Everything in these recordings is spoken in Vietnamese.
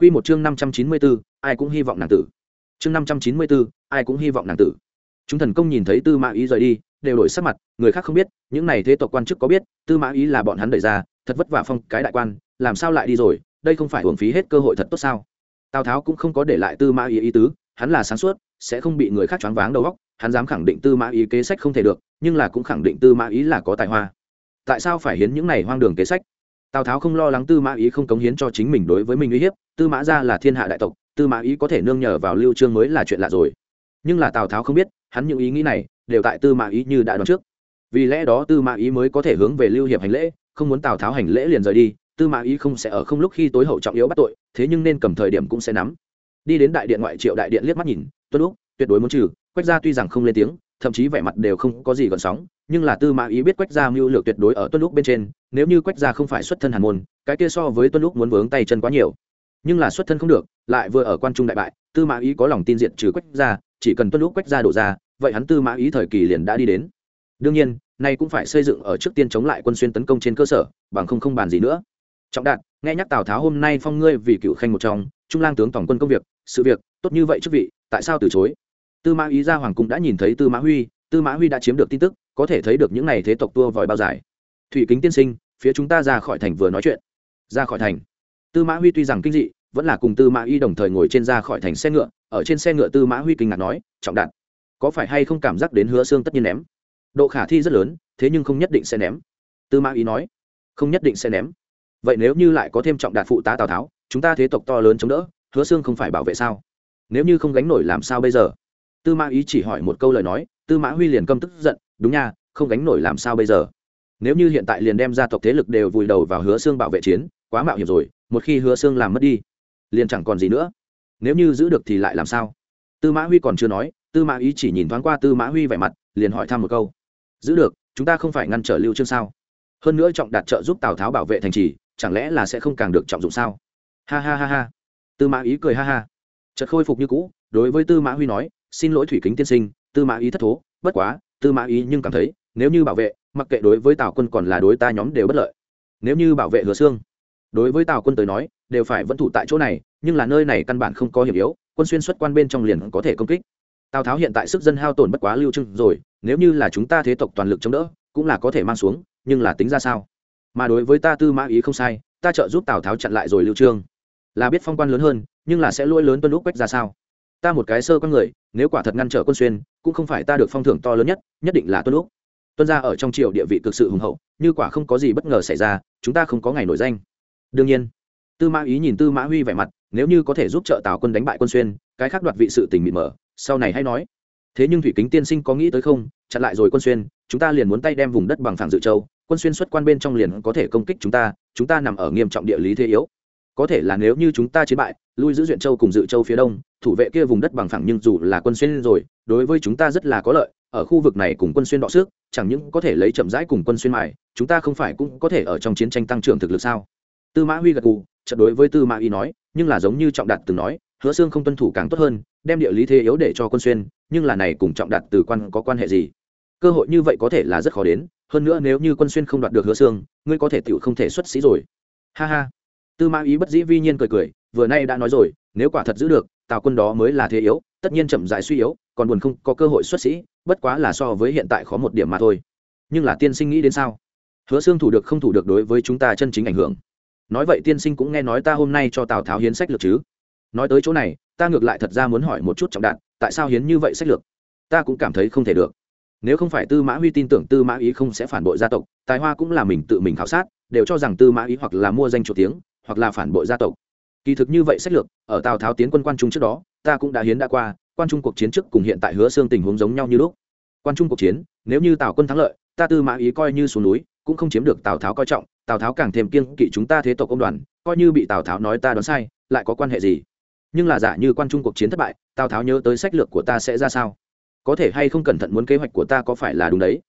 Quy một chương 594, ai cũng hy vọng nàng tử. Chương 594, ai cũng hy vọng nàng tử. Chúng thần công nhìn thấy Tư Mã Ý rời đi, đều đổi sắc mặt, người khác không biết, những này thế tộc quan chức có biết, Tư Mã Ý là bọn hắn đẩy ra, thật vất vả phong cái đại quan, làm sao lại đi rồi, đây không phải uổng phí hết cơ hội thật tốt sao? Tào Tháo cũng không có để lại Tư Mã Ý ý tứ, hắn là sáng suốt, sẽ không bị người khác choáng váng đầu óc, hắn dám khẳng định Tư Mã Ý kế sách không thể được, nhưng là cũng khẳng định Tư Mã Ý là có tài hoa. Tại sao phải hiến những này hoang đường kế sách? Tào tháo không lo lắng tư mã ý không cống hiến cho chính mình đối với mình uy hiếp, tư mã ra là thiên hạ đại tộc, tư mã ý có thể nương nhờ vào lưu trương mới là chuyện lạ rồi. Nhưng là tào tháo không biết, hắn những ý nghĩ này đều tại tư mã ý như đã đoán trước. Vì lẽ đó tư mã ý mới có thể hướng về lưu hiệp hành lễ, không muốn tào tháo hành lễ liền rời đi, tư mã ý không sẽ ở không lúc khi tối hậu trọng yếu bắt tội, thế nhưng nên cầm thời điểm cũng sẽ nắm. Đi đến đại điện ngoại triệu đại điện liếc mắt nhìn, tuân lúc tuyệt đối muốn trừ. Quách ra tuy rằng không lên tiếng thậm chí vẻ mặt đều không có gì gần sóng, nhưng là tư mã ý biết quách gia mưu lược tuyệt đối ở tuân lúc bên trên, nếu như quách gia không phải xuất thân hàn môn, cái kia so với tuân lúc muốn vướng tay chân quá nhiều. Nhưng là xuất thân không được, lại vừa ở quan trung đại bại, tư mã ý có lòng tin diện trừ quách gia, chỉ cần tuân lúc quách gia đổ ra, vậy hắn tư mã ý thời kỳ liền đã đi đến. Đương nhiên, nay cũng phải xây dựng ở trước tiên chống lại quân xuyên tấn công trên cơ sở, bằng không không bàn gì nữa. Trọng đạt, nghe nhắc tào tháo hôm nay phong ngươi vì cựu khanh một trong, trung lang tướng tổng quân công việc, sự việc, tốt như vậy chức vị, tại sao từ chối? Tư mã ý ra hoàng cung đã nhìn thấy tư mã huy, tư mã huy đã chiếm được tin tức, có thể thấy được những n à y thế tộc tua vòi bao dài. Thủy kính tiên sinh, phía chúng ta ra khỏi thành vừa nói chuyện. Ra khỏi thành. Tư mã huy tuy rằng kinh dị, vẫn là cùng tư mã y đồng thời ngồi trên ra khỏi thành xe ngựa, ở trên xe ngựa tư mã huy kinh ngạc nói, trọng đạn có phải hay không cảm giác đến hứa xương tất nhiên ném? Độ khả thi rất lớn, thế nhưng không nhất định sẽ ném. Tư mã ý nói, không nhất định sẽ ném. Vậy nếu như lại có thêm trọng đạt phụ tá tào tháo, chúng ta thế tộc to lớn chống đỡ, hứa xương không phải bảo vệ sao? Nếu như không gánh nổi làm sao bây giờ? Tư mã ý chỉ hỏi một câu lời nói, tư mã huy liền căm tức giận, đúng nha, không gánh nổi làm sao bây giờ? Nếu như hiện tại liền đem gia tộc thế lực đều vùi đầu vào hứa xương bảo vệ chiến, quá mạo hiểm rồi, một khi hứa xương làm mất đi, liền chẳng còn gì nữa. Nếu như giữ được thì lại làm sao? Tư mã huy còn chưa nói, tư mã ý chỉ nhìn thoáng qua tư mã huy vẻ mặt, liền hỏi thăm một câu. Giữ được, chúng ta không phải ngăn trở lưu trương sao? Hơn nữa trọng đạt trợ giúp tào tháo bảo vệ thành trì, chẳng lẽ là sẽ không càng được trọng dụng sao? Ha ha ha ha. Tư mã ý cười ha ha. Chợt khôi phục như cũ, đối với tư mã huy nói xin lỗi thủy kính tiên sinh, tư mã ý thất thố, bất quá, tư mã ý nhưng cảm thấy, nếu như bảo vệ, mặc kệ đối với tào quân còn là đối ta nhóm đều bất lợi. Nếu như bảo vệ hứa xương đối với tào quân tới nói, đều phải vẫn thủ tại chỗ này, nhưng là nơi này căn bản không có hiểm yếu, quân xuyên xuất quan bên trong liền có thể công kích. Tào tháo hiện tại sức dân hao tổn bất quá lưu trưng rồi, nếu như là chúng ta thế tộc toàn lực chống đỡ, cũng là có thể mang xuống, nhưng là tính ra sao? Mà đối với ta tư mã ý không sai, ta trợ giúp tào tháo chặn lại rồi lưu trương. Là biết phong quan lớn hơn, nhưng là sẽ lỗi lớn tuân lúc quách ra sao? Ta một cái sơ con người nếu quả thật ngăn trở quân xuyên, cũng không phải ta được phong thưởng to lớn nhất nhất định là tuân lúc tuân gia ở trong triều địa vị cực sự hùng hậu, như quả không có gì bất ngờ xảy ra, chúng ta không có ngày nổi danh. Đương nhiên, tư mã ý nhìn tư mã huy vẻ mặt, nếu như có thể giúp trợ tào quân đánh bại quân xuyên, cái khác đoạt vị sự tình mịt mở sau này hay nói. Thế nhưng thủy kính tiên sinh có nghĩ tới không? Chặn lại rồi quân xuyên, chúng ta liền muốn tay đem vùng đất bằng phẳng dự châu, quân xuyên xuất quan bên trong liền có thể công kích chúng ta chúng ta nằm ở nghiêm trọng địa lý thế yếu. Có thể là nếu như chúng ta chiến bại, lui giữ duyện châu cùng dự châu phía đông thủ vệ kia vùng đất bằng phẳng nhưng dù là quân xuyên rồi, đối với chúng ta rất là có lợi, ở khu vực này cùng quân xuyên đọ xước chẳng những có thể lấy chậm rãi cùng quân xuyên mài, chúng ta không phải cũng có thể ở trong chiến tranh tăng trưởng thực lực sao? Tư mã huy gật cù trận đối với tư mã y nói, nhưng là giống như trọng đạt từng nói, hứa xương không tuân thủ càng tốt hơn, đem địa lý thế yếu để cho quân xuyên, nhưng là này cùng trọng đạt từ quan có quan hệ gì? Cơ hội như vậy có thể là rất khó đến, hơn nữa nếu như quân xuyên không đoạt được hứa xương, ngươi có thể tự không thể xuất sĩ rồi. Ha ha. Tư mã ý bất dĩ vi nhiên cười cười, vừa nay đã nói rồi, nếu quả thật giữ được tào quân đó mới là thế yếu, tất nhiên chậm dại suy yếu, còn buồn không có cơ hội xuất sĩ, bất quá là so với hiện tại khó một điểm mà thôi. Nhưng là tiên sinh nghĩ đến sao? Hứa xương thủ được không thủ được đối với chúng ta chân chính ảnh hưởng. Nói vậy tiên sinh cũng nghe nói ta hôm nay cho tào tháo hiến sách lược chứ? Nói tới chỗ này, ta ngược lại thật ra muốn hỏi một chút trọng đạn, tại sao hiến như vậy sách lược? Ta cũng cảm thấy không thể được. Nếu không phải tư mã huy tin tưởng tư mã ý không sẽ phản bội gia tộc, tài hoa cũng là mình tự mình khảo sát, đều cho rằng tư mã ý hoặc là mua danh chủ tiếng, hoặc là phản bội gia tộc kỳ thực như vậy sách lược, ở tào tháo tiến quân quan trung trước đó, ta cũng đã hiến đã qua, quan trung cuộc chiến trước cùng hiện tại hứa xương tình huống giống nhau như lúc. Quan trung cuộc chiến, nếu như tào quân thắng lợi, ta tư mã ý coi như xuống núi, cũng không chiếm được tào tháo coi trọng, tào tháo càng thêm kiên kỵ chúng ta thế tộc công đoàn, coi như bị tào tháo nói ta đoán sai, lại có quan hệ gì? Nhưng là giả như quan trung cuộc chiến thất bại, tào tháo nhớ tới sách lược của ta sẽ ra sao? Có thể hay không cẩn thận muốn kế hoạch của ta có phải là đúng đấy?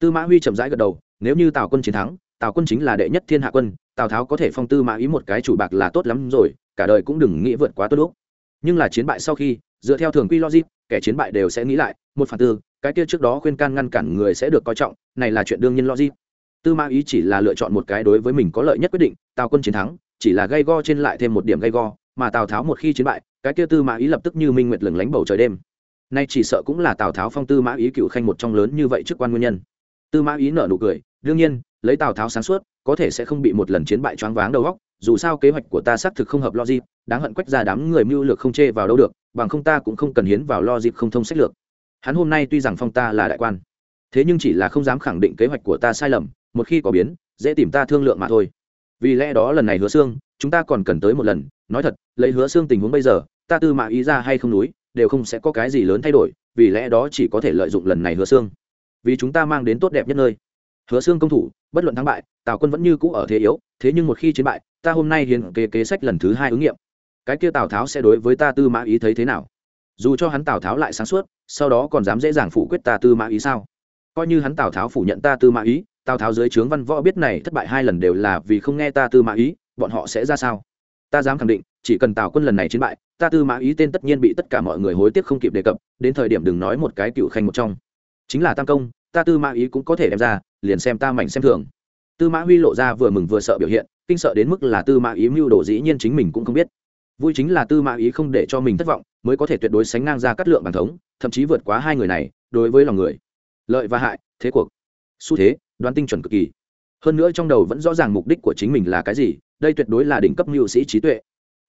Tư mã huy chậm rãi gật đầu, nếu như tào quân chiến thắng tào quân chính là đệ nhất thiên hạ quân, tào tháo có thể phong tư mã ý một cái chủ bạc là tốt lắm rồi, cả đời cũng đừng nghĩ vượt quá tốt lúc. Nhưng là chiến bại sau khi, dựa theo thường quy logic, kẻ chiến bại đều sẽ nghĩ lại, một phản tư, cái kia trước đó khuyên can ngăn cản người sẽ được coi trọng, này là chuyện đương nhiên logic. Tư mã ý chỉ là lựa chọn một cái đối với mình có lợi nhất quyết định, tào quân chiến thắng, chỉ là gây go trên lại thêm một điểm gây go, mà tào tháo một khi chiến bại, cái kia tư mã ý lập tức như minh nguyệt lừng lánh bầu trời đêm. Nay chỉ sợ cũng là tào tháo phong tư mã ý cựu khanh một trong lớn như vậy trước quan nguyên nhân. Tư mã ý nở nụ cười, đương nhiên lấy tào tháo sáng suốt, có thể sẽ không bị một lần chiến bại choáng váng đầu góc dù sao kế hoạch của ta xác thực không hợp logic, đáng hận quách ra đám người mưu lược không chê vào đâu được, bằng không ta cũng không cần hiến vào logic không thông sách lược. Hắn hôm nay tuy rằng phong ta là đại quan, thế nhưng chỉ là không dám khẳng định kế hoạch của ta sai lầm, một khi có biến, dễ tìm ta thương lượng mà thôi. Vì lẽ đó lần này hứa xương, chúng ta còn cần tới một lần, nói thật, lấy hứa xương tình huống bây giờ, ta tư mạ ý ra hay không núi, đều không sẽ có cái gì lớn thay đổi, vì lẽ đó chỉ có thể lợi dụng lần này hứa xương. Vì chúng ta mang đến tốt đẹp nhất nơi hứa xương công thủ, bất luận thắng bại, tào quân vẫn như cũ ở thế yếu, thế nhưng một khi chiến bại, ta hôm nay hiền kế kế sách lần thứ hai ứng nghiệm. Cái kia tào tháo sẽ đối với ta tư mã ý thấy thế nào? Dù cho hắn tào tháo lại sáng suốt, sau đó còn dám dễ dàng phủ quyết ta tư mã ý sao? Coi như hắn tào tháo phủ nhận ta tư mã ý, tào tháo dưới trướng văn võ biết này thất bại hai lần đều là vì không nghe ta tư mã ý, bọn họ sẽ ra sao? Ta dám khẳng định, chỉ cần tào quân lần này chiến bại, ta tư mã ý tên tất nhiên bị tất cả mọi người hối tiếc không kịp đề cập, đến thời điểm đừng nói một cái cựu khanh một trong. Chính là tam công, ta tư mã ý cũng có thể đem ra liền xem ta mảnh xem thường. Tư mã huy lộ ra vừa mừng vừa sợ biểu hiện, kinh sợ đến mức là tư mã ý mưu đồ dĩ nhiên chính mình cũng không biết. Vui chính là tư mã ý không để cho mình thất vọng, mới có thể tuyệt đối sánh ngang ra cắt lượng bàn thống, thậm chí vượt quá hai người này, đối với lòng người. Lợi và hại, thế cuộc. Xu thế, đoán tinh chuẩn cực kỳ. Hơn nữa trong đầu vẫn rõ ràng mục đích của chính mình là cái gì, đây tuyệt đối là đỉnh cấp mưu sĩ trí tuệ.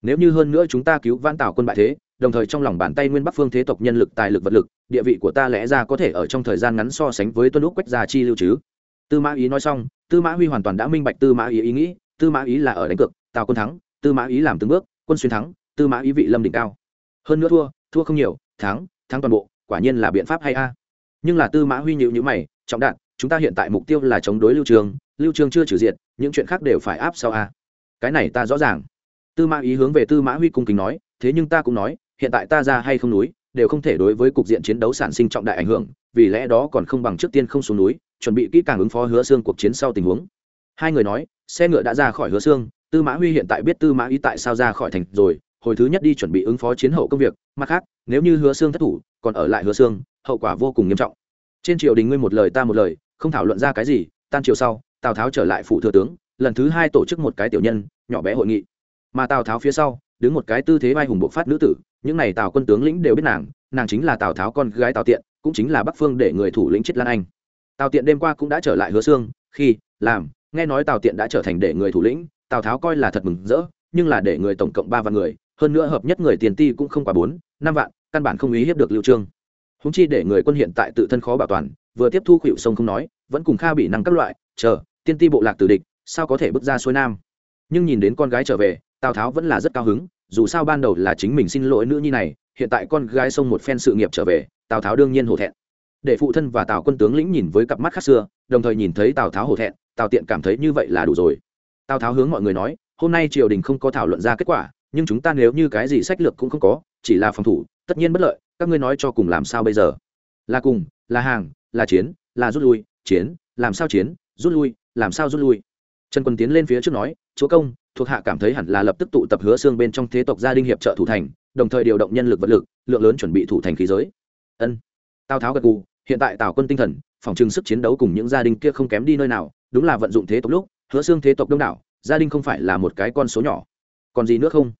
Nếu như hơn nữa chúng ta cứu vãn tảo quân bại thế, đồng thời trong lòng bàn tay nguyên bắc phương thế tộc nhân lực, tài lực vật lực, địa vị của ta lẽ ra có thể ở trong thời gian ngắn so sánh với tuân lúc quách gia chi lưu chứ tư mã ý nói xong, tư mã huy hoàn toàn đã minh bạch tư mã ý ý nghĩ, tư mã ý là ở đánh cược, tào quân thắng, tư mã ý làm từng bước, quân xuyên thắng, tư mã ý vị lâm đỉnh cao. Hơn nữa thua thua không nhiều, thắng thắng toàn bộ, quả nhiên là biện pháp hay a. Nhưng là tư mã huy nhịu nhữ mày, trọng đạn chúng ta hiện tại mục tiêu là chống đối lưu trường lưu trường chưa trừ diệt, những chuyện khác đều phải áp sau a. Cái này ta rõ ràng. Tư mã ý hướng về tư mã huy cung kính nói, thế nhưng ta cũng nói, hiện tại ta ra hay không núi, đều không thể đối với cục diện chiến đấu sản sinh trọng đại ảnh hưởng, vì lẽ đó còn không bằng trước tiên không xuống núi chuẩn bị kỹ càng ứng phó hứa xương cuộc chiến sau tình huống. Hai người nói, xe ngựa đã ra khỏi hứa xương, tư mã huy hiện tại biết tư mã ý tại sao ra khỏi thành rồi, hồi thứ nhất đi chuẩn bị ứng phó chiến hậu công việc, mặt khác, nếu như hứa xương thất thủ, còn ở lại hứa xương, hậu quả vô cùng nghiêm trọng. Trên triều đình ngươi một lời ta một lời, không thảo luận ra cái gì, tan triều sau, tào tháo trở lại phủ thừa tướng, lần thứ hai tổ chức một cái tiểu nhân, nhỏ bé hội nghị. Mà tào tháo phía sau, đứng một cái tư thế vai hùng bộc phát nữ tử, những n à y tào quân tướng lĩnh đều biết nàng nàng chính là tào tháo con gái tào tiện, cũng chính là bắc phương để người thủ lĩnh chết lan anh tào tiện đêm qua cũng đã trở lại hứa xương khi, làm, nghe nói tào tiện đã trở thành để người thủ lĩnh, tào tháo coi là thật mừng rỡ, nhưng là để người tổng cộng ba vạn người, hơn nữa hợp nhất người tiền ti cũng không quá bốn, năm vạn, căn bản không ý hiếp được lưu trương. Húng chi để người quân hiện tại tự thân khó bảo toàn, vừa tiếp thu khuỵu sông không nói, vẫn cùng kha bị năng các loại, chờ, tiên ti bộ lạc tử địch, sao có thể bước ra xuôi nam? Nhưng nhìn đến con gái trở về, tào tháo vẫn là rất cao hứng, dù sao ban đầu là chính mình xin lỗi nữ nhi này, hiện tại con gái sông một phen sự nghiệp trở về, tào tháo đương nhiên hổ thẹn để phụ thân và tào quân tướng lĩnh nhìn với cặp mắt khác xưa, đồng thời nhìn thấy tào tháo hổ thẹn, tào tiện cảm thấy như vậy là đủ rồi. Tào tháo hướng mọi người nói, hôm nay triều đình không có thảo luận ra kết quả, nhưng chúng ta nếu như cái gì sách lược cũng không có, chỉ là phòng thủ, tất nhiên bất lợi, các ngươi nói cho cùng làm sao bây giờ? Là cùng, là hàng, là chiến, là rút lui, chiến, làm sao chiến, rút lui, làm sao rút lui? Trần quân tiến lên phía trước nói, chúa công, thuộc hạ cảm thấy hẳn là lập tức tụ tập hứa xương bên trong thế tộc gia đình hiệp trợ thủ thành, đồng thời điều động nhân lực vật lực, lượng lớn chuẩn bị thủ thành khí giới. Ân. Tào tháo gật gù hiện tại tào quân tinh thần, phòng trừng sức chiến đấu cùng những gia đình kia không kém đi nơi nào, đúng là vận dụng thế tộc lúc, hứa xương thế tộc đông đảo, gia đình không phải là một cái con số nhỏ. Còn gì nữa không?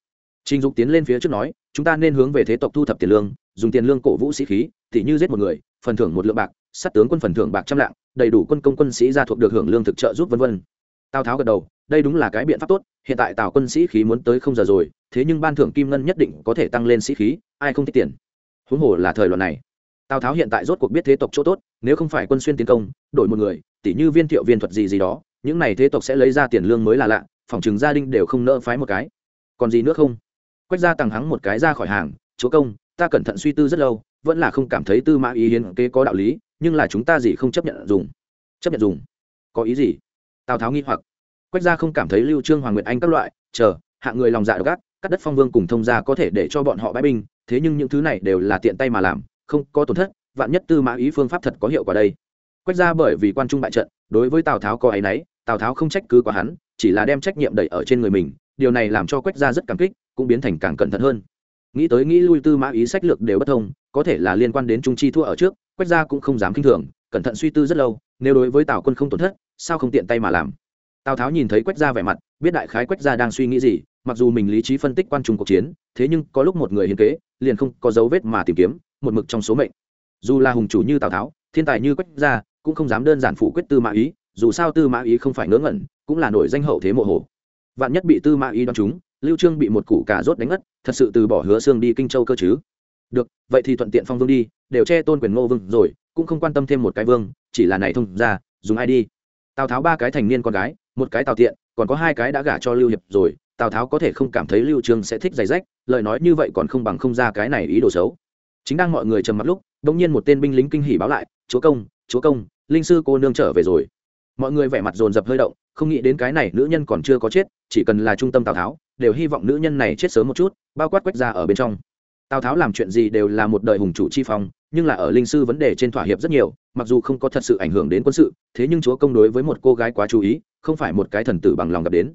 Trình dục tiến lên phía trước nói, chúng ta nên hướng về thế tộc thu thập tiền lương, dùng tiền lương cổ vũ sĩ khí thì như giết một người, phần thưởng một lượng bạc, sát tướng quân phần thưởng bạc trăm lạng, đầy đủ quân công quân sĩ ra thuộc được hưởng lương thực trợ giúp vân vân. Tào tháo gật đầu, đây đúng là cái biện pháp tốt, hiện tại tào quân sĩ khí muốn tới không giờ rồi, thế nhưng ban thưởng kim ngân nhất định có thể tăng lên sĩ khí, ai không thích tiền? Huống hồ là thời loạn này tào tháo hiện tại rốt cuộc biết thế tộc chỗ tốt, nếu không phải quân xuyên tiến công, đổi một người tỷ như viên thiệu viên thuật gì gì đó, những này thế tộc sẽ lấy ra tiền lương mới là lạ, phòng chừng gia đình đều không nỡ phái một cái. Còn gì nữa không? Quách ra tàng hắng một cái ra khỏi hàng, chúa công, ta cẩn thận suy tư rất lâu, vẫn là không cảm thấy tư mã ý hiến kế có đạo lý, nhưng là chúng ta gì không chấp nhận dùng? Chấp nhận dùng? Có ý gì? Tào tháo nghi hoặc. Quách gia không cảm thấy lưu trương, hoàng nguyệt anh các loại, chờ, hạ người lòng dạ độc ác, cắt đất phong vương cùng thông gia có thể để cho bọn họ bãi binh, thế nhưng những thứ này đều là tiện tay mà làm không có tổn thất, vạn nhất tư mã ý phương pháp thật có hiệu quả đây. Quách gia bởi vì quan trung bại trận, đối với tào tháo có ấy nấy tào tháo không trách cứ quá hắn, chỉ là đem trách nhiệm đẩy ở trên người mình, điều này làm cho quách gia rất cảm kích, cũng biến thành càng cẩn thận hơn. Nghĩ tới nghĩ lui tư mã ý sách lược đều bất thông, có thể là liên quan đến trung chi thua ở trước, quách gia cũng không dám kinh thường, cẩn thận suy tư rất lâu, nếu đối với tào quân không tổn thất, sao không tiện tay mà làm? Tào tháo nhìn thấy quách gia vẻ mặt, biết đại khái quách gia đang suy nghĩ gì, mặc dù mình lý trí phân tích quan trung cuộc chiến, thế nhưng có lúc một người hiến kế, liền không có dấu vết mà tìm kiếm một mực trong số mệnh. Dù là hùng chủ như tào tháo, thiên tài như quách gia, cũng không dám đơn giản phủ quyết tư mã ý, dù sao tư mã ý không phải ngớ ngẩn, cũng là nổi danh hậu thế mộ hồ. Vạn nhất bị tư mã ý đoán chúng lưu trương bị một củ cà rốt đánh ngất, thật sự từ bỏ hứa xương đi kinh châu cơ chứ. Được, vậy thì thuận tiện phong vương đi, đều che tôn quyền ngô vương rồi, cũng không quan tâm thêm một cái vương, chỉ là này thông ra, dùng ai đi. Tào tháo ba cái thành niên con gái, một cái tào tiện, còn có hai cái đã gả cho lưu hiệp rồi, tào tháo có thể không cảm thấy lưu trương sẽ thích giày rách, lời nói như vậy còn không bằng không ra cái này ý đồ xấu chính đang mọi người trầm mặt lúc, đột nhiên một tên binh lính kinh hỉ báo lại, chúa công chúa công, linh sư cô nương trở về rồi. Mọi người vẻ mặt dồn dập hơi động, không nghĩ đến cái này nữ nhân còn chưa có chết, chỉ cần là trung tâm tào tháo, đều hy vọng nữ nhân này chết sớm một chút, bao quát quách ra ở bên trong. Tào tháo làm chuyện gì đều là một đời hùng chủ chi phong, nhưng là ở linh sư vấn đề trên thỏa hiệp rất nhiều, mặc dù không có thật sự ảnh hưởng đến quân sự, thế nhưng chúa công đối với một cô gái quá chú ý, không phải một cái thần tử bằng lòng gặp đến.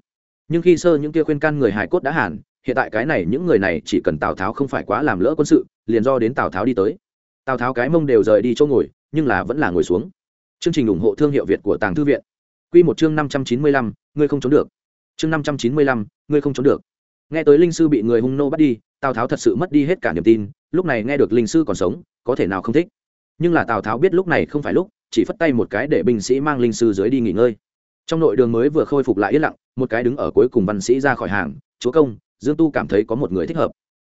Nhưng khi sơ những kia khuyên can người hải cốt đã hàn, hiện tại cái này những người này chỉ cần tào tháo không phải quá làm lỡ quân sự liền do đến tào tháo đi tới. Tào tháo cái mông đều rời đi chỗ ngồi, nhưng là vẫn là ngồi xuống. Chương trình ủng hộ thương hiệu việt của tàng thư viện. Q một chương năm trăm chín mươi lăm, ngươi không trốn được. Chương năm trăm chín mươi lăm, ngươi không trốn được. Nghe tới linh sư bị người hung nô bắt đi, tào tháo thật sự mất đi hết cả niềm tin, lúc này nghe được linh sư còn sống, có thể nào không thích. Nhưng là tào tháo biết lúc này không phải lúc, chỉ phất tay một cái để binh sĩ mang linh sư dưới đi nghỉ ngơi. Trong nội đường mới vừa khôi phục lại yên lặng, một cái đứng ở cuối cùng văn sĩ ra khỏi hàng, chúa công, dương tu cảm thấy có một người thích hợp.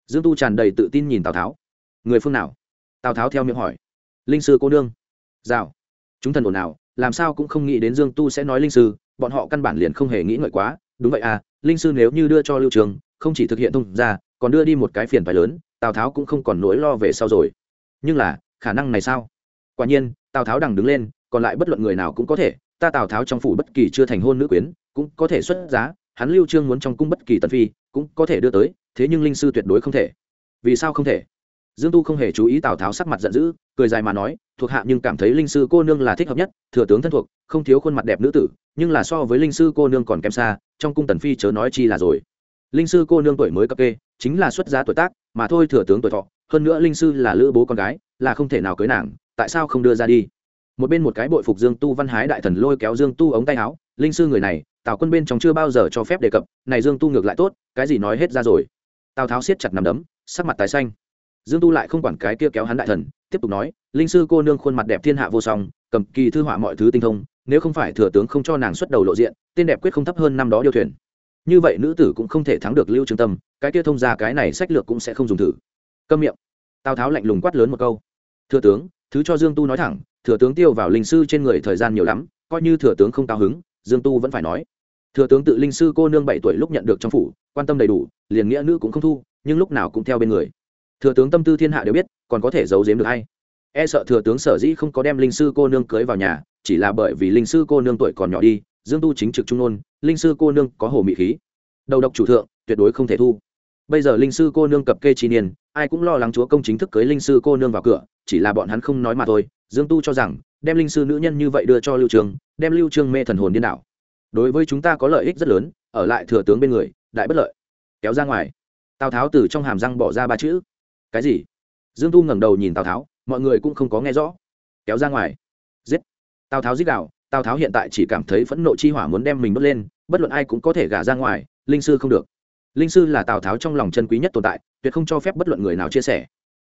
Dương tu tràn đầy tự tin nhìn tào tháo người phương nào? Tào tháo theo miệng hỏi. Linh sư cô nương. Rào. Chúng thần ồn nào làm sao cũng không nghĩ đến dương tu sẽ nói linh sư, bọn họ căn bản liền không hề nghĩ ngợi quá. Đúng vậy à linh sư nếu như đưa cho lưu trường, không chỉ thực hiện thông ra còn đưa đi một cái phiền phái lớn, tào tháo cũng không còn nỗi lo về sau rồi. Nhưng là, khả năng này sao? Quả nhiên, tào tháo đằng đứng lên, còn lại bất luận người nào cũng có thể, ta tào tháo trong phủ bất kỳ chưa thành hôn nữ quyến, cũng có thể xuất giá, hắn lưu trương muốn trong cung bất kỳ tần phi, cũng có thể đưa tới, thế nhưng linh sư tuyệt đối không thể. Vì sao không thể? Dương tu không hề chú ý tào tháo sắc mặt giận dữ, cười dài mà nói, thuộc hạ nhưng cảm thấy linh sư cô nương là thích hợp nhất, thừa tướng thân thuộc, không thiếu khuôn mặt đẹp nữ tử, nhưng là so với linh sư cô nương còn kém xa, trong cung tần phi chớ nói chi là rồi. Linh sư cô nương tuổi mới cập kê, chính là xuất gia tuổi tác, mà thôi thừa tướng tuổi thọ, hơn nữa linh sư là lữ bố con gái, là không thể nào cưới nàng, tại sao không đưa ra đi? Một bên một cái bội phục dương tu văn hái đại thần lôi kéo dương tu ống tay áo, linh sư người này, tào quân bên trong chưa bao giờ cho phép đề cập, này dương tu ngược lại tốt, cái gì nói hết ra rồi. Tào tháo siết chặt nằm đấm, sắc mặt tái xanh dương tu lại không quản cái kia kéo hắn đại thần, tiếp tục nói, linh sư cô nương khuôn mặt đẹp thiên hạ vô song, cầm kỳ thư họa mọi thứ tinh thông, nếu không phải thừa tướng không cho nàng xuất đầu lộ diện, tên đẹp quyết không thấp hơn năm đó điêu thuyền. Như vậy nữ tử cũng không thể thắng được lưu trương tâm, cái kia thông ra cái này sách lược cũng sẽ không dùng thử. Câm miệng. Tào tháo lạnh lùng quát lớn một câu. Thừa tướng, thứ cho dương tu nói thẳng, thừa tướng tiêu vào linh sư trên người thời gian nhiều lắm, coi như thừa tướng không cao hứng, dương tu vẫn phải nói. Thừa tướng tự linh sư cô nương bảy tuổi lúc nhận được trong phủ, quan tâm đầy đủ, liền nghĩa nữ cũng không thu, nhưng lúc nào cũng theo bên người thừa tướng tâm tư thiên hạ đều biết, còn có thể giấu giếm được hay e sợ thừa tướng sở dĩ không có đem linh sư cô nương cưới vào nhà, chỉ là bởi vì linh sư cô nương tuổi còn nhỏ đi, dương tu chính trực trung nôn linh sư cô nương có hồ mị khí. Đầu độc chủ thượng, tuyệt đối không thể thu. Bây giờ linh sư cô nương cập kê chi niên, ai cũng lo lắng chúa công chính thức cưới linh sư cô nương vào cửa, chỉ là bọn hắn không nói mà thôi. Dương tu cho rằng, đem linh sư nữ nhân như vậy đưa cho lưu trường, đem lưu trương mê thần hồn điên đảo. Đối với chúng ta có lợi ích rất lớn, ở lại thừa tướng bên người, đại bất lợi. Kéo ra ngoài. Tào tháo từ trong hàm răng bỏ ra ba chữ cái gì? Dương tu ngẩng đầu nhìn tào tháo, mọi người cũng không có nghe rõ. Kéo ra ngoài. Giết. Tào tháo giết đạo tào tháo hiện tại chỉ cảm thấy phẫn nộ chi hỏa muốn đem mình đốt lên, bất luận ai cũng có thể gả ra ngoài, linh sư không được. Linh sư là tào tháo trong lòng chân quý nhất tồn tại, tuyệt không cho phép bất luận người nào chia sẻ.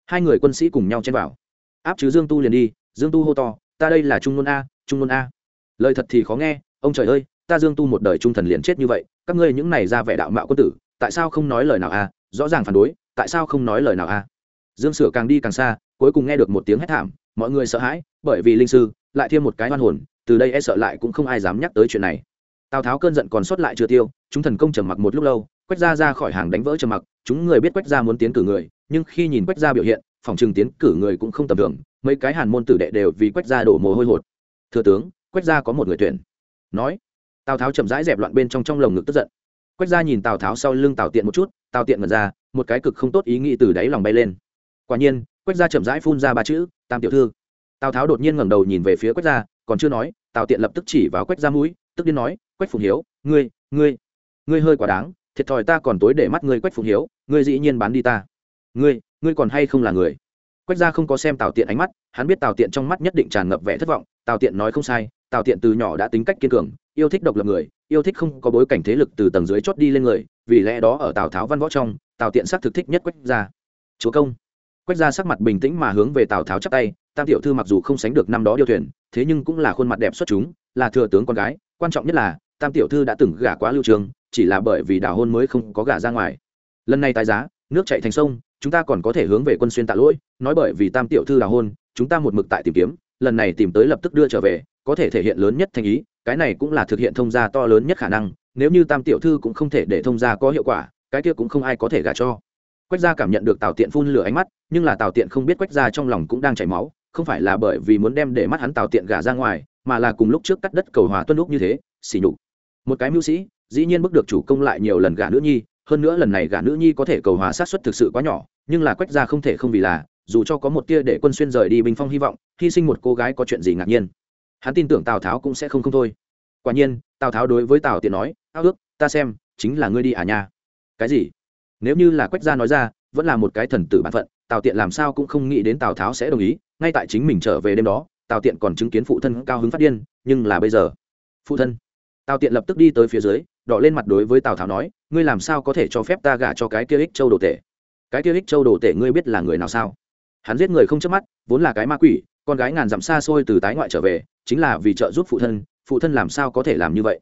Hai người quân sĩ cùng nhau chen vào. Áp chứ dương tu liền đi, dương tu hô to, ta đây là trung nôn a, trung nôn a. Lời thật thì khó nghe, ông trời ơi, ta dương tu một đời trung thần liền chết như vậy, các ngươi những này ra vẻ đạo mạo quân tử, tại sao không nói lời nào a, rõ ràng phản đối, tại sao không nói lời nào a? Dương sửa càng đi càng xa, cuối cùng nghe được một tiếng hét thảm, mọi người sợ hãi, bởi vì linh sư lại thêm một cái hoan hồn, từ đây e sợ lại cũng không ai dám nhắc tới chuyện này. Tào tháo cơn giận còn sót lại chưa tiêu, chúng thần công trầm mặc một lúc lâu quách ra ra khỏi hàng đánh vỡ trầm mặc, chúng người biết quách ra muốn tiến cử người, nhưng khi nhìn quách ra biểu hiện, phòng trừng tiến cử người cũng không tầm thường, mấy cái hàn môn tử đệ đều vì quách ra đổ mồ hôi hột. Thừa tướng quách ra có một người tuyển. Nói, tào tháo chậm rãi dẹp loạn bên trong trong lồng ngực tức giận. Quách ra nhìn tào tháo sau lưng tào tiện một chút, tào tiện ngần ra, một cái cực không tốt ý nghĩ từ đáy lòng bay lên quả nhiên quách gia chậm rãi phun ra ba chữ tam tiểu thư. Tào tháo đột nhiên ngẩng đầu nhìn về phía quách gia, còn chưa nói tào tiện lập tức chỉ vào quách gia mũi tức điên nói quách phùng hiếu ngươi ngươi ngươi hơi quá đáng thiệt thòi ta còn tối để mắt ngươi quách phùng hiếu ngươi dĩ nhiên bán đi ta. Ngươi ngươi còn hay không là người? Quách gia không có xem tào tiện ánh mắt hắn biết tào tiện trong mắt nhất định tràn ngập vẻ thất vọng tào tiện nói không sai tào tiện từ nhỏ đã tính cách kiên cường yêu thích độc lập người yêu thích không có bối cảnh thế lực từ tầng dưới chót đi lên người vì lẽ đó ở tào tháo văn võ trong tào tiện xác thực thích nhất quách gia. Chúa công quách gia sắc mặt bình tĩnh mà hướng về tào tháo chắp tay tam tiểu thư mặc dù không sánh được năm đó điêu thuyền thế nhưng cũng là khuôn mặt đẹp xuất chúng là thừa tướng con gái quan trọng nhất là tam tiểu thư đã từng gả quá lưu trường chỉ là bởi vì đào hôn mới không có gả ra ngoài lần này tài giá nước chạy thành sông chúng ta còn có thể hướng về quân xuyên tạ lỗi nói bởi vì tam tiểu thư đào hôn chúng ta một mực tại tìm kiếm lần này tìm tới lập tức đưa trở về có thể thể hiện lớn nhất thành ý cái này cũng là thực hiện thông gia to lớn nhất khả năng nếu như tam tiểu thư cũng không thể để thông gia có hiệu quả cái kia cũng không ai có thể gả cho quách gia cảm nhận được tào tiện phun lửa ánh mắt, nhưng là tào tiện không biết quách gia trong lòng cũng đang chảy máu, không phải là bởi vì muốn đem để mắt hắn tào tiện gả ra ngoài, mà là cùng lúc trước cắt đất cầu hòa tuân lúc như thế xỉ nhục. Một cái mưu sĩ, dĩ nhiên bước được chủ công lại nhiều lần gả nữ nhi, hơn nữa lần này gả nữ nhi có thể cầu hòa sát xuất thực sự quá nhỏ, nhưng là quách gia không thể không vì là, dù cho có một tia để quân xuyên rời đi bình phong hy vọng, hy sinh một cô gái có chuyện gì ngạc nhiên. Hắn tin tưởng tào tháo cũng sẽ không không thôi. Quả nhiên, tào tháo đối với tào tiện nói ao ước, ta xem, chính là ngươi đi à nha. Cái gì? Nếu như là quách gia nói ra, vẫn là một cái thần tử bản phận, tào tiện làm sao cũng không nghĩ đến tào tháo sẽ đồng ý, ngay tại chính mình trở về đêm đó, tào tiện còn chứng kiến phụ thân cao hứng phát điên, nhưng là bây giờ, phụ thân, tào tiện lập tức đi tới phía dưới, đỏ lên mặt đối với tào tháo nói, ngươi làm sao có thể cho phép ta gả cho cái kia ích châu đồ tể? Cái kia ích châu đồ tể ngươi biết là người nào sao? Hắn giết người không chớp mắt, vốn là cái ma quỷ, con gái ngàn dặm xa xôi từ tái ngoại trở về, chính là vì trợ giúp phụ thân phụ thân làm sao có thể làm như vậy?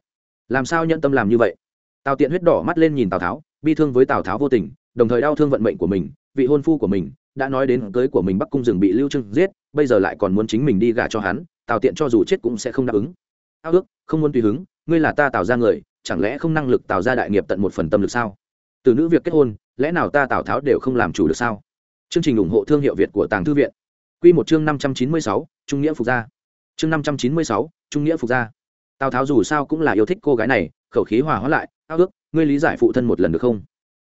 Làm sao nhận tâm làm như vậy? Tào tiện huyết đỏ mắt lên nhìn tào tháo bi thương với tào tháo vô tình đồng thời đau thương vận mệnh của mình vị hôn phu của mình đã nói đến cưới của mình bắc cung rừng bị lưu trưng giết bây giờ lại còn muốn chính mình đi gả cho hắn tào tiện cho dù chết cũng sẽ không đáp ứng ao ước không muốn tùy hứng ngươi là ta tạo ra người chẳng lẽ không năng lực tạo ra đại nghiệp tận một phần tâm lực sao từ nữ việc kết hôn lẽ nào ta tào tháo đều không làm chủ được sao chương trình ủng hộ thương hiệu việt của tàng thư viện q một chương năm trăm chín mươi sáu trung nghĩa phục gia chương năm trăm chín mươi sáu trung nghĩa phục gia tào tháo dù sao cũng là yêu thích cô gái này khẩu khí hòa hóa lại ao ước ngươi lý giải phụ thân một lần được không?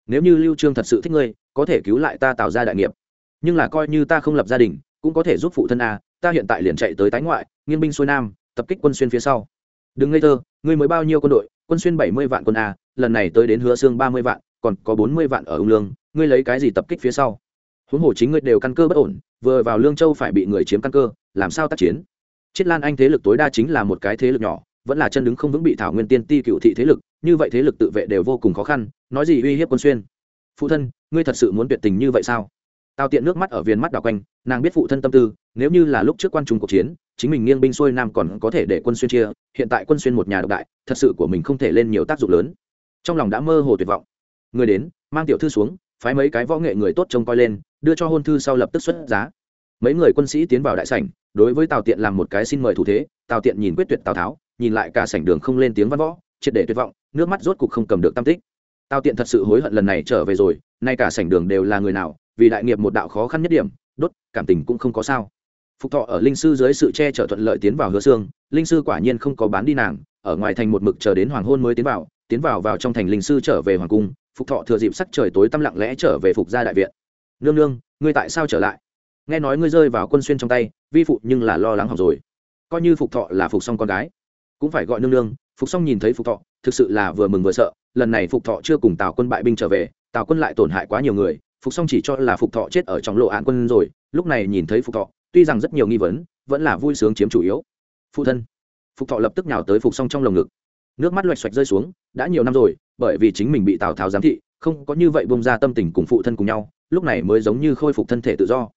Nếu như lưu trương thật sự thích ngươi, có thể cứu lại ta tạo ra đại nghiệp. Nhưng là coi như ta không lập gia đình, cũng có thể giúp phụ thân a, ta hiện tại liền chạy tới tái ngoại nghiên binh xuôi nam, tập kích quân xuyên phía sau. Đừng ngây thơ, ngươi mới bao nhiêu quân đội, quân xuyên bảy mươi vạn quân a, lần này tới đến hứa xương ba mươi vạn, còn có bốn mươi vạn ở ung lương, ngươi lấy cái gì tập kích phía sau? Huống hồ chính ngươi đều căn cơ bất ổn, vừa vào lương châu phải bị người chiếm căn cơ, làm sao tác chiến? Chiết lan anh thế lực tối đa chính là một cái thế lực nhỏ, vẫn là chân đứng không vững bị thảo nguyên tiên ti cựu thị thế lực như vậy thế lực tự vệ đều vô cùng khó khăn, nói gì uy hiếp quân xuyên? Phụ thân, ngươi thật sự muốn tuyệt tình như vậy sao? Tào tiện nước mắt ở viên mắt đảo quanh, nàng biết phụ thân tâm tư, nếu như là lúc trước quan trung cuộc chiến, chính mình nghiêng binh xuôi nam còn có thể để quân xuyên chia, hiện tại quân xuyên một nhà độc đại, thật sự của mình không thể lên nhiều tác dụng lớn. Trong lòng đã mơ hồ tuyệt vọng. Người đến, mang tiểu thư xuống, phái mấy cái võ nghệ người tốt trông coi lên, đưa cho hôn thư sau lập tức xuất giá. Mấy người quân sĩ tiến vào đại sảnh, đối với tào tiện làm một cái xin mời thủ thế, tào tiện nhìn quyết tuyệt tào tháo, nhìn lại cả sảnh đường không lên tiếng văn võ triệt để tuyệt vọng, nước mắt rốt cục không cầm được tam tích. Tào tiện thật sự hối hận lần này trở về rồi, nay cả sảnh đường đều là người nào, vì đại nghiệp một đạo khó khăn nhất điểm, đốt, cảm tình cũng không có sao. Phục thọ ở linh sư dưới sự che chở thuận lợi tiến vào hứa xương linh sư quả nhiên không có bán đi nàng, ở ngoài thành một mực chờ đến hoàng hôn mới tiến vào tiến vào vào trong thành linh sư trở về hoàng cung, phục thọ thừa dịp sắc trời tối tăm lặng lẽ trở về phục gia đại viện. Nương nương, ngươi tại sao trở lại? Nghe nói ngươi rơi vào quân xuyên trong tay, vi phụ nhưng là lo lắng học rồi. Coi như phục thọ là phục xong con gái cũng phải gọi nương nương, phục xong nhìn thấy phục thọ, thực sự là vừa mừng vừa sợ, lần này phục thọ chưa cùng tào quân bại binh trở về, tào quân lại tổn hại quá nhiều người, phục xong chỉ cho là phục thọ chết ở trong lộ án quân rồi, lúc này nhìn thấy phục thọ, tuy rằng rất nhiều nghi vấn, vẫn là vui sướng chiếm chủ yếu. Phụ thân, phục thọ lập tức nhào tới phục xong trong lồng ngực. Nước mắt loạch xoạch rơi xuống, đã nhiều năm rồi, bởi vì chính mình bị tào tháo giám thị, không có như vậy bông ra tâm tình cùng phụ thân cùng nhau, lúc này mới giống như khôi phục thân thể tự do.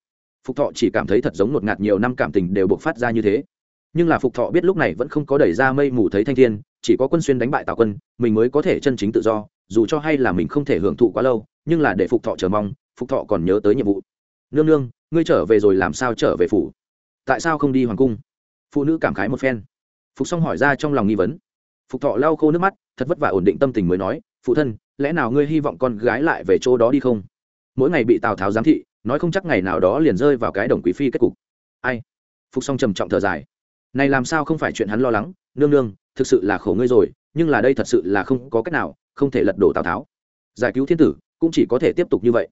Phục thọ chỉ cảm thấy thật giống ngột ngạt nhiều năm cảm tình đều buộc phát ra như thế nhưng là phục thọ biết lúc này vẫn không có đẩy ra mây mù thấy thanh thiên, chỉ có quân xuyên đánh bại tào quân, mình mới có thể chân chính tự do, dù cho hay là mình không thể hưởng thụ quá lâu, nhưng là để phục thọ chờ mong, phục thọ còn nhớ tới nhiệm vụ. Nương nương, ngươi trở về rồi làm sao trở về phủ? Tại sao không đi hoàng cung? Phụ nữ cảm khái một phen. Phục xong hỏi ra trong lòng nghi vấn. Phục thọ lau khô nước mắt, thật vất vả ổn định tâm tình mới nói, phụ thân, lẽ nào ngươi hy vọng con gái lại về chỗ đó đi không? Mỗi ngày bị tào tháo giám thị, nói không chắc ngày nào đó liền rơi vào cái đồng quý phi kết cục. Ai? Phục xong trầm trọng thở dài này làm sao không phải chuyện hắn lo lắng? Nương nương, thực sự là khổ ngươi rồi, nhưng là đây thật sự là không có cách nào, không thể lật đổ tào tháo. Giải cứu thiên tử, cũng chỉ có thể tiếp tục như vậy.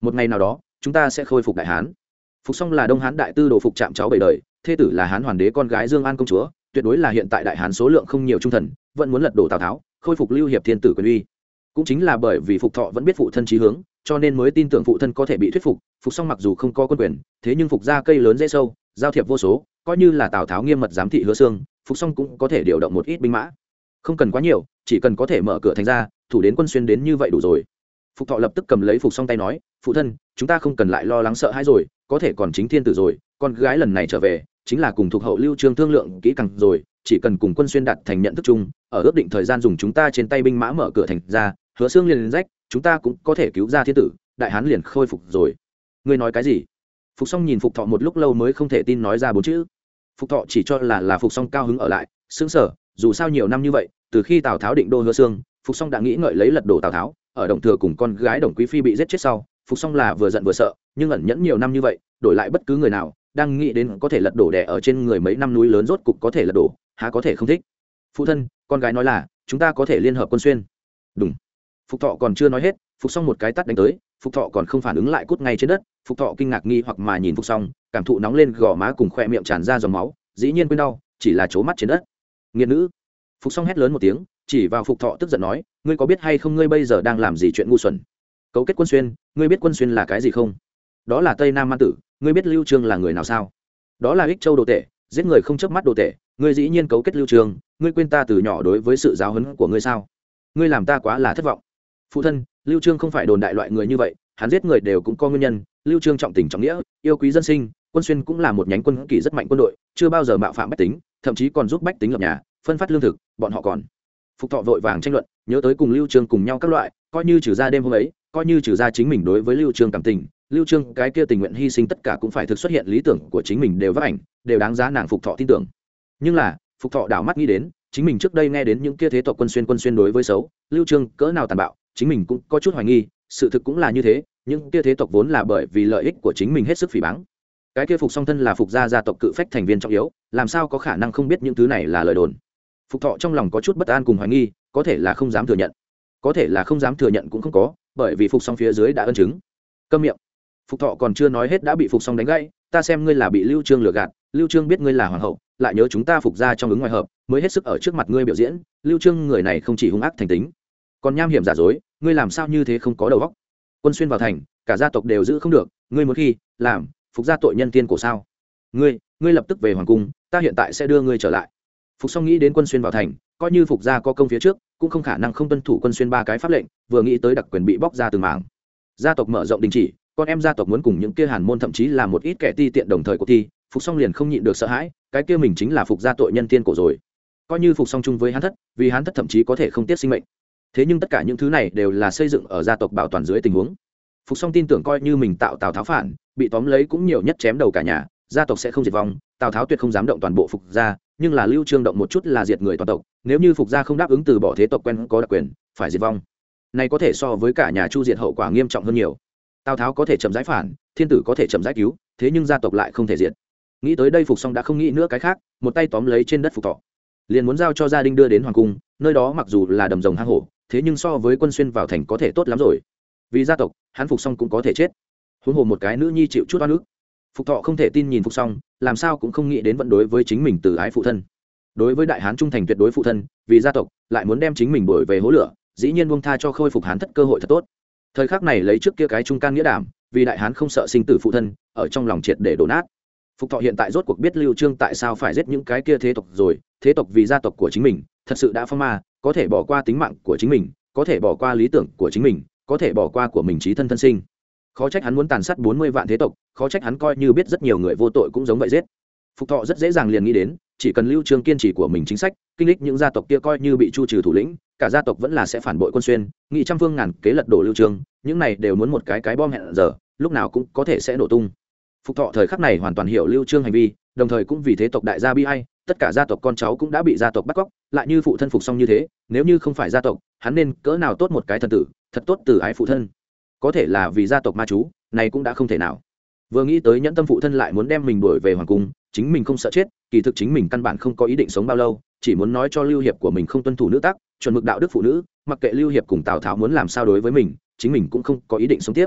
Một ngày nào đó, chúng ta sẽ khôi phục đại hán. Phục xong là đông hán đại tư đồ phục trạm cháu bảy đời, thê tử là hán hoàng đế con gái dương an công chúa, tuyệt đối là hiện tại đại hán số lượng không nhiều trung thần, vẫn muốn lật đổ tào tháo, khôi phục lưu hiệp thiên tử quyền uy. Cũng chính là bởi vì phục thọ vẫn biết phụ thân trí hướng, cho nên mới tin tưởng phụ thân có thể bị thuyết phục phục xong mặc dù không có quân quyền, thế nhưng phục ra cây lớn dễ sâu giao thiệp vô số, coi như là tào tháo nghiêm mật giám thị hứa xương phục xong cũng có thể điều động một ít binh mã. Không cần quá nhiều, chỉ cần có thể mở cửa thành ra, thủ đến quân xuyên đến như vậy đủ rồi. Phục thọ lập tức cầm lấy phục xong tay nói, phụ thân, chúng ta không cần lại lo lắng sợ hãi rồi, có thể còn chính thiên tử rồi, con gái lần này trở về, chính là cùng thuộc hậu lưu trương thương lượng kỹ càng rồi, chỉ cần cùng quân xuyên đặt thành nhận thức chung, ở ước định thời gian dùng chúng ta trên tay binh mã mở cửa thành ra, hứa xương liền rách, chúng ta cũng có thể cứu ra thiên tử, đại hán liền khôi phục rồi. Ngươi nói cái gì? Phục Song nhìn phục thọ một lúc lâu mới không thể tin nói ra bốn chữ. Phục thọ chỉ cho là là phục Song cao hứng ở lại xứng sở, dù sao nhiều năm như vậy, từ khi tào tháo định đô hứa xương, phục Song đã nghĩ ngợi lấy lật đổ tào tháo, ở đồng thừa cùng con gái đồng quý phi bị giết chết sau, phục Song là vừa giận vừa sợ, nhưng ẩn nhẫn nhiều năm như vậy, đổi lại bất cứ người nào đang nghĩ đến có thể lật đổ đẻ ở trên người mấy năm núi lớn rốt cục có thể lật đổ, há có thể không thích. Phụ thân, con gái nói là, chúng ta có thể liên hợp quân xuyên. Đúng. Phục thọ còn chưa nói hết, phục Song một cái tắt đánh tới phục thọ còn không phản ứng lại cút ngay trên đất, phục thọ kinh ngạc nghi hoặc mà nhìn phục xong cảm thụ nóng lên gò má cùng khoe miệng tràn ra dòng máu, dĩ nhiên quên đau, chỉ là c mắt trên đất. Nghiệt nữ. Phục xong hét lớn một tiếng, chỉ vào phục thọ tức giận nói, ngươi có biết hay không ngươi bây giờ đang làm gì chuyện ngu xuẩn? Cấu kết quân xuyên, ngươi biết quân xuyên là cái gì không? Đó là tây nam man tử, ngươi biết lưu trương là người nào sao? Đó là ích châu đồ tệ giết người không chớp mắt đồ tệ ngươi dĩ nhiên cấu kết lưu trương, ngươi quên ta từ nhỏ đối với sự giáo huấn của ngươi sao? Ngươi làm ta quá là thất vọng. Phụ thân lưu trương không phải đồn đại loại người như vậy, hắn giết người đều cũng có nguyên nhân, lưu trương trọng tình trọng nghĩa, yêu quý dân sinh, quân xuyên cũng là một nhánh quân kỳ rất mạnh quân đội, chưa bao giờ mạo phạm bách tính, thậm chí còn giúp bách tính lập nhà, phân phát lương thực, bọn họ còn phục thọ vội vàng tranh luận, nhớ tới cùng lưu trương cùng nhau các loại, coi như trừ ra đêm hôm ấy, coi như trừ ra chính mình đối với lưu trương cảm tình, lưu trương cái kia tình nguyện hy sinh tất cả cũng phải thực xuất hiện lý tưởng của chính mình đều vấp ảnh, đều đáng giá nàng phục thọ tin tưởng. Nhưng là, phục thọ đảo mắt nghĩ đến, chính mình trước đây nghe đến những kia thế tộc quân xuyên quân xuyên đối với xấu, lưu trương cỡ nào tàn bạo chính mình cũng có chút hoài nghi, sự thực cũng là như thế, những kia thế tộc vốn là bởi vì lợi ích của chính mình hết sức phỉ báng. Cái kia phục song thân là phục gia gia tộc cự phách thành viên trọng yếu, làm sao có khả năng không biết những thứ này là lời đồn. Phục thọ trong lòng có chút bất an cùng hoài nghi, có thể là không dám thừa nhận. Có thể là không dám thừa nhận cũng không có, bởi vì phục song phía dưới đã ân chứng. Câm miệng. Phục thọ còn chưa nói hết đã bị phục song đánh gãy, ta xem ngươi là bị lưu trương lừa gạt, lưu trương biết ngươi là hoàng hậu, lại nhớ chúng ta phục ra trong ứng ngoài hợp, mới hết sức ở trước mặt ngươi biểu diễn, lưu trương người này không chỉ hung ác thành tính còn nham hiểm giả dối, ngươi làm sao như thế không có đầu óc? Quân xuyên vào thành, cả gia tộc đều giữ không được, ngươi muốn khi, làm, phục gia tội nhân tiên cổ sao? Ngươi ngươi lập tức về hoàng cung, ta hiện tại sẽ đưa ngươi trở lại. Phục song nghĩ đến quân xuyên vào thành, coi như phục gia có công phía trước, cũng không khả năng không tuân thủ quân xuyên ba cái pháp lệnh, vừa nghĩ tới đặc quyền bị bóc ra từng mảng. Gia tộc mở rộng đình chỉ, con em gia tộc muốn cùng những kia hàn môn thậm chí là một ít kẻ ti tiện đồng thời cuộc thi, phục song liền không nhịn được sợ hãi, cái kia mình chính là phục gia tội nhân tiên cổ rồi. Coi như phục song chung với hán thất, vì hán thất thậm chí có thể không tiết sinh mệnh thế nhưng tất cả những thứ này đều là xây dựng ở gia tộc bảo toàn dưới tình huống. Phục song tin tưởng coi như mình tạo tào tháo phản, bị tóm lấy cũng nhiều nhất chém đầu cả nhà, gia tộc sẽ không diệt vong, tào tháo tuyệt không dám động toàn bộ phục gia, nhưng là lưu trương động một chút là diệt người toàn tộc, nếu như phục gia không đáp ứng từ bỏ thế tộc quen có đặc quyền, phải diệt vong. Này có thể so với cả nhà chu diệt hậu quả nghiêm trọng hơn nhiều. Tào tháo có thể chậm giải phản, thiên tử có thể chậm giải cứu, thế nhưng gia tộc lại không thể diệt. Nghĩ tới đây phục song đã không nghĩ nữa cái khác, một tay tóm lấy trên đất phục thọ. Liền muốn giao cho gia đình đưa đến hoàng cung, nơi đó mặc dù là đầm rồng hang hổ thế nhưng so với quân xuyên vào thành có thể tốt lắm rồi. Vì gia tộc, hắn phục xong cũng có thể chết. Huống hồ một cái nữ nhi chịu chút oan ức. Phục thọ không thể tin nhìn phục xong, làm sao cũng không nghĩ đến vận đối với chính mình từ ái phụ thân. Đối với đại hán trung thành tuyệt đối phụ thân, vì gia tộc, lại muốn đem chính mình đổi về hố lửa, dĩ nhiên buông tha cho khôi phục hán thất cơ hội thật tốt. Thời khắc này lấy trước kia cái trung can nghĩa đảm, vì đại hán không sợ sinh tử phụ thân, ở trong lòng triệt để đổ nát. Phục thọ hiện tại rốt cuộc biết lưu trương tại sao phải giết những cái kia thế tộc rồi, thế tộc vì gia tộc của chính mình, thật sự đã phong ma có thể bỏ qua tính mạng của chính mình, có thể bỏ qua lý tưởng của chính mình, có thể bỏ qua của mình trí thân thân sinh. Khó trách hắn muốn tàn sát bốn mươi vạn thế tộc, khó trách hắn coi như biết rất nhiều người vô tội cũng giống vậy giết. Phục thọ rất dễ dàng liền nghĩ đến, chỉ cần lưu trương kiên trì của mình chính sách, kinh lịch những gia tộc kia coi như bị chu trừ thủ lĩnh, cả gia tộc vẫn là sẽ phản bội quân xuyên, nghị trăm phương ngàn kế lật đổ lưu trương, những này đều muốn một cái cái bom hẹn giờ, lúc nào cũng có thể sẽ nổ tung. Phục thọ thời khắc này hoàn toàn hiểu lưu trương hành vi, đồng thời cũng vì thế tộc đại gia bi ai tất cả gia tộc con cháu cũng đã bị gia tộc bắt cóc, lại như phụ thân phục xong như thế, nếu như không phải gia tộc, hắn nên cỡ nào tốt một cái thần tử, thật tốt từ ái phụ thân. Có thể là vì gia tộc ma chú, này cũng đã không thể nào. Vừa nghĩ tới nhẫn tâm phụ thân lại muốn đem mình đuổi về hoàng cung, chính mình không sợ chết, kỳ thực chính mình căn bản không có ý định sống bao lâu, chỉ muốn nói cho lưu hiệp của mình không tuân thủ nữ tắc, chuẩn mực đạo đức phụ nữ, mặc kệ lưu hiệp cùng tào tháo muốn làm sao đối với mình, chính mình cũng không có ý định sống tiếp.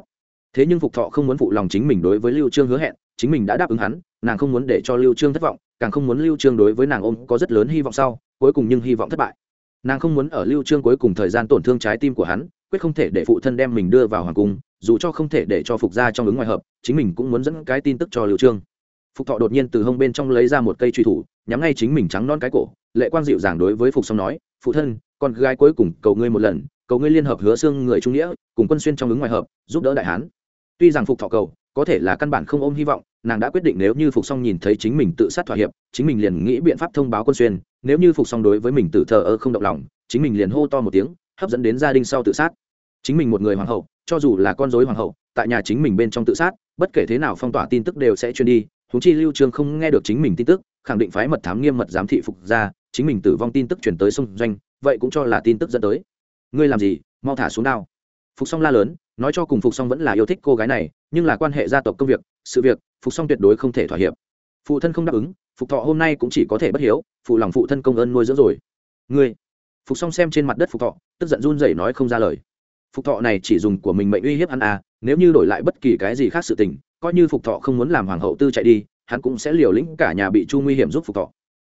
Thế nhưng phục thọ không muốn phụ lòng chính mình đối với lưu trương hứa hẹn, chính mình đã đáp ứng hắn, nàng không muốn để cho lưu trương thất vọng càng không muốn lưu trương đối với nàng ôm có rất lớn hy vọng sau, cuối cùng nhưng hy vọng thất bại. Nàng không muốn ở lưu trương cuối cùng thời gian tổn thương trái tim của hắn, quyết không thể để phụ thân đem mình đưa vào hoàng cung, dù cho không thể để cho phục gia trong ứng ngoài hợp, chính mình cũng muốn dẫn cái tin tức cho lưu trương. Phục thọ đột nhiên từ hông bên trong lấy ra một cây truy thủ, nhắm ngay chính mình trắng non cái cổ, lệ quang dịu dàng đối với phục song nói, phụ thân, con gái cuối cùng, cầu ngươi một lần, cầu ngươi liên hợp hứa xương người trung nghĩa, cùng quân xuyên trong ứng ngoài hợp, giúp đỡ đại hán. Tuy rằng phục thọ cầu có thể là căn bản không ôm hy vọng, nàng đã quyết định nếu như phục song nhìn thấy chính mình tự sát thỏa hiệp, chính mình liền nghĩ biện pháp thông báo quân xuyên, nếu như phục song đối với mình tự thờ ơ không động lòng, chính mình liền hô to một tiếng, hấp dẫn đến gia đình sau tự sát. Chính mình một người hoàng hậu, cho dù là con dối hoàng hậu, tại nhà chính mình bên trong tự sát, bất kể thế nào phong tỏa tin tức đều sẽ truyền đi thú chi lưu trương không nghe được chính mình tin tức, khẳng định phái mật thám nghiêm mật giám thị phục ra chính mình tử vong tin tức chuyển tới sông doanh, vậy cũng cho là tin tức dẫn tới. Ngươi làm gì? Mau thả xuống nào phục song la lớn, nói cho cùng phục song vẫn là yêu thích cô gái này nhưng là quan hệ gia tộc công việc, sự việc, phục song tuyệt đối không thể thỏa hiệp. Phụ thân không đáp ứng, phục thọ hôm nay cũng chỉ có thể bất hiếu, phụ lòng phụ thân công ơn nuôi dưỡng rồi. Ngươi, phục song xem trên mặt đất phục thọ, tức giận run rẩy nói không ra lời. Phục thọ này chỉ dùng của mình mệnh uy hiếp hắn à nếu như đổi lại bất kỳ cái gì khác sự tình, coi như phục thọ không muốn làm hoàng hậu tư chạy đi, hắn cũng sẽ liều lĩnh cả nhà bị chu nguy hiểm giúp phục thọ.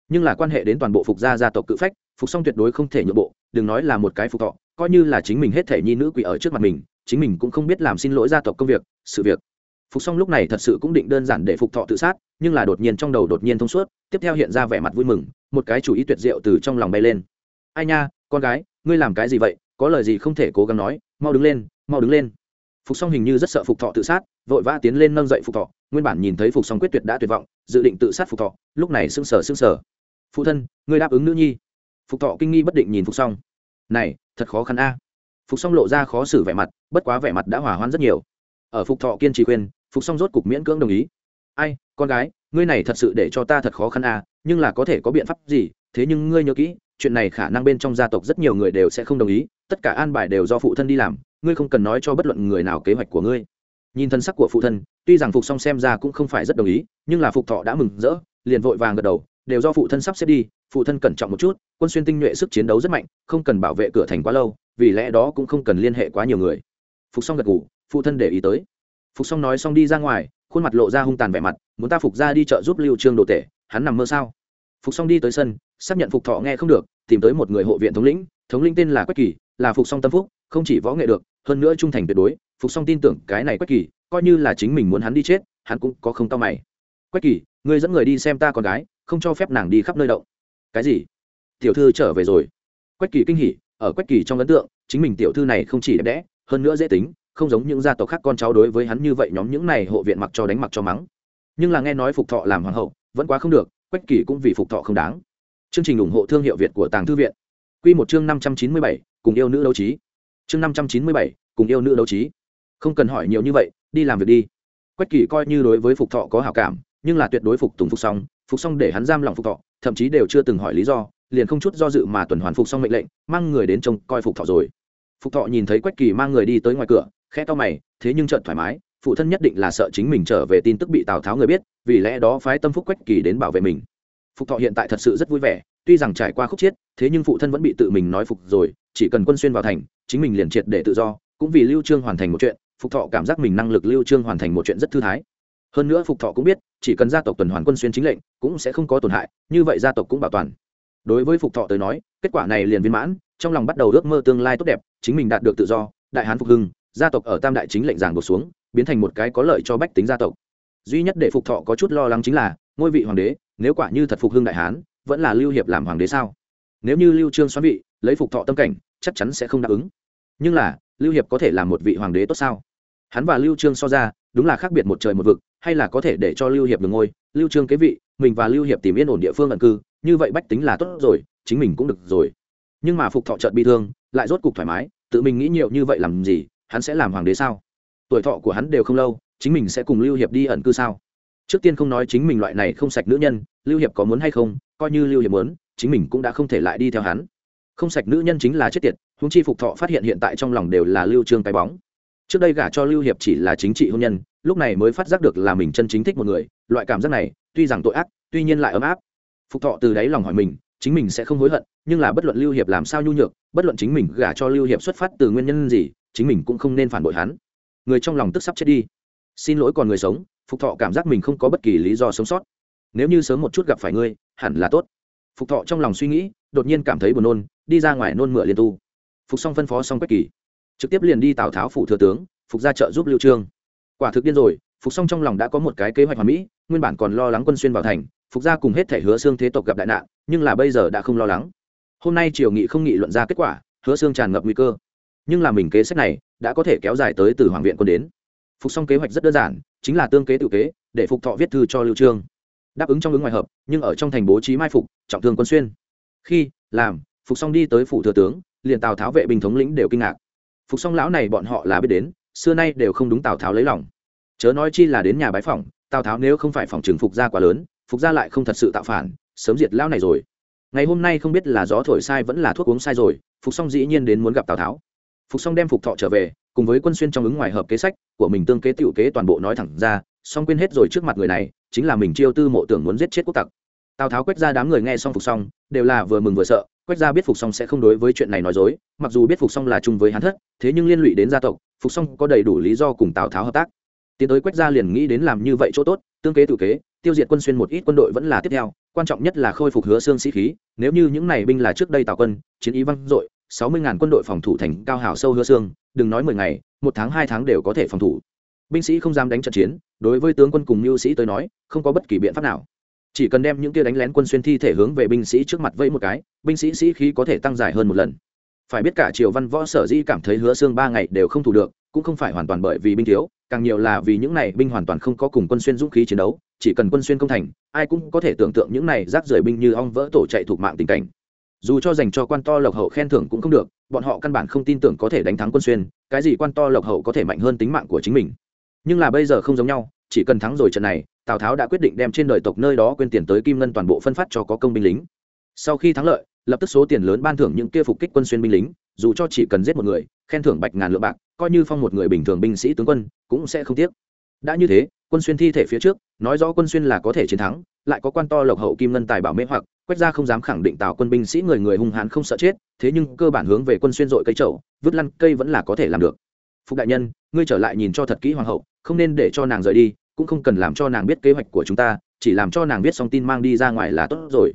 Nhưng là quan hệ đến toàn bộ phục gia gia tộc cự phách, phục song tuyệt đối không thể nhượng bộ, đừng nói là một cái phục thọ, coi như là chính mình hết thể nhi nữ quỷ ở trước mặt mình chính mình cũng không biết làm xin lỗi gia tộc công việc, sự việc. Phục song lúc này thật sự cũng định đơn giản để phục thọ tự sát, nhưng là đột nhiên trong đầu đột nhiên thông suốt, tiếp theo hiện ra vẻ mặt vui mừng, một cái chủ ý tuyệt diệu từ trong lòng bay lên. Ai nha, con gái, ngươi làm cái gì vậy? Có lời gì không thể cố gắng nói, mau đứng lên, mau đứng lên. Phục song hình như rất sợ phục thọ tự sát, vội vã tiến lên nâng dậy phục thọ, nguyên bản nhìn thấy phục song quyết tuyệt đã tuyệt vọng, dự định tự sát phục thọ, lúc này sưng sờ sưng sờ. Phụ thân, ngươi đáp ứng nữ nhi. Phục thọ kinh nghi bất định nhìn phục song. Này, thật khó khăn a phục song lộ ra khó xử vẻ mặt, bất quá vẻ mặt đã hỏa hoãn rất nhiều ở phục thọ kiên trì khuyên, phục song rốt cục miễn cưỡng đồng ý ai, con gái, ngươi này thật sự để cho ta thật khó khăn à? nhưng là có thể có biện pháp gì, thế nhưng ngươi nhớ kỹ, chuyện này khả năng bên trong gia tộc rất nhiều người đều sẽ không đồng ý, tất cả an bài đều do phụ thân đi làm, ngươi không cần nói cho bất luận người nào kế hoạch của ngươi nhìn thân sắc của phụ thân, tuy rằng phục song xem ra cũng không phải rất đồng ý, nhưng là phục thọ đã mừng rỡ, liền vội vàng gật đầu đều do phụ thân sắp xếp đi, phụ thân cẩn trọng một chút, quân xuyên tinh nhuệ sức chiến đấu rất mạnh, không cần bảo vệ cửa thành quá lâu, vì lẽ đó cũng không cần liên hệ quá nhiều người. Phục xong gật ngủ phụ thân để ý tới. Phục xong nói xong đi ra ngoài, khuôn mặt lộ ra hung tàn vẻ mặt, muốn ta phục ra đi chợ giúp lưu trương đồ tể, hắn nằm mơ sao? Phục xong đi tới sân, xác nhận phục thọ nghe không được, tìm tới một người hộ viện thống lĩnh thống lĩnh tên là quách kỳ, là phục song tâm phúc, không chỉ võ nghệ được, hơn nữa trung thành tuyệt đối, phục song tin tưởng cái này quách kỳ, coi như là chính mình muốn hắn đi chết, hắn cũng có không tao mày. Quách kỳ, ngươi dẫn người đi xem ta con gái không cho phép nàng đi khắp nơi động. Cái gì? Tiểu thư trở về rồi. Quách kỳ kinh hỉ, ở quách kỳ trong ấn tượng, chính mình tiểu thư này không chỉ đẹp đẽ, hơn nữa dễ tính, không giống những gia tộc khác con cháu đối với hắn như vậy nhóm những này hộ viện mặc cho đánh mặc cho mắng. Nhưng là nghe nói phục thọ làm hoàng hậu, vẫn quá không được, quách kỳ cũng vì phục thọ không đáng. Chương trình ủng hộ thương hiệu việt của tàng thư viện. Q một chương năm trăm chín mươi bảy, cùng yêu nữ đấu trí. Chương năm trăm chín mươi bảy, cùng yêu nữ đấu trí. Không cần hỏi nhiều như vậy, đi làm việc đi. Quách kỳ coi như đối với phục thọ có hảo cảm, nhưng là tuyệt đối phục tùng phục xong phục xong để hắn giam lòng phục thọ, thậm chí đều chưa từng hỏi lý do, liền không chút do dự mà tuần hoàn phục xong mệnh lệnh, mang người đến trông coi phục thọ rồi. Phục thọ nhìn thấy quách kỳ mang người đi tới ngoài cửa, khẽ to mày, thế nhưng trợn thoải mái, phụ thân nhất định là sợ chính mình trở về tin tức bị tào tháo người biết, vì lẽ đó phái tâm phúc quách kỳ đến bảo vệ mình. Phục thọ hiện tại thật sự rất vui vẻ, tuy rằng trải qua khúc chiết thế nhưng phụ thân vẫn bị tự mình nói phục rồi, chỉ cần quân xuyên vào thành, chính mình liền triệt để tự do, cũng vì lưu trương hoàn thành một chuyện, phục thọ cảm giác mình năng lực lưu trương hoàn thành một chuyện rất thư thái hơn nữa phục thọ cũng biết, chỉ cần gia tộc tuần hoàn quân xuyên chính lệnh, cũng sẽ không có tổn hại, như vậy gia tộc cũng bảo toàn. Đối với phục thọ tới nói, kết quả này liền viên mãn, trong lòng bắt đầu ước mơ tương lai tốt đẹp, chính mình đạt được tự do, đại hán phục hưng, gia tộc ở tam đại chính lệnh giảng đột xuống, biến thành một cái có lợi cho bách tính gia tộc. Duy nhất để phục thọ có chút lo lắng chính là, ngôi vị hoàng đế, nếu quả như thật phục hưng đại hán, vẫn là lưu hiệp làm hoàng đế sao? Nếu như lưu trương xoắn vị, lấy phục thọ tâm cảnh, chắc chắn sẽ không đáp ứng. Nhưng là, lưu hiệp có thể làm một vị hoàng đế tốt sao? Hắn và lưu trương so ra, đúng là khác biệt một trời một vực hay là có thể để cho lưu hiệp được ngôi, lưu trương kế vị, mình và lưu hiệp tìm yên ổn địa phương ẩn cư, như vậy bách tính là tốt rồi, chính mình cũng được rồi. Nhưng mà phục thọ trợt bị thương, lại rốt cục thoải mái, tự mình nghĩ nhiều như vậy làm gì, hắn sẽ làm hoàng đế sao? Tuổi thọ của hắn đều không lâu, chính mình sẽ cùng lưu hiệp đi ẩn cư sao? Trước tiên không nói chính mình loại này không sạch nữ nhân, lưu hiệp có muốn hay không, coi như lưu hiệp muốn, chính mình cũng đã không thể lại đi theo hắn. Không sạch nữ nhân chính là chết tiệt húng chi phục thọ phát hiện hiện tại trong lòng đều là lưu trương cái bóng. Trước đây gả cho lưu hiệp chỉ là chính trị hôn nhân lúc này mới phát giác được là mình chân chính thích một người, loại cảm giác này, tuy rằng tội ác, tuy nhiên lại ấm áp. Phục thọ từ đáy lòng hỏi mình, chính mình sẽ không hối hận, nhưng là bất luận lưu hiệp làm sao nhu nhược, bất luận chính mình gả cho lưu hiệp xuất phát từ nguyên nhân gì, chính mình cũng không nên phản bội hắn. Người trong lòng tức sắp chết đi. Xin lỗi còn người sống, phục thọ cảm giác mình không có bất kỳ lý do sống sót. Nếu như sớm một chút gặp phải ngươi, hẳn là tốt. Phục thọ trong lòng suy nghĩ, đột nhiên cảm thấy buồn nôn, đi ra ngoài nôn mửa liên tu. Phục xong phân phó xong quách kỳ. Trực tiếp liền đi tào tháo phủ thừa tướng, phục ra trợ giúp lưu trương quả thực điên rồi, phục Song trong lòng đã có một cái kế hoạch hoàn mỹ, nguyên bản còn lo lắng quân xuyên vào thành, phục gia cùng hết thể hứa xương thế tộc gặp đại nạn, nhưng là bây giờ đã không lo lắng. Hôm nay triều nghị không nghị luận ra kết quả, hứa xương tràn ngập nguy cơ. Nhưng là mình kế sách này, đã có thể kéo dài tới từ hoàng viện quân đến. Phục Song kế hoạch rất đơn giản, chính là tương kế tự kế, để phục thọ viết thư cho lưu trương. Đáp ứng trong ứng ngoài hợp, nhưng ở trong thành bố trí mai phục, trọng thương quân xuyên. Khi, làm, phục Song đi tới phủ thừa tướng, liền tào tháo vệ binh thống lĩnh đều kinh ngạc. Phục Song lão này bọn họ là biết đến, xưa nay đều không đúng tào tháo lấy lòng chớ nói chi là đến nhà bái phỏng tào tháo nếu không phải phòng trừng phục gia quá lớn phục gia lại không thật sự tạo phản sớm diệt lão này rồi. Ngày hôm nay không biết là gió thổi sai vẫn là thuốc uống sai rồi phục song dĩ nhiên đến muốn gặp tào tháo. Phục song đem phục thọ trở về cùng với quân xuyên trong ứng ngoài hợp kế sách của mình tương kế tựu kế toàn bộ nói thẳng ra song quên hết rồi trước mặt người này chính là mình chiêu tư mộ tưởng muốn giết chết quốc tặc. Tào tháo quét ra đám người nghe xong phục song, đều là vừa mừng vừa sợ quét ra biết phục song sẽ không đối với chuyện này nói dối mặc dù biết phục song là chung với hắn thất thế nhưng liên lụy đến gia tộc phục song có đầy đủ lý do cùng tào tháo hợp tác tiến tới quét ra liền nghĩ đến làm như vậy chỗ tốt, tương kế tự kế, tiêu diệt quân xuyên một ít quân đội vẫn là tiếp theo, quan trọng nhất là khôi phục hứa xương sĩ khí, nếu như những này binh là trước đây tào quân, chiến ý văng dội, sáu mươi ngàn quân đội phòng thủ thành cao hào sâu hứa xương đừng nói mười ngày, một tháng, hai tháng đều có thể phòng thủ. Binh sĩ không dám đánh trận chiến, đối với tướng quân cùng mưu sĩ tới nói, không có bất kỳ biện pháp nào. Chỉ cần đem những kia đánh lén quân xuyên thi thể hướng về binh sĩ trước mặt vẫy một cái, binh sĩ sĩ khí có thể tăng dài hơn một lần. Phải biết cả triều văn võ sở di cảm thấy hứa xương ba ngày đều không thủ được cũng không phải hoàn toàn bởi vì binh thiếu, càng nhiều là vì những này binh hoàn toàn không có cùng quân xuyên dũng khí chiến đấu, chỉ cần quân xuyên công thành, ai cũng có thể tưởng tượng những này rác rưởi binh như ong vỡ tổ chạy thuộc mạng tình cảnh. Dù cho dành cho quan to lộc hậu khen thưởng cũng không được, bọn họ căn bản không tin tưởng có thể đánh thắng quân xuyên, cái gì quan to lộc hậu có thể mạnh hơn tính mạng của chính mình. Nhưng là bây giờ không giống nhau, chỉ cần thắng rồi trận này, tào tháo đã quyết định đem trên đời tộc nơi đó quên tiền tới kim ngân toàn bộ phân phát cho có công binh lính. Sau khi thắng lợi, lập tức số tiền lớn ban thưởng những kia phục kích quân xuyên binh lính, dù cho chỉ cần giết một người khen thưởng bạch ngàn lượng bạc, coi như phong một người bình thường binh sĩ tướng quân, cũng sẽ không tiếc. Đã như thế, quân xuyên thi thể phía trước, nói rõ quân xuyên là có thể chiến thắng, lại có quan to lộc hậu kim ngân tài bảo mê hoặc quét ra không dám khẳng định tào quân binh sĩ người người hung hãn không sợ chết, thế nhưng cơ bản hướng về quân xuyên dội cây trậu vứt lăn cây vẫn là có thể làm được. Phục đại nhân, ngươi trở lại nhìn cho thật kỹ hoàng hậu, không nên để cho nàng rời đi, cũng không cần làm cho nàng biết kế hoạch của chúng ta, chỉ làm cho nàng biết xong tin mang đi ra ngoài là tốt rồi.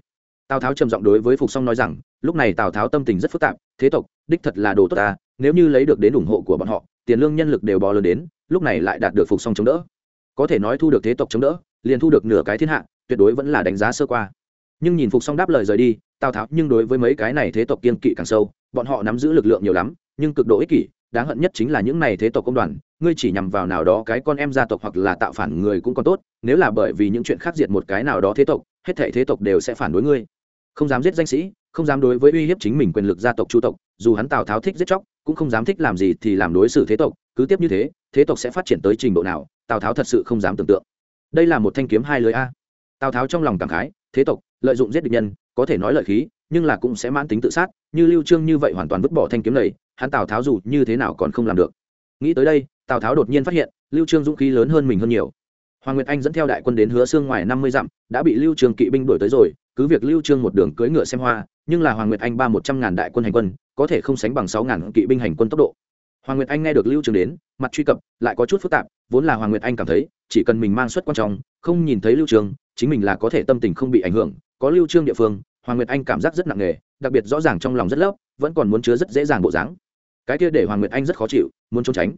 Tào tháo trầm giọng đối với phục song nói rằng, lúc này tào tháo tâm tình rất phức tạp, thế tộc, đích thật là đồ tốt ta nếu như lấy được đến ủng hộ của bọn họ, tiền lương nhân lực đều bò lớn đến, lúc này lại đạt được phục song chống đỡ. Có thể nói thu được thế tộc chống đỡ, liền thu được nửa cái thiên hạ, tuyệt đối vẫn là đánh giá sơ qua. Nhưng nhìn phục song đáp lời rời đi, tào tháo nhưng đối với mấy cái này thế tộc kiên kỵ càng sâu, bọn họ nắm giữ lực lượng nhiều lắm, nhưng cực độ ích kỷ, đáng hận nhất chính là những này thế tộc công đoàn, ngươi chỉ nhằm vào nào đó cái con em gia tộc hoặc là tạo phản người cũng còn tốt, nếu là bởi vì những chuyện khác diệt một cái nào đó thế tộc, hết thể thế tộc đều sẽ phản đối ngươi. Không dám giết danh sĩ không dám đối với uy hiếp chính mình quyền lực gia tộc chu tộc, dù hắn tào tháo thích giết chóc, cũng không dám thích làm gì thì làm đối xử thế tộc, cứ tiếp như thế thế tộc sẽ phát triển tới trình độ nào, tào tháo thật sự không dám tưởng tượng. Đây là một thanh kiếm hai lưới a. Tào tháo trong lòng cảm khái, thế tộc, lợi dụng giết địch nhân, có thể nói lợi khí, nhưng là cũng sẽ mãn tính tự sát, như lưu trương như vậy hoàn toàn vứt bỏ thanh kiếm này, hắn tào tháo dù như thế nào còn không làm được. Nghĩ tới đây, tào tháo đột nhiên phát hiện, lưu trương dũng khí lớn hơn mình hơn nhiều. Hoàng nguyệt anh dẫn theo đại quân đến hứa xương ngoài năm mươi dặm, đã bị lưu trương kỵ binh đuổi tới rồi cứ việc lưu trương một đường cưỡi ngựa xem hoa, nhưng là hoàng nguyệt anh ba một trăm ngàn đại quân hành quân, có thể không sánh bằng sáu ngàn kỵ binh hành quân tốc độ. Hoàng nguyệt anh nghe được lưu trương đến, mặt truy cập, lại có chút phức tạp, vốn là hoàng nguyệt anh cảm thấy, chỉ cần mình mang suất quan trọng, không nhìn thấy lưu trương, chính mình là có thể tâm tình không bị ảnh hưởng. Có lưu trương địa phương, hoàng nguyệt anh cảm giác rất nặng nề, đặc biệt rõ ràng trong lòng rất lấp, vẫn còn muốn chứa rất dễ dàng bộ dáng. Cái kia để hoàng nguyệt anh rất khó chịu, muốn trốn tránh.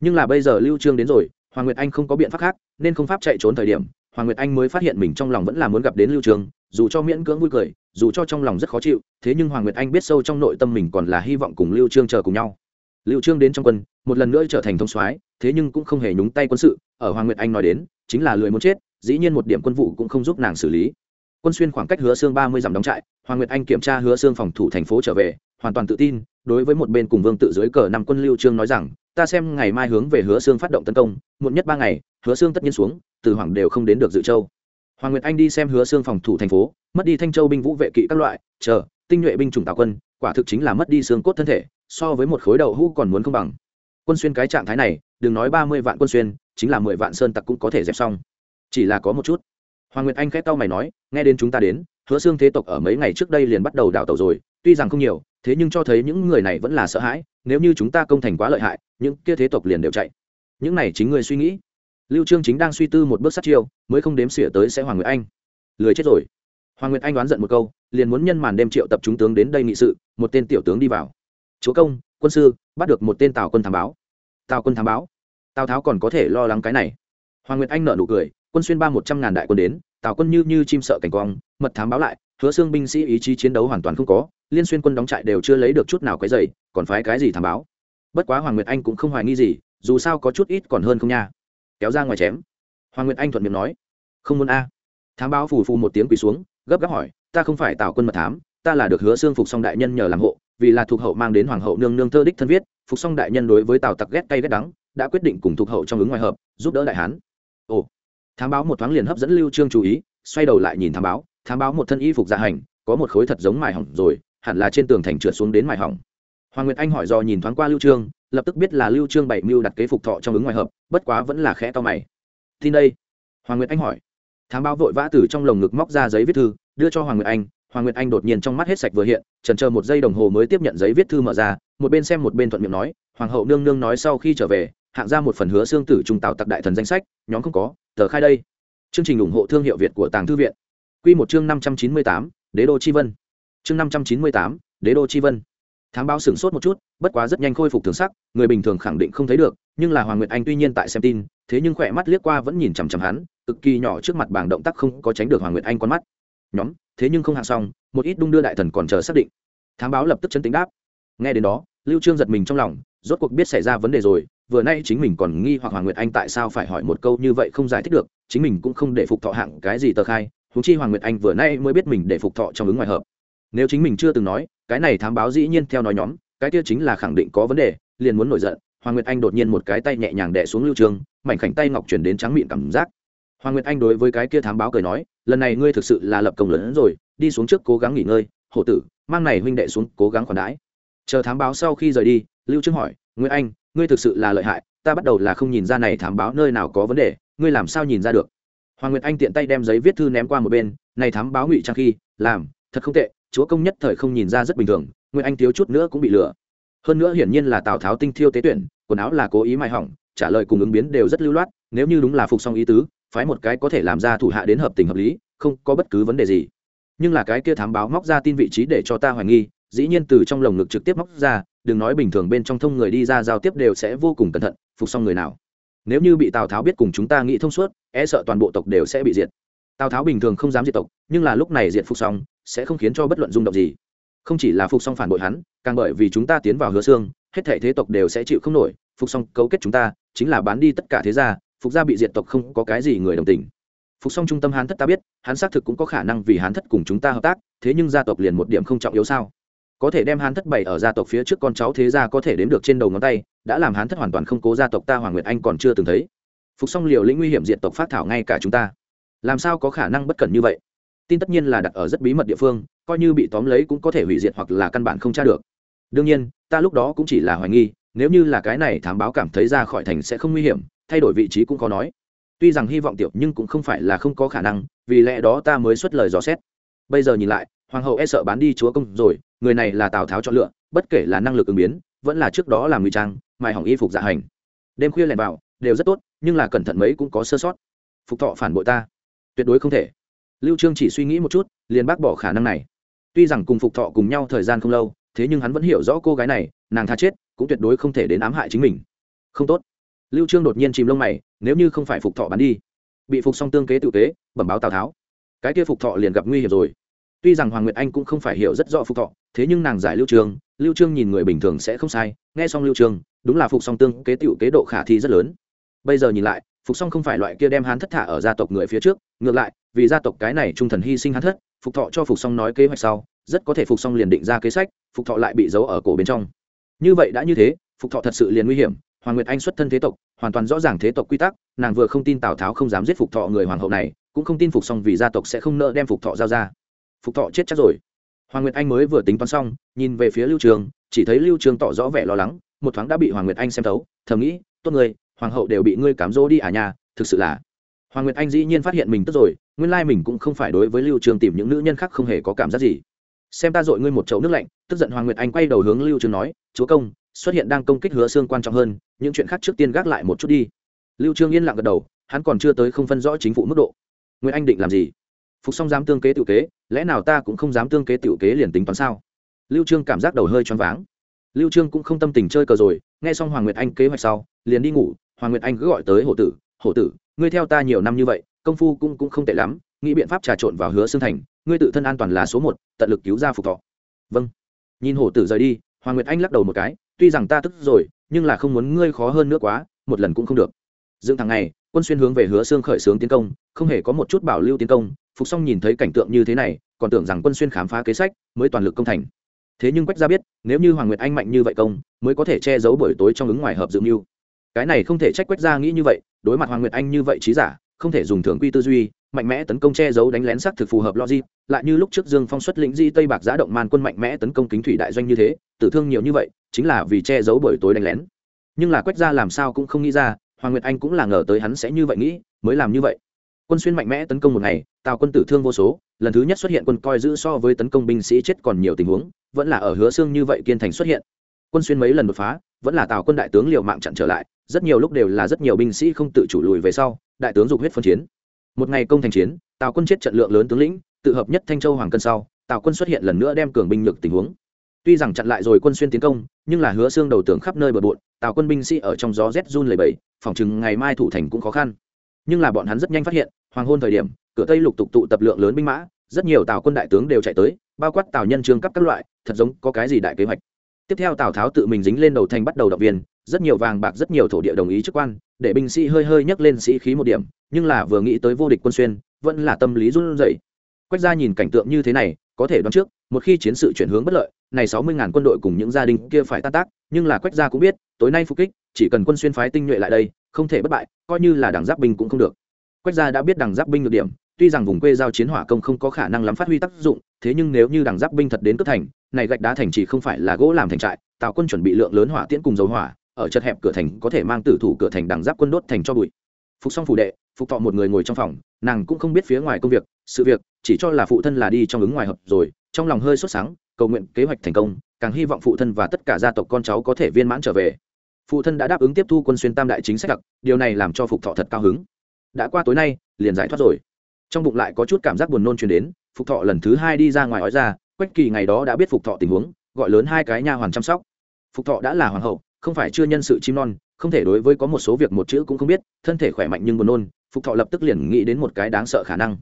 Nhưng là bây giờ lưu trương đến rồi, hoàng nguyệt anh không có biện pháp khác, nên không pháp chạy trốn thời điểm hoàng nguyệt anh mới phát hiện mình trong lòng vẫn là muốn gặp đến lưu trường, dù cho miễn cưỡng vui cười, dù cho trong lòng rất khó chịu, thế nhưng hoàng nguyệt anh biết sâu trong nội tâm mình còn là hy vọng cùng lưu trương chờ cùng nhau. Lưu trương đến trong quân, một lần nữa trở thành thông soái, thế nhưng cũng không hề nhúng tay quân sự, ở hoàng nguyệt anh nói đến, chính là lười muốn chết, dĩ nhiên một điểm quân vụ cũng không giúp nàng xử lý. Quân xuyên khoảng cách hứa xương ba mươi dặm đóng trại, hoàng nguyệt anh kiểm tra hứa xương phòng thủ thành phố trở về, hoàn toàn tự tin, đối với một bên cùng vương tự dưới cờ năm quân lưu trương nói rằng, ta xem ngày mai hướng về hứa xương phát động tấn công, muộn nhất ba ngày, hứa xương tất nhiên xuống từ hoàng đều không đến được dự châu. Hoàng nguyệt anh đi xem hứa xương phòng thủ thành phố, mất đi thanh châu binh vũ vệ kỵ các loại, chờ, tinh nhuệ binh chủng tào quân, quả thực chính là mất đi xương cốt thân thể, so với một khối đầu hũ còn muốn không bằng. Quân xuyên cái trạng thái này, đừng nói ba mươi vạn quân xuyên, chính là mười vạn sơn tặc cũng có thể dẹp xong. Chỉ là có một chút. Hoàng nguyệt anh khét tao mày nói, nghe đến chúng ta đến, hứa xương thế tộc ở mấy ngày trước đây liền bắt đầu đào tẩu rồi, tuy rằng không nhiều, thế nhưng cho thấy những người này vẫn là sợ hãi, nếu như chúng ta công thành quá lợi hại, những kia thế tộc liền đều chạy. Những này chính người suy nghĩ lưu trương chính đang suy tư một bước sát chiêu, mới không đếm xỉa tới sẽ hoàng nguyệt anh. Lười chết rồi. Hoàng nguyệt anh đoán giận một câu, liền muốn nhân màn đêm triệu tập chúng tướng đến đây nghị sự, một tên tiểu tướng đi vào. Chúa công, quân sư, bắt được một tên tào quân thám báo. Tào quân thám báo? Tào tháo còn có thể lo lắng cái này. Hoàng nguyệt anh nở nụ cười, quân xuyên ba một trăm ngàn đại quân đến, tào quân như như chim sợ cảnh quang, mật thám báo lại, hứa xương binh sĩ ý chí chiến đấu hoàn toàn không có, liên xuyên quân đóng trại đều chưa lấy được chút nào cái dày, còn phái cái gì thám báo? Bất quá hoàng nguyệt anh cũng không hoài nghi gì, dù sao có chút ít còn hơn không nha kéo ra ngoài chém. Hoàng nguyệt anh thuận miệng nói, không muốn a. Thám báo phù phù một tiếng quỳ xuống, gấp gáp hỏi, ta không phải tạo quân mật thám, ta là được hứa xương phục song đại nhân nhờ làm hộ, vì là thuộc hậu mang đến hoàng hậu nương nương thơ đích thân viết, phục song đại nhân đối với tào tặc ghét cay ghét đắng, đã quyết định cùng thuộc hậu trong ứng ngoài hợp, giúp đỡ đại hán. Ồ. Thám báo một thoáng liền hấp dẫn lưu trương chú ý, xoay đầu lại nhìn thám báo thám báo một thân y phục dạ hành, có một khối thật giống mài hỏng rồi, hẳn là trên tường thành trượt xuống đến mài hỏng. Hoàng nguyệt anh hỏi do nhìn thoáng qua lưu trương lập tức biết là lưu trương bảy mưu đặt kế phục thọ trong ứng ngoài hợp, bất quá vẫn là khẽ to mày. Tin đây. Hoàng nguyệt anh hỏi. Thám báo vội vã từ trong lồng ngực móc ra giấy viết thư, đưa cho hoàng nguyệt anh. Hoàng nguyệt anh đột nhiên trong mắt hết sạch vừa hiện trần chờ một giây đồng hồ mới tiếp nhận giấy viết thư mở ra, một bên xem một bên thuận miệng nói, hoàng hậu nương nương nói sau khi trở về, hạng ra một phần hứa xương tử trung tạo tặc đại thần danh sách, nhóm không có, tờ khai đây. Chương trình ủng hộ thương hiệu việt của tàng thư viện. Q một chương năm trăm chín mươi tám, đế đô chi vân. Chương năm trăm chín mươi tám, đế đô chi vân thám báo sửng sốt một chút, bất quá rất nhanh khôi phục thường sắc, người bình thường khẳng định không thấy được, nhưng là hoàng nguyệt anh tuy nhiên tại xem tin, thế nhưng khỏe mắt liếc qua vẫn nhìn chằm chằm hắn, cực kỳ nhỏ trước mặt bảng động tác không có tránh được hoàng nguyệt anh con mắt. Nhóm, thế nhưng không hạ xong, một ít đung đưa đại thần còn chờ xác định. Thám báo lập tức chân tính đáp. Nghe đến đó, lưu trương giật mình trong lòng, rốt cuộc biết xảy ra vấn đề rồi, vừa nay chính mình còn nghi hoặc hoàng nguyệt anh tại sao phải hỏi một câu như vậy không giải thích được, chính mình cũng không để phục thọ hạng cái gì tờ khai húng chi hoàng nguyệt anh vừa nay mới biết mình để phục thọ trong ứng ngoài hợp nếu chính mình chưa từng nói, cái này thám báo dĩ nhiên theo nói nhóm, cái kia chính là khẳng định có vấn đề, liền muốn nổi giận. Hoàng nguyệt anh đột nhiên một cái tay nhẹ nhàng đẻ xuống lưu trường, mảnh khảnh tay ngọc chuyển đến trắng miệng cảm giác. Hoàng nguyệt anh đối với cái kia thám báo cười nói, lần này ngươi thực sự là lập công lớn hơn rồi, đi xuống trước cố gắng nghỉ ngơi, hổ tử, mang này huynh đệ xuống cố gắng khoản đãi. Chờ thám báo sau khi rời đi, lưu trương hỏi nguyễn anh, ngươi thực sự là lợi hại, ta bắt đầu là không nhìn ra này thám báo nơi nào có vấn đề, ngươi làm sao nhìn ra được? Hoàng nguyệt anh tiện tay đem giấy viết thư ném qua một bên, này thám báo ngụy trang khi, làm, thật không tệ chúa công nhất thời không nhìn ra rất bình thường nguyễn anh thiếu chút nữa cũng bị lừa. Hơn nữa hiển nhiên là tào tháo tinh thiêu tế tuyển, quần áo là cố ý mài hỏng, trả lời cùng ứng biến đều rất lưu loát, nếu như đúng là phục song ý tứ, phái một cái có thể làm ra thủ hạ đến hợp tình hợp lý, không có bất cứ vấn đề gì. Nhưng là cái kia thám báo móc ra tin vị trí để cho ta hoài nghi, dĩ nhiên từ trong lồng ngực trực tiếp móc ra, đừng nói bình thường bên trong thông người đi ra giao tiếp đều sẽ vô cùng cẩn thận, phục xong người nào. Nếu như bị tào tháo biết cùng chúng ta nghĩ thông suốt e sợ toàn bộ tộc đều sẽ bị diệt. Tào tháo bình thường không dám diệt tộc, nhưng là lúc này diệt phục xong sẽ không khiến cho bất luận rung động gì. Không chỉ là phục song phản bội hắn, càng bởi vì chúng ta tiến vào hứa xương, hết thể thế tộc đều sẽ chịu không nổi, phục song cấu kết chúng ta, chính là bán đi tất cả thế gia, phục gia bị diệt tộc không có cái gì người đồng tình. Phục song trung tâm hán thất ta biết, hắn xác thực cũng có khả năng vì hán thất cùng chúng ta hợp tác, thế nhưng gia tộc liền một điểm không trọng yếu sao? Có thể đem hán thất bày ở gia tộc phía trước con cháu thế gia có thể đếm được trên đầu ngón tay, đã làm hán thất hoàn toàn không cố gia tộc ta hoàng nguyệt anh còn chưa từng thấy. Phục song liều lĩnh nguy hiểm diện tộc phát thảo ngay cả chúng ta. Làm sao có khả năng bất cẩn như vậy? Tin tất nhiên là đặt ở rất bí mật địa phương, coi như bị tóm lấy cũng có thể hủy diệt hoặc là căn bản không tra được. Đương nhiên, ta lúc đó cũng chỉ là hoài nghi, nếu như là cái này thám báo cảm thấy ra khỏi thành sẽ không nguy hiểm, thay đổi vị trí cũng có nói. Tuy rằng hy vọng tiểu nhưng cũng không phải là không có khả năng, vì lẽ đó ta mới xuất lời dò xét. Bây giờ nhìn lại, hoàng hậu e sợ bán đi chúa công rồi, người này là tào tháo chọn lựa, bất kể là năng lực ứng biến, vẫn là trước đó làm ngụy trang mài hỏng y phục dạ hành. Đêm khuya lẻn vào, đều rất tốt, nhưng là cẩn thận mấy cũng có sơ sót. Phục thọ phản bội ta. Tuyệt đối không thể lưu trương chỉ suy nghĩ một chút, liền bác bỏ khả năng này. Tuy rằng cùng phục thọ cùng nhau thời gian không lâu, thế nhưng hắn vẫn hiểu rõ cô gái này, nàng tha chết, cũng tuyệt đối không thể đến ám hại chính mình. Không tốt. Lưu trương đột nhiên chìm lông mày, nếu như không phải phục thọ bắn đi, bị phục song tương kế tự kế, bẩm báo tào tháo. Cái kia phục thọ liền gặp nguy hiểm rồi. Tuy rằng hoàng nguyệt anh cũng không phải hiểu rất rõ phục thọ, thế nhưng nàng giải lưu trương lưu trương nhìn người bình thường sẽ không sai, nghe xong lưu trương, đúng là phục song tương kế tự kế độ khả thi rất lớn. Bây giờ nhìn lại phục song không phải loại kia đem hán thất thả ở gia tộc người phía trước, ngược lại, vì gia tộc cái này trung thần hy sinh hán thất, phục thọ cho phục song nói kế hoạch sau, rất có thể phục song liền định ra kế sách, phục thọ lại bị giấu ở cổ bên trong. Như vậy đã như thế, phục thọ thật sự liền nguy hiểm, hoàng nguyệt anh xuất thân thế tộc, hoàn toàn rõ ràng thế tộc quy tắc, nàng vừa không tin tào tháo không dám giết phục thọ người hoàng hậu này, cũng không tin phục Song vì gia tộc sẽ không nợ đem phục thọ giao ra. Phục thọ chết chắc rồi. Hoàng nguyệt anh mới vừa tính toán xong, nhìn về phía lưu trường, chỉ thấy lưu trường tỏ rõ vẻ lo lắng, một thoáng đã bị hoàng nguyệt anh xem thấu, thầm nghĩ, tốt người hoàng hậu đều bị ngươi cám dỗ đi à nhà thực sự là. Hoàng nguyệt anh dĩ nhiên phát hiện mình tức rồi, nguyên lai mình cũng không phải đối với lưu trường tìm những nữ nhân khác không hề có cảm giác gì. Xem ta dội ngươi một chậu nước lạnh, tức giận hoàng nguyệt anh quay đầu hướng lưu trường nói, chúa công, xuất hiện đang công kích hứa xương quan trọng hơn, những chuyện khác trước tiên gác lại một chút đi. Lưu trương yên lặng gật đầu, hắn còn chưa tới không phân rõ chính phủ mức độ. Nguyễn anh định làm gì? Phục xong dám tương kế tiểu kế, lẽ nào ta cũng không dám tương kế tiểu kế liền tính toán sao? Lưu trương cảm giác đầu hơi choáng váng. Lưu trương cũng không tâm tình chơi cờ rồi, nghe xong hoàng nguyệt anh kế hoạch sau, liền đi ngủ hoàng nguyệt anh cứ gọi tới hổ tử hổ tử, ngươi theo ta nhiều năm như vậy, công phu cũng cũng không tệ lắm, nghĩ biện pháp trà trộn vào hứa xương thành, ngươi tự thân an toàn là số một, tận lực cứu ra phục thọ. Vâng. Nhìn hổ tử rời đi, hoàng nguyệt anh lắc đầu một cái, tuy rằng ta tức rồi, nhưng là không muốn ngươi khó hơn nữa quá, một lần cũng không được. Dựng thằng này quân xuyên hướng về hứa xương khởi xướng tiến công, không hề có một chút bảo lưu tiến công, phục xong nhìn thấy cảnh tượng như thế này, còn tưởng rằng quân xuyên khám phá kế sách mới toàn lực công thành. Thế nhưng quách gia biết, nếu như hoàng nguyệt anh mạnh như vậy công, mới có thể che giấu buổi tối trong ứng ngoài hợp dự mưu cái này không thể trách quách gia nghĩ như vậy, đối mặt hoàng nguyệt anh như vậy trí giả, không thể dùng thường quy tư duy, mạnh mẽ tấn công che giấu đánh lén xác thực phù hợp logic, lại như lúc trước dương phong xuất lĩnh di tây bạc giã động man quân mạnh mẽ tấn công kính thủy đại doanh như thế, tử thương nhiều như vậy, chính là vì che giấu buổi tối đánh lén. Nhưng là quách gia làm sao cũng không nghĩ ra, hoàng nguyệt anh cũng là ngờ tới hắn sẽ như vậy nghĩ, mới làm như vậy. Quân xuyên mạnh mẽ tấn công một ngày, tào quân tử thương vô số, lần thứ nhất xuất hiện quân coi giữ so với tấn công binh sĩ chết còn nhiều tình huống, vẫn là ở hứa xương như vậy kiên thành xuất hiện. Quân xuyên mấy lần đột phá, vẫn là tào quân đại tướng liều mạng chặn trở lại rất nhiều lúc đều là rất nhiều binh sĩ không tự chủ lùi về sau, đại tướng dục huyết phân chiến. Một ngày công thành chiến, tào quân chết trận lượng lớn tướng lĩnh, tự hợp nhất thanh châu hoàng cân sau, tào quân xuất hiện lần nữa đem cường binh lực tình huống. Tuy rằng chặn lại rồi quân xuyên tiến công, nhưng là hứa xương đầu tướng khắp nơi bờ bộn, tào quân binh sĩ ở trong gió rét run lầy bẫy phòng chừng ngày mai thủ thành cũng khó khăn. Nhưng là bọn hắn rất nhanh phát hiện, hoàng hôn thời điểm, cửa tây lục tục tụ tập lượng lớn binh mã, rất nhiều tào quân đại tướng đều chạy tới, bao quát tào nhân trương cấp các loại, thật giống có cái gì đại kế hoạch tiếp theo tào tháo tự mình dính lên đầu thành bắt đầu động viên, rất nhiều vàng bạc, rất nhiều thổ địa đồng ý chức quan, để binh sĩ hơi hơi nhấc lên sĩ khí một điểm, nhưng là vừa nghĩ tới vô địch quân xuyên, vẫn là tâm lý run rẩy. Quách gia nhìn cảnh tượng như thế này, có thể đoán trước, một khi chiến sự chuyển hướng bất lợi, này sáu mươi ngàn quân đội cùng những gia đình kia phải tan tác, nhưng là quách gia cũng biết, tối nay phục kích, chỉ cần quân xuyên phái tinh nhuệ lại đây, không thể bất bại, coi như là đảng giáp binh cũng không được. Quách gia đã biết đảng giáp binh được điểm tuy rằng vùng quê giao chiến hỏa công không có khả năng lắm phát huy tác dụng, thế nhưng nếu như đằng giáp binh thật đến cất thành, này gạch đá thành chỉ không phải là gỗ làm thành trại, tào quân chuẩn bị lượng lớn hỏa tiễn cùng dầu hỏa, ở chật hẹp cửa thành có thể mang tử thủ cửa thành đằng giáp quân đốt thành cho bụi. Phục xong phủ đệ, phục thọ một người ngồi trong phòng, nàng cũng không biết phía ngoài công việc, sự việc, chỉ cho là phụ thân là đi trong ứng ngoài hợp rồi, trong lòng hơi sốt sáng cầu nguyện kế hoạch thành công, càng hy vọng phụ thân và tất cả gia tộc con cháu có thể viên mãn trở về. Phụ thân đã đáp ứng tiếp thu quân xuyên tam đại chính sách đặc, điều này làm cho phục thọ thật cao hứng. Đã qua tối nay, liền giải thoát rồi trong bụng lại có chút cảm giác buồn nôn truyền đến, phục thọ lần thứ hai đi ra ngoài ói ra, quách kỳ ngày đó đã biết phục thọ tình huống, gọi lớn hai cái nha hoàn chăm sóc. Phục thọ đã là hoàng hậu, không phải chưa nhân sự chim non, không thể đối với có một số việc một chữ cũng không biết, thân thể khỏe mạnh nhưng buồn nôn, phục thọ lập tức liền nghĩ đến một cái đáng sợ khả năng.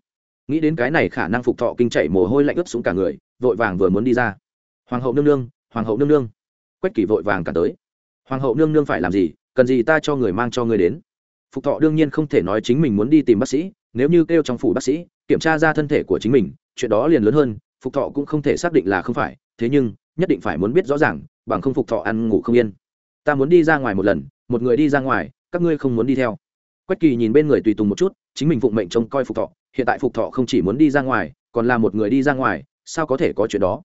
Nghĩ đến cái này khả năng phục thọ kinh chảy mồ hôi lạnh ướt xuống cả người, vội vàng vừa muốn đi ra. Hoàng hậu nương nương, hoàng hậu nương nương. Quách kỳ vội vàng cả tới. Hoàng hậu nương nương phải làm gì, cần gì ta cho người mang cho người đến? Phục thọ đương nhiên không thể nói chính mình muốn đi tìm bác sĩ, nếu như kêu trong phủ bác sĩ, kiểm tra ra thân thể của chính mình, chuyện đó liền lớn hơn, phục thọ cũng không thể xác định là không phải, thế nhưng, nhất định phải muốn biết rõ ràng, bằng không phục thọ ăn ngủ không yên. Ta muốn đi ra ngoài một lần, một người đi ra ngoài, các ngươi không muốn đi theo. Quách kỳ nhìn bên người tùy tùng một chút, chính mình phụng mệnh trông coi phục thọ, hiện tại phục thọ không chỉ muốn đi ra ngoài, còn là một người đi ra ngoài, sao có thể có chuyện đó?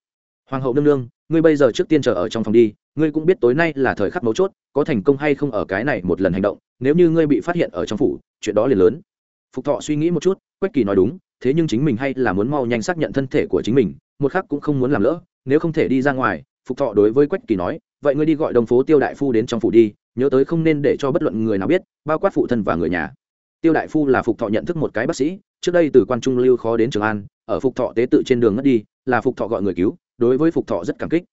Hoàng hậu nương nương, ngươi bây giờ trước tiên chờ ở trong phòng đi ngươi cũng biết tối nay là thời khắc mấu chốt, có thành công hay không ở cái này một lần hành động, nếu như ngươi bị phát hiện ở trong phủ, chuyện đó liền lớn. Phục thọ suy nghĩ một chút, quách kỳ nói đúng, thế nhưng chính mình hay là muốn mau nhanh xác nhận thân thể của chính mình, một khắc cũng không muốn làm lỡ, nếu không thể đi ra ngoài, phục thọ đối với quách kỳ nói, vậy ngươi đi gọi đồng phố tiêu đại phu đến trong phủ đi, nhớ tới không nên để cho bất luận người nào biết, bao quát phụ thân và người nhà. Tiêu đại phu là phục thọ nhận thức một cái bác sĩ, trước đây từ quan trung lưu khó đến trường an, ở phục thọ tế tự trên đường ngất đi, là phục thọ gọi người cứu, đối với phục thọ rất cảm kích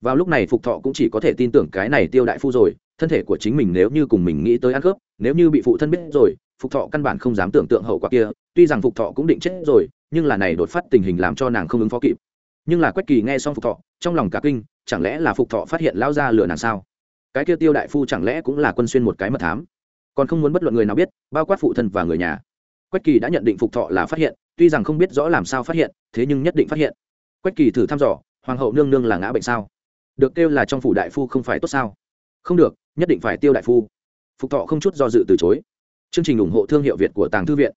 vào lúc này phục thọ cũng chỉ có thể tin tưởng cái này tiêu đại phu rồi, thân thể của chính mình nếu như cùng mình nghĩ tới ăn cướp, nếu như bị phụ thân biết rồi, phục thọ căn bản không dám tưởng tượng hậu quả kia, tuy rằng phục thọ cũng định chết rồi, nhưng là này đột phát tình hình làm cho nàng không ứng phó kịp. Nhưng là quách kỳ nghe xong phục thọ, trong lòng cả kinh, chẳng lẽ là phục thọ phát hiện lao ra lừa nàng sao? Cái kia tiêu đại phu chẳng lẽ cũng là quân xuyên một cái mật thám? Còn không muốn bất luận người nào biết, bao quát phụ thân và người nhà. Quách kỳ đã nhận định phục thọ là phát hiện, tuy rằng không biết rõ làm sao phát hiện, thế nhưng nhất định phát hiện. Quách kỳ thử thăm dò, hoàng hậu nương nương là ngã bệnh sao? Được kêu là trong phủ đại phu không phải tốt sao? Không được, nhất định phải tiêu đại phu. Phục thọ không chút do dự từ chối. Chương trình ủng hộ thương hiệu việt của tàng thư viện.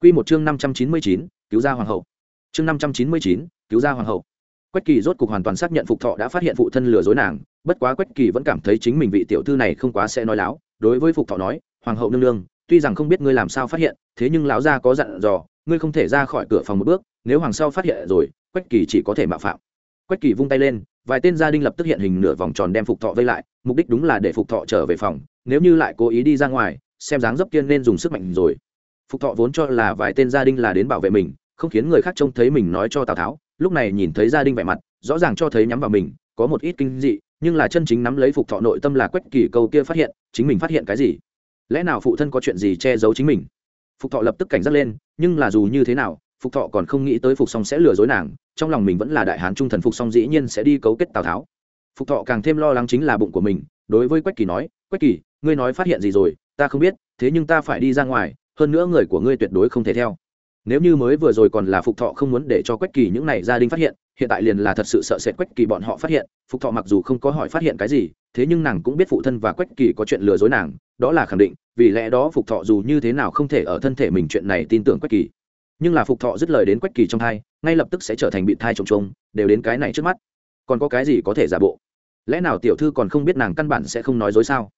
Q một chương năm trăm chín mươi chín, cứu gia hoàng hậu. Chương năm trăm chín mươi chín, cứu gia hoàng hậu. Quách kỳ rốt cục hoàn toàn xác nhận phục thọ đã phát hiện phụ thân lừa dối nàng, bất quá quách kỳ vẫn cảm thấy chính mình vị tiểu thư này không quá sẽ nói láo. Đối với phục thọ nói, hoàng hậu nương nương, tuy rằng không biết ngươi làm sao phát hiện, thế nhưng lão gia có dặn dò, ngươi không thể ra khỏi cửa phòng một bước, nếu hoàng sau phát hiện rồi, quách kỳ chỉ có thể mạo phạm. Quách kỳ vung tay lên vài tên gia đình lập tức hiện hình nửa vòng tròn đem phục thọ vây lại, mục đích đúng là để phục thọ trở về phòng, nếu như lại cố ý đi ra ngoài, xem dáng dấp kiên nên dùng sức mạnh rồi. Phục thọ vốn cho là vài tên gia đình là đến bảo vệ mình, không khiến người khác trông thấy mình nói cho tào tháo, lúc này nhìn thấy gia đình vẻ mặt, rõ ràng cho thấy nhắm vào mình, có một ít kinh dị, nhưng là chân chính nắm lấy phục thọ nội tâm là quách kỳ câu kia phát hiện, chính mình phát hiện cái gì? Lẽ nào phụ thân có chuyện gì che giấu chính mình? Phục thọ lập tức cảnh giác lên, nhưng là dù như thế nào phục thọ còn không nghĩ tới phục song sẽ lừa dối nàng, trong lòng mình vẫn là đại hán trung thần phục song dĩ nhiên sẽ đi cấu kết tào tháo. Phục thọ càng thêm lo lắng chính là bụng của mình, đối với quách kỳ nói, quách kỳ, ngươi nói phát hiện gì rồi, ta không biết, thế nhưng ta phải đi ra ngoài, hơn nữa người của ngươi tuyệt đối không thể theo. Nếu như mới vừa rồi còn là phục thọ không muốn để cho quách kỳ những này gia đình phát hiện hiện tại liền là thật sự sợ sệt quách kỳ bọn họ phát hiện, phục thọ mặc dù không có hỏi phát hiện cái gì, thế nhưng nàng cũng biết phụ thân và quách kỳ có chuyện lừa dối nàng, đó là khẳng định, vì lẽ đó phục thọ dù như thế nào không thể ở thân thể mình chuyện này tin tưởng quách kỳ nhưng là phục thọ dứt lời đến quách kỳ trong thai, ngay lập tức sẽ trở thành bị thai trồng trông đều đến cái này trước mắt. Còn có cái gì có thể giả bộ? Lẽ nào tiểu thư còn không biết nàng căn bản sẽ không nói dối sao?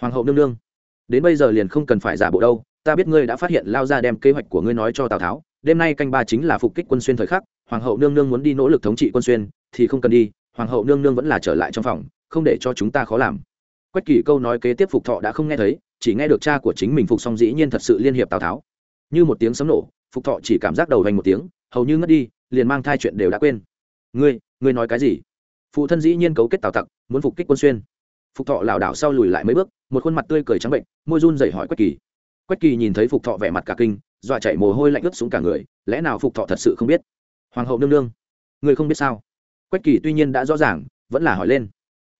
Hoàng hậu nương nương, đến bây giờ liền không cần phải giả bộ đâu, ta biết ngươi đã phát hiện lao ra đem kế hoạch của ngươi nói cho tào tháo, đêm nay canh ba chính là phục kích quân xuyên thời khắc, hoàng hậu nương nương muốn đi nỗ lực thống trị quân xuyên, thì không cần đi, hoàng hậu nương nương vẫn là trở lại trong phòng, không để cho chúng ta khó làm. Quách kỳ câu nói kế tiếp phục thọ đã không nghe thấy, chỉ nghe được cha của chính mình phục song dĩ nhiên thật sự liên hiệp tào tháo. Như một tiếng sấm nổ phục thọ chỉ cảm giác đầu vành một tiếng, hầu như ngất đi, liền mang thai chuyện đều đã quên. Ngươi ngươi nói cái gì? Phụ thân dĩ nhiên cấu kết tào tặc, muốn phục kích quân xuyên. Phục thọ lảo đảo sau lùi lại mấy bước, một khuôn mặt tươi cười trắng bệnh, môi run dậy hỏi quách kỳ. Quách kỳ nhìn thấy phục thọ vẻ mặt cả kinh, dọa chạy mồ hôi lạnh ướt xuống cả người, lẽ nào phục thọ thật sự không biết? Hoàng hậu nương nương người không biết sao? Quách kỳ tuy nhiên đã rõ ràng, vẫn là hỏi lên.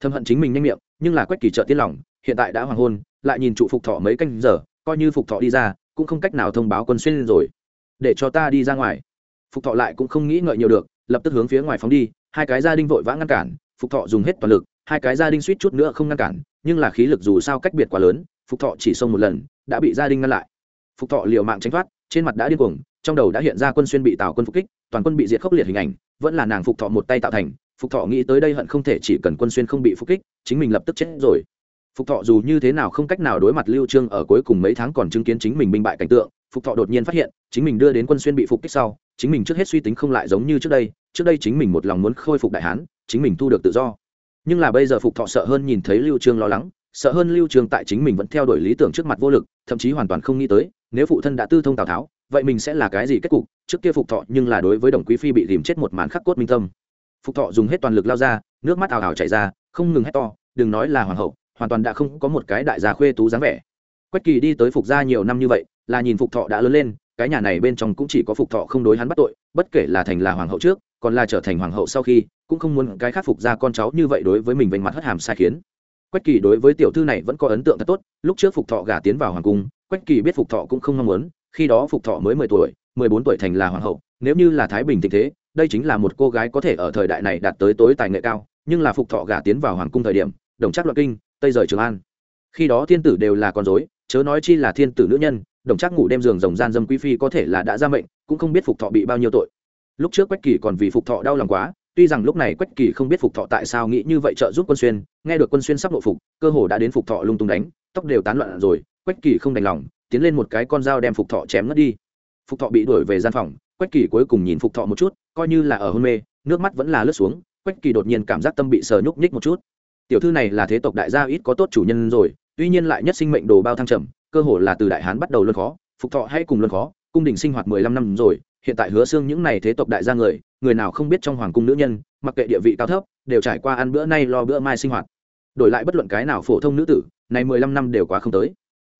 Thâm hận chính mình nhanh miệng, nhưng là quách kỳ trợ tiết lòng, hiện tại đã hoàng hôn, lại nhìn trụ phục thọ mấy canh giờ, coi như phục thọ đi ra, cũng không cách nào thông báo quân xuyên rồi để cho ta đi ra ngoài. Phục thọ lại cũng không nghĩ ngợi nhiều được, lập tức hướng phía ngoài phóng đi, hai cái gia đình vội vã ngăn cản, phục thọ dùng hết toàn lực, hai cái gia đình suýt chút nữa không ngăn cản, nhưng là khí lực dù sao cách biệt quá lớn, phục thọ chỉ xông một lần, đã bị gia đình ngăn lại. Phục thọ liều mạng tránh thoát, trên mặt đã điên cuồng, trong đầu đã hiện ra quân xuyên bị tào quân phục kích, toàn quân bị diệt khốc liệt hình ảnh, vẫn là nàng phục thọ một tay tạo thành, phục thọ nghĩ tới đây hận không thể chỉ cần quân xuyên không bị phục kích, chính mình lập tức chết rồi. Phục thọ dù như thế nào không cách nào đối mặt lưu trương ở cuối cùng mấy tháng còn chứng kiến chính mình binh bại cảnh tượng phục thọ đột nhiên phát hiện, chính mình đưa đến quân xuyên bị phục kích sau, chính mình trước hết suy tính không lại giống như trước đây trước đây chính mình một lòng muốn khôi phục đại hán, chính mình thu được tự do. Nhưng là bây giờ phục thọ sợ hơn nhìn thấy lưu trương lo lắng, sợ hơn lưu trương tại chính mình vẫn theo đuổi lý tưởng trước mặt vô lực, thậm chí hoàn toàn không nghĩ tới, nếu phụ thân đã tư thông tào tháo, vậy mình sẽ là cái gì kết cục? Trước kia phục thọ nhưng là đối với đồng quý phi bị tìm chết một màn khắc cốt minh tâm. Phục thọ dùng hết toàn lực lao ra, nước mắt ào ào chảy ra, không ngừng hét to, đừng nói là hoàng hậu, hoàn toàn đã không có một cái đại gia khuê tú dáng vẻ. Quách kỳ đi tới phục gia nhiều năm như vậy là nhìn phục thọ đã lớn lên, cái nhà này bên trong cũng chỉ có phục thọ không đối hắn bắt tội, bất kể là thành là hoàng hậu trước, còn là trở thành hoàng hậu sau khi, cũng không muốn cái khắc phục ra con cháu như vậy đối với mình vành mặt hất hàm sai khiến. Quách kỳ đối với tiểu thư này vẫn có ấn tượng thật tốt, lúc trước phục thọ gả tiến vào hoàng cung, quách kỳ biết phục thọ cũng không mong muốn, khi đó phục thọ mới mười tuổi, mười bốn tuổi thành là hoàng hậu, nếu như là thái bình tình thế, đây chính là một cô gái có thể ở thời đại này đạt tới tối tài nghệ cao, nhưng là phục thọ gả tiến vào hoàng cung thời điểm, đồng chắc loạn kinh, tây rời trường an. Khi đó thiên tử đều là con dối chớ nói chi là thiên tử nữ nhân đồng trác ngủ đêm giường rồng gian dâm quý phi có thể là đã ra mệnh, cũng không biết phục thọ bị bao nhiêu tội. Lúc trước quách kỳ còn vì phục thọ đau lòng quá, tuy rằng lúc này quách kỳ không biết phục thọ tại sao nghĩ như vậy trợ giúp quân xuyên, nghe được quân xuyên sắp nội phục, cơ hồ đã đến phục thọ lung tung đánh, tóc đều tán loạn rồi, quách kỳ không đành lòng, tiến lên một cái con dao đem phục thọ chém ngất đi. Phục thọ bị đuổi về gian phòng, quách kỳ cuối cùng nhìn phục thọ một chút, coi như là ở hôn mê, nước mắt vẫn là lướt xuống, quách kỳ đột nhiên cảm giác tâm bị sờ nhúc nhích một chút. Tiểu thư này là thế tộc đại gia ít có tốt chủ nhân rồi, tuy nhiên lại nhất sinh mệnh đồ bao thăng trầm cơ hồ là từ đại hán bắt đầu luân khó, phục thọ hay cùng luân khó, cung đình sinh hoạt mười lăm năm rồi, hiện tại hứa xương những này thế tộc đại gia người người nào không biết trong hoàng cung nữ nhân, mặc kệ địa vị cao thấp, đều trải qua ăn bữa nay lo bữa mai sinh hoạt. Đổi lại bất luận cái nào phổ thông nữ tử này mười lăm năm đều quá không tới.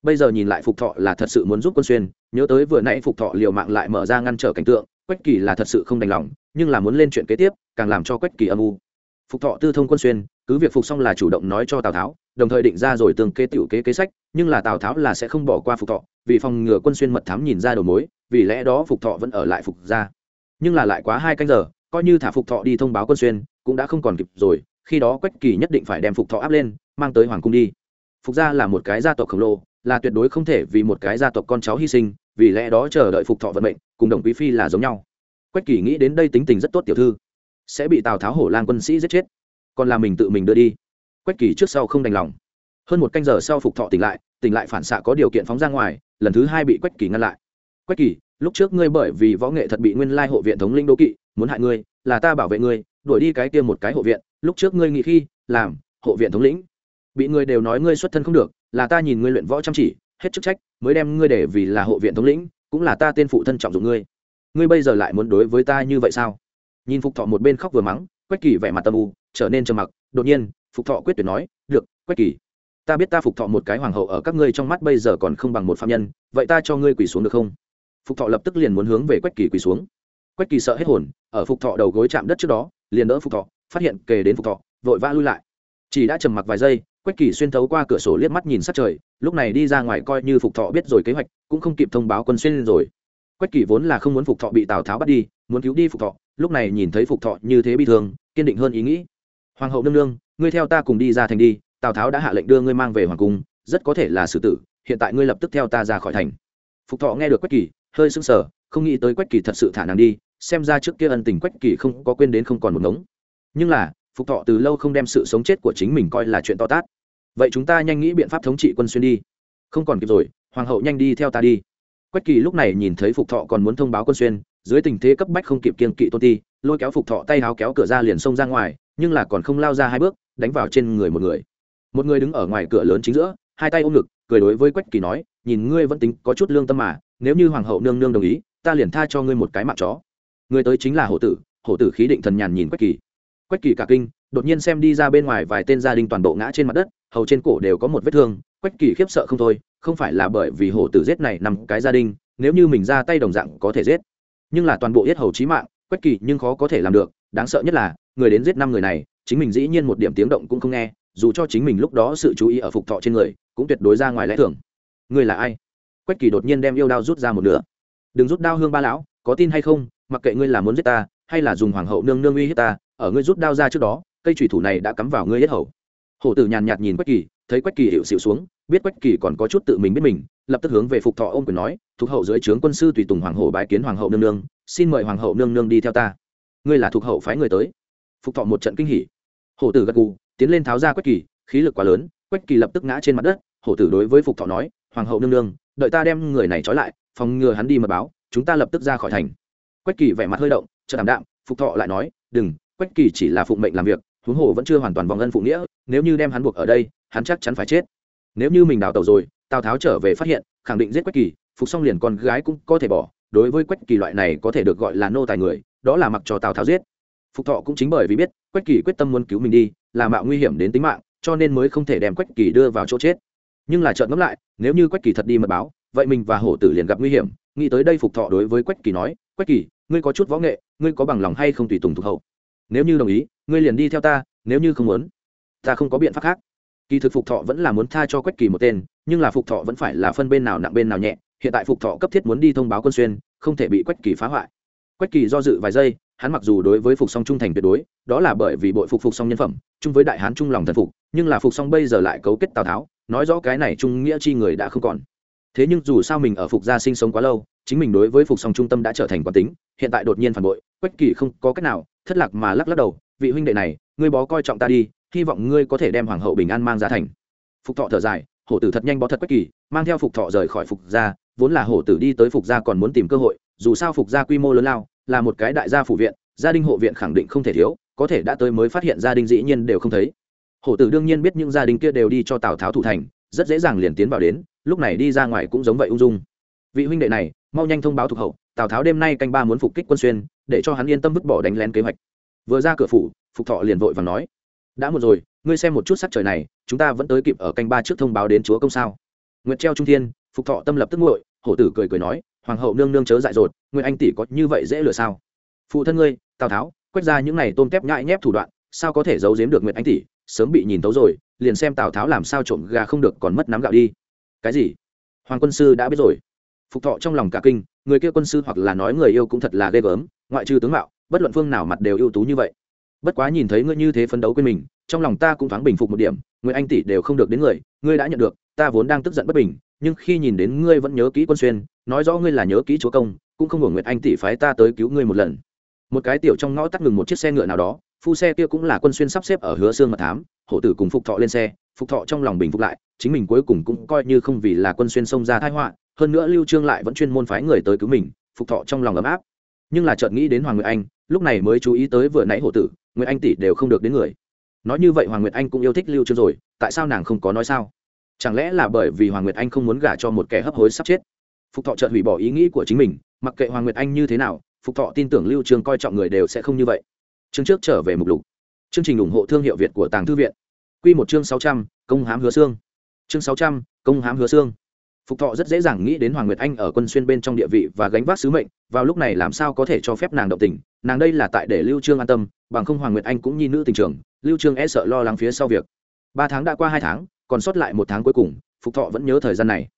Bây giờ nhìn lại phục thọ là thật sự muốn giúp quân xuyên, nhớ tới vừa nãy phục thọ liều mạng lại mở ra ngăn trở cảnh tượng, quách kỳ là thật sự không đành lòng, nhưng là muốn lên chuyện kế tiếp, càng làm cho quách kỳ âm u. Phục thọ tư thông quân xuyên cứ việc phục xong là chủ động nói cho tào tháo đồng thời định ra rồi tương kế tiểu kế kế sách nhưng là tào tháo là sẽ không bỏ qua phục thọ vì phòng ngừa quân xuyên mật thám nhìn ra đầu mối vì lẽ đó phục thọ vẫn ở lại phục ra nhưng là lại quá hai canh giờ coi như thả phục thọ đi thông báo quân xuyên cũng đã không còn kịp rồi khi đó quách kỳ nhất định phải đem phục thọ áp lên mang tới hoàng cung đi phục gia là một cái gia tộc khổng lồ là tuyệt đối không thể vì một cái gia tộc con cháu hy sinh vì lẽ đó chờ đợi phục thọ vận mệnh cùng đồng quý phi là giống nhau quách kỳ nghĩ đến đây tính tình rất tốt tiểu thư sẽ bị tào tháo hổ lang quân sĩ giết chết còn là mình tự mình đưa đi. Quách kỳ trước sau không đành lòng. Hơn một canh giờ sau phục thọ tỉnh lại tỉnh lại phản xạ có điều kiện phóng ra ngoài, lần thứ hai bị quách kỳ ngăn lại. Quách kỳ, lúc trước ngươi bởi vì võ nghệ thật bị nguyên lai hộ viện thống linh đô kỵ, muốn hại ngươi, là ta bảo vệ ngươi, đuổi đi cái kia một cái hộ viện, lúc trước ngươi nghĩ khi, làm, hộ viện thống lĩnh. Bị ngươi đều nói ngươi xuất thân không được, là ta nhìn ngươi luyện võ chăm chỉ, hết chức trách, mới đem ngươi để vì là hộ viện thống lĩnh, cũng là ta tên phụ thân trọng dụng ngươi. Ngươi bây giờ lại muốn đối với ta như vậy sao? Nhìn phục thọ một bên khóc vừa mắng, quách kỳ vẻ mặt tâm u trở nên trầm mặc, đột nhiên, phục thọ quyết tuyệt nói, được, quách kỳ, ta biết ta phục thọ một cái hoàng hậu ở các ngươi trong mắt bây giờ còn không bằng một phạm nhân, vậy ta cho ngươi quỳ xuống được không? Phục thọ lập tức liền muốn hướng về quách kỳ quỳ xuống. Quách kỳ sợ hết hồn, ở phục thọ đầu gối chạm đất trước đó, liền đỡ phục thọ, phát hiện kề đến phục thọ, vội vã lui lại. Chỉ đã trầm mặc vài giây, quách kỳ xuyên thấu qua cửa sổ liếc mắt nhìn sát trời, lúc này đi ra ngoài coi như phục thọ biết rồi kế hoạch, cũng không kịp thông báo quân xuyên rồi. Quách kỳ vốn là không muốn phục thọ bị tào tháo bắt đi, muốn cứu đi phục thọ, lúc này nhìn thấy phục thọ như thế bị thương, kiên định hơn ý nghĩ hoàng hậu nương nương, ngươi theo ta cùng đi ra thành đi, tào tháo đã hạ lệnh đưa ngươi mang về hoàng cung, rất có thể là xử tử, hiện tại ngươi lập tức theo ta ra khỏi thành. Phục thọ nghe được quách kỳ, hơi sững sờ, không nghĩ tới quách kỳ thật sự thả nàng đi, xem ra trước kia ân tình quách kỳ không có quên đến không còn một ngống. Nhưng là, phục thọ từ lâu không đem sự sống chết của chính mình coi là chuyện to tát. Vậy chúng ta nhanh nghĩ biện pháp thống trị quân xuyên đi. Không còn kịp rồi, hoàng hậu nhanh đi theo ta đi. Quách kỳ lúc này nhìn thấy phục thọ còn muốn thông báo quân xuyên, dưới tình thế cấp bách không kịp kiên kỵ tôn ti, lôi kéo phục thọ tay háo kéo cửa ra liền xông ra ngoài nhưng là còn không lao ra hai bước, đánh vào trên người một người. Một người đứng ở ngoài cửa lớn chính giữa, hai tay ôm ngực, cười đối với quách kỳ nói, nhìn ngươi vẫn tính có chút lương tâm mà, nếu như hoàng hậu nương nương đồng ý, ta liền tha cho ngươi một cái mạng chó. Người tới chính là hổ tử hổ tử khí định thần nhàn nhìn quách kỳ. Quách kỳ cả kinh, đột nhiên xem đi ra bên ngoài vài tên gia đình toàn bộ ngã trên mặt đất, hầu trên cổ đều có một vết thương, quách kỳ khiếp sợ không thôi, không phải là bởi vì hổ tử giết này nằm cái gia đình, nếu như mình ra tay đồng dạng có thể giết. Nhưng là toàn bộ yết hầu chí mạng, quách kỳ nhưng khó có thể làm được đáng sợ nhất là, người đến giết năm người này, chính mình dĩ nhiên một điểm tiếng động cũng không nghe, dù cho chính mình lúc đó sự chú ý ở phục thọ trên người, cũng tuyệt đối ra ngoài lẽ thường. Người là ai? Quách kỳ đột nhiên đem yêu đao rút ra một nửa. Đừng rút đao hương ba lão, có tin hay không, mặc kệ ngươi là muốn giết ta, hay là dùng hoàng hậu nương nương uy hiếp ta, ở ngươi rút đao ra trước đó, cây thủy thủ này đã cắm vào ngươi hết hầu. Hổ tử nhàn nhạt nhìn quách kỳ, thấy quách kỳ hiệu xịu xuống, biết quách kỳ còn có chút tự mình biết mình, lập tức hướng về phục thọ ôm quyền nói thuộc hậu dưới trướng quân sư tùy tùng hoàng hậu bái kiến hoàng hậu nương nương, xin mời hoàng hậu nương nương đi theo ta ngươi là thuộc hậu phái người tới. Phục thọ một trận kinh hỉ. Hổ tử gật gù, tiến lên tháo ra quách kỳ, khí lực quá lớn, quách kỳ lập tức ngã trên mặt đất. Hổ tử đối với phục thọ nói, hoàng hậu nương nương, đợi ta đem người này trói lại, phòng ngừa hắn đi mật báo, chúng ta lập tức ra khỏi thành. Quách kỳ vẻ mặt hơi động, chợt đảm đạm, phục thọ lại nói, đừng, quách kỳ chỉ là phụng mệnh làm việc, huống hồ vẫn chưa hoàn toàn vòng ân phụ nghĩa, nếu như đem hắn buộc ở đây, hắn chắc chắn phải chết. Nếu như mình đào tàu rồi, tào tháo trở về phát hiện, khẳng định giết quách kỳ, phục xong liền con gái cũng có thể bỏ. Đối với quách kỳ loại này có thể được gọi là nô tài người đó là mặc cho tào tháo giết. Phục thọ cũng chính bởi vì biết, quách kỳ quyết tâm muốn cứu mình đi, là mạo nguy hiểm đến tính mạng, cho nên mới không thể đem quách kỳ đưa vào chỗ chết. Nhưng là trợn ngẫm lại, nếu như quách kỳ thật đi mật báo, vậy mình và hổ tử liền gặp nguy hiểm, nghĩ tới đây phục thọ đối với quách kỳ nói, quách kỳ, ngươi có chút võ nghệ, ngươi có bằng lòng hay không tùy tùng thuộc hậu? Nếu như đồng ý, ngươi liền đi theo ta, nếu như không muốn, ta không có biện pháp khác. Kỳ thực phục thọ vẫn là muốn tha cho quách kỳ một tên, nhưng là phục thọ vẫn phải là phân bên nào nặng bên nào nhẹ. Hiện tại phục thọ cấp thiết muốn đi thông báo quân xuyên, không thể bị quách kỳ phá hoại quách kỳ do dự vài giây, hắn mặc dù đối với phục song trung thành tuyệt đối, đó là bởi vì bội phục phục song nhân phẩm, chung với đại hán trung lòng thần phục, nhưng là phục song bây giờ lại cấu kết tào tháo, nói rõ cái này trung nghĩa chi người đã không còn. Thế nhưng dù sao mình ở phục gia sinh sống quá lâu, chính mình đối với phục song trung tâm đã trở thành quán tính, hiện tại đột nhiên phản bội, quách kỳ không có cách nào, thất lạc mà lắc lắc đầu, vị huynh đệ này, ngươi bó coi trọng ta đi, hy vọng ngươi có thể đem hoàng hậu bình an mang ra thành. Phục thọ thở dài, hổ tử thật nhanh bó thật quách kỳ, mang theo phục thọ rời khỏi phục gia, vốn là hổ tử đi tới phục gia còn muốn tìm cơ hội dù sao phục gia quy mô lớn lao, là một cái đại gia phủ viện, gia đình hộ viện khẳng định không thể thiếu, có thể đã tới mới phát hiện gia đình dĩ nhiên đều không thấy. Hổ tử đương nhiên biết những gia đình kia đều đi cho tào tháo thủ thành, rất dễ dàng liền tiến vào đến, lúc này đi ra ngoài cũng giống vậy ung dung. Vị huynh đệ này, mau nhanh thông báo thuộc hậu, tào tháo đêm nay canh ba muốn phục kích quân xuyên, để cho hắn yên tâm vứt bỏ đánh lén kế hoạch. Vừa ra cửa phủ, phục thọ liền vội và nói, đã một rồi, ngươi xem một chút sắc trời này, chúng ta vẫn tới kịp ở canh ba trước thông báo đến chúa công sao? Nguyệt treo trung thiên, phục thọ tâm lập tức nguội hổ tử cười cười nói, hoàng hậu nương nương chớ dại dột nguyệt anh tỷ có như vậy dễ lừa sao? Phụ thân ngươi, tào tháo, quét ra những này tôm tép nhãi nhép thủ đoạn, sao có thể giấu giếm được nguyệt anh tỷ? Sớm bị nhìn tấu rồi, liền xem tào tháo làm sao trộm gà không được còn mất nắm gạo đi. Cái gì? Hoàng quân sư đã biết rồi. Phục thọ trong lòng cả kinh, người kia quân sư hoặc là nói người yêu cũng thật là ghê gớm, ngoại trừ tướng mạo, bất luận phương nào mặt đều ưu tú như vậy. Bất quá nhìn thấy ngươi như thế phấn đấu quên mình, trong lòng ta cũng thoáng bình phục một điểm, người anh tỷ đều không được đến người, ngươi đã nhận được, ta vốn đang tức giận bất bình nhưng khi nhìn đến ngươi vẫn nhớ kỹ quân xuyên, nói rõ ngươi là nhớ kỹ chúa công, cũng không ngờ nguyệt anh tỷ phái ta tới cứu ngươi một lần. Một cái tiểu trong ngõ tắt ngừng một chiếc xe ngựa nào đó, phu xe kia cũng là quân xuyên sắp xếp ở hứa xương mật thám, hổ tử cùng phục thọ lên xe, phục thọ trong lòng bình phục lại, chính mình cuối cùng cũng coi như không vì là quân xuyên xông ra thái họa, hơn nữa lưu trương lại vẫn chuyên môn phái người tới cứu mình, phục thọ trong lòng ấm áp. Nhưng là chợt nghĩ đến hoàng nguyệt anh, lúc này mới chú ý tới vừa nãy hổ tử, nguyệt anh tỷ đều không được đến người. Nói như vậy hoàng nguyệt anh cũng yêu thích lưu trương rồi, tại sao nàng không có nói sao? Chẳng lẽ là bởi vì hoàng nguyệt anh không muốn gả cho một kẻ hấp hối sắp chết? Phục thọ chợt hủy bỏ ý nghĩ của chính mình mặc kệ hoàng nguyệt anh như thế nào phục thọ tin tưởng lưu trương coi trọng người đều sẽ không như vậy. Chương trước trở về mục lục. Chương trình ủng hộ thương hiệu việt của tàng thư viện. Quy một chương 600, công hám hứa xương chương 600, công hám hứa xương phục thọ rất dễ dàng nghĩ đến hoàng nguyệt anh ở quân xuyên bên trong địa vị và gánh vác sứ mệnh vào lúc này làm sao có thể cho phép nàng động tình nàng đây là tại để lưu trương an tâm bằng không hoàng nguyệt anh cũng nhi nữ tình trường lưu trương e sợ lo lắng phía sau việc. Ba tháng đã qua hai tháng còn sót lại một tháng cuối cùng, phục thọ vẫn nhớ thời gian này.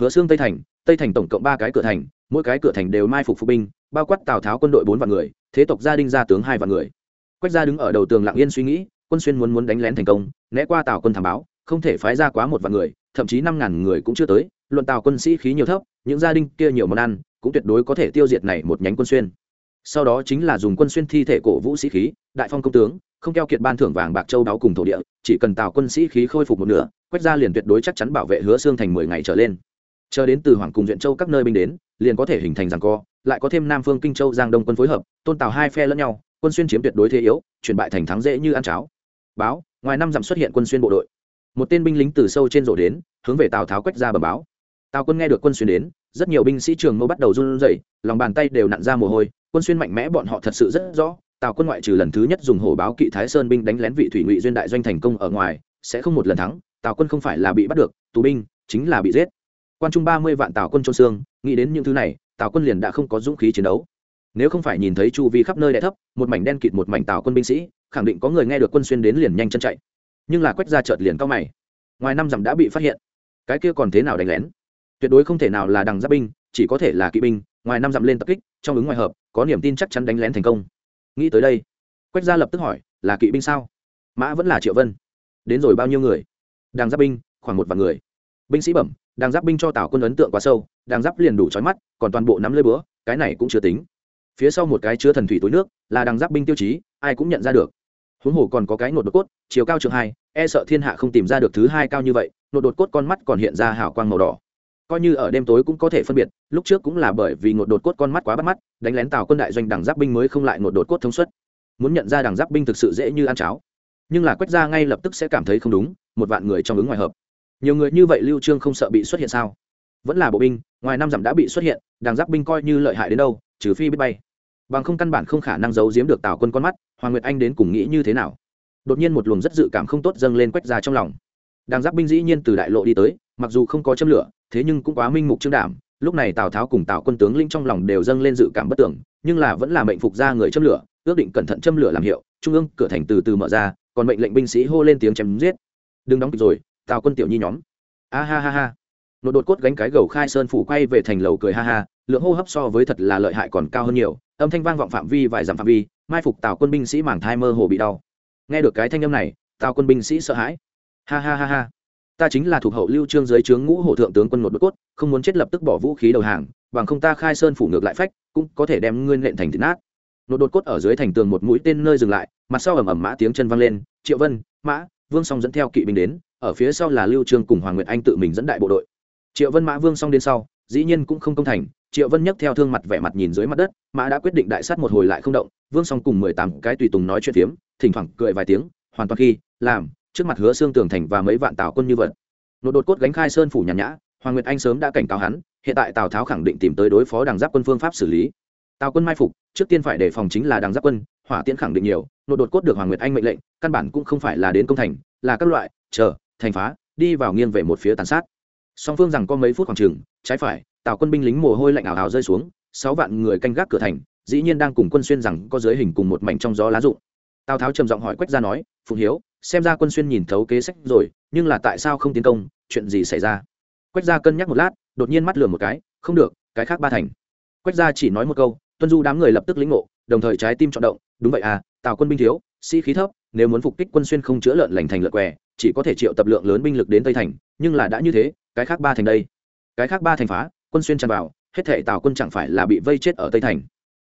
Hứa xương tây thành tây thành tổng cộng ba cái cửa thành, mỗi cái cửa thành đều mai phục phục binh, bao quát tào tháo quân đội bốn vạn người, thế tộc gia đình gia tướng hai vạn người. Quách gia đứng ở đầu tường lặng yên suy nghĩ, quân xuyên muốn muốn đánh lén thành công, né qua tào quân thảm báo, không thể phái ra quá một vạn người, thậm chí năm ngàn người cũng chưa tới, luận tào quân sĩ khí nhiều thấp, những gia đình kia nhiều món ăn, cũng tuyệt đối có thể tiêu diệt này một nhánh quân xuyên. Sau đó chính là dùng quân xuyên thi thể cổ vũ sĩ khí, đại phong công tướng không keo kiệt ban thưởng vàng bạc châu đáo cùng thổ địa, chỉ cần tào quân sĩ khí khôi phục một nửa quách gia liền tuyệt đối chắc chắn bảo vệ hứa xương thành mười ngày trở lên. Chờ đến từ hoàng cùng duyện châu các nơi binh đến, liền có thể hình thành rằng co, lại có thêm nam phương kinh châu giang đông quân phối hợp, tôn tào hai phe lẫn nhau, quân xuyên chiếm tuyệt đối thế yếu, chuyển bại thành thắng dễ như ăn cháo. Báo, ngoài năm dặm xuất hiện quân xuyên bộ đội. Một tên binh lính từ sâu trên rổ đến, hướng về tào tháo quách ra bờ báo. Tào quân nghe được quân xuyên đến, rất nhiều binh sĩ trường mâu bắt đầu run rẩy, lòng bàn tay đều nặn ra mồ hôi, quân xuyên mạnh mẽ bọn họ thật sự rất rõ tào quân ngoại trừ lần thứ nhất dùng hổ báo kỵ thái sơn binh đánh lén vị thủy ngụy duyên đại doanh thành công ở ngoài, sẽ không một lần thắng, tào quân không phải là bị bắt được, tù binh chính là bị giết. Quan trung ba mươi vạn tào quân trôn xương, nghĩ đến những thứ này, tào quân liền đã không có dũng khí chiến đấu. Nếu không phải nhìn thấy chu vi khắp nơi đ thấp, một mảnh đen kịt một mảnh tào quân binh sĩ, khẳng định có người nghe được quân xuyên đến liền nhanh chân chạy. Nhưng là quét ra chợt liền cao mày. Ngoài năm dặm đã bị phát hiện. Cái kia còn thế nào đánh lén? Tuyệt đối không thể nào là đằng giáp binh, chỉ có thể là kỵ binh, ngoài năm dặm lên tập kích, trong ứng ngoài hợp, có niềm tin chắc chắn đánh lén thành công nghĩ tới đây, quách gia lập tức hỏi, là kỵ binh sao? Mã vẫn là triệu vân. Đến rồi bao nhiêu người? Đang giáp binh, khoảng một vạn người. Binh sĩ bẩm, đang giáp binh cho tào quân ấn tượng quá sâu, đang giáp liền đủ trói mắt, còn toàn bộ nắm lưỡi búa, cái này cũng chưa tính. Phía sau một cái chứa thần thủy túi nước, là đang giáp binh tiêu chí, ai cũng nhận ra được. Huống hồ còn có cái nột đột cốt, chiều cao trường hai e sợ thiên hạ không tìm ra được thứ hai cao như vậy, nột đột cốt con mắt còn hiện ra hào quang màu đỏ coi như ở đêm tối cũng có thể phân biệt, lúc trước cũng là bởi vì ngột đột cốt con mắt quá bắt mắt, đánh lén tàu quân đại doanh đằng giáp binh mới không lại ngột đột cốt thông suất. Muốn nhận ra đằng giáp binh thực sự dễ như ăn cháo. Nhưng là quét ra ngay lập tức sẽ cảm thấy không đúng, một vạn người trong ứng ngoài hợp. Nhiều người như vậy lưu trương không sợ bị xuất hiện sao? Vẫn là bộ binh, ngoài năm dặm đã bị xuất hiện, đằng giáp binh coi như lợi hại đến đâu, trừ phi biết bay. Bằng không căn bản không khả năng giấu giếm được tào quân con mắt, hoàng nguyệt anh đến cùng nghĩ như thế nào? Đột nhiên một luồng rất dự cảm không tốt dâng lên quét ra trong lòng. Đằng giáp binh dĩ nhiên từ đại lộ đi tới, mặc dù không có châm lửa thế nhưng cũng quá minh mục trương đảm. Lúc này tào tháo cùng tào quân tướng linh trong lòng đều dâng lên dự cảm bất tưởng, nhưng là vẫn là mệnh phục ra người châm lửa, ước định cẩn thận châm lửa làm hiệu, trung ương cửa thành từ từ mở ra, còn mệnh lệnh binh sĩ hô lên tiếng chém giết. Đừng đóng kịch rồi, tào quân tiểu nhi nhóm. A ha ha ha. Nội đột cốt gánh cái gầu khai sơn phủ quay về thành lầu cười ha ha, lượng hô hấp so với thật là lợi hại còn cao hơn nhiều, âm thanh vang vọng phạm vi vài dặm phạm vi, mai phục tào quân binh sĩ mảng thai mơ hồ bị đau. Nghe được cái thanh âm này, tào quân binh sĩ sợ hãi. Ha ha ha ha ta chính là thuộc hậu lưu trương dưới trướng ngũ hổ thượng tướng quân một đột cốt, không muốn chết lập tức bỏ vũ khí đầu hàng, bằng không ta khai sơn phủ ngược lại phách, cũng có thể đem ngươi lệnh thành thịt nát. Nột đột cốt ở dưới thành tường một mũi tên nơi dừng lại, mặt sau ầm ầm mã tiếng chân vang lên, triệu vân, mã, vương song dẫn theo kỵ binh đến, ở phía sau là lưu trương cùng hoàng nguyệt anh tự mình dẫn đại bộ đội. Triệu vân, mã, vương song đến sau, dĩ nhiên cũng không công thành, triệu vân nhấc theo thương mặt vẻ mặt nhìn dưới mặt đất, mã đã quyết định đại sát một hồi lại không động, vương song cùng mười tám cái tùy tùng nói chuyện phiếm, thỉnh thoảng cười vài tiếng, hoàn toàn khi, làm trước mặt hứa xương tường thành và mấy vạn tào quân như vật. Nội đột cốt gánh khai sơn phủ nhàn nhã, hoàng nguyệt anh sớm đã cảnh cáo hắn, hiện tại tào tháo khẳng định tìm tới đối phó đằng giáp quân phương pháp xử lý. Tào quân mai phục, trước tiên phải đề phòng chính là đằng giáp quân, hỏa tiễn khẳng định nhiều nội đột cốt được hoàng nguyệt anh mệnh lệnh, căn bản cũng không phải là đến công thành, là các loại, chờ, thành phá, đi vào nghiêng về một phía tàn sát. Song phương rằng có mấy phút khoảng trừng trái phải, tào quân binh lính mồ hôi lạnh ảo ảo rơi xuống, sáu vạn người canh gác cửa thành, dĩ nhiên đang cùng quân xuyên rằng có dưới hình cùng một mảnh trong gió lá rụng. Tào tháo trầm giọng hỏi quách ra nói, phụng hiếu xem ra quân xuyên nhìn thấu kế sách rồi, nhưng là tại sao không tiến công, chuyện gì xảy ra? Quách gia cân nhắc một lát, đột nhiên mắt lừa một cái, không được, cái khác ba thành. Quách gia chỉ nói một câu, tuân du đám người lập tức lĩnh ngộ, đồng thời trái tim trọng động, đúng vậy à tào quân binh thiếu, sĩ khí thấp, nếu muốn phục kích quân xuyên không chữa lợn lành thành lợn què, chỉ có thể triệu tập lượng lớn binh lực đến tây thành, nhưng là đã như thế, cái khác ba thành đây? Cái khác ba thành phá, quân xuyên tràn vào, hết thể tào quân chẳng phải là bị vây chết ở tây thành.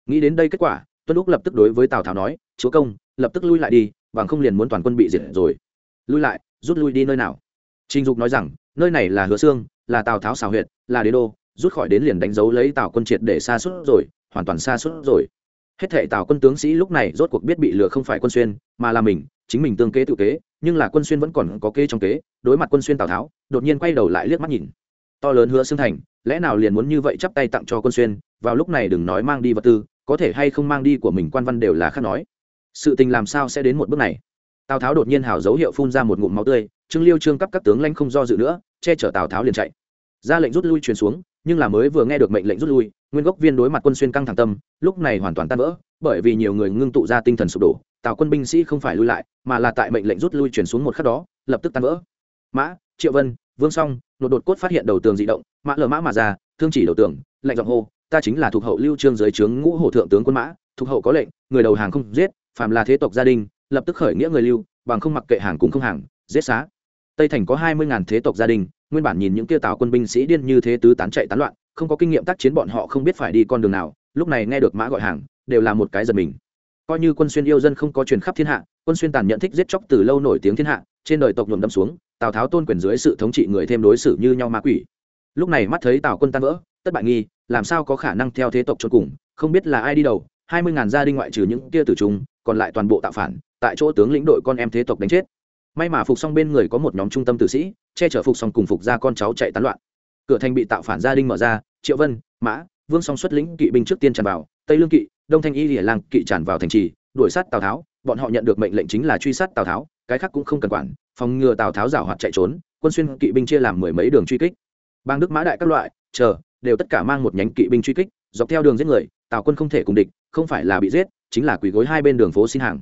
Nghĩ đến đây kết quả, tuân lúc lập tức đối với tào tháo nói, chúa công, lập tức lui lại đi bằng không liền muốn toàn quân bị diệt rồi. Lui lại rút lui đi nơi nào? Trình dục nói rằng nơi này là hứa xương là tào tháo xào Huyệt, là đế đô rút khỏi đến liền đánh dấu lấy tào quân triệt để xa suốt rồi hoàn toàn xa suốt rồi. Hết thệ tào quân tướng sĩ lúc này rốt cuộc biết bị lừa không phải quân xuyên mà là mình chính mình tương kế tự kế nhưng là quân xuyên vẫn còn có kế trong kế đối mặt quân xuyên tào tháo đột nhiên quay đầu lại liếc mắt nhìn. To lớn hứa xương thành lẽ nào liền muốn như vậy chắp tay tặng cho quân xuyên vào lúc này đừng nói mang đi vật tư có thể hay không mang đi của mình quan văn đều là khác nói sự tình làm sao sẽ đến một bước này? Tào tháo đột nhiên hào dấu hiệu phun ra một ngụm máu tươi, trương liêu trương cấp các tướng lanh không do dự nữa, che chở tào tháo liền chạy. Ra lệnh rút lui truyền xuống, nhưng là mới vừa nghe được mệnh lệnh rút lui, nguyên gốc viên đối mặt quân xuyên căng thẳng tâm, lúc này hoàn toàn tan vỡ, bởi vì nhiều người ngưng tụ ra tinh thần sụp đổ, tào quân binh sĩ không phải lui lại, mà là tại mệnh lệnh rút lui truyền xuống một khắc đó, lập tức tan vỡ. Mã, triệu vân, vương song, nột đột cốt phát hiện đầu tường di động, mã lờ mã mà ra, thương chỉ đầu tường, lệnh giọng hô, ta chính là thuộc hậu lưu trương dưới trướng ngũ hổ thượng tướng quân mã, thuộc hậu có lệnh, người đầu hàng không giết phạm là thế tộc gia đình, lập tức khởi nghĩa người lưu, bằng không mặc kệ hàng cũng không hàng, giết xá. Tây thành có hai mươi ngàn thế tộc gia đình, nguyên bản nhìn những kia tào quân binh sĩ điên như thế tứ tán chạy tán loạn, không có kinh nghiệm tác chiến bọn họ không biết phải đi con đường nào, lúc này nghe được mã gọi hàng, đều là một cái giật mình. Coi như quân xuyên yêu dân không có truyền khắp thiên hạ, quân xuyên tàn nhận thích giết chóc từ lâu nổi tiếng thiên hạ, trên đời tộc nhuộm đâm xuống, tào tháo tôn quyền dưới sự thống trị người thêm đối xử như nhau ma quỷ. Lúc này mắt thấy tào quân tan vỡ, tất bại nghi, làm sao có khả năng theo thế tộc cho cùng, không biết là ai đi đầu hai mươi ngàn gia đình ngoại trừ những kia tử trung còn lại toàn bộ tạo phản, tại chỗ tướng lĩnh đội con em thế tộc đánh chết. May mà phục xong bên người có một nhóm trung tâm tử sĩ, che chở phục xong cùng phục ra con cháu chạy tán loạn. Cửa thành bị tạo phản gia đình mở ra, triệu vân, mã, vương song xuất lĩnh kỵ binh trước tiên tràn vào, tây lương kỵ, đông thanh y lìa lang kỵ tràn vào thành trì, đuổi sát tào tháo, bọn họ nhận được mệnh lệnh chính là truy sát tào tháo, cái khác cũng không cần quản, phòng ngừa tào tháo giảo hoạt chạy trốn, quân xuyên kỵ binh chia làm mười mấy đường truy kích. Bang đức mã đại các loại, chờ, đều tất cả mang một nhánh kỵ binh truy kích dọc theo đường giết người, tào quân không thể cùng địch, không phải là bị giết, chính là quỳ gối hai bên đường phố xin hàng.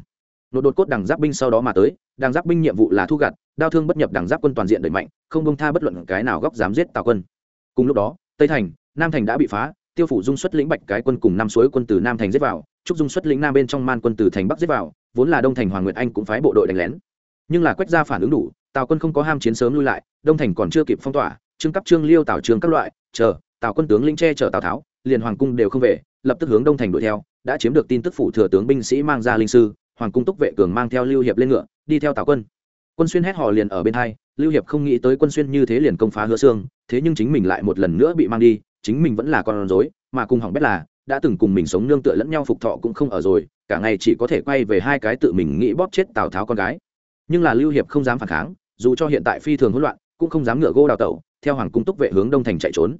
Nộp đột cốt đằng giáp binh sau đó mà tới, đằng giáp binh nhiệm vụ là thu gặt, đao thương bất nhập đằng giáp quân toàn diện đẩy mạnh, không bông tha bất luận cái nào góc dám giết tào quân. Cùng lúc đó, tây thành, nam thành đã bị phá, tiêu phủ dung xuất lĩnh bạch cái quân cùng năm suối quân từ nam thành giết vào, trúc dung xuất lĩnh nam bên trong man quân từ thành bắc giết vào, vốn là đông thành hoàng nguyệt anh cũng phái bộ đội đánh lén. Nhưng là quét ra phản ứng đủ, tào quân không có ham chiến sớm lui lại, đông thành còn chưa kịp phong tỏa, trương cấp trương liêu tào trường các loại, chờ, tào quân tướng linh che chở tào tháo liền hoàng cung đều không về, lập tức hướng đông thành đuổi theo, đã chiếm được tin tức phủ thừa tướng binh sĩ mang ra linh sư, hoàng cung túc vệ cường mang theo lưu hiệp lên ngựa, đi theo tào quân. Quân xuyên hét hò liền ở bên hai, lưu hiệp không nghĩ tới quân xuyên như thế liền công phá hứa xương, thế nhưng chính mình lại một lần nữa bị mang đi, chính mình vẫn là con rối, mà cùng hỏng bét là, đã từng cùng mình sống nương tựa lẫn nhau phục thọ cũng không ở rồi, cả ngày chỉ có thể quay về hai cái tự mình nghĩ bóp chết tào tháo con gái. Nhưng là lưu hiệp không dám phản kháng, dù cho hiện tại phi thường hỗn loạn, cũng không dám ngựa gô đào tẩu, theo hoàng cung túc vệ hướng đông thành chạy trốn.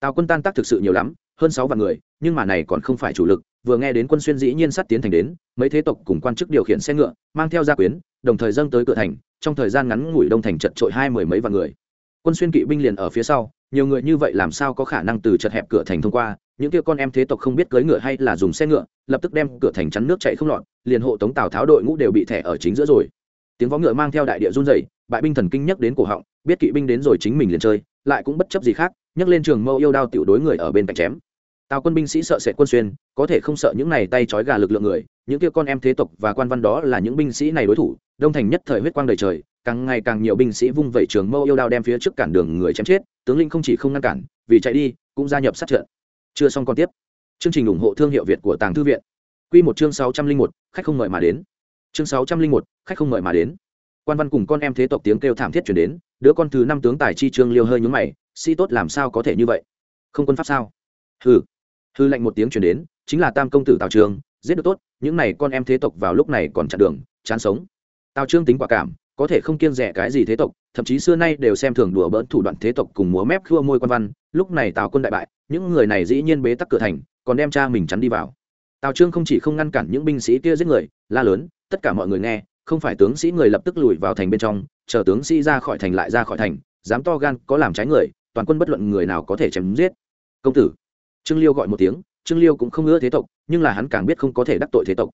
Tào quân tan tác thực sự nhiều lắm hơn sáu vạn người, nhưng mà này còn không phải chủ lực, vừa nghe đến quân xuyên dĩ nhiên sát tiến thành đến, mấy thế tộc cùng quan chức điều khiển xe ngựa, mang theo gia quyến, đồng thời dâng tới cửa thành, trong thời gian ngắn ngủi đông thành chật trội hai mười mấy vạn người. Quân xuyên kỵ binh liền ở phía sau, nhiều người như vậy làm sao có khả năng từ chật hẹp cửa thành thông qua, những kia con em thế tộc không biết cưỡi ngựa hay là dùng xe ngựa, lập tức đem cửa thành chắn nước chạy không lọt, liền hộ tống tào tháo đội ngũ đều bị thẻ ở chính giữa rồi. Tiếng vó ngựa mang theo đại địa run rẩy, bại binh thần kinh nhắc đến cổ họng, biết kỵ binh đến rồi chính mình liền chơi, lại cũng bất chấp gì khác nhấc lên trường mâu yêu đao tiểu đối người ở bên cạnh chém. Tào quân binh sĩ sợ sệt quân xuyên, có thể không sợ những này tay trói gà lực lượng người, những kia con em thế tộc và quan văn đó là những binh sĩ này đối thủ, đông thành nhất thời huyết quang đầy trời, càng ngày càng nhiều binh sĩ vung vẩy trường mâu yêu đao đem phía trước cản đường người chém chết, tướng linh không chỉ không ngăn cản, vì chạy đi, cũng gia nhập sát trận. Chưa xong còn tiếp. Chương trình ủng hộ thương hiệu việt của tàng thư viện. Quy một chương sáu trăm linh một, khách không mời mà đến. Chương sáu trăm linh một, khách không mời mà đến. Quan văn cùng con em thế tộc tiếng kêu thảm thiết chuyển đến, đứa con thứ năm tướng tài chi trương liêu hơi nhúng mày sĩ tốt làm sao có thể như vậy? Không quân pháp sao? Hừ. Hư lệnh một tiếng chuyển đến, chính là tam công tử tào trường, giết được tốt, những này con em thế tộc vào lúc này còn chặn đường, chán sống. Tào trương tính quả cảm, có thể không kiêng rẻ cái gì thế tộc, thậm chí xưa nay đều xem thường đùa bỡn thủ đoạn thế tộc cùng múa mép khua môi quan văn, lúc này tào quân đại bại, những người này dĩ nhiên bế tắc cửa thành, còn đem cha mình chắn đi vào. Tào trương không chỉ không ngăn cản những binh sĩ kia giết người, la lớn, tất cả mọi người nghe, không phải tướng sĩ người lập tức lùi vào thành bên trong, chờ tướng sĩ ra khỏi thành lại ra khỏi thành, dám to gan có làm trái người toàn quân bất luận người nào có thể chém giết. Công tử. Trương liêu gọi một tiếng, trương liêu cũng không ưa thế tộc, nhưng là hắn càng biết không có thể đắc tội thế tộc.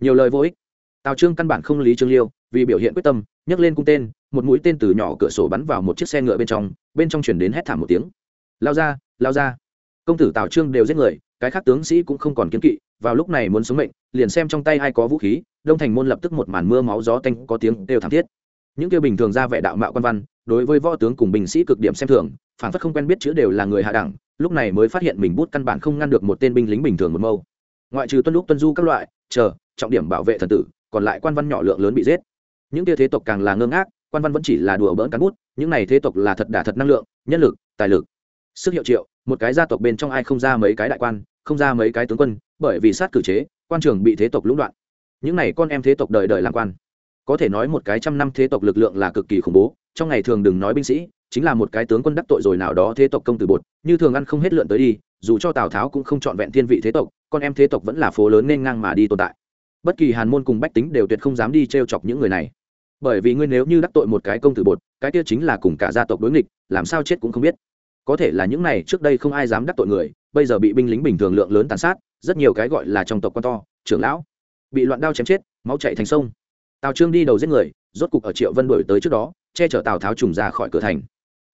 Nhiều lời vô ích. Tào trương căn bản không lý trương liêu, vì biểu hiện quyết tâm, nhấc lên cung tên, một mũi tên từ nhỏ cửa sổ bắn vào một chiếc xe ngựa bên trong bên trong chuyển đến hét thảm một tiếng. Lao ra lao ra. Công tử tào trương đều giết người, cái khác tướng sĩ cũng không còn kiến kỵ, vào lúc này muốn sống mệnh, liền xem trong tay ai có vũ khí, đông thành môn lập tức một màn mưa máu gió tanh có tiếng đều thảm thiết những kia bình thường ra vẻ đạo mạo quan văn, đối với võ tướng cùng binh sĩ cực điểm xem thường, phản phất không quen biết chữ đều là người hạ đẳng, lúc này mới phát hiện mình bút căn bản không ngăn được một tên binh lính bình thường một mâu. Ngoại trừ tuân lúc tuân du các loại, chờ, trọng điểm bảo vệ thần tử, còn lại quan văn nhỏ lượng lớn bị giết. Những kia thế tộc càng là ngơ ngác, quan văn vẫn chỉ là đùa bỡn cán bút, những này thế tộc là thật đả thật năng lượng, nhân lực, tài lực. Sức hiệu triệu, một cái gia tộc bên trong ai không ra mấy cái đại quan, không ra mấy cái tướng quân, bởi vì sát cử chế, quan trường bị thế tộc lũng đoạn. Những này con em thế tộc đời đời làm quan có thể nói một cái trăm năm thế tộc lực lượng là cực kỳ khủng bố, trong ngày thường đừng nói binh sĩ, chính là một cái tướng quân đắc tội rồi nào đó thế tộc công tử bột, như thường ăn không hết lượn tới đi, dù cho tào tháo cũng không trọn vẹn thiên vị thế tộc, con em thế tộc vẫn là phố lớn nên ngang mà đi tồn tại. Bất kỳ hàn môn cùng bách tính đều tuyệt không dám đi t r e o chọc những người này. Bởi vì ngươi nếu như đắc tội một cái công tử bột, cái kia chính là cùng cả gia tộc đối nghịch, làm sao chết cũng không biết. Có thể là những này trước đây không ai dám đắc tội người, bây giờ bị binh lính bình thường lượng lớn tàn sát, rất nhiều cái gọi là trong tộc con to, trưởng lão, bị loạn đao chém chết, máu chạy thành sông tào trương đi đầu giết người, rốt cục ở triệu vân đổi tới trước đó, che chở tào tháo trùng ra khỏi cửa thành.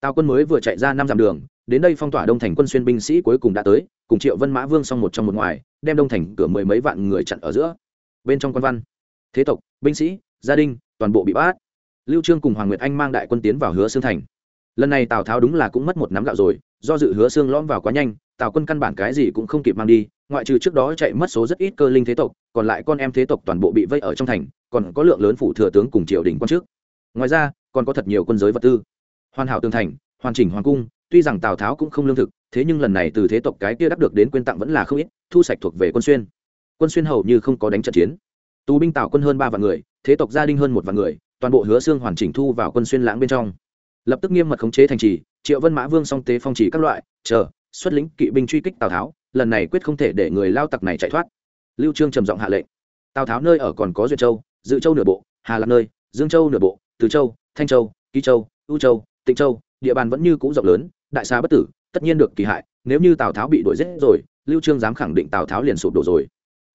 Tào quân mới vừa chạy ra năm dặm đường, đến đây phong tỏa đông thành quân xuyên binh sĩ cuối cùng đã tới, cùng triệu vân mã vương xong một trong một ngoài, đem đông thành cửa mười mấy vạn người chặn ở giữa. Bên trong quan văn, thế tộc, binh sĩ, gia đình, toàn bộ bị bắt. Lưu trương cùng hoàng nguyệt anh mang đại quân tiến vào hứa xương thành. Lần này tào tháo đúng là cũng mất một nắm gạo rồi, do dự hứa xương lõm vào quá nhanh, tào quân căn bản cái gì cũng không kịp mang đi ngoại trừ trước đó chạy mất số rất ít cơ linh thế tộc, còn lại con em thế tộc toàn bộ bị vây ở trong thành, còn có lượng lớn phủ thừa tướng cùng triều đình quan trước ngoài ra, còn có thật nhiều quân giới vật tư. Hoàn hảo tường thành, hoàn chỉnh hoàng cung, tuy rằng tào tháo cũng không lương thực, thế nhưng lần này từ thế tộc cái kia đắc được đến quyên tặng vẫn là không ít, thu sạch thuộc về quân xuyên. Quân xuyên hầu như không có đánh trận chiến. Tù binh tào quân hơn ba vạn người, thế tộc gia đình hơn một vạn người, toàn bộ hứa xương hoàn chỉnh thu vào quân xuyên lãng bên trong. Lập tức nghiêm mật khống chế thành trì, triệu vân mã vương song tế phong trì các loại, chờ xuất lĩnh kỵ binh truy kích tào tháo, lần này quyết không thể để người lao tặc này chạy thoát. Lưu trương trầm giọng hạ lệnh. Tào tháo nơi ở còn có duyệt châu, dự châu nửa bộ, hà lạc nơi, dương châu nửa bộ, từ châu, thanh châu, ký châu, u châu, tịnh châu, địa bàn vẫn như cũ rộng lớn, đại xa bất tử, tất nhiên được kỳ hại, nếu như tào tháo bị đuổi giết rồi, lưu trương dám khẳng định tào tháo liền sụp đổ rồi.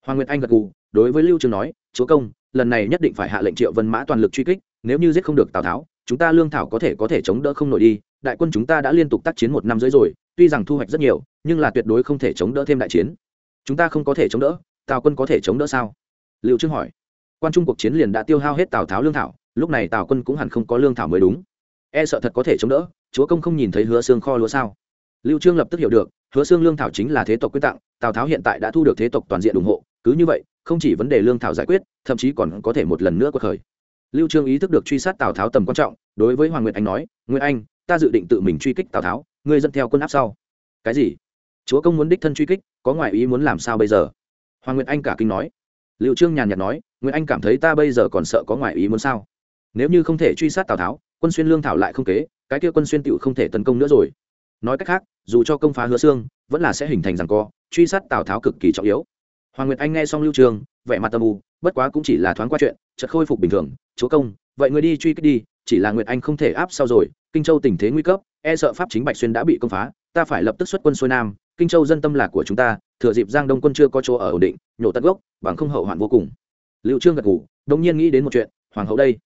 Hoàng nguyệt anh gật gù, đối với lưu trương nói, chúa công, lần này nhất định phải hạ lệnh triệu vân mã toàn lực truy kích, nếu như giết không được tào tháo, chúng ta lương thảo có thể có thể chống đỡ không nổi đi, đại quân chúng ta đã liên tục tác chiến một năm rưỡi rồi tuy rằng thu hoạch rất nhiều, nhưng là tuyệt đối không thể chống đỡ thêm đại chiến. Chúng ta không có thể chống đỡ, tào quân có thể chống đỡ sao? Liệu trương hỏi. Quan trung cuộc chiến liền đã tiêu hao hết tào tháo lương thảo, lúc này tào quân cũng hẳn không có lương thảo mới đúng. E sợ thật có thể chống đỡ, chúa công không nhìn thấy hứa xương kho lúa sao? Lưu trương lập tức hiểu được, hứa xương lương thảo chính là thế tộc quyết tặng, tào tháo hiện tại đã thu được thế tộc toàn diện ủng hộ, cứ như vậy, không chỉ vấn đề lương thảo giải quyết, thậm chí còn có thể một lần nữa cuộc khởi. Lưu trương ý thức được truy sát tào tháo tầm quan trọng, đối với hoàng nguyệt anh nói, nguyệt anh ta dự định tự mình truy kích tào tháo ngươi dẫn theo quân áp sau. Cái gì? Chúa công muốn đích thân truy kích có ngoại ý muốn làm sao bây giờ? Hoàng nguyệt anh cả kinh nói. Liệu trương nhàn nhạt nói nguyệt anh cảm thấy ta bây giờ còn sợ có ngoại ý muốn sao? Nếu như không thể truy sát tào tháo quân xuyên lương thảo lại không kế cái kia quân xuyên tựu không thể tấn công nữa rồi. Nói cách khác dù cho công phá hứa xương vẫn là sẽ hình thành rằng co truy sát tào tháo cực kỳ trọng yếu. Hoàng nguyệt anh nghe xong lưu Trường, vẻ mặt tâm u bất quá cũng chỉ là thoáng qua chuyện chợt khôi phục bình thường. Chúa công vậy người đi truy kích đi chỉ là nguyệt anh không thể áp sau rồi kinh châu tình thế nguy cấp e sợ pháp chính bạch xuyên đã bị công phá, ta phải lập tức xuất quân xuôi nam. Kinh châu dân tâm lạc của chúng ta, thừa dịp giang đông quân chưa có chỗ ở ổn định, nhổ tận gốc, bằng không hậu hoạn vô cùng. Lưu trương gật ngủ đông nhiên nghĩ đến một chuyện, hoàng hậu đây.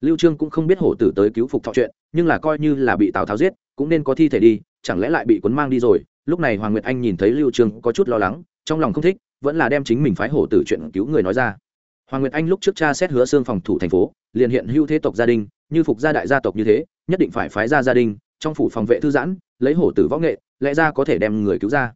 Lưu trương cũng không biết hổ tử tới cứu phục thọ chuyện, nhưng là coi như là bị tào tháo giết, cũng nên có thi thể đi, chẳng lẽ lại bị cuốn mang đi rồi? Lúc này hoàng nguyệt anh nhìn thấy lưu trương có chút lo lắng, trong lòng không thích, vẫn là đem chính mình phái hổ tử chuyện cứu người nói ra. Hoàng nguyệt anh lúc trước cha xét hứa xương phòng thủ thành phố, liền hiện hưu thế tộc gia đình, như phục gia đại gia tộc như thế nhất định phải phái ra gia đình, trong phủ phòng vệ thư giãn, lấy hổ tử võ nghệ, lẽ ra có thể đem người cứu ra.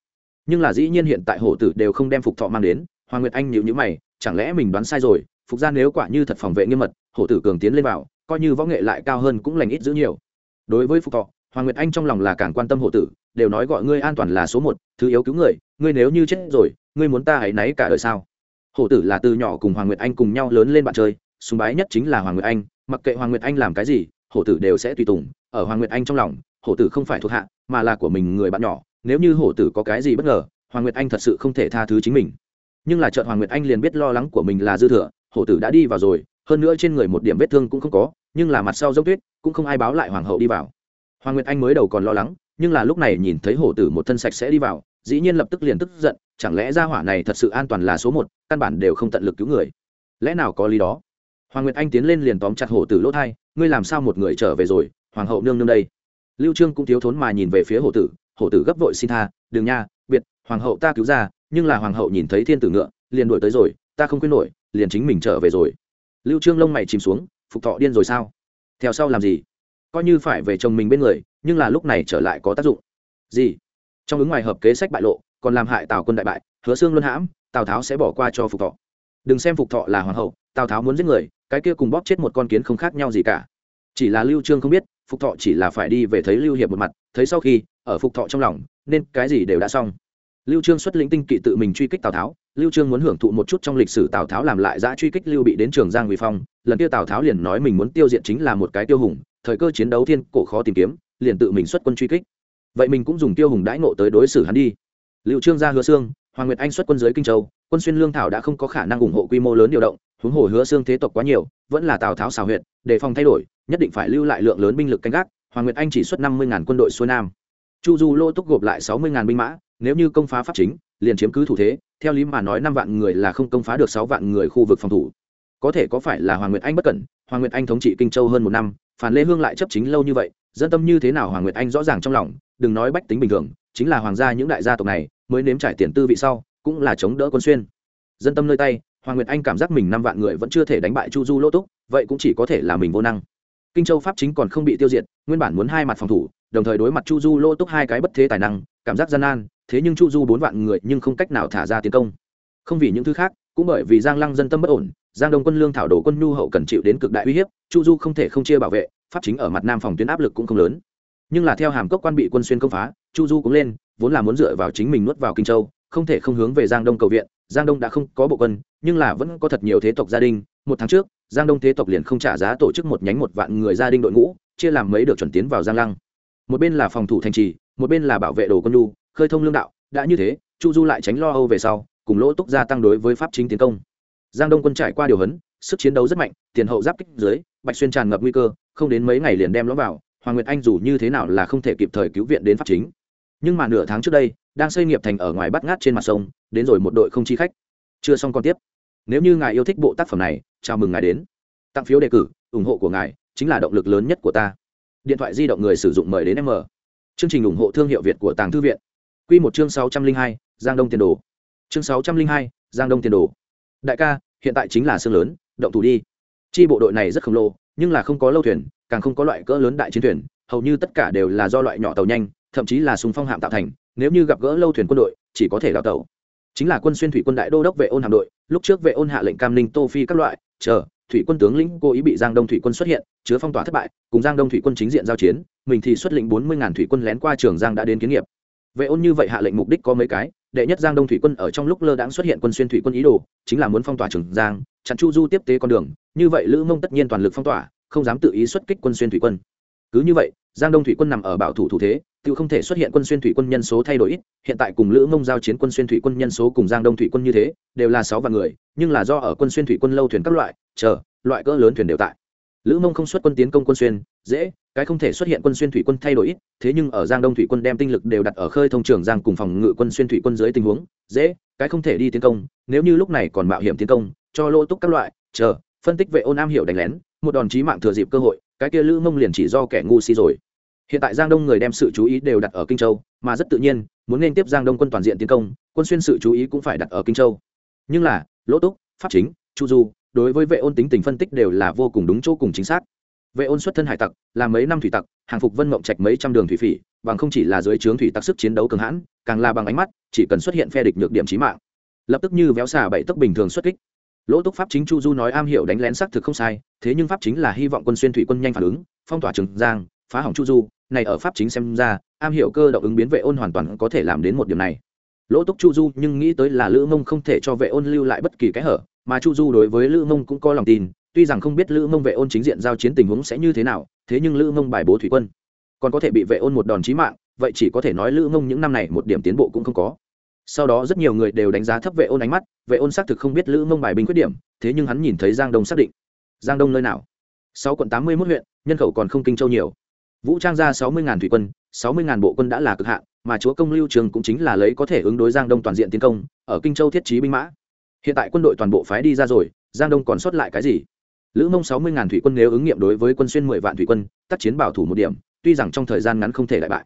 Nhưng là dĩ nhiên hiện tại hổ tử đều không đem phục thọ mang đến, hoàng nguyệt anh nhịu nhữ mày, chẳng lẽ mình đoán sai rồi, phục gia nếu quả như thật phòng vệ nghiêm mật, hổ tử cường tiến lên vào, coi như võ nghệ lại cao hơn cũng lành ít giữ nhiều. Đối với phục thọ, hoàng nguyệt anh trong lòng là càng quan tâm hổ tử, đều nói gọi ngươi an toàn là số một, thứ yếu cứu người, ngươi nếu như chết rồi, ngươi muốn ta hãy náy cả đời sao? Hổ tử là từ nhỏ cùng hoàng nguyệt anh cùng nhau lớn lên bạn chơi, sùng bái nhất chính là hoàng nguyệt anh, mặc kệ hoàng nguyệt anh làm cái gì hổ tử đều sẽ tùy tùng, ở hoàng nguyệt anh trong lòng, hổ tử không phải thuộc hạ, mà là của mình người bạn nhỏ, nếu như hổ tử có cái gì bất ngờ, hoàng nguyệt anh thật sự không thể tha thứ chính mình. Nhưng là chợt hoàng nguyệt anh liền biết lo lắng của mình là dư thừa, hổ tử đã đi vào rồi, hơn nữa trên người một điểm vết thương cũng không có, nhưng là mặt sau dốc tuyết cũng không ai báo lại hoàng hậu đi vào. Hoàng nguyệt anh mới đầu còn lo lắng, nhưng là lúc này nhìn thấy hổ tử một thân sạch sẽ đi vào, dĩ nhiên lập tức liền tức giận, chẳng lẽ ra hỏa này thật sự an toàn là số một, căn bản đều không tận lực cứu người. Lẽ nào có lý đó? Hoàng nguyệt anh tiến lên liền tóm chặt hổ tử lỗ thai, ngươi làm sao một người trở về rồi, hoàng hậu nương nương đây? Lưu trương cũng thiếu thốn mà nhìn về phía hổ tử hổ tử gấp vội xin tha, đừng nha, biệt, hoàng hậu ta cứu ra, nhưng là hoàng hậu nhìn thấy thiên tử ngựa, liền đuổi tới rồi, ta không quên nổi, liền chính mình trở về rồi. Lưu trương lông mày chìm xuống, phục thọ điên rồi sao? Theo sau làm gì? Coi như phải về chồng mình bên người, nhưng là lúc này trở lại có tác dụng. Gì? Trong ứng ngoài hợp kế sách bại lộ, còn làm hại tào quân đại bại, hứa xương luân hãm, tào tháo sẽ bỏ qua cho phục thọ. Đừng xem phục thọ là hoàng hậu tào tháo muốn giết người, cái kia cùng bóp chết một con kiến không khác nhau gì cả. Chỉ là lưu trương không biết, phục thọ chỉ là phải đi về thấy lưu hiệp một mặt, thấy sau khi, ở phục thọ trong lòng, nên cái gì đều đã xong. Lưu trương xuất lĩnh tinh kỵ tự mình truy kích tào tháo, lưu trương muốn hưởng thụ một chút trong lịch sử tào tháo làm lại giã truy kích lưu bị đến trường giang vì phong, lần kia tào tháo liền nói mình muốn tiêu diệt chính là một cái tiêu hùng, thời cơ chiến đấu thiên cổ khó tìm kiếm, liền tự mình xuất quân truy kích. Vậy mình cũng dùng tiêu hùng đãi ngộ tới đối xử hắn đi. Lưu trương ra hứa xương hoàng nguyệt anh xuất quân dưới kinh châu, quân xuyên lương thảo đã không có khả năng ủng hộ quy mô lớn điều động, huống hồ hứa xương thế tộc quá nhiều, vẫn là tào tháo xào huyện đề phòng thay đổi, nhất định phải lưu lại lượng lớn binh lực canh gác, hoàng nguyệt anh chỉ xuất năm mươi quân đội xuôi nam. Chu du lô túc gộp lại sáu mươi binh mã, nếu như công phá pháp chính, liền chiếm cứ thủ thế, theo lý mà nói năm vạn người là không công phá được sáu vạn người khu vực phòng thủ. Có thể có phải là hoàng nguyệt anh bất cẩn, hoàng nguyệt anh thống trị kinh châu hơn một năm, phản lê hương lại chấp chính lâu như vậy, dân tâm như thế nào hoàng nguyệt anh rõ ràng trong lòng, đừng nói bách tính bình thường chính là hoàng gia những đại gia tộc này, mới nếm trải tiền tư vị sau, cũng là chống đỡ quân xuyên. Dân tâm nơi tay, hoàng nguyệt anh cảm giác mình năm vạn người vẫn chưa thể đánh bại chu du lỗ túc, vậy cũng chỉ có thể là mình vô năng. Kinh châu pháp chính còn không bị tiêu diệt, nguyên bản muốn hai mặt phòng thủ, đồng thời đối mặt chu du lỗ túc hai cái bất thế tài năng, cảm giác gian nan, thế nhưng chu du bốn vạn người nhưng không cách nào thả ra tiến công. Không vì những thứ khác, cũng bởi vì giang lăng dân tâm bất ổn, giang đông quân lương thảo đồ quân nhu hậu cần chịu đến cực đại uy hiếp, chu du không thể không chia bảo vệ, pháp chính ở mặt nam phòng tuyến áp lực cũng không lớn. Nhưng là theo hàm cốc quan bị quân xuyên công phá chu du cũng lên, vốn là muốn dựa vào chính mình nuốt vào kinh châu, không thể không hướng về giang đông cầu viện. Giang đông đã không có bộ quân, nhưng là vẫn có thật nhiều thế tộc gia đình. Một tháng trước, giang đông thế tộc liền không trả giá tổ chức một nhánh một vạn người gia đình đội ngũ, chia làm mấy được chuẩn tiến vào giang lăng. Một bên là phòng thủ thành trì, một bên là bảo vệ đồ quân nhu, khơi thông lương đạo. Đã như thế, chu du lại tránh lo âu về sau, cùng lỗ túc gia tăng đối với pháp chính tiến công. Giang đông quân trải qua điều hấn sức chiến đấu rất mạnh, tiền hậu giáp kích dưới, bạch xuyên tràn ngập nguy cơ, không đến mấy ngày liền đem lõm vào. Hoàng nguyệt anh dù như thế nào là không thể kịp thời cứu viện đến pháp chính nhưng mà nửa tháng trước đây, đang xây nghiệp thành ở ngoài bắt ngát trên mặt sông, đến rồi một đội không chi khách. Chưa xong còn tiếp. Nếu như ngài yêu thích bộ tác phẩm này, chào mừng ngài đến. Tặng phiếu đề cử, ủng hộ của ngài chính là động lực lớn nhất của ta. Điện thoại di động người sử dụng mời đến m chương trình ủng hộ thương hiệu việt của tàng thư viện. Q một chương sáu trăm linh hai, giang đông tiền đồ. Chương sáu trăm linh hai, giang đông tiền đồ. Đại ca, hiện tại chính là sương lớn, động thủ đi. Chi bộ đội này rất khổng lồ, nhưng là không có lâu thuyền, càng không có loại cỡ lớn đại chiến thuyền, hầu như tất cả đều là do loại nhỏ tàu nhanh thậm chí là súng phong hạm tạo thành, nếu như gặp gỡ lâu thuyền quân đội, chỉ có thể đào tàu chính là quân xuyên thủy quân đại đô đốc vệ ôn hạm đội, lúc trước vệ ôn hạ lệnh cam ninh tô phi các loại, chờ, thủy quân tướng lĩnh cố ý bị giang đông thủy quân xuất hiện, chứa phong tỏa thất bại, cùng giang đông thủy quân chính diện giao chiến, mình thì xuất lệnh bốn mươi ngàn thủy quân lén qua trường giang đã đến kiến nghiệp. Vệ ôn như vậy hạ lệnh mục đích có mấy cái, đệ nhất giang đông thủy quân ở trong lúc lơ đãng xuất hiện quân xuyên thủy quân ý đồ, chính là muốn phong tỏa trường giang, chặn chu du tiếp tế con đường, như vậy lữ mông tất nhiên toàn lực phong tỏa, không dám tự ý xuất kích quân xuyên thủy quân. Cứ như vậy, giang đông thủy quân nằm ở bảo thủ thủ thế tự không thể xuất hiện quân xuyên thủy quân nhân số thay đổi ít, hiện tại cùng lữ mông giao chiến quân xuyên thủy quân nhân số cùng giang đông thủy quân như thế, đều là sáu vạn người, nhưng là do ở quân xuyên thủy quân lâu thuyền các loại, chờ, loại cỡ lớn thuyền đều tại. Lữ mông không xuất quân tiến công quân xuyên, dễ, cái không thể xuất hiện quân xuyên thủy quân thay đổi ít, thế nhưng ở giang đông thủy quân đem tinh lực đều đặt ở khơi thông trường giang cùng phòng ngự quân xuyên thủy quân dưới tình huống, dễ, cái không thể đi tiến công, nếu như lúc này còn mạo hiểm tiến công, cho lô túc các loại, chờ, phân tích vệ ôn am hiểu đánh lén, một đòn chí mạng thừa dịp cơ hội, cái kia lữ mông liền chỉ do kẻ ngu si rồi hiện tại giang đông người đem sự chú ý đều đặt ở kinh châu, mà rất tự nhiên, muốn nên tiếp giang đông quân toàn diện tiến công, quân xuyên sự chú ý cũng phải đặt ở kinh châu. Nhưng là, lỗ túc, pháp chính, chu du, đối với vệ ôn tính tình phân tích đều là vô cùng đúng chỗ cùng chính xác. Vệ ôn xuất thân hải tặc làm mấy năm thủy tặc, hàng phục vân mộng trạch mấy trăm đường thủy phỉ, bằng không chỉ là dưới trướng thủy tặc sức chiến đấu cường hãn, càng là bằng ánh mắt, chỉ cần xuất hiện phe địch nhược điểm trí mạng. Lập tức như véo xà bậy tức bình thường xuất kích. Lỗ túc, pháp chính, chu du nói am hiểu đánh lén xác thực không sai, thế nhưng pháp chính là hy vọng quân xuyên thủy quân nhanh phản ứng, phong tỏa trường giang phá hỏng chu du, này ở pháp chính xem ra, am hiểu cơ động ứng biến vệ ôn hoàn toàn có thể làm đến một điểm này. Lỗ túc chu du nhưng nghĩ tới là lữ mông không thể cho vệ ôn lưu lại bất kỳ cái hở, mà chu du đối với lữ mông cũng có lòng tin, tuy rằng không biết lữ mông vệ ôn chính diện giao chiến tình huống sẽ như thế nào, thế nhưng lữ mông bài bố thủy quân, còn có thể bị vệ ôn một đòn chí mạng, vậy chỉ có thể nói lữ mông những năm này một điểm tiến bộ cũng không có. Sau đó rất nhiều người đều đánh giá thấp vệ ôn ánh mắt, vệ ôn xác thực không biết lữ mông bài binh khuyết điểm, thế nhưng hắn nhìn thấy giang đông xác định. Giang đông nơi nào? Sáu quận tám mươi mốt huyện, nhân khẩu còn không kinh châu nhiều vũ trang ra sáu mươi ngàn thủy quân, sáu mươi ngàn bộ quân đã là cực hạn, mà chúa công lưu trường cũng chính là lấy có thể ứng đối giang đông toàn diện tiến công, ở kinh châu thiết trí binh mã. Hiện tại quân đội toàn bộ phái đi ra rồi, giang đông còn sót lại cái gì? Lữ mông sáu mươi ngàn thủy quân nếu ứng nghiệm đối với quân xuyên mười vạn thủy quân, tác chiến bảo thủ một điểm, tuy rằng trong thời gian ngắn không thể đại bại.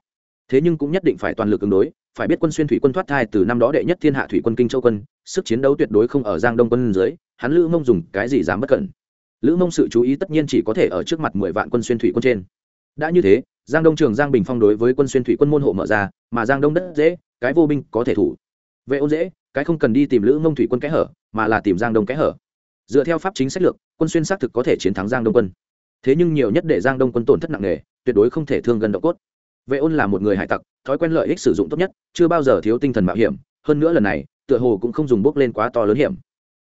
Thế nhưng cũng nhất định phải toàn lực ứng đối, phải biết quân xuyên thủy quân thoát thai từ năm đó đệ nhất thiên hạ thủy quân kinh châu quân, sức chiến đấu tuyệt đối không ở giang đông quân dưới, hắn lữ mông dùng cái gì dám bất cẩn? Lữ mông sự chú ý tất nhiên chỉ có thể ở trước mặt mười vạn quân xuyên thủy quân trên đã như thế, giang đông trường, giang bình phong đối với quân xuyên thủy quân môn hộ mở ra, mà giang đông đất dễ, cái vô binh có thể thủ. Vệ ôn dễ, cái không cần đi tìm lữ mông thủy quân kẽ hở, mà là tìm giang đông kẽ hở. Dựa theo pháp chính sách lược, quân xuyên xác thực có thể chiến thắng giang đông quân. Thế nhưng nhiều nhất để giang đông quân tổn thất nặng nề, tuyệt đối không thể thương gần độ cốt. Vệ ôn là một người hải tặc, thói quen lợi ích sử dụng tốt nhất, chưa bao giờ thiếu tinh thần mạo hiểm. Hơn nữa lần này, tựa hồ cũng không dùng bước lên quá to lớn hiểm.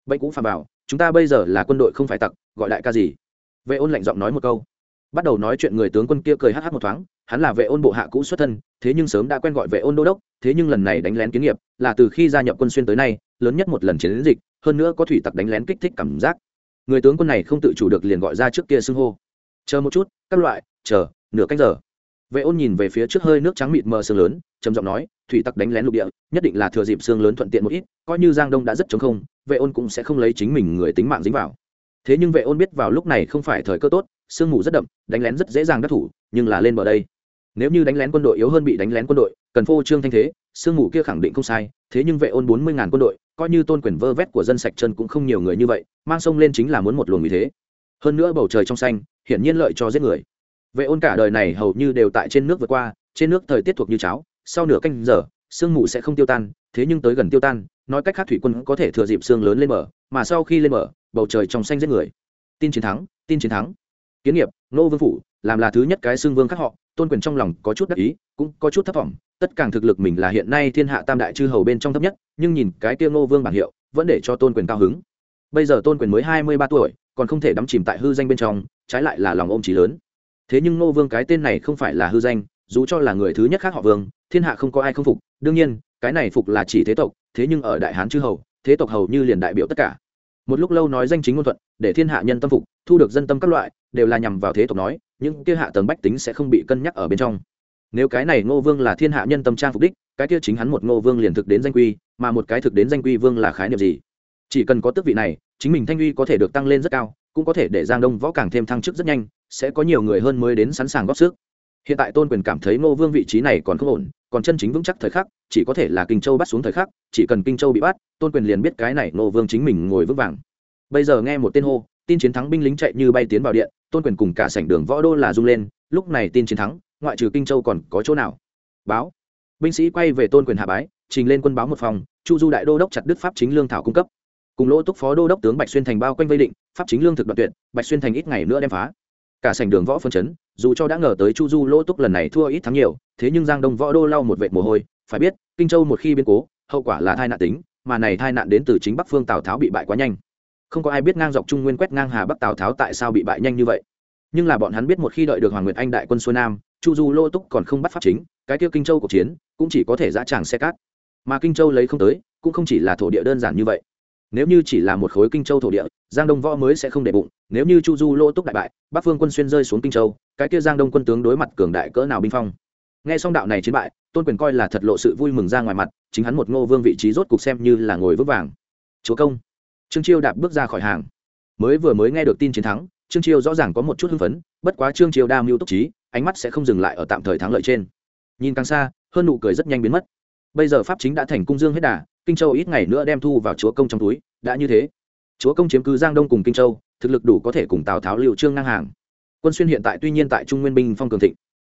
Bệnh cũng phàm bảo, chúng ta bây giờ là quân đội không phải tặc, gọi đại ca gì? Vệ ôn lạnh giọng nói một câu bắt đầu nói chuyện người tướng quân kia cười hh một thoáng, hắn là vệ ôn bộ hạ cũ xuất thân, thế nhưng sớm đã quen gọi vệ ôn đô đốc, thế nhưng lần này đánh lén kiến nghiệp, là từ khi gia nhập quân xuyên tới nay, lớn nhất một lần chiến dịch, hơn nữa có thủy tặc đánh lén kích thích cảm giác. Người tướng quân này không tự chủ được liền gọi ra trước kia xưng hô. Chờ một chút, các loại, chờ, nửa cách giờ. Vệ ôn nhìn về phía trước hơi nước trắng mịt mờ sương lớn, trầm giọng nói, thủy tặc đánh lén lục địa, nhất định là thừa dịp sương lớn thuận tiện một ít, coi như giang đông đã rất chống không, vệ ôn cũng sẽ không lấy chính mình người tính mạng dính vào thế nhưng vệ ôn biết vào lúc này không phải thời cơ tốt, sương mù rất đậm, đánh lén rất dễ dàng đắc thủ, nhưng là lên bờ đây. Nếu như đánh lén quân đội yếu hơn bị đánh lén quân đội, cần phô trương thanh thế, sương mù kia khẳng định không sai, thế nhưng vệ ôn bốn mươi ngàn quân đội, coi như tôn quyền vơ vét của dân sạch chân cũng không nhiều người như vậy, mang sông lên chính là muốn một luồng như thế. Hơn nữa bầu trời trong xanh, hiển nhiên lợi cho giết người. Vệ ôn cả đời này hầu như đều tại trên nước vượt qua, trên nước thời tiết thuộc như cháo, sau nửa canh giờ, sương mù sẽ không tiêu tan, thế nhưng tới gần tiêu tan, nói cách khác thủy quân có thể thừa dịp sương lớn lên mở mà sau khi lên mở bầu trời trong xanh giết người. Tin chiến thắng, tin chiến thắng. Kiến nghiệp nô vương phủ, làm là thứ nhất cái xương vương khác họ, tôn quyền trong lòng có chút đắc ý, cũng có chút thất vọng. Tất cả thực lực mình là hiện nay thiên hạ tam đại chư hầu bên trong thấp nhất, nhưng nhìn cái tiêu nô vương bảng hiệu, vẫn để cho tôn quyền cao hứng. Bây giờ tôn quyền mới hai mươi ba tuổi, còn không thể đắm chìm tại hư danh bên trong, trái lại là lòng ôm trí lớn. Thế nhưng nô vương cái tên này không phải là hư danh, dù cho là người thứ nhất khác họ vương, thiên hạ không có ai không phục. Đương nhiên, cái này phục là chỉ thế tộc, thế nhưng ở đại hán chư hầu, thế tộc hầu như liền đại biểu tất cả một lúc lâu nói danh chính ngôn thuận, để thiên hạ nhân tâm phục, thu được dân tâm các loại, đều là nhằm vào thế tộc nói, những kia hạ tầng bách tính sẽ không bị cân nhắc ở bên trong. Nếu cái này ngô vương là thiên hạ nhân tâm trang phục đích, cái kia chính hắn một ngô vương liền thực đến danh quy, mà một cái thực đến danh quy vương là khái niệm gì? Chỉ cần có tước vị này, chính mình thanh uy có thể được tăng lên rất cao, cũng có thể để giang đông võ càng thêm thăng chức rất nhanh, sẽ có nhiều người hơn mới đến sẵn sàng góp sức. Hiện tại tôn quyền cảm thấy ngô vương vị trí này còn không ổn, còn chân chính vững chắc thời khắc chỉ có thể là kinh châu bắt xuống thời khắc, chỉ cần kinh châu bị bắt, tôn quyền liền biết cái này nô vương chính mình ngồi vững vàng. Bây giờ nghe một tên hô, tin chiến thắng binh lính chạy như bay tiến vào điện, tôn quyền cùng cả sảnh đường võ đô là rung lên, lúc này tin chiến thắng, ngoại trừ kinh châu còn có chỗ nào? Báo. Binh sĩ quay về tôn quyền hạ bái, trình lên quân báo một phòng, chu du đại đô đốc chặt đức pháp chính lương thảo cung cấp. Cùng lỗ túc phó đô đốc tướng bạch xuyên thành bao quanh vây định, pháp chính lương thực đoạn tuyệt, bạch xuyên thành ít ngày nữa đem phá. Cả sảnh đường võ phân chấn, dù cho đã ngờ tới chu du lỗ túc lần này thua ít thắng nhiều, thế nhưng giang đông võ đô lau một vệ mồ hôi phải biết, kinh châu một khi biến cố, hậu quả là thai nạn tính, mà này thai nạn đến từ chính bắc phương tào tháo bị bại quá nhanh. Không có ai biết ngang dọc trung nguyên quét ngang hà bắc tào tháo tại sao bị bại nhanh như vậy. Nhưng là bọn hắn biết một khi đợi được hoàng nguyệt anh đại quân xuôi nam, chu du lô túc còn không bắt pháp chính, cái kia kinh châu cuộc chiến cũng chỉ có thể dã tràng xe cát. Mà kinh châu lấy không tới, cũng không chỉ là thổ địa đơn giản như vậy. Nếu như chỉ là một khối kinh châu thổ địa, giang đông võ mới sẽ không để bụng, nếu như chu du lô túc đại bại, bắc phương quân xuyên rơi xuống kinh châu, cái kia giang đông quân tướng đối mặt cường đại cỡ nào binh phong? Nghe xong đạo này chiến bại, tôn quyền coi là thật lộ sự vui mừng ra ngoài mặt, chính hắn một ngô vương vị trí rốt cục xem như là ngồi vững vàng. Chúa công. Trương chiêu đạp bước ra khỏi hàng. Mới vừa mới nghe được tin chiến thắng, trương chiêu rõ ràng có một chút hưng phấn, bất quá trương chiêu đa mưu túc trí, ánh mắt sẽ không dừng lại ở tạm thời thắng lợi trên. Nhìn càng xa, hơn nụ cười rất nhanh biến mất. Bây giờ pháp chính đã thành cung dương hết đà, kinh châu ít ngày nữa đem thu vào chúa công trong túi, đã như thế. Chúa công chiếm cứ giang đông cùng kinh châu, thực lực đủ có thể cùng tào tháo liệu trương ngang hàng. Quân xuyên hiện tại tuy nhiên tại trung nguyên binh phong cường thịnh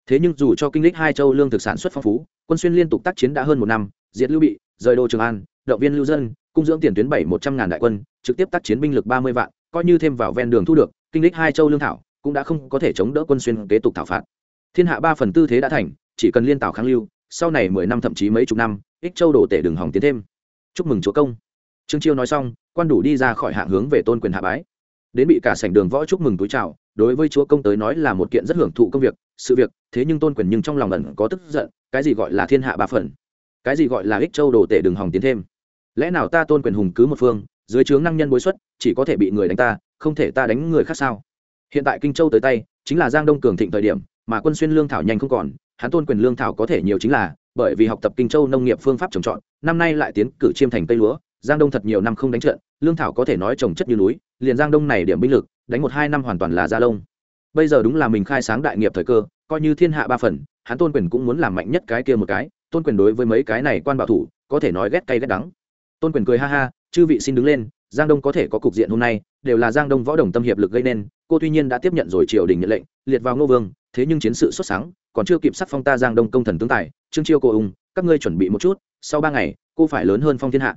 thế nhưng dù cho kinh lịch hai châu lương thực sản xuất phong phú, quân xuyên liên tục tác chiến đã hơn một năm, diệt lưu bị, rời đô trường an, động viên lưu dân, cung dưỡng tiền tuyến bảy một trăm ngàn đại quân, trực tiếp tác chiến binh lực ba mươi vạn, coi như thêm vào ven đường thu được, kinh lịch hai châu lương thảo cũng đã không có thể chống đỡ quân xuyên kế tục thảo phạt. Thiên hạ ba phần tư thế đã thành, chỉ cần liên tảo kháng lưu, sau này mười năm thậm chí mấy chục năm, ích châu đổ tể đường hỏng tiến thêm. Chúc mừng chúa công. Trương chiêu nói xong, quan đủ đi ra khỏi hạng hướng về tôn quyền hạ bái. Đến bị cả sảnh đường võ chúc mừng túi chào, đối với chúa công tới nói là một kiện rất hưởng thụ công việc sự việc, thế nhưng tôn quyền nhưng trong lòng ẩn có tức giận, cái gì gọi là thiên hạ ba phần? Cái gì gọi là ích châu đồ tể đừng hòng tiến thêm? Lẽ nào ta tôn quyền hùng cứ một phương, dưới trướng năng nhân bối xuất, chỉ có thể bị người đánh ta, không thể ta đánh người khác sao? Hiện tại kinh châu tới tay, chính là giang đông cường thịnh thời điểm, mà quân xuyên lương thảo nhanh không còn, hắn tôn quyền lương thảo có thể nhiều chính là, bởi vì học tập kinh châu nông nghiệp phương pháp trồng trọt, năm nay lại tiến cử chiêm thành tây lúa, giang đông thật nhiều năm không đánh trận, lương thảo có thể nói trồng chất như núi, liền giang đông này điểm binh lực, đánh một hai năm hoàn toàn là gia lông bây giờ đúng là mình khai sáng đại nghiệp thời cơ, coi như thiên hạ ba phần, hắn tôn quyền cũng muốn làm mạnh nhất cái kia một cái, tôn quyền đối với mấy cái này quan bảo thủ, có thể nói ghét cay ghét đắng. Tôn quyền cười ha ha, chư vị xin đứng lên, giang đông có thể có cục diện hôm nay, đều là giang đông võ đồng tâm hiệp lực gây nên, cô tuy nhiên đã tiếp nhận rồi triều đình nhận lệnh, liệt vào ngô vương, thế nhưng chiến sự xuất sáng, còn chưa kịp sắc phong ta giang đông công thần tướng tài, trương chiêu cô ung, các ngươi chuẩn bị một chút, sau ba ngày, cô phải lớn hơn phong thiên hạ.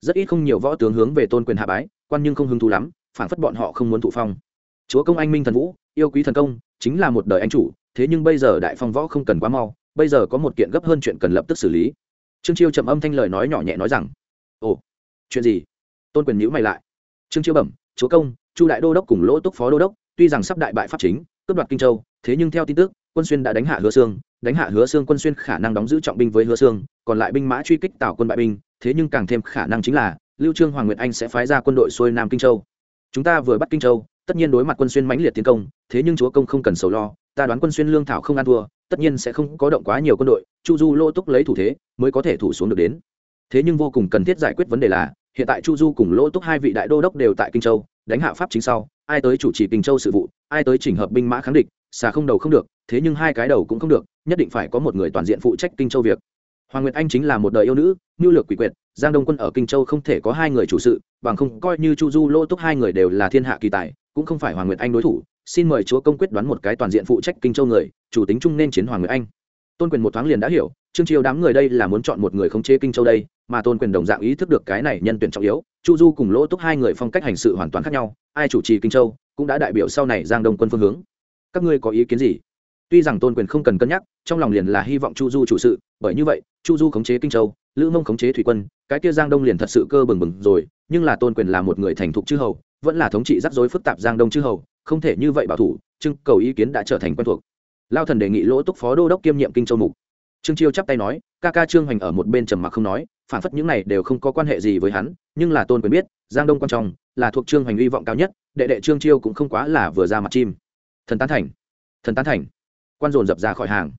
Rất ít không nhiều võ tướng hướng về tôn quyền hạ bái, quan nhưng không hứng thú lắm phản phất bọn họ không muốn thụ phong. Chúa công anh minh thần vũ yêu quý thần công, chính là một đời anh chủ, thế nhưng bây giờ đại phong võ không cần quá mau, bây giờ có một kiện gấp hơn chuyện cần lập tức xử lý. Trương chiêu trầm âm thanh lời nói nhỏ nhẹ nói rằng, ồ, chuyện gì? Tôn quyền nhữ mày lại. Trương chiêu bẩm, chúa công, chu đại đô đốc cùng lỗ túc phó đô đốc, tuy rằng sắp đại bại pháp chính, cướp đoạt kinh châu, thế nhưng theo tin tức, quân xuyên đã đánh hạ hứa xương đánh hạ hứa xương quân xuyên khả năng đóng giữ trọng binh với hứa xương còn lại binh mã truy kích tạo quân bại binh, thế nhưng càng thêm khả năng chính là lưu trương hoàng nguyệt anh sẽ phái ra quân đội xuôi nam kinh châu chúng ta vừa bắt kinh châu, tất nhiên đối mặt quân xuyên mãnh liệt tiến công, thế nhưng chúa công không cần sầu lo, ta đoán quân xuyên lương thảo không ăn thua, tất nhiên sẽ không có động quá nhiều quân đội, chu du lô túc lấy thủ thế, mới có thể thủ xuống được đến. Thế nhưng vô cùng cần thiết giải quyết vấn đề là, hiện tại chu du cùng lô túc hai vị đại đô đốc đều tại kinh châu, đánh hạ pháp chính sau, ai tới chủ trì kinh châu sự vụ, ai tới chỉnh hợp binh mã kháng địch, xà không đầu không được, thế nhưng hai cái đầu cũng không được, nhất định phải có một người toàn diện phụ trách kinh châu việc hoàng nguyệt anh chính là một đời yêu nữ nhu lược quỷ quyệt, giang đông quân ở kinh châu không thể có hai người chủ sự, bằng không coi như chu du lô túc hai người đều là thiên hạ kỳ tài, cũng không phải hoàng nguyệt anh đối thủ. Xin mời chúa công quyết đoán một cái toàn diện phụ trách kinh châu người, chủ tính chung nên chiến hoàng nguyệt anh. Tôn quyền một thoáng liền đã hiểu, trương chiêu đám người đây là muốn chọn một người khống chế kinh châu đây, mà tôn quyền đồng dạng ý thức được cái này nhân tuyển trọng yếu, chu du cùng lỗ túc hai người phong cách hành sự hoàn toàn khác nhau, ai chủ trì kinh châu, cũng đã đại biểu sau này giang đông quân phương hướng. Các ngươi có ý kiến gì? Tuy rằng tôn quyền không cần cân nhắc, trong lòng liền là hy vọng chu du chủ sự, bởi như vậy, chu du khống chế kinh châu, lữ mông khống chế thủy quân, cái kia giang đông liền thật sự cơ bừng bừng rồi, nhưng là tôn quyền là một người thành thục chư hầu, vẫn là thống trị rắc rối phức tạp giang đông chư hầu, không thể như vậy bảo thủ, trưng cầu ý kiến đã trở thành quen thuộc. Lao thần đề nghị lỗ túc phó đô đốc kiêm nhiệm kinh châu mục. Trương chiêu chắp tay nói, ca ca trương hoành ở một bên trầm mặc không nói, phản phất những này đều không có quan hệ gì với hắn, nhưng là tôn quyền biết, giang đông quan trọng, là thuộc trương hoành hy vọng cao nhất, đệ đệ trương chiêu cũng không quá là vừa ra mặt chim. Thần tán thành. Thần tán thành quan dồn dập ra khỏi hàng.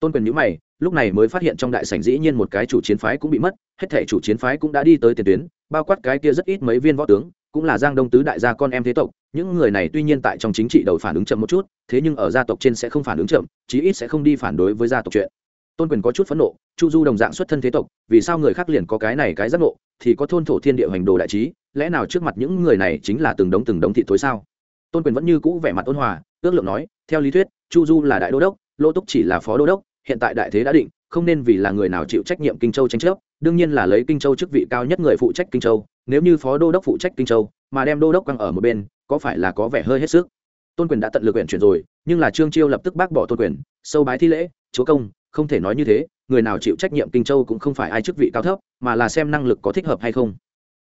Tôn quyền nhữ mày, lúc này mới phát hiện trong đại sảnh dĩ nhiên một cái chủ chiến phái cũng bị mất, hết thể chủ chiến phái cũng đã đi tới tiền tuyến, bao quát cái kia rất ít mấy viên võ tướng, cũng là giang đông tứ đại gia con em thế tộc, những người này tuy nhiên tại trong chính trị đầu phản ứng chậm một chút, thế nhưng ở gia tộc trên sẽ không phản ứng chậm, chí ít sẽ không đi phản đối với gia tộc chuyện. Tôn quyền có chút phẫn nộ, chu du đồng dạng xuất thân thế tộc, vì sao người khác liền có cái này cái giác nộ thì có thôn thổ thiên địa hoành đồ đại trí, lẽ nào trước mặt những người này chính là từng đống từng đống thị thối sao? Tôn quyền vẫn như cũ vẻ mặt ôn hòa, ước lượng nói, theo lý thuyết chu du là đại đô đốc, lô túc chỉ là phó đô đốc, hiện tại đại thế đã định, không nên vì là người nào chịu trách nhiệm kinh châu tranh chấp, đương nhiên là lấy kinh châu chức vị cao nhất người phụ trách kinh châu, nếu như phó đô đốc phụ trách kinh châu, mà đem đô đốc quăng ở một bên, có phải là có vẻ hơi hết sức? Tôn quyền đã tận lực quyển chuyển rồi, nhưng là trương chiêu lập tức bác bỏ tôn quyền, sâu bái thi lễ, chúa công, không thể nói như thế, người nào chịu trách nhiệm kinh châu cũng không phải ai chức vị cao thấp, mà là xem năng lực có thích hợp hay không.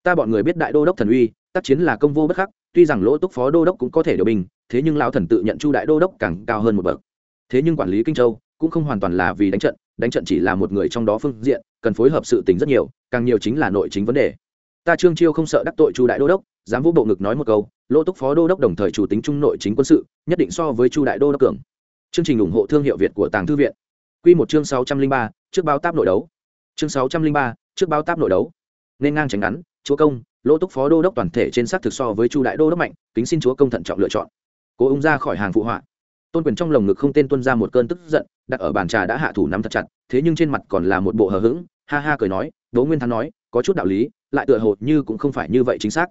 Ta bọn người biết đại đô đốc thần uy, tác chiến là công vô bất khắc tuy rằng lỗ túc phó đô đốc cũng có thể điều bình thế nhưng lão thần tự nhận chu đại đô đốc càng cao hơn một bậc. Thế nhưng quản lý kinh châu cũng không hoàn toàn là vì đánh trận đánh trận chỉ là một người trong đó phương diện, cần phối hợp sự tình rất nhiều, càng nhiều chính là nội chính vấn đề. Ta trương chiêu không sợ đắc tội chu đại đô đốc, dám vũ bộ ngực nói một câu, lỗ túc phó đô đốc đồng thời chủ tính trung nội chính quân sự, nhất định so với chu đại đô đốc cường. Chương trình ủng hộ thương hiệu việt của tàng thư viện. Q một chương sáu trăm linh ba, trước báo táp nội đấu. Chương sáu trăm linh ba, trước báo táp nội đấu. Nên ngang tránh ngắn, chúa công lỗ túc phó đô đốc toàn thể trên xác thực so với chu đại đô đốc mạnh, kính xin chúa công thận trọng lựa chọn. Cố ung ra khỏi hàng phụ họa. Tôn quyền trong lồng ngực không tên tuân ra một cơn tức giận, đặt ở bàn trà đã hạ thủ nắm thật chặt, thế nhưng trên mặt còn là một bộ hờ hững, ha ha cười nói, đỗ nguyên thắng nói, có chút đạo lý, lại tựa hồ như cũng không phải như vậy chính xác.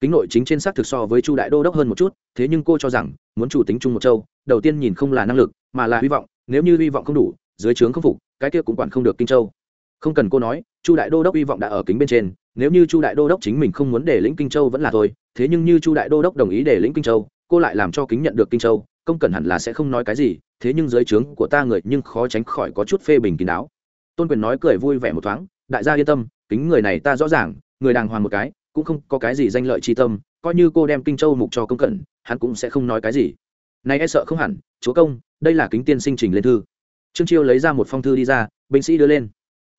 Kính nội chính trên xác thực so với chu đại đô đốc hơn một chút, thế nhưng cô cho rằng, muốn chủ tính chung một châu, đầu tiên nhìn không là năng lực, mà là hy vọng, nếu như hy vọng không đủ, dưới trướng không phục, cái kia cũng quản không được kinh châu không cần cô nói, chu đại đô đốc hy vọng đã ở kính bên trên, nếu như chu đại đô đốc chính mình không muốn để lĩnh kinh châu vẫn là thôi, thế nhưng như chu đại đô đốc đồng ý để lĩnh kinh châu, cô lại làm cho kính nhận được kinh châu, công cần hẳn là sẽ không nói cái gì, thế nhưng dưới trướng của ta người nhưng khó tránh khỏi có chút phê bình kín đáo. Tôn quyền nói cười vui vẻ một thoáng, đại gia yên tâm, kính người này ta rõ ràng, người đàng hoàng một cái, cũng không có cái gì danh lợi tri tâm, coi như cô đem kinh châu mục cho công cẩn, hắn cũng sẽ không nói cái gì. Này e sợ không hẳn, chúa công, đây là kính tiên sinh trình lên thư. Trương chiêu lấy ra một phong thư đi ra, binh sĩ đưa lên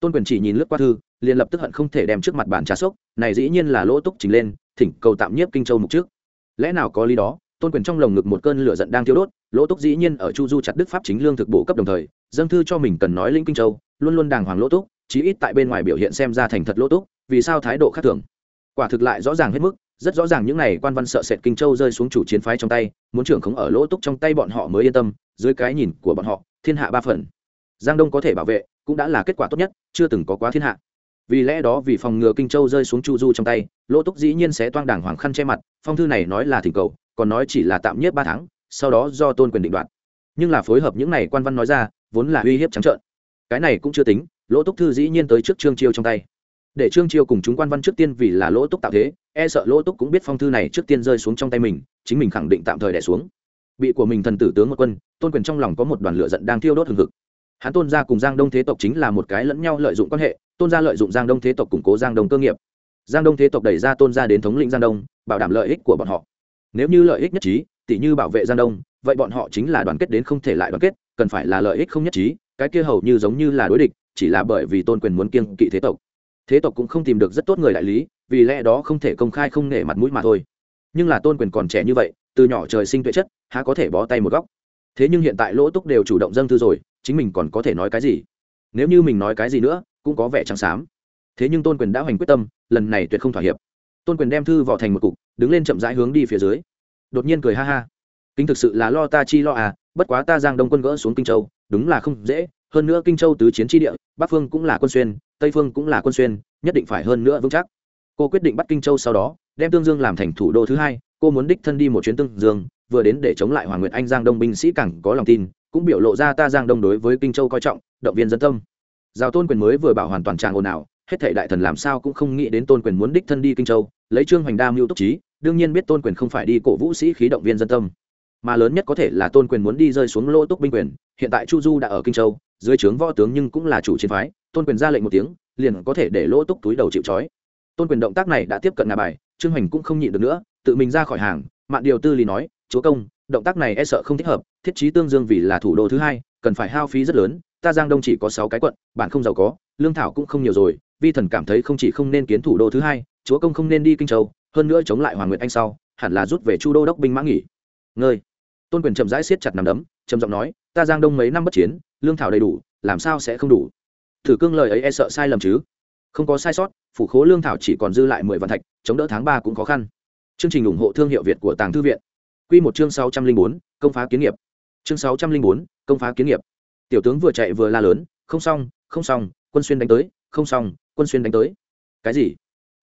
tôn quyền chỉ nhìn lướt qua thư, liền lập tức hận không thể đem trước mặt bản trà sốc, này dĩ nhiên là lỗ túc trình lên, thỉnh cầu tạm nhiếp kinh châu mục trước. Lẽ nào có lý đó? Tôn quyền trong lồng ngực một cơn lửa giận đang thiêu đốt, lỗ túc dĩ nhiên ở chu du chặt đức pháp chính lương thực bổ cấp đồng thời, dâng thư cho mình cần nói linh kinh châu, luôn luôn đàng hoàng lỗ túc, chí ít tại bên ngoài biểu hiện xem ra thành thật lỗ túc, vì sao thái độ khác thường? Quả thực lại rõ ràng hết mức, rất rõ ràng những này quan văn sợ sệt kinh châu rơi xuống chủ chiến phái trong tay, muốn trưởng khống ở lỗ túc trong tay bọn họ mới yên tâm, dưới cái nhìn của bọn họ, thiên hạ ba phần. Giang đông có thể bảo vệ cũng đã là kết quả tốt nhất, chưa từng có quá thiên hạ. Vì lẽ đó vì phòng ngừa kinh châu rơi xuống chu du trong tay lỗ túc dĩ nhiên sẽ toang đảng hoàng khăn che mặt, phong thư này nói là thỉnh cầu, còn nói chỉ là tạm nhất ba tháng, sau đó do tôn quyền định đoạt. Nhưng là phối hợp những này quan văn nói ra, vốn là uy hiếp trắng trợn. Cái này cũng chưa tính lỗ túc thư dĩ nhiên tới trước trương chiêu trong tay. Để trương chiêu cùng chúng quan văn trước tiên vì là lỗ túc tạo thế e sợ lỗ túc cũng biết phong thư này trước tiên rơi xuống trong tay mình, chính mình khẳng định tạm thời đẻ xuống. Bị của mình thần tử tướng một quân, tôn quyền trong lòng có một đoàn lửa giận đang thiêu đốt hừng hực hắn tôn gia cùng giang đông thế tộc chính là một cái lẫn nhau lợi dụng quan hệ, tôn gia lợi dụng giang đông thế tộc củng cố giang đông cơ nghiệp. Giang đông thế tộc đẩy ra tôn gia đến thống lĩnh giang đông, bảo đảm lợi ích của bọn họ. Nếu như lợi ích nhất trí tỷ như bảo vệ giang đông, vậy bọn họ chính là đoàn kết đến không thể lại đoàn kết, cần phải là lợi ích không nhất trí, cái kia hầu như giống như là đối địch, chỉ là bởi vì tôn quyền muốn kiêng kỵ thế tộc. Thế tộc cũng không tìm được rất tốt người đại lý, vì lẽ đó không thể công khai không nể mặt mũi mà thôi. Nhưng là tôn quyền còn trẻ như vậy, từ nhỏ trời sinh tuệ chất, há có thể bó tay một góc. Thế nhưng hiện tại lỗ túc đều chủ động dâng thư rồi chính mình còn có thể nói cái gì? Nếu như mình nói cái gì nữa, cũng có vẻ trắng xám. Thế nhưng tôn quyền đã hoành quyết tâm, lần này tuyệt không thỏa hiệp. Tôn quyền đem thư vào thành một cục, đứng lên chậm rãi hướng đi phía dưới. Đột nhiên cười ha ha. Kinh thực sự là lo ta chi lo à bất quá ta giang đông quân gỡ xuống kinh châu, đúng là không dễ. Hơn nữa kinh châu tứ chiến tri địa, bắc phương cũng là quân xuyên, tây phương cũng là quân xuyên, nhất định phải hơn nữa vững chắc. Cô quyết định bắt kinh châu sau đó, đem tương dương làm thành thủ đô thứ hai. Cô muốn đích thân đi một chuyến tương dương, vừa đến để chống lại hoàng nguyệt anh, giang đông binh sĩ càng có lòng tin cũng biểu lộ ra ta giang đông đối với kinh châu coi trọng, động viên dân tâm. Giao tôn quyền mới vừa bảo hoàn toàn tràng ồn ào, hết thể đại thần làm sao cũng không nghĩ đến tôn quyền muốn đích thân đi kinh châu, lấy trương hoành đa mưu túc trí, đương nhiên biết tôn quyền không phải đi cổ vũ sĩ khí động viên dân tâm. Mà lớn nhất có thể là tôn quyền muốn đi rơi xuống lỗ túc binh quyền, hiện tại chu du đã ở kinh châu, dưới trướng võ tướng nhưng cũng là chủ chiến phái, tôn quyền ra lệnh một tiếng, liền có thể để lỗ túc túi đầu chịu trói. Tôn quyền động tác này đã tiếp cận ngà bài, trương hoành cũng không nhịn được nữa, tự mình ra khỏi hàng, mạn điều tư lý nói, chúa công động tác này e sợ không thích hợp, thiết trí tương dương vì là thủ đô thứ hai, cần phải hao phí rất lớn, ta giang đông chỉ có sáu cái quận, bạn không giàu có, lương thảo cũng không nhiều rồi, vi thần cảm thấy không chỉ không nên kiến thủ đô thứ hai, chúa công không nên đi kinh châu, hơn nữa chống lại hoàng nguyệt anh sau, hẳn là rút về chu đô đốc binh mã nghỉ. Ngơi. Tôn quyền chậm rãi siết chặt nằm đấm, trầm giọng nói, ta giang đông mấy năm bất chiến, lương thảo đầy đủ, làm sao sẽ không đủ? Thử cương lời ấy e sợ sai lầm chứ? Không có sai sót, phủ khố lương thảo chỉ còn dư lại mười vạn thạch, chống đỡ tháng ba cũng khó khăn. Chương trình ủng hộ thương hiệu việt của tàng thư viện. Quy một chương sáu trăm linh bốn, công phá kiến nghiệp. Chương sáu trăm linh bốn, công phá kiến nghiệp. Tiểu tướng vừa chạy vừa la lớn, không xong không xong, quân xuyên đánh tới, không xong, quân xuyên đánh tới. Cái gì?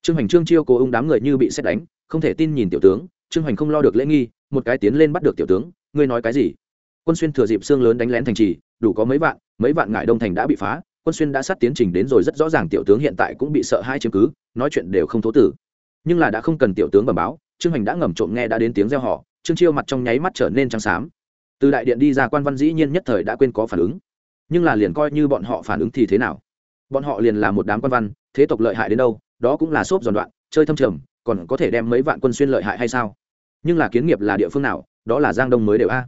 Trương hoành, trương chiêu cố ung đám người như bị xét đánh, không thể tin nhìn tiểu tướng. Trương hoành không lo được lễ nghi, một cái tiến lên bắt được tiểu tướng. Ngươi nói cái gì? Quân xuyên thừa dịp xương lớn đánh lén thành trì, đủ có mấy vạn mấy vạn ngải đông thành đã bị phá. Quân xuyên đã sát tiến trình đến rồi rất rõ ràng tiểu tướng hiện tại cũng bị sợ hai chiếm cứ, nói chuyện đều không thố tử. Nhưng là đã không cần tiểu tướng bẩm báo, trương hoành đã ngầm trộm nghe đã đến tiếng reo họ trương chiêu mặt trong nháy mắt trở nên trắng xám. Từ đại điện đi ra quan văn dĩ nhiên nhất thời đã quên có phản ứng. Nhưng là liền coi như bọn họ phản ứng thì thế nào? Bọn họ liền là một đám quan văn, thế tộc lợi hại đến đâu, đó cũng là xốp giòn đoạn, chơi thâm trầm, còn có thể đem mấy vạn quân xuyên lợi hại hay sao? Nhưng là kiến nghiệp là địa phương nào, đó là giang đông mới đều a.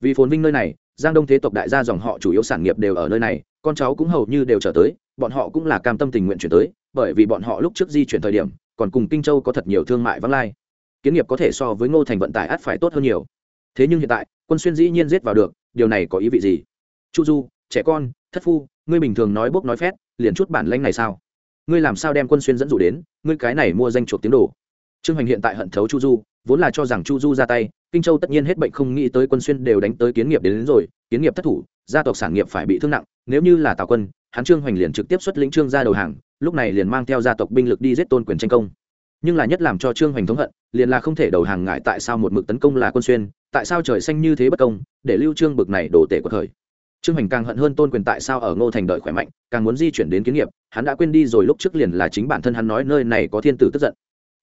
Vì phồn vinh nơi này, giang đông thế tộc đại gia dòng họ chủ yếu sản nghiệp đều ở nơi này, con cháu cũng hầu như đều trở tới, bọn họ cũng là cam tâm tình nguyện chuyển tới, bởi vì bọn họ lúc trước di chuyển thời điểm, còn cùng kinh châu có thật nhiều thương mại vắng lai kiến nghiệp có thể so với ngô thành vận tải ắt phải tốt hơn nhiều. Thế nhưng hiện tại quân xuyên dĩ nhiên giết vào được điều này có ý vị gì? Chu du trẻ con thất phu ngươi bình thường nói bốc nói phét liền chút bản lanh này sao? Ngươi làm sao đem quân xuyên dẫn dụ đến ngươi cái này mua danh chuộc tiếng đồ? Trương hoành hiện tại hận thấu chu du vốn là cho rằng chu du ra tay kinh châu tất nhiên hết bệnh không nghĩ tới quân xuyên đều đánh tới kiến nghiệp đến, đến rồi kiến nghiệp thất thủ gia tộc sản nghiệp phải bị thương nặng nếu như là tào quân hắn trương hoành liền trực tiếp xuất lĩnh trương ra đầu hàng lúc này liền mang theo gia tộc binh lực đi giết tôn quyền tranh công nhưng là nhất làm cho trương hoành thống hận, liền là không thể đầu hàng ngại tại sao một mực tấn công là quân xuyên, tại sao trời xanh như thế bất công, để lưu trương bực này đổ tể của thời. Trương hoành càng hận hơn tôn quyền tại sao ở ngô thành đợi khỏe mạnh, càng muốn di chuyển đến kiến nghiệp, hắn đã quên đi rồi lúc trước liền là chính bản thân hắn nói nơi này có thiên tử tức giận.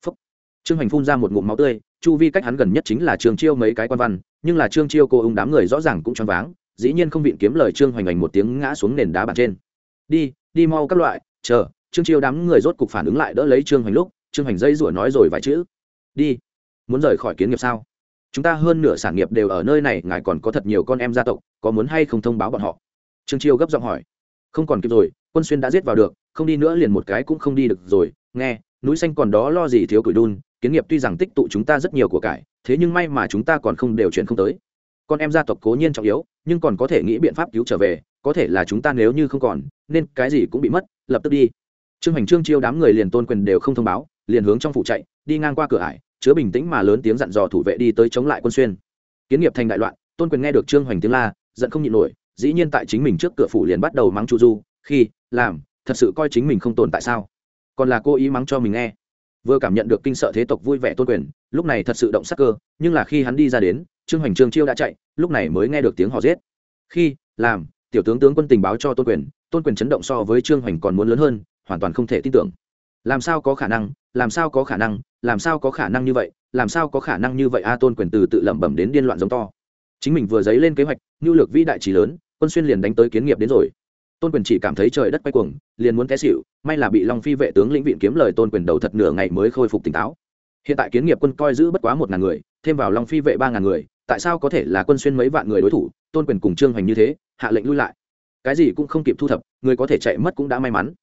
Phúc. trương hoành phun ra một ngụm máu tươi, chu vi cách hắn gần nhất chính là trương chiêu mấy cái quan văn, nhưng là trương chiêu cô ung đám người rõ ràng cũng choáng váng, dĩ nhiên không vịn kiếm lời trương hoành ảnh một tiếng ngã xuống nền đá bàn trên. Đi đi mau các loại, chờ. Trương chiêu đám người rốt cục phản ứng lại đỡ lấy trương hoành lúc trương Hành dây rủa nói rồi vài chữ. Đi. Muốn rời khỏi kiến nghiệp sao? Chúng ta hơn nửa sản nghiệp đều ở nơi này, ngài còn có thật nhiều con em gia tộc, có muốn hay không thông báo bọn họ? Trương chiêu gấp giọng hỏi. Không còn kịp rồi, quân xuyên đã giết vào được, không đi nữa liền một cái cũng không đi được rồi. Nghe, núi xanh còn đó lo gì thiếu củi đun, kiến nghiệp tuy rằng tích tụ chúng ta rất nhiều của cải, thế nhưng may mà chúng ta còn không đều chuyển không tới. Con em gia tộc cố nhiên trọng yếu, nhưng còn có thể nghĩ biện pháp cứu trở về, có thể là chúng ta nếu như không còn, nên cái gì cũng bị mất, lập tức đi. Trương hành trương chiêu đám người liền tôn quyền đều không thông báo liền hướng trong phủ chạy, đi ngang qua cửa ải, chứa bình tĩnh mà lớn tiếng dặn dò thủ vệ đi tới chống lại quân xuyên. Kiến nghiệp thành đại loạn, tôn quyền nghe được trương hoành tiếng la, giận không nhịn nổi, dĩ nhiên tại chính mình trước cửa phủ liền bắt đầu mắng chu du, khi, làm, thật sự coi chính mình không tồn tại sao? Còn là cô ý mắng cho mình nghe. Vừa cảm nhận được kinh sợ thế tộc vui vẻ tôn quyền, lúc này thật sự động sắc cơ, nhưng là khi hắn đi ra đến, trương hoành, trương chiêu đã chạy, lúc này mới nghe được tiếng họ giết. Khi, làm, tiểu tướng tướng quân tình báo cho tôn quyền tôn quyền chấn động so với trương hoành còn muốn lớn hơn, hoàn toàn không thể tin tưởng làm sao có khả năng, làm sao có khả năng, làm sao có khả năng như vậy, làm sao có khả năng như vậy a tôn quyền từ tự lẩm bẩm đến điên loạn giống to. Chính mình vừa dấy lên kế hoạch nhu lược vĩ đại trí lớn, quân xuyên liền đánh tới kiến nghiệp đến rồi. Tôn quyền chỉ cảm thấy trời đất quay cuồng, liền muốn té xịu may là bị long phi vệ tướng lĩnh viện kiếm lời tôn quyền đầu thật nửa ngày mới khôi phục tỉnh táo. Hiện tại kiến nghiệp quân coi giữ bất quá một ngàn người, thêm vào long phi vệ ba ngàn người, tại sao có thể là quân xuyên mấy vạn người đối thủ, tôn quyền cùng trương hoành như thế, hạ lệnh lui lại. Cái gì cũng không kịp thu thập, người có thể chạy mất cũng đã may mắn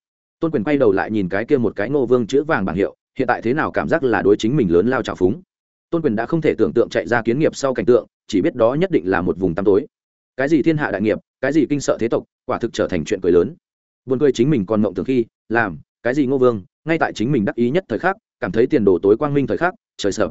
tôn quyền quay đầu lại nhìn cái kia một cái ngô vương chữ vàng bảng hiệu, hiện tại thế nào cảm giác là đối chính mình lớn lao trào phúng. Tôn quyền đã không thể tưởng tượng chạy ra kiến nghiệp sau cảnh tượng, chỉ biết đó nhất định là một vùng tăm tối. Cái gì thiên hạ đại nghiệp, cái gì kinh sợ thế tộc, quả thực trở thành chuyện cười lớn. Buồn cười chính mình còn mộng tưởng khi, làm, cái gì ngô vương, ngay tại chính mình đắc ý nhất thời khắc, cảm thấy tiền đồ tối quang minh thời khắc, trời sợ.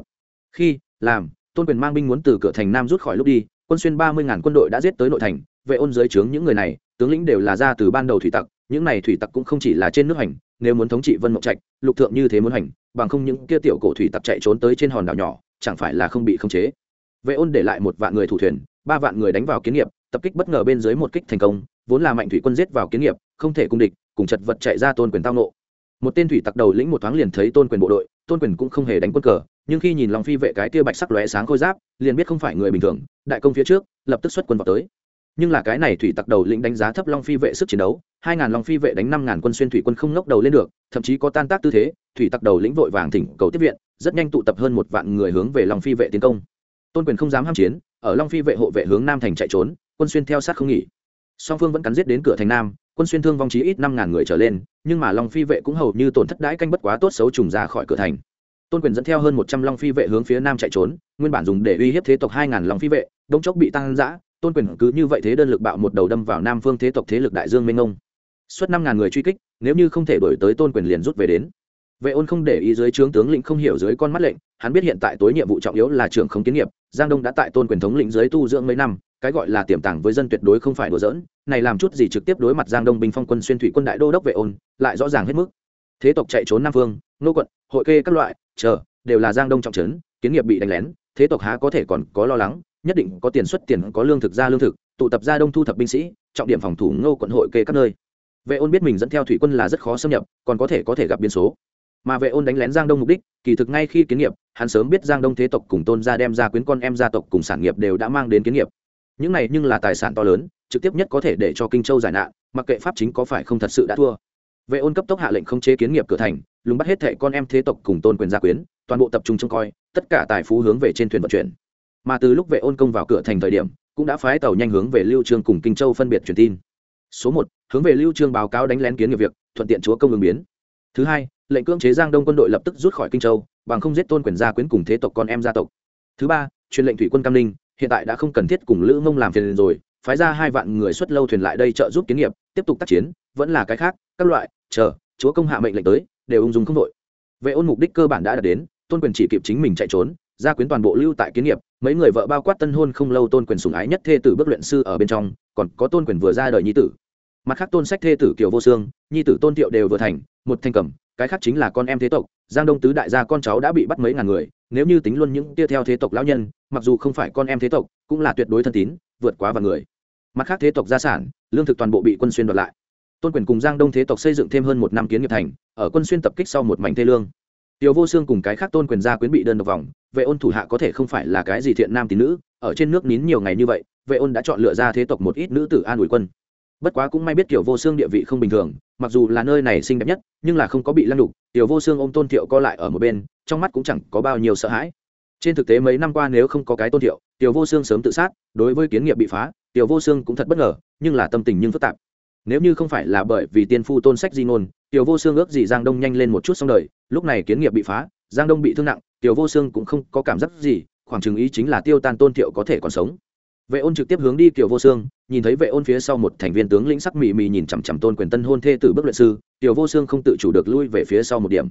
Khi, làm, tôn quyền mang binh muốn từ cửa thành nam rút khỏi lúc đi, quân xuyên ba mươi ngàn quân đội đã giết tới nội thành, vệ ôn dưới trướng những người này, tướng lĩnh đều là ra từ ban đầu thủy tặc những này thủy tặc cũng không chỉ là trên nước hành, nếu muốn thống trị vân mộng trạch, lục thượng như thế muốn hành, bằng không những kia tiểu cổ thủy tặc chạy trốn tới trên hòn đảo nhỏ, chẳng phải là không bị khống chế. Vệ ôn để lại một vạn người thủ thuyền, ba vạn người đánh vào kiến nghiệp, tập kích bất ngờ bên dưới một kích thành công, vốn là mạnh thủy quân giết vào kiến nghiệp, không thể cung địch, cùng chật vật chạy ra tôn quyền tao nộ. Một tên thủy tặc đầu lĩnh một thoáng liền thấy tôn quyền bộ đội, tôn quyền cũng không hề đánh quân cờ, nhưng khi nhìn lòng phi vệ cái kia bạch sắc lóe sáng khôi giáp, liền biết không phải người bình thường, đại công phía trước, lập tức xuất quân vào tới nhưng là cái này thủy tặc đầu lĩnh đánh giá thấp long phi vệ sức chiến đấu, hai ngàn long phi vệ đánh năm ngàn quân xuyên thủy quân không ngóc đầu lên được, thậm chí có tan tác tư thế, thủy tặc đầu lĩnh vội vàng thỉnh cầu tiếp viện, rất nhanh tụ tập hơn một vạn người hướng về long phi vệ tiến công. Tôn quyền không dám ham chiến, ở long phi vệ hộ vệ hướng nam thành chạy trốn, quân xuyên theo sát không nghỉ. Song phương vẫn cắn giết đến cửa thành nam, quân xuyên thương vong chí ít năm ngàn người trở lên, nhưng mà long phi vệ cũng hầu như tổn thất đãi canh bất quá tốt xấu trùng ra khỏi cửa thành. Tôn quyền dẫn theo hơn một trăm long phi vệ hướng phía nam chạy trốn, nguyên bản dùng để uy hiếp thế tộc hai ngàn long phi vệ đông chốc bị tăng giã tôn quyền cứ như vậy thế đơn lực bạo một đầu đâm vào nam phương thế tộc thế lực đại dương minh ông suốt năm ngàn người truy kích, nếu như không thể đổi tới tôn quyền liền rút về đến. Vệ ôn không để ý dưới trướng tướng lĩnh không hiểu dưới con mắt lệnh, hắn biết hiện tại tối nhiệm vụ trọng yếu là trưởng không kiến nghiệp, giang đông đã tại tôn quyền thống lĩnh dưới tu dưỡng mấy năm, cái gọi là tiềm tàng với dân tuyệt đối không phải đùa giỡn, này làm chút gì trực tiếp đối mặt giang đông binh phong quân xuyên thủy quân đại đô đốc vệ ôn, lại rõ ràng hết mức. Thế tộc chạy trốn nam phương, nô quận, hội kê các loại, chờ, đều là giang đông trọng trấn, kiến nghiệp bị đánh lén, thế tộc há có thể còn có lo lắng nhất định có tiền xuất tiền, có lương thực ra lương thực, tụ tập ra đông thu thập binh sĩ, trọng điểm phòng thủ ngô quận hội kê các nơi. Vệ ôn biết mình dẫn theo thủy quân là rất khó xâm nhập, còn có thể có thể gặp biến số. Mà vệ ôn đánh lén giang đông mục đích, kỳ thực ngay khi kiến nghiệp, hắn sớm biết giang đông thế tộc cùng tôn gia đem ra quyến con em gia tộc cùng sản nghiệp đều đã mang đến kiến nghiệp. Những này nhưng là tài sản to lớn, trực tiếp nhất có thể để cho kinh châu giải nạn, mặc kệ pháp chính có phải không thật sự đã thua. Vệ ôn cấp tốc hạ lệnh không chế kiến nghiệp cửa thành, lùng bắt hết thệ con em thế tộc cùng tôn quyền gia quyến, toàn bộ tập trung trông coi, tất cả tài phú hướng về trên thuyền vận chuyển mà từ lúc vệ ôn công vào cửa thành thời điểm, cũng đã phái tàu nhanh hướng về lưu trương cùng kinh châu phân biệt truyền tin. Số một, hướng về lưu trương báo cáo đánh lén kiến nghiệp việc, thuận tiện chúa công ứng biến. Thứ hai, lệnh cưỡng chế giang đông quân đội lập tức rút khỏi kinh châu, bằng không giết tôn quyền gia quyến cùng thế tộc con em gia tộc. Thứ ba, truyền lệnh thủy quân cam ninh, hiện tại đã không cần thiết cùng lữ mông làm phiền rồi, phái ra hai vạn người xuất lâu thuyền lại đây trợ giúp kiến nghiệp, tiếp tục tác chiến, vẫn là cái khác, các loại, chờ, chúa công hạ mệnh lệnh tới, đều ung dung không đội. Vệ ôn mục đích cơ bản đã đạt đến, tôn quyền chỉ kịp chính mình chạy trốn gia quyến toàn bộ lưu tại kiến nghiệp, mấy người vợ bao quát tân hôn không lâu tôn quyền sùng ái nhất thê tử bước luyện sư ở bên trong, còn có tôn quyền vừa ra đời nhi tử. Mặt khác tôn sách thê tử kiều vô sương, nhi tử tôn tiệu đều vừa thành, một thanh cầm, cái khác chính là con em thế tộc, giang đông tứ đại gia con cháu đã bị bắt mấy ngàn người, nếu như tính luôn những tia theo thế tộc lão nhân, mặc dù không phải con em thế tộc, cũng là tuyệt đối thân tín, vượt quá và người. Mặt khác thế tộc gia sản, lương thực toàn bộ bị quân xuyên đoạt lại. Tôn quyền cùng giang đông thế tộc xây dựng thêm hơn một năm kiến nghiệp thành, ở quân xuyên tập kích sau một mảnh thê lương tiểu vô xương cùng cái khác tôn quyền gia quyến bị đơn độc vòng, vệ ôn thủ hạ có thể không phải là cái gì thiện nam tín nữ, ở trên nước nín nhiều ngày như vậy, vệ ôn đã chọn lựa ra thế tộc một ít nữ tử an ủi quân. Bất quá cũng may biết tiểu vô xương địa vị không bình thường, mặc dù là nơi này xinh đẹp nhất, nhưng là không có bị lăng đục, tiểu vô xương ôm tôn thiệu co lại ở một bên, trong mắt cũng chẳng có bao nhiêu sợ hãi. Trên thực tế mấy năm qua nếu không có cái tôn thiệu, tiểu vô xương sớm tự sát, đối với kiến nghiệp bị phá, tiểu vô xương cũng thật bất ngờ, nhưng là tâm tình nhưng phức tạp. Nếu như không phải là bởi vì tiên phu tôn sách di ngôn, tiểu vô xương ước gì giang đông nhanh lên một chút xong đời lúc này kiến nghiệp bị phá, giang đông bị thương nặng, tiểu vô xương cũng không có cảm giác gì, khoảng chừng ý chính là tiêu tan tôn thiệu có thể còn sống. Vệ ôn trực tiếp hướng đi tiểu vô xương nhìn thấy vệ ôn phía sau một thành viên tướng lĩnh sắc mị mị nhìn chằm chằm tôn quyền tân hôn thê tử bức luyện sư, tiểu vô xương không tự chủ được lui về phía sau một điểm.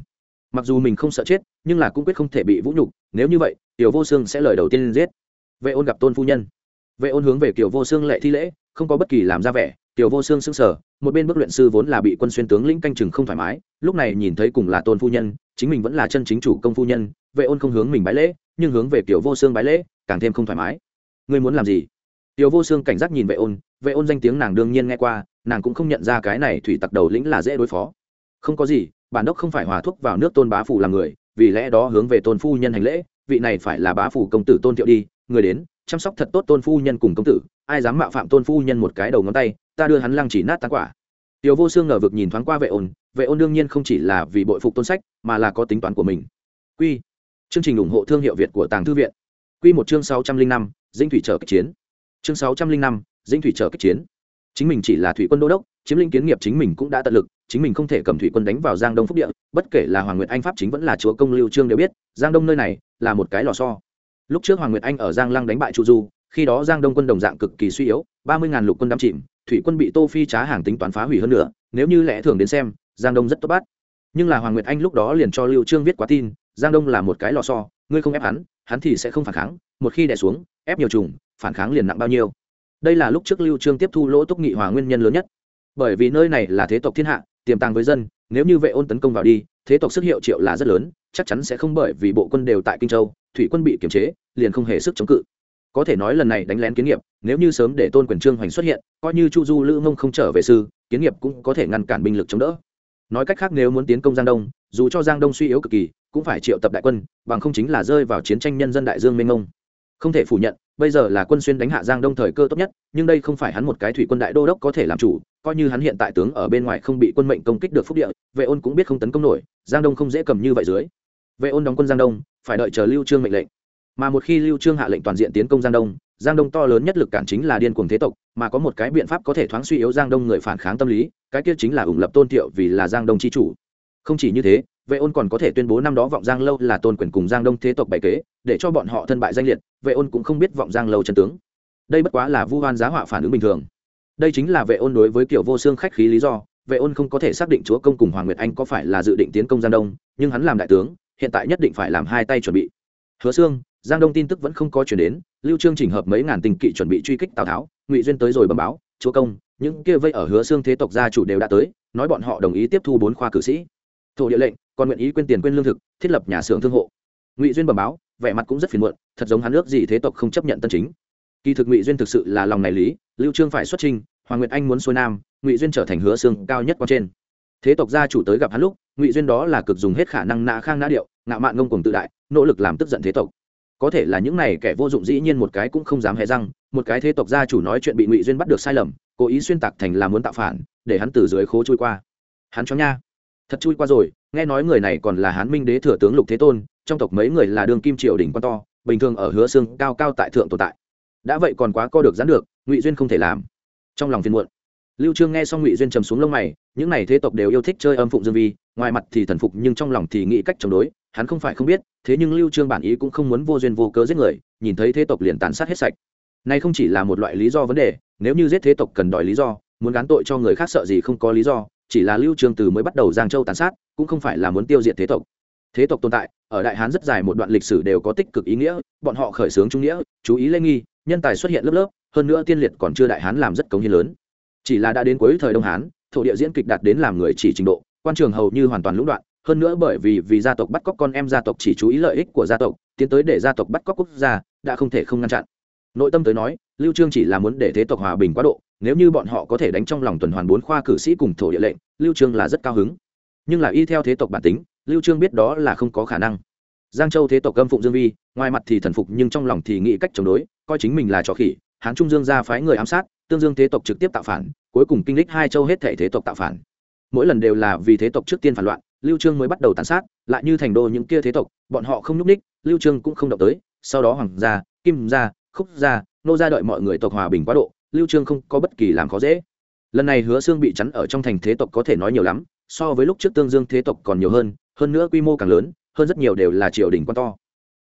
Mặc dù mình không sợ chết, nhưng là cũng quyết không thể bị vũ nhục, nếu như vậy, tiểu vô xương sẽ lời đầu tiên giết. Vệ ôn gặp tôn phu nhân. Vệ ôn hướng về tiểu vô xương lệ thi lễ, không có bất kỳ làm ra vẻ tiểu vô xương sững sờ, một bên bước luyện sư vốn là bị quân xuyên tướng lĩnh canh chừng không thoải mái, lúc này nhìn thấy cùng là tôn phu nhân, chính mình vẫn là chân chính chủ công phu nhân, vệ ôn không hướng mình bái lễ, nhưng hướng về tiểu vô xương bái lễ, càng thêm không thoải mái. Ngươi muốn làm gì? Tiểu vô xương cảnh giác nhìn vệ ôn vệ ôn danh tiếng nàng đương nhiên nghe qua, nàng cũng không nhận ra cái này thủy tặc đầu lĩnh là dễ đối phó. Không có gì, bản đốc không phải hòa thuốc vào nước tôn bá phủ làm người, vì lẽ đó hướng về tôn phu nhân hành lễ, vị này phải là bá phủ công tử tôn thiệu đi, người đến, chăm sóc thật tốt tôn phu nhân cùng công tử, ai dám mạo phạm tôn phu nhân một cái đầu ngón tay ta đưa hắn lăng chỉ nát tan quả. Tiểu vô xương ngờ vực nhìn thoáng qua vệ ôn vệ ôn đương nhiên không chỉ là vì bội phục tôn sách, mà là có tính toán của mình. Quy. Chương trình ủng hộ thương hiệu việt của tàng thư viện. Quy một chương sáu trăm linh năm dinh thủy trở kích chiến. Chương sáu trăm linh năm dinh thủy trở kích chiến. Chính mình chỉ là thủy quân đô đốc, chiếm lĩnh kiến nghiệp chính mình cũng đã tận lực, chính mình không thể cầm thủy quân đánh vào giang đông phúc địa, bất kể là hoàng nguyệt anh pháp chính vẫn là chúa công lưu trương đều biết, giang đông nơi này là một cái lò so lúc trước hoàng nguyệt anh ở giang lăng đánh bại chu du, khi đó giang đông quân đồng dạng cực kỳ suy yếu, ba mươi ngàn lục quân đắm chìm thủy quân bị tô phi trá hàng tính toán phá hủy hơn nữa, nếu như lẽ thường đến xem, giang đông rất tốt bắt. Nhưng là hoàng nguyệt anh lúc đó liền cho lưu trương viết quá tin, giang đông là một cái lò xo, ngươi không ép hắn hắn thì sẽ không phản kháng, một khi đè xuống, ép nhiều trùng phản kháng liền nặng bao nhiêu. Đây là lúc trước lưu trương tiếp thu lỗ túc nghị hòa nguyên nhân lớn nhất. Bởi vì nơi này là thế tộc thiên hạ, tiềm tàng với dân, nếu như vệ ôn tấn công vào đi, thế tộc sức hiệu triệu là rất lớn, chắc chắn sẽ không bởi vì bộ quân đều tại kinh châu, thủy quân bị kiềm chế, liền không hề sức chống cự có thể nói lần này đánh lén kiến nghiệp, nếu như sớm để tôn quyền trương hoành xuất hiện, coi như chu du lữ mông không trở về sư, kiến nghiệp cũng có thể ngăn cản binh lực chống đỡ. Nói cách khác nếu muốn tiến công giang đông, dù cho giang đông suy yếu cực kỳ, cũng phải triệu tập đại quân, bằng không chính là rơi vào chiến tranh nhân dân đại dương mênh mông. Không thể phủ nhận, bây giờ là quân xuyên đánh hạ giang đông thời cơ tốt nhất, nhưng đây không phải hắn một cái thủy quân đại đô đốc có thể làm chủ, coi như hắn hiện tại tướng ở bên ngoài không bị quân mệnh công kích được phúc địa, vệ ôn cũng biết không tấn công nổi, giang đông không dễ cầm như vậy dưới. Vệ ôn đóng quân giang đông, phải đợi chờ lưu trương mệnh lệnh mà một khi lưu trương hạ lệnh toàn diện tiến công giang đông giang đông to lớn nhất lực cản chính là điên cuồng thế tộc mà có một cái biện pháp có thể thoáng suy yếu giang đông người phản kháng tâm lý cái kia chính là ủng lập tôn thiệu vì là giang đông chi chủ không chỉ như thế vệ ôn còn có thể tuyên bố năm đó vọng giang lâu là tôn quyền cùng giang đông thế tộc bày kế để cho bọn họ thân bại danh liệt vệ ôn cũng không biết vọng giang lâu chân tướng đây bất quá là vu hoan giá họa phản ứng bình thường đây chính là vệ ôn đối với kiểu vô xương khách khí lý do vệ ôn không có thể xác định chúa công cùng hoàng nguyệt anh có phải là dự định tiến công giang đông nhưng hắn làm đại tướng hiện tại nhất định phải làm hai tay chuẩn bị hứa xương giang đông tin tức vẫn không có chuyển đến, lưu trương chỉnh hợp mấy ngàn tình kỵ chuẩn bị truy kích tào tháo, ngụy duyên tới rồi bẩm báo, chúa công, những kia vây ở hứa xương thế tộc gia chủ đều đã tới, nói bọn họ đồng ý tiếp thu bốn khoa cử sĩ. Thổ địa lệnh, còn nguyện ý quên tiền quên lương thực, thiết lập nhà xưởng thương hộ. Ngụy duyên bẩm báo, vẻ mặt cũng rất phiền muộn, thật giống hắn nước gì thế tộc không chấp nhận tân chính. Kỳ thực ngụy duyên thực sự là lòng này lý, lưu trương phải xuất trình, hoàng nguyệt anh muốn xuôi nam, ngụy duyên trở thành hứa xương cao nhất quan trên. Thế tộc gia chủ tới gặp hắn lúc, ngụy duyên đó là cực dùng hết khả năng nã khang nã điệu, ngạo mạn ngông cuồng tự đại, nỗ lực làm tức giận thế tộc có thể là những này kẻ vô dụng dĩ nhiên một cái cũng không dám hề răng, một cái thế tộc gia chủ nói chuyện bị ngụy duyên bắt được sai lầm, cố ý xuyên tạc thành là muốn tạo phản, để hắn từ dưới khố chui qua. Hắn cho nha. Thật chui qua rồi, nghe nói người này còn là hán minh đế thừa tướng lục thế tôn, trong tộc mấy người là đường kim triều đỉnh quan to, bình thường ở hứa xương cao cao tại thượng tồn tại. Đã vậy còn quá co được dán được, ngụy duyên không thể làm. Trong lòng phiền muộn lưu trương nghe xong ngụy duyên trầm xuống lông mày, những này thế tộc đều yêu thích chơi âm phụng dương vi, ngoài mặt thì thần phục nhưng trong lòng thì nghĩ cách chống đối, hắn không phải không biết, thế nhưng lưu trương bản ý cũng không muốn vô duyên vô cớ giết người, nhìn thấy thế tộc liền tàn sát hết sạch. Nay không chỉ là một loại lý do vấn đề, nếu như giết thế tộc cần đòi lý do, muốn gán tội cho người khác sợ gì không có lý do, chỉ là lưu trương từ mới bắt đầu giang châu tàn sát, cũng không phải là muốn tiêu diệt thế tộc. Thế tộc tồn tại, ở đại hán rất dài một đoạn lịch sử đều có tích cực ý nghĩa, bọn họ khởi xướng trung nghĩa, chú ý lê nghi, nhân tài xuất hiện lớp lớp, hơn nữa tiên liệt còn chưa đại hán làm rất cống hiến lớn chỉ là đã đến cuối thời đông hán, thổ địa diễn kịch đạt đến làm người chỉ trình độ, quan trường hầu như hoàn toàn lũng đoạn, hơn nữa bởi vì vì gia tộc bắt cóc con em gia tộc chỉ chú ý lợi ích của gia tộc, tiến tới để gia tộc bắt cóc quốc gia, đã không thể không ngăn chặn. Nội tâm tới nói, lưu trương chỉ là muốn để thế tộc hòa bình quá độ, nếu như bọn họ có thể đánh trong lòng tuần hoàn bốn khoa cử sĩ cùng thổ địa lệnh, lưu trương là rất cao hứng. Nhưng là y theo thế tộc bản tính, lưu trương biết đó là không có khả năng. Giang châu thế tộc âm phụng dương vi, ngoài mặt thì thần phục nhưng trong lòng thì nghĩ cách chống đối, coi chính mình là trò khỉ, hán trung dương ra phái người ám sát tương dương thế tộc trực tiếp tạo phản, cuối cùng kinh lịch hai châu hết thể thế tộc tạo phản. Mỗi lần đều là vì thế tộc trước tiên phản loạn, lưu trương mới bắt đầu tàn sát, lại như thành đô những kia thế tộc, bọn họ không nhúc ních lưu trương cũng không động tới, sau đó hoàng gia, kim gia, khúc gia, nô gia đợi mọi người tộc hòa bình quá độ, lưu trương không có bất kỳ làm khó dễ. Lần này hứa xương bị chắn ở trong thành thế tộc có thể nói nhiều lắm, so với lúc trước tương dương thế tộc còn nhiều hơn hơn nữa quy mô càng lớn, hơn rất nhiều đều là triều đình quan to.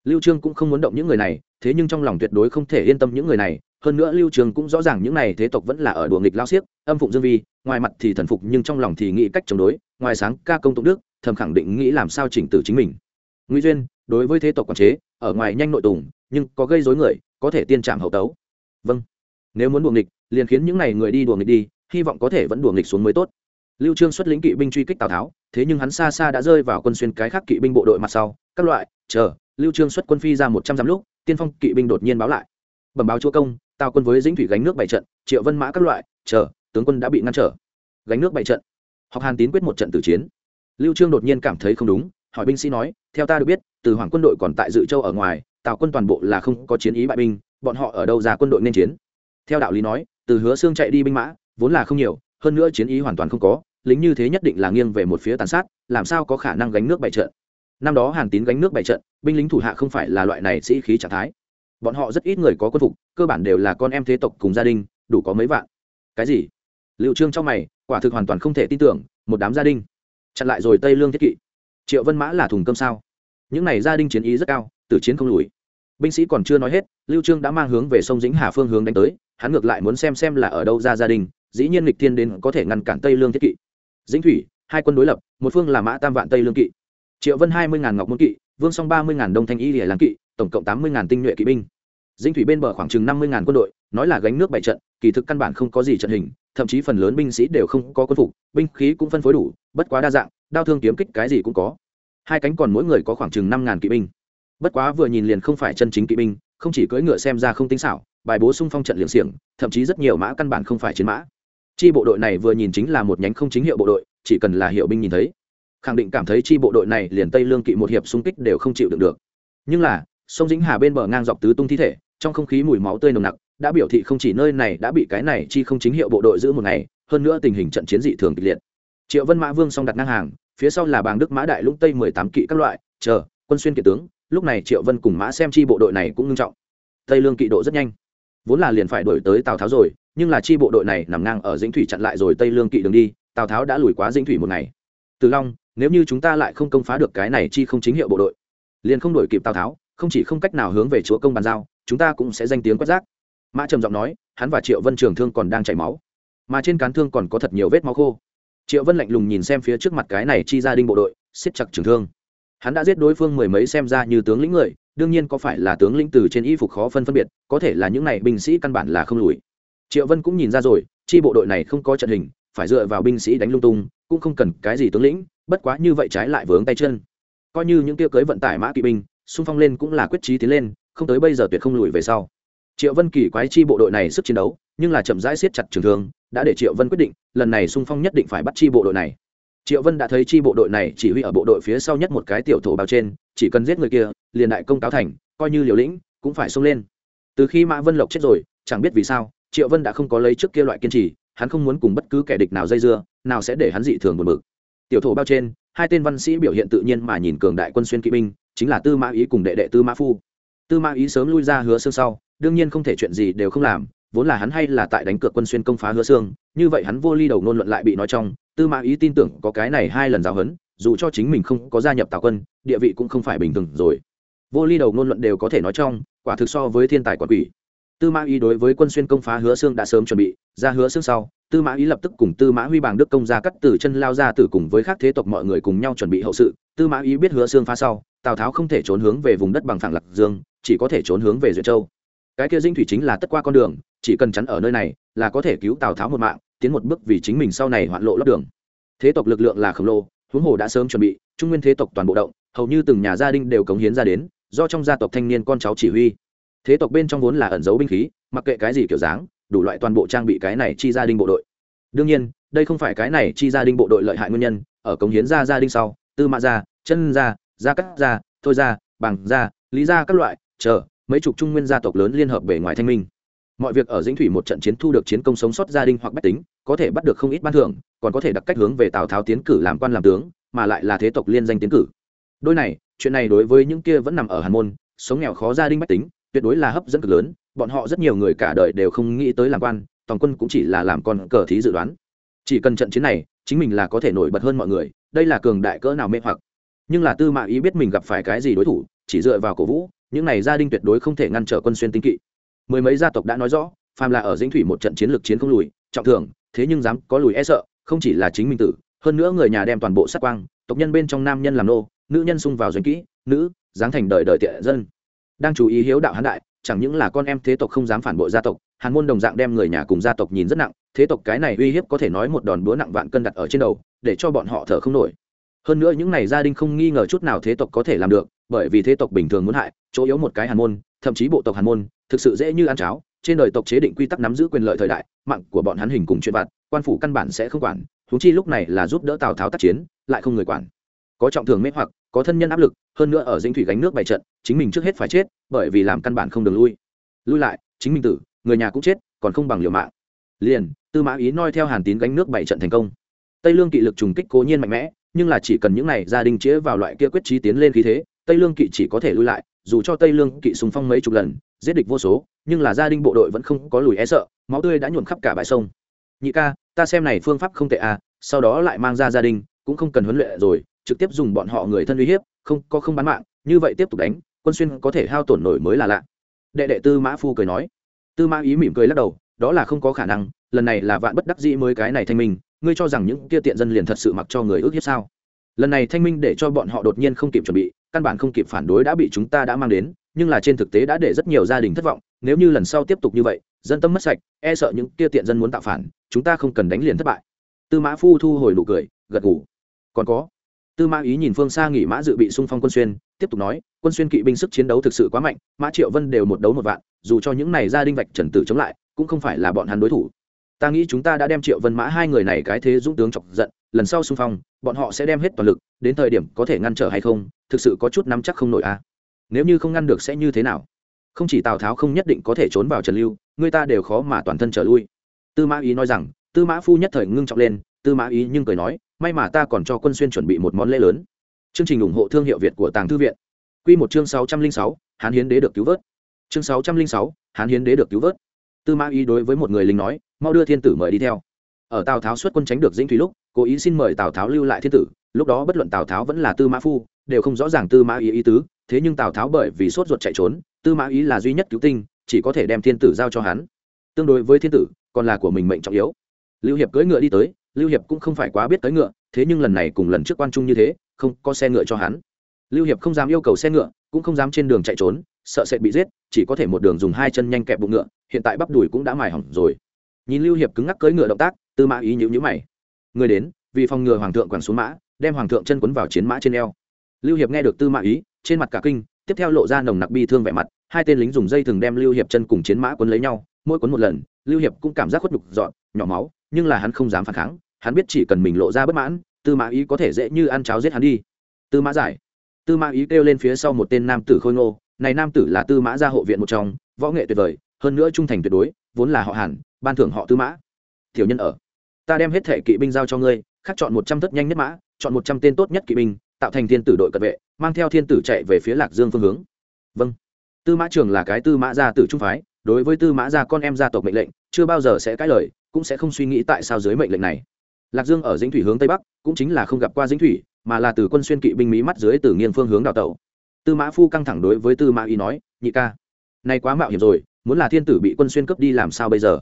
Lưu trương cũng không muốn động những người này, thế nhưng trong lòng tuyệt đối không thể yên tâm những người này hơn nữa lưu trường cũng rõ ràng những này thế tộc vẫn là ở đùa nghịch lao xiếc, âm phụng dương vi, ngoài mặt thì thần phục nhưng trong lòng thì nghĩ cách chống đối, ngoài sáng ca công tụng đức, thầm khẳng định nghĩ làm sao chỉnh tử chính mình. Nguy duyên, đối với thế tộc quản chế, ở ngoài nhanh nội tùng, nhưng có gây rối người, có thể tiên trạm hậu tấu. Vâng. Nếu muốn đùa nghịch, liền khiến những này người đi đùa nghịch đi, hy vọng có thể vẫn đùa nghịch xuống mới tốt. Lưu trương xuất lĩnh kỵ binh truy kích tào tháo, thế nhưng hắn xa xa đã rơi vào quân xuyên cái khác kỵ binh bộ đội mặt sau. Các loại, chờ, lưu trương xuất quân phi ra một trăm dặm lúc, tiên phong kỵ binh đột nhiên báo lại bẩm báo chúa công, tào quân với dĩnh thủy gánh nước bảy trận, triệu vân mã các loại, chờ, tướng quân đã bị ngăn trở. Gánh nước bảy trận. Học hàn tín quyết một trận tử chiến. Lưu trương đột nhiên cảm thấy không đúng, hỏi binh sĩ nói, theo ta được biết, từ hoàng quân đội còn tại dự châu ở ngoài, tào quân toàn bộ là không có chiến ý bại binh, bọn họ ở đâu ra quân đội nên chiến? Theo đạo lý nói, từ hứa xương chạy đi binh mã, vốn là không nhiều, hơn nữa chiến ý hoàn toàn không có, lính như thế nhất định là nghiêng về một phía tàn sát, làm sao có khả năng gánh nước bảy trận? Năm đó hàn tín gánh nước bảy trận, binh lính thủ hạ không phải là loại này sĩ khí trạng thái bọn họ rất ít người có quân phục, cơ bản đều là con em thế tộc cùng gia đình, đủ có mấy vạn. Cái gì? Liệu trương trong mày, quả thực hoàn toàn không thể tin tưởng, một đám gia đình. Chặn lại rồi tây lương thiết kỵ. Triệu vân mã là thùng cơm sao? Những này gia đình chiến ý rất cao, tử chiến không lùi. Binh sĩ còn chưa nói hết, lưu trương đã mang hướng về sông dĩnh hà phương hướng đánh tới, hắn ngược lại muốn xem xem là ở đâu ra gia đình, dĩ nhiên lịch thiên đến có thể ngăn cản tây lương thiết kỵ. Dĩnh thủy, hai quân đối lập, một phương là mã tam vạn tây lương kỵ. Triệu vân hai mươi ngàn ngọc môn kỵ, vương song ba mươi ngàn đông thanh y lìa làng kỵ tổng cộng tám mươi ngàn tinh nhuệ kỵ binh. Dinh thủy bên bờ khoảng chừng năm mươi ngàn quân đội, nói là gánh nước bảy trận, kỳ thực căn bản không có gì trận hình, thậm chí phần lớn binh sĩ đều không có quân phục, binh khí cũng phân phối đủ, bất quá đa dạng, đao thương kiếm kích cái gì cũng có. Hai cánh còn mỗi người có khoảng chừng năm ngàn kỵ binh. Bất quá vừa nhìn liền không phải chân chính kỵ binh, không chỉ cưỡi ngựa xem ra không tinh xảo, bài bố sung phong trận liệng xiềng, thậm chí rất nhiều mã căn bản không phải chiến mã. Chi bộ đội này vừa nhìn chính là một nhánh không chính hiệu bộ đội, chỉ cần là hiệu binh nhìn thấy, khẳng định cảm thấy chi bộ đội này liền tây lương kỵ một hiệp xung kích đều không chịu đựng được. Nhưng là sông dĩnh hà bên bờ ngang dọc tứ tung thi thể, trong không khí mùi máu tươi nồng nặc, đã biểu thị không chỉ nơi này đã bị cái này chi không chính hiệu bộ đội giữ một ngày, hơn nữa tình hình trận chiến dị thường kịch liệt. Triệu vân mã vương song đặt ngang hàng, phía sau là bàng đức mã đại lũng tây mười tám kỵ các loại, chờ, quân xuyên kỵ tướng, lúc này triệu vân cùng mã xem chi bộ đội này cũng ngưng trọng. Tây lương kỵ độ rất nhanh. Vốn là liền phải đổi tới tào tháo rồi, nhưng là chi bộ đội này nằm ngang ở dĩnh thủy chặn lại rồi tây lương kỵ đường đi, tào tháo đã lùi quá dĩnh thủy một ngày. Từ long, nếu như chúng ta lại không công phá được cái này chi không chính hiệu bộ đội, liền không đổi kịp tào tháo không chỉ không cách nào hướng về chúa công bàn giao, chúng ta cũng sẽ danh tiếng quét rác. Mã trầm giọng nói, hắn và triệu vân trường thương còn đang chảy máu. Mà trên cán thương còn có thật nhiều vết máu khô. Triệu vân lạnh lùng nhìn xem phía trước mặt cái này chi gia đình bộ đội, siết chặt trường thương. Hắn đã giết đối phương mười mấy xem ra như tướng lĩnh người, đương nhiên có phải là tướng lĩnh từ trên y phục khó phân phân biệt, có thể là những này binh sĩ căn bản là không lùi. Triệu vân cũng nhìn ra rồi, chi bộ đội này không có trận hình, phải dựa vào binh sĩ đánh lung tung, cũng không cần cái gì tướng lĩnh, bất quá như vậy trái lại vướng tay chân. Coi như những kia cưới vận tải mã kỵ binh xung phong lên cũng là quyết trí tiến lên, không tới bây giờ tuyệt không lùi về sau. Triệu vân kỳ quái chi bộ đội này sức chiến đấu, nhưng là chậm rãi siết chặt trường thương, đã để triệu vân quyết định, lần này xung phong nhất định phải bắt chi bộ đội này. Triệu vân đã thấy chi bộ đội này chỉ huy ở bộ đội phía sau nhất một cái tiểu thổ bao trên, chỉ cần giết người kia, liền đại công cáo thành, coi như liều lĩnh, cũng phải xông lên. Từ khi mã vân lộc chết rồi, chẳng biết vì sao, triệu vân đã không có lấy trước kia loại kiên trì, hắn không muốn cùng bất cứ kẻ địch nào dây dưa, nào sẽ để hắn dị thường buồn bực. Tiểu thổ bao trên, hai tên văn sĩ biểu hiện tự nhiên mà nhìn cường đại quân xuyên kỵ binh chính là tư mã ý cùng đệ đệ tư mã phu. Tư mã ý sớm lui ra hứa xương sau đương nhiên không thể chuyện gì đều không làm vốn là hắn hay là tại đánh cược quân xuyên công phá hứa xương như vậy hắn vô ly đầu nôn luận lại bị nói trong tư mã ý tin tưởng có cái này hai lần giáo hấn, dù cho chính mình không có gia nhập tào quân địa vị cũng không phải bình thường rồi. Vô ly đầu nôn luận đều có thể nói trong quả thực so với thiên tài quản quỷ. Tư mã ý đối với quân xuyên công phá hứa xương đã sớm chuẩn bị ra hứa xương sau tư mã ý lập tức cùng tư mã huy bàng đức công ra cắt từ chân lao ra từ cùng với các thế tộc mọi người cùng nhau chuẩn bị hậu sự, tư mã ý biết hứa xương phá sau, tào tháo không thể trốn hướng về vùng đất bằng phẳng lạc dương, chỉ có thể trốn hướng về duyệt châu. Cái kia dinh thủy chính là tất qua con đường, chỉ cần chắn ở nơi này là có thể cứu tào tháo một mạng, tiến một bước vì chính mình sau này hoạn lộ lót đường. Thế tộc lực lượng là khổng lồ, huống hồ đã sớm chuẩn bị, trung nguyên thế tộc toàn bộ động, hầu như từng nhà gia đình đều cống hiến ra đến, do trong gia tộc thanh niên con cháu chỉ huy. Thế tộc bên trong vốn là ẩn giấu binh khí, mặc kệ cái gì kiểu dáng đủ loại toàn bộ trang bị cái này chi gia đình bộ đội. Đương nhiên, đây không phải cái này chi gia đình bộ đội lợi hại nguyên nhân, ở cống hiến gia gia đình sau, tư mã gia, chân gia gia cắt gia, thôi gia, bằng gia, lý gia các loại, chờ, mấy chục trung nguyên gia tộc lớn liên hợp bề ngoài thanh minh. Mọi việc ở dĩnh thủy một trận chiến thu được chiến công sống sót gia đình hoặc bách tính, có thể bắt được không ít ban thưởng, còn có thể đặt cách hướng về tào tháo tiến cử làm quan làm tướng, mà lại là thế tộc liên danh tiến cử. Đôi này, chuyện này đối với những kia vẫn nằm ở hàn môn, sống nghèo khó gia đình bách tính, tuyệt đối là hấp dẫn cực lớn bọn họ rất nhiều người cả đời đều không nghĩ tới làm quan, toàn quân cũng chỉ là làm con cờ thí dự đoán. Chỉ cần trận chiến này, chính mình là có thể nổi bật hơn mọi người, đây là cường đại cỡ nào mê hoặc. Nhưng là tư mã ý biết mình gặp phải cái gì đối thủ, chỉ dựa vào cổ vũ, những này gia đình tuyệt đối không thể ngăn trở quân xuyên tinh kỵ. Mười mấy gia tộc đã nói rõ, phàm là ở dĩnh thủy một trận chiến lược chiến không lùi, trọng thường thế nhưng dám có lùi e sợ, không chỉ là chính mình tử, hơn nữa người nhà đem toàn bộ sát quang, tộc nhân bên trong nam nhân làm nô, nữ nhân xung vào doanh kỹ, nữ, dáng thành đời đời tiện dân. Đang chú ý hiếu đạo hán đại chẳng những là con em thế tộc không dám phản bội gia tộc, hàn môn đồng dạng đem người nhà cùng gia tộc nhìn rất nặng, thế tộc cái này uy hiếp có thể nói một đòn búa nặng vạn cân đặt ở trên đầu, để cho bọn họ thở không nổi. Hơn nữa những này gia đình không nghi ngờ chút nào thế tộc có thể làm được, bởi vì thế tộc bình thường muốn hại, chỗ yếu một cái hàn môn, thậm chí bộ tộc hàn môn, thực sự dễ như ăn cháo, trên đời tộc chế định quy tắc nắm giữ quyền lợi thời đại, mạng của bọn hắn hình cùng chuyện vặt, quan phủ căn bản sẽ không quản thú chi lúc này là giúp đỡ tào tháo tác chiến, lại không người quản. Có trọng thường mê hoặc có thân nhân áp lực, hơn nữa ở dinh thủy gánh nước bày trận, chính mình trước hết phải chết, bởi vì làm căn bản không đường lui. Lui lại, chính mình tử, người nhà cũng chết, còn không bằng liều mạng. Liền, tư mã ý noi theo hàn tín gánh nước bày trận thành công. Tây lương kỵ lực trùng kích cố nhiên mạnh mẽ, nhưng là chỉ cần những này gia đình chĩa vào loại kia quyết trí tiến lên khí thế, tây lương kỵ chỉ có thể lui lại, dù cho tây lương kỵ súng phong mấy chục lần, giết địch vô số, nhưng là gia đình bộ đội vẫn không có lùi e sợ, máu tươi đã nhuộm khắp cả bãi sông. Nhị ca, ta xem này phương pháp không tệ à sau đó lại mang ra gia đình, cũng không cần huấn luyện rồi trực tiếp dùng bọn họ người thân uy hiếp, không, có không bán mạng, như vậy tiếp tục đánh, quân xuyên có thể hao tổn nổi mới là lạ. Đệ đệ tư mã phu cười nói. Tư mã ý mỉm cười lắc đầu, đó là không có khả năng, lần này là vạn bất đắc dĩ mới cái này thanh minh, ngươi cho rằng những kia tiện dân liền thật sự mặc cho người ước hiếp sao? Lần này thanh minh để cho bọn họ đột nhiên không kịp chuẩn bị, căn bản không kịp phản đối đã bị chúng ta đã mang đến, nhưng là trên thực tế đã để rất nhiều gia đình thất vọng, nếu như lần sau tiếp tục như vậy, dân tâm mất sạch e sợ những kia tiện dân muốn tạo phản, chúng ta không cần đánh liền thất bại. Tư mã phu thu hồi nụ cười, gật ngủ còn có tư mã ý nhìn phương xa nghỉ mã dự bị xung phong quân xuyên, tiếp tục nói, quân xuyên kỵ binh sức chiến đấu thực sự quá mạnh, mã triệu vân đều một đấu một vạn, dù cho những này gia đình vạch trần tử chống lại, cũng không phải là bọn hắn đối thủ. Ta nghĩ chúng ta đã đem triệu vân mã hai người này cái thế dũng tướng chọc giận, lần sau xung phong, bọn họ sẽ đem hết toàn lực, đến thời điểm có thể ngăn trở hay không, thực sự có chút nắm chắc không nổi a. À. nếu như không ngăn được sẽ như thế nào? Không chỉ tào tháo không nhất định có thể trốn vào trần lưu, người ta đều khó mà toàn thân trở lui. Tư mã ý nói rằng, tư mã phu nhất thời ngưng trọng lên, tư mã ý nhưng cười nói may mà ta còn cho quân xuyên chuẩn bị một món lễ lớn. Chương trình ủng hộ thương hiệu việt của tàng thư viện. Q một chương sáu trăm linh sáu, hán hiến đế được cứu vớt. Chương sáu trăm linh sáu, hán hiến đế được cứu vớt. Tư mã ý đối với một người lính nói, mau đưa thiên tử mời đi theo. Ở tào tháo xuất quân tránh được dĩnh thủy lúc, cố ý xin mời tào tháo lưu lại thiên tử, lúc đó bất luận tào tháo vẫn là tư mã phu, đều không rõ ràng tư mã ý ý tứ, thế nhưng tào tháo bởi vì sốt ruột chạy trốn, tư mã ý là duy nhất cứu tinh, chỉ có thể đem thiên tử giao cho hắn. Tương đối với thiên tử, còn là của mình mệnh trọng yếu. Lưu hiệp cưỡi ngựa đi tới lưu hiệp cũng không phải quá biết tới ngựa, thế nhưng lần này cùng lần trước quan trung như thế, không có xe ngựa cho hắn. Lưu hiệp không dám yêu cầu xe ngựa, cũng không dám trên đường chạy trốn, sợ sẽ bị giết, chỉ có thể một đường dùng hai chân nhanh kẹp bụng ngựa, hiện tại bắp đùi cũng đã mài hỏng rồi. Nhìn lưu hiệp cứng ngắc cưỡi ngựa động tác, tư mã ý nhữ nhữ mày. Người đến, vì phòng ngừa hoàng thượng quẳng xuống mã, đem hoàng thượng chân quấn vào chiến mã trên eo. Lưu hiệp nghe được tư mã ý, trên mặt cả kinh, tiếp theo lộ ra nồng nặc bi thương vẻ mặt, hai tên lính dùng dây thừng đem lưu hiệp chân cùng chiến mã quấn lấy nhau, mỗi quấn một lần, lưu hiệp cũng cảm giác khuất nhục dọn, nhỏ máu, nhưng là hắn không dám phản kháng hắn biết chỉ cần mình lộ ra bất mãn, tư mã ý có thể dễ như ăn cháo giết hắn đi. Tư mã giải. Tư mã ý kêu lên phía sau một tên nam tử khôi ngô. Này nam tử là tư mã gia hộ viện một trong, võ nghệ tuyệt vời, hơn nữa trung thành tuyệt đối, vốn là họ hàn, ban thưởng họ tư mã. Tiểu nhân ở. Ta đem hết thể kỵ binh giao cho ngươi, khắc chọn một trăm thất nhanh nhất mã, chọn một trăm tên tốt nhất kỵ binh, tạo thành thiên tử đội cận vệ, mang theo thiên tử chạy về phía lạc dương phương hướng. Vâng. Tư mã trường là cái tư mã gia tử trung phái, đối với tư mã gia con em gia tộc mệnh lệnh, chưa bao giờ sẽ cãi lời, cũng sẽ không suy nghĩ tại sao dưới mệnh lệnh này lạc dương ở dĩnh thủy hướng tây bắc, cũng chính là không gặp qua dĩnh thủy, mà là từ quân xuyên kỵ binh mỹ mắt dưới từ nghiêng phương hướng đào tẩu. Tư mã phu căng thẳng đối với tư mã ý nói, nhị ca, nay quá mạo hiểm rồi, muốn là thiên tử bị quân xuyên cướp đi làm sao bây giờ?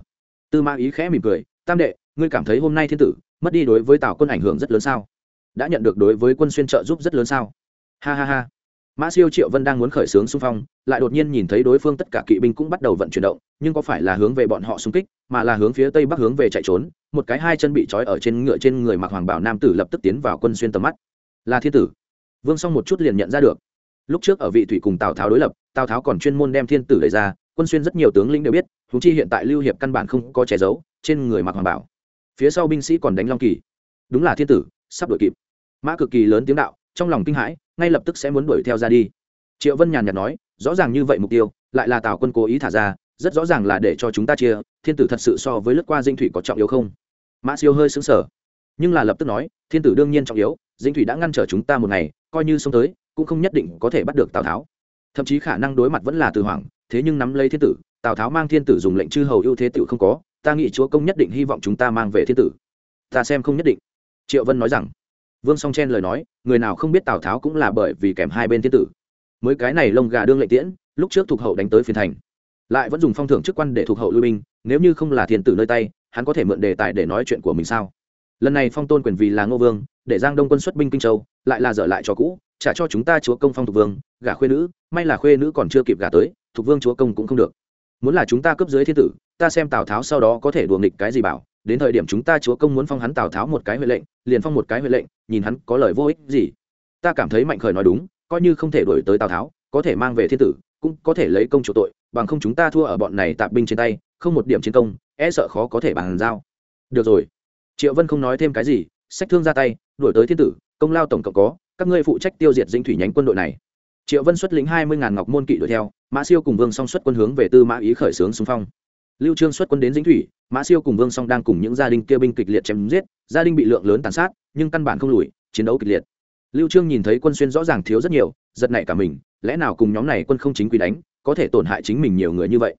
Tư mã ý khẽ mỉm cười, tam đệ, ngươi cảm thấy hôm nay thiên tử mất đi đối với tào quân ảnh hưởng rất lớn sao? Đã nhận được đối với quân xuyên trợ giúp rất lớn sao? Ha ha ha mã siêu triệu vân đang muốn khởi xướng xung phong, lại đột nhiên nhìn thấy đối phương tất cả kỵ binh cũng bắt đầu vận chuyển động, nhưng có phải là hướng về bọn họ xung kích, mà là hướng phía tây bắc hướng về chạy trốn, một cái hai chân bị trói ở trên ngựa trên người mặc hoàng bảo nam tử lập tức tiến vào quân xuyên tầm mắt. Là thiên tử. Vương xong một chút liền nhận ra được. Lúc trước ở vị thủy cùng tào tháo đối lập, tào tháo còn chuyên môn đem thiên tử đẩy ra, quân xuyên rất nhiều tướng lĩnh đều biết thú chi hiện tại lưu hiệp căn bản không có che giấu, trên người mặc hoàng bảo. Phía sau binh sĩ còn đánh long kỳ. Đúng là thiên tử, sắp đội kịp. Mã cực kỳ lớn tiếng đạo trong lòng kinh hãi, ngay lập tức sẽ muốn đuổi theo ra đi. Triệu vân nhàn nhạt nói, rõ ràng như vậy mục tiêu, lại là tào quân cố ý thả ra, rất rõ ràng là để cho chúng ta chia, thiên tử thật sự so với lướt qua dinh thủy có trọng yếu không? Mã siêu hơi xứng sở nhưng là lập tức nói, thiên tử đương nhiên trọng yếu dinh thủy đã ngăn trở chúng ta một ngày, coi như xông tới, cũng không nhất định có thể bắt được tào tháo. Thậm chí khả năng đối mặt vẫn là từ hoàng, thế nhưng nắm lấy thiên tử, tào tháo mang thiên tử dùng lệnh chư hầu ưu thế tự không có, ta nghĩ chúa công nhất định hy vọng chúng ta mang về thiên tử. Ta xem không nhất định. Triệu vân nói rằng vương song chen lời nói, người nào không biết tào tháo cũng là bởi vì kèm hai bên thiên tử. Mới cái này lông gà đương lệ tiễn, lúc trước thuộc hậu đánh tới phiền thành. Lại vẫn dùng phong thưởng chức quan để thuộc hậu lui binh, nếu như không là thiên tử nơi tay, hắn có thể mượn đề tài để nói chuyện của mình sao? Lần này phong tôn quyền vì là ngô vương, để giang đông quân xuất binh kinh châu, lại là dở lại cho cũ, trả cho chúng ta chúa công phong thục vương, gả khuê nữ, may là khuê nữ còn chưa kịp gả tới thục vương chúa công cũng không được. Muốn là chúng ta cấp dưới thiên tử, ta xem tào tháo sau đó có thể đùa nghịch cái gì bảo? Đến thời điểm chúng ta chúa công muốn phong hắn tào tháo một cái huệ lệnh, liền phong một cái huệ lệnh, nhìn hắn có lời vô ích gì. Ta cảm thấy mạnh khởi nói đúng, coi như không thể đổi tới tào tháo, có thể mang về thiên tử, cũng có thể lấy công chủ tội, bằng không chúng ta thua ở bọn này tạp binh trên tay, không một điểm chiến công e sợ khó có thể bàn giao. Được rồi. Triệu vân không nói thêm cái gì sách thương ra tay đổi tới thiên tử, công lao tổng cộng có, các ngươi phụ trách tiêu diệt dinh thủy nhánh quân đội này. Triệu vân xuất lĩnh hai mươi ngàn ngọc môn kỵ đuổi theo, mã siêu cùng vương song xuất quân hướng về tư mã ý khởi xướng xung phong lưu trương xuất quân đến dĩnh thủy, mã siêu cùng vương song đang cùng những gia đình kia binh kịch liệt chém giết, gia đình bị lượng lớn tàn sát, nhưng căn bản không lùi, chiến đấu kịch liệt. Lưu trương nhìn thấy quân xuyên rõ ràng thiếu rất nhiều, giật nảy cả mình, lẽ nào cùng nhóm này quân không chính quy đánh, có thể tổn hại chính mình nhiều người như vậy?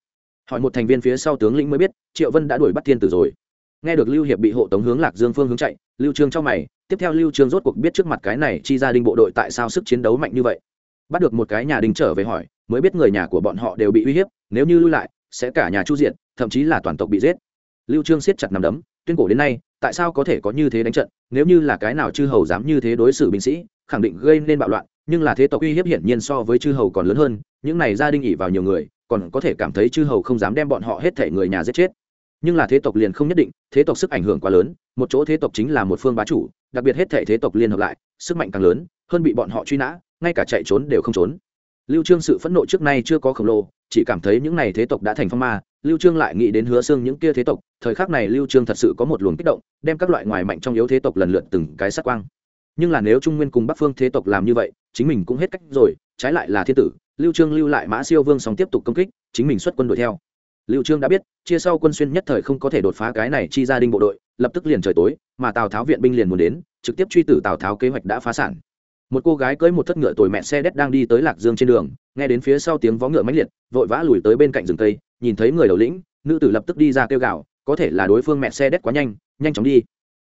Hỏi một thành viên phía sau tướng lĩnh mới biết, triệu vân đã đuổi bắt thiên tử rồi. Nghe được lưu hiệp bị hộ tống hướng lạc dương phương hướng chạy, lưu trương cho mày, tiếp theo lưu trương rốt cuộc biết trước mặt cái này chi gia đình bộ đội tại sao sức chiến đấu mạnh như vậy. Bắt được một cái nhà đình trở về hỏi, mới biết người nhà của bọn họ đều bị uy hiếp, nếu như lui lại, sẽ cả nhà chu diện thậm chí là toàn tộc bị giết. Lưu trương siết chặt nằm đấm, tuyên cổ đến nay, tại sao có thể có như thế đánh trận? Nếu như là cái nào chư hầu dám như thế đối xử binh sĩ, khẳng định gây nên bạo loạn, nhưng là thế tộc uy hiếp hiển nhiên so với chư hầu còn lớn hơn, những này gia đình ỉ vào nhiều người, còn có thể cảm thấy chư hầu không dám đem bọn họ hết thể người nhà giết chết. Nhưng là thế tộc liền không nhất định, thế tộc sức ảnh hưởng quá lớn, một chỗ thế tộc chính là một phương bá chủ, đặc biệt hết thể thế tộc liên hợp lại, sức mạnh càng lớn, hơn bị bọn họ truy nã, ngay cả chạy trốn đều không trốn lưu trương sự phẫn nộ trước nay chưa có khổng lồ, chỉ cảm thấy những này thế tộc đã thành phong ma, lưu trương lại nghĩ đến hứa xương những kia thế tộc, thời khắc này lưu trương thật sự có một luồng kích động, đem các loại ngoài mạnh trong yếu thế tộc lần lượt từng cái sát quang. Nhưng là nếu trung nguyên cùng bắc phương thế tộc làm như vậy, chính mình cũng hết cách rồi, trái lại là thiên tử, lưu trương lưu lại mã siêu vương song tiếp tục công kích, chính mình xuất quân đuổi theo. Lưu trương đã biết, chia sau quân xuyên nhất thời không có thể đột phá cái này chi gia đình bộ đội, lập tức liền trời tối, mà tào tháo viện binh liền muốn đến, trực tiếp truy tử tào tháo kế hoạch đã phá sản một cô gái cưỡi một thất ngựa tồi mẹ xe đét đang đi tới lạc dương trên đường, nghe đến phía sau tiếng vó ngựa mãnh liệt, vội vã lùi tới bên cạnh rừng cây, nhìn thấy người đầu lĩnh, nữ tử lập tức đi ra kêu gào, có thể là đối phương mẹ xe đét quá nhanh nhanh chóng đi.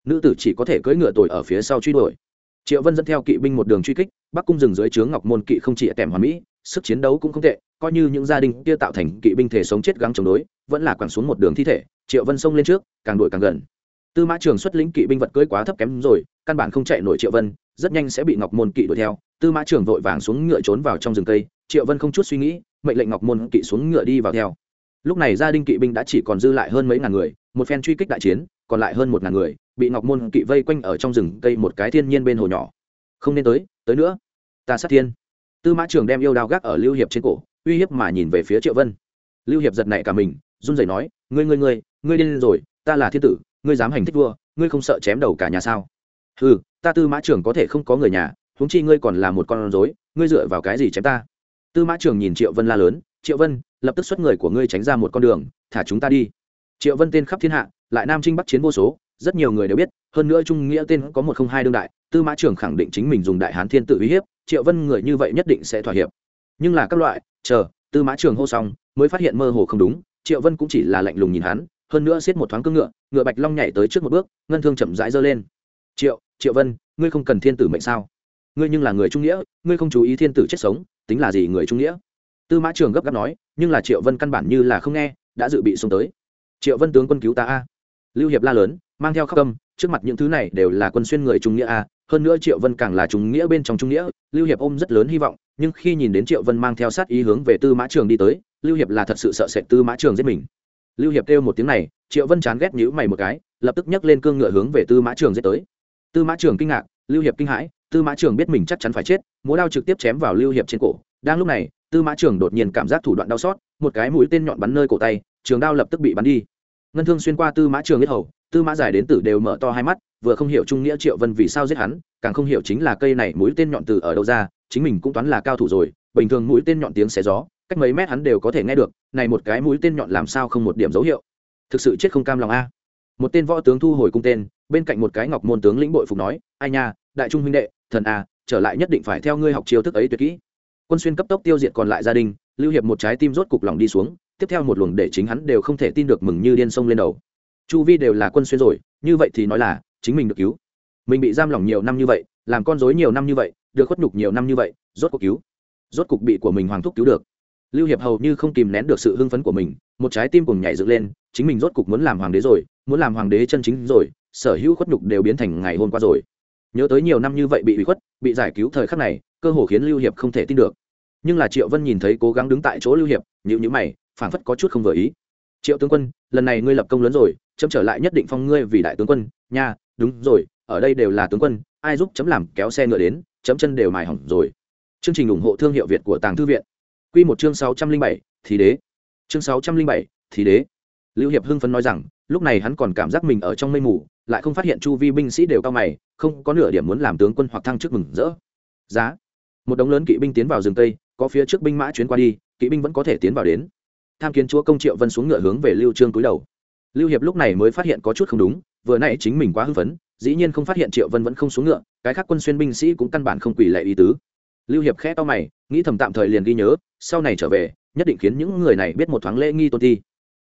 Nữ tử chỉ có thể cưỡi ngựa tồi ở phía sau truy đuổi. Triệu vân dẫn theo kỵ binh một đường truy kích, bắc cung rừng dưới trướng ngọc môn kỵ không chỉ tèm hoàn mỹ, sức chiến đấu cũng không tệ, coi như những gia đình kia tạo thành kỵ binh thể sống chết gắng chống đối, vẫn là quẳng xuống một đường thi thể, triệu vân xông lên trước, càng đuổi càng gần. Tư mã trường xuất lĩnh kỵ binh vật cưỡi quá thấp kém rồi, căn bản không chạy nổi triệu vân rất nhanh sẽ bị ngọc môn kỵ đuổi theo. Tư mã trường vội vàng xuống ngựa trốn vào trong rừng cây. Triệu vân không chút suy nghĩ, mệnh lệnh ngọc môn kỵ xuống ngựa đi vào theo. Lúc này gia đình kỵ binh đã chỉ còn dư lại hơn mấy ngàn người, một phen truy kích đại chiến, còn lại hơn một ngàn người, bị ngọc môn kỵ vây quanh ở trong rừng cây một cái thiên nhiên bên hồ nhỏ. Không nên tới tới nữa. Ta sát thiên. Tư mã trường đem yêu đao gác ở lưu hiệp trên cổ, uy hiếp mà nhìn về phía triệu vân. Lưu hiệp giật nảy cả mình, run rẩy nói, ngươi ngươi ngươi ngươi điên rồi, ta là thiên tử, ngươi dám hành thích vua, ngươi không sợ chém đầu cả nhà sao? Ừ ta tư mã trường có thể không có người nhà, huống chi ngươi còn là một con rối, ngươi dựa vào cái gì chém ta? Tư mã trường nhìn triệu vân la lớn, triệu vân, lập tức xuất người của ngươi tránh ra một con đường, thả chúng ta đi. Triệu vân tên khắp thiên hạ, lại nam trinh bắc chiến vô số, rất nhiều người đều biết, hơn nữa trung nghĩa tên có một không hai đương đại, tư mã trường khẳng định chính mình dùng đại hán thiên tự uy hiếp, triệu vân người như vậy nhất định sẽ thỏa hiệp. Nhưng là các loại, chờ, tư mã trường hô xong, mới phát hiện mơ hồ không đúng, triệu vân cũng chỉ là lạnh lùng nhìn hắn, hơn nữa xiết một thoáng cương ngựa ngựa bạch long nhảy tới trước một bước, ngân thương chậm rãi giơ lên. Triệu triệu vân, ngươi không cần thiên tử mệnh sao? Ngươi nhưng là người trung nghĩa, ngươi không chú ý thiên tử chết sống, tính là gì người trung nghĩa? Tư mã trường gấp gáp nói, nhưng là triệu vân căn bản như là không nghe, đã dự bị xuống tới. Triệu vân tướng quân cứu ta a. Lưu hiệp la lớn, mang theo khắc âm, trước mặt những thứ này đều là quân xuyên người trung nghĩa a, hơn nữa triệu vân càng là trung nghĩa bên trong trung nghĩa, lưu hiệp ôm rất lớn hy vọng, nhưng khi nhìn đến triệu vân mang theo sát ý hướng về tư mã trường đi tới, lưu hiệp là thật sự sợ sệt tư mã trường giết mình. Lưu hiệp kêu một tiếng này, triệu vân chán ghét nhữ mày một cái, lập tức nhấc lên cương ngựa hướng về tư mã trường giết tới tư mã trường kinh ngạc, lưu hiệp kinh hãi, tư mã trường biết mình chắc chắn phải chết, múa đao trực tiếp chém vào lưu hiệp trên cổ. Đang lúc này, tư mã trường đột nhiên cảm giác thủ đoạn đau xót, một cái mũi tên nhọn bắn nơi cổ tay, trường đao lập tức bị bắn đi. Ngân thương xuyên qua tư mã trường huyết hầu, tư mã giải đến tử đều mở to hai mắt, vừa không hiểu trung nghĩa triệu vân vì sao giết hắn, càng không hiểu chính là cây này mũi tên nhọn từ ở đâu ra, chính mình cũng toán là cao thủ rồi, bình thường mũi tên nhọn tiếng xé gió, cách mấy mét hắn đều có thể nghe được, này một cái mũi tên nhọn làm sao không một điểm dấu hiệu. Thực sự chết không cam lòng a. Một tên võ tướng thu hồi cung tên bên cạnh một cái ngọc môn tướng lĩnh bội phục nói, ai nha, đại trung huynh đệ, thần à trở lại nhất định phải theo ngươi học chiêu thức ấy tuyệt kỹ. Quân xuyên cấp tốc tiêu diệt còn lại gia đình, lưu hiệp một trái tim rốt cục lòng đi xuống, tiếp theo một luồng để chính hắn đều không thể tin được mừng như điên sông lên đầu. Chu vi đều là quân xuyên rồi, như vậy thì nói là, chính mình được cứu. Mình bị giam lỏng nhiều năm như vậy, làm con dối nhiều năm như vậy, được khuất nhục nhiều năm như vậy, rốt cuộc cứu. Rốt cục bị của mình hoàng thúc cứu được. Lưu hiệp hầu như không kìm nén được sự hưng phấn của mình, một trái tim cùng nhảy dựng lên, chính mình rốt cục muốn làm hoàng đế rồi, muốn làm hoàng đế chân chính rồi sở hữu khuất nhục đều biến thành ngày hôm qua rồi. Nhớ tới nhiều năm như vậy bị bị khuất, bị giải cứu thời khắc này, cơ hồ khiến lưu hiệp không thể tin được. Nhưng là triệu vân nhìn thấy cố gắng đứng tại chỗ lưu hiệp nhịu nhữ mày, phảng phất có chút không vừa ý. Triệu tướng quân, lần này ngươi lập công lớn rồi, chấm trở lại nhất định phong ngươi vì đại tướng quân. Nha, đúng rồi, ở đây đều là tướng quân, ai giúp chấm làm kéo xe ngựa đến, chấm chân đều mài hỏng rồi. Chương trình ủng hộ thương hiệu việt của tàng thư viện. Quy một chương sáu trăm linh bảy thì đế. Chương sáu trăm linh bảy thì đế lưu hiệp hưng phấn nói rằng, lúc này hắn còn cảm giác mình ở trong mây mù, lại không phát hiện chu vi binh sĩ đều cao mày, không có nửa điểm muốn làm tướng quân hoặc thăng chức mừng rỡ. Giá. Một đống lớn kỵ binh tiến vào rừng tây, có phía trước binh mã chuyến qua đi, kỵ binh vẫn có thể tiến vào đến. Tham kiến chúa công triệu vân xuống ngựa hướng về lưu trương cúi đầu. Lưu hiệp lúc này mới phát hiện có chút không đúng, vừa nãy chính mình quá hưng phấn, dĩ nhiên không phát hiện triệu vân vẫn không xuống ngựa, cái khác quân xuyên binh sĩ cũng căn bản không quỳ lệ ý tứ. Lưu hiệp khẽ to mày, nghĩ thầm tạm thời liền ghi nhớ, sau này trở về, nhất định khiến những người này biết một thoáng lễ nghi tôn thi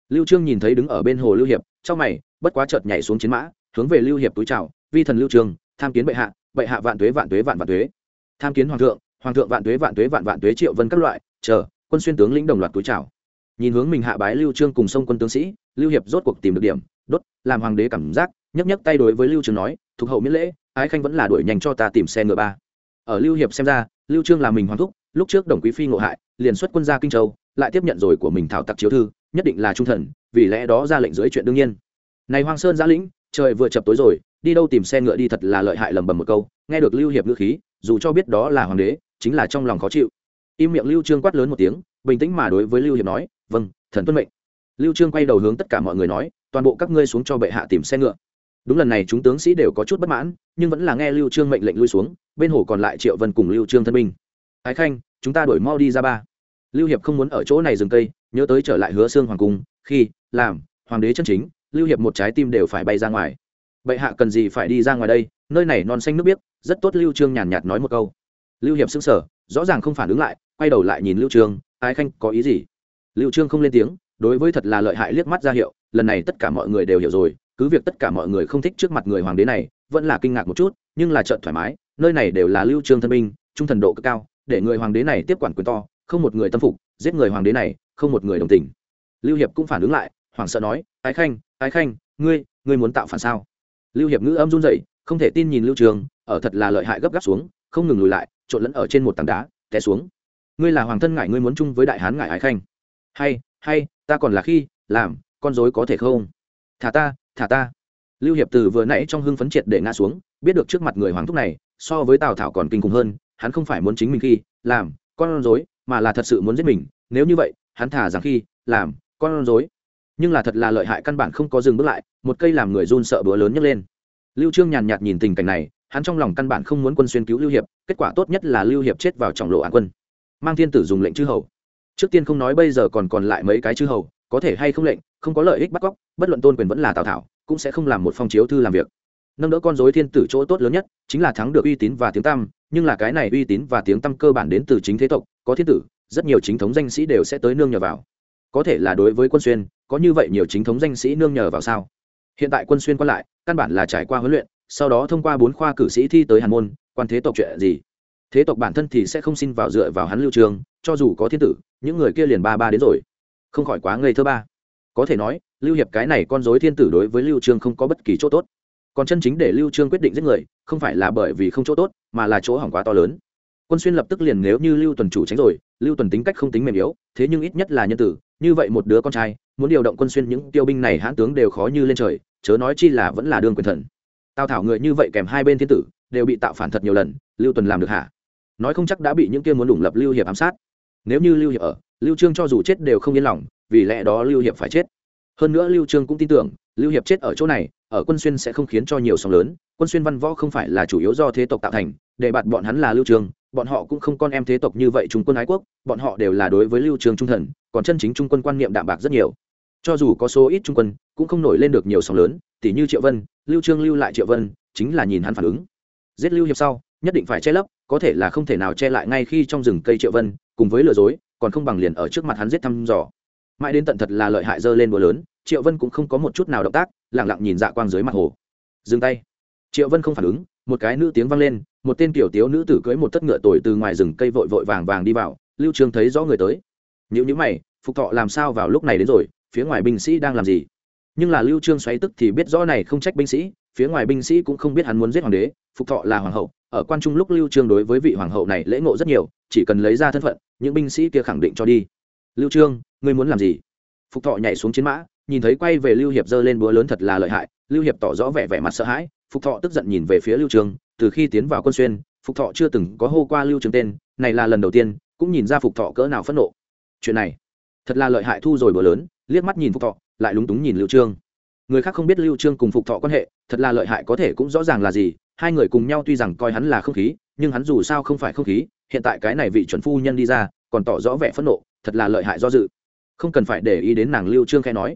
lưu trương nhìn thấy đứng ở bên hồ lưu hiệp, trong mày, bất quá chợt nhảy xuống chiến mã, hướng về lưu hiệp túi chào, vi thần lưu trương, tham kiến bệ hạ bệ hạ vạn tuế vạn tuế vạn vạn tuế. Tham kiến hoàng thượng hoàng thượng vạn tuế vạn tuế vạn vạn tuế triệu vân các loại, chờ, quân xuyên tướng lĩnh đồng loạt túi chào. Nhìn hướng mình hạ bái lưu trương cùng sông quân tướng sĩ, lưu hiệp rốt cuộc tìm được điểm, đốt, làm hoàng đế cảm giác, nhấc nhấc tay đối với lưu trương nói thuộc hậu miễn lễ, ái khanh vẫn là đuổi nhanh cho ta tìm xe ngựa ba. Ở lưu hiệp xem ra, lưu trương là mình hoàng thúc, lúc trước đồng quý phi ngộ hại, liền xuất quân ra kinh châu, lại tiếp nhận rồi của mình thảo tặc chiếu thư nhất định là trung thần, vì lẽ đó ra lệnh dưới chuyện đương nhiên. Này hoàng sơn giã lĩnh, trời vừa chập tối rồi, đi đâu tìm xe ngựa đi thật là lợi hại lầm bầm một câu, nghe được lưu hiệp ngữ khí, dù cho biết đó là hoàng đế, chính là trong lòng khó chịu. Im miệng lưu trương quát lớn một tiếng, bình tĩnh mà đối với lưu hiệp nói vâng thần tuân mệnh. Lưu trương quay đầu hướng tất cả mọi người nói, toàn bộ các ngươi xuống cho bệ hạ tìm xe ngựa. Đúng lần này chúng tướng sĩ đều có chút bất mãn, nhưng vẫn là nghe lưu trương mệnh lệnh lui xuống, bên hồ còn lại triệu vân cùng lưu trương thân binh. Thái khanh, chúng ta đổi mau đi ra ba. Lưu hiệp không muốn ở chỗ này dừng cây nhớ tới trở lại hứa xương hoàng cung, khi, làm, hoàng đế chân chính, lưu hiệp một trái tim đều phải bay ra ngoài. Bệ hạ cần gì phải đi ra ngoài đây? Nơi này non xanh nước biếc, rất tốt, lưu trương nhàn nhạt nói một câu. Lưu hiệp sững sờ, rõ ràng không phản ứng lại, quay đầu lại nhìn lưu trương, ái khanh, có ý gì? Lưu trương không lên tiếng, đối với thật là lợi hại liếc mắt ra hiệu, lần này tất cả mọi người đều hiểu rồi, cứ việc tất cả mọi người không thích trước mặt người hoàng đế này, vẫn là kinh ngạc một chút, nhưng là trận thoải mái, nơi này đều là lưu trương thân binh, trung thần độ cực cao, để người hoàng đế này tiếp quản quyền to, không một người tâm phục giết người hoàng đế này, không một người đồng tình. Lưu hiệp cũng phản ứng lại, hoảng sợ nói, ái khanh ái khanh, ngươi ngươi muốn tạo phản sao? Lưu hiệp ngữ âm run dậy không thể tin nhìn lưu trường, ở thật là lợi hại gấp gáp xuống, không ngừng lùi lại, trộn lẫn ở trên một tảng đá, té xuống. Ngươi là hoàng thân ngại, ngươi muốn chung với đại hán ngại ái khanh. Hay hay, ta còn là khi làm, con dối có thể không? Thả ta thả ta. Lưu hiệp từ vừa nãy trong hưng phấn triệt để ngã xuống, biết được trước mặt người hoàng thúc này, so với tào thảo còn kinh khủng hơn, hắn không phải muốn chính mình khi làm, con dối mà là thật sự muốn giết mình, nếu như vậy, hắn thả rằng khi, làm, con rối. Nhưng là thật là lợi hại căn bản không có dừng bước lại, một cây làm người run sợ bữa lớn nhấc lên. Lưu trương nhàn nhạt nhìn tình cảnh này, hắn trong lòng căn bản không muốn quân xuyên cứu lưu hiệp, kết quả tốt nhất là lưu hiệp chết vào trọng lộ án quân. Mang thiên tử dùng lệnh chư hầu. Trước tiên không nói bây giờ còn còn lại mấy cái chư hầu, có thể hay không lệnh, không có lợi ích bắt cóc, bất luận tôn quyền vẫn là tào thảo, cũng sẽ không làm một phong chiếu thư làm việc. Nâng đỡ con dối thiên tử chỗ tốt lớn nhất, chính là thắng được uy tín và tiếng tăm, nhưng là cái này uy tín và tiếng tăm cơ bản đến từ chính thế tộc có thiên tử, rất nhiều chính thống danh sĩ đều sẽ tới nương nhờ vào. Có thể là đối với quân xuyên, có như vậy nhiều chính thống danh sĩ nương nhờ vào sao? Hiện tại quân xuyên quan lại, căn bản là trải qua huấn luyện, sau đó thông qua bốn khoa cử sĩ thi tới hàn môn, quan thế tộc chuyện gì? Thế tộc bản thân thì sẽ không xin vào dựa vào hắn lưu trường, cho dù có thiên tử, những người kia liền ba ba đến rồi. Không khỏi quá ngây thơ ba. Có thể nói, lưu hiệp cái này con dối thiên tử đối với lưu trương không có bất kỳ chỗ tốt. Còn chân chính để lưu trương quyết định giết người, không phải là bởi vì không chỗ tốt, mà là chỗ hỏng quá to lớn quân xuyên lập tức liền nếu như lưu tuần chủ tránh rồi, lưu tuần tính cách không tính mềm yếu, thế nhưng ít nhất là nhân tử, như vậy một đứa con trai, muốn điều động quân xuyên những tiêu binh này hãn tướng đều khó như lên trời, chớ nói chi là vẫn là đương quyền thần. Tào thảo người như vậy kèm hai bên thiên tử, đều bị tạo phản thật nhiều lần, lưu tuần làm được hả? Nói không chắc đã bị những kia muốn đủng lập lưu hiệp ám sát. Nếu như lưu hiệp ở, lưu trương cho dù chết đều không yên lòng, vì lẽ đó lưu hiệp phải chết. Hơn nữa lưu trương cũng tin tưởng, lưu hiệp chết ở chỗ này ở quân xuyên sẽ không khiến cho nhiều sóng lớn quân xuyên văn võ không phải là chủ yếu do thế tộc tạo thành để bạt bọn hắn là lưu trường, bọn họ cũng không con em thế tộc như vậy trung quân ái quốc bọn họ đều là đối với lưu trường trung thần còn chân chính trung quân quan niệm đạm bạc rất nhiều. Cho dù có số ít trung quân cũng không nổi lên được nhiều sóng lớn tỷ như triệu vân lưu trương lưu lại triệu vân chính là nhìn hắn phản ứng. Giết lưu hiệp sau nhất định phải che lấp có thể là không thể nào che lại ngay khi trong rừng cây triệu vân cùng với lừa dối còn không bằng liền ở trước mặt hắn giết thăm dò. Mãi đến tận thật là lợi hại dơ lên búa lớn triệu vân cũng không có một chút nào động tác lẳng lặng nhìn dạ quang dưới mặt hồ. Dừng tay. Triệu vân không phản ứng, một cái nữ tiếng vang lên, một tên kiểu tiếu nữ tử cưỡi một tất ngựa tồi từ ngoài rừng cây vội vội vàng vàng đi vào, lưu trương thấy rõ người tới. Nhữ nhữ mày, phục thọ làm sao vào lúc này đến rồi, phía ngoài binh sĩ đang làm gì? Nhưng là lưu trương xoáy tức thì biết rõ này không trách binh sĩ, phía ngoài binh sĩ cũng không biết hắn muốn giết hoàng đế, phục thọ là hoàng hậu, ở quan trung lúc lưu trương đối với vị hoàng hậu này lễ ngộ rất nhiều, chỉ cần lấy ra thân phận, những binh sĩ kia khẳng định cho đi. Lưu trương, ngươi muốn làm gì? Phục thọ nhảy xuống chiến mã, nhìn thấy quay về lưu hiệp giơ lên búa lớn thật là lợi hại. Lưu hiệp tỏ rõ vẻ vẻ mặt sợ hãi. Phục thọ tức giận nhìn về phía lưu Trường. từ khi tiến vào quân xuyên, phục thọ chưa từng có hô qua lưu Trường tên. Này là lần đầu tiên, cũng nhìn ra phục thọ cỡ nào phẫn nộ. Chuyện này, thật là lợi hại thu rồi búa lớn. Liếc mắt nhìn phục thọ, lại lúng túng nhìn lưu trương người khác không biết lưu trương cùng phục thọ quan hệ, thật là lợi hại có thể cũng rõ ràng là gì. Hai người cùng nhau tuy rằng coi hắn là không khí, nhưng hắn dù sao không phải không khí. Hiện tại cái này vị chuẩn phu nhân đi ra, còn tỏ rõ vẻ phẫn nộ, thật là lợi hại do dự không cần phải để ý đến nàng lưu trương khẽ nói.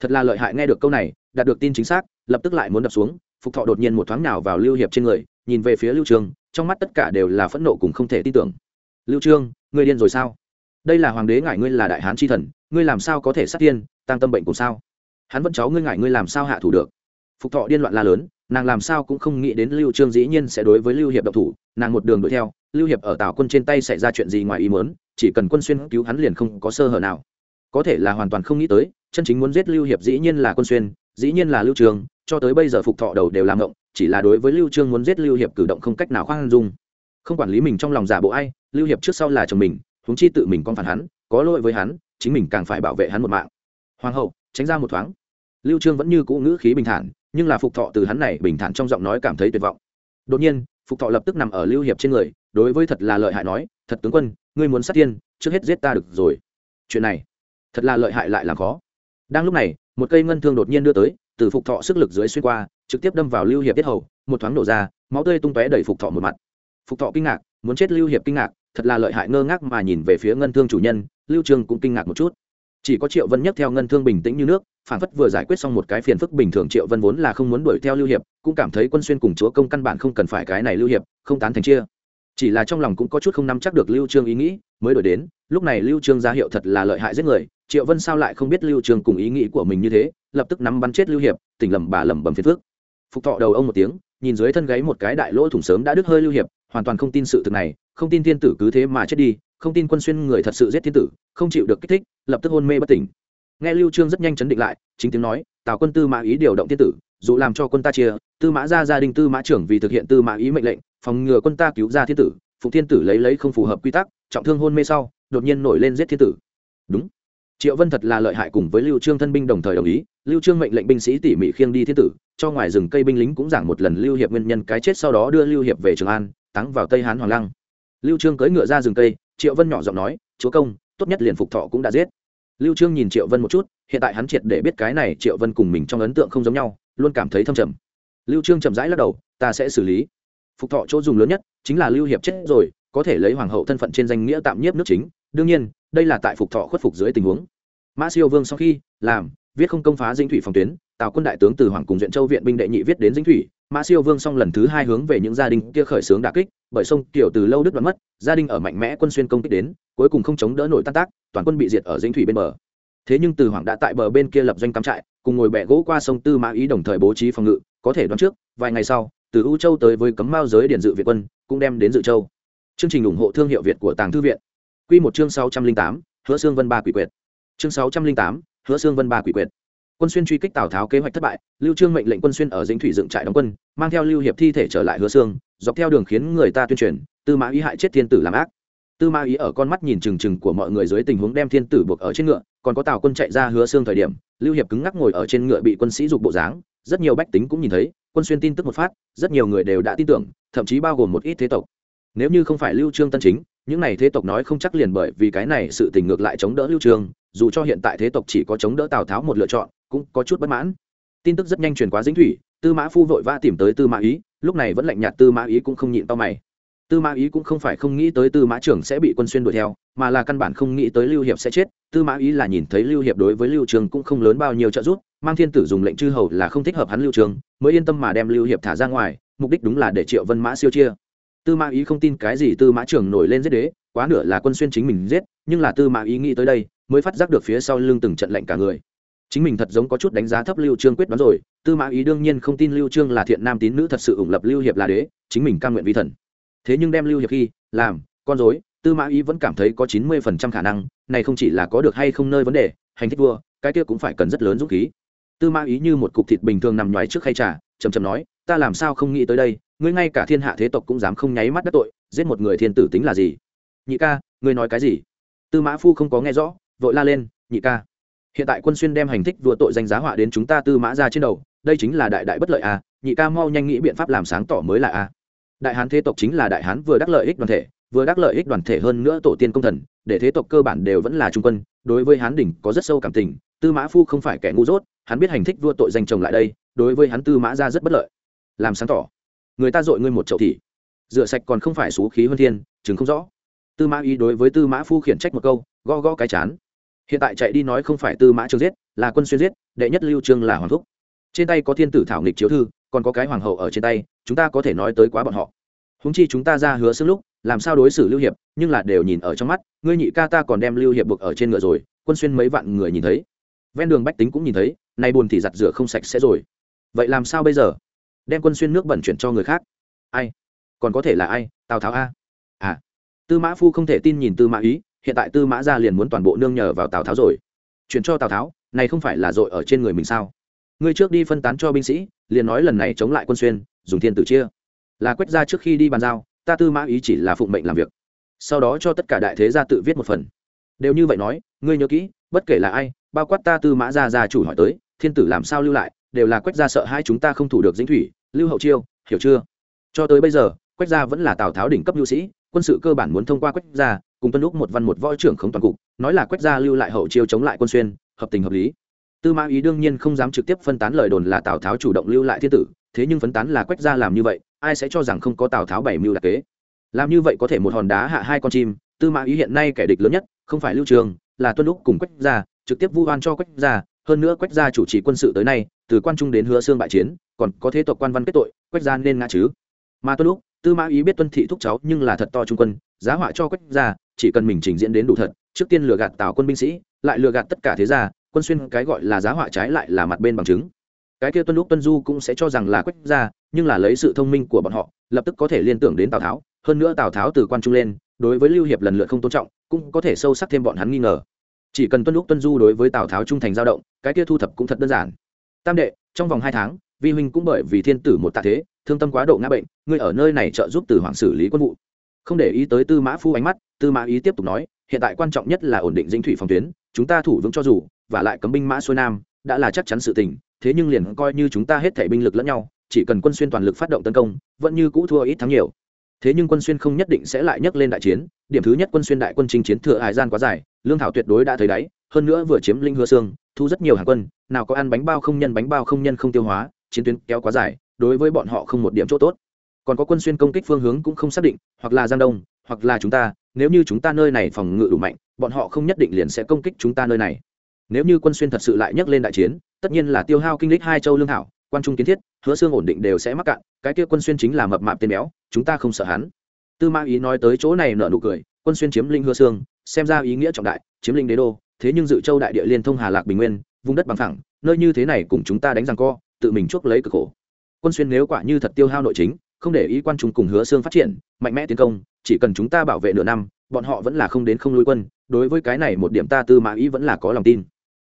Thật là lợi hại nghe được câu này, đạt được tin chính xác, lập tức lại muốn đập xuống, phục thọ đột nhiên một thoáng nào vào lưu hiệp trên người, nhìn về phía lưu trương, trong mắt tất cả đều là phẫn nộ cùng không thể tin tưởng. Lưu trương, ngươi điên rồi sao? Đây là hoàng đế ngại ngươi là đại hán chi thần, ngươi làm sao có thể sát tiên, tăng tâm bệnh cùng sao? Hắn vẫn cháu ngươi ngại ngươi làm sao hạ thủ được? Phục thọ điên loạn la lớn, nàng làm sao cũng không nghĩ đến lưu trương dĩ nhiên sẽ đối với lưu hiệp độc thủ, nàng một đường đuổi theo, lưu hiệp ở tào quân trên tay xảy ra chuyện gì ngoài ý muốn, chỉ cần quân xuyên cứu hắn liền không có sơ hở nào có thể là hoàn toàn không nghĩ tới, chân chính muốn giết lưu hiệp dĩ nhiên là quân xuyên, dĩ nhiên là lưu trường, cho tới bây giờ phục thọ đầu đều làm ngộng, chỉ là đối với lưu trương muốn giết lưu hiệp cử động không cách nào khoan dung. Không quản lý mình trong lòng giả bộ ai, lưu hiệp trước sau là chồng mình, huống chi tự mình con phản hắn, có lỗi với hắn, chính mình càng phải bảo vệ hắn một mạng. Hoàng hậu, tránh ra một thoáng. Lưu trương vẫn như cũ ngữ khí bình thản, nhưng là phục thọ từ hắn này bình thản trong giọng nói cảm thấy tuyệt vọng. Đột nhiên, phục thọ lập tức nằm ở lưu hiệp trên người, đối với thật là lợi hại nói, thật tướng quân, ngươi muốn sát tiên, trước hết giết ta được rồi. Chuyện này thật là lợi hại lại làm khó. Đang lúc này, một cây ngân thương đột nhiên đưa tới, từ phục thọ sức lực dưới xuyên qua, trực tiếp đâm vào lưu hiệp tiết hầu, một thoáng nổ ra, máu tươi tung tóe đẩy phục thọ một mặt. Phục thọ kinh ngạc, muốn chết lưu hiệp kinh ngạc, thật là lợi hại ngơ ngác mà nhìn về phía ngân thương chủ nhân, lưu trương cũng kinh ngạc một chút. Chỉ có triệu vân nhấc theo ngân thương bình tĩnh như nước, phản phất vừa giải quyết xong một cái phiền phức bình thường triệu vân vốn là không muốn đuổi theo lưu hiệp, cũng cảm thấy quân xuyên cùng chúa công căn bản không cần phải cái này lưu hiệp, không tán thành chia. Chỉ là trong lòng cũng có chút không nắm chắc được lưu trương ý nghĩ, mới đổi đến, lúc này lưu trương ra hiệu thật là lợi hại giết người triệu vân sao lại không biết lưu Trường cùng ý nghĩ của mình như thế, lập tức nắm bắn chết lưu hiệp, tỉnh lầm bà lầm bầm phiền phước phục thọ đầu ông một tiếng, nhìn dưới thân gáy một cái đại lỗ thủng sớm đã đứt hơi lưu hiệp, hoàn toàn không tin sự thực này, không tin thiên tử cứ thế mà chết đi, không tin quân xuyên người thật sự giết thiên tử, không chịu được kích thích, lập tức hôn mê bất tỉnh. Nghe lưu trương rất nhanh chấn định lại, chính tiếng nói, tào quân tư mã ý điều động thiên tử, dù làm cho quân ta chia, tư mã ra gia đình tư mã trưởng vì thực hiện tư mã ý mệnh lệnh, phòng ngừa quân ta cứu ra thiên tử phụ thiên tử lấy lấy không phù hợp quy tắc, trọng thương hôn mê sau, đột nhiên nổi lên giết thiên tử. Đúng triệu vân thật là lợi hại cùng với lưu trương thân binh đồng thời đồng ý. Lưu trương mệnh lệnh binh sĩ tỉ mỉ khiêng đi thiên tử, cho ngoài rừng cây binh lính cũng giảng một lần lưu hiệp nguyên nhân cái chết sau đó đưa lưu hiệp về trường an, táng vào tây hán hoàng lăng. Lưu trương cưỡi ngựa ra rừng cây, triệu vân nhỏ giọng nói, chúa công, tốt nhất liền phục thọ cũng đã giết. Lưu trương nhìn triệu vân một chút, hiện tại hắn triệt để biết cái này triệu vân cùng mình trong ấn tượng không giống nhau, luôn cảm thấy thâm trầm. Lưu trương chậm rãi lắc đầu, ta sẽ xử lý. Phục thọ chỗ dùng lớn nhất chính là lưu hiệp chết rồi, có thể lấy hoàng hậu thân phận trên danh nghĩa tạm nhiếp nước chính. Đương nhiên đây là tại phục thọ khuất phục dưới tình huống. Mã siêu vương sau khi làm, viết không công phá dinh thủy phòng tuyến, tào quân đại tướng từ hoàng cùng duyện châu viện binh đệ nhị viết đến dinh thủy. Mã siêu vương xong lần thứ hai hướng về những gia đình kia khởi xướng đà kích, bởi sông kiểu từ lâu đứt đoạn mất, gia đình ở mạnh mẽ quân xuyên công kích đến, cuối cùng không chống đỡ nổi tan tác, toàn quân bị diệt ở dinh thủy bên bờ. Thế nhưng từ hoàng đã tại bờ bên kia lập doanh cắm trại, cùng ngồi bẹ gỗ qua sông tư mã ý đồng thời bố trí phòng ngự, có thể đoán trước, vài ngày sau, từ u châu tới với cấm mao giới điện dự việt quân, cũng đem đến dự châu. Chương trình ủng hộ thương hiệu việt của tàng thư viện. Quy một chương sáu trăm linh tám, hứa xương vân ba quỷ quyệt. Chương sáu trăm linh tám, hứa xương vân ba quỷ quyệt. Quân xuyên truy kích tào tháo kế hoạch thất bại, lưu trương mệnh lệnh quân xuyên ở dĩnh thủy dựng trại đóng quân, mang theo lưu hiệp thi thể trở lại hứa xương dọc theo đường khiến người ta tuyên truyền, tư mã ý hại chết thiên tử làm ác. Tư mã ý ở con mắt nhìn chừng chừng của mọi người dưới tình huống đem thiên tử buộc ở trên ngựa, còn có tào quân chạy ra hứa xương thời điểm, lưu hiệp cứng ngắc ngồi ở trên ngựa bị quân sĩ dục bộ dáng, rất nhiều bách tính cũng nhìn thấy, quân xuyên tin tức một phát, rất nhiều người đều đã tin tưởng, thậm chí bao gồm một ít thế tộc. Nếu như không phải lưu trương tân chính những này thế tộc nói không chắc liền bởi vì cái này sự tình ngược lại chống đỡ lưu trường, dù cho hiện tại thế tộc chỉ có chống đỡ tào tháo một lựa chọn cũng có chút bất mãn. Tin tức rất nhanh truyền quá dính thủy tư mã phu vội vã tìm tới tư mã ý lúc này vẫn lạnh nhạt tư mã ý cũng không nhịn tao mày. Tư mã ý cũng không phải không nghĩ tới tư mã trưởng sẽ bị quân xuyên đuổi theo mà là căn bản không nghĩ tới lưu hiệp sẽ chết. Tư mã ý là nhìn thấy lưu hiệp đối với lưu trường cũng không lớn bao nhiêu trợ giúp mang thiên tử dùng lệnh chư hầu là không thích hợp hắn lưu trường mới yên tâm mà đem lưu hiệp thả ra ngoài mục đích đúng là để triệu vân mã siêu chia tư mã ý không tin cái gì tư mã trưởng nổi lên giết đế, quá nửa là quân xuyên chính mình giết, nhưng là tư mã ý nghĩ tới đây, mới phát giác được phía sau lưng từng trận lệnh cả người. Chính mình thật giống có chút đánh giá thấp lưu trương quyết đoán rồi, tư mã ý đương nhiên không tin lưu trương là thiện nam tín nữ thật sự ủng lập lưu hiệp là đế, chính mình cam nguyện vi thần. Thế nhưng đem lưu hiệp khi, làm, con dối tư mã ý vẫn cảm thấy có 90% khả năng, này không chỉ là có được hay không nơi vấn đề, hành thích vua, cái kia cũng phải cần rất lớn dũng khí. Tư mã ý như một cục thịt bình thường nằm nhoái trước khay trà chầm chầm nói, ta làm sao không nghĩ tới đây ngươi ngay cả thiên hạ thế tộc cũng dám không nháy mắt đắc tội, giết một người thiên tử tính là gì? Nhị ca, ngươi nói cái gì? Tư mã phu không có nghe rõ, vội la lên, nhị ca. Hiện tại quân xuyên đem hành thích vua tội danh giá họa đến chúng ta tư mã ra trên đầu, đây chính là đại đại bất lợi a à. nhị ca mau nhanh nghĩ biện pháp làm sáng tỏ mới là a đại hán thế tộc chính là đại hán vừa đắc lợi ích đoàn thể, vừa đắc lợi ích đoàn thể hơn nữa tổ tiên công thần, để thế tộc cơ bản đều vẫn là trung quân, đối với hán đỉnh có rất sâu cảm tình, tư mã phu không phải kẻ ngu dốt, hắn biết hành thích vua tội danh chồng lại đây, đối với hắn tư mã ra rất bất lợi. Làm sáng tỏ người ta dội ngươi một chậu thị rửa sạch còn không phải xú khí hơn thiên chứng không rõ. Tư mã ý đối với tư mã phu khiển trách một câu, gõ gõ cái chán. Hiện tại chạy đi nói không phải tư mã trương giết, là quân xuyên giết, đệ nhất lưu trương là hoàng thúc. Trên tay có thiên tử thảo nghịch chiếu thư, còn có cái hoàng hậu ở trên tay, chúng ta có thể nói tới quá bọn họ. Húng chi chúng ta ra hứa sức lúc, làm sao đối xử lưu hiệp, nhưng là đều nhìn ở trong mắt, ngươi nhị ca ta còn đem lưu hiệp buộc ở trên ngựa rồi, quân xuyên mấy vạn người nhìn thấy. Ven đường bách tính cũng nhìn thấy, nay buồn thì giặt rửa không sạch sẽ rồi. Vậy làm sao bây giờ? Đem quân xuyên nước bẩn chuyển cho người khác. Ai? Còn có thể là ai? Tào tháo a. À. Tư mã phu không thể tin nhìn tư mã ý, hiện tại tư mã gia liền muốn toàn bộ nương nhờ vào tào tháo rồi. Chuyển cho tào tháo, này không phải là dội ở trên người mình sao? Ngươi trước đi phân tán cho binh sĩ, liền nói lần này chống lại quân xuyên, dùng thiên tử chia. Là quách ra trước khi đi bàn giao, ta tư mã ý chỉ là phụng mệnh làm việc. Sau đó cho tất cả đại thế gia tự viết một phần. Đều như vậy nói, ngươi nhớ kỹ, bất kể là ai, bao quát ta tư mã gia gia chủ hỏi tới, thiên tử làm sao lưu lại, đều là quách gia sợ hai chúng ta không thủ được dĩnh thủy lưu hậu chiêu, hiểu chưa? Cho tới bây giờ, quách gia vẫn là tào tháo đỉnh cấp nhu sĩ, quân sự cơ bản muốn thông qua quách gia, cùng tuân lúc một văn một võ trưởng khống toàn cục, nói là quách gia lưu lại hậu chiêu chống lại quân xuyên, hợp tình hợp lý. Tư mã ý đương nhiên không dám trực tiếp phân tán lời đồn là tào tháo chủ động lưu lại thiên tử, thế nhưng phân tán là quách gia làm như vậy, ai sẽ cho rằng không có tào tháo bảy mưu đặc kế? Làm như vậy có thể một hòn đá hạ hai con chim, tư mã ý hiện nay kẻ địch lớn nhất, không phải lưu trường, là tuân lúc cùng quách gia, trực tiếp vu oan cho quách gia, hơn nữa quách gia chủ trì quân sự tới nay, từ quan trung đến hứa xương bại chiến còn có thế tộc quan văn kết tội, quách gia nên ngã chứ. Mà tuân lúc, tư mã ý biết tuân thị thúc cháu nhưng là thật to trung quân, giá họa cho quách gia, chỉ cần mình trình diễn đến đủ thật, trước tiên lừa gạt tào quân binh sĩ, lại lừa gạt tất cả thế gia, quân xuyên cái gọi là giá họa trái lại là mặt bên bằng chứng. Cái kia tuân lúc tuân du cũng sẽ cho rằng là quách gia, nhưng là lấy sự thông minh của bọn họ, lập tức có thể liên tưởng đến tào tháo. Hơn nữa tào tháo từ quan trung lên, đối với lưu hiệp lần lượt không tôn trọng, cũng có thể sâu sắc thêm bọn hắn nghi ngờ. Chỉ cần tuân lúc tuân du đối với tào tháo trung thành dao động, cái kia thu thập cũng thật đơn giản. Tam đệ, trong vòng hai tháng vi huynh cũng bởi vì thiên tử một tạ thế, thương tâm quá độ ngã bệnh, ngươi ở nơi này trợ giúp từ hoàng xử lý quân vụ. Không để ý tới tư mã phu ánh mắt, tư mã ý tiếp tục nói, hiện tại quan trọng nhất là ổn định dinh thủy phòng tuyến, chúng ta thủ vững cho dù, và lại cấm binh mã xuôi nam, đã là chắc chắn sự tình, thế nhưng liền coi như chúng ta hết thể binh lực lẫn nhau, chỉ cần quân xuyên toàn lực phát động tấn công, vẫn như cũ thua ít thắng nhiều. Thế nhưng quân xuyên không nhất định sẽ lại nhấc lên đại chiến, điểm thứ nhất quân xuyên đại quân chinh chiến thừa hải gian quá dài, lương thảo tuyệt đối đã thấy đáy, hơn nữa vừa chiếm linh hứa xương thu rất nhiều hàng quân, nào có ăn bánh bao không nhân bánh bao không nhân không tiêu hóa chiến tuyến kéo quá dài, đối với bọn họ không một điểm chỗ tốt. Còn có quân xuyên công kích phương hướng cũng không xác định, hoặc là giang đông, hoặc là chúng ta, nếu như chúng ta nơi này phòng ngự đủ mạnh, bọn họ không nhất định liền sẽ công kích chúng ta nơi này. Nếu như quân xuyên thật sự lại nhấc lên đại chiến, tất nhiên là tiêu hao kinh lịch hai châu lương thảo, quan trung kiến thiết, hứa xương ổn định đều sẽ mắc cạn, cái kia quân xuyên chính là mập mạp tên béo, chúng ta không sợ hắn. Tư mã ý nói tới chỗ này nở nụ cười, quân xuyên chiếm linh hứa xương, xem ra ý nghĩa trọng đại, chiếm linh đế đô, thế nhưng dự châu đại địa liên thông hà lạc bình nguyên, vùng đất bằng thẳng nơi như thế này cùng chúng ta đánh rằng co tự mình chuốc lấy cực khổ. Quân xuyên nếu quả như thật tiêu hao nội chính, không để ý quan trung cùng hứa xương phát triển, mạnh mẽ tiến công, chỉ cần chúng ta bảo vệ nửa năm, bọn họ vẫn là không đến không lui quân, đối với cái này một điểm ta tư mã ý vẫn là có lòng tin.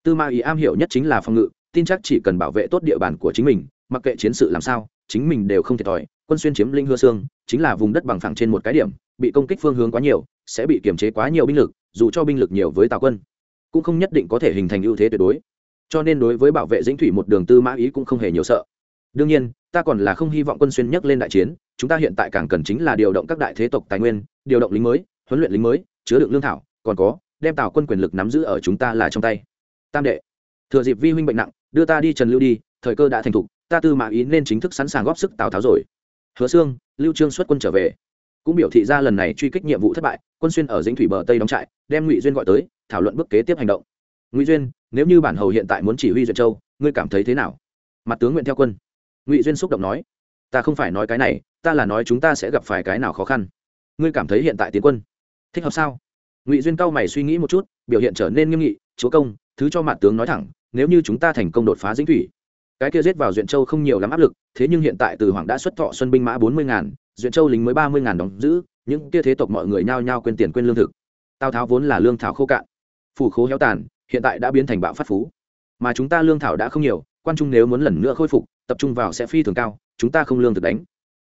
Tư mã ý am hiểu nhất chính là phòng ngự, tin chắc chỉ cần bảo vệ tốt địa bàn của chính mình, mặc kệ chiến sự làm sao, chính mình đều không thiệt thòi. Quân xuyên chiếm linh hứa xương, chính là vùng đất bằng phẳng trên một cái điểm, bị công kích phương hướng quá nhiều, sẽ bị kiềm chế quá nhiều binh lực, dù cho binh lực nhiều với tào quân, cũng không nhất định có thể hình thành ưu thế tuyệt đối cho nên đối với bảo vệ dĩnh thủy một đường tư mã ý cũng không hề nhiều sợ. Đương nhiên, ta còn là không hy vọng quân xuyên nhắc lên đại chiến, chúng ta hiện tại càng cần chính là điều động các đại thế tộc tài nguyên, điều động lính mới, huấn luyện lính mới, chứa đựng lương thảo, còn có, đem tào quân quyền lực nắm giữ ở chúng ta là trong tay. Tam đệ, thừa dịp vi huynh bệnh nặng, đưa ta đi trần lưu đi, thời cơ đã thành thục, ta tư mã ý nên chính thức sẵn sàng góp sức tào tháo rồi. Hứa xương lưu trương xuất quân trở về. Cũng biểu thị ra lần này truy kích nhiệm vụ thất bại, quân xuyên ở dĩnh thủy bờ tây đóng trại, đem ngụy duyên gọi tới, thảo luận bước kế tiếp hành động. Ngụy duyên nếu như bản hầu hiện tại muốn chỉ huy duyệt châu, ngươi cảm thấy thế nào? Mặt tướng nguyện theo quân. Ngụy duyên xúc động nói, ta không phải nói cái này, ta là nói chúng ta sẽ gặp phải cái nào khó khăn. Ngươi cảm thấy hiện tại tiến quân thích hợp sao? Ngụy duyên cao mày suy nghĩ một chút, biểu hiện trở nên nghiêm nghị, chúa công, thứ cho mặt tướng nói thẳng, nếu như chúng ta thành công đột phá dĩnh thủy, cái kia giết vào duyện châu không nhiều lắm áp lực, thế nhưng hiện tại từ hoàng đã xuất thọ xuân binh mã bốn mươi ngàn, duyện châu lính mới ba mươi ngàn đóng giữ, những kia thế tộc mọi người nhao nhao quên tiền quên lương thực. Tào tháo vốn là lương thảo khô cạn, phủ khố héo tàn hiện tại đã biến thành bạo phát phú. Mà chúng ta lương thảo đã không nhiều, quan trung nếu muốn lần nữa khôi phục, tập trung vào sẽ phi thường cao, chúng ta không lương thực đánh.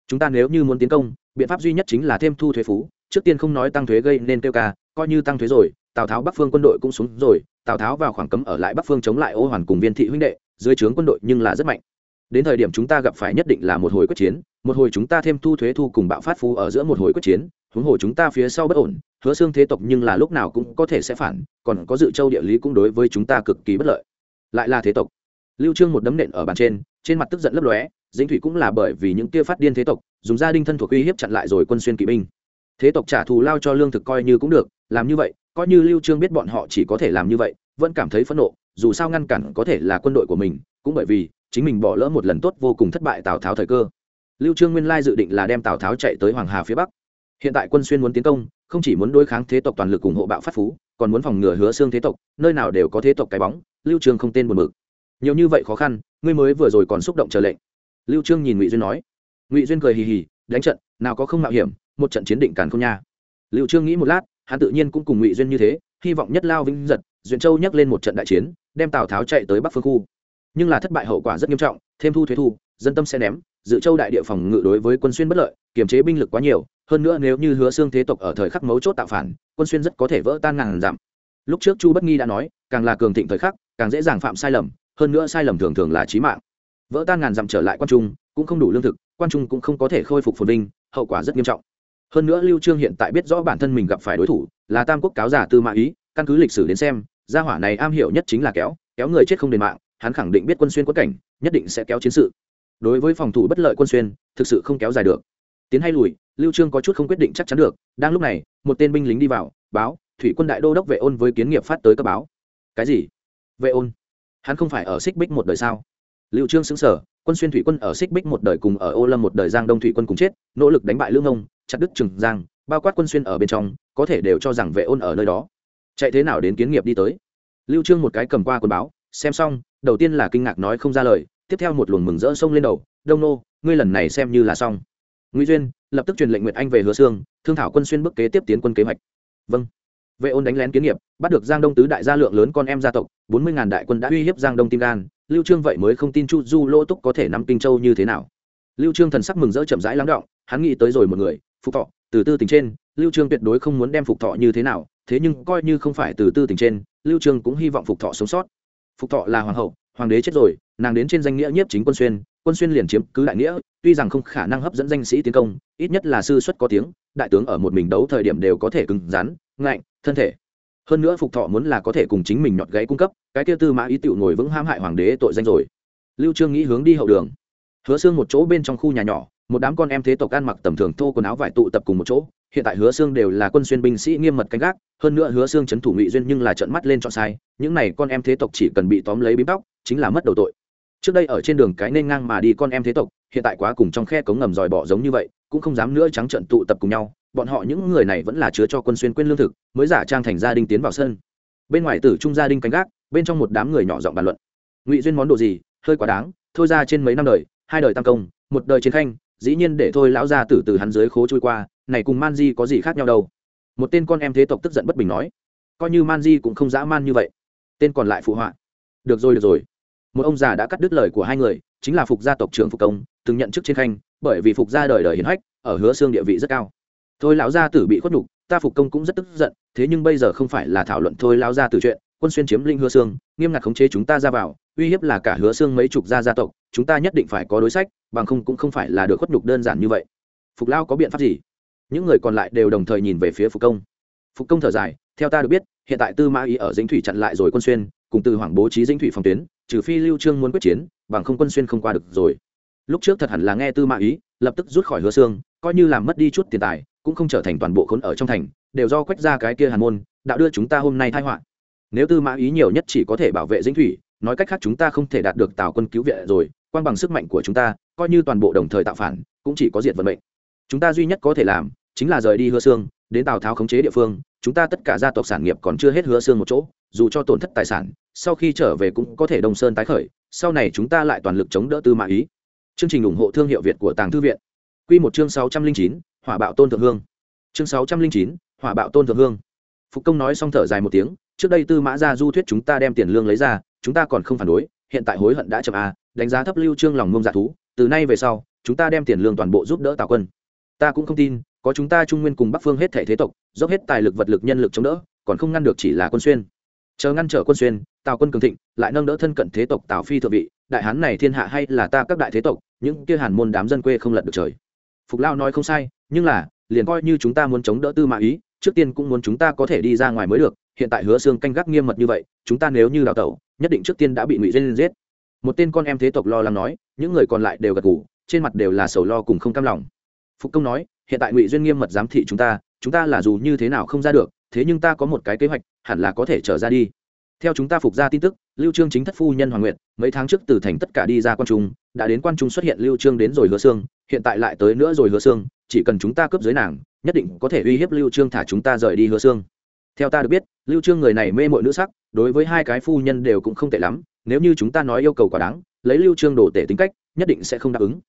Chúng ta nếu như muốn tiến công, biện pháp duy nhất chính là thêm thu thuế phú, trước tiên không nói tăng thuế gây nên tiêu ca, coi như tăng thuế rồi, tào tháo bắc phương quân đội cũng xuống rồi, tào tháo vào khoảng cấm ở lại bắc phương chống lại ô hoàn cùng viên thị huynh đệ, dưới trướng quân đội nhưng là rất mạnh. Đến thời điểm chúng ta gặp phải nhất định là một hồi quyết chiến, một hồi chúng ta thêm thu thuế thu cùng bạo phát phú ở giữa một hồi quyết chiến huống hồ chúng ta phía sau bất ổn, hứa xương thế tộc nhưng là lúc nào cũng có thể sẽ phản, còn có dự châu địa lý cũng đối với chúng ta cực kỳ bất lợi. Lại là thế tộc. Lưu trương một đấm nện ở bàn trên trên mặt tức giận lấp lóe, dĩnh thủy cũng là bởi vì những kia phát điên thế tộc, dùng gia đình thân thuộc uy hiếp chặn lại rồi quân xuyên kỵ binh. Thế tộc trả thù lao cho lương thực coi như cũng được, làm như vậy, coi như lưu trương biết bọn họ chỉ có thể làm như vậy, vẫn cảm thấy phẫn nộ, dù sao ngăn cản có thể là quân đội của mình, cũng bởi vì chính mình bỏ lỡ một lần tốt vô cùng thất bại tào tháo thời cơ. Lưu trương nguyên lai dự định là đem tào tháo chạy tới hoàng hà phía bắc hiện tại quân xuyên muốn tiến công, không chỉ muốn đối kháng thế tộc toàn lực ủng hộ bạo phát phú, còn muốn phòng ngừa hứa xương thế tộc, nơi nào đều có thế tộc cái bóng, lưu trương không tên buồn bực. Nhiều như vậy khó khăn, ngươi mới vừa rồi còn xúc động chờ lệnh. Lưu trương nhìn ngụy duyên nói. Ngụy duyên cười hì hì, đánh trận, nào có không mạo hiểm, một trận chiến định càn không nha. Lưu trương nghĩ một lát, hắn tự nhiên cũng cùng ngụy duyên như thế, hy vọng nhất lao vinh giật duyện châu nhắc lên một trận đại chiến, đem tào tháo chạy tới bắc phương khu. Nhưng là thất bại hậu quả rất nghiêm trọng thêm thu thuế thu, dân tâm sẽ ném. Dự châu đại địa phòng ngự đối với quân xuyên bất lợi, kiềm chế binh lực quá nhiều, hơn nữa nếu như hứa xương thế tộc ở thời khắc mấu chốt tạo phản, quân xuyên rất có thể vỡ tan ngàn giảm lúc trước chu bất nghi đã nói, càng là cường thịnh thời khắc, càng dễ dàng phạm sai lầm, hơn nữa sai lầm thường thường là chí mạng. Vỡ tan ngàn dặm trở lại quan trung, cũng không đủ lương thực, quan trung cũng không có thể khôi phục phồn vinh, hậu quả rất nghiêm trọng. Hơn nữa lưu trương hiện tại biết rõ bản thân mình gặp phải đối thủ, là tam quốc cáo giả tư mã ý, căn cứ lịch sử đến xem, gia hỏa này am hiểu nhất chính là kéo kéo người chết không đền mạng hắn khẳng định biết quân xuyên quất cảnh, nhất định sẽ kéo chiến sự. Đối với phòng thủ bất lợi quân xuyên, thực sự không kéo dài được. Tiến hay lùi, lưu trương có chút không quyết định chắc chắn được, đang lúc này, một tên binh lính đi vào, báo, thủy quân đại đô đốc vệ ôn với kiến nghiệp phát tới cấp báo. Cái gì? Vệ ôn. Hắn không phải ở xích bích một đời sao? Lưu trương xứng sở quân xuyên thủy quân ở xích bích một đời cùng ở ô lâm một đời giang đông thủy quân cùng chết, nỗ lực đánh bại lương ông, chặt đứt trường giang, bao quát quân xuyên ở bên trong, có thể đều cho rằng vệ ôn ở nơi đó. Chạy thế nào đến kiến nghiệp đi tới? Lưu trương một cái cầm qua quân báo, xem xong đầu tiên là kinh ngạc nói không ra lời, tiếp theo một luồng mừng rỡ sông lên đầu, đông nô, ngươi lần này xem như là xong. Ngụy duyên lập tức truyền lệnh nguyệt anh về hứa xương thương thảo quân xuyên bước kế tiếp tiến quân kế hoạch. Vâng. Vệ ôn đánh lén kiến nghiệp, bắt được giang đông tứ đại gia lượng lớn con em gia tộc, bốn mươi ngàn đại quân đã uy hiếp giang đông tim gan, lưu trương vậy mới không tin chu du lỗ túc có thể nắm kinh châu như thế nào. Lưu trương thần sắc mừng rỡ chậm rãi lắng động, hắn nghĩ tới rồi một người, phục thọ, từ tư tình trên, lưu trương tuyệt đối không muốn đem phục thọ như thế nào, thế nhưng coi như không phải từ tư tình trên, lưu trương cũng hy vọng phục thọ sống sót phục thọ là hoàng hậu, hoàng đế chết rồi, nàng đến trên danh nghĩa nhiếp chính quân xuyên quân xuyên liền chiếm cứ đại nghĩa, tuy rằng không khả năng hấp dẫn danh sĩ tiến công, ít nhất là sư xuất có tiếng, đại tướng ở một mình đấu thời điểm đều có thể cứng rắn, ngạnh, thân thể. Hơn nữa phục thọ muốn là có thể cùng chính mình nhọt gãy cung cấp, cái kia tư mã ý tựu ngồi vững ham hại hoàng đế tội danh rồi. Lưu trương nghĩ hướng đi hậu đường. Hứa xương một chỗ bên trong khu nhà nhỏ, một đám con em thế tộc ăn mặc tầm thường thô quần áo vải tụ tập cùng một chỗ hiện tại hứa xương đều là quân xuyên binh sĩ nghiêm mật canh gác, hơn nữa hứa xương chấn thủ ngụy duyên nhưng là trợn mắt lên chọn sai, những này con em thế tộc chỉ cần bị tóm lấy bím tóc, chính là mất đầu tội. Trước đây ở trên đường cái nên ngang mà đi con em thế tộc, hiện tại quá cùng trong khe cống ngầm dòi bỏ giống như vậy, cũng không dám nữa trắng trận tụ tập cùng nhau, bọn họ những người này vẫn là chứa cho quân xuyên quên lương thực, mới giả trang thành gia đình tiến vào sân. Bên ngoài tử trung gia đình canh gác, bên trong một đám người nhỏ giọng bàn luận. Ngụy duyên món đồ gì? Hơi quá đáng, thôi ra trên mấy năm đời, hai đời tam công, một đời chiến khanh, dĩ nhiên để thôi lão gia tử từ hắn dưới khố trôi qua này cùng man di có gì khác nhau đâu. Một tên con em thế tộc tức giận bất bình nói, coi như man di cũng không dã man như vậy. Tên còn lại phụ họa, được rồi được rồi. Một ông già đã cắt đứt lời của hai người, chính là phục gia tộc trưởng phục công, từng nhận chức trên khanh, bởi vì phục gia đời đời hiến hách, ở hứa xương địa vị rất cao. Thôi lão gia tử bị khuất nhục, ta phục công cũng rất tức giận, thế nhưng bây giờ không phải là thảo luận thôi lão gia tử chuyện, quân xuyên chiếm linh hứa xương nghiêm ngặt khống chế chúng ta ra vào, uy hiếp là cả hứa xương mấy chục gia gia tộc, chúng ta nhất định phải có đối sách, bằng không cũng không phải là được khuất nhục đơn giản như vậy. Phục lao có biện pháp gì? Những người còn lại đều đồng thời nhìn về phía phục công. Phục công thở dài, theo ta được biết, hiện tại tư mã ý ở dĩnh thủy chặn lại rồi quân xuyên, cùng từ hoàng bố trí dĩnh thủy phòng tuyến, trừ phi lưu trương muốn quyết chiến, bằng không quân xuyên không qua được rồi. Lúc trước thật hẳn là nghe tư mã ý lập tức rút khỏi hứa xương, coi như làm mất đi chút tiền tài, cũng không trở thành toàn bộ khốn ở trong thành, đều do quách ra cái kia hàn môn, đạo đưa chúng ta hôm nay thai họa. Nếu tư mã ý nhiều nhất chỉ có thể bảo vệ dĩnh thủy, nói cách khác chúng ta không thể đạt được tào quân cứu viện rồi quan bằng sức mạnh của chúng ta, coi như toàn bộ đồng thời tạo phản, cũng chỉ có diệt vận mệnh. Chúng ta duy nhất có thể làm chính là rời đi hứa xương, đến tào tháo khống chế địa phương, chúng ta tất cả gia tộc sản nghiệp còn chưa hết hứa xương một chỗ, dù cho tổn thất tài sản, sau khi trở về cũng có thể đông sơn tái khởi, sau này chúng ta lại toàn lực chống đỡ tư mã ý. Chương trình ủng hộ thương hiệu việt của tàng thư viện. Q một chương sáu trăm linh chín, hỏa bạo tôn thượng hương. Chương sáu trăm linh chín, hỏa bạo tôn thượng hương. Phục công nói xong thở dài một tiếng, trước đây tư mã ra du thuyết chúng ta đem tiền lương lấy ra, chúng ta còn không phản đối, hiện tại hối hận đã chậm à đánh giá thấp lưu trương lòng mông dạ thú, từ nay về sau, chúng ta đem tiền lương toàn bộ giúp đỡ tào quân. Ta cũng không tin có chúng ta trung nguyên cùng bắc phương hết thể thế tộc, dốc hết tài lực vật lực nhân lực chống đỡ, còn không ngăn được chỉ là quân xuyên. Chờ ngăn trở quân xuyên, tào quân cường thịnh, lại nâng đỡ thân cận thế tộc tào phi thượng vị, đại hán này thiên hạ hay là ta các đại thế tộc, những kia hàn môn đám dân quê không lật được trời. Phục lao nói không sai, nhưng là, liền coi như chúng ta muốn chống đỡ tư mã ý, trước tiên cũng muốn chúng ta có thể đi ra ngoài mới được, hiện tại hứa xương canh gác nghiêm mật như vậy, chúng ta nếu như đào tẩu, nhất định trước tiên đã bị ngụy duyên giết. Một tên con em thế tộc lo lắng nói, những người còn lại đều gật ngủ trên mặt đều là sầu lo cùng không cam lòng. Phục công nói hiện tại ngụy duyên nghiêm mật giám thị chúng ta chúng ta là dù như thế nào không ra được thế nhưng ta có một cái kế hoạch hẳn là có thể trở ra đi theo chúng ta phục ra tin tức lưu trương chính thất phu nhân hoàng nguyệt mấy tháng trước từ thành tất cả đi ra quan trung đã đến quan trung xuất hiện lưu trương đến rồi hứa xương hiện tại lại tới nữa rồi hứa xương chỉ cần chúng ta cướp dưới nàng nhất định có thể uy hiếp lưu trương thả chúng ta rời đi hứa xương theo ta được biết lưu trương người này mê mội nữ sắc đối với hai cái phu nhân đều cũng không tệ lắm nếu như chúng ta nói yêu cầu quá đáng lấy lưu trương đổ tể tính cách nhất định sẽ không đáp ứng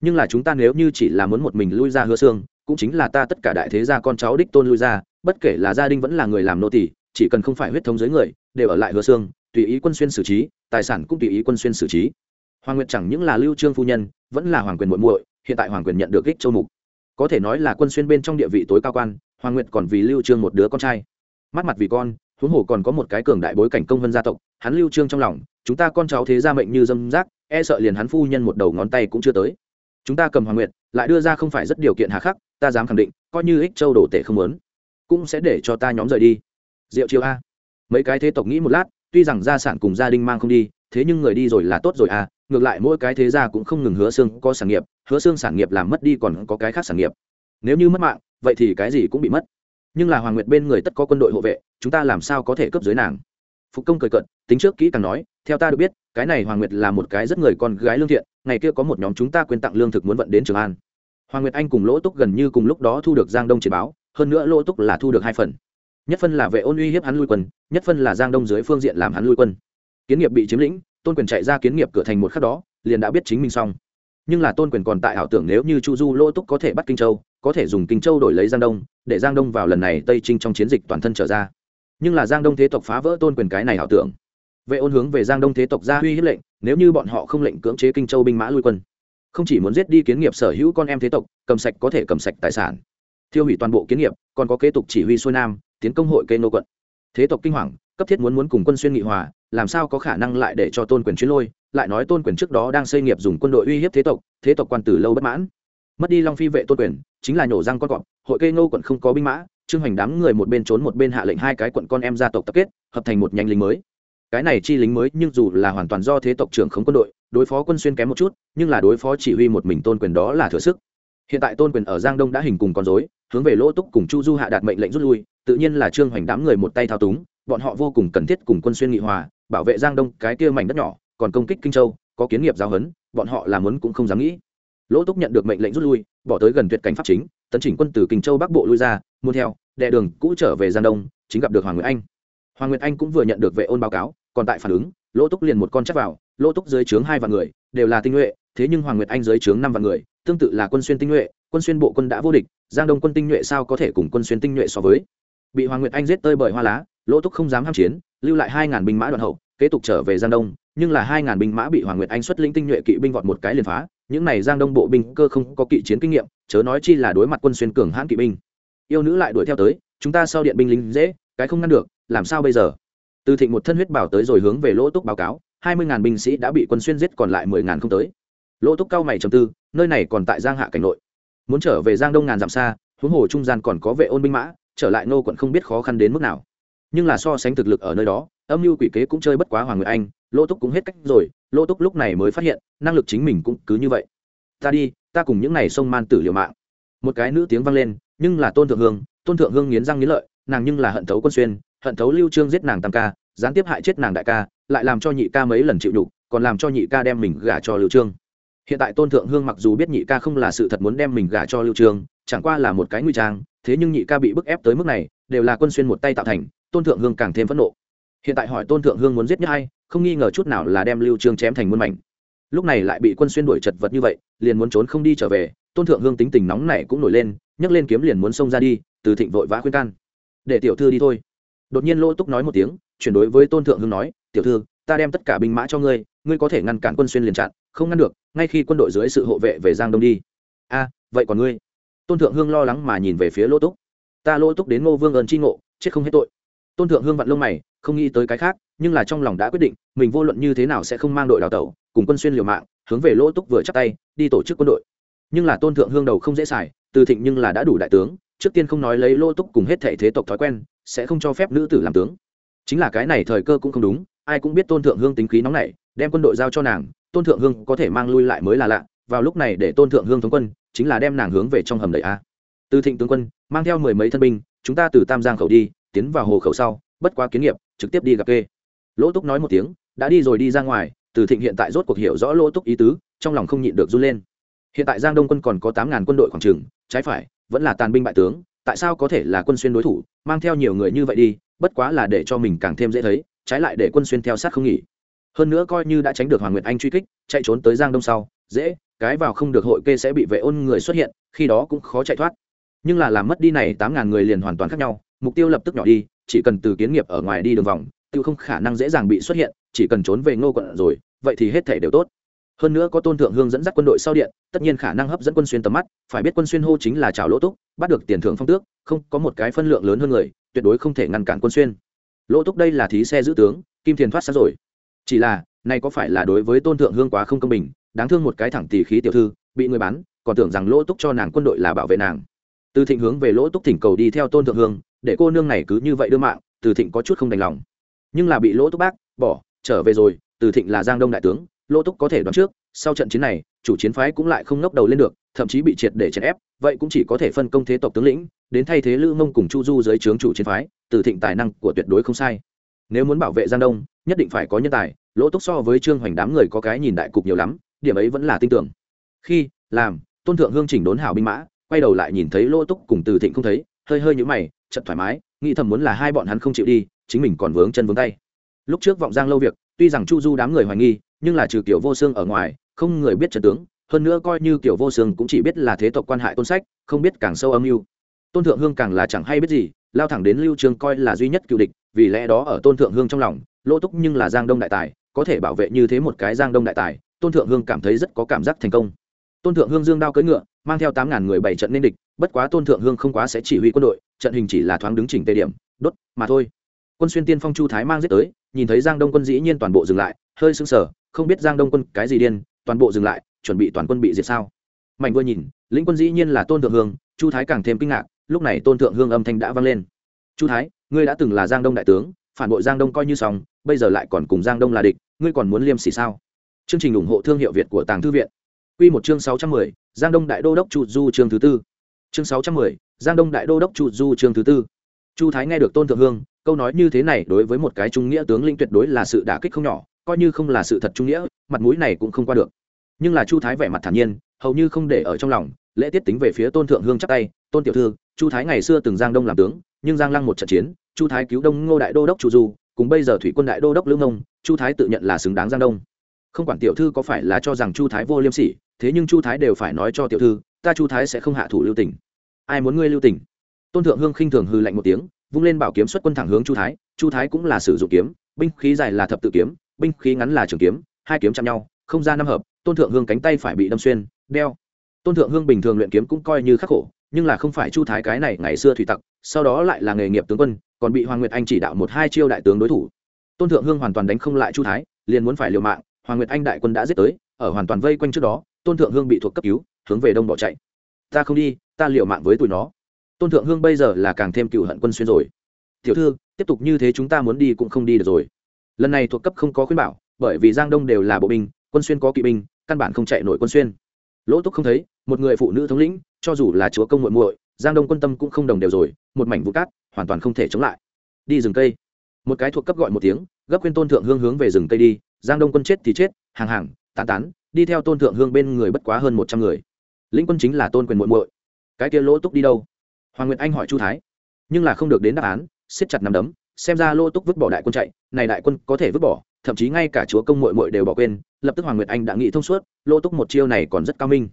nhưng là chúng ta nếu như chỉ là muốn một mình lui ra hứa xương, cũng chính là ta tất cả đại thế gia con cháu đích tôn lui ra, bất kể là gia đình vẫn là người làm nô tỳ, chỉ cần không phải huyết thống dưới người, đều ở lại hứa xương, tùy ý quân xuyên xử trí, tài sản cũng tùy ý quân xuyên xử trí. Hoàng nguyệt chẳng những là lưu trương phu nhân, vẫn là hoàng quyền muội muội, hiện tại hoàng quyền nhận được ích châu mục. Có thể nói là quân xuyên bên trong địa vị tối cao quan, hoàng nguyệt còn vì lưu trương một đứa con trai. Mắt mặt vì con, huống hồ còn có một cái cường đại bối cảnh công vân gia tộc, hắn lưu trương trong lòng, chúng ta con cháu thế gia mệnh như dâm rác e sợ liền hắn phu nhân một đầu ngón tay cũng chưa tới chúng ta cầm hoàng nguyệt, lại đưa ra không phải rất điều kiện hà khắc, ta dám khẳng định, coi như ích châu đổ tệ không muốn, cũng sẽ để cho ta nhóm rời đi. Diệu chiêu a. Mấy cái thế tộc nghĩ một lát, tuy rằng gia sản cùng gia đình mang không đi, thế nhưng người đi rồi là tốt rồi à ngược lại mỗi cái thế gia cũng không ngừng hứa xương có sản nghiệp, hứa xương sản nghiệp làm mất đi còn có cái khác sản nghiệp. Nếu như mất mạng, vậy thì cái gì cũng bị mất. Nhưng là hoàng nguyệt bên người tất có quân đội hộ vệ, chúng ta làm sao có thể cấp dưới nàng? Phục công cười cận tính trước kỹ càng nói theo ta được biết, cái này hoàng nguyệt là một cái rất người con gái lương thiện, ngày kia có một nhóm chúng ta quyên tặng lương thực muốn vận đến trường an. Hoàng nguyệt anh cùng lỗ túc gần như cùng lúc đó thu được giang đông chỉ báo, hơn nữa lỗ túc là thu được hai phần. Nhất phân là vệ ôn uy hiếp hắn lui quân, nhất phân là giang đông dưới phương diện làm hắn lui quân. Kiến nghiệp bị chiếm lĩnh, tôn quyền chạy ra kiến nghiệp cửa thành một khắc đó, liền đã biết chính mình xong. Nhưng là tôn quyền còn tại ảo tưởng nếu như chu du lỗ túc có thể bắt kinh châu, có thể dùng kinh châu đổi lấy giang đông, để giang đông vào lần này tây trinh trong chiến dịch toàn thân trở ra. Nhưng là giang đông thế tộc phá vỡ tôn quyền cái này ảo tưởng vệ ôn hướng về giang đông thế tộc ra uy hiếp lệnh, nếu như bọn họ không lệnh cưỡng chế kinh châu binh mã lui quân, không chỉ muốn giết đi kiến nghiệp sở hữu con em thế tộc, cầm sạch có thể cầm sạch tài sản, thiêu hủy toàn bộ kiến nghiệp, còn có kế tục chỉ huy xuôi nam, tiến công hội cây nô quận. Thế tộc kinh hoàng, cấp thiết muốn muốn cùng quân xuyên nghị hòa, làm sao có khả năng lại để cho tôn quyền chuyến lôi, lại nói tôn quyền trước đó đang xây nghiệp dùng quân đội uy hiếp thế tộc thế tộc quan từ lâu bất mãn. Mất đi long phi vệ tôn quyền, chính là nhổ răng con cọp, hội cây nô quận không có binh mã, trương hoành đám người một bên trốn một bên hạ lệnh hai cái quận con em gia tộc tập kết, hợp thành một nhánh lính mới cái này chi lính mới nhưng dù là hoàn toàn do thế tộc trưởng không quân đội, đối phó quân xuyên kém một chút, nhưng là đối phó chỉ huy một mình tôn quyền đó là thừa sức. Hiện tại tôn quyền ở giang đông đã hình cùng con dối hướng về lỗ túc cùng chu du hạ đạt mệnh lệnh rút lui, tự nhiên là trương hoành đám người một tay thao túng, bọn họ vô cùng cần thiết cùng quân xuyên nghị hòa, bảo vệ giang đông cái kia mảnh đất nhỏ, còn công kích kinh châu, có kiến nghiệp giao hấn bọn họ làm muốn cũng không dám nghĩ. Lỗ túc nhận được mệnh lệnh rút lui, bỏ tới gần tuyệt cảnh pháp chính, tấn chỉnh quân từ kinh châu bắc bộ lui ra, muốn theo, đệ đường cũ trở về giang đông, chính gặp được hoàng nguyệt anh. Hoàng nguyệt anh cũng vừa nhận được vệ ôn báo cáo còn tại phản ứng, lỗ túc liền một con chắc vào, lỗ túc dưới trướng hai vạn người, đều là tinh nhuệ, thế nhưng hoàng nguyệt anh dưới trướng năm vạn người, tương tự là quân xuyên tinh nhuệ, quân xuyên bộ quân đã vô địch, giang đông quân tinh nhuệ sao có thể cùng quân xuyên tinh nhuệ so với? Bị hoàng nguyệt anh giết tơi bởi hoa lá, lỗ túc không dám ham chiến, lưu lại hai ngàn binh mã đoạn hậu, kế tục trở về giang đông, nhưng là hai ngàn binh mã bị hoàng nguyệt anh xuất lĩnh tinh nhuệ kỵ binh vọt một cái liền phá, những này giang đông bộ binh cơ không có kỵ chiến kinh nghiệm, chớ nói chi là đối mặt quân xuyên cường hãn kỵ binh. Yêu nữ lại đuổi theo tới, chúng ta sau điện binh lính dễ, cái không ngăn được, làm sao bây giờ? Từ thịnh một thân huyết bảo tới rồi hướng về lỗ túc báo cáo, hai mươi ngàn binh sĩ đã bị quân xuyên giết, còn lại mười ngàn không tới. Lỗ túc cao mày trầm tư, nơi này còn tại giang hạ cảnh nội. Muốn trở về giang đông ngàn dặm xa, huống hồ trung gian còn có vệ ôn binh mã, trở lại nô quận không biết khó khăn đến mức nào. Nhưng là so sánh thực lực ở nơi đó, âm mưu quỷ kế cũng chơi bất quá hoàng người anh, lỗ túc cũng hết cách rồi, lỗ túc lúc này mới phát hiện, năng lực chính mình cũng cứ như vậy. Ta đi, ta cùng những n à y sông man tử liều mạng. Một cái nữ tiếng vang lên, nhưng là tôn thượng hương, tôn thượng hương nghiến răng nghiến lợi, nàng nhưng là hận thấu quân xuyên hận thấu lưu trương giết nàng tam ca, gián tiếp hại chết nàng đại ca, lại làm cho nhị ca mấy lần chịu nhục, còn làm cho nhị ca đem mình gả cho lưu trương. Hiện tại tôn thượng hương mặc dù biết nhị ca không là sự thật muốn đem mình gả cho lưu trương, chẳng qua là một cái nguy trang, thế nhưng nhị ca bị bức ép tới mức này, đều là quân xuyên một tay tạo thành, tôn thượng hương càng thêm phẫn nộ. Hiện tại hỏi tôn thượng hương muốn giết nhất ai, không nghi ngờ chút nào là đem lưu trương chém thành muôn mảnh. Lúc này lại bị quân xuyên đuổi chật vật như vậy, liền muốn trốn không đi trở về, tôn thượng hương tính tình nóng này cũng nổi lên, nhấc lên kiếm liền muốn xông ra đi, từ thịnh vội vã khuyên can. Để tiểu thư đi thôi đột nhiên lỗ túc nói một tiếng, chuyển đối với tôn thượng hương nói, tiểu thư, ta đem tất cả binh mã cho ngươi ngươi có thể ngăn cản quân xuyên liền chặn, không ngăn được, ngay khi quân đội dưới sự hộ vệ về giang đông đi. A, vậy còn ngươi? Tôn thượng hương lo lắng mà nhìn về phía lỗ túc. Ta lỗ túc đến ngô vương ơn tri ngộ, chết không hết tội. Tôn thượng hương vặn lông mày, không nghĩ tới cái khác, nhưng là trong lòng đã quyết định, mình vô luận như thế nào sẽ không mang đội đào tẩu, cùng quân xuyên liều mạng, hướng về lỗ túc vừa chắc tay, đi tổ chức quân đội. Nhưng là tôn thượng hương đầu không dễ xài, từ thịnh nhưng là đã đủ đại tướng, trước tiên không nói lấy lỗ túc cùng hết thể thế tộc thói quen sẽ không cho phép nữ tử làm tướng. Chính là cái này thời cơ cũng không đúng, ai cũng biết tôn thượng hương tính khí nóng này đem quân đội giao cho nàng, tôn thượng hương có thể mang lui lại mới là lạ, vào lúc này để tôn thượng hương thống quân, chính là đem nàng hướng về trong hầm đầy a. Từ thịnh tướng quân, mang theo mười mấy thân binh, chúng ta từ tam giang khẩu đi, tiến vào hồ khẩu sau, bất quá kiến nghiệp, trực tiếp đi gặp kê. Lỗ túc nói một tiếng, đã đi rồi đi ra ngoài, từ thịnh hiện tại rốt cuộc hiểu rõ lỗ túc ý tứ, trong lòng không nhịn được run lên. Hiện tại giang đông quân còn có tám ngàn quân đội khoảng trừng trái phải, vẫn là tàn binh bại tướng tại sao có thể là quân xuyên đối thủ, mang theo nhiều người như vậy đi, bất quá là để cho mình càng thêm dễ thấy, trái lại để quân xuyên theo sát không nghỉ. Hơn nữa coi như đã tránh được hoàng nguyệt anh truy kích, chạy trốn tới giang đông sau, dễ, cái vào không được hội kê sẽ bị vệ ôn người xuất hiện, khi đó cũng khó chạy thoát. Nhưng là làm mất đi này tám ngàn người liền hoàn toàn khác nhau, mục tiêu lập tức nhỏ đi, chỉ cần từ kiến nghiệp ở ngoài đi đường vòng tự không khả năng dễ dàng bị xuất hiện, chỉ cần trốn về ngô quận rồi, vậy thì hết thể đều tốt hơn nữa có tôn thượng hương dẫn dắt quân đội sau điện, tất nhiên khả năng hấp dẫn quân xuyên tầm mắt, phải biết quân xuyên hô chính là trào lỗ túc, bắt được tiền thưởng phong tước, không, có một cái phân lượng lớn hơn người, tuyệt đối không thể ngăn cản quân xuyên. Lỗ túc đây là thí xe giữ tướng, kim thiền thoát sát rồi. Chỉ là, nay có phải là đối với tôn thượng hương quá không công bình, đáng thương một cái thẳng tỷ khí tiểu thư, bị người bán, còn tưởng rằng lỗ túc cho nàng quân đội là bảo vệ nàng. Từ thịnh hướng về lỗ túc thỉnh cầu đi theo tôn thượng hương, để cô nương này cứ như vậy đưa mạng, từ thịnh có chút không đành lòng. Nhưng là bị lỗ túc bác, bỏ, trở về rồi, từ thịnh là giang đông đại tướng lỗ túc có thể đoán trước, sau trận chiến này, chủ chiến phái cũng lại không ngóc đầu lên được, thậm chí bị triệt để chèn ép, vậy cũng chỉ có thể phân công thế tộc tướng lĩnh, đến thay thế lữ mông cùng chu du dưới trướng chủ chiến phái, từ thịnh tài năng của tuyệt đối không sai. Nếu muốn bảo vệ giang đông, nhất định phải có nhân tài lỗ túc so với trương hoành đám người có cái nhìn đại cục nhiều lắm, điểm ấy vẫn là tin tưởng. Khi, làm, tôn thượng hương chỉnh đốn hảo binh mã, quay đầu lại nhìn thấy lỗ túc cùng từ thịnh không thấy, hơi hơi nhũ mày chật thoải mái, nghĩ thầm muốn là hai bọn hắn không chịu đi, chính mình còn vướng chân vướng tay. Lúc trước vọng giang lâu việc, tuy rằng chu du đám người hoài nghi nhưng là trừ kiểu vô xương ở ngoài, không người biết trận tướng, hơn nữa coi như kiểu vô xương cũng chỉ biết là thế tộc quan hại tôn sách, không biết càng sâu âm mưu. Tôn thượng hương càng là chẳng hay biết gì, lao thẳng đến lưu trương coi là duy nhất cựu địch, vì lẽ đó ở tôn thượng hương trong lòng, lỗ túc nhưng là giang đông đại tài, có thể bảo vệ như thế một cái giang đông đại tài, tôn thượng hương cảm thấy rất có cảm giác thành công. Tôn thượng hương dương đao cưỡi ngựa, mang theo tám ngàn người bảy trận nên địch, bất quá tôn thượng hương không quá sẽ chỉ huy quân đội, trận hình chỉ là thoáng đứng chỉnh tề điểm, đốt, mà thôi. Quân xuyên tiên phong chu thái mang giết tới nhìn thấy giang đông quân dĩ nhiên toàn bộ dừng lại hơi sững sờ không biết giang đông quân cái gì điên toàn bộ dừng lại chuẩn bị toàn quân bị diệt sao mạnh vừa nhìn lĩnh quân dĩ nhiên là tôn thượng hương chu thái càng thêm kinh ngạc lúc này tôn thượng hương âm thanh đã vang lên chu thái ngươi đã từng là giang đông đại tướng phản bội giang đông coi như xong bây giờ lại còn cùng giang đông là địch ngươi còn muốn liêm sỉ sao chương trình ủng hộ thương hiệu việt của tàng thư viện Quy một chương sáu trăm mười, Giang Đông Đại Đô đốc Chu Du chương thứ tư. Chương sáu trăm mười, Giang Đông Đại Đô đốc Chu Du chương thứ tư. Chu Thái nghe được Tôn Thượng Hương, câu nói như thế này đối với một cái trung nghĩa tướng lĩnh tuyệt đối là sự đả kích không nhỏ, coi như không là sự thật trung nghĩa, mặt mũi này cũng không qua được. Nhưng là Chu Thái vẻ mặt thản nhiên, hầu như không để ở trong lòng, lễ tiết tính về phía Tôn Thượng Hương chắp tay, "Tôn tiểu thư, Chu Thái ngày xưa từng Giang Đông làm tướng, nhưng Giang Lăng một trận chiến, Chu Thái cứu Đông Ngô Đại Đô đốc Chu Du, cùng bây giờ thủy quân đại đô đốc lương Nông, chu thái tự nhận là xứng đáng giang đông. Không quản tiểu thư có phải là cho rằng chu thái vô liêm sỉ thế nhưng chu thái đều phải nói cho tiểu thư ta chu thái sẽ không hạ thủ lưu tình. Ai muốn ngươi lưu tình? Tôn thượng hương khinh thường hư lạnh một tiếng vung lên bảo kiếm xuất quân thẳng hướng chu thái. Chu thái cũng là sử dụng kiếm, binh khí dài là thập tự kiếm, binh khí ngắn là trường kiếm, hai kiếm chạm nhau, không ra năm hợp, tôn thượng hương cánh tay phải bị đâm xuyên, đeo. Tôn thượng hương bình thường luyện kiếm cũng coi như khắc khổ, nhưng là không phải chu thái cái này ngày xưa thủy tặc, sau đó lại là nghề nghiệp tướng quân, còn bị hoàng nguyệt anh chỉ đạo một hai chiêu đại tướng đối thủ. Tôn thượng hương hoàn toàn đánh không lại chu thái, liền muốn phải liều mạng, hoàng nguyệt anh đại quân đã giết tới, ở hoàn toàn vây quanh trước đó, tôn thượng hương bị thuộc cấp cứu, hướng về đông bỏ chạy. Ta không đi, ta liều mạng với tụi nó tôn thượng hương bây giờ là càng thêm cựu hận quân xuyên rồi. Tiểu thư, tiếp tục như thế chúng ta muốn đi cũng không đi được rồi. Lần này thuộc cấp không có khuyên bảo, bởi vì giang đông đều là bộ binh, quân xuyên có kỵ binh, căn bản không chạy nổi quân xuyên. Lỗ túc không thấy, một người phụ nữ thống lĩnh, cho dù là chúa công muội muội, giang đông quân tâm cũng không đồng đều rồi, một mảnh vụ cát, hoàn toàn không thể chống lại. Đi rừng cây. Một cái thuộc cấp gọi một tiếng, gấp khuyên tôn thượng hương hướng về rừng cây đi, giang đông quân chết thì chết, hàng hàng, tán tán, đi theo tôn thượng hương bên người bất quá hơn một trăm người. Lĩnh quân chính là tôn quyền muội muội. Cái kia lỗ túc đi đâu? Hoàng nguyệt anh hỏi chu thái. Nhưng là không được đến đáp án, siết chặt nằm đấm, xem ra lỗ túc vứt bỏ đại quân chạy, này đại quân có thể vứt bỏ, thậm chí ngay cả chúa công muội muội đều bỏ quên, lập tức hoàng nguyệt anh đã nghĩ thông suốt lỗ túc một chiêu này còn rất cao minh.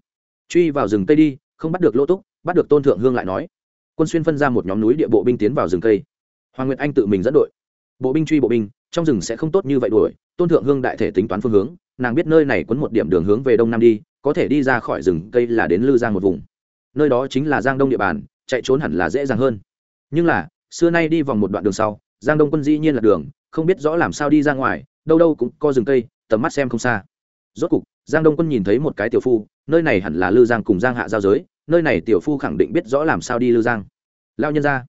Truy vào rừng tây đi, không bắt được lỗ túc, bắt được tôn thượng hương lại nói. Quân xuyên phân ra một nhóm núi địa bộ binh tiến vào rừng cây. Hoàng nguyệt anh tự mình dẫn đội. Bộ binh truy bộ binh, trong rừng sẽ không tốt như vậy đuổi, tôn thượng hương đại thể tính toán phương hướng, nàng biết nơi này quấn một điểm đường hướng về đông nam đi, có thể đi ra khỏi rừng cây là đến lư giang một vùng. Nơi đó chính là giang đông địa bàn chạy trốn hẳn là dễ dàng hơn. Nhưng là, xưa nay đi vòng một đoạn đường sau, giang đông quân dĩ nhiên là đường, không biết rõ làm sao đi ra ngoài, đâu đâu cũng có rừng cây, tầm mắt xem không xa. Rốt cục, giang đông quân nhìn thấy một cái tiểu phu, nơi này hẳn là lư giang cùng giang hạ giao giới, nơi này tiểu phu khẳng định biết rõ làm sao đi lư giang. Lao nhân ra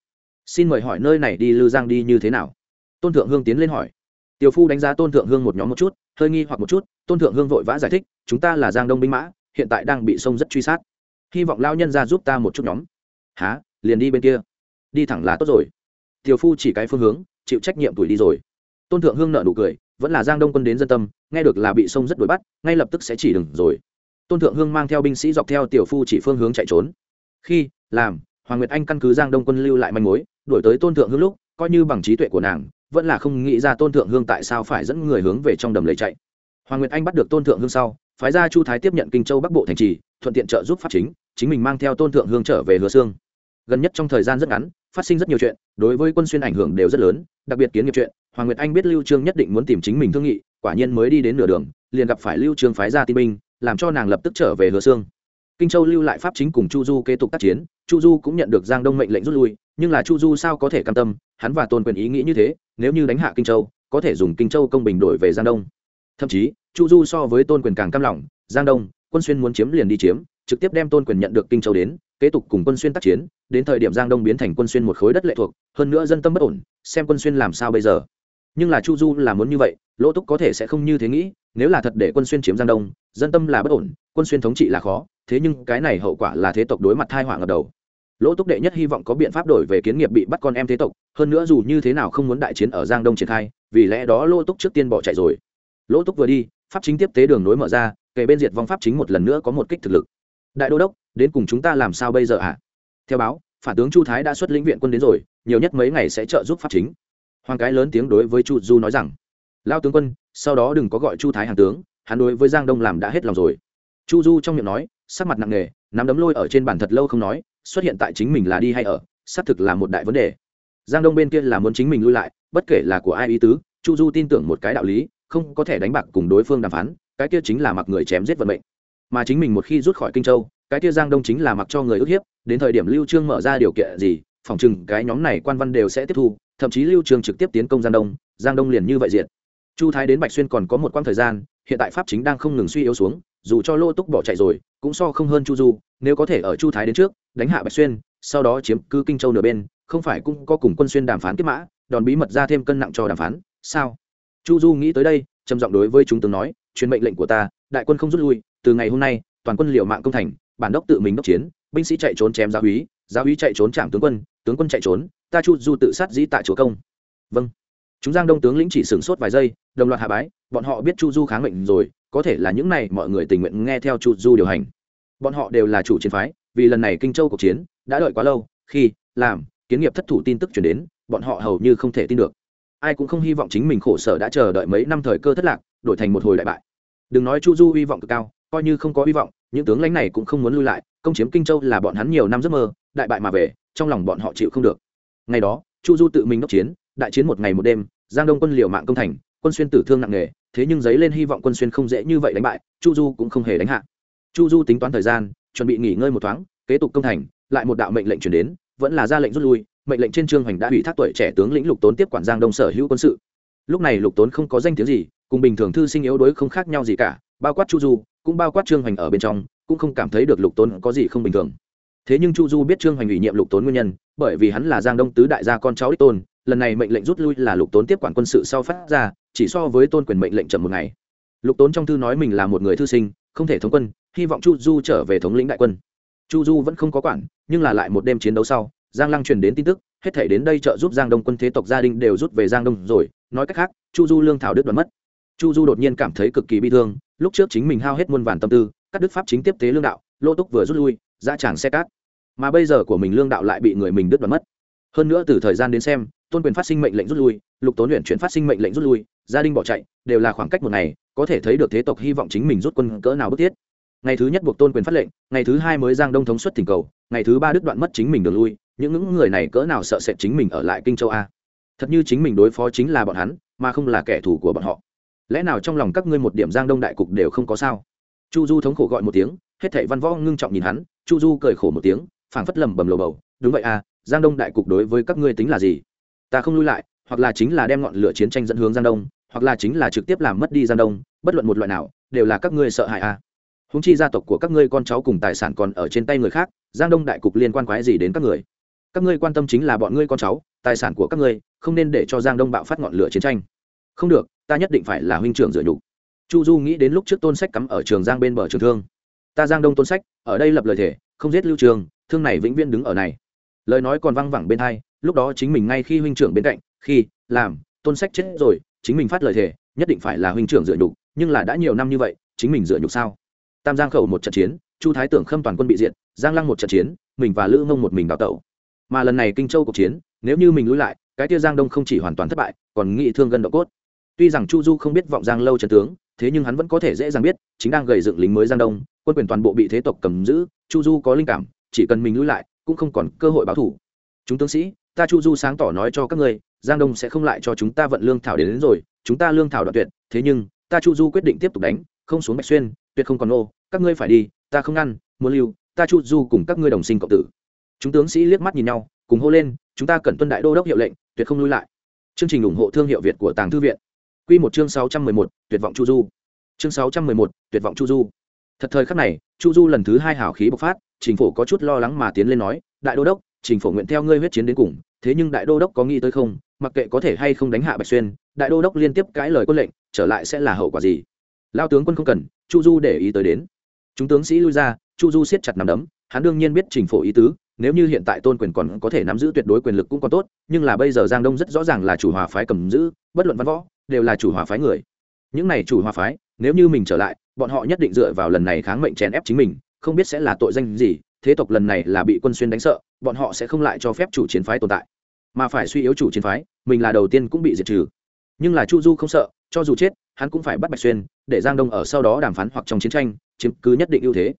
xin mời hỏi nơi này đi lư giang đi như thế nào? Tôn thượng hương tiến lên hỏi. Tiểu phu đánh giá tôn thượng hương một nhóm một chút, hơi nghi hoặc một chút, tôn thượng hương vội vã giải thích, chúng ta là giang đông binh mã, hiện tại đang bị sông rất truy sát. Hy vọng lao nhân ra giúp ta một chút nhóm há, liền đi bên kia. Đi thẳng là tốt rồi. Tiểu phu chỉ cái phương hướng, chịu trách nhiệm tuổi đi rồi. Tôn thượng hương nợ nụ cười, vẫn là giang đông quân đến dân tâm, nghe được là bị sông rất đuổi bắt, ngay lập tức sẽ chỉ đừng rồi. Tôn thượng hương mang theo binh sĩ dọc theo tiểu phu chỉ phương hướng chạy trốn. Khi, làm, hoàng nguyệt anh căn cứ giang đông quân lưu lại manh mối, đuổi tới tôn thượng hương lúc, coi như bằng trí tuệ của nàng, vẫn là không nghĩ ra tôn thượng hương tại sao phải dẫn người hướng về trong đầm lầy chạy. Hoàng nguyệt anh bắt được tôn thượng hương sau, phái ra chu thái tiếp nhận kinh châu bắc bộ thành trì, thuận tiện trợ giúp pháp chính chính mình mang theo tôn thượng hương trở về hứa xương gần nhất trong thời gian rất ngắn, phát sinh rất nhiều chuyện, đối với quân xuyên ảnh hưởng đều rất lớn, đặc biệt kiến nghiệp chuyện, hoàng nguyệt anh biết lưu trương nhất định muốn tìm chính mình thương nghị, quả nhiên mới đi đến nửa đường, liền gặp phải lưu trương phái ra tin binh, làm cho nàng lập tức trở về hứa xương kinh châu lưu lại pháp chính cùng chu du kế tục tác chiến, chu du cũng nhận được giang đông mệnh lệnh rút lui, nhưng là chu du sao có thể cam tâm, hắn và tôn quyền ý nghĩ như thế, nếu như đánh hạ kinh châu, có thể dùng kinh châu công bình đổi về giang đông. Thậm chí, chu du so với tôn quyền càng cam lòng, giang đông, quân xuyên muốn chiếm liền đi chiếm, trực tiếp đem tôn quyền nhận được kinh châu đến kế tục cùng quân xuyên tác chiến, đến thời điểm giang đông biến thành quân xuyên một khối đất lệ thuộc, hơn nữa dân tâm bất ổn, xem quân xuyên làm sao bây giờ. Nhưng là chu du là muốn như vậy, lỗ túc có thể sẽ không như thế nghĩ, nếu là thật để quân xuyên chiếm giang đông, dân tâm là bất ổn, quân xuyên thống trị là khó, thế nhưng cái này hậu quả là thế tộc đối mặt thai họa ngập đầu. Lỗ túc đệ nhất hy vọng có biện pháp đổi về kiến nghiệp bị bắt con em thế tộc, hơn nữa dù như thế nào không muốn đại chiến ở giang đông triển khai, vì lẽ đó lỗ túc trước tiên bỏ chạy rồi. Lỗ túc vừa đi, pháp chính tiếp tế đường nối mở ra kể bên diệt vong pháp chính một lần nữa có một kích thực lực đại đô đốc, đến cùng chúng ta làm sao bây giờ ạ à? theo báo, phản tướng chu thái đã xuất lĩnh viện quân đến rồi, nhiều nhất mấy ngày sẽ trợ giúp pháp chính. Hoàng cái lớn tiếng đối với chu du nói rằng lao tướng quân, sau đó đừng có gọi chu thái hàng tướng, hắn đối với giang đông làm đã hết lòng rồi. Chu du trong miệng nói, sắc mặt nặng nề, nắm đấm lôi ở trên bàn thật lâu không nói, xuất hiện tại chính mình là đi hay ở, xác thực là một đại vấn đề. Giang đông bên kia là muốn chính mình lui lại, bất kể là của ai ý tứ, chu du tin tưởng một cái đạo lý, không có thể đánh bạc cùng đối phương đàm phán, cái kia chính là mặc người chém giết vận mệnh mà chính mình một khi rút khỏi kinh châu, cái kia giang đông chính là mặc cho người ức hiếp, đến thời điểm lưu trương mở ra điều kiện gì, phòng chừng cái nhóm này quan văn đều sẽ tiếp thu, thậm chí lưu trương trực tiếp tiến công giang đông giang đông liền như vậy diện chu thái đến bạch xuyên còn có một quãng thời gian, hiện tại pháp chính đang không ngừng suy yếu xuống, dù cho lô túc bỏ chạy rồi, cũng so không hơn chu du, nếu có thể ở chu thái đến trước, đánh hạ bạch xuyên, sau đó chiếm cứ kinh châu nửa bên, không phải cũng có cùng quân xuyên đàm phán kết mã, đòn bí mật ra thêm cân nặng cho đàm phán, sao? Chu du nghĩ tới đây, trầm giọng đối với chúng tướng nói, truyền mệnh lệnh của ta, đại quân không rút lui từ ngày hôm nay, toàn quân liều mạng công thành, bản đốc tự mình đốc chiến, binh sĩ chạy trốn chém giáo úy giáo úy chạy trốn trạm tướng quân tướng quân chạy trốn, ta chu du tự sát dĩ tại chúa công. Vâng. Chúng giang đông tướng lĩnh chỉ sửng sốt vài giây, đồng loạt hạ bái, bọn họ biết chu du kháng mệnh rồi, có thể là những này mọi người tình nguyện nghe theo chu du điều hành. Bọn họ đều là chủ chiến phái, vì lần này kinh châu cuộc chiến đã đợi quá lâu, khi, làm, kiến nghiệp thất thủ tin tức chuyển đến, bọn họ hầu như không thể tin được. Ai cũng không hy vọng chính mình khổ sở đã chờ đợi mấy năm thời cơ thất lạc, đổi thành một hồi đại bại. Đừng nói chu du hy vọng cực cao coi như không có hy vọng, những tướng lãnh này cũng không muốn lui lại, công chiếm kinh châu là bọn hắn nhiều năm giấc mơ, đại bại mà về, trong lòng bọn họ chịu không được. Ngày đó, chu du tự mình đốc chiến, đại chiến một ngày một đêm, giang đông quân liều mạng công thành, quân xuyên tử thương nặng nề, thế nhưng giấy lên hy vọng quân xuyên không dễ như vậy đánh bại, chu du cũng không hề đánh hạ. Chu du tính toán thời gian, chuẩn bị nghỉ ngơi một thoáng, kế tục công thành, lại một đạo mệnh lệnh chuyển đến, vẫn là ra lệnh rút lui, mệnh lệnh trên trương hoành đã ủy thác tuổi trẻ tướng lĩnh lục tốn tiếp quản giang đông sở hữu quân sự. Lúc này lục tốn không có danh tiếng gì, cùng bình thường thư sinh yếu đuối không khác nhau gì cả, bao quát chu du cũng bao quát trương hoành ở bên trong, cũng không cảm thấy được lục tốn có gì không bình thường. Thế nhưng chu du biết trương hoành ủy nhiệm lục tốn nguyên nhân, bởi vì hắn là giang đông tứ đại gia con cháu đích tôn, lần này mệnh lệnh rút lui là lục tốn tiếp quản quân sự sau phát ra, chỉ so với tôn quyền mệnh lệnh chậm một ngày. Lục tốn trong thư nói mình là một người thư sinh, không thể thống quân, hy vọng chu du trở về thống lĩnh đại quân. Chu du vẫn không có quản, nhưng là lại một đêm chiến đấu sau, giang lăng truyền đến tin tức, hết thể đến đây trợ giúp giang đông quân thế tộc gia đình đều rút về giang đông rồi, nói cách khác, chu du lương thảo đứt đoạn mất chu du đột nhiên cảm thấy cực kỳ bi thương, lúc trước chính mình hao hết muôn vàn tâm tư các đức pháp chính tiếp tế lương đạo, lô túc vừa rút lui ra tràng xe cát. Mà bây giờ của mình lương đạo lại bị người mình đứt đoạn mất. Hơn nữa từ thời gian đến xem, tôn quyền phát sinh mệnh lệnh rút lui, lục tốn luyện chuyển phát sinh mệnh lệnh rút lui, gia đình bỏ chạy, đều là khoảng cách một ngày, có thể thấy được thế tộc hy vọng chính mình rút quân cỡ nào bức thiết. Ngày thứ nhất buộc tôn quyền phát lệnh, ngày thứ hai mới giang đông thống suất thỉnh cầu, ngày thứ ba đứt đoạn mất chính mình đường lui, những những người này cỡ nào sợ sệt chính mình ở lại kinh châu a. Thật như chính mình đối phó chính là bọn hắn, mà không là kẻ thù của bọn họ lẽ nào trong lòng các ngươi một điểm giang đông đại cục đều không có sao? Chu du thống khổ gọi một tiếng, hết thảy văn võ ngưng trọng nhìn hắn, chu du cười khổ một tiếng, phảng phất lầm bầm lồ bầu, đúng vậy à giang đông đại cục đối với các ngươi tính là gì? Ta không lui lại, hoặc là chính là đem ngọn lửa chiến tranh dẫn hướng giang đông, hoặc là chính là trực tiếp làm mất đi giang đông, bất luận một loại nào, đều là các ngươi sợ hãi à. Húng chi gia tộc của các ngươi con cháu cùng tài sản còn ở trên tay người khác, giang đông đại cục liên quan quái gì đến các người? Các ngươi quan tâm chính là bọn ngươi con cháu, tài sản của các ngươi, không nên để cho giang đông bạo phát ngọn lửa chiến tranh không được, ta nhất định phải là huynh trưởng dựa nhục. Chu du nghĩ đến lúc trước tôn sách cắm ở trường giang bên bờ trường thương. Ta giang đông tôn sách, ở đây lập lời thể, không giết lưu trường, thương này vĩnh viễn đứng ở này. Lời nói còn văng vẳng bên hai, lúc đó chính mình ngay khi huynh trưởng bên cạnh, khi, làm, tôn sách chết rồi, chính mình phát lời thể, nhất định phải là huynh trưởng dựa nhục, nhưng là đã nhiều năm như vậy, chính mình dựa nhục sao? Tam giang khẩu một trận chiến, chu thái tưởng khâm toàn quân bị diệt, giang lăng một trận chiến, mình và lữ mông một mình đào tẩu. Mà lần này kinh châu cuộc chiến, nếu như mình lui lại, cái tia giang đông không chỉ hoàn toàn thất bại, còn nghị thương gần độ cốt tuy rằng chu du không biết vọng giang lâu trần tướng thế nhưng hắn vẫn có thể dễ dàng biết chính đang gầy dựng lính mới giang đông quân quyền toàn bộ bị thế tộc cầm giữ chu du có linh cảm chỉ cần mình lui lại cũng không còn cơ hội báo thủ. Chúng tướng sĩ ta chu du sáng tỏ nói cho các ngươi giang đông sẽ không lại cho chúng ta vận lương thảo đến, đến rồi chúng ta lương thảo đoạn tuyệt thế nhưng ta chu du quyết định tiếp tục đánh không xuống bạch xuyên tuyệt không còn ô các ngươi phải đi ta không ngăn muốn lưu ta chu du cùng các ngươi đồng sinh cộng tử. Chúng tướng sĩ liếc mắt nhìn nhau cùng hô lên chúng ta cần tuân đại đô đốc hiệu lệnh tuyệt không lui lại. Chương trình ủng hộ thương hiệu việt của tàng thư viện. Quy một chương sáu trăm mười một, tuyệt vọng chu du. Chương sáu trăm mười một, tuyệt vọng chu du. Thật thời khắc này, chu du lần thứ hai hào khí bộc phát chính phủ có chút lo lắng mà tiến lên nói, đại đô đốc chính phủ nguyện theo ngươi huyết chiến đến cùng, thế nhưng đại đô đốc có nghĩ tới không? Mặc kệ có thể hay không đánh hạ bạch xuyên, đại đô đốc liên tiếp cãi lời quân lệnh, trở lại sẽ là hậu quả gì? Lão tướng quân không cần, chu du để ý tới đến. Chúng tướng sĩ lui ra, chu du siết chặt nắm đấm, hắn đương nhiên biết trình phủ ý tứ, nếu như hiện tại tôn quyền còn có thể nắm giữ tuyệt đối quyền lực cũng còn tốt, nhưng là bây giờ giang đông rất rõ ràng là chủ hòa phái cầm giữ, bất luận văn võ đều là chủ hòa phái người. Những này chủ hòa phái, nếu như mình trở lại, bọn họ nhất định dựa vào lần này kháng mệnh chèn ép chính mình, không biết sẽ là tội danh gì, thế tộc lần này là bị quân xuyên đánh sợ, bọn họ sẽ không lại cho phép chủ chiến phái tồn tại. Mà phải suy yếu chủ chiến phái, mình là đầu tiên cũng bị diệt trừ. Nhưng là chu du không sợ, cho dù chết, hắn cũng phải bắt bạch xuyên, để giang đông ở sau đó đàm phán hoặc trong chiến tranh, chiếm cứ nhất định ưu thế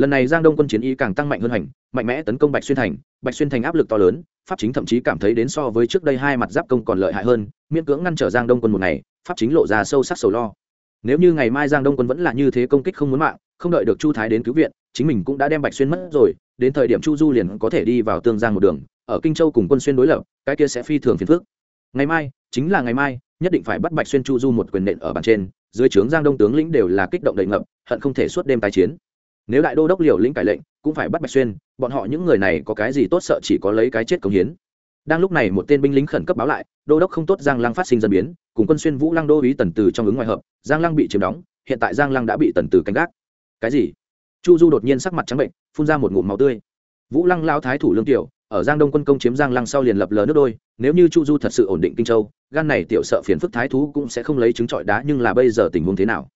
lần này giang đông quân chiến y càng tăng mạnh hơn hành, mạnh mẽ tấn công bạch xuyên thành. Bạch xuyên thành áp lực to lớn, pháp chính thậm chí cảm thấy đến so với trước đây hai mặt giáp công còn lợi hại hơn, miễn cưỡng ngăn trở giang đông quân một ngày, pháp chính lộ ra sâu sắc sầu lo. Nếu như ngày mai giang đông quân vẫn là như thế công kích không muốn mạng, không đợi được chu thái đến cứu viện, chính mình cũng đã đem bạch xuyên mất rồi, đến thời điểm chu du liền có thể đi vào tương giang một đường, ở kinh châu cùng quân xuyên đối lập, cái kia sẽ phi thường phiền phức. Ngày mai, chính là ngày mai, nhất định phải bắt bạch xuyên chu du một quyền nện ở bàn trên, dưới trướng giang đông tướng lĩnh đều là kích động đầy ngập, hận không thể suốt đêm tái chiến nếu đại đô đốc liều lĩnh cải lệnh, cũng phải bắt bạch xuyên, bọn họ những người này có cái gì tốt sợ chỉ có lấy cái chết công hiến. Đang lúc này một tên binh lính khẩn cấp báo lại, đô đốc không tốt giang lăng phát sinh dân biến, cùng quân xuyên vũ lăng đô ý tần từ trong ứng ngoài hợp, giang lăng bị chiếm đóng, hiện tại giang lăng đã bị tần từ canh gác. Cái gì? Chu du đột nhiên sắc mặt trắng bệnh, phun ra một ngụm máu tươi. Vũ lăng lao thái thủ lương tiểu, ở giang đông quân công chiếm giang lăng sau liền lập lờ nước đôi, nếu như chu du thật sự ổn định kinh châu, gan này tiểu sợ phiền phức thái thú cũng sẽ không lấy trứng trọi đá, nhưng là bây giờ tình huống thế nào?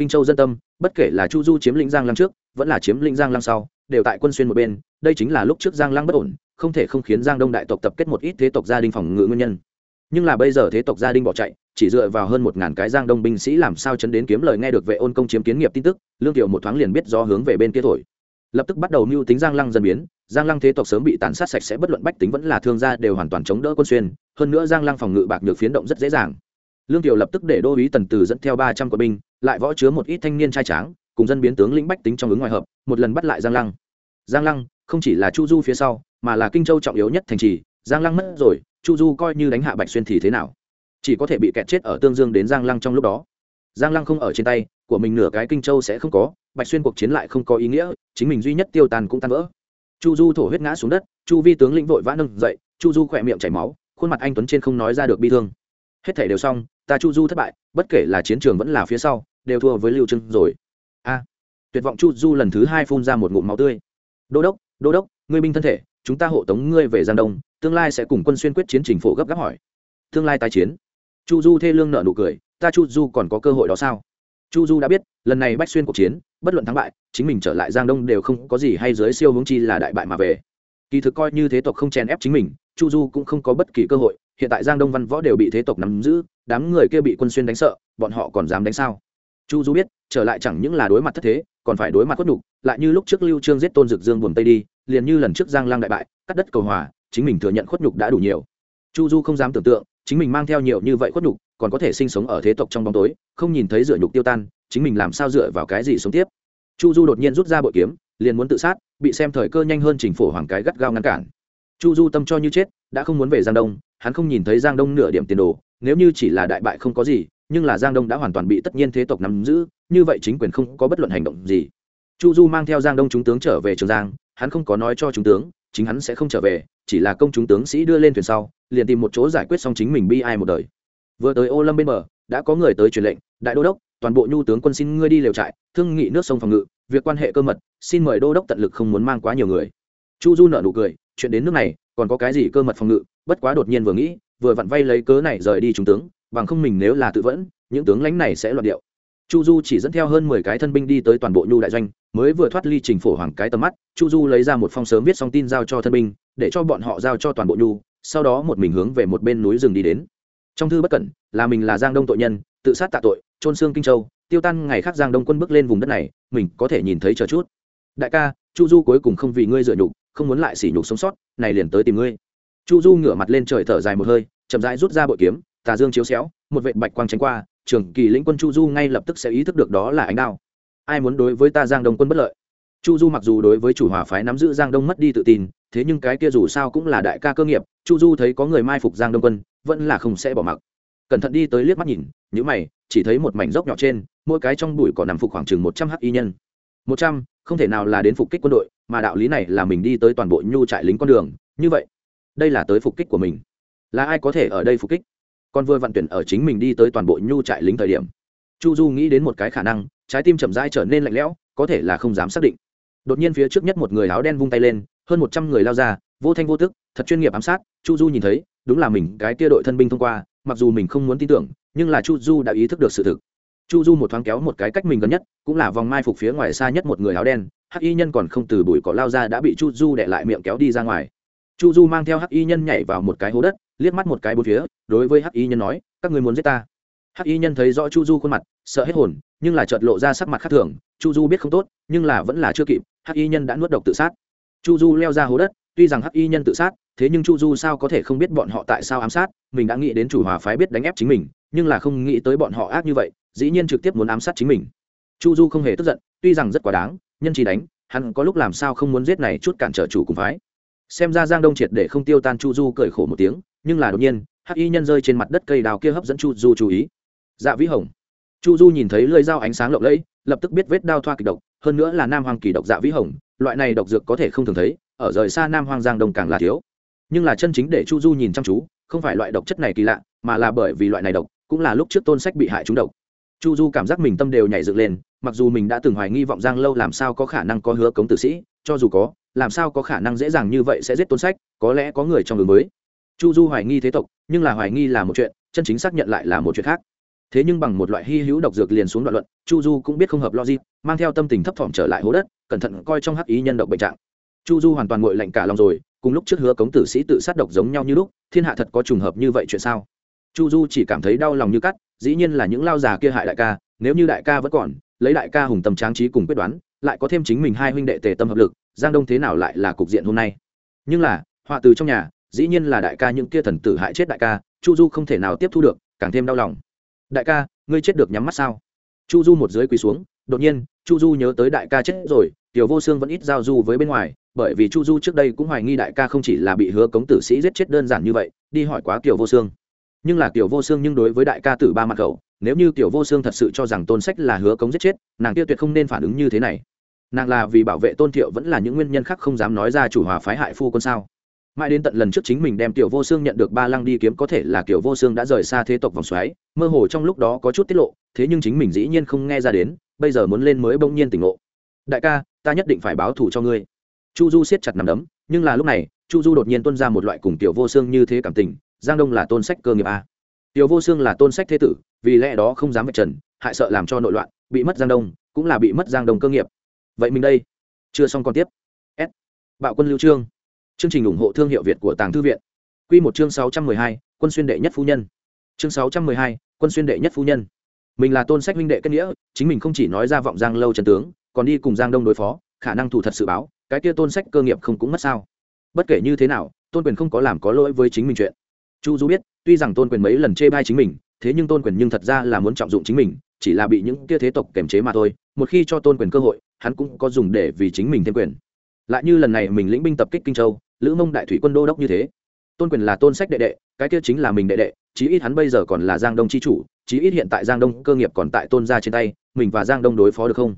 Kinh châu dân tâm, bất kể là chu du chiếm lĩnh giang lăng trước, vẫn là chiếm lĩnh giang lăng sau, đều tại quân xuyên một bên, đây chính là lúc trước giang lăng bất ổn, không thể không khiến giang đông đại tộc tập kết một ít thế tộc gia đình phòng ngự nguyên nhân. Nhưng là bây giờ thế tộc gia đình bỏ chạy, chỉ dựa vào hơn một ngàn cái giang đông binh sĩ làm sao chấn đến kiếm lời nghe được vệ ôn công chiếm kiến nghiệp tin tức, lương tiểu một thoáng liền biết do hướng về bên kia thổi. Lập tức bắt đầu mưu tính giang lăng dân biến, giang lăng thế tộc sớm bị tàn sát sạch sẽ bất luận bách tính vẫn là thương gia đều hoàn toàn chống đỡ quân xuyên, hơn nữa giang lăng phòng ngự bạc được phiến động rất dễ dàng. Lương tiểu lập tức để đô úy tần từ dẫn theo ba trăm quân binh lại võ chứa một ít thanh niên trai tráng, cùng dân biến tướng lĩnh bách tính trong ứng ngoài hợp, một lần bắt lại giang lăng. Giang lăng không chỉ là chu du phía sau, mà là kinh châu trọng yếu nhất thành trì. Giang lăng mất rồi, chu du coi như đánh hạ bạch xuyên thì thế nào? Chỉ có thể bị kẹt chết ở tương dương đến giang lăng trong lúc đó. Giang lăng không ở trên tay, của mình nửa cái kinh châu sẽ không có, bạch xuyên cuộc chiến lại không có ý nghĩa, chính mình duy nhất tiêu tàn cũng tan vỡ. Chu du thổ huyết ngã xuống đất, chu vi tướng lĩnh vội vã nâng dậy, chu du khỏe miệng chảy máu, khuôn mặt anh tuấn trên không nói ra được bi thương. Hết thể đều xong, ta chu du thất bại, bất kể là chiến trường vẫn là phía sau đều thua với lưu trưng rồi. A, tuyệt vọng chu du lần thứ hai phun ra một ngụm máu tươi. Đô đốc đô đốc, ngươi binh thân thể, chúng ta hộ tống ngươi về giang đông, tương lai sẽ cùng quân xuyên quyết chiến trình phổ gấp gáp hỏi. Tương lai tái chiến. Chu du thê lương nợ nụ cười, ta chu du còn có cơ hội đó sao? Chu du đã biết, lần này bách xuyên cuộc chiến, bất luận thắng bại, chính mình trở lại giang đông đều không có gì hay dưới siêu hướng chi là đại bại mà về. Kỳ thực coi như thế tộc không chèn ép chính mình, chu du cũng không có bất kỳ cơ hội, hiện tại giang đông văn võ đều bị thế tộc nắm giữ, đám người kia bị quân xuyên đánh sợ, bọn họ còn dám đánh sao? Chu du biết, trở lại chẳng những là đối mặt thất thế, còn phải đối mặt khuất nhục, lại như lúc trước lưu trương giết tôn dực dương buồn tây đi, liền như lần trước giang lang đại bại, cắt đất cầu hòa, chính mình thừa nhận khuất nhục đã đủ nhiều. Chu du không dám tưởng tượng, chính mình mang theo nhiều như vậy khuất nhục, còn có thể sinh sống ở thế tộc trong bóng tối, không nhìn thấy dựa nhục tiêu tan, chính mình làm sao dựa vào cái gì sống tiếp? Chu du đột nhiên rút ra bội kiếm, liền muốn tự sát, bị xem thời cơ nhanh hơn chỉnh phổ hoàng cái gắt gao ngăn cản. Chu du tâm cho như chết, đã không muốn về giang đông, hắn không nhìn thấy giang đông nửa điểm tiền đồ, nếu như chỉ là đại bại không có gì nhưng là giang đông đã hoàn toàn bị tất nhiên thế tộc nắm giữ, như vậy chính quyền không có bất luận hành động gì. Chu du mang theo giang đông chúng tướng trở về trường giang, hắn không có nói cho chúng tướng, chính hắn sẽ không trở về, chỉ là công chúng tướng sĩ đưa lên thuyền sau, liền tìm một chỗ giải quyết xong chính mình bi ai một đời. Vừa tới ô lâm bên bờ, đã có người tới truyền lệnh, đại đô đốc, toàn bộ nhu tướng quân xin ngươi đi liều trại, thương nghị nước sông phòng ngự, việc quan hệ cơ mật, xin mời đô đốc tận lực không muốn mang quá nhiều người. Chu du nợ nụ cười, chuyện đến nước này, còn có cái gì cơ mật phòng ngự? Bất quá đột nhiên vừa nghĩ, vừa vặn vay lấy cớ này rời đi trung tướng bằng không mình nếu là tự vẫn, những tướng lãnh này sẽ loạn điệu. Chu du chỉ dẫn theo hơn mười cái thân binh đi tới toàn bộ nhu đại doanh, mới vừa thoát ly trình phổ hoàng cái tầm mắt, chu du lấy ra một phong sớm viết xong tin giao cho thân binh, để cho bọn họ giao cho toàn bộ nhu, sau đó một mình hướng về một bên núi rừng đi đến. Trong thư bất cẩn, là mình là giang đông tội nhân, tự sát tạ tội trôn xương kinh châu, tiêu tan ngày khác giang đông quân bước lên vùng đất này, mình có thể nhìn thấy chờ chút. Đại ca, chu du cuối cùng không vì ngươi dựa nhục, không muốn lại sỉ nhục sống sót, này liền tới tìm ngươi. Chu du ngửa mặt lên trời thở dài một hơi, chậm rãi rút ra bội kiếm tà dương chiếu xéo, một vệ bạch quang tránh qua trường kỳ lĩnh quân chu du ngay lập tức sẽ ý thức được đó là ánh đao. Ai muốn đối với ta giang đông quân bất lợi? Chu du mặc dù đối với chủ hòa phái nắm giữ giang đông mất đi tự tin, thế nhưng cái kia dù sao cũng là đại ca cơ nghiệp, chu du thấy có người mai phục giang đông quân, vẫn là không sẽ bỏ mặc. Cẩn thận đi tới liếc mắt nhìn nhữ mày, chỉ thấy một mảnh dốc nhỏ trên, mỗi cái trong bụi cỏ nằm phục khoảng chừng một trăm h y nhân. Một trăm, không thể nào là đến phục kích quân đội, mà đạo lý này là mình đi tới toàn bộ nhu trại lính con đường, như vậy, đây là tới phục kích của mình. Là ai có thể ở đây phục kích? Còn vừa vận tuyển ở chính mình đi tới toàn bộ nhu trại lính thời điểm. Chu du nghĩ đến một cái khả năng, trái tim chậm rãi trở nên lạnh lẽo, có thể là không dám xác định. Đột nhiên phía trước nhất một người áo đen vung tay lên, hơn một trăm người lao ra, vô thanh vô tức, thật chuyên nghiệp ám sát, chu du nhìn thấy, đúng là mình, cái tia đội thân binh thông qua, mặc dù mình không muốn tin tưởng, nhưng là chu du đã ý thức được sự thực. Chu du một thoáng kéo một cái cách mình gần nhất, cũng là vòng mai phục phía ngoài xa nhất một người áo đen, hắc y nhân còn không từ bụi cỏ lao ra đã bị chu du để lại miệng kéo đi ra ngoài. Chu du mang theo hắc y nhân nhảy vào một cái hố đất liếc mắt một cái bốn phía, đối với hắc y nhân nói, các người muốn giết ta? Hắc y nhân thấy rõ chu du khuôn mặt, sợ hết hồn, nhưng là chợt lộ ra sắc mặt khác thường, chu du biết không tốt, nhưng là vẫn là chưa kịp, hắc y nhân đã nuốt độc tự sát. Chu du leo ra hố đất, tuy rằng hắc y nhân tự sát, thế nhưng chu du sao có thể không biết bọn họ tại sao ám sát, mình đã nghĩ đến chủ hòa phái biết đánh ép chính mình, nhưng là không nghĩ tới bọn họ ác như vậy, dĩ nhiên trực tiếp muốn ám sát chính mình. Chu du không hề tức giận, tuy rằng rất quá đáng, nhân chỉ đánh, hắn có lúc làm sao không muốn giết này chút cản trở chủ cùng phái. Xem ra giang đông triệt để không tiêu tan chu du cười khổ một tiếng nhưng là đột nhiên, hắc y nhân rơi trên mặt đất cây đào kia hấp dẫn chu du chú ý. Dạ vĩ hồng. Chu du nhìn thấy lưỡi dao ánh sáng lộng lẫy, lập tức biết vết đao thoa kịch độc, hơn nữa là nam hoàng kỳ độc dạ vĩ hồng, loại này độc dược có thể không thường thấy, ở rời xa nam hoàng giang đông càng là thiếu. Nhưng là chân chính để chu du nhìn chăm chú, không phải loại độc chất này kỳ lạ, mà là bởi vì loại này độc, cũng là lúc trước tôn sách bị hại trúng độc. Chu du cảm giác mình tâm đều nhảy dựng lên, mặc dù mình đã từng hoài nghi vọng giang lâu làm sao có khả năng có hứa cống tử sĩ, cho dù có, làm sao có khả năng dễ dàng như vậy sẽ giết tôn sách, có lẽ có người trong đường mới chu du hoài nghi thế tộc, nhưng là hoài nghi là một chuyện, chân chính xác nhận lại là một chuyện khác. Thế nhưng bằng một loại hy hữu độc dược liền xuống đoạn luận, chu du cũng biết không hợp logic, mang theo tâm tình thấp thỏm trở lại hố đất, cẩn thận coi trong hắc ý nhân độc bệnh trạng. Chu du hoàn toàn ngội lạnh cả lòng rồi, cùng lúc trước hứa cống tử sĩ tự sát độc giống nhau như lúc, thiên hạ thật có trùng hợp như vậy chuyện sao? Chu du chỉ cảm thấy đau lòng như cắt, dĩ nhiên là những lao già kia hại đại ca, nếu như đại ca vẫn còn, lấy đại ca hùng tâm tráng trí cùng quyết đoán, lại có thêm chính mình hai huynh đệ tề tâm hợp lực, giang đông thế nào lại là cục diện hôm nay? Nhưng là, họa từ trong nhà dĩ nhiên là đại ca những kia thần tử hại chết đại ca, chu du không thể nào tiếp thu được, càng thêm đau lòng. Đại ca, ngươi chết được nhắm mắt sao? Chu du một dưới quỳ xuống, đột nhiên, chu du nhớ tới đại ca chết rồi, tiểu vô xương vẫn ít giao du với bên ngoài, bởi vì chu du trước đây cũng hoài nghi đại ca không chỉ là bị hứa cống tử sĩ giết chết đơn giản như vậy, đi hỏi quá tiểu vô xương nhưng là tiểu vô xương nhưng đối với đại ca tử ba mặt khẩu, nếu như tiểu vô xương thật sự cho rằng tôn sách là hứa cống giết chết, nàng tiêu tuyệt không nên phản ứng như thế này. Nàng là vì bảo vệ tôn thiệu vẫn là những nguyên nhân khác không dám nói ra chủ hòa phái hại phu quân sao? Mãi đến tận lần trước chính mình đem tiểu vô xương nhận được ba lăng đi kiếm có thể là tiểu vô xương đã rời xa thế tộc vòng xoáy, mơ hồ trong lúc đó có chút tiết lộ, thế nhưng chính mình dĩ nhiên không nghe ra đến, bây giờ muốn lên mới bỗng nhiên tỉnh ngộ. Đại ca, ta nhất định phải báo thù cho ngươi. Chu du siết chặt nằm đấm, nhưng là lúc này, chu du đột nhiên tuân ra một loại cùng tiểu vô xương như thế cảm tình, giang đông là tôn sách cơ nghiệp a. Tiểu vô xương là tôn sách thế tử, vì lẽ đó không dám vạch trần, hại sợ làm cho nội loạn, bị mất giang đông, cũng là bị mất giang đông cơ nghiệp. Vậy mình đây. Chưa xong còn tiếp. S. Bạo quân lưu trương chương trình ủng hộ thương hiệu việt của tàng thư viện. Quy một chương sáu trăm mười hai, quân xuyên đệ nhất phu nhân. Chương sáu trăm mười hai, quân xuyên đệ nhất phu nhân. Mình là tôn sách huynh đệ kết nghĩa, chính mình không chỉ nói ra vọng giang lâu trần tướng, còn đi cùng giang đông đối phó, khả năng thủ thật sự báo, cái kia tôn sách cơ nghiệp không cũng mất sao. Bất kể như thế nào, tôn quyền không có làm có lỗi với chính mình chuyện. Chu du biết, tuy rằng tôn quyền mấy lần chê bai chính mình, thế nhưng tôn quyền nhưng thật ra là muốn trọng dụng chính mình, chỉ là bị những kia thế tộc kềm chế mà thôi, một khi cho tôn quyền cơ hội, hắn cũng có dùng để vì chính mình thêm quyền. Lại như lần này mình lĩnh binh tập kích kinh châu lữ mông đại thủy quân đô đốc như thế. Tôn quyền là tôn sách đệ đệ, cái kia chính là mình đệ đệ, chí ít hắn bây giờ còn là giang đông c h i chủ, chí ít hiện tại giang đông cơ nghiệp còn tại tôn gia trên tay, mình và giang đông đối phó được không?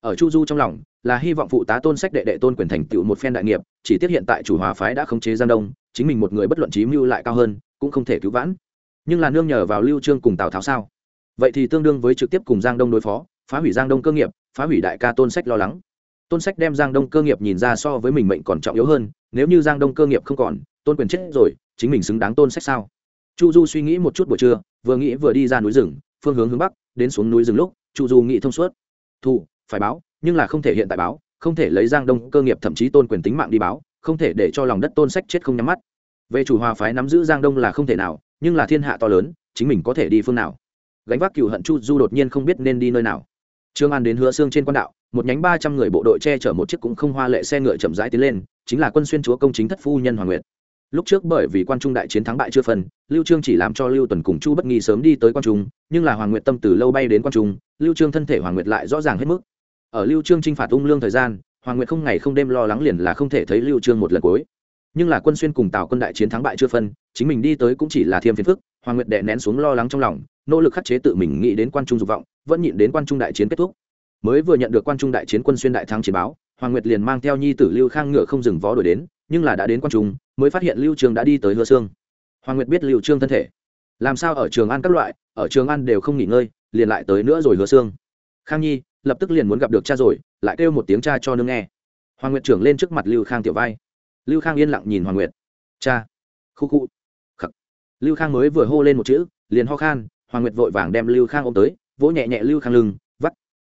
Ở chu du trong lòng, là hy vọng phụ tá tôn sách đệ đệ tôn quyền thành tựu một phen đại nghiệp, chỉ tiếp hiện tại chủ hòa phái đã khống chế giang đông, chính mình một người bất luận trí mưu lại cao hơn, cũng không thể cứu vãn. Nhưng là nương nhờ vào lưu trương cùng tào tháo sao? Vậy thì tương đương với trực tiếp cùng giang đông đối phó, phá hủy giang đông cơ nghiệp, phá hủy đại ca tôn sách lo lắng tôn sách đem giang đông cơ nghiệp nhìn ra so với mình mệnh còn trọng yếu hơn, nếu như giang đông cơ nghiệp không còn, tôn quyền chết rồi, chính mình xứng đáng tôn sách sao? Chu du suy nghĩ một chút buổi trưa, vừa nghĩ vừa đi ra núi rừng, phương hướng hướng bắc, đến xuống núi rừng lúc, chu du nghĩ thông suốt. Thù, phải báo, nhưng là không thể hiện tại báo, không thể lấy giang đông cơ nghiệp thậm chí tôn quyền tính mạng đi báo, không thể để cho lòng đất tôn sách chết không nhắm mắt. Về chủ hòa phái nắm giữ giang đông là không thể nào, nhưng là thiên hạ to lớn, chính mình có thể đi phương nào? Gánh vác cựu hận chu du đột nhiên không biết nên đi nơi nào. Trương an đến hứa xương trên quan đạo một nhánh ba trăm người bộ đội che chở một chiếc cũng không hoa lệ xe ngựa chậm rãi tiến lên, chính là quân xuyên chúa công chính thất phu nhân hoàng nguyệt. Lúc trước bởi vì quan trung đại chiến thắng bại chưa phân lưu trương chỉ làm cho lưu tuần cùng chu bất nghi sớm đi tới quan trung, nhưng là hoàng nguyệt tâm từ lâu bay đến quan trung, lưu trương thân thể hoàng nguyệt lại rõ ràng hết mức. Ở lưu trương chinh phạt ung lương thời gian, hoàng nguyệt không ngày không đêm lo lắng liền là không thể thấy lưu trương một lần cuối. Nhưng là quân xuyên cùng tào quân đại chiến thắng bại chưa phân chính mình đi tới cũng chỉ là thiêm phiền phức, hoàng nguyệt đè nén xuống lo lắng trong lòng, nỗ lực khắc chế tự mình nghĩ đến quan trung dục vọng, vẫn nhịn đến quan trung đại chiến kết thúc mới vừa nhận được quan trung đại chiến quân xuyên đại thắng chiến báo, hoàng nguyệt liền mang theo nhi tử lưu khang ngựa không dừng vó đuổi đến, nhưng là đã đến quan trung, mới phát hiện lưu trường đã đi tới hứa xương hoàng nguyệt biết lưu trương thân thể. Làm sao ở trường ăn các loại, ở trường ăn đều không nghỉ ngơi, liền lại tới nữa rồi hứa xương khang nhi, lập tức liền muốn gặp được cha rồi, lại kêu một tiếng cha cho nương nghe. Hoàng nguyệt trưởng lên trước mặt lưu khang tiểu vai. Lưu khang yên lặng nhìn hoàng nguyệt. Cha. Khu khu. Khắc. Lưu khang mới vừa hô lên một chữ, liền ho khan, hoàng nguyệt vội vàng đem lưu khang ôm tới, vỗ nhẹ nhẹ lưu khang lưng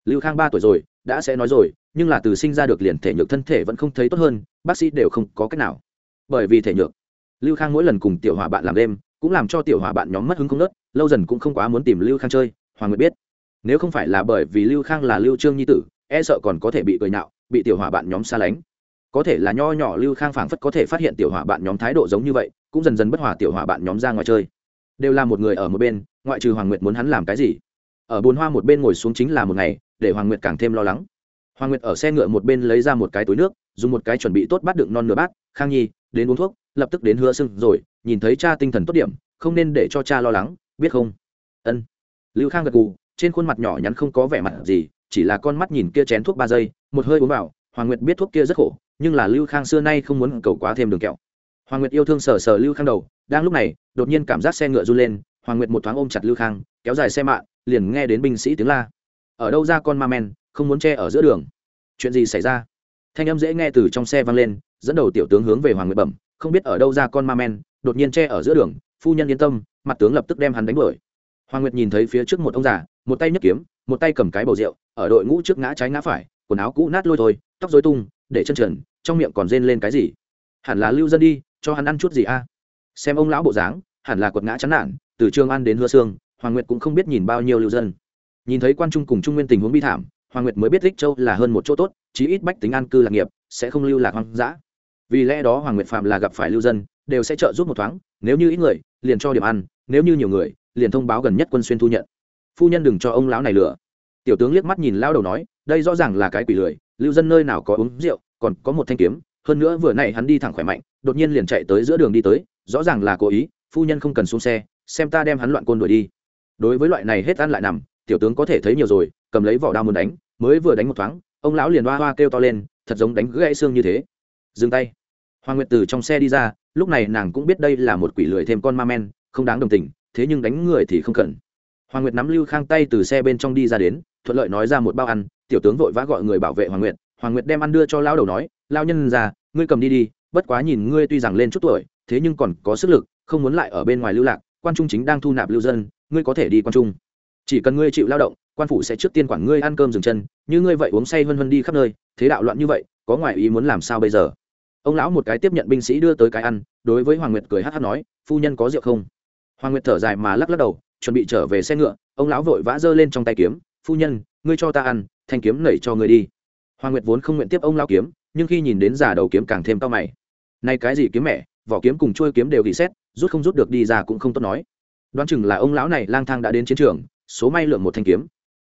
lưu khang ba tuổi rồi, đã sẽ nói rồi, nhưng là từ sinh ra được liền thể nhược thân thể vẫn không thấy tốt hơn, bác sĩ đều không có cách nào. Bởi vì thể nhược, lưu khang mỗi lần cùng tiểu hòa bạn làm đêm, cũng làm cho tiểu hòa bạn nhóm mất hứng không nớt, lâu dần cũng không quá muốn tìm lưu khang chơi, hoàng nguyệt biết. Nếu không phải là bởi vì lưu khang là lưu trương nhi tử e sợ còn có thể bị cười nhạo, bị tiểu hòa bạn nhóm xa lánh. Có thể là nho nhỏ lưu khang phảng phất có thể phát hiện tiểu hòa bạn nhóm thái độ giống như vậy, cũng dần dần bất hòa tiểu hòa bạn nhóm ra ngoài chơi. Đều là một người ở một bên, ngoại trừ hoàng nguyệt muốn hắn làm cái gì? Ở bồn hoa một bên ngồi xuống chính là một ngày để hoàng nguyệt càng thêm lo lắng. Hoàng nguyệt ở xe ngựa một bên lấy ra một cái túi nước, dùng một cái chuẩn bị tốt bát đựng non nửa bát, khang nhi, đến uống thuốc, lập tức đến hứa sưng rồi, nhìn thấy cha tinh thần tốt điểm, không nên để cho cha lo lắng, biết không? Ân. Lưu khang gật gù, trên khuôn mặt nhỏ nhắn không có vẻ mặt gì, chỉ là con mắt nhìn kia chén thuốc ba giây, một hơi uống vào, hoàng nguyệt biết thuốc kia rất khổ, nhưng là lưu khang xưa nay không muốn cầu quá thêm đường kẹo. Hoàng nguyệt yêu thương sờ sờ lưu khang đầu, đang lúc này, đột nhiên cảm giác xe ngựa run lên, hoàng nguyệt một thoáng ôm chặt lưu khang, kéo dài xe mạ, liền nghe đến binh sĩ tiếng la ở đâu ra con ma men, không muốn che ở giữa đường. Chuyện gì xảy ra? Thanh âm dễ nghe từ trong xe vang lên, dẫn đầu tiểu tướng hướng về hoàng nguyệt bẩm, không biết ở đâu ra con ma men, đột nhiên che ở giữa đường, phu nhân yên tâm, mặt tướng lập tức đem hắn đánh đuổi. Hoàng nguyệt nhìn thấy phía trước một ông già, một tay nhấc kiếm, một tay cầm cái bầu rượu, ở đội ngũ trước ngã trái ngã phải, quần áo cũ nát lôi thôi, tóc dối tung, để chân trần, trong miệng còn rên lên cái gì? Hẳn là lưu dân đi, cho hắn ăn chút gì a? Xem ông lão bộ dáng, hẳn là quật ngã chán nản, từ trường ăn đến hứa xương, hoàng nguyệt cũng không biết nhìn bao nhiêu lưu dân nhìn thấy quan trung cùng trung nguyên tình huống bi thảm, hoàng nguyệt mới biết thích châu là hơn một chỗ tốt, chí ít bách tính an cư lạc nghiệp, sẽ không lưu lạc hoang dã. Vì lẽ đó hoàng nguyệt phạm là gặp phải lưu dân, đều sẽ trợ giúp một thoáng, nếu như ít người, liền cho điểm ăn, nếu như nhiều người, liền thông báo gần nhất quân xuyên thu nhận. Phu nhân đừng cho ông lão này lừa. Tiểu tướng liếc mắt nhìn lao đầu nói, đây rõ ràng là cái quỷ lười, lưu dân nơi nào có uống rượu, còn có một thanh kiếm, hơn nữa vừa nãy hắn đi thẳng khỏe mạnh, đột nhiên liền chạy tới giữa đường đi tới, rõ ràng là cố ý, phu nhân không cần xuống xe, xem ta đem hắn loạn côn đuổi đi. Đối với loại này hết ăn lại nằm tiểu tướng có thể thấy nhiều rồi, cầm lấy vỏ đao muốn đánh, mới vừa đánh một thoáng, ông lão liền hoa hoa kêu to lên, thật giống đánh gãy xương như thế. Dừng tay. Hoàng nguyệt từ trong xe đi ra, lúc này nàng cũng biết đây là một quỷ lười thêm con ma men, không đáng đồng tình, thế nhưng đánh người thì không cần. Hoàng nguyệt nắm lưu khang tay từ xe bên trong đi ra đến, thuận lợi nói ra một bao ăn, tiểu tướng vội vã gọi người bảo vệ hoàng nguyệt. Hoàng nguyệt đem ăn đưa cho lão đầu nói lao nhân ra ngươi cầm đi đi, bất quá nhìn ngươi tuy rằng lên chút tuổi, thế nhưng còn có sức lực, không muốn lại ở bên ngoài lưu lạc, quan trung chính đang thu nạp lưu dân, ngươi có thể đi quan trung chỉ cần ngươi chịu lao động, quan phủ sẽ trước tiên quản ngươi ăn cơm dừng chân, như ngươi vậy uống say vân vân đi khắp nơi, thế đạo loạn như vậy, có ngoại ý muốn làm sao bây giờ? Ông lão một cái tiếp nhận binh sĩ đưa tới cái ăn, đối với hoàng nguyệt cười hát hát nói, phu nhân có rượu không? Hoàng nguyệt thở dài mà lắc lắc đầu, chuẩn bị trở về xe ngựa, ông lão vội vã giơ lên trong tay kiếm, phu nhân, ngươi cho ta ăn, thanh kiếm nảy cho ngươi đi. Hoàng nguyệt vốn không nguyện tiếp ông lão kiếm, nhưng khi nhìn đến giả đầu kiếm càng thêm cao mày. Nay cái gì kiếm mẹ, vỏ kiếm cùng trôi kiếm đều gỉ xét, rút không rút được đi ra cũng không tốt nói. Đoán chừng là ông lão này lang thang đã đến chiến trường số may lượng một thanh kiếm.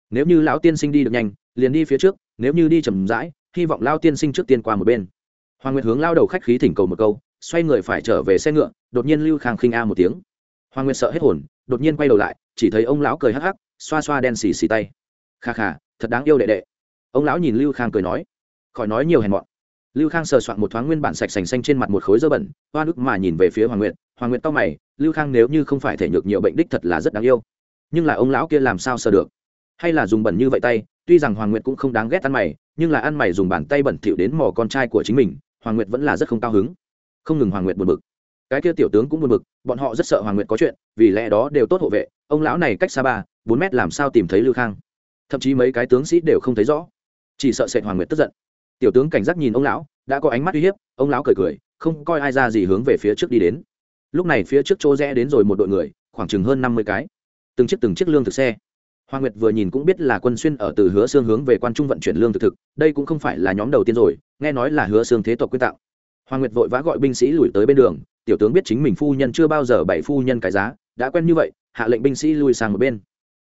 Nếu như lão tiên sinh đi được nhanh, liền đi phía trước, nếu như đi chầm rãi, hy vọng lao tiên sinh trước tiên qua một bên. Hoàng nguyệt hướng lao đầu khách khí thỉnh cầu một câu, xoay người phải trở về xe ngựa, đột nhiên lưu khang khinh a một tiếng. Hoàng nguyệt sợ hết hồn, đột nhiên quay đầu lại, chỉ thấy ông lão cười hắc hắc, xoa xoa đen xì xì tay. Kha kha, thật đáng yêu đệ đệ. Ông lão nhìn lưu khang cười nói, khỏi nói nhiều hèn mọn. Lưu khang sờ soạn một thoáng nguyên bản sạch sành xanh trên mặt một khối dơ bẩn hoa nước mà nhìn về phía hoàng nguyệt. Hoàng nguyệt to mày, lưu khang nếu như không phải thể nhược nhiều bệnh đích thật là rất đáng yêu nhưng là ông lão kia làm sao sờ được? Hay là dùng bẩn như vậy tay, tuy rằng hoàng nguyệt cũng không đáng ghét ăn mày, nhưng là ăn mày dùng bàn tay bẩn thỉu đến mò con trai của chính mình, hoàng nguyệt vẫn là rất không cao hứng. Không ngừng hoàng nguyệt buồn bực. Cái kia tiểu tướng cũng buồn bực, bọn họ rất sợ hoàng nguyệt có chuyện, vì lẽ đó đều tốt hộ vệ, ông lão này cách xa ba, bốn mét làm sao tìm thấy lưu khang? Thậm chí mấy cái tướng sĩ đều không thấy rõ. Chỉ sợ sệt hoàng nguyệt tức giận. Tiểu tướng cảnh giác nhìn ông lão, đã có ánh mắt uy hiếp, ông lão cười cười, không coi ai ra gì hướng về phía trước đi đến. Lúc này phía trước chỗ rẽ đến rồi một đội người, khoảng chừng hơn năm mươi cái từng chiếc từng chiếc lương thực xe. Hoa Nguyệt vừa nhìn cũng biết là quân xuyên ở từ Hứa Xương hướng về quan trung vận chuyển lương thực thực, đây cũng không phải là nhóm đầu tiên rồi, nghe nói là Hứa Xương thế tộc quyết tạo. Hoa Nguyệt vội vã gọi binh sĩ lùi tới bên đường, tiểu tướng biết chính mình phu nhân chưa bao giờ bảy phu nhân cái giá đã quen như vậy hạ lệnh binh sĩ lùi sang một bên.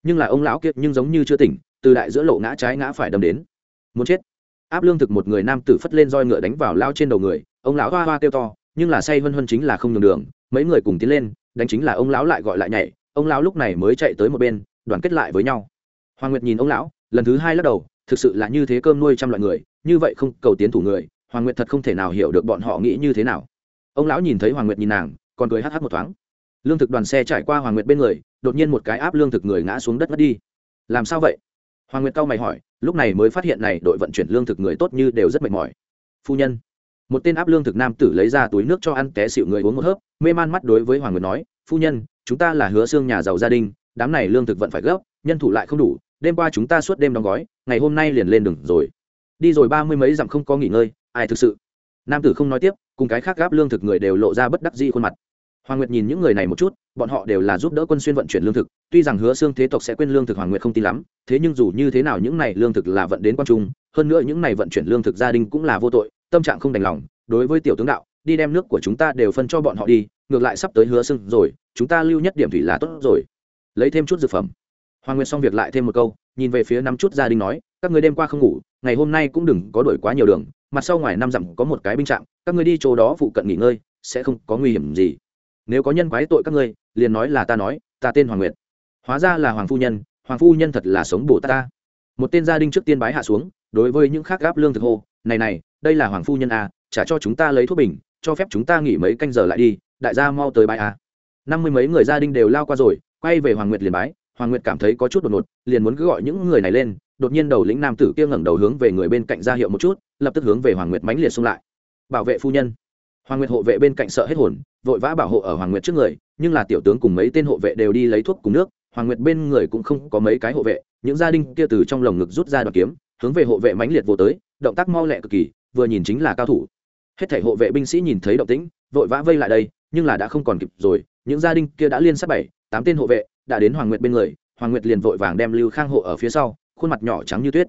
Nhưng là ông lão kiệt nhưng giống như chưa tỉnh từ đại giữa lộ ngã trái ngã phải đâm đến. Muốn chết. Áp lương thực một người nam tử phất lên roi ngựa đánh vào lao trên đầu người ông lão hoa hoa kêu to nhưng là say vân vân chính là không nhường đường mấy người cùng tiến lên đánh chính là ông lão lại gọi lại nhảy ông lão lúc này mới chạy tới một bên, đoàn kết lại với nhau. Hoàng nguyệt nhìn ông lão, lần thứ hai lắc đầu, thực sự là như thế cơm nuôi trăm loại người, như vậy không cầu tiến thủ người, hoàng nguyệt thật không thể nào hiểu được bọn họ nghĩ như thế nào. Ông lão nhìn thấy hoàng nguyệt nhìn nàng, còn cười hắc hắc một thoáng. Lương thực đoàn xe trải qua hoàng nguyệt bên người, đột nhiên một cái áp lương thực người ngã xuống đất mất đi. Làm sao vậy? Hoàng nguyệt cao mày hỏi, lúc này mới phát hiện này đội vận chuyển lương thực người tốt như đều rất mệt mỏi. Phu nhân. Một tên áp lương thực nam tử lấy ra túi nước cho ăn té xịu người uống một hớp, mê man mắt đối với hoàng nguyệt nói, phu nhân chúng ta là hứa xương nhà giàu gia đình, đám này lương thực vận phải gấp, nhân thủ lại không đủ, đêm qua chúng ta suốt đêm đóng gói, ngày hôm nay liền lên đường rồi. Đi rồi ba mươi mấy dặm không có nghỉ ngơi, ai thực sự? Nam tử không nói tiếp, cùng cái khác gáp lương thực người đều lộ ra bất đắc dĩ khuôn mặt. Hoàng nguyệt nhìn những người này một chút, bọn họ đều là giúp đỡ quân xuyên vận chuyển lương thực, tuy rằng hứa xương thế tộc sẽ quên lương thực hoàng nguyệt không tin lắm, thế nhưng dù như thế nào những này lương thực là vận đến quan trung, hơn nữa những này vận chuyển lương thực gia đình cũng là vô tội, tâm trạng không đành lòng, đối với tiểu tướng đạo đi đem nước của chúng ta đều phân cho bọn họ đi ngược lại sắp tới hứa sưng rồi chúng ta lưu nhất điểm thủy là tốt rồi. Lấy thêm chút dược phẩm. Hoàng nguyệt xong việc lại thêm một câu nhìn về phía năm chút gia đình nói các người đêm qua không ngủ ngày hôm nay cũng đừng có đổi quá nhiều đường mặt sau ngoài năm dặm có một cái binh trạm các người đi chỗ đó phụ cận nghỉ ngơi sẽ không có nguy hiểm gì. Nếu có nhân quái tội các ngươi liền nói là ta nói ta tên hoàng nguyệt. Hóa ra là hoàng phu nhân hoàng phu nhân thật là sống bồ ta. Một tên gia đình trước tiên bái hạ xuống đối với những khác gáp lương thực hô này này đây là hoàng phu nhân à, trả cho chúng ta lấy thuốc bình cho phép chúng ta nghỉ mấy canh giờ lại đi, đại gia mau tới bãi a. Năm mươi mấy người gia đình đều lao qua rồi, quay về hoàng nguyệt liền bái. Hoàng nguyệt cảm thấy có chút đột ngột, liền muốn cứ gọi những người này lên. Đột nhiên đầu lĩnh nam tử kia ngẩng đầu hướng về người bên cạnh ra hiệu một chút, lập tức hướng về hoàng nguyệt mánh liệt xung lại. Bảo vệ phu nhân. Hoàng nguyệt hộ vệ bên cạnh sợ hết hồn, vội vã bảo hộ ở hoàng nguyệt trước người, nhưng là tiểu tướng cùng mấy tên hộ vệ đều đi lấy thuốc cùng nước. Hoàng nguyệt bên người cũng không có mấy cái hộ vệ, những gia đình kia từ trong lồng ngực rút ra đoạn kiếm, hướng về hộ vệ mãnh liệt vô tới, động tác mau lẹ cực kỳ, vừa nhìn chính là cao thủ hết thảy hộ vệ binh sĩ nhìn thấy động tĩnh, vội vã vây lại đây, nhưng là đã không còn kịp rồi, những gia đình kia đã liên sát bảy, tám tên hộ vệ, đã đến hoàng nguyệt bên người, hoàng nguyệt liền vội vàng đem lưu khang hộ ở phía sau, khuôn mặt nhỏ trắng như tuyết.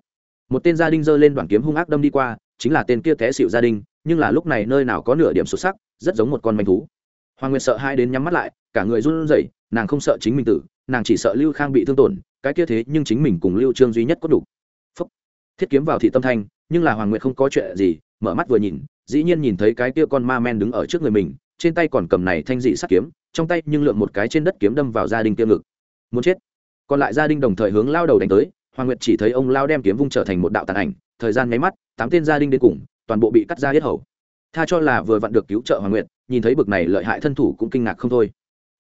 Một tên gia đình giơ lên đoàn kiếm hung ác đâm đi qua, chính là tên kia té xịu gia đình, nhưng là lúc này nơi nào có nửa điểm xuất sắc, rất giống một con manh thú. Hoàng nguyệt sợ hai đến nhắm mắt lại, cả người run rẩy, nàng không sợ chính mình tử, nàng chỉ sợ lưu khang bị thương tổn, cái kia thế nhưng chính mình cùng lưu trương duy nhất có đủ. Phúc. thiết kiếm vào thị tâm thanh, nhưng là hoàng nguyệt không có chuyện gì, mở mắt vừa nhìn dĩ nhiên nhìn thấy cái kia con ma men đứng ở trước người mình, trên tay còn cầm này thanh dị sắt kiếm, trong tay nhưng lượng một cái trên đất kiếm đâm vào gia đình kia ngực. Muốn chết. Còn lại gia đình đồng thời hướng lao đầu đánh tới, hoàng nguyệt chỉ thấy ông lao đem kiếm vung trở thành một đạo tàn ảnh, thời gian nháy mắt, tám tên gia đình đến cùng, toàn bộ bị cắt ra hết hầu. Tha cho là vừa vặn được cứu trợ hoàng nguyệt, nhìn thấy bực này lợi hại thân thủ cũng kinh ngạc không thôi.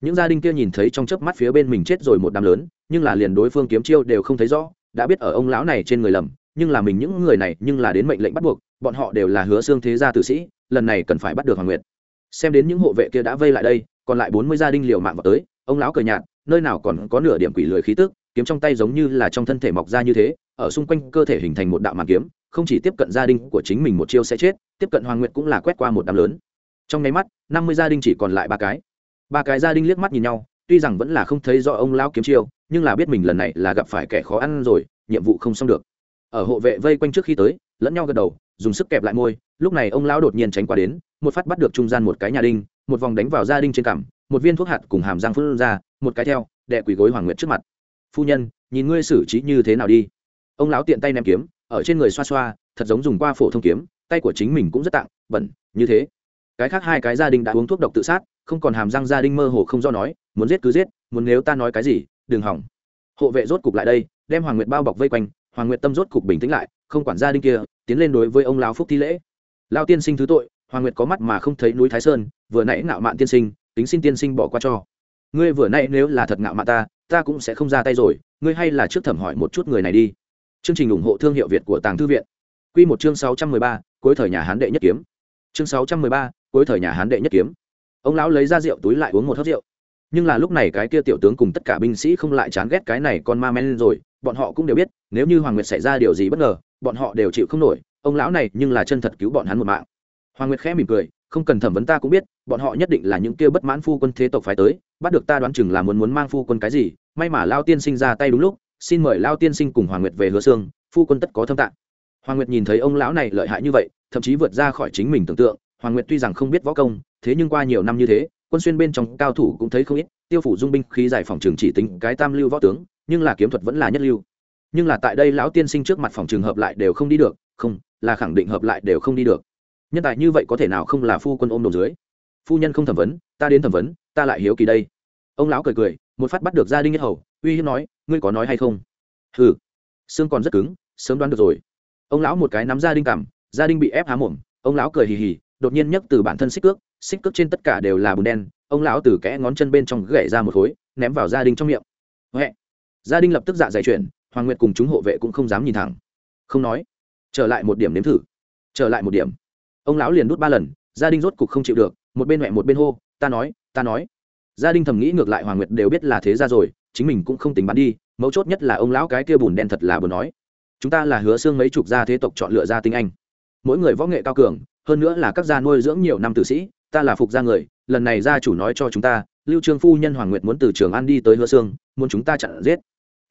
Những gia đình kia nhìn thấy trong chớp mắt phía bên mình chết rồi một đám lớn, nhưng là liền đối phương kiếm chiêu đều không thấy rõ, đã biết ở ông lão này trên người lầm nhưng là mình những người này nhưng là đến mệnh lệnh bắt buộc, bọn họ đều là hứa xương thế gia tử sĩ, lần này cần phải bắt được hoàng nguyệt. Xem đến những hộ vệ kia đã vây lại đây, còn lại bốn mươi gia đình liều mạng vào tới, ông lão cờ nhạt, nơi nào còn có nửa điểm quỷ lười khí tức, kiếm trong tay giống như là trong thân thể mọc ra như thế, ở xung quanh cơ thể hình thành một đạo màn kiếm, không chỉ tiếp cận gia đình của chính mình một chiêu sẽ chết, tiếp cận hoàng nguyệt cũng là quét qua một đám lớn. Trong nháy mắt, năm mươi gia đình chỉ còn lại ba cái. Ba cái gia đình liếc mắt nhìn nhau, tuy rằng vẫn là không thấy do ông lão kiếm chiêu, nhưng là biết mình lần này là gặp phải kẻ khó ăn rồi, nhiệm vụ không xong được ở hộ vệ vây quanh trước khi tới, lẫn nhau gật đầu, dùng sức kẹp lại môi, lúc này ông lão đột nhiên tránh qua đến, một phát bắt được trung gian một cái nhà đinh, một vòng đánh vào gia đình trên cằm, một viên thuốc hạt cùng hàm răng phun ra, một cái theo đệ quỳ gối hoàng nguyệt trước mặt. Phu nhân, nhìn ngươi xử trí như thế nào đi. Ông lão tiện tay ném kiếm, ở trên người xoa xoa, thật giống dùng qua phổ thông kiếm, tay của chính mình cũng rất tặng bẩn, như thế. Cái khác hai cái gia đình đã uống thuốc độc tự sát, không còn hàm răng gia đình mơ hồ không do nói, muốn giết cứ giết, muốn nếu ta nói cái gì, đừng hỏng. Hộ vệ rốt cục lại đây, đem hoàng nguyệt bao bọc vây quanh hoàng nguyệt tâm rốt cục bình tĩnh lại, không quản gia đình kia, tiến lên đối với ông lão phúc thi lễ. Lao tiên sinh thứ tội, hoàng nguyệt có mắt mà không thấy núi thái sơn, vừa nãy ngạo mạn tiên sinh tính xin tiên sinh bỏ qua cho. Ngươi vừa nãy nếu là thật ngạo mạn ta ta cũng sẽ không ra tay rồi, ngươi hay là trước thẩm hỏi một chút người này đi. Chương trình ủng hộ thương hiệu việt của tàng thư viện. Q một chương sáu trăm mười ba, cuối thời nhà hán đệ nhất kiếm. Chương sáu trăm mười ba, cuối thời nhà hán đệ nhất kiếm. Ông lão lấy ra rượu túi lại uống một hớt rượu. Nhưng là lúc này cái kia tiểu tướng cùng tất cả binh sĩ không lại chán ghét cái này con ma men rồi bọn họ cũng đều biết, nếu như hoàng nguyệt xảy ra điều gì bất ngờ, bọn họ đều chịu không nổi, ông lão này nhưng là chân thật cứu bọn hắn một mạng. Hoàng nguyệt khẽ mỉm cười, không cần thẩm vấn ta cũng biết, bọn họ nhất định là những kia bất mãn phu quân thế tộc phái tới, bắt được ta đoán chừng là muốn muốn mang phu quân cái gì, may mà lao tiên sinh ra tay đúng lúc, xin mời lao tiên sinh cùng hoàng nguyệt về hứa xương phu quân tất có thâm tạng. Hoàng nguyệt nhìn thấy ông lão này lợi hại như vậy, thậm chí vượt ra khỏi chính mình tưởng tượng, hoàng nguyệt tuy rằng không biết võ công, thế nhưng qua nhiều năm như thế, quân xuyên bên trong cao thủ cũng thấy không ít, tiêu phủ dung binh khí giải phòng trường chỉ tính cái tam lưu võ tướng nhưng là kiếm thuật vẫn là nhất lưu. Nhưng là tại đây lão tiên sinh trước mặt phòng trường hợp lại đều không đi được, không, là khẳng định hợp lại đều không đi được. Nhân tài như vậy có thể nào không là phu quân ôm đồn dưới? Phu nhân không thẩm vấn, ta đến thẩm vấn, ta lại hiếu kỳ đây. Ông lão cười cười, một phát bắt được gia đình nhất hầu, uy hiếp nói, ngươi có nói hay không? Hừ, xương còn rất cứng, sớm đoán được rồi. Ông lão một cái nắm gia đình cảm, gia đình bị ép há mồm, ông lão cười hì hì, đột nhiên nhấc từ bản thân xích cước xích cước trên tất cả đều là bùn đen, ông lão từ kẽ ngón chân bên trong gãy ra một khối, ném vào gia đình trong miệng. Huệ gia đình lập tức dạ dày chuyển, hoàng nguyệt cùng chúng hộ vệ cũng không dám nhìn thẳng. Không nói, trở lại một điểm nếm thử. Trở lại một điểm. Ông lão liền đút ba lần, gia đình rốt cục không chịu được, một bên mẹ một bên hô, ta nói ta nói. Gia đình thầm nghĩ ngược lại hoàng nguyệt đều biết là thế ra rồi, chính mình cũng không tính bắn đi, mấu chốt nhất là ông lão cái kia bùn đen thật là buồn nói. Chúng ta là hứa xương mấy chục gia thế tộc chọn lựa gia tinh anh. Mỗi người võ nghệ cao cường, hơn nữa là các gia nuôi dưỡng nhiều năm tử sĩ, ta là phục gia người, lần này gia chủ nói cho chúng ta, lưu trương phu nhân hoàng nguyệt muốn từ trường an đi tới hứa xương, muốn chúng ta chặn giết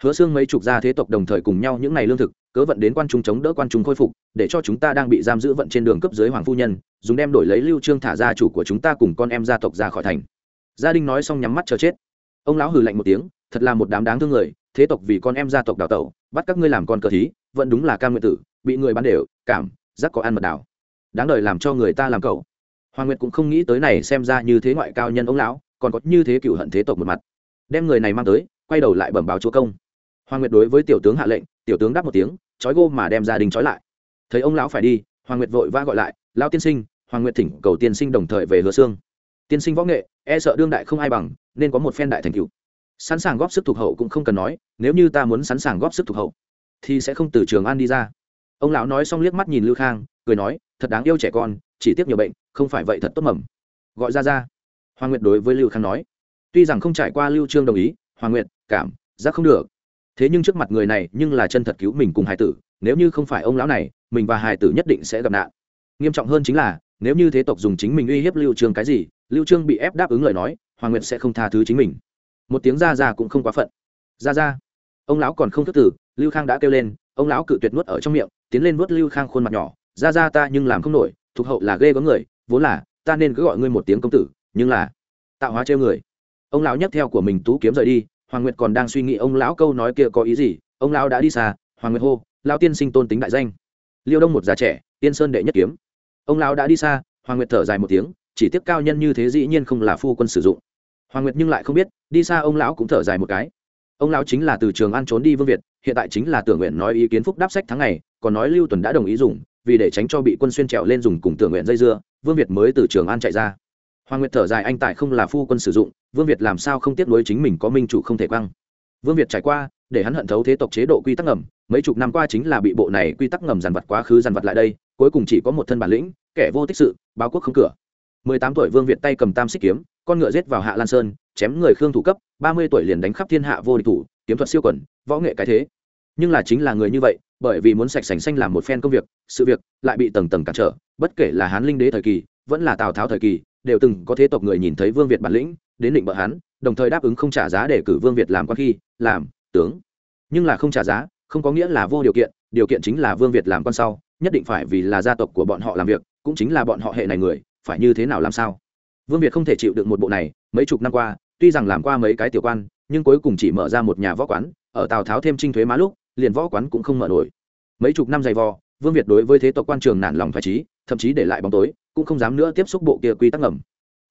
hứa xương mấy chục gia thế tộc đồng thời cùng nhau những ngày lương thực, cớ vận đến quan trung chống đỡ quan trung khôi phục, để cho chúng ta đang bị giam giữ vận trên đường cấp dưới hoàng phu nhân, dùng đem đổi lấy lưu trương thả gia chủ của chúng ta cùng con em gia tộc ra khỏi thành. Gia đình nói xong nhắm mắt chờ chết. Ông lão hừ lạnh một tiếng, thật là một đám đáng thương người, thế tộc vì con em gia tộc đào tẩu, bắt các ngươi làm con cờ thí, vẫn đúng là cam nguyện tử, bị người bán đều, cảm, giác có ăn mật đào đáng đời làm cho người ta làm cậu. Hoàng nguyệt cũng không nghĩ tới này xem ra như thế ngoại cao nhân ông lão, còn có như thế cựu hận thế tộc một mặt. Đem người này mang tới, quay đầu lại bẩm báo chúa công hoàng nguyệt đối với tiểu tướng hạ lệnh, tiểu tướng đáp một tiếng trói gô mà đem gia đình trói lại. Thấy ông lão phải đi, hoàng nguyệt vội vã gọi lại, lão tiên sinh, hoàng nguyệt thỉnh cầu tiên sinh đồng thời về hứa xương tiên sinh võ nghệ e sợ đương đại không ai bằng, nên có một phen đại thành cựu sẵn sàng góp sức thuộc hậu cũng không cần nói, nếu như ta muốn sẵn sàng góp sức thuộc hậu, thì sẽ không từ trường an đi ra. Ông lão nói xong liếc mắt nhìn lưu khang, cười nói, thật đáng yêu trẻ con, chỉ tiếc nhiều bệnh, không phải vậy thật tốt mầm. Gọi ra ra. Hoàng nguyệt đối với lưu khang nói, tuy rằng không trải qua lưu trương đồng ý, hoàng nguyệt, cảm giác không được thế nhưng trước mặt người này nhưng là chân thật cứu mình cùng hải tử, nếu như không phải ông lão này, mình và hải tử nhất định sẽ gặp nạn. Nghiêm trọng hơn chính là, nếu như thế tộc dùng chính mình uy hiếp lưu trương cái gì, lưu trương bị ép đáp ứng lời nói, hoàng nguyệt sẽ không tha thứ chính mình. Một tiếng ra ra cũng không quá phận. Ra ra. Ông lão còn không thức tử, lưu khang đã kêu lên, ông lão cự tuyệt nuốt ở trong miệng, tiến lên nuốt lưu khang khuôn mặt nhỏ. Ra ra ta nhưng làm không nổi, thuộc hậu là ghê có người, vốn là, ta nên cứ gọi ngươi một tiếng công tử, nhưng là, tạo hóa treo người. Ông lão nhấc theo của mình tú kiếm rời đi hoàng nguyệt còn đang suy nghĩ ông lão câu nói kia có ý gì, ông lão đã đi xa, hoàng nguyệt hô, lão tiên sinh tôn tính đại danh. Liêu đông một già trẻ, tiên sơn đệ nhất kiếm. Ông lão đã đi xa, hoàng nguyệt thở dài một tiếng, chỉ tiếp cao nhân như thế dĩ nhiên không là phu quân sử dụng. Hoàng nguyệt nhưng lại không biết, đi xa ông lão cũng thở dài một cái. Ông lão chính là từ trường ăn trốn đi vương việt, hiện tại chính là tưởng nguyện nói ý kiến phúc đáp sách tháng này còn nói lưu tuần đã đồng ý dùng, vì để tránh cho bị quân xuyên trèo lên dùng cùng tưởng nguyện dây dưa, vương việt mới từ trường an chạy ra hoàng nguyệt thở dài, anh tại không là phu quân sử dụng, vương việt làm sao không tiếp nối chính mình có minh chủ không thể quăng. Vương việt trải qua, để hắn hận thấu thế tộc chế độ quy tắc ngầm, mấy chục năm qua chính là bị bộ này quy tắc ngầm dàn vật quá khứ dàn vật lại đây, cuối cùng chỉ có một thân bản lĩnh, kẻ vô tích sự, báo quốc không cửa. Mười tám tuổi vương việt tay cầm tam xích kiếm, con ngựa giết vào hạ lan sơn, chém người khương thủ cấp, ba mươi tuổi liền đánh khắp thiên hạ vô địch thủ, kiếm thuật siêu quẩn, võ nghệ cái thế. Nhưng là chính là người như vậy, bởi vì muốn sạch sành xanh làm một phen công việc, sự việc lại bị tầng tầng cản trở, bất kể là hán linh đế thời kỳ, vẫn là tào tháo thời kỳ đều từng có thế tộc người nhìn thấy vương việt bản lĩnh đến định bợ hắn, đồng thời đáp ứng không trả giá để cử vương việt làm quan khi làm tướng. Nhưng là không trả giá không có nghĩa là vô điều kiện điều kiện chính là vương việt làm quan sau nhất định phải vì là gia tộc của bọn họ làm việc cũng chính là bọn họ hệ này người phải như thế nào làm sao? Vương việt không thể chịu được một bộ này mấy chục năm qua tuy rằng làm qua mấy cái tiểu quan nhưng cuối cùng chỉ mở ra một nhà võ quán ở tào tháo thêm trinh thuế má lúc liền võ quán cũng không mở nổi. Mấy chục năm dày vò vương việt đối với thế tộc quan trường nản lòng phải trí thậm chí để lại bóng tối cũng không dám nữa tiếp xúc bộ kia quy tắc ngầm.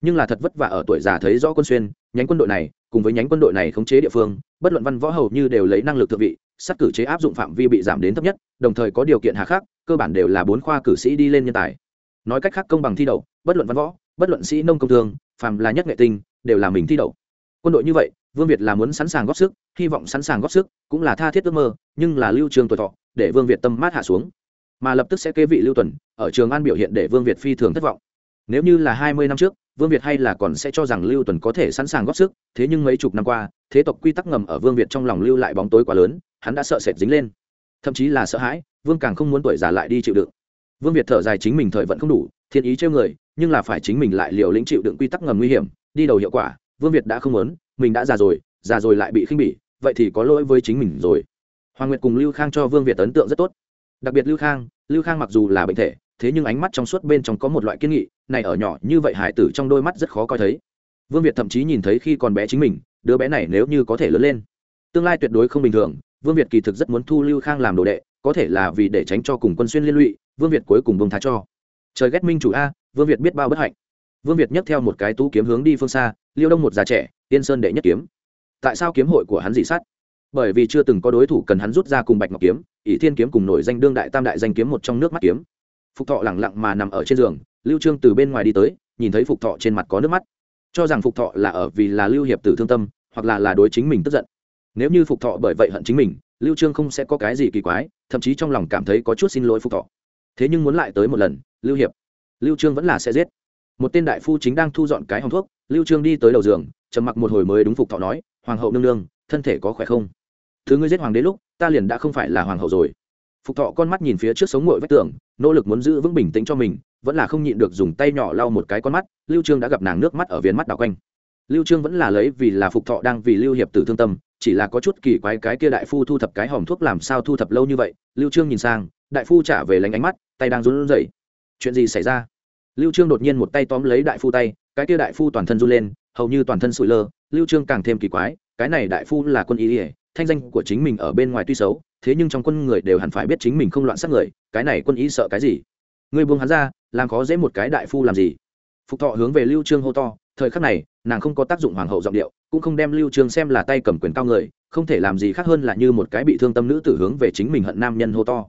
Nhưng là thật vất vả ở tuổi già thấy rõ quân xuyên, nhánh quân đội này, cùng với nhánh quân đội này khống chế địa phương, bất luận văn võ hầu như đều lấy năng lực thượng vị, sát cử chế áp dụng phạm vi bị giảm đến thấp nhất, đồng thời có điều kiện hạ khắc, cơ bản đều là bốn khoa cử sĩ đi lên nhân tài. Nói cách khác công bằng thi đậu, bất luận văn võ, bất luận sĩ nông công thương, phàm là nhất nghệ tinh, đều là mình thi đậu. Quân đội như vậy, vương việt là muốn sẵn sàng góp sức, hy vọng sẵn sàng góp sức, cũng là tha thiết ước mơ, nhưng là lưu trường tuổi thọ, để vương việt tâm mát hạ xuống mà lập tức sẽ kế vị lưu tuần, ở trường an biểu hiện để vương việt phi thường thất vọng. Nếu như là hai mươi năm trước, vương việt hay là còn sẽ cho rằng lưu tuần có thể sẵn sàng góp sức, thế nhưng mấy chục năm qua, thế tộc quy tắc ngầm ở vương việt trong lòng lưu lại bóng tối quá lớn, hắn đã sợ sệt dính lên. Thậm chí là sợ hãi, vương càng không muốn tuổi già lại đi chịu đựng. Vương việt thở dài chính mình thời vận không đủ, thiên ý trêu người, nhưng là phải chính mình lại liều lĩnh chịu đựng quy tắc ngầm nguy hiểm, đi đầu hiệu quả, vương việt đã không muốn, mình đã già rồi già rồi lại bị khinh bỉ, vậy thì có lỗi với chính mình rồi. Hoàng nguyệt cùng lưu khang cho vương việt ấn tượng rất tốt đặc biệt lưu khang lưu khang mặc dù là bệnh thể, thế nhưng ánh mắt trong suốt bên trong có một loại kiên nghị, này ở nhỏ như vậy hải tử trong đôi mắt rất khó coi thấy. Vương việt thậm chí nhìn thấy khi còn bé chính mình, đứa bé này nếu như có thể lớn lên. Tương lai tuyệt đối không bình thường, vương việt kỳ thực rất muốn thu lưu khang làm đồ đệ, có thể là vì để tránh cho cùng quân xuyên liên lụy, vương việt cuối cùng bông thá cho. Trời ghét minh chủ a, vương việt biết bao bất hạnh. Vương việt nhấc theo một cái tú kiếm hướng đi phương xa, liêu đông một già trẻ tiên sơn đệ nhất kiếm. Tại sao kiếm hội của hắn dị sát? Bởi vì chưa từng có đối thủ cần hắn rút ra cùng bạch ngọc kiếm, ỷ thiên kiếm cùng nổi danh đương đại tam đại danh kiếm một trong nước mắt kiếm. Phục thọ lẳng lặng mà nằm ở trên giường, lưu trương từ bên ngoài đi tới, nhìn thấy phục thọ trên mặt có nước mắt. Cho rằng phục thọ là ở vì là lưu hiệp tử thương tâm, hoặc là là đối chính mình tức giận. Nếu như phục thọ bởi vậy hận chính mình, lưu trương không sẽ có cái gì kỳ quái, thậm chí trong lòng cảm thấy có chút xin lỗi phục thọ. Thế nhưng muốn lại tới một lần, lưu hiệp, lưu trương vẫn là sẽ giết. Một tên đại phu chính đang thu dọn cái hòm thuốc, lưu trương đi tới đầu giường, trầm mặc một hồi mới đúng phục thọ nói, hoàng hậu nương nương, thân thể có khỏe không? Thứ ngươi giết hoàng đế lúc, ta liền đã không phải là hoàng hậu rồi. Phục thọ con mắt nhìn phía trước sống ngội vách tường, nỗ lực muốn giữ vững bình tĩnh cho mình, vẫn là không nhịn được dùng tay nhỏ lau một cái con mắt, lưu trương đã gặp nàng nước mắt ở viền mắt đảo quanh. Lưu trương vẫn là lấy vì là phục thọ đang vì lưu hiệp tử thương tâm, chỉ là có chút kỳ quái cái kia đại phu thu thập cái hòm thuốc làm sao thu thập lâu như vậy, lưu trương nhìn sang, đại phu trả về lánh ánh mắt, tay đang run rẩy. Chuyện gì xảy ra? Lưu trương đột nhiên một tay tóm lấy đại phu tay, cái kia đại phu toàn thân run lên, hầu như toàn thân sụi lơ, lưu trương càng thêm kỳ quái, cái này đại phu là quân y ỉa thanh danh của chính mình ở bên ngoài tuy xấu, thế nhưng trong quân người đều hẳn phải biết chính mình không loạn sát người, cái này quân ý sợ cái gì? Người buông hắn ra, làm khó dễ một cái đại phu làm gì? Phục thọ hướng về lưu trương hô to, thời khắc này, nàng không có tác dụng hoàng hậu giọng điệu, cũng không đem lưu trương xem là tay cầm quyền cao người, không thể làm gì khác hơn là như một cái bị thương tâm nữ tử hướng về chính mình hận nam nhân hô to.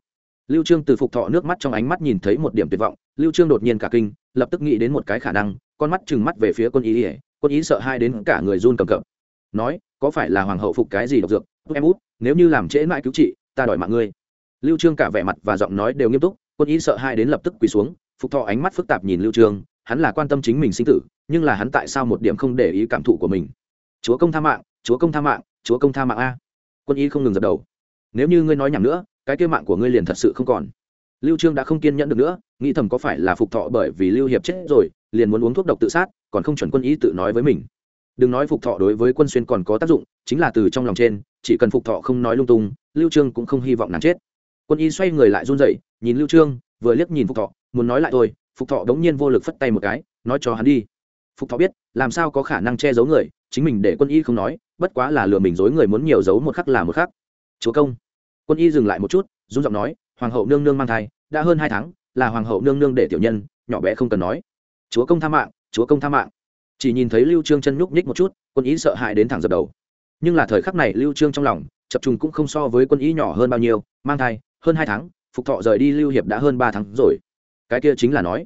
Lưu trương từ phục thọ nước mắt trong ánh mắt nhìn thấy một điểm tuyệt vọng, lưu trương đột nhiên cả kinh, lập tức nghĩ đến một cái khả năng, con mắt trừng mắt về phía quân ý ỉa quân ý sợ hai đến cả người run cầm cập. Nói có phải là hoàng hậu phục cái gì độc dược? Em út, nếu như làm trễ mãi cứu trị, ta đòi mạng ngươi. Lưu trương cả vẻ mặt và giọng nói đều nghiêm túc, quân ý sợ hai đến lập tức quỳ xuống, phục thọ ánh mắt phức tạp nhìn lưu trương, hắn là quan tâm chính mình sinh tử, nhưng là hắn tại sao một điểm không để ý cảm thụ của mình? Chúa công tha mạng, chúa công tha mạng, chúa công tha mạng a. Quân ý không ngừng dập đầu. Nếu như ngươi nói nhảm nữa, cái kia mạng của ngươi liền thật sự không còn. Lưu trương đã không kiên nhẫn được nữa, nghĩ thầm có phải là phục thọ bởi vì lưu hiệp chết rồi, liền muốn uống thuốc độc tự sát, còn không chuẩn quân ý tự nói với mình đừng nói phục thọ đối với quân xuyên còn có tác dụng, chính là từ trong lòng trên, chỉ cần phục thọ không nói lung tung, lưu trương cũng không hy vọng nàng chết. Quân y xoay người lại run rẩy, nhìn lưu trương, vừa liếc nhìn phục thọ, muốn nói lại thôi, phục thọ đống nhiên vô lực phất tay một cái, nói cho hắn đi. Phục thọ biết, làm sao có khả năng che giấu người, chính mình để quân y không nói, bất quá là lừa mình dối người muốn nhiều giấu một khắc là một khắc. Chúa công. Quân y dừng lại một chút, run giọng nói, hoàng hậu nương nương mang thai, đã hơn hai tháng, là hoàng hậu nương nương để tiểu nhân, nhỏ bé không cần nói. Chúa công tha mạng, chúa công tha mạng chỉ nhìn thấy lưu trương chân nhúc nhích một chút, quân ý sợ hãi đến thẳng dập đầu. Nhưng là thời khắc này lưu trương trong lòng, chập trùng cũng không so với quân ý nhỏ hơn bao nhiêu, mang thai, hơn hai tháng, phục thọ rời đi lưu hiệp đã hơn ba tháng rồi. Cái kia chính là nói,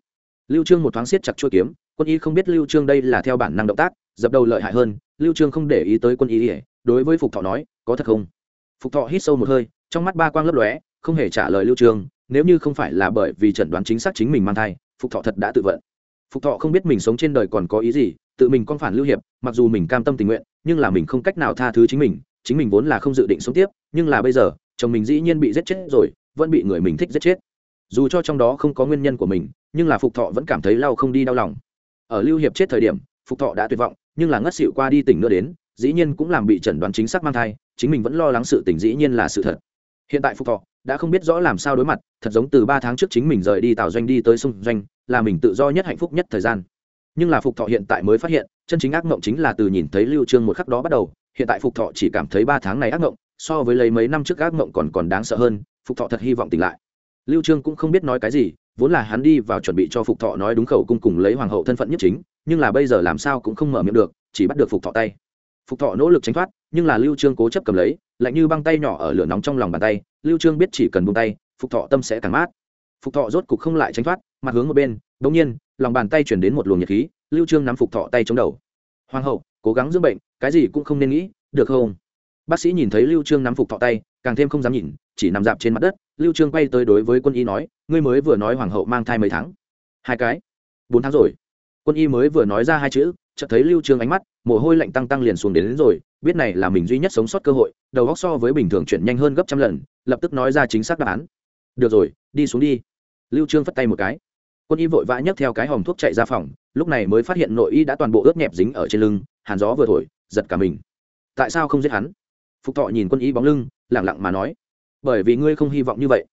lưu trương một thoáng siết chặt chuôi kiếm, quân ý không biết lưu trương đây là theo bản năng động tác, dập đầu lợi hại hơn, lưu trương không để ý tới quân ý đối với phục thọ nói, có thật không? Phục thọ hít sâu một hơi, trong mắt ba quang lấp lóe, không hề trả lời lưu trương, nếu như không phải là bởi vì chẩn đoán chính xác chính mình mang thai, phục thọ thật đã tự vận. Phục thọ không biết mình sống trên đời còn có ý gì tự mình con phản lưu hiệp, mặc dù mình cam tâm tình nguyện, nhưng là mình không cách nào tha thứ chính mình chính mình vốn là không dự định sống tiếp, nhưng là bây giờ, chồng mình dĩ nhiên bị giết chết rồi, vẫn bị người mình thích giết chết. Dù cho trong đó không có nguyên nhân của mình, nhưng là phục thọ vẫn cảm thấy lau không đi đau lòng. Ở lưu hiệp chết thời điểm, phục thọ đã tuyệt vọng, nhưng là ngất xịu qua đi tỉnh nữa đến, dĩ nhiên cũng làm bị chẩn đoán chính xác mang thai, chính mình vẫn lo lắng sự tỉnh dĩ nhiên là sự thật. Hiện tại phục thọ đã không biết rõ làm sao đối mặt, thật giống từ ba tháng trước chính mình rời đi tào doanh đi tới sông doanh, là mình tự do nhất hạnh phúc nhất thời gian nhưng là phục thọ hiện tại mới phát hiện, chân chính ác mộng chính là từ nhìn thấy lưu trương một khắc đó bắt đầu, hiện tại phục thọ chỉ cảm thấy ba tháng này ác mộng so với lấy mấy năm trước ác mộng còn còn đáng sợ hơn, phục thọ thật hy vọng tỉnh lại. Lưu trương cũng không biết nói cái gì, vốn là hắn đi vào chuẩn bị cho phục thọ nói đúng khẩu cung cùng lấy hoàng hậu thân phận nhất chính, nhưng là bây giờ làm sao cũng không mở miệng được, chỉ bắt được phục thọ tay. Phục thọ nỗ lực tránh thoát, nhưng là lưu trương cố chấp cầm lấy, lạnh như băng tay nhỏ ở lửa nóng trong lòng bàn tay, lưu trương biết chỉ cần buông tay, phục thọ tâm sẽ càng mát. Phục thọ rốt cục không lại tránh thoát mặt hướng một bên đống nhiên lòng bàn tay chuyển đến một luồng nhiệt khí lưu trương nắm phục thọ tay chống đầu. Hoàng hậu cố gắng dưỡng bệnh cái gì cũng không nên nghĩ được không? Bác sĩ nhìn thấy lưu trương nắm phục thọ tay càng thêm không dám nhìn chỉ nằm dạp trên mặt đất lưu trương quay tới đối với quân y nói ngươi mới vừa nói hoàng hậu mang thai mấy tháng? Hai cái. Bốn tháng rồi. Quân y mới vừa nói ra hai chữ chợt thấy lưu trương ánh mắt mồ hôi lạnh tăng tăng liền xuống đến, đến rồi biết này là mình duy nhất sống sót cơ hội đầu óc so với bình thường chuyển nhanh hơn gấp trăm lần lập tức nói ra chính xác đáp án. Được rồi đi xuống đi. Lưu trương phất tay một cái quân y vội vã nhấc theo cái hòm thuốc chạy ra phòng, lúc này mới phát hiện nội y đã toàn bộ ướt nhẹp dính ở trên lưng, hàn gió vừa thổi, giật cả mình. Tại sao không giết hắn? Phục thọ nhìn quân y bóng lưng, lẳng lặng mà nói. Bởi vì ngươi không hy vọng như vậy.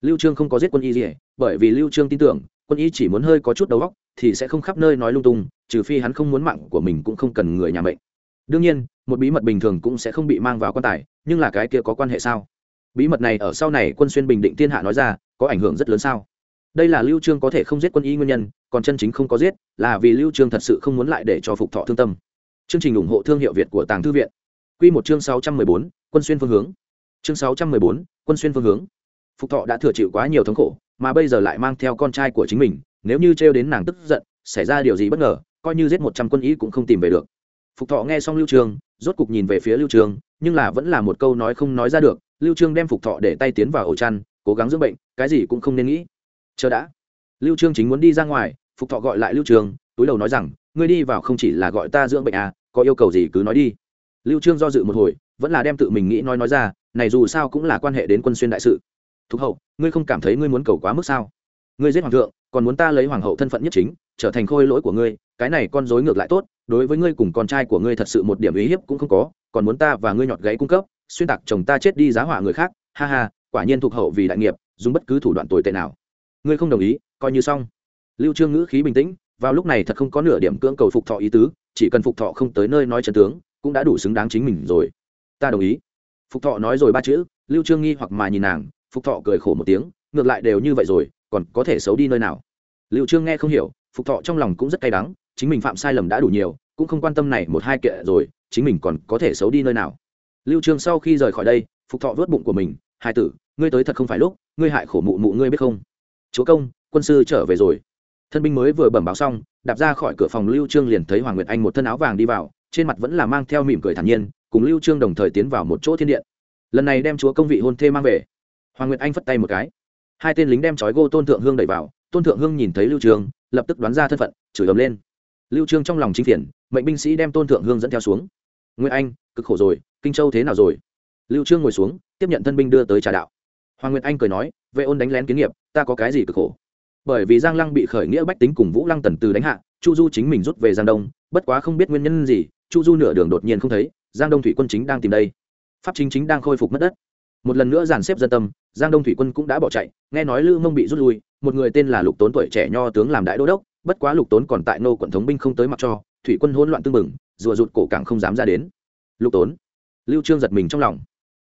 Lưu trương không có giết quân y gì bởi vì lưu trương tin tưởng, quân y chỉ muốn hơi có chút đầu óc, thì sẽ không khắp nơi nói lung tung, trừ phi hắn không muốn mạng của mình cũng không cần người nhà mệnh. Đương nhiên, một bí mật bình thường cũng sẽ không bị mang vào quan tài, nhưng là cái kia có quan hệ sao? Bí mật này ở sau này quân xuyên bình định thiên hạ nói ra, có ảnh hưởng rất lớn sao? Đây là lưu trương có thể không giết quân y nguyên nhân còn chân chính không có giết là vì lưu trương thật sự không muốn lại để cho phục thọ thương tâm. Chương trình ủng hộ thương hiệu việt của tàng thư viện. Quy một chương 614, quân xuyên phương hướng. Chương 614, quân xuyên phương hướng. Phục thọ đã thừa chịu quá nhiều thống khổ mà bây giờ lại mang theo con trai của chính mình nếu như trêu đến nàng tức giận xảy ra điều gì bất ngờ coi như giết một trăm quân y cũng không tìm về được. Phục thọ nghe xong lưu trương rốt cục nhìn về phía lưu trương nhưng là vẫn là một câu nói không nói ra được lưu trương đem phục thọ để tay tiến vào ổ chăn cố gắng dưỡng bệnh cái gì cũng không nên nghĩ chờ đã. Lưu trương chính muốn đi ra ngoài, phục thọ gọi lại lưu trương, túi đầu nói rằng, ngươi đi vào không chỉ là gọi ta dưỡng bệnh à có yêu cầu gì cứ nói đi. Lưu trương do dự một hồi, vẫn là đem tự mình nghĩ nói nói ra, này dù sao cũng là quan hệ đến quân xuyên đại sự. Thục hậu, ngươi không cảm thấy ngươi muốn cầu quá mức sao? Ngươi giết hoàng thượng, còn muốn ta lấy hoàng hậu thân phận nhất chính, trở thành khôi lỗi của ngươi, cái này con dối ngược lại tốt, đối với ngươi cùng con trai của ngươi thật sự một điểm ý hiếp cũng không có, còn muốn ta và ngươi nhọt gáy cung cấp, xuyên tạc chồng ta chết đi giá họa người khác, ha ha, quả nhiên thuộc hậu vì đại nghiệp, dùng bất cứ thủ đoạn tồi tệ nào ngươi không đồng ý, coi như xong. Lưu trương ngữ khí bình tĩnh, vào lúc này thật không có nửa điểm cưỡng cầu phục thọ ý tứ, chỉ cần phục thọ không tới nơi nói trận tướng, cũng đã đủ xứng đáng chính mình rồi. Ta đồng ý. Phục thọ nói rồi ba chữ, lưu trương nghi hoặc mà nhìn nàng, phục thọ cười khổ một tiếng, ngược lại đều như vậy rồi, còn có thể xấu đi nơi nào? Lưu trương nghe không hiểu, phục thọ trong lòng cũng rất cay đắng, chính mình phạm sai lầm đã đủ nhiều, cũng không quan tâm này một hai kệ rồi, chính mình còn có thể xấu đi nơi nào? Lưu trương sau khi rời khỏi đây, phục thọ vớt bụng của mình, hai tử, ngươi tới thật không phải lúc, ngươi hại khổ mụ mụ ngươi biết không? Chúa công quân sư trở về rồi. Thân binh mới vừa bẩm báo xong đạp ra khỏi cửa phòng lưu trương liền thấy hoàng nguyệt anh một thân áo vàng đi vào trên mặt vẫn là mang theo mỉm cười thản nhiên cùng lưu trương đồng thời tiến vào một chỗ thiên điện. Lần này đem chúa công vị hôn thê mang về. Hoàng nguyệt anh phất tay một cái. Hai tên lính đem chói gô tôn thượng hương đẩy vào tôn thượng hương nhìn thấy lưu trương, lập tức đoán ra thân phận chửi ầm lên. Lưu trương trong lòng chính phiền mệnh binh sĩ đem tôn thượng hương dẫn theo xuống. Nguyệt anh cực khổ rồi kinh châu thế nào rồi? Lưu trương ngồi xuống tiếp nhận thân binh đưa tới trà đạo. Hoàng nguyệt anh cười nói vệ ôn đánh lén kiến nghiệp ta có cái gì cực khổ? Bởi vì giang lăng bị khởi nghĩa bách tính cùng vũ lăng tần từ đánh hạ chu du chính mình rút về giang đông bất quá không biết nguyên nhân gì chu du nửa đường đột nhiên không thấy giang đông thủy quân chính đang tìm đây. Pháp chính chính đang khôi phục mất đất. Một lần nữa dàn xếp dân tâm giang đông thủy quân cũng đã bỏ chạy nghe nói lư mông bị rút lui một người tên là lục tốn tuổi trẻ nho tướng làm đại đô đốc bất quá lục tốn còn tại nô quận thống binh không tới mặc cho thủy quân hỗn loạn tương mừng, rùa rụt cổ càng không dám ra đến. Lục tốn. Lưu trương giật mình trong lòng.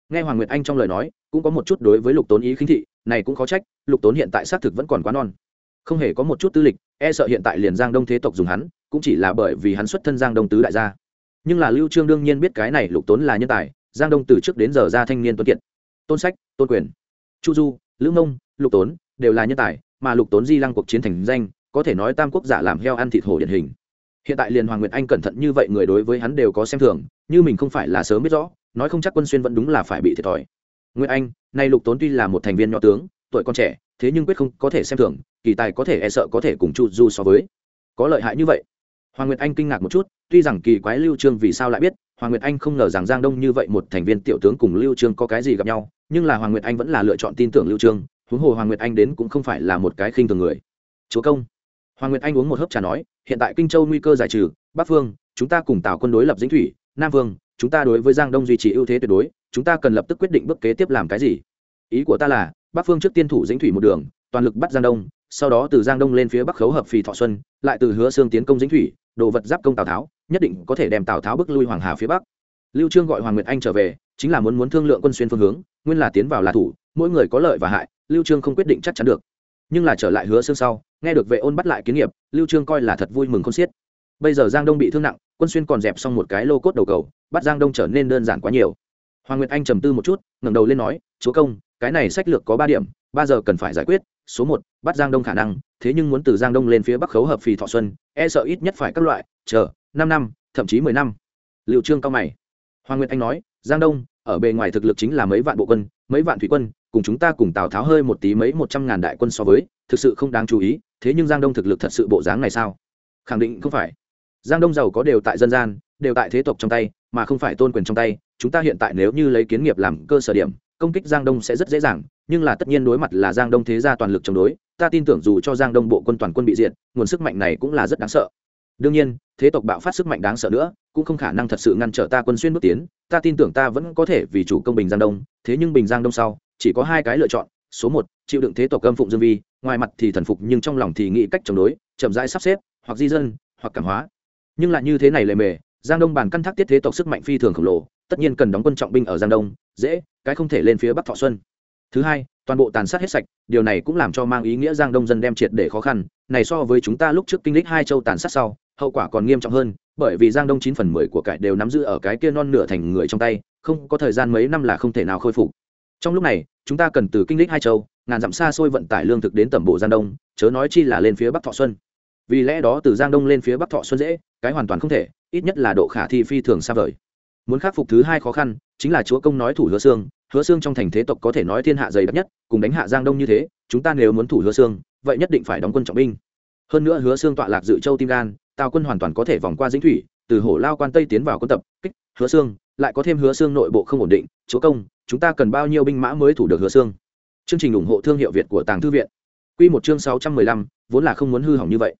Nghe hoàng nguyệt anh trong lời nói cũng có một chút đối với lục tốn ý khinh thị này cũng khó trách, lục tốn hiện tại xác thực vẫn còn quá non. Không hề có một chút tư lịch e sợ hiện tại liền giang đông thế tộc dùng hắn, cũng chỉ là bởi vì hắn xuất thân giang đông tứ đại gia. Nhưng là lưu trương đương nhiên biết cái này lục tốn là nhân tài, giang đông từ trước đến giờ ra thanh niên tuấn kiệt. Tôn sách, tôn quyền, chu du, lữ mông lục tốn đều là nhân tài, mà lục tốn di lăng cuộc chiến thành danh, có thể nói tam quốc giả làm heo ăn thịt hổ điển hình. Hiện tại liền hoàng nguyệt anh cẩn thận như vậy người đối với hắn đều có xem thường, như mình không phải là sớm biết rõ, nói không chắc quân xuyên vẫn đúng là phải bị thiệt thòi nguyệt anh, nay lục tốn tuy là một thành viên nhỏ tướng, tuổi còn trẻ, thế nhưng quyết không có thể xem thường, kỳ tài có thể e sợ có thể cùng chu du so với. Có lợi hại như vậy. Hoàng nguyệt anh kinh ngạc một chút, tuy rằng kỳ quái lưu trương vì sao lại biết, hoàng nguyệt anh không ngờ rằng giang đông như vậy một thành viên tiểu tướng cùng lưu trương có cái gì gặp nhau, nhưng là hoàng nguyệt anh vẫn là lựa chọn tin tưởng lưu trương, huống hồ hoàng nguyệt anh đến cũng không phải là một cái khinh thường người. Chúa công. Hoàng nguyệt anh uống một hớp trà nói, hiện tại kinh châu nguy cơ giải trừ, bắc phương chúng ta cùng tạo quân đối lập dĩnh thủy, nam vương chúng ta đối với giang đông duy trì ưu thế tuyệt đối, chúng ta cần lập tức quyết định bước kế tiếp làm cái gì. Ý của ta là, bắc phương trước tiên thủ dĩnh thủy một đường, toàn lực bắt giang đông, sau đó từ giang đông lên phía bắc khấu hợp phì thọ xuân, lại từ hứa xương tiến công dĩnh thủy, đồ vật giáp công tào tháo, nhất định có thể đem tào tháo bước lui hoàng hà phía bắc. Lưu trương gọi hoàng nguyệt anh trở về, chính là muốn muốn thương lượng quân xuyên phương hướng, nguyên là tiến vào là thủ, mỗi người có lợi và hại, lưu trương không quyết định chắc chắn được. Nhưng là trở lại hứa xương sau, nghe được vệ ôn bắt lại kiến nghiệp, lưu trương coi là thật vui mừng không xiết bây giờ giang đông bị thương nặng, quân xuyên còn dẹp xong một cái lô cốt đầu cầu, bắt giang đông trở nên đơn giản quá nhiều. Hoàng nguyệt anh trầm tư một chút, ngẩng đầu lên nói, chúa công, cái này sách lược có ba điểm, ba giờ cần phải giải quyết, số một, bắt giang đông khả năng, thế nhưng muốn từ giang đông lên phía bắc khấu hợp phì thọ xuân e sợ ít nhất phải các loại, chờ, năm năm, thậm chí mười năm. Liệu trương cao mày. Hoàng nguyệt anh nói, giang đông, ở bề ngoài thực lực chính là mấy vạn bộ quân, mấy vạn thủy quân, cùng chúng ta cùng tào tháo hơi một tí mấy một trăm ngàn đại quân so với, thực sự không đáng chú ý, thế nhưng giang đông thực lực thật sự bộ dáng này sao? Khẳng định không phải giang đông giàu có đều tại dân gian, đều tại thế tộc trong tay, mà không phải tôn quyền trong tay. Chúng ta hiện tại nếu như lấy kiến nghiệp làm cơ sở điểm, công kích giang đông sẽ rất dễ dàng, nhưng là tất nhiên đối mặt là giang đông thế gia toàn lực chống đối, ta tin tưởng dù cho giang đông bộ quân toàn quân bị diệt, nguồn sức mạnh này cũng là rất đáng sợ. Đương nhiên, thế tộc bạo phát sức mạnh đáng sợ nữa, cũng không khả năng thật sự ngăn trở ta quân xuyên bước tiến, ta tin tưởng ta vẫn có thể vì chủ công bình giang đông, thế nhưng bình giang đông sau, chỉ có hai cái lựa chọn, số một, chịu đựng thế tộc âm phụng dương vi, ngoài mặt thì thần phục nhưng trong lòng thì nghĩ cách chống đối, chậm rãi sắp xếp, hoặc di dân, hoặc cảm hóa nhưng lại như thế này lề mề, giang đông bàn căn thác tiết thế tộc sức mạnh phi thường khổng lồ, tất nhiên cần đóng quân trọng binh ở giang đông, dễ, cái không thể lên phía bắc thọ xuân. Thứ hai, toàn bộ tàn sát hết sạch, điều này cũng làm cho mang ý nghĩa giang đông dân đem triệt để khó khăn, này so với chúng ta lúc trước kinh lịch hai châu tàn sát sau, hậu quả còn nghiêm trọng hơn, bởi vì giang đông chín phần mười của cải đều nắm giữ ở cái kia non nửa thành người trong tay, không có thời gian mấy năm là không thể nào khôi phục. Trong lúc này, chúng ta cần từ kinh lịch hai châu, ngàn dặm xa xôi vận tải lương thực đến tầm bộ giang đông, chớ nói chi là lên phía bắc thọ xuân vì lẽ đó từ giang đông lên phía bắc thọ xuân dễ, cái hoàn toàn không thể, ít nhất là độ khả thi phi thường xa vời. Muốn khắc phục thứ hai khó khăn, chính là chúa công nói thủ hứa xương hứa xương trong thành thế tộc có thể nói thiên hạ dày đặc nhất, cùng đánh hạ giang đông như thế, chúng ta nếu muốn thủ hứa xương vậy nhất định phải đóng quân trọng binh. Hơn nữa hứa xương tọa lạc dự châu tim gan, tào quân hoàn toàn có thể vòng qua dĩnh thủy, từ hổ lao quan tây tiến vào quân tập, kích hứa xương lại có thêm hứa xương nội bộ không ổn định, chúa công, chúng ta cần bao nhiêu binh mã mới thủ được hứa xương chương trình ủng hộ thương hiệu việt của tàng thư viện. Q một chương sáu trăm mười lăm, vốn là không muốn hư hỏng như vậy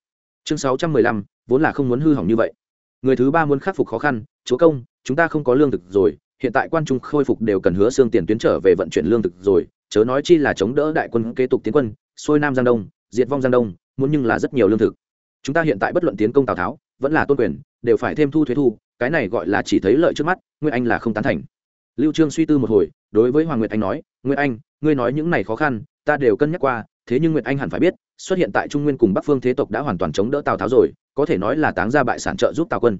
chương sáu trăm mười lăm, vốn là không muốn hư hỏng như vậy. Người thứ ba muốn khắc phục khó khăn, chúa công, chúng ta không có lương thực rồi, hiện tại quan trung khôi phục đều cần hứa xương tiền tuyến trở về vận chuyển lương thực rồi, chớ nói chi là chống đỡ đại quân kế tục tiến quân, xuôi nam giang đông, diệt vong giang đông, muốn nhưng là rất nhiều lương thực. Chúng ta hiện tại bất luận tiến công tào tháo, vẫn là tôn quyền, đều phải thêm thu thuế thu, cái này gọi là chỉ thấy lợi trước mắt nguyên anh là không tán thành. Lưu trương suy tư một hồi, đối với hoàng nguyệt anh nói, nguyệt anh, ngươi nói những này khó khăn, ta đều cân nhắc qua thế nhưng nguyệt anh hẳn phải biết, xuất hiện tại trung nguyên cùng bắc phương thế tộc đã hoàn toàn chống đỡ tào tháo rồi, có thể nói là táng ra bại sản trợ giúp tào quân.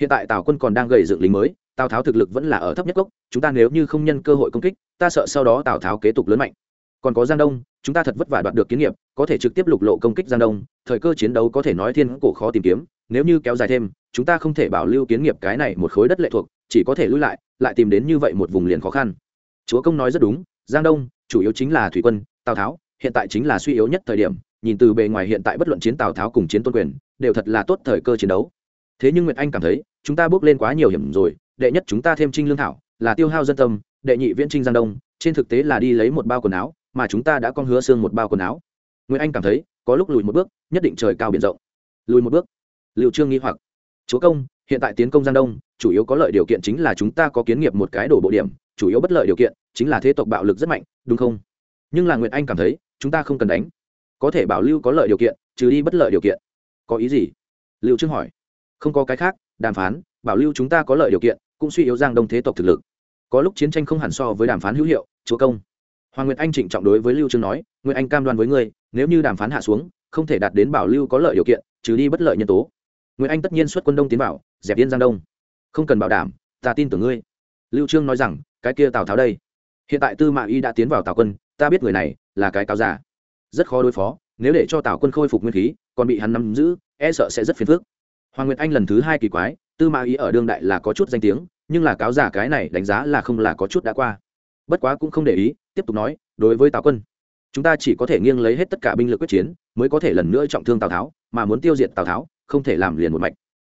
Hiện tại tào quân còn đang gây dựng lính mới, tào tháo thực lực vẫn là ở thấp nhất gốc, chúng ta nếu như không nhân cơ hội công kích, ta sợ sau đó tào tháo kế tục lớn mạnh. Còn có giang đông, chúng ta thật vất vả đoạt được kiến nghiệp, có thể trực tiếp lục lộ công kích giang đông, thời cơ chiến đấu có thể nói thiên cổ khó tìm kiếm, nếu như kéo dài thêm, chúng ta không thể bảo lưu kiến nghiệp cái này một khối đất lệ thuộc, chỉ có thể lui lại lại tìm đến như vậy một vùng liền khó khăn. Chúa công nói rất đúng, giang đông, chủ yếu chính là thủy quân, tào tháo hiện tại chính là suy yếu nhất thời điểm, nhìn từ bề ngoài hiện tại bất luận chiến tào tháo cùng chiến tôn quyền, đều thật là tốt thời cơ chiến đấu. Thế nhưng nguyệt anh cảm thấy, chúng ta bước lên quá nhiều hiểm rồi, đệ nhất chúng ta thêm trinh lương thảo, là tiêu hao dân tâm, đệ nhị viễn trinh giang đông, trên thực tế là đi lấy một bao quần áo, mà chúng ta đã con hứa xương một bao quần áo. Nguyệt anh cảm thấy, có lúc lùi một bước, nhất định trời cao biển rộng. Lùi một bước. Liệu trương nghi hoặc. Chúa công, hiện tại tiến công giang đông, chủ yếu có lợi điều kiện chính là chúng ta có kiến nghiệp một cái đổ bộ điểm, chủ yếu bất lợi điều kiện chính là thế tộc bạo lực rất mạnh, đúng không? Nhưng là nguyệt anh cảm thấy chúng ta không cần đánh. Có thể bảo lưu có lợi điều kiện, trừ đi bất lợi điều kiện. Có ý gì? Liệu trương hỏi. Không có cái khác, đàm phán, bảo lưu chúng ta có lợi điều kiện, cũng suy yếu giang đông thế tộc thực lực. Có lúc chiến tranh không hẳn so với đàm phán hữu hiệu, chúa công. Hoàng nguyệt anh trịnh trọng đối với lưu trương nói, nguyệt anh cam đoan với ngươi, nếu như đàm phán hạ xuống, không thể đạt đến bảo lưu có lợi điều kiện, trừ đi bất lợi nhân tố. Nguyệt anh tất nhiên xuất quân đông tiến vào, dẹp yên giang đông. Không cần bảo đảm, ta tin tưởng ngươi. Lưu trương nói rằng, cái kia tào tháo đây. Hiện tại tư mã y đã tiến vào tào quân, ta biết người này là cái cáo giả rất khó đối phó, nếu để cho tào quân khôi phục nguyên khí, còn bị hắn nắm giữ e sợ sẽ rất phiền phức. Hoàng nguyệt anh lần thứ hai kỳ quái, tư mã ý ở đương đại là có chút danh tiếng, nhưng là cáo giả cái này đánh giá là không là có chút đã qua. Bất quá cũng không để ý, tiếp tục nói, đối với tào quân, chúng ta chỉ có thể nghiêng lấy hết tất cả binh lực quyết chiến, mới có thể lần nữa trọng thương tào tháo, mà muốn tiêu diệt tào tháo, không thể làm liền một mạch.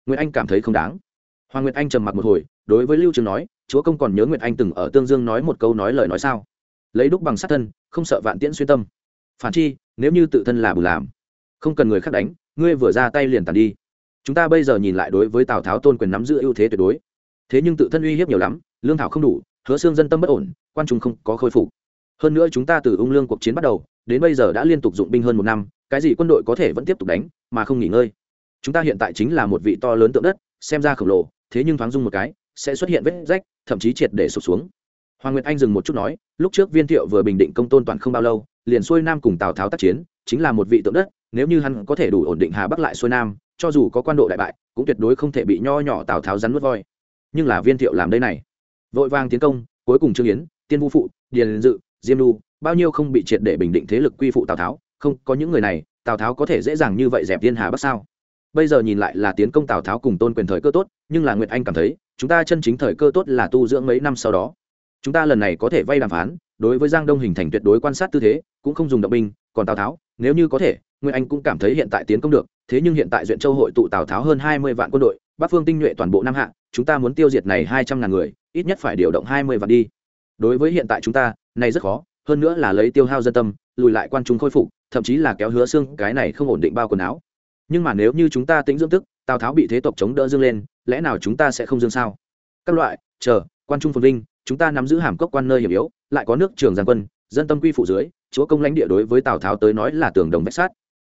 Nguyệt anh cảm thấy không đáng. Hoàng nguyệt anh trầm mặc một hồi, đối với lưu trường nói, chúa công còn nhớ nguyệt anh từng ở tương dương nói một câu nói lời nói sao? Lấy đúc bằng sát thân, không sợ vạn tiễn xuyên tâm. Phản chi, nếu như tự thân là bù làm, không cần người khác đánh, ngươi vừa ra tay liền tàn đi. Chúng ta bây giờ nhìn lại đối với tào tháo tôn quyền nắm giữ ưu thế tuyệt đối. Thế nhưng tự thân uy hiếp nhiều lắm, lương thảo không đủ, hứa xương dân tâm bất ổn, quan trung không có khôi phục. Hơn nữa chúng ta từ ung lương cuộc chiến bắt đầu, đến bây giờ đã liên tục dụng binh hơn một năm, cái gì quân đội có thể vẫn tiếp tục đánh, mà không nghỉ ngơi. Chúng ta hiện tại chính là một vị to lớn tượng đất, xem ra khổng lồ, thế nhưng thoáng dung một cái, sẽ xuất hiện vết rách, thậm chí triệt để sụp xuống hoàng nguyệt anh dừng một chút nói lúc trước viên thiệu vừa bình định công tôn toàn không bao lâu liền xuôi nam cùng tào tháo tác chiến chính là một vị tượng đất nếu như hắn có thể đủ ổn định hà bắc lại xuôi nam cho dù có quan độ đại bại cũng tuyệt đối không thể bị nho nhỏ tào tháo rắn nuốt voi. Nhưng là viên thiệu làm đây này. Vội vàng tiến công cuối cùng trương yến tiên vũ phụ điền dự diêm Lu, bao nhiêu không bị triệt để bình định thế lực quy phụ tào tháo không có những người này tào tháo có thể dễ dàng như vậy dẹp thiên hà bắc sao? Bây giờ nhìn lại là tiến công tào tháo cùng tôn quyền thời cơ tốt nhưng là nguyệt anh cảm thấy chúng ta chân chính thời cơ tốt là tu dưỡng mấy năm sau đó chúng ta lần này có thể vay đàm phán, đối với giang đông hình thành tuyệt đối quan sát tư thế, cũng không dùng động binh, còn tào tháo, nếu như có thể, nguyên anh cũng cảm thấy hiện tại tiến công được, thế nhưng hiện tại duyện châu hội tụ tào tháo hơn hai mươi vạn quân đội, bắc phương tinh nhuệ toàn bộ nam hạ, chúng ta muốn tiêu diệt này hai trăm ngàn người, ít nhất phải điều động hai mươi vạn đi. Đối với hiện tại chúng ta, này rất khó, hơn nữa là lấy tiêu hao dân tâm, lùi lại quan trung khôi phục, thậm chí là kéo hứa xương, cái này không ổn định bao quần áo. Nhưng mà nếu như chúng ta tính dưỡng tức, tào tháo bị thế tộc chống đỡ dương lên, lẽ nào chúng ta sẽ không dương sao? Các loại, chờ, quan trung phồn vinh chúng ta nắm giữ hàm cốc quan nơi hiểm yếu, lại có nước trường giang quân, dân tâm quy phụ dưới, chúa công lãnh địa đối với tào tháo tới nói là tường đồng vách sát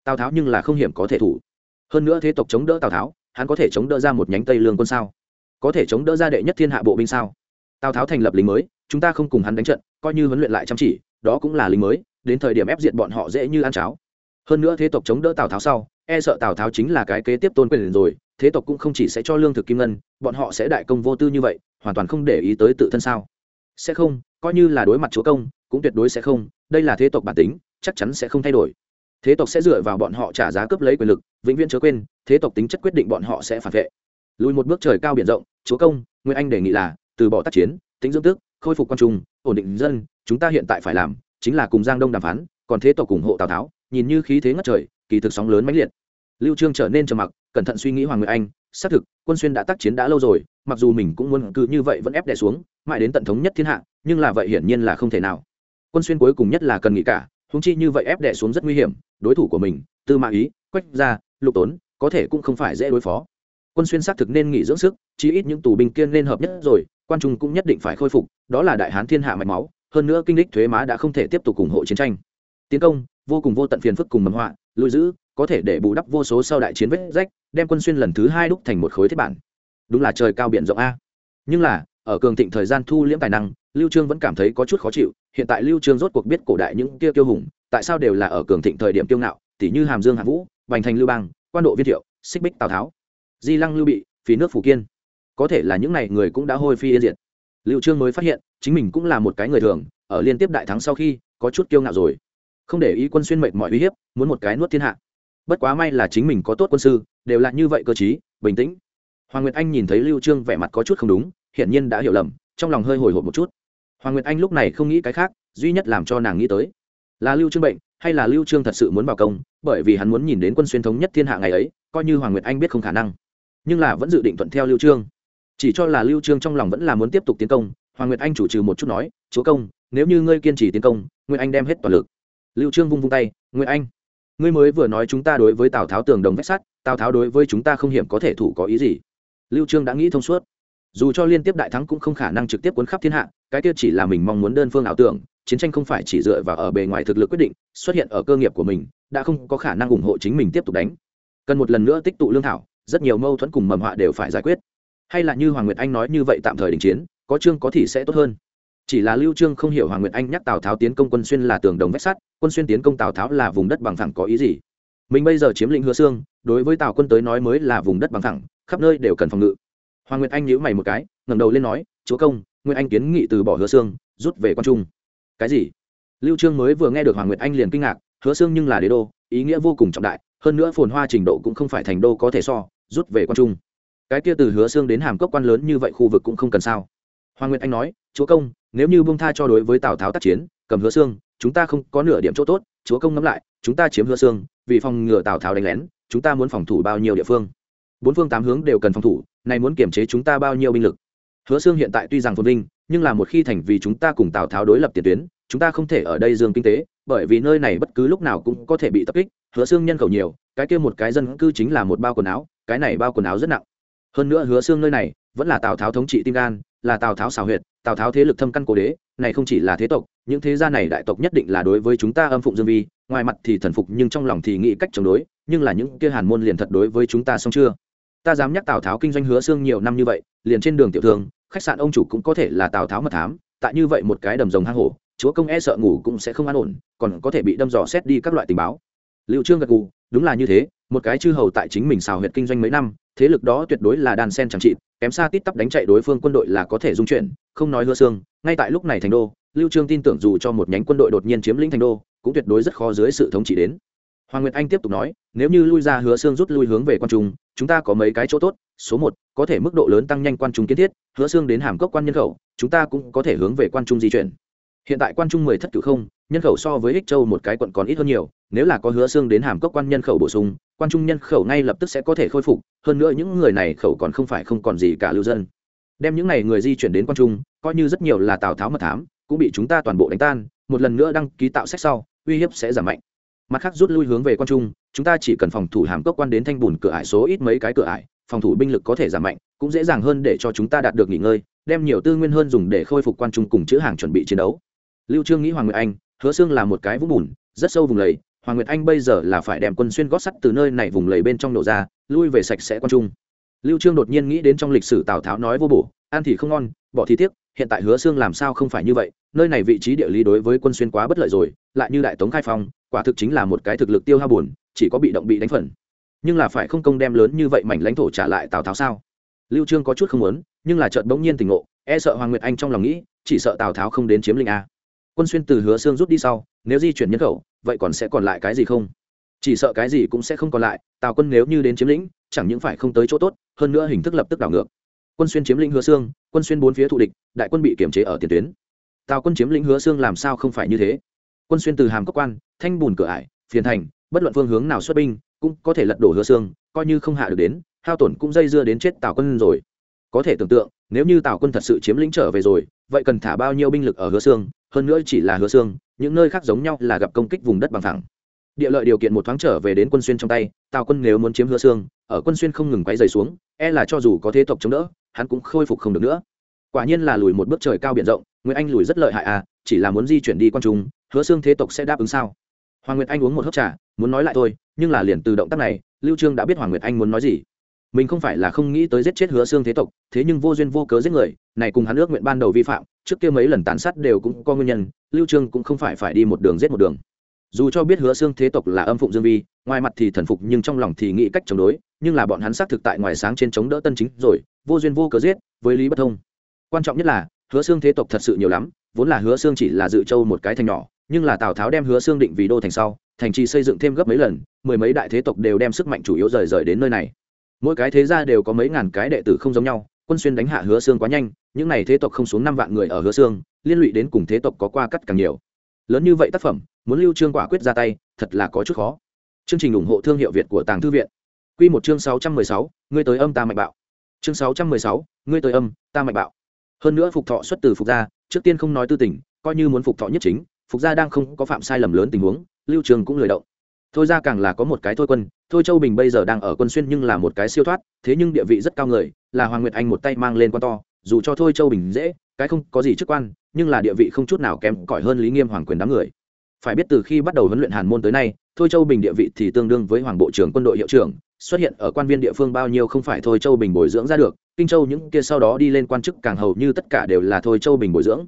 tào tháo nhưng là không hiểm có thể thủ. Hơn nữa thế tộc chống đỡ tào tháo, hắn có thể chống đỡ ra một nhánh tây lương quân sao? Có thể chống đỡ ra đệ nhất thiên hạ bộ binh sao? Tào tháo thành lập lính mới, chúng ta không cùng hắn đánh trận, coi như huấn luyện lại chăm chỉ, đó cũng là lính mới, đến thời điểm ép diện bọn họ dễ như ăn cháo. Hơn nữa thế tộc chống đỡ tào tháo sau e sợ tào tháo chính là cái kế tiếp tôn quyền rồi, thế tộc cũng không chỉ sẽ cho lương thực kim ngân, bọn họ sẽ đại công vô tư như vậy hoàn toàn không để ý tới tự thân sao? Sẽ không, coi như là đối mặt chúa công, cũng tuyệt đối sẽ không, đây là thế tộc bản tính, chắc chắn sẽ không thay đổi. Thế tộc sẽ dựa vào bọn họ trả giá cướp lấy quyền lực, vĩnh viễn chớ quên, thế tộc tính chất quyết định bọn họ sẽ phản vệ. Lùi một bước trời cao biển rộng, chúa công nguyễn anh đề nghị là, từ bỏ tác chiến, tính dưỡng tước, khôi phục quan trung, ổn định dân, chúng ta hiện tại phải làm, chính là cùng giang đông đàm phán, còn thế tộc ủng hộ tào tháo, nhìn như khí thế ngất trời, kỳ thực sóng lớn mãnh liệt. Lưu trương trở nên trầm mặc, cẩn thận suy nghĩ hoàng nguyệt anh xác thực, quân xuyên đã tác chiến đã lâu rồi, mặc dù mình cũng muốn cứ như vậy vẫn ép đè xuống, mãi đến tận thống nhất thiên hạ, nhưng là vậy hiển nhiên là không thể nào. Quân xuyên cuối cùng nhất là cần nghĩ cả húng chi như vậy ép đè xuống rất nguy hiểm, đối thủ của mình, tư mã ý, quách gia, lục tốn, có thể cũng không phải dễ đối phó. Quân xuyên xác thực nên nghỉ dưỡng sức, chí ít những tù binh kiên nên hợp nhất rồi, quan trung cũng nhất định phải khôi phục, đó là đại hán thiên hạ mạch máu, hơn nữa kinh lịch thuế má đã không thể tiếp tục ủng hộ chiến tranh. Tiến công, vô cùng vô tận phiền phức cùng mầm họa lùi giữ có thể để bù đắp vô số sau đại chiến vết rách, đem quân xuyên lần thứ hai đúc thành một khối thiết bản. Đúng là trời cao biển rộng a. Nhưng là, ở cường thịnh thời gian thu liễm tài năng, lưu trương vẫn cảm thấy có chút khó chịu. Hiện tại lưu trương rốt cuộc biết cổ đại những kia kiêu hùng, tại sao đều là ở cường thịnh thời điểm kiêu ngạo tỷ như hàm dương hạ vũ, bành thành lưu bang, quan độ viên thiệu, xích bích tào tháo, di lăng lưu bị phí nước phủ kiên. Có thể là những này người cũng đã hôi phi yên diệt. Lưu trương mới phát hiện, chính mình cũng là một cái người thường, ở liên tiếp đại thắng sau khi, có chút kiêu ngạo rồi. Không để ý quân xuyên mệnh mọi uy hiếp, muốn một cái nuốt thiên hạ bất quá may là chính mình có tốt quân sư, đều là như vậy cơ chí bình tĩnh. Hoàng nguyệt anh nhìn thấy lưu trương vẻ mặt có chút không đúng, hiển nhiên đã hiểu lầm, trong lòng hơi hồi hộp một chút. Hoàng nguyệt anh lúc này không nghĩ cái khác, duy nhất làm cho nàng nghĩ tới là lưu trương bệnh, hay là lưu trương thật sự muốn vào công, bởi vì hắn muốn nhìn đến quân xuyên thống nhất thiên hạ ngày ấy, coi như hoàng nguyệt anh biết không khả năng. Nhưng là vẫn dự định thuận theo lưu trương. Chỉ cho là lưu trương trong lòng vẫn là muốn tiếp tục tiến công, hoàng nguyệt anh chủ trừ một chút nói, chúa công, nếu như ngươi kiên trì tiến công, nguyệt anh đem hết toàn lực. Lưu trương vung vung tay, nguyệt anh ngươi mới vừa nói chúng ta đối với tào tháo tường đồng vách sắt, tào tháo đối với chúng ta không hiểm có thể thủ có ý gì? Lưu trương đã nghĩ thông suốt. Dù cho liên tiếp đại thắng cũng không khả năng trực tiếp cuốn khắp thiên hạ, cái kia chỉ là mình mong muốn đơn phương ảo tưởng, chiến tranh không phải chỉ dựa vào ở bề ngoài thực lực quyết định, xuất hiện ở cơ nghiệp của mình, đã không có khả năng ủng hộ chính mình tiếp tục đánh. Cần một lần nữa tích tụ lương thảo, rất nhiều mâu thuẫn cùng mầm họa đều phải giải quyết. Hay là như hoàng nguyệt anh nói như vậy tạm thời đình chiến, có chương có thì sẽ tốt hơn chỉ là lưu trương không hiểu hoàng nguyệt anh nhắc tào tháo tiến công quân xuyên là tường đồng vách sắt, quân xuyên tiến công tào tháo là vùng đất bằng thẳng có ý gì? Mình bây giờ chiếm lĩnh hứa xương đối với tào quân tới nói mới là vùng đất bằng thẳng khắp nơi đều cần phòng ngự. Hoàng nguyệt anh nhíu mày một cái, ngẩng đầu lên nói, chúa công, nguyệt anh kiến nghị từ bỏ hứa xương rút về quan trung. Cái gì? Lưu trương mới vừa nghe được hoàng nguyệt anh liền kinh ngạc, hứa xương nhưng là đế đô, ý nghĩa vô cùng trọng đại, hơn nữa phồn hoa trình độ cũng không phải thành đô có thể so, rút về quan trung. Cái kia từ hứa xương đến hàm cốc quan lớn như vậy khu vực cũng không cần sao. Hoàng nguyệt anh nói, chúa công nếu như bông tha cho đối với tào tháo tác chiến cầm hứa xương chúng ta không có nửa điểm chỗ tốt chúa công ngẫm lại chúng ta chiếm hứa xương vì phòng ngừa tào tháo đánh lén chúng ta muốn phòng thủ bao nhiêu địa phương bốn phương tám hướng đều cần phòng thủ này muốn kiểm chế chúng ta bao nhiêu binh lực hứa xương hiện tại tuy rằng phồn vinh nhưng là một khi thành vì chúng ta cùng tào tháo đối lập tiền tuyến chúng ta không thể ở đây dương kinh tế bởi vì nơi này bất cứ lúc nào cũng có thể bị tập kích hứa xương nhân khẩu nhiều cái kia một cái dân cư chính là một bao quần áo cái này bao quần áo rất nặng hơn nữa hứa xương nơi này vẫn là tào tháo thống trị tim gan là tào tháo xào huyệt tào tháo thế lực thâm căn cố đế, này không chỉ là thế tộc, những thế gia này đại tộc nhất định là đối với chúng ta âm phụng dương vi, ngoài mặt thì thần phục nhưng trong lòng thì nghĩ cách chống đối, nhưng là những kia hàn môn liền thật đối với chúng ta xong chưa? Ta dám nhắc tào tháo kinh doanh hứa xương nhiều năm như vậy, liền trên đường tiểu thương, khách sạn ông chủ cũng có thể là tào tháo mật thám, tại như vậy một cái đầm rồng hang hổ, chúa công e sợ ngủ cũng sẽ không an ổn, còn có thể bị đâm dò xét đi các loại tình báo. Liệu trương gật gù, đúng là như thế, một cái chư hầu tại chính mình xào huyệt kinh doanh mấy năm, thế lực đó tuyệt đối là đàn sen chẳng trị kém xa tít tắp đánh chạy đối phương quân đội là có thể dung chuyển, không nói hứa xương, ngay tại lúc này thành đô, lưu trương tin tưởng dù cho một nhánh quân đội đột nhiên chiếm lĩnh thành đô, cũng tuyệt đối rất khó dưới sự thống trị đến. Hoàng nguyệt anh tiếp tục nói, nếu như lui ra hứa xương rút lui hướng về quan trung, chúng ta có mấy cái chỗ tốt, số một, có thể mức độ lớn tăng nhanh quan trung kiến thiết, hứa xương đến hàm cốc quan nhân khẩu, chúng ta cũng có thể hướng về quan trung di chuyển. Hiện tại quan trung mười thất cửu không nhân khẩu so với ích châu một cái quận còn ít hơn nhiều, nếu là có hứa xương đến hàm cốc quan nhân khẩu bổ sung, quan trung nhân khẩu ngay lập tức sẽ có thể khôi phục, hơn nữa những người này khẩu còn không phải không còn gì cả lưu dân. Đem những này người di chuyển đến quan trung, coi như rất nhiều là tào tháo mật thám, cũng bị chúng ta toàn bộ đánh tan, một lần nữa đăng ký tạo sách sau, uy hiếp sẽ giảm mạnh. Mặt khác rút lui hướng về quan trung, chúng ta chỉ cần phòng thủ hàm cốc quan đến thanh bùn cửa ải số ít mấy cái cửa ải, phòng thủ binh lực có thể giảm mạnh, cũng dễ dàng hơn để cho chúng ta đạt được nghỉ ngơi, đem nhiều tư nguyên hơn dùng để khôi phục quan trung cùng chữ hàng chuẩn bị chiến đấu. Lưu trương nghĩ hoàng nguyệt anh hứa xương là một cái vũng bùn, rất sâu vùng lầy, hoàng nguyệt anh bây giờ là phải đem quân xuyên gót sắt từ nơi này vùng lầy bên trong nổ ra, lui về sạch sẽ quan trung. Lưu trương đột nhiên nghĩ đến trong lịch sử tào tháo nói vô bổ, ăn thì không ngon, bỏ thì tiếc, hiện tại hứa xương làm sao không phải như vậy, nơi này vị trí địa lý đối với quân xuyên quá bất lợi rồi, lại như đại tống khai phong, quả thực chính là một cái thực lực tiêu hao buồn, chỉ có bị động bị đánh phần. Nhưng là phải không công đem lớn như vậy mảnh lãnh thổ trả lại tào tháo sao? Lưu trương có chút không muốn, nhưng là chợt bỗng nhiên tỉnh ngộ e sợ hoàng nguyệt anh trong lòng nghĩ, chỉ sợ tào tháo không đến chiếm lĩnh a quân xuyên từ hứa xương rút đi sau, nếu di chuyển nhân khẩu, vậy còn sẽ còn lại cái gì không? Chỉ sợ cái gì cũng sẽ không còn lại, tào quân nếu như đến chiếm lĩnh, chẳng những phải không tới chỗ tốt, hơn nữa hình thức lập tức đảo ngược. Quân xuyên chiếm lĩnh hứa xương, quân xuyên bốn phía thụ địch, đại quân bị kiểm chế ở tiền tuyến. Tào quân chiếm lĩnh hứa xương làm sao không phải như thế? Quân xuyên từ hàm cốc quan, thanh bùn cửa ải, phiền thành, bất luận phương hướng nào xuất binh, cũng có thể lật đổ hứa xương, coi như không hạ được đến, hao tổn cũng dây dưa đến chết tào quân rồi. Có thể tưởng tượng, nếu như tào quân thật sự chiếm lĩnh trở về rồi, vậy cần thả bao nhiêu binh lực ở hứa xương hơn nữa chỉ là hứa xương, những nơi khác giống nhau là gặp công kích vùng đất bằng thẳng địa lợi điều kiện một thoáng trở về đến quân xuyên trong tay, tào quân nếu muốn chiếm hứa xương, ở quân xuyên không ngừng quay dày xuống e là cho dù có thế tộc chống đỡ, hắn cũng khôi phục không được nữa. Quả nhiên là lùi một bước trời cao biển rộng nguyễn anh lùi rất lợi hại à chỉ là muốn di chuyển đi quan trung, hứa xương thế tộc sẽ đáp ứng sao? Hoàng nguyệt anh uống một hớp trà, muốn nói lại thôi, nhưng là liền từ động tác này, lưu trương đã biết hoàng nguyệt anh muốn nói gì. Mình không phải là không nghĩ tới giết chết hứa xương thế tộc, thế nhưng vô duyên vô cớ giết người, này cùng hắn ước nguyện ban đầu vi phạm trước kia mấy lần tàn sát đều cũng có nguyên nhân, lưu trương cũng không phải phải đi một đường giết một đường. Dù cho biết hứa xương thế tộc là âm phụng dương vi, ngoài mặt thì thần phục nhưng trong lòng thì nghĩ cách chống đối, nhưng là bọn hắn xác thực tại ngoài sáng trên chống đỡ tân chính rồi, vô duyên vô cớ giết, với lý bất thông. Quan trọng nhất là, hứa xương thế tộc thật sự nhiều lắm, vốn là hứa xương chỉ là dự châu một cái thành nhỏ, nhưng là tào tháo đem hứa xương định vì đô thành sau, thành trì xây dựng thêm gấp mấy lần, mười mấy đại thế tộc đều đem sức mạnh chủ yếu rời rời đến nơi này. Mỗi cái thế gia đều có mấy ngàn cái đệ tử không giống nhau quân xuyên đánh hạ hứa xương quá nhanh, những n à y thế tộc không xuống năm vạn người ở hứa xương, liên lụy đến cùng thế tộc có qua cắt càng nhiều. Lớn như vậy tác phẩm, muốn lưu trương quả quyết ra tay, thật là có chút khó. Chương trình ủng hộ thương hiệu việt của tàng thư viện. Q một chương sáu trăm mười sáu, ngươi tới âm ta mạnh bạo. Chương sáu trăm mười sáu, ngươi tới âm, ta mạnh bạo. Hơn nữa phục thọ xuất từ phục gia, trước tiên không nói tư tình, coi như muốn phục thọ nhất chính, phục gia đang không có phạm sai lầm lớn tình huống, lưu trường cũng lười động thôi ra càng là có một cái thôi quân, thôi châu bình bây giờ đang ở quân xuyên nhưng là một cái siêu thoát, thế nhưng địa vị rất cao người, là hoàng nguyệt anh một tay mang lên quan to, dù cho thôi châu bình dễ, cái không có gì chức quan, nhưng là địa vị không chút nào kém cỏi hơn lý nghiêm hoàng quyền đám người. Phải biết từ khi bắt đầu huấn luyện hàn môn tới nay, thôi châu bình địa vị thì tương đương với hoàng bộ trưởng quân đội hiệu trưởng, xuất hiện ở quan viên địa phương bao nhiêu không phải thôi châu bình bồi dưỡng ra được, kinh châu những kia sau đó đi lên quan chức càng hầu như tất cả đều là thôi châu bình bồi dưỡng.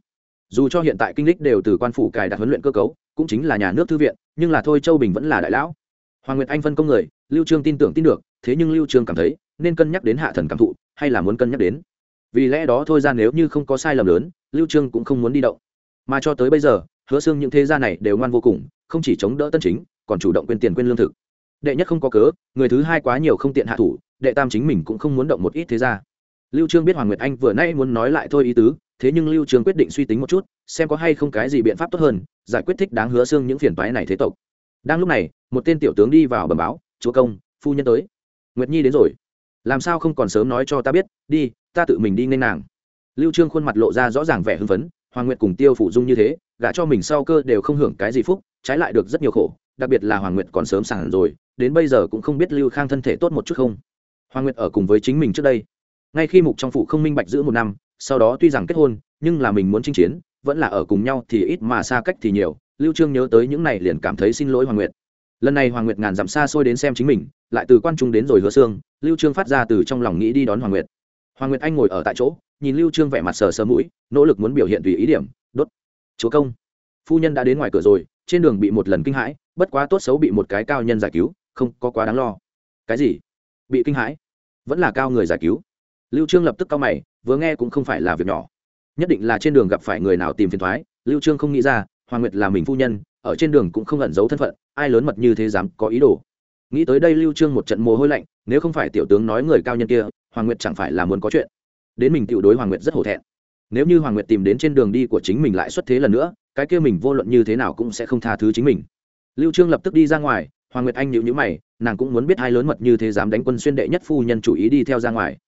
Dù cho hiện tại kinh lịch đều từ quan phủ cài đặt huấn luyện cơ cấu, cũng chính là nhà nước thư viện nhưng là thôi châu bình vẫn là đại lão. Hoàng nguyệt anh phân công người, lưu trương tin tưởng tin được, thế nhưng lưu trương cảm thấy, nên cân nhắc đến hạ thần cảm thụ, hay là muốn cân nhắc đến. Vì lẽ đó thôi ra nếu như không có sai lầm lớn, lưu trương cũng không muốn đi động. Mà cho tới bây giờ, hứa xương những thế gia này đều ngoan vô cùng, không chỉ chống đỡ tân chính, còn chủ động quên tiền quên lương thực. Đệ nhất không có cớ, người thứ hai quá nhiều không tiện hạ thủ, đệ tam chính mình cũng không muốn động một ít thế gia lưu trương biết hoàng nguyệt anh vừa nay muốn nói lại thôi ý tứ, thế nhưng lưu trương quyết định suy tính một chút, xem có hay không cái gì biện pháp tốt hơn, giải quyết thích đáng hứa xương những phiền toái này thế tộc. Đang lúc này, một tên tiểu tướng đi vào bẩm báo, chúa công, phu nhân tới. Nguyệt nhi đến rồi. Làm sao không còn sớm nói cho ta biết, đi, ta tự mình đi nên nàng. Lưu trương khuôn mặt lộ ra rõ ràng vẻ hưng phấn, hoàng nguyệt cùng tiêu phủ dung như thế, gả cho mình sau cơ đều không hưởng cái gì phúc, trái lại được rất nhiều khổ, đặc biệt là hoàng nguyệt còn sớm sẵn rồi, đến bây giờ cũng không biết lưu khang thân thể tốt một chút không. Hoàng nguyệt ở cùng với chính mình trước đây ngay khi mục trong phủ không minh bạch giữ một năm, sau đó tuy rằng kết hôn, nhưng là mình muốn chinh chiến, vẫn là ở cùng nhau thì ít mà xa cách thì nhiều. Lưu trương nhớ tới những này liền cảm thấy xin lỗi hoàng nguyệt. Lần này hoàng nguyệt ngàn dặm xa xôi đến xem chính mình, lại từ quan trung đến rồi hứa xương lưu trương phát ra từ trong lòng nghĩ đi đón hoàng nguyệt. Hoàng nguyệt anh ngồi ở tại chỗ, nhìn lưu trương vẻ mặt sờ sờ mũi, nỗ lực muốn biểu hiện tùy ý điểm, đốt, chúa công. Phu nhân đã đến ngoài cửa rồi, trên đường bị một lần kinh hãi, bất quá tốt xấu bị một cái cao nhân giải cứu, không có quá đáng lo. Cái gì? Bị kinh hãi? Vẫn là cao người giải cứu? Lưu trương lập tức cao mày, vừa nghe cũng không phải là việc nhỏ. Nhất định là trên đường gặp phải người nào tìm phiền toái lưu trương không nghĩ ra, hoàng nguyệt là mình phu nhân, ở trên đường cũng không ẩn giấu thân phận, ai lớn mật như thế dám có ý đồ. Nghĩ tới đây lưu trương một trận mồ hôi lạnh, nếu không phải tiểu tướng nói người cao nhân kia, hoàng nguyệt chẳng phải là muốn có chuyện. Đến mình tiểu đối hoàng nguyệt rất hổ thẹn. Nếu như hoàng nguyệt tìm đến trên đường đi của chính mình lại xuất thế lần nữa, cái kia mình vô luận như thế nào cũng sẽ không tha thứ chính mình. Lưu trương lập tức đi ra ngoài, hoàng nguyệt anh nhíu nhíu mày, nàng cũng muốn biết hai lớn mật như thế dám đánh quân xuyên đệ nhất phu nhân chủ ý đi theo ra ngoài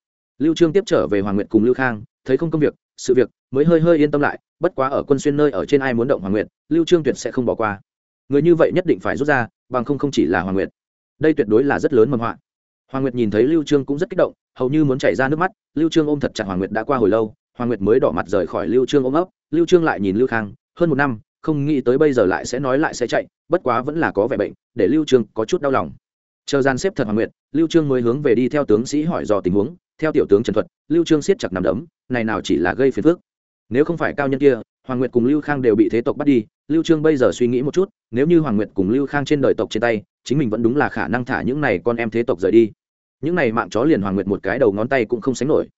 lưu trương tiếp trở về hoàng nguyệt cùng lưu khang, thấy không công việc, sự việc, mới hơi hơi yên tâm lại, bất quá ở quân xuyên nơi ở trên ai muốn động hoàng nguyệt, lưu trương tuyệt sẽ không bỏ qua. Người như vậy nhất định phải rút ra, bằng không không chỉ là hoàng nguyệt. Đây tuyệt đối là rất lớn mầm họa. Hoàng nguyệt nhìn thấy lưu trương cũng rất kích động, hầu như muốn chảy ra nước mắt, lưu trương ôm thật chặt hoàng nguyệt đã qua hồi lâu, hoàng nguyệt mới đỏ mặt rời khỏi lưu trương ôm ấp, lưu trương lại nhìn lưu khang, hơn một năm, không nghĩ tới bây giờ lại sẽ nói lại sẽ chạy, bất quá vẫn là có vẻ bệnh, để lưu trương có chút đau lòng. Chờ gian xếp thật hoàng nguyệt, lưu trương mới hướng về đi theo tướng sĩ hỏi dò tình huống theo tiểu tướng trần thuật, lưu trương siết chặt nằm đấm, này nào chỉ là gây phiền phức. Nếu không phải cao nhân kia, hoàng nguyệt cùng lưu khang đều bị thế tộc bắt đi, lưu trương bây giờ suy nghĩ một chút, nếu như hoàng nguyệt cùng lưu khang trên đời tộc trên tay, chính mình vẫn đúng là khả năng thả những này con em thế tộc rời đi. Những này mạng chó liền hoàng nguyệt một cái đầu ngón tay cũng không sánh nổi.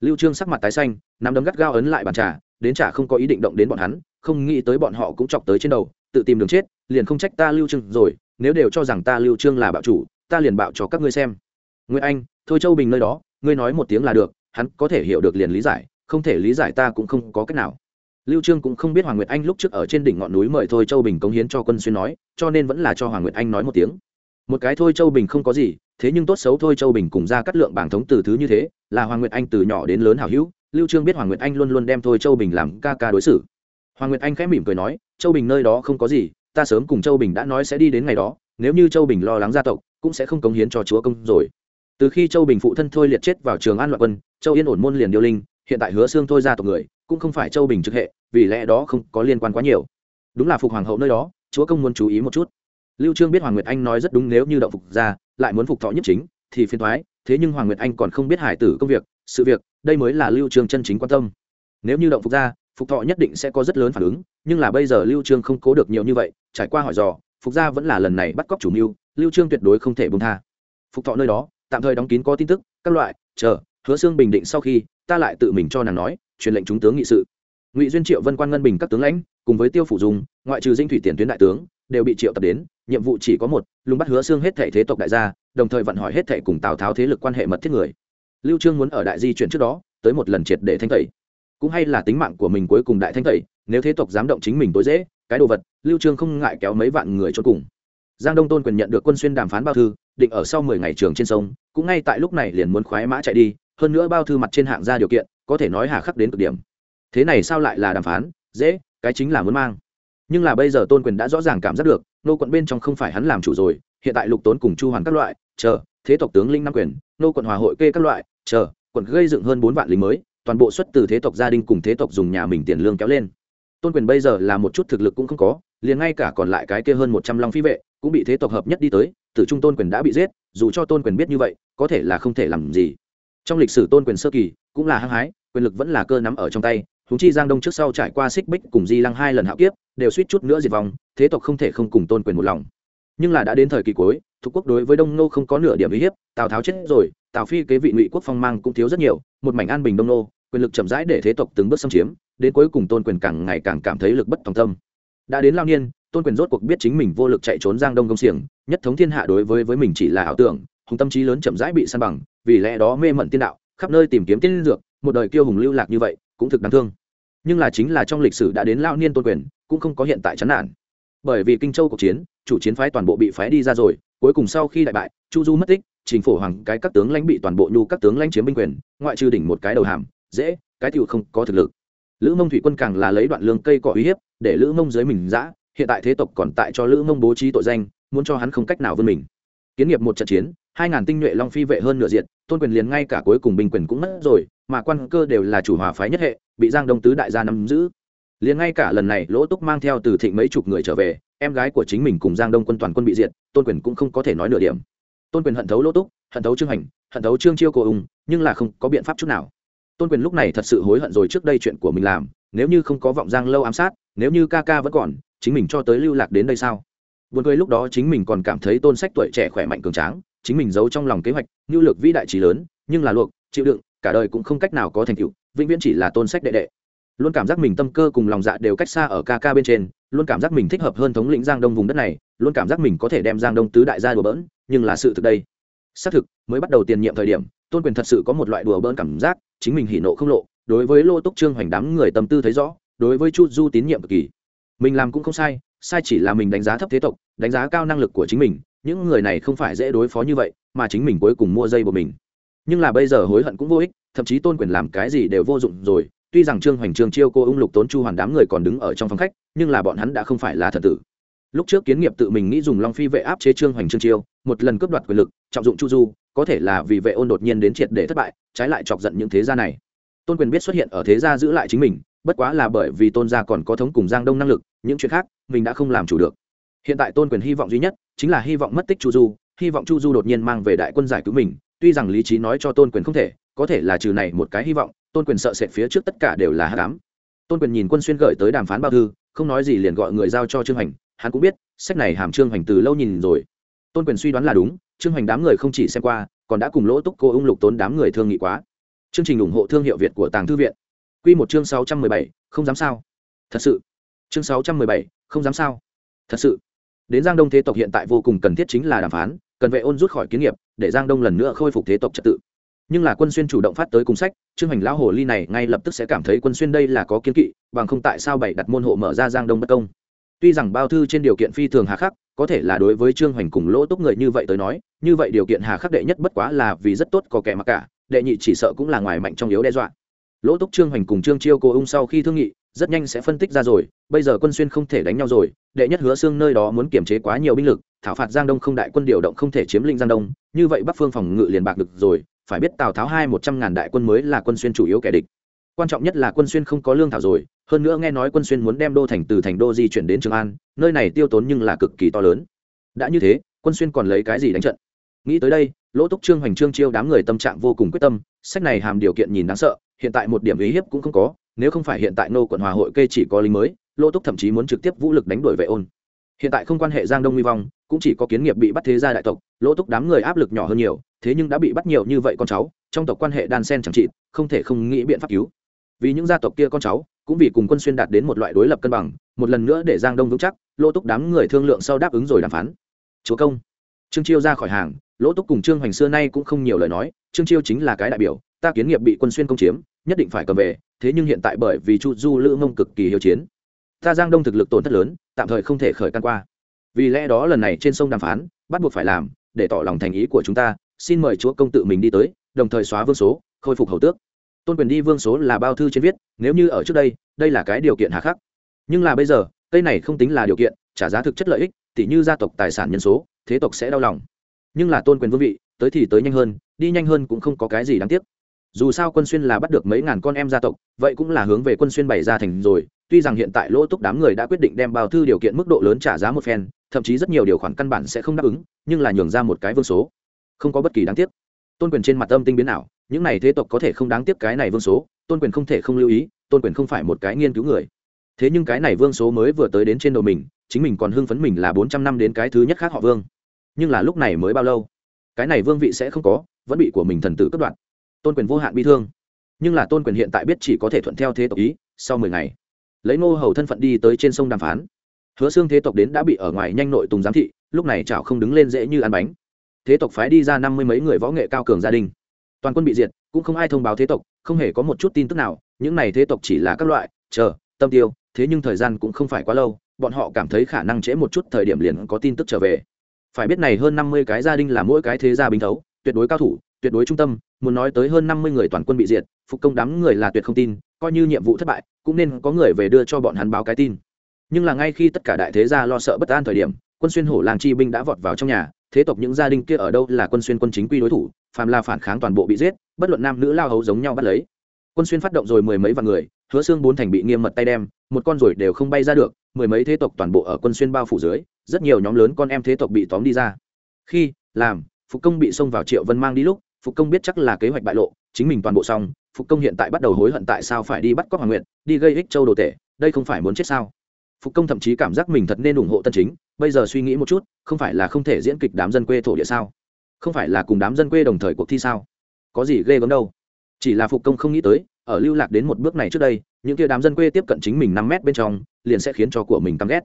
Lưu trương sắc mặt tái xanh, nắm đấm gắt gao ấn lại bàn trà, đến trả không có ý định động đến bọn hắn, không nghĩ tới bọn họ cũng chọc tới trên đầu, tự tìm đường chết, liền không trách ta lưu trương rồi, nếu đều cho rằng ta lưu trương là bạo chủ, ta liền bạo cho các ngươi xem. Nguyễn anh, thôi châu bình nơi đó ngươi nói một tiếng là được, hắn có thể hiểu được liền lý giải, không thể lý giải ta cũng không có cách nào. Lưu trương cũng không biết hoàng nguyệt anh lúc trước ở trên đỉnh ngọn núi mời thôi châu bình cống hiến cho quân xuyên nói, cho nên vẫn là cho hoàng nguyệt anh nói một tiếng. Một cái thôi châu bình không có gì, thế nhưng tốt xấu thôi châu bình cùng ra cắt lượng bảng thống từ thứ như thế, là hoàng nguyệt anh từ nhỏ đến lớn hảo hữu, lưu trương biết hoàng nguyệt anh luôn luôn đem thôi châu bình làm ca ca đối xử. Hoàng nguyệt anh khẽ mỉm cười nói, châu bình nơi đó không có gì, ta sớm cùng châu bình đã nói sẽ đi đến ngày đó, nếu như châu bình lo lắng gia tộc, cũng sẽ không cống hiến cho chúa công rồi từ khi châu bình phụ thân thôi liệt chết vào trường an loạn quân, châu yên ổn môn liền điêu linh, hiện tại hứa xương thôi ra tộc người, cũng không phải châu bình trực hệ, vì lẽ đó không có liên quan quá nhiều. Đúng là phục hoàng hậu nơi đó, chúa công muốn chú ý một chút. Lưu trương biết hoàng nguyệt anh nói rất đúng nếu như động phục ra, lại muốn phục thọ nhất chính, thì phiền thoái thế nhưng hoàng nguyệt anh còn không biết hải tử công việc, sự việc, đây mới là lưu trương chân chính quan tâm. Nếu như động phục ra, phục thọ nhất định sẽ có rất lớn phản ứng, nhưng là bây giờ lưu trương không cố được nhiều như vậy, trải qua hỏi dò, phục gia vẫn là lần này bắt cóc chủ mưu, lưu trương tuyệt đối không thể buông tha. Phục thọ nơi đó tạm thời đóng kín có tin tức, các loại, chờ, hứa xương bình định sau khi, ta lại tự mình cho nàng nói, truyền lệnh chúng tướng nghị sự. Ngụy duyên triệu, vân quan ngân bình các tướng lãnh, cùng với tiêu phủ dùng ngoại trừ dinh thủy tiền tuyến đại tướng, đều bị triệu tập đến, nhiệm vụ chỉ có một, lùng bắt hứa xương hết thể thế tộc đại gia, đồng thời vận hỏi hết thể cùng tào tháo thế lực quan hệ mật thiết người. Lưu trương muốn ở đại di chuyển trước đó, tới một lần triệt để thanh tẩy. Cũng hay là tính mạng của mình cuối cùng đại thanh tẩy, nếu thế tộc dám động chính mình tối dễ, cái đồ vật, lưu trương không ngại kéo mấy vạn người cho cùng. Giang đông tôn quyền nhận được quân xuyên đàm phán bao thư định ở sau 10 ngày trường trên sông, cũng ngay tại lúc này liền muốn khoái mã chạy đi, hơn nữa bao thư mặt trên hạng ra điều kiện, có thể nói hà khắc đến cực điểm. Thế này sao lại là đàm phán? Dễ, cái chính là muốn mang. Nhưng là bây giờ tôn quyền đã rõ ràng cảm giác được, nô quận bên trong không phải hắn làm chủ rồi, hiện tại lục tốn cùng chu hoàn các loại, chờ, thế tộc tướng linh nam quyền, nô quận hòa hội kê các loại, chờ, quận gây dựng hơn bốn vạn lính mới, toàn bộ xuất từ thế tộc gia đình cùng thế tộc dùng nhà mình tiền lương kéo lên. Tôn quyền bây giờ là một chút thực lực cũng không có liền ngay cả còn lại cái kia hơn một trăm long phi vệ, cũng bị thế tộc hợp nhất đi tới, tử trung tôn quyền đã bị giết, dù cho tôn quyền biết như vậy, có thể là không thể làm gì. Trong lịch sử tôn quyền sơ kỳ, cũng là hăng hái, quyền lực vẫn là cơ nắm ở trong tay húng chi giang đông trước sau trải qua xích bích cùng di lăng hai lần hạo kiếp, đều suýt chút nữa diệt vong, thế tộc không thể không cùng tôn quyền một lòng. Nhưng là đã đến thời kỳ cuối, thuộc quốc đối với đông nô không có nửa điểm uy hiếp, tào tháo chết rồi, tào phi kế vị ngụy quốc phong mang cũng thiếu rất nhiều, một mảnh an bình đông nô, quyền lực chậm rãi để thế tộc từng bước xâm chiếm, đến cuối cùng tôn quyền càng ngày càng cảm thấy lực bất tòng tâm đã đến lao niên, tôn quyền rốt cuộc biết chính mình vô lực chạy trốn giang đông công xiềng, nhất thống thiên hạ đối với với mình chỉ là ảo tưởng, hùng tâm trí lớn chậm rãi bị săn bằng, vì lẽ đó mê mẩn tiên đạo, khắp nơi tìm kiếm tiên dược, một đời kiêu hùng lưu lạc như vậy, cũng thực đáng thương. Nhưng là chính là trong lịch sử đã đến lao niên tôn quyền, cũng không có hiện tại chán nản. Bởi vì kinh châu cuộc chiến, chủ chiến phái toàn bộ bị phái đi ra rồi, cuối cùng sau khi đại bại, chu du mất tích chính phủ hoàng, cái các tướng lãnh bị toàn bộ nhu các tướng lãnh chiếm binh quyền, ngoại trừ đỉnh một cái đầu hàm, dễ, cái tiểu không có thực lực lữ mông thủy quân càng là lấy đoạn lương cây cỏ uy hiếp, để lữ mông dưới mình giã hiện tại thế tộc còn tại cho lữ mông bố trí tội danh, muốn cho hắn không cách nào vươn mình. Kiến nghiệp một trận chiến, hai ngàn tinh nhuệ long phi vệ hơn nửa diện tôn quyền liền ngay cả cuối cùng binh quyền cũng mất rồi, mà quan cơ đều là chủ hòa phái nhất hệ, bị giang đông tứ đại gia nắm giữ. Liền ngay cả lần này, lỗ túc mang theo từ thịnh mấy chục người trở về, em gái của chính mình cùng giang đông quân toàn quân bị diệt, tôn quyền cũng không có thể nói nửa điểm. Tôn quyền hận thấu lỗ túc, hận thấu trương hành, hận thấu trương chiêu cô ung, nhưng là không có biện pháp chút nào tôn quyền lúc này thật sự hối hận rồi trước đây chuyện của mình làm, nếu như không có vọng giang lâu ám sát, nếu như ca ca vẫn còn, chính mình cho tới lưu lạc đến đây sao? Buồn cười lúc đó chính mình còn cảm thấy tôn sách tuổi trẻ khỏe mạnh cường tráng, chính mình giấu trong lòng kế hoạch nhu lược vĩ đại trí lớn, nhưng là luộc, chịu đựng, cả đời cũng không cách nào có thành tựu, vĩnh viễn chỉ là tôn sách đệ đệ. Luôn cảm giác mình tâm cơ cùng lòng dạ đều cách xa ở ca ca bên trên, luôn cảm giác mình thích hợp hơn thống lĩnh giang đông vùng đất này, luôn cảm giác mình có thể đem giang đông tứ đại gia đùa bỡn, nhưng là sự thực đây. Xác thực, mới bắt đầu tiền nhiệm thời điểm, tôn quyền thật sự có một loại đùa bỡn cảm giác chính mình hỉ nộ không lộ, đối với lô túc trương hoành đám người tâm tư thấy rõ, đối với chu du tín nhiệm cực kỳ. Mình làm cũng không sai sai chỉ là mình đánh giá thấp thế tộc, đánh giá cao năng lực của chính mình, những người này không phải dễ đối phó như vậy, mà chính mình cuối cùng mua dây của mình. Nhưng là bây giờ hối hận cũng vô ích, thậm chí tôn quyền làm cái gì đều vô dụng rồi, tuy rằng trương hoành, trương chiêu cô ung lục tốn chu hoàn đám người còn đứng ở trong phòng khách, nhưng là bọn hắn đã không phải là thần tử. Lúc trước kiến nghiệp tự mình nghĩ dùng long phi vệ áp chế trương hoành, trương chiêu, một lần cướp đoạt quyền lực, trọng dụng chu du có thể là vì vệ ôn đột nhiên đến triệt để thất bại, trái lại chọc giận những thế gia này. Tôn quyền biết xuất hiện ở thế gia giữ lại chính mình, bất quá là bởi vì tôn gia còn có thống cùng giang đông năng lực, những chuyện khác, mình đã không làm chủ được. Hiện tại tôn quyền hy vọng duy nhất, chính là hy vọng mất tích chu du, hy vọng chu du đột nhiên mang về đại quân giải cứu mình, tuy rằng lý trí nói cho tôn quyền không thể, có thể là trừ này một cái hy vọng, tôn quyền sợ sệt phía trước tất cả đều là hát cám tôn quyền nhìn quân xuyên gửi tới đàm phán bao thư, không nói gì liền gọi người giao cho trương hành hắn cũng biết, sách này hàm trương hành từ lâu nhìn rồi. Tôn quyền suy đoán là đúng trương Hoành đám người không chỉ xem qua, còn đã cùng lỗ túc cô ung lục tốn đám người thương nghị quá. Chương trình ủng hộ thương hiệu việt của tàng thư viện. Q một chương sáu trăm mười bảy, không dám sao. Thật sự. Chương sáu trăm mười bảy, không dám sao. Thật sự. Đến giang đông thế tộc hiện tại vô cùng cần thiết chính là đàm phán, cần vệ ôn rút khỏi kiến nghiệp, để giang đông lần nữa khôi phục thế tộc trật tự. Nhưng là quân xuyên chủ động phát tới cùng sách, trương hành lão hồ ly này ngay lập tức sẽ cảm thấy quân xuyên đây là có kiến kỵ, bằng không tại sao bảy đặt môn hộ mở ra giang đông bất công tuy rằng bao thư trên điều kiện phi thường hà khắc, có thể là đối với trương hoành cùng lỗ túc người như vậy tới nói, như vậy điều kiện hà khắc đệ nhất bất quá là vì rất tốt có kẻ mặc cả, đệ nhị chỉ sợ cũng là ngoài mạnh trong yếu đe dọa. Lỗ túc, trương hoành cùng trương chiêu cô ung sau khi thương nghị, rất nhanh sẽ phân tích ra rồi, bây giờ quân xuyên không thể đánh nhau rồi, đệ nhất hứa xương nơi đó muốn kiểm chế quá nhiều binh lực, thảo phạt giang đông không đại quân điều động không thể chiếm lĩnh giang đông, như vậy bắc phương phòng ngự liền bạc được rồi, phải biết tào tháo hai một trăm ngàn đại quân mới là quân xuyên chủ yếu kẻ địch quan trọng nhất là quân xuyên không có lương thảo rồi, hơn nữa nghe nói quân xuyên muốn đem đô thành từ thành đô di chuyển đến trường an, nơi này tiêu tốn nhưng là cực kỳ to lớn. Đã như thế, quân xuyên còn lấy cái gì đánh trận? Nghĩ tới đây, lỗ túc trương hoành trương chiêu đám người tâm trạng vô cùng quyết tâm, sách này hàm điều kiện nhìn đáng sợ, hiện tại một điểm ý hiếp cũng không có, nếu không phải hiện tại nô quận hòa hội kê chỉ có lính mới, lỗ túc thậm chí muốn trực tiếp vũ lực đánh đuổi vệ ôn. Hiện tại không quan hệ giang đông nguy vong, cũng chỉ có kiến nghiệp bị bắt thế gia đại tộc, lỗ túc đám người áp lực nhỏ hơn nhiều, thế nhưng đã bị bắt nhiều như vậy con cháu, trong tộc quan hệ đan sen chẳng trị không thể không nghĩ biện pháp cứu vì những gia tộc kia con cháu, cũng vì cùng quân xuyên đạt đến một loại đối lập cân bằng, một lần nữa để giang đông vững chắc, lỗ túc đám người thương lượng sau đáp ứng rồi đàm phán. Chúa công. Trương chiêu ra khỏi hàng, lỗ túc cùng trương hoành xưa nay cũng không nhiều lời nói, trương chiêu chính là cái đại biểu, ta kiến nghiệp bị quân xuyên công chiếm, nhất định phải cầm về, thế nhưng hiện tại bởi vì chu du lữ mông cực kỳ hiếu chiến, ta giang đông thực lực tổn thất lớn, tạm thời không thể khởi căn qua. Vì lẽ đó lần này trên sông đàm phán, bắt buộc phải làm, để tỏ lòng thành ý của chúng ta, xin mời chúa công tự mình đi tới, đồng thời xóa vương số, khôi phục hầu tước tôn quyền đi vương số là bao thư trên viết, nếu như ở trước đây đây là cái điều kiện hà khắc. Nhưng là bây giờ, cây này không tính là điều kiện, trả giá thực chất lợi ích, tỉ như gia tộc tài sản nhân số, thế tộc sẽ đau lòng. Nhưng là tôn quyền vương vị, tới thì tới nhanh hơn, đi nhanh hơn cũng không có cái gì đáng tiếc. Dù sao quân xuyên là bắt được mấy ngàn con em gia tộc, vậy cũng là hướng về quân xuyên bày ra thành rồi, tuy rằng hiện tại lỗ túc đám người đã quyết định đem bao thư điều kiện mức độ lớn trả giá một phen, thậm chí rất nhiều điều khoản căn bản sẽ không đáp ứng, nhưng là nhường ra một cái vương số. Không có bất kỳ đáng tiếc tôn quyền trên mặt âm tinh biến nào những này thế tộc có thể không đáng tiếc cái này vương số, tôn quyền không thể không lưu ý, tôn quyền không phải một cái nghiên cứu người. Thế nhưng cái này vương số mới vừa tới đến trên đầu mình, chính mình còn hưng phấn mình là bốn trăm năm đến cái thứ nhất khác họ vương. Nhưng là lúc này mới bao lâu? Cái này vương vị sẽ không có, vẫn bị của mình thần tử cất đoạn tôn quyền vô hạn bi thương. Nhưng là tôn quyền hiện tại biết chỉ có thể thuận theo thế tộc ý, sau mười ngày, lấy nô hầu thân phận đi tới trên sông đàm phán. Hứa xương thế tộc đến đã bị ở ngoài nhanh nội tùng giám thị, lúc này chảo không đứng lên dễ như ăn bánh thế tộc phái đi ra năm mươi mấy người võ nghệ cao cường gia đình. Toàn quân bị diệt, cũng không ai thông báo thế tộc, không hề có một chút tin tức nào, những này thế tộc chỉ là các loại, chờ, tâm tiêu, thế nhưng thời gian cũng không phải quá lâu, bọn họ cảm thấy khả năng trễ một chút thời điểm liền có tin tức trở về. Phải biết này hơn năm mươi cái gia đình là mỗi cái thế gia bình thấu, tuyệt đối cao thủ, tuyệt đối trung tâm, muốn nói tới hơn năm mươi người toàn quân bị diệt, phục công đám người là tuyệt không tin, coi như nhiệm vụ thất bại, cũng nên có người về đưa cho bọn hắn báo cái tin. Nhưng là ngay khi tất cả đại thế gia lo sợ bất an thời điểm, quân xuyên hổ làng chi binh đã vọt vào trong nhà thế tộc những gia đình kia ở đâu là quân xuyên quân chính quy đối thủ, phàm là phản kháng toàn bộ bị giết, bất luận nam nữ lao hấu giống nhau bắt lấy. Quân xuyên phát động rồi mười mấy vạn người, hứa xương bốn thành bị nghiêm mật tay đem, một con rồi đều không bay ra được, mười mấy thế tộc toàn bộ ở quân xuyên bao phủ dưới, rất nhiều nhóm lớn con em thế tộc bị tóm đi ra. Khi, làm, phục công bị xông vào triệu vân mang đi lúc, phục công biết chắc là kế hoạch bại lộ, chính mình toàn bộ xong, phục công hiện tại bắt đầu hối hận tại sao phải đi bắt cóc hoàng nguyện đi gây ích châu đồ tể, đây không phải muốn chết sao? Phục công thậm chí cảm giác mình thật nên ủng hộ tân chính, bây giờ suy nghĩ một chút, không phải là không thể diễn kịch đám dân quê thổ địa sao? Không phải là cùng đám dân quê đồng thời cuộc thi sao? Có gì ghê gớm đâu. Chỉ là phục công không nghĩ tới, ở lưu lạc đến một bước này trước đây, những kia đám dân quê tiếp cận chính mình năm mét bên trong, liền sẽ khiến cho của mình căm ghét.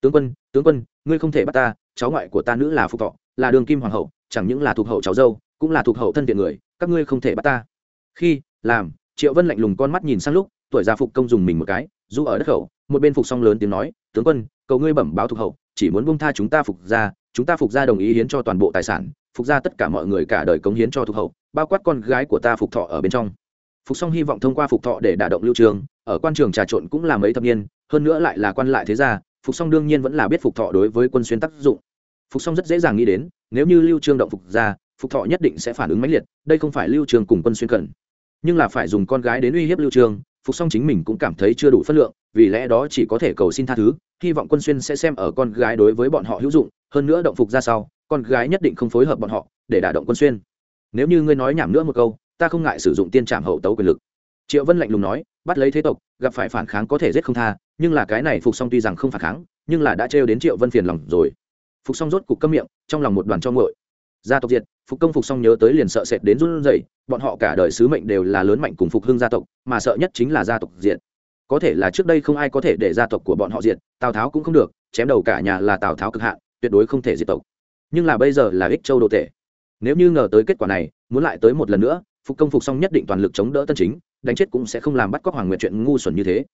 Tướng quân tướng quân, ngươi không thể bắt ta, cháu ngoại của ta nữ là phục thọ, là đường kim hoàng hậu, chẳng những là thuộc hậu cháu dâu, cũng là thuộc hậu thân thiện người, các ngươi không thể bắt ta. Khi, làm, triệu vân lạnh lùng con mắt nhìn sang lúc, tuổi già phục công dùng mình một cái dù ở đất khẩu một bên phục song lớn tiếng nói, tướng quân, cầu ngươi bẩm báo thuộc hậu, chỉ muốn bông tha chúng ta phục ra chúng ta phục ra đồng ý hiến cho toàn bộ tài sản, phục ra tất cả mọi người cả đời cống hiến cho thuộc hậu, bao quát con gái của ta phục thọ ở bên trong. Phục song hy vọng thông qua phục thọ để đả động lưu trường, ở quan trường trà trộn cũng là mấy thập niên, hơn nữa lại là quan lại thế gia, phục song đương nhiên vẫn là biết phục thọ đối với quân xuyên tác dụng. Phục song rất dễ dàng nghĩ đến, nếu như lưu trương động phục ra phục thọ nhất định sẽ phản ứng mãnh liệt, đây không phải lưu trường cùng quân xuyên cần. Nhưng là phải dùng con gái đến uy hiếp lưu trường, phục song chính mình cũng cảm thấy chưa đủ phân lượng vì lẽ đó chỉ có thể cầu xin tha thứ, hy vọng quân xuyên sẽ xem ở con gái đối với bọn họ hữu dụng, hơn nữa động phục ra sau, con gái nhất định không phối hợp bọn họ để đả động quân xuyên. Nếu như ngươi nói nhảm nữa một câu, ta không ngại sử dụng tiên trảm hậu tấu quyền lực. Triệu vân lạnh lùng nói, bắt lấy thế tộc, gặp phải phản kháng có thể giết không tha, nhưng là cái này phục xong tuy rằng không phản kháng, nhưng là đã trêu đến triệu vân phiền lòng rồi. Phục xong rốt cục câm miệng, trong lòng một đoàn cho ngội gia tộc diệt, phục công phục xong nhớ tới liền sợ sệt đến run rẩy, bọn họ cả đời sứ mệnh đều là lớn mạnh cùng phục hưng gia tộc, mà sợ nhất chính là gia tộc diệt có thể là trước đây không ai có thể để gia tộc của bọn họ diệt, tào tháo cũng không được, chém đầu cả nhà là tào tháo cực hạn, tuyệt đối không thể diệt tộc. Nhưng là bây giờ là ích châu đồ tể. Nếu như ngờ tới kết quả này, muốn lại tới một lần nữa, phục công phục xong nhất định toàn lực chống đỡ tân chính, đánh chết cũng sẽ không làm bắt cóc hoàng nguyện chuyện ngu xuẩn như thế.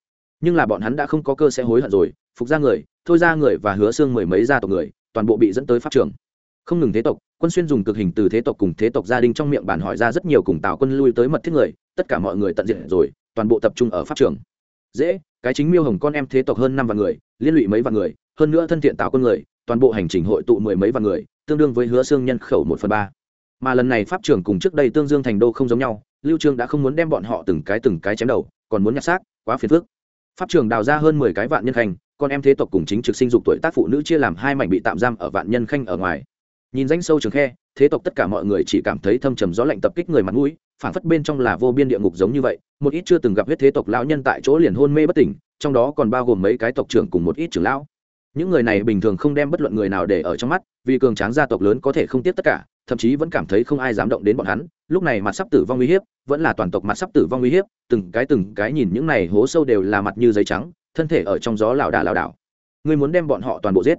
Nhưng là bọn hắn đã không có cơ sẽ hối hận rồi, phục ra người, thôi ra người và hứa xương mười mấy gia tộc người, toàn bộ bị dẫn tới pháp trường. Không ngừng thế tộc, quân xuyên dùng cực hình từ thế tộc cùng thế tộc gia đình trong miệng bản hỏi ra rất nhiều cùng tạo quân lui tới mật thiết người, tất cả mọi người tận diện rồi, toàn bộ tập trung ở pháp trường dễ, cái chính miêu hồng con em thế tộc hơn năm vạn người, liên lụy mấy vạn người, hơn nữa thân thiện tạo quân người, toàn bộ hành trình hội tụ mười mấy vạn người, tương đương với hứa xương nhân khẩu một phần ba. Mà lần này pháp trường cùng trước đây tương dương thành đô không giống nhau, lưu trương đã không muốn đem bọn họ từng cái từng cái chém đầu, còn muốn nhặt xác, quá phiền phức. Pháp trường đào ra hơn mười cái vạn nhân khanh, con em thế tộc cùng chính trực sinh dục tuổi tác phụ nữ chia làm hai mảnh bị tạm giam ở vạn nhân khanh ở ngoài nhìn danh sâu trường khe, thế tộc tất cả mọi người chỉ cảm thấy thâm trầm gió lạnh tập kích người mặt mũi phản phất bên trong là vô biên địa ngục giống như vậy. Một ít chưa từng gặp huyết thế tộc lão nhân tại chỗ liền hôn mê bất tỉnh, trong đó còn bao gồm mấy cái tộc trưởng cùng một ít trưởng lão. Những người này bình thường không đem bất luận người nào để ở trong mắt, vì cường tráng gia tộc lớn có thể không tiếp tất cả, thậm chí vẫn cảm thấy không ai dám động đến bọn hắn. Lúc này mặt sắp tử vong uy hiếp, vẫn là toàn tộc mặt sắp tử vong uy hiếp, từng cái từng cái nhìn những này hố sâu đều là mặt như giấy trắng, thân thể ở trong gió lảo đà lảo đảo. Ngươi muốn đem bọn họ toàn bộ giết?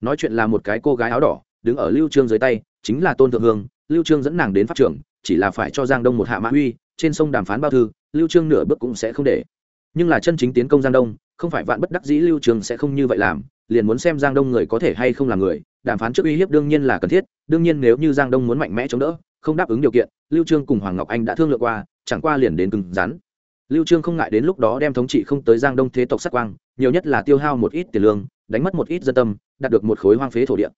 Nói chuyện là một cái cô gái áo đỏ đứng ở lưu trương dưới tay, chính là tôn thượng hương. Lưu trương dẫn nàng đến pháp trưởng chỉ là phải cho giang đông một hạ mã huy trên sông đàm phán bao thư, lưu trương nửa bước cũng sẽ không để. Nhưng là chân chính tiến công giang đông, không phải vạn bất đắc dĩ lưu trương sẽ không như vậy làm, liền muốn xem giang đông người có thể hay không là người, đàm phán trước uy hiếp đương nhiên là cần thiết, đương nhiên nếu như giang đông muốn mạnh mẽ chống đỡ, không đáp ứng điều kiện, lưu trương cùng hoàng ngọc anh đã thương lượng qua, chẳng qua liền đến cứng rắn. Lưu trương không ngại đến lúc đó đem thống trị không tới giang đông thế tộc sát quang, nhiều nhất là tiêu hao một ít tiền lương, đánh mất một ít dân tâm, đạt được một khối hoang phế thổ địa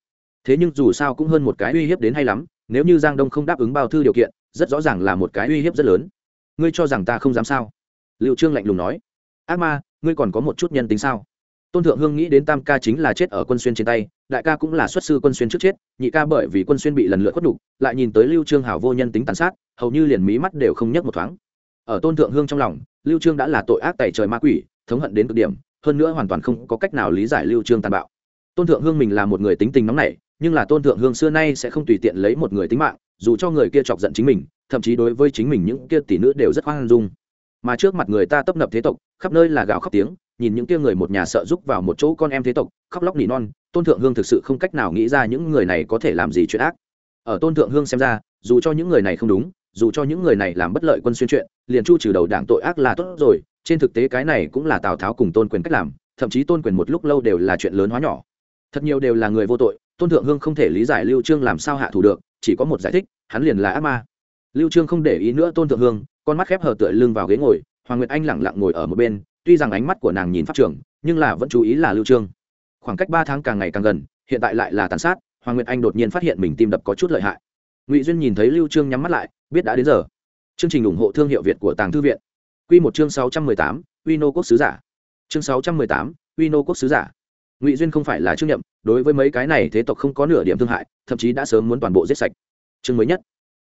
thế nhưng dù sao cũng hơn một cái uy hiếp đến hay lắm, nếu như giang đông không đáp ứng bao thư điều kiện, rất rõ ràng là một cái uy hiếp rất lớn. Ngươi cho rằng ta không dám sao? Liệu trương lạnh lùng nói. Ác ma, ngươi còn có một chút nhân tính sao? Tôn thượng hương nghĩ đến tam ca chính là chết ở quân xuyên trên tay, đại ca cũng là xuất sư quân xuyên trước chết, nhị ca bởi vì quân xuyên bị lần lượt khuất đục lại nhìn tới lưu trương hảo vô nhân tính tàn sát, hầu như liền mí mắt đều không nhấc một thoáng. Ở tôn thượng hương trong lòng, lưu trương đã là tội ác tẩy trời ma quỷ, thống hận đến cực điểm, hơn nữa hoàn toàn không có cách nào lý giải lưu trương tàn bạo. Tôn thượng hương mình là một người tính tình nóng nảy nhưng là tôn thượng hương xưa nay sẽ không tùy tiện lấy một người tính mạng, dù cho người kia chọc giận chính mình, thậm chí đối với chính mình những kia tỷ nữ đều rất hoang dung. Mà trước mặt người ta tấp nập thế tộc, khắp nơi là gào khóc tiếng, nhìn những kia người một nhà sợ giúp vào một chỗ con em thế tộc, khóc lóc nỉ non, tôn thượng hương thực sự không cách nào nghĩ ra những người này có thể làm gì chuyện ác. Ở tôn thượng hương xem ra, dù cho những người này không đúng, dù cho những người này làm bất lợi quân xuyên chuyện, liền chu trừ đầu đảng tội ác là tốt rồi, trên thực tế cái này cũng là tào tháo cùng tôn quyền cách làm, thậm chí tôn quyền một lúc lâu đều là chuyện lớn hóa nhỏ. Thật nhiều đều là người vô tội tôn thượng hương không thể lý giải lưu trương làm sao hạ thủ được chỉ có một giải thích hắn liền là ác ma. Lưu trương không để ý nữa tôn thượng hương con mắt khép hờ tựa lưng vào ghế ngồi hoàng nguyệt anh lặng lặng ngồi ở một bên tuy rằng ánh mắt của nàng nhìn pháp trưởng nhưng là vẫn chú ý là lưu trương. Khoảng cách ba tháng càng ngày càng gần hiện tại lại là tàn sát hoàng nguyệt anh đột nhiên phát hiện mình tim đập có chút lợi hại. Ngụy duyên nhìn thấy lưu trương nhắm mắt lại biết đã đến giờ. Chương trình ủng hộ thương hiệu việt của tàng thư viện. Quy một chương 618, uy nô quốc sứ giả. Chương 618, uy nô quốc sứ giả ngụy duyên không phải là trương nhậm đối với mấy cái này thế tộc không có nửa điểm thương hại, thậm chí đã sớm muốn toàn bộ giết sạch. Chương mới nhất.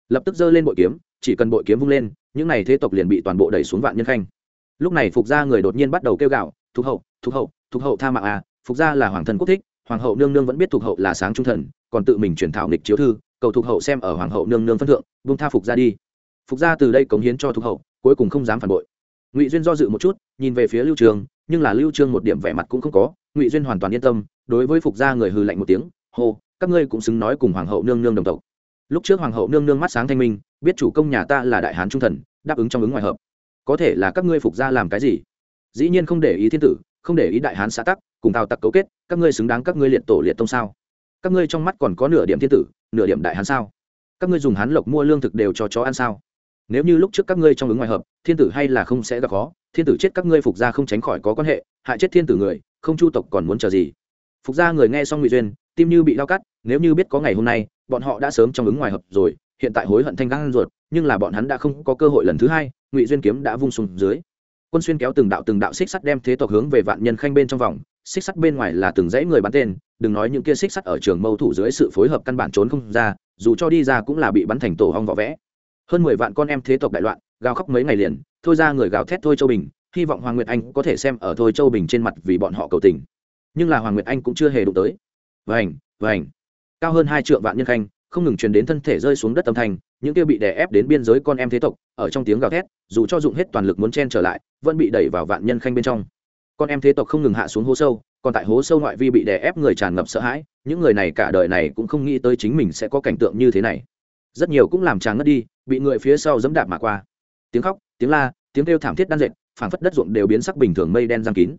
Lập tức giơ lên bội kiếm, chỉ cần bội kiếm vung lên, những này thế tộc liền bị toàn bộ đẩy xuống vạn nhân khanh. Lúc này phục gia người đột nhiên bắt đầu kêu gạo thục hậu thục hậu thục hậu tha mạng à phục gia là hoàng thần quốc thích, hoàng hậu nương nương vẫn biết thục hậu là sáng trung thần, còn tự mình truyền thảo nghịch chiếu thư, cầu thục hậu xem ở hoàng hậu nương nương phân thượng vung tha phục gia đi. Phục gia từ đây cống hiến cho thục hậu, cuối cùng không dám phản bội. Ngụy duyên do dự một chút, nhìn về phía lưu trường, nhưng là lưu trương một điểm vẻ mặt cũng không có ngụy duyên hoàn toàn yên tâm, đối với phục gia người hừ lạnh một tiếng, hô, các ngươi cũng xứng nói cùng hoàng hậu nương nương đồng tộc. Lúc trước hoàng hậu nương nương mắt sáng thanh minh, biết chủ công nhà ta là đại hán trung thần, đáp ứng trong ứng ngoài hợp. Có thể là các ngươi phục gia làm cái gì? Dĩ nhiên không để ý thiên tử, không để ý đại hán xã tắc, cùng tào tặc cấu kết, các ngươi xứng đáng các ngươi liệt tổ liệt tông sao? Các ngươi trong mắt còn có nửa điểm thiên tử, nửa điểm đại hán sao? Các ngươi dùng hán lộc mua lương thực đều cho chó ăn sao? Nếu như lúc trước các ngươi trong ứng ngoài hợp, thiên tử hay là không sẽ gặp khó, thiên tử chết các ngươi phục gia không tránh khỏi có quan hệ, hại chết thiên tử người không chu tộc còn muốn chờ gì. Phục gia người nghe xong ngụy duyên, tim như bị đau cắt, nếu như biết có ngày hôm nay, bọn họ đã sớm trong ứng ngoài hợp rồi, hiện tại hối hận thanh gan ruột, nhưng là bọn hắn đã không có cơ hội lần thứ hai, ngụy duyên kiếm đã vung xuống dưới. Quân xuyên kéo từng đạo từng đạo xích sắt đem thế tộc hướng về vạn nhân khanh bên trong vòng, xích sắt bên ngoài là từng dãy người bắn tên, đừng nói những kia xích sắt ở trường mâu thủ dưới sự phối hợp căn bản trốn không ra, dù cho đi ra cũng là bị bắn thành tổ hong vỏ vẽ. Hơn mười vạn con em thế tộc đại loạn, gào khóc mấy ngày liền, thôi ra người gào thét thôi châu bình hy vọng hoàng nguyệt anh có thể xem ở thôi châu bình trên mặt vì bọn họ cầu tình. Nhưng là hoàng nguyệt anh cũng chưa hề đụng tới. Vành vành. Cao hơn hai triệu vạn nhân khanh, không ngừng truyền đến thân thể rơi xuống đất âm thanh, những kia bị đè ép đến biên giới con em thế tộc, ở trong tiếng gào thét, dù cho dụng hết toàn lực muốn chen trở lại, vẫn bị đẩy vào vạn nhân khanh bên trong. Con em thế tộc không ngừng hạ xuống hố sâu, còn tại hố sâu ngoại vi bị đè ép người tràn ngập sợ hãi, những người này cả đời này cũng không nghĩ tới chính mình sẽ có cảnh tượng như thế này. Rất nhiều cũng làm tràn ngất đi, bị người phía sau dẫm đạp mà qua. Tiếng khóc, tiếng la, tiếng kêu thảm thiết đan dệt phảng phất đất ruộng đều biến sắc bình thường mây đen giang kín.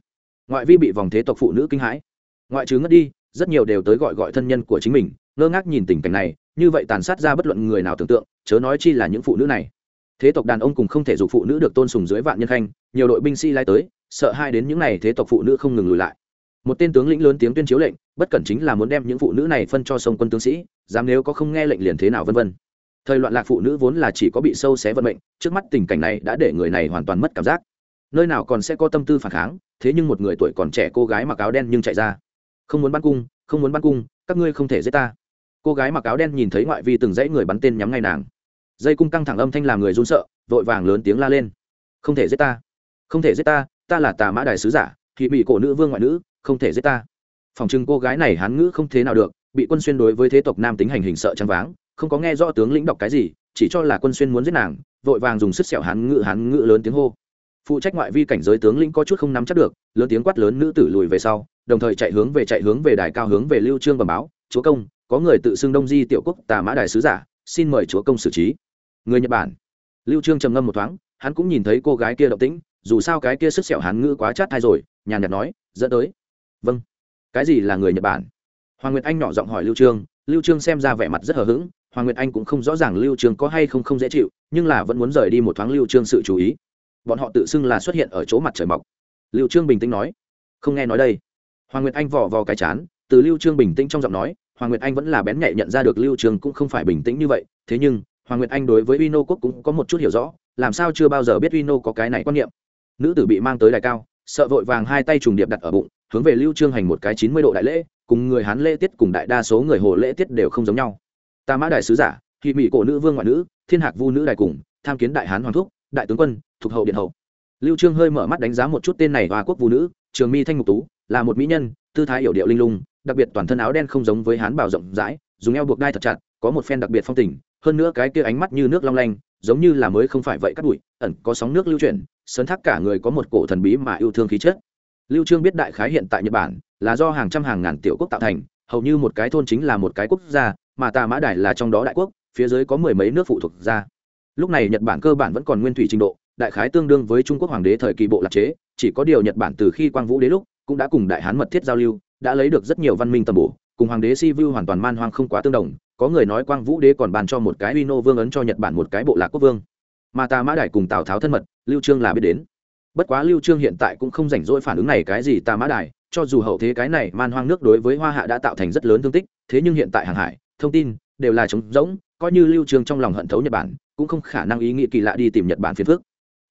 Ngoại vi bị vòng thế tộc phụ nữ kinh hãi. Ngoại trừ ngất đi, rất nhiều đều tới gọi gọi thân nhân của chính mình, ngơ ngác nhìn tình cảnh này, như vậy tàn sát ra bất luận người nào tưởng tượng, chớ nói chi là những phụ nữ này. Thế tộc đàn ông cùng không thể dục phụ nữ được tôn sùng dưới vạn nhân khanh, nhiều đội binh sĩ lai tới, sợ hai đến những n à y thế tộc phụ nữ không ngừng lùi lại. Một tên tướng lĩnh lớn tiếng tuyên chiếu lệnh, bất cẩn chính là muốn đem những phụ nữ này phân cho sông quân tướng sĩ, dám nếu có không nghe lệnh liền thế nào vân vân. Thời loạn lạc phụ nữ vốn là chỉ có bị sâu xé vận mệnh, trước mắt tình cảnh này đã để người này hoàn toàn mất cảm giác nơi nào còn sẽ có tâm tư phản kháng, thế nhưng một người tuổi còn trẻ cô gái mặc áo đen nhưng chạy ra. Không muốn bắn cung, không muốn bắn cung, các ngươi không thể giết ta. Cô gái mặc áo đen nhìn thấy ngoại vi từng dãy người bắn tên nhắm ngay nàng. Dây cung căng thẳng âm thanh làm người run sợ, vội vàng lớn tiếng la lên. Không thể giết ta. Không thể giết ta ta là tà mã đại sứ giả thì bị cổ nữ vương ngoại nữ, không thể giết ta. Phòng chừng cô gái này hán ngữ không thế nào được, bị quân xuyên đối với thế tộc nam tính hành hình sợ chăn váng, không có nghe rõ tướng lĩnh đọc cái gì, chỉ cho là quân xuyên muốn giết nàng, vội vàng dùng sức sẹo hán ngữ hán ngữ lớn tiếng hô phụ trách ngoại vi cảnh giới tướng lĩnh có chút không nắm chắc được, lớn tiếng quát lớn nữ tử lùi về sau, đồng thời chạy hướng về chạy hướng về đài cao hướng về lưu trương bẩm báo, chúa công, có người tự xưng đông di tiểu quốc tà mã đại sứ giả, xin mời chúa công xử trí. Người nhật bản. Lưu trương trầm ngâm một thoáng, hắn cũng nhìn thấy cô gái kia động tĩnh, dù sao cái kia sức sẹo hắn ngữ quá chát thai rồi, nhàn nhạt nói, dẫn tới. Vâng. Cái gì là người nhật bản? Hoàng nguyệt anh nhỏ giọng hỏi lưu trương lưu trương xem ra vẻ mặt rất hờ hững, hoàng nguyệt anh cũng không rõ ràng lưu trương có hay không không dễ chịu, nhưng là vẫn muốn rời đi một thoáng lưu trương sự chú ý bọn họ tự xưng là xuất hiện ở chỗ mặt trời mọc. Lưu trương bình tĩnh nói, không nghe nói đây. Hoàng nguyệt anh vò vò cái chán, từ lưu trương bình tĩnh trong giọng nói, hoàng nguyệt anh vẫn là bén nhạy nhận ra được lưu trương cũng không phải bình tĩnh như vậy, thế nhưng, hoàng nguyệt anh đối với uno quốc cũng có một chút hiểu rõ, làm sao chưa bao giờ biết uno có cái này quan niệm. Nữ tử bị mang tới đài cao, sợ vội vàng hai tay trùng điệp đặt ở bụng, hướng về lưu trương hành một cái chín mươi độ đại lễ, cùng người hán lễ tiết cùng đại đa số người hồ lễ tiết đều không giống nhau. Ta mã đại sứ giả thị mỹ cổ nữ vương ngoại nữ, thiên hạc vu nữ đại cùng, tham kiến đại hán hoàng thúc đại tướng quân, thuộc hậu điện hậu. Lưu trương hơi mở mắt đánh giá một chút tên này hoa quốc vu nữ, trường mi thanh ngục tú, là một mỹ nhân, tư thái hiểu điệu linh lung, đặc biệt toàn thân áo đen không giống với hán bảo rộng rãi, dùng eo buộc đai thật chặt, có một phen đặc biệt phong tình, hơn nữa cái kia ánh mắt như nước long lanh, giống như là mới không phải vậy cắt bụi, ẩn có sóng nước lưu chuyển sấn thác cả người có một cổ thần bí mà yêu thương khí chất. Lưu trương biết đại khái hiện tại nhật bản là do hàng trăm hàng ngàn tiểu quốc tạo thành, hầu như một cái thôn chính là một cái quốc gia, mà tà mã đài là trong đó đại quốc, phía dưới có mười mấy nước phụ thuộc ra lúc này nhật bản cơ bản vẫn còn nguyên thủy trình độ, đại khái tương đương với trung quốc hoàng đế thời kỳ bộ lạc chế, chỉ có điều nhật bản từ khi quang vũ đế lúc, cũng đã cùng đại hán mật thiết giao lưu, đã lấy được rất nhiều văn minh tầm bổ, cùng hoàng đế si vu hoàn toàn man hoang không quá tương đồng, có người nói quang vũ đế còn bàn cho một cái uy nô vương ấn cho nhật bản một cái bộ lạc quốc vương. Mà ta mã đại cùng tào tháo thân mật, lưu trương là biết đến. Bất quá lưu trương hiện tại cũng không rảnh rỗi phản ứng này cái gì ta mã đại cho dù hậu thế cái này man hoang nước đối với hoa hạ đã tạo thành rất lớn thương tích, thế nhưng hiện tại hàng hải, thông tin đều là trống rỗng, coi như lưu trương trong lòng hận thấu nhật bản cũng không khả năng ý nghĩ kỳ lạ đi tìm nhật bản phiền phức.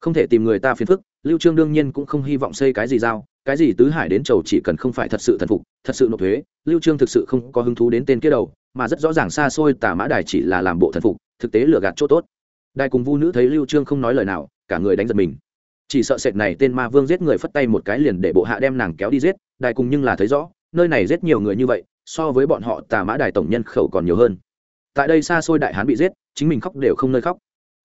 Không thể tìm người ta phiền phức, lưu trương đương nhiên cũng không hy vọng xây cái gì giao, cái gì tứ hải đến chầu chỉ cần không phải thật sự thần phục, thật sự nộp thuế, lưu trương thực sự không có hứng thú đến tên kia đầu, mà rất rõ ràng xa xôi tà mã đài chỉ là làm bộ thần phục, thực tế lừa gạt chỗ tốt. Đài cùng vu nữ thấy lưu trương không nói lời nào, cả người đánh giật mình. Chỉ sợ sệt này tên ma vương giết người phất tay một cái liền để bộ hạ đem nàng kéo đi giết, đài cùng nhưng là thấy rõ, nơi này giết nhiều người như vậy, so với bọn họ tà mã đài tổng nhân khẩu còn nhiều hơn. Tại đây xa xôi đại hán bị giết chính mình khóc đều không nơi khóc.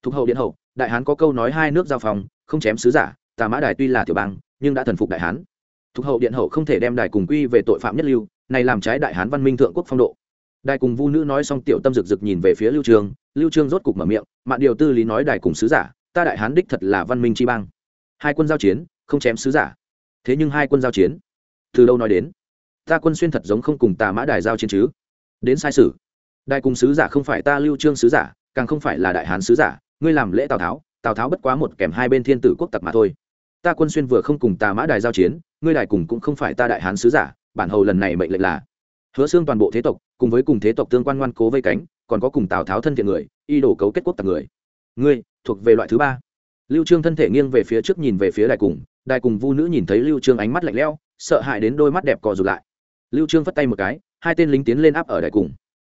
Thuộc hậu điện hậu, đại hán có câu nói hai nước giao phòng, không chém sứ giả, tà mã đài tuy là tiểu bang, nhưng đã thần phục đại hán. Thuộc hậu điện hậu không thể đem đài cùng quy về tội phạm nhất lưu, này làm trái đại hán văn minh thượng quốc phong độ. Đài cùng vu nữ nói xong tiểu tâm rực rực nhìn về phía lưu trường, lưu trương rốt cục mở miệng, mạn điều tư lý nói đài cùng sứ giả, ta đại hán đích thật là văn minh chi bang. Hai quân giao chiến, không chém sứ giả. Thế nhưng hai quân giao chiến, từ đâu nói đến? Ta quân xuyên thật giống không cùng tà mã đài giao chiến chứ? Đến sai sử. Đại cùng sứ giả không phải ta lưu trương sứ giả, càng không phải là đại hán sứ giả, ngươi làm lễ tào tháo tào tháo bất quá một kèm hai bên thiên tử quốc tặc mà thôi. Ta quân xuyên vừa không cùng tà mã đài giao chiến, ngươi đài cùng cũng không phải ta đại hán sứ giả, bản hầu lần này mệnh lệnh là hứa xương toàn bộ thế tộc, cùng với cùng thế tộc tương quan ngoan cố vây cánh, còn có cùng tào tháo thân thiện người, y đổ cấu kết quốc tặc người. Ngươi, thuộc về loại thứ ba. Lưu trương thân thể nghiêng về phía trước nhìn về phía đài cùng đài cùng vu nữ nhìn thấy lưu trương ánh mắt lạnh lẽo, sợ hãi đến đôi mắt đẹp cò rụt lại. Lưu trương vất tay một cái, hai tên lính tiến lên áp ở đài cùng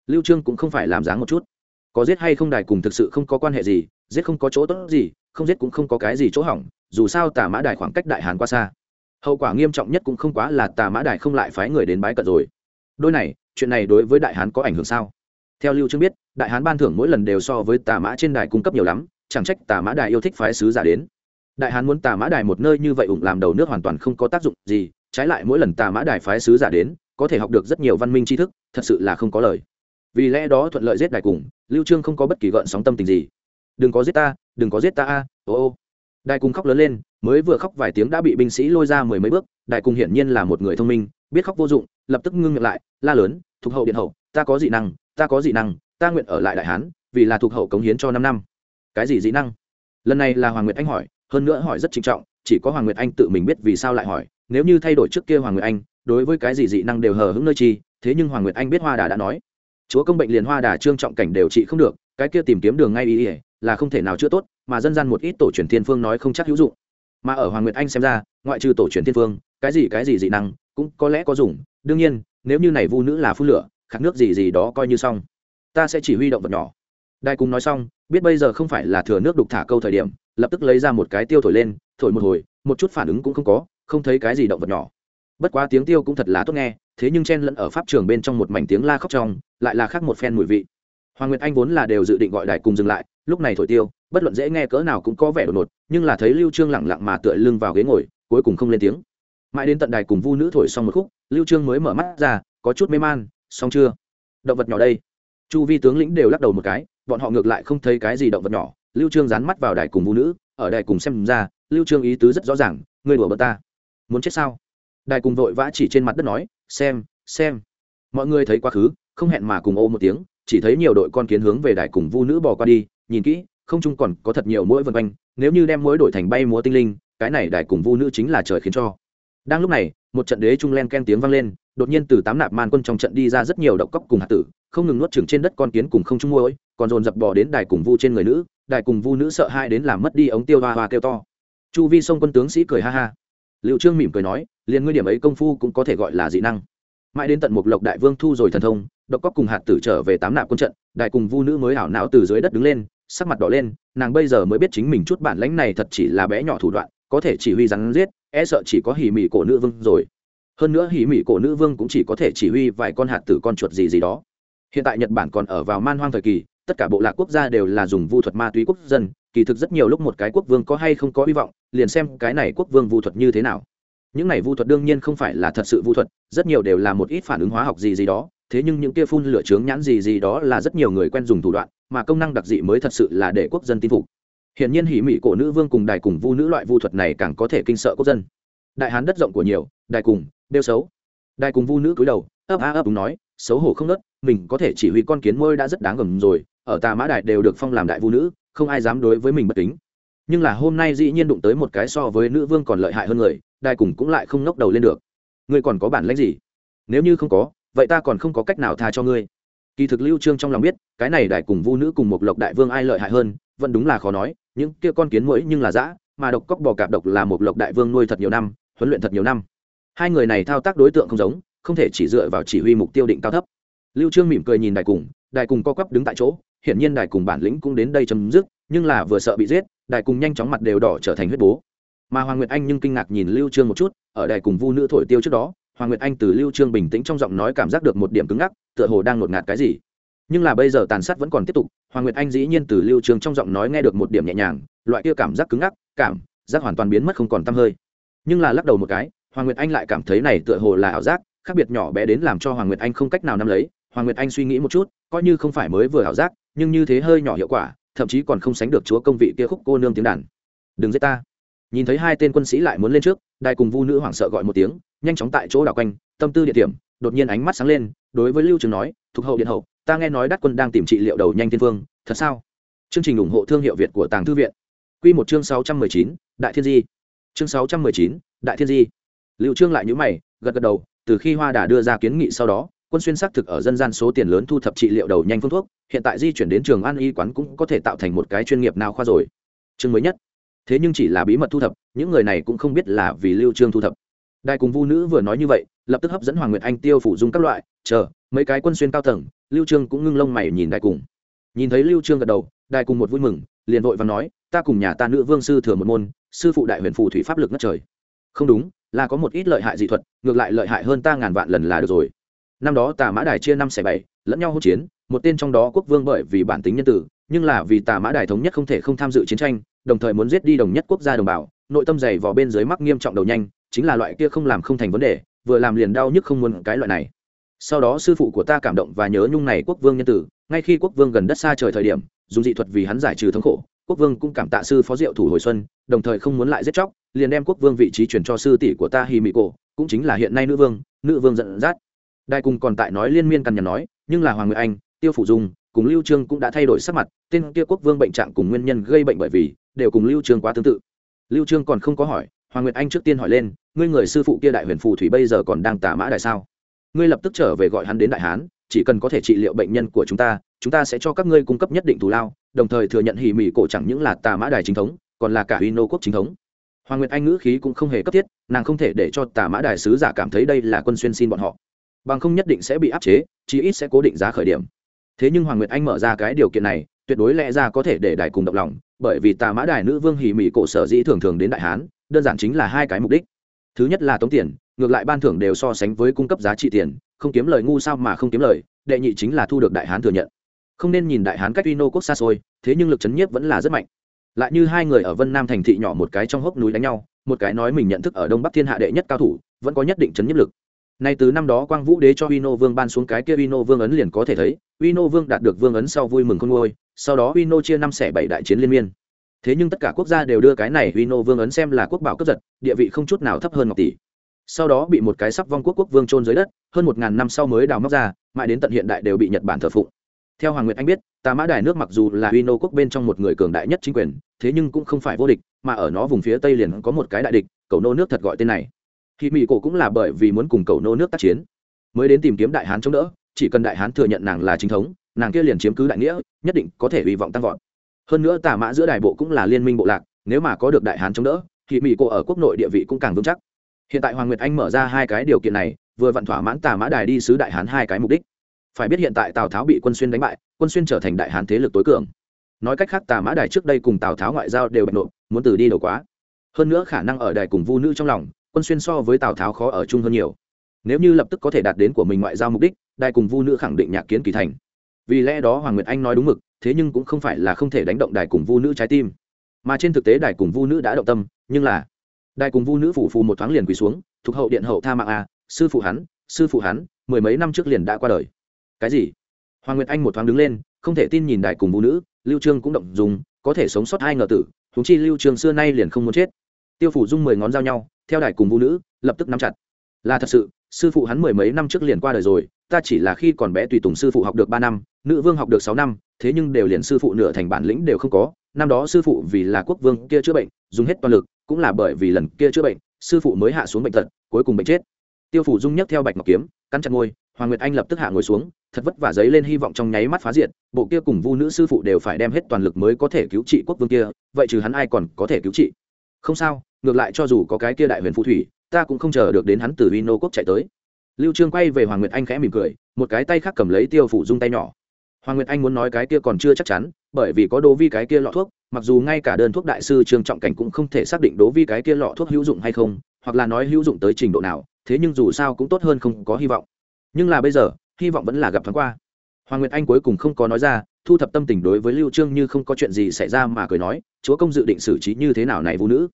lưu trương cũng không phải làm dáng một chút. Có giết hay không đài cùng thực sự không có quan hệ gì, giết không có chỗ tốt gì, không giết cũng không có cái gì chỗ hỏng, dù sao tà mã đài khoảng cách đại hàn quá xa. Hậu quả nghiêm trọng nhất cũng không quá là tà mã đài không lại phái người đến bái cận rồi. Đôi này, chuyện này đối với đại hán có ảnh hưởng sao? Theo lưu trương biết, đại hán ban thưởng mỗi lần đều so với tà mã trên đài cung cấp nhiều lắm, chẳng trách tà mã đài yêu thích phái sứ giả đến. Đại hán muốn tà mã đài một nơi như vậy ủng làm đầu nước hoàn toàn không có tác dụng gì, trái lại mỗi lần tà mã đài phái sứ giả đến, có thể học được rất nhiều văn minh tri thức, thật sự là không có lời vì lẽ đó thuận lợi giết đài cùng, lưu trương không có bất kỳ gợn sóng tâm tình gì. Đừng có giết ta, đừng có giết ta a, ô ô. Đài cùng khóc lớn lên, mới vừa khóc vài tiếng đã bị binh sĩ lôi ra mười mấy bước đại cùng hiển nhiên là một người thông minh, biết khóc vô dụng, lập tức ngưng miệng lại, la lớn, thuộc hậu điện hậu, ta có dị năng, ta có dị năng, ta nguyện ở lại đại hán, vì là thuộc hậu cống hiến cho năm năm. Cái gì dị năng? Lần này là hoàng nguyệt anh hỏi, hơn nữa hỏi rất trinh trọng, chỉ có hoàng nguyệt anh tự mình biết vì sao lại hỏi, nếu như thay đổi trước kia hoàng nguyệt anh, đối với cái gì dị năng đều hờ hững nơi chi, thế nhưng hoàng nguyệt anh biết hoa đà đã nói chúa công bệnh liền hoa đà trương trọng cảnh đều trị không được, cái kia tìm kiếm đường ngay ý ỉa là không thể nào chữa tốt, mà dân gian một ít tổ truyền thiên phương nói không chắc hữu dụng. Mà ở hoàng nguyệt anh xem ra, ngoại trừ tổ truyền thiên phương, cái gì cái gì dị năng, cũng có lẽ có dùng. Đương nhiên, nếu như này vu nữ là phun lửa khạc nước gì gì đó coi như xong. Ta sẽ chỉ huy động vật nhỏ. Đại cùng nói xong, biết bây giờ không phải là thừa nước đục thả câu thời điểm, lập tức lấy ra một cái tiêu thổi lên, thổi một hồi, một chút phản ứng cũng không có, không thấy cái gì động vật nhỏ. Bất quá tiếng tiêu cũng thật là tốt nghe thế nhưng chen lẫn ở pháp trường bên trong một mảnh tiếng la khóc trong, lại là khác một phen mùi vị. Hoàng nguyệt anh vốn là đều dự định gọi đại cùng dừng lại, lúc này thổi tiêu, bất luận dễ nghe cỡ nào cũng có vẻ đột ngột, nhưng là thấy lưu trương lẳng lặng mà tựa lưng vào ghế ngồi, cuối cùng không lên tiếng. Mãi đến tận đài cùng vu nữ thổi xong một khúc, lưu trương mới mở mắt ra, có chút mê man, xong chưa? Động vật nhỏ đây. Chu vi tướng lĩnh đều lắc đầu một cái, bọn họ ngược lại không thấy cái gì động vật nhỏ, lưu trương dán mắt vào đài cùng vu nữ, ở đài cùng xem ra, lưu trương ý tứ rất rõ ràng, ngươi đùa bọn ta. Muốn chết sao? Đài cùng vội vã chỉ trên mặt đất nói xem xem. Mọi người thấy quá khứ, không hẹn mà cùng ô một tiếng, chỉ thấy nhiều đội con kiến hướng về đài cùng vu nữ bò qua đi, nhìn kỹ, không chung còn có thật nhiều mũi vân quanh, nếu như đem mũi đổi thành bay múa tinh linh, cái này đài cùng vu nữ chính là trời khiến cho. Đang lúc này, một trận đế trung len ken tiếng vang lên, đột nhiên từ tám nạp man quân trong trận đi ra rất nhiều động cốc cùng hạt tử, không ngừng nuốt chửng trên đất con kiến cùng không chung mũi còn dồn dập bỏ đến đài cùng vu trên người nữ, đài cùng vu nữ sợ hai đến làm mất đi ống tiêu hoa hoa kêu to. Chu vi sông quân tướng sĩ cười ha ha liệu trương mỉm cười nói, liền ngươi điểm ấy công phu cũng có thể gọi là dị năng. Mãi đến tận một lộc đại vương thu rồi thần thông, độc cóc cùng hạt tử trở về tám nạp quân trận, đại cùng vu nữ mới ảo não từ dưới đất đứng lên, sắc mặt đỏ lên, nàng bây giờ mới biết chính mình chút bản lãnh này thật chỉ là bé nhỏ thủ đoạn, có thể chỉ huy rắn giết e sợ chỉ có hỉ mỉ cổ nữ vương rồi. Hơn nữa hỉ mỉ cổ nữ vương cũng chỉ có thể chỉ huy vài con hạt tử con chuột gì gì đó. Hiện tại nhật bản còn ở vào man hoang thời kỳ, tất cả bộ lạc quốc gia đều là dùng vu thuật ma túy quốc dân kỳ thực rất nhiều lúc một cái quốc vương có hay không có hy vọng, liền xem cái này quốc vương vu thuật như thế nào. Những này vu thuật đương nhiên không phải là thật sự vu thuật, rất nhiều đều là một ít phản ứng hóa học gì gì đó, thế nhưng những kia phun lửa trướng nhãn gì gì đó là rất nhiều người quen dùng thủ đoạn, mà công năng đặc dị mới thật sự là để quốc dân tin phục. Hiện nhiên hỉ mỹ cổ nữ vương cùng đài cùng vu nữ loại vu thuật này càng có thể kinh sợ quốc dân. Đại hán đất rộng của nhiều, đài cùng đeo xấu. Đài cùng vu nữ cúi đầu, ấp a ấp đúng nói, xấu hổ không nớt, mình có thể chỉ huy con kiến môi đã rất đáng gầm rồi, ở tà mã đại đều được phong làm đại vu nữ không ai dám đối với mình bất kính. Nhưng là hôm nay dĩ nhiên đụng tới một cái so với nữ vương còn lợi hại hơn người đại cùng cũng lại không ngóc đầu lên được. Ngươi còn có bản lãnh gì? Nếu như không có, vậy ta còn không có cách nào tha cho ngươi. Kỳ thực lưu trương trong lòng biết, cái này đại cùng vu nữ cùng một lộc đại vương ai lợi hại hơn, vẫn đúng là khó nói, những kia con kiến mũi nhưng là dã, mà độc cóc bò cạp độc là một lộc đại vương nuôi thật nhiều năm, huấn luyện thật nhiều năm. Hai người này thao tác đối tượng không giống, không thể chỉ dựa vào chỉ huy mục tiêu định cao thấp. Lưu trương mỉm cười nhìn đại cùng đại cùng co quắp đứng tại chỗ hiển nhiên đại cùng bản lĩnh cũng đến đây chấm dứt, nhưng là vừa sợ bị giết đại cùng nhanh chóng mặt đều đỏ trở thành huyết bố. Mà hoàng nguyệt anh nhưng kinh ngạc nhìn lưu trương một chút, ở đại cùng vu nữ thổi tiêu trước đó, hoàng nguyệt anh từ lưu trương bình tĩnh trong giọng nói cảm giác được một điểm cứng ngắc, tựa hồ đang ngột ngạt cái gì. Nhưng là bây giờ tàn sát vẫn còn tiếp tục, hoàng nguyệt anh dĩ nhiên từ lưu trương trong giọng nói nghe được một điểm nhẹ nhàng, loại kia cảm giác cứng ngắc, cảm giác hoàn toàn biến mất không còn tăm hơi. Nhưng là lắc đầu một cái, hoàng nguyệt anh lại cảm thấy này tựa hồ là ảo giác, khác biệt nhỏ bé đến làm cho hoàng nguyệt anh không cách nào nắm lấy hoàng nguyệt anh suy nghĩ một chút, coi như không phải mới vừa ảo giác, nhưng như thế hơi nhỏ hiệu quả, thậm chí còn không sánh được chúa công vị kia khúc cô nương tiếng đàn. Đừng giết ta. Nhìn thấy hai tên quân sĩ lại muốn lên trước, đài cùng vu nữ hoảng sợ gọi một tiếng, nhanh chóng tại chỗ đảo quanh, tâm tư địa điểm, đột nhiên ánh mắt sáng lên, đối với lưu trường nói thuộc hậu điện hậu, ta nghe nói đắc quân đang tìm trị liệu đầu nhanh thiên phương thật sao? Chương trình ủng hộ thương hiệu việt của tàng thư viện. Q một chương sáu trăm mười chín, đại thiên di. Chương sáu trăm mười chín, đại thiên di. Lưu trương lại nhữ mày, gật gật đầu, từ khi hoa đà đưa ra kiến nghị sau đó quân xuyên xác thực ở dân gian số tiền lớn thu thập trị liệu đầu nhanh phương thuốc, hiện tại di chuyển đến trường an y quán cũng có thể tạo thành một cái chuyên nghiệp nào khoa rồi. Chương mới nhất. Thế nhưng chỉ là bí mật thu thập, những người này cũng không biết là vì lưu trương thu thập. Đại cùng vu nữ vừa nói như vậy, lập tức hấp dẫn hoàng nguyệt anh tiêu phủ dung các loại, chờ, mấy cái quân xuyên cao tầng, lưu trương cũng ngưng lông mày nhìn đại cùng. Nhìn thấy lưu trương gật đầu đại cùng một vui mừng, liền vội và nói, ta cùng nhà ta nữ vương sư thừa một môn, sư phụ đại huyền phù thủy pháp lực ngất trời. Không đúng, là có một ít lợi hại dị thuật, ngược lại lợi hại hơn ta ngàn vạn lần là được rồi năm đó tà mã đài chia năm xẻ bảy, lẫn nhau hỗn chiến, một tên trong đó quốc vương bởi vì bản tính nhân tử, nhưng là vì tà mã đài thống nhất không thể không tham dự chiến tranh, đồng thời muốn giết đi đồng nhất quốc gia đồng bào, nội tâm dày vò bên dưới mắc nghiêm trọng đầu nhanh, chính là loại kia không làm không thành vấn đề, vừa làm liền đau nhức không muốn cái loại này. Sau đó sư phụ của ta cảm động và nhớ nhung này quốc vương nhân tử, ngay khi quốc vương gần đất xa trời thời điểm, dùng dị thuật vì hắn giải trừ thống khổ, quốc vương cũng cảm tạ sư phó diệu thủ hồi xuân, đồng thời không muốn lại giết chóc, liền đem quốc vương vị trí chuyển cho sư tỷ của ta hi mỹ cổ cũng chính là hiện nay nữ vương nữ vương giận dắt đại cùng còn tại nói liên miên căn nhà nói, nhưng là hoàng nguyệt anh, tiêu phủ dung, cùng lưu trương cũng đã thay đổi sắc mặt, tên kia quốc vương bệnh trạng cùng nguyên nhân gây bệnh bởi vì, đều cùng lưu trương quá tương tự. Lưu trương còn không có hỏi, hoàng nguyệt anh trước tiên hỏi lên, ngươi người sư phụ kia đại huyền phù thủy bây giờ còn đang tà mã đại sao? Ngươi lập tức trở về gọi hắn đến đại hán, chỉ cần có thể trị liệu bệnh nhân của chúng ta chúng ta sẽ cho các ngươi cung cấp nhất định thù lao, đồng thời thừa nhận hỉ mỉ cổ chẳng những là tà mã đài chính thống, còn là cả huy nô quốc chính thống. Hoàng nguyệt anh ngữ khí cũng không hề cấp thiết, nàng không thể để cho tà mã đài sứ giả cảm thấy đây là quân xuyên xin bọn họ bằng không nhất định sẽ bị áp chế, chí ít sẽ cố định giá khởi điểm. Thế nhưng hoàng nguyệt anh mở ra cái điều kiện này, tuyệt đối lẽ ra có thể để đài cùng động lòng, bởi vì tà mã đài nữ vương hỉ mỹ cổ sở dĩ thường thường đến đại hán, đơn giản chính là hai cái mục đích. Thứ nhất là tống tiền, ngược lại ban thưởng đều so sánh với cung cấp giá trị tiền, không kiếm lời ngu sao mà không kiếm lời, đệ nhị chính là thu được đại hán thừa nhận. Không nên nhìn đại hán cách uy nô quốc xa xôi, thế nhưng lực chấn nhiếp vẫn là rất mạnh. Lại như hai người ở vân nam thành thị nhỏ một cái trong hốc núi đánh nhau, một cái nói mình nhận thức ở đông bắc thiên hạ đệ nhất cao thủ, vẫn có nhất định chấn nhiếp lực nay từ năm đó quang vũ đế cho uy vương ban xuống cái kia uy vương ấn liền có thể thấy, uy vương đạt được vương ấn sau vui mừng con ngôi sau đó uy chia năm xẻ bảy đại chiến liên miên. Thế nhưng tất cả quốc gia đều đưa cái này uy vương ấn xem là quốc bảo cấp giật, địa vị không chút nào thấp hơn ngọc tỷ. Sau đó bị một cái sắp vong quốc quốc vương trôn dưới đất, hơn một ngàn năm sau mới đào móc ra, mãi đến tận hiện đại đều bị nhật bản thờ phụng. Theo hoàng nguyệt anh biết, tà mã đài nước mặc dù là huy nô quốc bên trong một người cường đại nhất chính quyền, thế nhưng cũng không phải vô địch, mà ở nó vùng phía tây liền có một cái đại địch, cầu nô nước thật gọi tên này khi mỹ cổ cũng là bởi vì muốn cùng cầu nô nước tác chiến. Mới đến tìm kiếm đại hán chống đỡ, chỉ cần đại hán thừa nhận nàng là chính thống, nàng kia liền chiếm cứ đại nghĩa, nhất định có thể hy vọng tăng vọt. Hơn nữa tà mã giữa đài bộ cũng là liên minh bộ lạc, nếu mà có được đại hán chống đỡ thì mỹ cổ ở quốc nội địa vị cũng càng vững chắc. Hiện tại hoàng nguyệt anh mở ra hai cái điều kiện này, vừa vặn thỏa mãn tà mã đài đi sứ đại hán hai cái mục đích. Phải biết hiện tại tào tháo bị quân xuyên đánh bại, quân xuyên trở thành đại hán thế lực tối cường. Nói cách khác, tà mã đài trước đây cùng tào tháo ngoại giao đều bạch nộp muốn từ đi đầu quá. Hơn nữa khả năng ở đài cùng vu nữ trong lòng quân xuyên so với tào tháo khó ở chung hơn nhiều nếu như lập tức có thể đạt đến của mình ngoại giao mục đích đài cùng vu nữ khẳng định nhạc kiến kỳ thành vì lẽ đó hoàng nguyệt anh nói đúng mực thế nhưng cũng không phải là không thể đánh động đài cùng vu nữ trái tim mà trên thực tế đài cùng vu nữ đã động tâm nhưng là đài cùng vu nữ phủ phù một thoáng liền quỳ xuống thuộc hậu điện hậu tha mạng a sư phụ hắn sư phụ hắn mười mấy năm trước liền đã qua đời cái gì hoàng nguyệt anh một thoáng đứng lên không thể tin nhìn đài cùng vũ nữ lưu trương cũng động dùng có thể sống sót hai ngờ tử chúng chi lưu trương xưa nay liền không muốn chết tiêu phủ dung mười ngón giao nhau theo đài cùng vũ nữ, lập tức nắm chặt. Là thật sự, sư phụ hắn mười mấy năm trước liền qua đời rồi, ta chỉ là khi còn bé tùy tùng sư phụ học được ba năm, nữ vương học được sáu năm, thế nhưng đều liền sư phụ nửa thành bản lĩnh đều không có. Năm đó sư phụ vì là quốc vương kia chữa bệnh, dùng hết toàn lực, cũng là bởi vì lần kia chữa bệnh, sư phụ mới hạ xuống bệnh tật, cuối cùng bệnh chết. Tiêu phủ dung nhấc theo bạch ngọc kiếm, cắn chặt ngôi hoàng nguyệt anh lập tức hạ ngồi xuống, thật vất vả giấy lên hy vọng trong nháy mắt phá diệt, bộ kia cùng vu nữ sư phụ đều phải đem hết toàn lực mới có thể cứu trị quốc vương kia, vậy trừ hắn ai còn có thể cứu trị? Không sao ngược lại cho dù có cái kia đại huyền phù thủy, ta cũng không chờ được đến hắn từ vino quốc chạy tới. Lưu trương quay về hoàng nguyệt anh khẽ mỉm cười, một cái tay khác cầm lấy tiêu phủ dung tay nhỏ. Hoàng nguyệt anh muốn nói cái kia còn chưa chắc chắn, bởi vì có đố vi cái kia lọ thuốc, mặc dù ngay cả đơn thuốc đại sư trương trọng cảnh cũng không thể xác định đố vi cái kia lọ thuốc hữu dụng hay không, hoặc là nói hữu dụng tới trình độ nào, thế nhưng dù sao cũng tốt hơn không có hy vọng. Nhưng là bây giờ, hy vọng vẫn là gặp thoáng qua. Hoàng nguyệt anh cuối cùng không có nói ra, thu thập tâm tình đối với lưu trương như không có chuyện gì xảy ra mà cười nói, chúa công dự định xử trí như thế nào này, vũ nữ?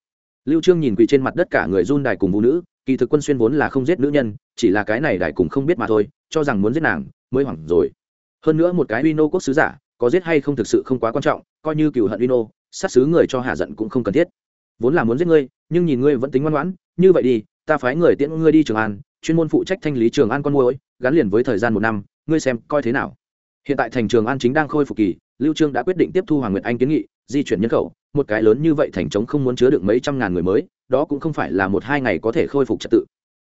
Lưu trương nhìn quỳ trên mặt đất cả người run đài cùng vũ nữ, kỳ thực quân xuyên vốn là không giết nữ nhân, chỉ là cái này đài cùng không biết mà thôi, cho rằng muốn giết nàng, mới hoảng rồi. Hơn nữa một cái uy quốc sứ giả, có giết hay không thực sự không quá quan trọng, coi như cựu hận uy sát sứ người cho hạ giận cũng không cần thiết. Vốn là muốn giết ngươi, nhưng nhìn ngươi vẫn tính ngoan ngoãn, như vậy đi, ta phái người tiễn ngươi đi trường an, chuyên môn phụ trách thanh lý trường an con môi gắn liền với thời gian một năm, ngươi xem coi thế nào. Hiện tại thành trường an chính đang khôi phục kỳ, lưu trương đã quyết định tiếp thu hoàng nguyệt anh kiến nghị di chuyển nhân khẩu, một cái lớn như vậy thành trống không muốn chứa được mấy trăm ngàn người mới, đó cũng không phải là một hai ngày có thể khôi phục trật tự.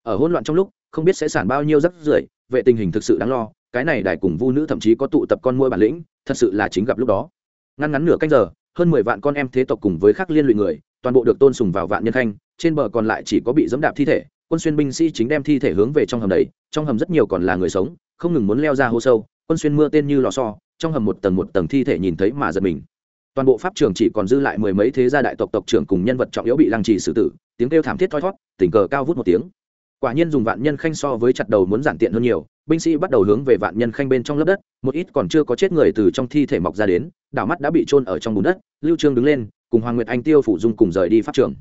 Ở hỗn loạn trong lúc, không biết sẽ sản bao nhiêu rắc rưởi, vệ tình hình thực sự đáng lo, cái này đài cùng vu nữ thậm chí có tụ tập con môi bản lĩnh, thật sự là chính gặp lúc đó. Ngăn ngắn nửa canh giờ, hơn mười vạn con em thế tộc cùng với khác liên lụy người, toàn bộ được tôn sùng vào vạn nhân khanh, trên bờ còn lại chỉ có bị dẫm đạp thi thể, quân xuyên binh sĩ chính đem thi thể hướng về trong hầm đấy trong hầm rất nhiều còn là người sống, không ngừng muốn leo ra hô sâu, quân xuyên mưa tên như lò so trong hầm một tầng một tầng thi thể nhìn thấy mà giật mình toàn bộ pháp trường chỉ còn dư lại mười mấy thế gia đại tộc tộc trưởng cùng nhân vật trọng yếu bị lăng trì xử tử, tiếng kêu thảm thiết thoi thót, tình cờ cao vút một tiếng. Quả nhiên dùng vạn nhân khanh so với chặt đầu muốn giản tiện hơn nhiều, binh sĩ bắt đầu hướng về vạn nhân khanh bên trong lớp đất, một ít còn chưa có chết người từ trong thi thể mọc ra đến, đảo mắt đã bị trôn ở trong bùn đất, lưu trương đứng lên, cùng hoàng nguyệt anh tiêu phủ dung cùng rời đi pháp trường.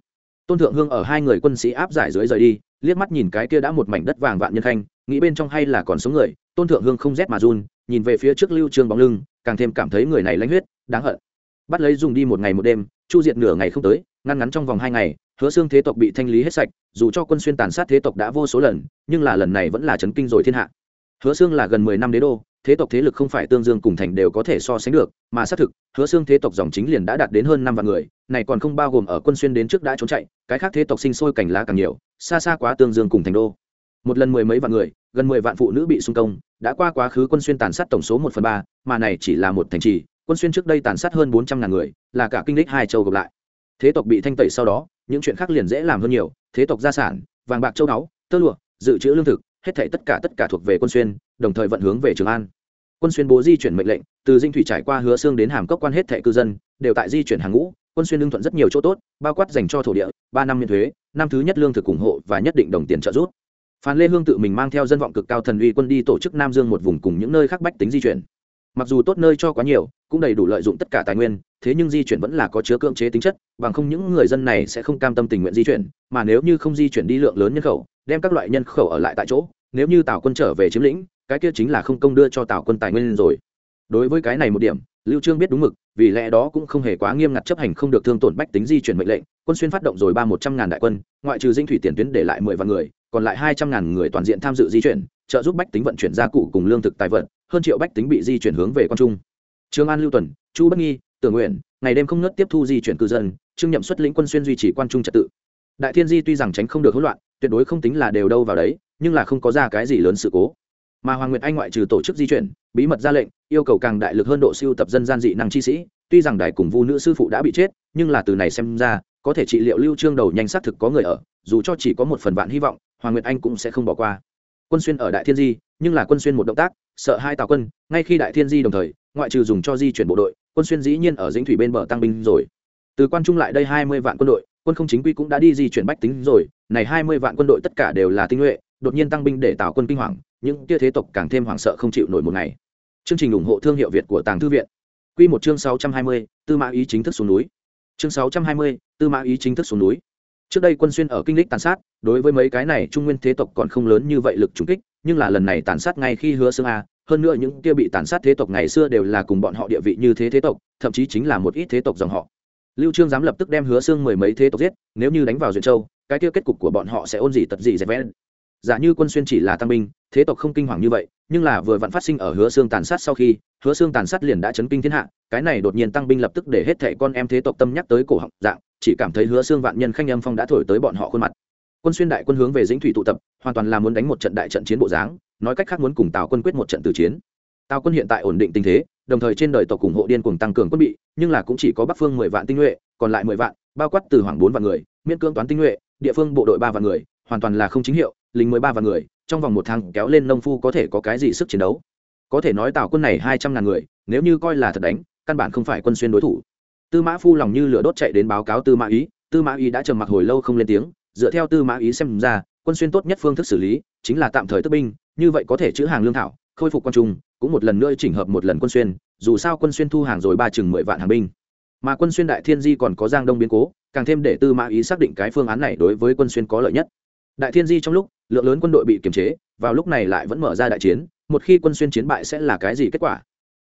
Tôn thượng hương ở hai người quân sĩ áp giải dưới rời đi, liếc mắt nhìn cái kia đã một mảnh đất vàng vạn nhân khanh, nghĩ bên trong hay là còn sống người, tôn thượng hương không rét mà run, nhìn về phía trước lưu trương bóng lưng, càng thêm cảm thấy người này lãnh huyết, đáng hận bắt lấy dùng đi một ngày một đêm, chu diệt nửa ngày không tới, ngăn ngắn trong vòng hai ngày, hứa xương thế tộc bị thanh lý hết sạch, dù cho quân xuyên tàn sát thế tộc đã vô số lần, nhưng là lần này vẫn là chấn kinh rồi thiên hạ. Hứa xương là gần mười năm đế đô, thế tộc thế lực không phải tương dương cùng thành đều có thể so sánh được, mà xác thực, hứa xương thế tộc dòng chính liền đã đạt đến hơn năm vạn người, này còn không bao gồm ở quân xuyên đến trước đã trốn chạy, cái khác thế tộc sinh sôi cảnh lá càng nhiều, xa xa quá tương dương cùng thành đô. Một lần mười mấy vạn người, gần mười vạn phụ nữ bị xung công, đã qua quá khứ quân xuyên tàn sát tổng số một phần ba, mà này chỉ là một thành trì quân xuyên trước đây tàn sát hơn bốn trăm ngàn người, là cả kinh lịch hai châu gộp lại. Thế tộc bị thanh tẩy sau đó, những chuyện khác liền dễ làm hơn nhiều. Thế tộc gia sản, vàng bạc châu báu, tơ lụa, dự trữ lương thực, hết thảy tất cả tất cả thuộc về quân xuyên, đồng thời vận hướng về trường an. Quân xuyên bố di chuyển mệnh lệnh, từ dinh thủy trải qua hứa xương đến hàm cốc quan hết thảy cư dân, đều tại di chuyển hàng ngũ. Quân xuyên lương thuận rất nhiều chỗ tốt, bao quát dành cho thổ địa, ba năm miễn thuế, năm thứ nhất lương thực ủng hộ và nhất định đồng tiền trợ giúp. Phan lê hương tự mình mang theo dân vọng cực cao thần uy quân đi tổ chức nam dương một vùng cùng những nơi khác bách tính di chuyển mặc dù tốt nơi cho quá nhiều, cũng đầy đủ lợi dụng tất cả tài nguyên, thế nhưng di chuyển vẫn là có chứa cưỡng chế tính chất, bằng không những người dân này sẽ không cam tâm tình nguyện di chuyển, mà nếu như không di chuyển đi lượng lớn nhân khẩu, đem các loại nhân khẩu ở lại tại chỗ, nếu như tào quân trở về chiếm lĩnh, cái kia chính là không công đưa cho tào quân tài nguyên rồi. Đối với cái này một điểm, lưu trương biết đúng mực, vì lẽ đó cũng không hề quá nghiêm ngặt chấp hành không được thương tổn bách tính di chuyển mệnh lệnh, quân xuyên phát động rồi ba một trăm ngàn đại quân, ngoại trừ dinh thủy tiền tuyến để lại mười vạn người, còn lại hai trăm ngàn người toàn diện tham dự di chuyển trợ giúp bách tính vận chuyển gia cụ cùng lương thực tài vật, hơn triệu bách tính bị di chuyển hướng về quan trung. Trường an lưu tuần, chu bất nghi, tưởng nguyện, ngày đêm không ngớt tiếp thu di chuyển cư dân, trương nhậm xuất lĩnh quân xuyên duy trì quan trung trật tự. Đại thiên di tuy rằng tránh không được hỗn loạn, tuyệt đối không tính là đều đâu vào đấy, nhưng là không có ra cái gì lớn sự cố. Mà hoàng nguyệt anh ngoại trừ tổ chức di chuyển, bí mật ra lệnh, yêu cầu càng đại lực hơn độ siêu tập dân gian dị năng chi sĩ, tuy rằng đại cùng vu nữ sư phụ đã bị chết, nhưng là từ này xem ra, có thể trị liệu lưu trương đầu nhanh xác thực có người ở, dù cho chỉ có một phần vạn hy vọng, hoàng nguyệt anh cũng sẽ không bỏ qua quân xuyên ở đại thiên di, nhưng là quân xuyên một động tác, sợ hai tàu quân, ngay khi đại thiên di đồng thời, ngoại trừ dùng cho di chuyển bộ đội, quân xuyên dĩ nhiên ở dĩnh thủy bên bờ tăng binh rồi. Từ quan trung lại đây hai mươi vạn quân đội, quân không chính quy cũng đã đi di chuyển bách tính rồi, này hai mươi vạn quân đội tất cả đều là tinh nhuệ, đột nhiên tăng binh để tạo quân kinh hoàng, những tia thế tộc càng thêm hoảng sợ không chịu nổi một ngày. Chương trình ủng hộ thương hiệu việt của tàng thư viện. Quy một chương sáu trăm hai mươi, tư mã ý chính thức xuống núi. Chương sáu trăm hai mươi, tư mã ý chính thức xuống núi trước đây quân xuyên ở kinh lịch tàn sát, đối với mấy cái này trung nguyên thế tộc còn không lớn như vậy lực trúng kích, nhưng là lần này tàn sát ngay khi hứa xương a, hơn nữa những kia bị tàn sát thế tộc ngày xưa đều là cùng bọn họ địa vị như thế thế tộc, thậm chí chính là một ít thế tộc dòng họ. Lưu trương dám lập tức đem hứa xương mười mấy thế tộc giết, nếu như đánh vào duyện châu, cái kia kết cục của bọn họ sẽ ôn gì tật gì dẹp vẽ. Giả như quân xuyên chỉ là tăng binh thế tộc không kinh hoàng như vậy, nhưng là vừa vặn phát sinh ở hứa xương tàn sát sau khi, hứa xương tàn sát liền đã chấn kinh thiên hạ, cái này đột nhiên tăng binh lập tức để hết thảy con em thế tộc tâm nhắc tới cổ họng dạng, chỉ cảm thấy hứa xương vạn nhân khanh âm phong đã thổi tới bọn họ khuôn mặt. Quân xuyên đại quân hướng về dĩnh thủy tụ tập, hoàn toàn là muốn đánh một trận đại trận chiến bộ dáng, nói cách khác muốn cùng tào quân quyết một trận tử chiến. Tào quân hiện tại ổn định tình thế, đồng thời trên đời tộc ủng hộ điên cuồng tăng cường quân bị, nhưng là cũng chỉ có bắc phương mười vạn tinh nhuệ, còn lại mười vạn, bao quát từ khoảng bốn vạn người, miễn cưỡng toán tinh nhuệ, địa phương bộ đội ba vạn người, hoàn toàn là không chính hiệu, lính mười ba vạn người trong vòng một tháng kéo lên nông phu có thể có cái gì sức chiến đấu? Có thể nói tào quân này hai trăm ngàn người, nếu như coi là thật đánh, căn bản không phải quân xuyên đối thủ. Tư mã phu lòng như lửa đốt chạy đến báo cáo tư mã ý, tư mã ý đã trầm mặc hồi lâu không lên tiếng, dựa theo tư mã ý xem ra, quân xuyên tốt nhất phương thức xử lý chính là tạm thời tức binh, như vậy có thể chữ hàng lương thảo, khôi phục quan trung, cũng một lần nữa chỉnh hợp một lần quân xuyên, dù sao quân xuyên thu hàng rồi ba chừng mười vạn hàng binh. Mà quân xuyên đại thiên di còn có giang đông biến cố, càng thêm để tư mã ý xác định cái phương án này đối với quân xuyên có lợi nhất. Đại thiên di trong lúc lượng lớn quân đội bị kiềm chế, vào lúc này lại vẫn mở ra đại chiến, một khi quân xuyên chiến bại sẽ là cái gì kết quả?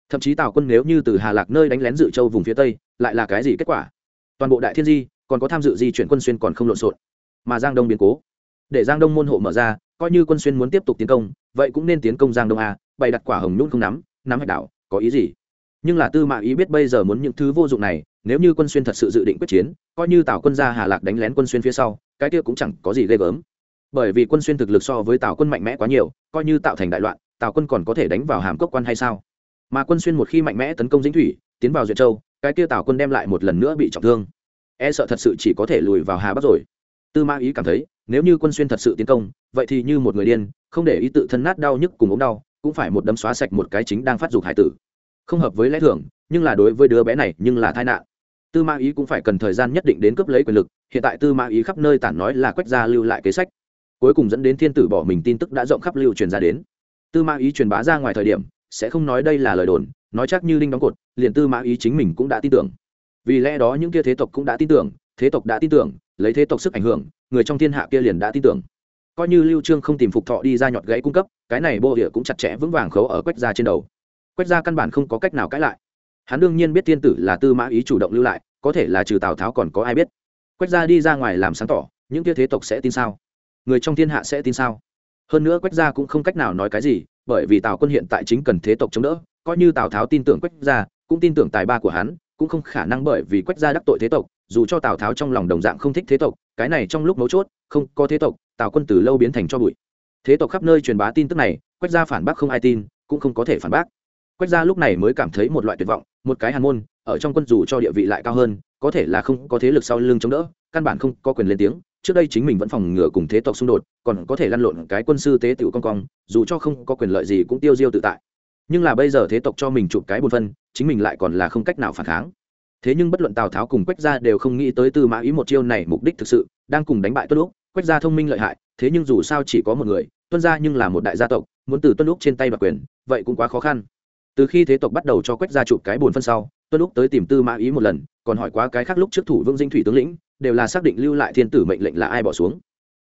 Thậm chí tào quân nếu như từ hà lạc nơi đánh lén dự châu vùng phía tây, lại là cái gì kết quả? Toàn bộ đại thiên di, còn có tham dự di chuyển quân xuyên còn không lộn xộn. Mà giang đông biến cố. Để giang đông môn hộ mở ra, coi như quân xuyên muốn tiếp tục tiến công, vậy cũng nên tiến công giang đông a, bày đặt quả hồng nhún không nắm nắm hạch đảo, có ý gì? Nhưng là tư mã ý biết bây giờ muốn những thứ vô dụng này, nếu như quân xuyên thật sự dự định quyết chiến, coi như tào quân ra hà lạc đánh lén quân xuyên phía sau, cái kia cũng chẳng có gì ghê gớm bởi vì quân xuyên thực lực so với tào quân mạnh mẽ quá nhiều, coi như tạo thành đại loạn, tào quân còn có thể đánh vào hàm cốc quan hay sao? Mà quân xuyên một khi mạnh mẽ tấn công dĩnh thủy, tiến vào duyệt châu, cái kia tào quân đem lại một lần nữa bị trọng thương. E sợ thật sự chỉ có thể lùi vào hà bắc rồi. Tư ma ý cảm thấy, nếu như quân xuyên thật sự tiến công, vậy thì như một người điên, không để ý tự thân nát đau nhức cùng ống đau, cũng phải một đấm xóa sạch một cái chính đang phát dục hải tử. Không hợp với lẽ thường, nhưng là đối với đứa bé này, nhưng là tai nạn. Tư ma ý cũng phải cần thời gian nhất định đến cướp lấy quyền lực, hiện tại tư ma ý khắp nơi tản nói là quách gia lưu lại kế sách cuối cùng dẫn đến thiên tử bỏ mình tin tức đã rộng khắp lưu truyền ra đến. Tư mã ý truyền bá ra ngoài thời điểm, sẽ không nói đây là lời đồn, nói chắc như đinh đóng cột, liền tư mã ý chính mình cũng đã tin tưởng. Vì lẽ đó những kia thế tộc cũng đã tin tưởng, thế tộc đã tin tưởng, lấy thế tộc sức ảnh hưởng, người trong thiên hạ kia liền đã tin tưởng. Coi như lưu trương không tìm phục thọ đi ra nhọt gãy cung cấp, cái này bô địa cũng chặt chẽ vững vàng khấu ở quách gia trên đầu. Quách gia căn bản không có cách nào cãi lại. Hắn đương nhiên biết thiên tử là tư mã ý chủ động lưu lại, có thể là trừ tào tháo còn có ai biết. Quách gia đi ra ngoài làm sáng tỏ, những kia thế tộc sẽ tin sao? Người trong thiên hạ sẽ tin sao? Hơn nữa quách gia cũng không cách nào nói cái gì, bởi vì tào quân hiện tại chính cần thế tộc chống đỡ, coi như tào tháo tin tưởng quách gia, cũng tin tưởng tài ba của hắn, cũng không khả năng bởi vì quách gia đắc tội thế tộc, dù cho tào tháo trong lòng đồng dạng không thích thế tộc, cái này trong lúc mấu chốt, không có thế tộc, tào quân từ lâu biến thành cho bụi. Thế tộc khắp nơi truyền bá tin tức này, quách gia phản bác không ai tin, cũng không có thể phản bác. Quách gia lúc này mới cảm thấy một loại tuyệt vọng, một cái hàn môn, ở trong quân dù cho địa vị lại cao hơn, có thể là không có thế lực sau lưng chống đỡ, căn bản không có quyền lên tiếng trước đây chính mình vẫn phòng ngừa cùng thế tộc xung đột, còn có thể lăn lộn cái quân sư tế tiểu con cong, dù cho không có quyền lợi gì cũng tiêu diêu tự tại. Nhưng là bây giờ thế tộc cho mình chụp cái bùn phân, chính mình lại còn là không cách nào phản kháng. Thế nhưng bất luận tào tháo cùng quách gia đều không nghĩ tới tư mã ý một chiêu này mục đích thực sự, đang cùng đánh bại tuân lúc quách gia thông minh lợi hại, thế nhưng dù sao chỉ có một người, tuân gia nhưng là một đại gia tộc, muốn từ tuân lúc trên tay bạc quyền, vậy cũng quá khó khăn. Từ khi thế tộc bắt đầu cho quách gia chụp cái bùn phân sau, tuân lúc tới tìm tư mã ý một lần, còn hỏi quá cái khác lúc trước thủ vương dinh thủy tướng lĩnh đều là xác định lưu lại thiên tử mệnh lệnh là ai bỏ xuống.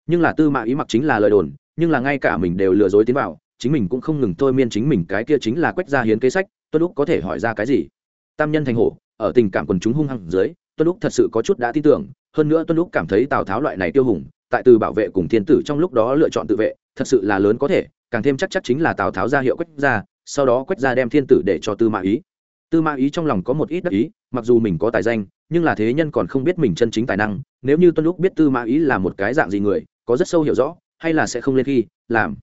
Nhưng là tư mã ý mặc chính là lời đồn nhưng là ngay cả mình đều lừa dối tiến vào chính mình cũng không ngừng thôi miên chính mình cái kia chính là quách gia hiến kế sách tuân lúc có thể hỏi ra cái gì? Tam nhân thành hổ ở tình cảm quần chúng hung hăng dưới tuân lúc thật sự có chút đã tin tưởng hơn nữa tuân lúc cảm thấy tào tháo loại này tiêu hùng tại từ bảo vệ cùng thiên tử trong lúc đó lựa chọn tự vệ thật sự là lớn có thể càng thêm chắc chắc chính là tào tháo ra hiệu quách Gia, sau đó quách Gia đem thiên tử để cho tư mã ý. Tư mã ý trong lòng có một ít đắc ý mặc dù mình có tài danh nhưng là thế nhân còn không biết mình chân chính tài năng, nếu như tuân lúc biết tư mã ý là một cái dạng gì người, có rất sâu hiểu rõ, hay là sẽ không lên khi, làm.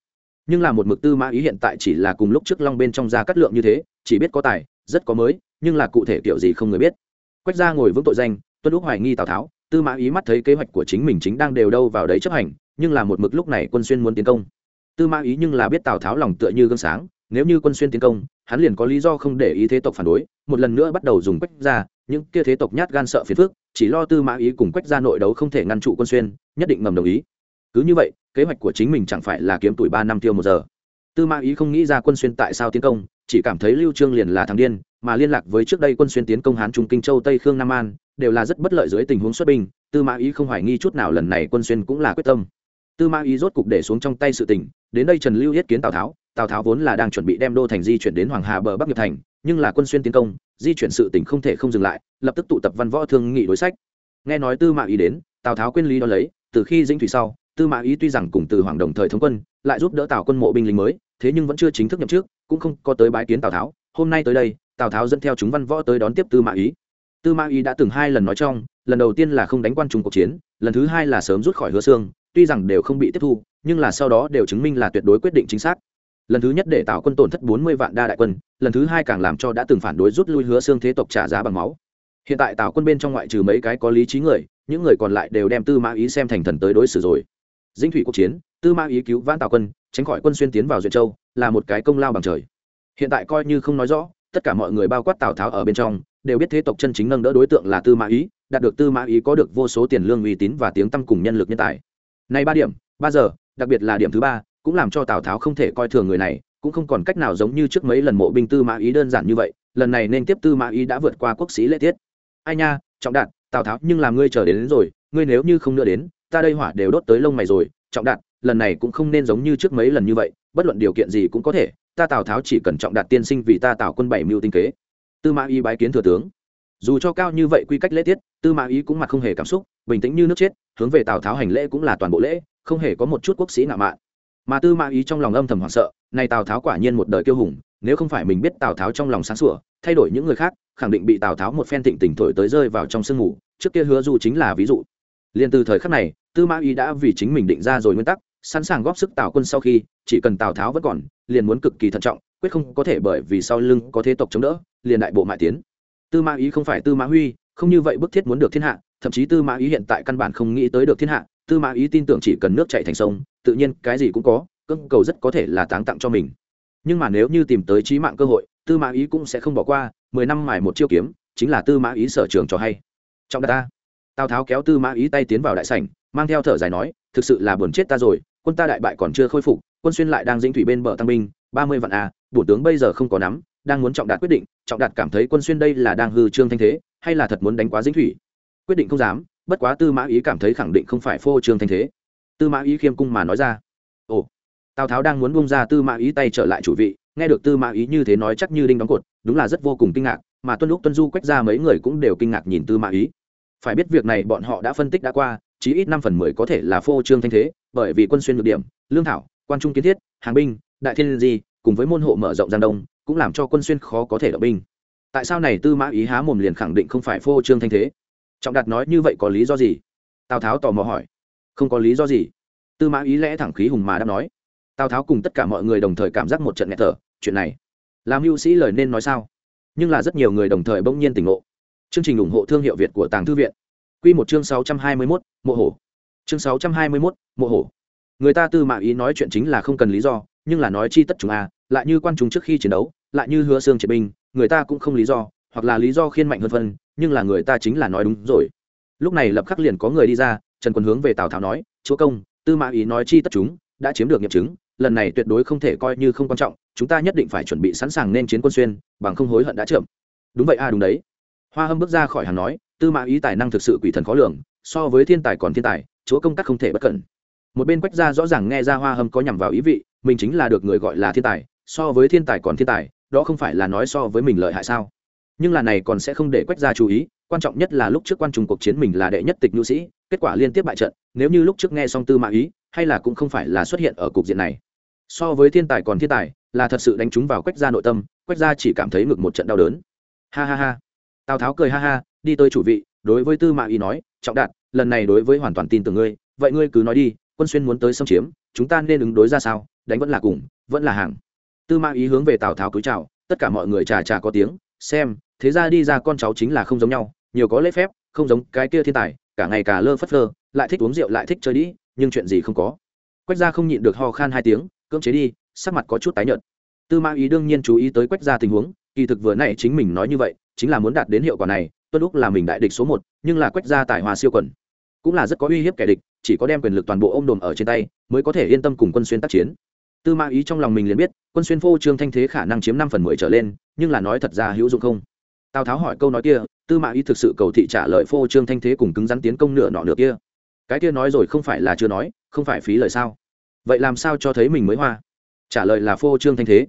Nhưng là một mực tư mã ý hiện tại chỉ là cùng lúc trước long bên trong ra cắt lượng như thế, chỉ biết có tài, rất có mới, nhưng là cụ thể kiểu gì không người biết. Quách gia ngồi vững tội danh, tuân lúc hoài nghi tào tháo, tư mã ý mắt thấy kế hoạch của chính mình chính đang đều đâu vào đấy chấp hành, nhưng là một mực lúc này quân xuyên muốn tiến công. Tư mã ý nhưng là biết tào tháo lòng tựa như gương sáng, nếu như quân xuyên tiến công hắn liền có lý do không để ý thế tộc phản đối, một lần nữa bắt đầu dùng quách gia, những kia thế tộc nhát gan sợ phiền phức, chỉ lo tư mã ý cùng quách gia nội đấu không thể ngăn trụ quân xuyên, nhất định ngầm đồng ý. Cứ như vậy, kế hoạch của chính mình chẳng phải là kiếm tuổi ba năm tiêu một giờ. Tư mã ý không nghĩ ra quân xuyên tại sao tiến công, chỉ cảm thấy lưu trương liền là thằng điên, mà liên lạc với trước đây quân xuyên tiến công hán trung kinh châu, tây khương nam an, đều là rất bất lợi dưới tình huống xuất binh, tư mã ý không hoài nghi chút nào lần này quân xuyên cũng là quyết tâm. Tư mã ý rốt cục để xuống trong tay sự tình, đến đây trần lưu yết kiến tào tháo tào tháo vốn là đang chuẩn bị đem đô thành di chuyển đến hoàng hà bờ bắc nghiệp thành, nhưng là quân xuyên tiến công, di chuyển sự tình không thể không dừng lại, lập tức tụ tập văn võ thương nghị đối sách. Nghe nói tư mã ý đến, tào tháo quên lý đó lấy, từ khi dĩnh thủy sau, tư mã ý tuy rằng cùng từ hoàng đồng thời thống quân, lại giúp đỡ tào quân mộ binh lính mới, thế nhưng vẫn chưa chính thức nhậm chức, cũng không có tới bái kiến tào tháo. Hôm nay tới đây, tào tháo dẫn theo chúng văn võ tới đón tiếp tư mã ý. Tư mã ý đã từng hai lần nói trong, lần đầu tiên là không đánh quan trung cuộc chiến, lần thứ hai là sớm rút khỏi hứa xương, tuy rằng đều không bị tiếp thu, nhưng là sau đó đều chứng minh là tuyệt đối quyết định chính xác lần thứ nhất để tạo quân tổn thất bốn mươi vạn đa đại quân, lần thứ hai càng làm cho đã từng phản đối rút lui hứa xương thế tộc trả giá bằng máu. Hiện tại tạo quân bên trong ngoại trừ mấy cái có lý trí người, những người còn lại đều đem tư mã ý xem thành thần tới đối xử rồi. Dinh thủy cuộc chiến, tư mã ý cứu vãn tạo quân, tránh khỏi quân xuyên tiến vào duyệt châu, là một cái công lao bằng trời. Hiện tại coi như không nói rõ, tất cả mọi người bao quát tào tháo ở bên trong, đều biết thế tộc chân chính nâng đỡ đối tượng là tư mã ý, đạt được tư mã ý có được vô số tiền lương uy tín và tiếng tăm cùng nhân lực nhân tài. Nay ba điểm, ba giờ, đặc biệt là điểm thứ ba cũng làm cho tào tháo không thể coi thường người này cũng không còn cách nào giống như trước mấy lần mộ binh tư mã ý đơn giản như vậy lần này nên tiếp tư mã ý đã vượt qua quốc sĩ lễ tiết. Ai nha trọng đạt tào tháo nhưng làm ngươi chờ đến, đến rồi ngươi nếu như không nữa đến ta đây hỏa đều đốt tới lông mày rồi trọng đạt lần này cũng không nên giống như trước mấy lần như vậy bất luận điều kiện gì cũng có thể ta tào tháo chỉ cần trọng đạt tiên sinh vì ta tào quân bảy mưu tinh kế. Tư mã ý bái kiến thừa tướng. Dù cho cao như vậy quy cách lễ tiết tư mã ý cũng mặt không hề cảm xúc bình tĩnh như nước chết hướng về tào tháo hành lễ cũng là toàn bộ lễ không hề có một chút quốc sĩ nạo mạn mà tư mã ý trong lòng âm thầm hoảng sợ, này tào tháo quả nhiên một đời kiêu hùng, nếu không phải mình biết tào tháo trong lòng sáng sủa, thay đổi những người khác, khẳng định bị tào tháo một phen thịnh tỉnh thổi tới rơi vào trong sương ngủ trước kia hứa du chính là ví dụ. Liền từ thời khắc này, tư mã ý đã vì chính mình định ra rồi nguyên tắc, sẵn sàng góp sức tào quân sau khi, chỉ cần tào tháo vẫn còn, liền muốn cực kỳ thận trọng, quyết không có thể bởi vì sau lưng có thế tộc chống đỡ, liền đại bộ mại tiến. Tư mã ý không phải tư mã huy, không như vậy bức thiết muốn được thiên hạ, thậm chí tư mã ý hiện tại căn bản không nghĩ tới được thiên hạ tư mã ý tin tưởng chỉ cần nước chạy thành sông tự nhiên cái gì cũng có cưỡng cầu rất có thể là táng tặng cho mình. Nhưng mà nếu như tìm tới trí mạng cơ hội tư mã ý cũng sẽ không bỏ qua mười năm mài một chiêu kiếm chính là tư mã ý sở trường cho hay. Trong ta tào tháo kéo tư mã ý tay tiến vào đại sảnh mang theo thở dài nói thực sự là buồn chết ta rồi quân ta đại bại còn chưa khôi phục quân xuyên lại đang dĩnh thủy bên bờ tăng binh ba mươi vạn a à, bổ tướng bây giờ không có nắm đang muốn trọng đạt quyết định trọng đạt cảm thấy quân xuyên đây là đang hư trương thanh thế hay là thật muốn đánh quá dĩnh thủy? Quyết định không dám bất quá tư mã ý cảm thấy khẳng định không phải phô trương thanh thế. Tư mã ý khiêm cung mà nói ra, ồ, tào tháo đang muốn bung ra tư mã ý tay trở lại chủ vị, nghe được tư mã ý như thế nói chắc như đinh đóng cột, đúng là rất vô cùng kinh ngạc, mà tuân lúc tuân du quách ra mấy người cũng đều kinh ngạc nhìn tư mã ý. Phải biết việc này bọn họ đã phân tích đã qua, chí ít năm phần mười có thể là phô trương thanh thế, bởi vì quân xuyên được điểm, lương thảo, quan trung kiến thiết, hàng binh, đại thiên di, cùng với môn hộ mở rộng giang đông, cũng làm cho quân xuyên khó có thể động binh. Tại sao này tư mã ý há mồm liền khẳng định không phải phô trương thanh thế? Trọng đạt nói như vậy có lý do gì? Tào tháo tò mò hỏi. Không có lý do gì. Tư mã ý lẽ thẳng khí hùng mà đã nói. Tào tháo cùng tất cả mọi người đồng thời cảm giác một trận nghẹt thở. Chuyện này làm hưu sĩ lời nên nói sao? Nhưng là rất nhiều người đồng thời bỗng nhiên tỉnh ngộ. Chương trình ủng hộ thương hiệu việt của tàng thư viện. Q một chương sáu trăm hai mươi mốt mộ hổ. Chương sáu trăm hai mươi mốt mộ hổ. Người ta tư mã ý nói chuyện chính là không cần lý do nhưng là nói chi tất chúng a à, lại như quan chúng trước khi chiến đấu lại như hứa xương triệt binh người ta cũng không lý do hoặc là lý do khiên mạnh hơn phân nhưng là người ta chính là nói đúng rồi. Lúc này lập khắc liền có người đi ra trần quân hướng về tào tháo nói chúa công tư mã ý nói chi tất chúng đã chiếm được nghiệm chứng lần này tuyệt đối không thể coi như không quan trọng chúng ta nhất định phải chuẩn bị sẵn sàng nên chiến quân xuyên bằng không hối hận đã chậm. Đúng vậy a à, đúng đấy. Hoa hâm bước ra khỏi hàng nói tư mã ý tài năng thực sự quỷ thần khó lường so với thiên tài còn thiên tài chúa công tác không thể bất cẩn. Một bên quách gia rõ ràng nghe ra hoa hâm có nhằm vào ý vị mình chính là được người gọi là thiên tài so với thiên tài còn thiên tài đó không phải là nói so với mình lợi hại sao? Nhưng là này còn sẽ không để quách gia chú ý, quan trọng nhất là lúc trước quan trung cuộc chiến mình là đệ nhất tịch nhu sĩ, kết quả liên tiếp bại trận, nếu như lúc trước nghe Song tư mã ý, hay là cũng không phải là xuất hiện ở cục diện này. So với thiên tài còn thiên tài, là thật sự đánh trúng vào quách gia nội tâm, quách gia chỉ cảm thấy ngực một trận đau đớn. Ha ha ha. Tào tháo cười ha ha, đi tới chủ vị, đối với tư mã ý nói, trọng đạt, lần này đối với hoàn toàn tin tưởng ngươi, vậy ngươi cứ nói đi, quân xuyên muốn tới xâm chiếm, chúng ta nên ứng đối ra sao, đánh vẫn là cùng, vẫn là hàng. Tư mã ý hướng về tào tháo cúi chào, tất cả mọi người trà trà có tiếng, xem thế ra đi ra con cháu chính là không giống nhau, nhiều có lễ phép, không giống cái kia thiên tài, cả ngày cả lơ phất lơ lại thích uống rượu lại thích chơi đĩ, nhưng chuyện gì không có. Quách gia không nhịn được ho khan hai tiếng, cưỡng chế đi, sắc mặt có chút tái nhợt. Tư mã ý đương nhiên chú ý tới quách gia tình huống, kỳ thực vừa nãy chính mình nói như vậy, chính là muốn đạt đến hiệu quả này, tuân lúc là mình đại địch số một, nhưng là quách gia tài hòa siêu quẩn cũng là rất có uy hiếp kẻ địch, chỉ có đem quyền lực toàn bộ ôm đồm ở trên tay, mới có thể yên tâm cùng quân xuyên tác chiến. Tư mã ý trong lòng mình liền biết, quân xuyên phô trương thanh thế khả năng chiếm năm phần mười trở lên, nhưng là nói thật ra hữu dụng không? Tào tháo hỏi câu nói kia, tư mã ý thực sự cầu thị trả lời phô trương thanh thế cùng cứng rắn tiến công nửa nọ nửa kia. Cái kia nói rồi không phải là chưa nói, không phải phí lời sao? Vậy làm sao cho thấy mình mới hoa? Trả lời là phô trương thanh thế.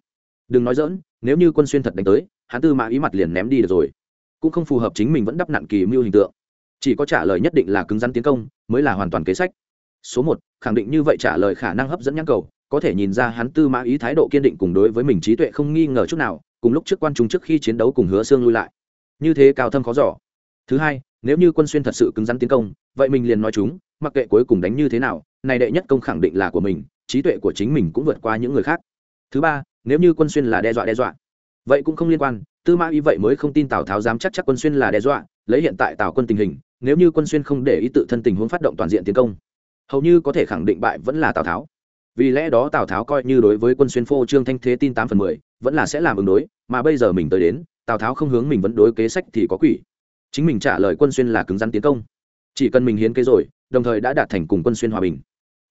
Đừng nói dỡn nếu như quân xuyên thật đánh tới, hắn tư mã ý mặt liền ném đi được rồi. Cũng không phù hợp chính mình vẫn đắp nặng kỳ mưu hình tượng. Chỉ có trả lời nhất định là cứng rắn tiến công, mới là hoàn toàn kế sách. Số một, khẳng định như vậy trả lời khả năng hấp dẫn nhãn cầu, có thể nhìn ra hắn tư mã ý thái độ kiên định cùng đối với mình trí tuệ không nghi ngờ chút nào cùng lúc trước quan trung trước khi chiến đấu cùng hứa xương lui lại. Như thế cao thâm khó giỏ thứ hai, nếu như quân xuyên thật sự cứng rắn tiến công, vậy mình liền nói chúng, mặc kệ cuối cùng đánh như thế nào, này đệ nhất công khẳng định là của mình, trí tuệ của chính mình cũng vượt qua những người khác. Thứ ba, nếu như quân xuyên là đe dọa đe dọa, vậy cũng không liên quan, tư mã ý vậy mới không tin tào tháo dám chắc chắc quân xuyên là đe dọa, lấy hiện tại tào quân tình hình, nếu như quân xuyên không để ý tự thân tình huống phát động toàn diện tiến công, hầu như có thể khẳng định bại vẫn là tào tháo. Vì lẽ đó tào tháo coi như đối với quân xuyên phô trương thanh thế tin tám phần mười vẫn là sẽ làm ứng đối, mà bây giờ mình tới đến, tào tháo không hướng mình vẫn đối kế sách thì có quỷ. Chính mình trả lời quân xuyên là cứng rắn tiến công. Chỉ cần mình hiến kế rồi, đồng thời đã đạt thành cùng quân xuyên hòa bình.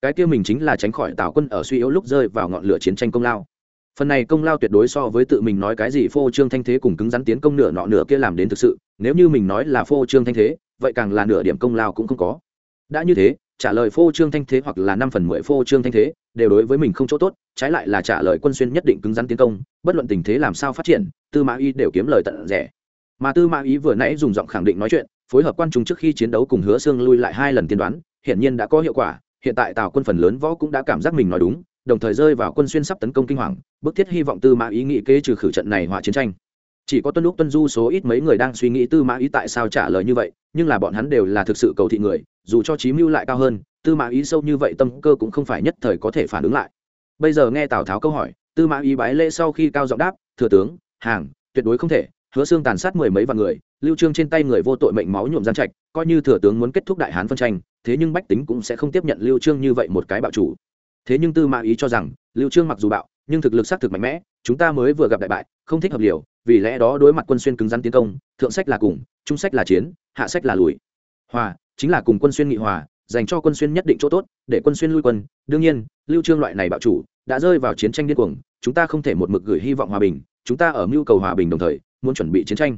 Cái kia mình chính là tránh khỏi tào quân ở suy yếu lúc rơi vào ngọn lửa chiến tranh công lao. Phần này công lao tuyệt đối so với tự mình nói cái gì phô trương thanh thế cùng cứng rắn tiến công nửa nọ nửa kia làm đến thực sự. Nếu như mình nói là phô trương thanh thế, vậy càng là nửa điểm công lao cũng không có. Đã như thế trả lời phô trương thanh thế hoặc là năm phần mười phô trương thanh thế, đều đối với mình không chỗ tốt, trái lại là trả lời quân xuyên nhất định cứng rắn tiến công, bất luận tình thế làm sao phát triển, tư mã y đều kiếm lời tận rẻ. Mà tư mã ý vừa nãy dùng giọng khẳng định nói chuyện, phối hợp quan trung trước khi chiến đấu cùng hứa xương lui lại hai lần tiên đoán, hiển nhiên đã có hiệu quả, hiện tại tào quân phần lớn võ cũng đã cảm giác mình nói đúng, đồng thời rơi vào quân xuyên sắp tấn công kinh hoàng, bức thiết hy vọng tư mã ý nghĩ kế trừ khử trận này hỏa chiến tranh chỉ có tuân lúc tuân du số ít mấy người đang suy nghĩ tư mã ý tại sao trả lời như vậy, nhưng là bọn hắn đều là thực sự cầu thị người, dù cho trí mưu lại cao hơn, tư mã ý sâu như vậy tâm cơ cũng không phải nhất thời có thể phản ứng lại. Bây giờ nghe tào tháo câu hỏi, tư mã ý bái lễ sau khi cao giọng đáp, thừa tướng, hàng, tuyệt đối không thể, hứa xương tàn sát mười mấy vạn người, lưu trương trên tay người vô tội mệnh máu nhuộm gian trạch, coi như thừa tướng muốn kết thúc đại hán phân tranh, thế nhưng bách tính cũng sẽ không tiếp nhận lưu trương như vậy một cái bạo chủ. Thế nhưng tư mã ý cho rằng, lưu trương mặc dù bạo, nhưng thực lực xác thực mạnh mẽ, chúng ta mới vừa gặp đại bại, không thích hợp liều vì lẽ đó đối mặt quân xuyên cứng rắn tiến công, thượng sách là cùng, trung sách là chiến, hạ sách là lùi. Hòa, chính là cùng quân xuyên nghị hòa, dành cho quân xuyên nhất định chỗ tốt, để quân xuyên lui quân. Đương nhiên, lưu trương loại này bạo chủ, đã rơi vào chiến tranh điên cuồng, chúng ta không thể một mực gửi hy vọng hòa bình, chúng ta ở mưu cầu hòa bình đồng thời, muốn chuẩn bị chiến tranh.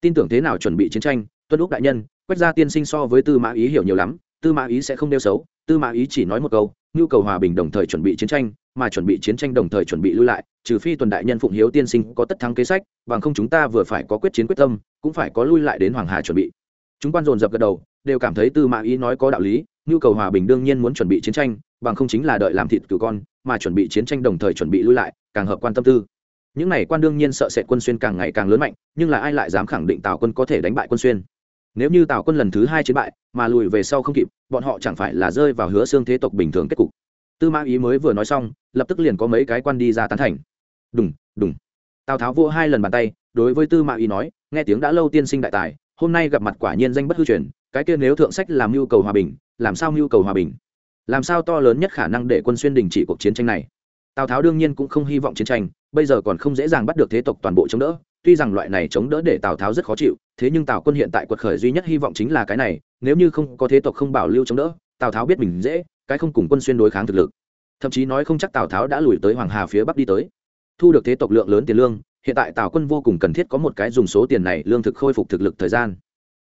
Tin tưởng thế nào chuẩn bị chiến tranh, tuân lúc đại nhân quét ra tiên sinh so với tư mã ý hiểu nhiều lắm, tư mã ý sẽ không đeo xấu, tư mã ý chỉ nói một câu nhu cầu hòa bình đồng thời chuẩn bị chiến tranh mà chuẩn bị chiến tranh đồng thời chuẩn bị lui lại, trừ phi tuần đại nhân phụng hiếu tiên sinh có tất thắng kế sách, bằng không chúng ta vừa phải có quyết chiến quyết tâm, cũng phải có lui lại đến hoàng hà chuẩn bị. Chúng quan dồn dập gật đầu, đều cảm thấy tư mã ý nói có đạo lý, nhu cầu hòa bình đương nhiên muốn chuẩn bị chiến tranh, bằng không chính là đợi làm thịt cửu con, mà chuẩn bị chiến tranh đồng thời chuẩn bị lui lại, càng hợp quan tâm tư. Những này quan đương nhiên sợ sệt quân xuyên càng ngày càng lớn mạnh, nhưng là ai lại dám khẳng định tào quân có thể đánh bại quân xuyên? Nếu như tào quân lần thứ hai chiến bại, mà lùi về sau không kịp, bọn họ chẳng phải là rơi vào hứa xương thế tộc bình thường kết cục tư mã ý mới vừa nói xong, lập tức liền có mấy cái quan đi ra tán thành. Đùng đùng. Tào tháo vua hai lần bàn tay, đối với tư mã ý nói, nghe tiếng đã lâu tiên sinh đại tài, hôm nay gặp mặt quả nhiên danh bất hư truyền, cái kia nếu thượng sách làm mưu cầu hòa bình, làm sao mưu cầu hòa bình? Làm sao to lớn nhất khả năng để quân xuyên đình chỉ cuộc chiến tranh này? Tào tháo đương nhiên cũng không hy vọng chiến tranh, bây giờ còn không dễ dàng bắt được thế tộc toàn bộ chống đỡ, tuy rằng loại này chống đỡ để tào tháo rất khó chịu, thế nhưng tào quân hiện tại quật khởi duy nhất hy vọng chính là cái này, nếu như không có thế tộc không bảo lưu chống đỡ, tào tháo biết mình dễ cái không cùng quân xuyên đối kháng thực lực. Thậm chí nói không chắc tào tháo đã lùi tới hoàng hà phía bắc đi tới. Thu được thế tộc lượng lớn tiền lương, hiện tại tào quân vô cùng cần thiết có một cái dùng số tiền này lương thực khôi phục thực lực thời gian.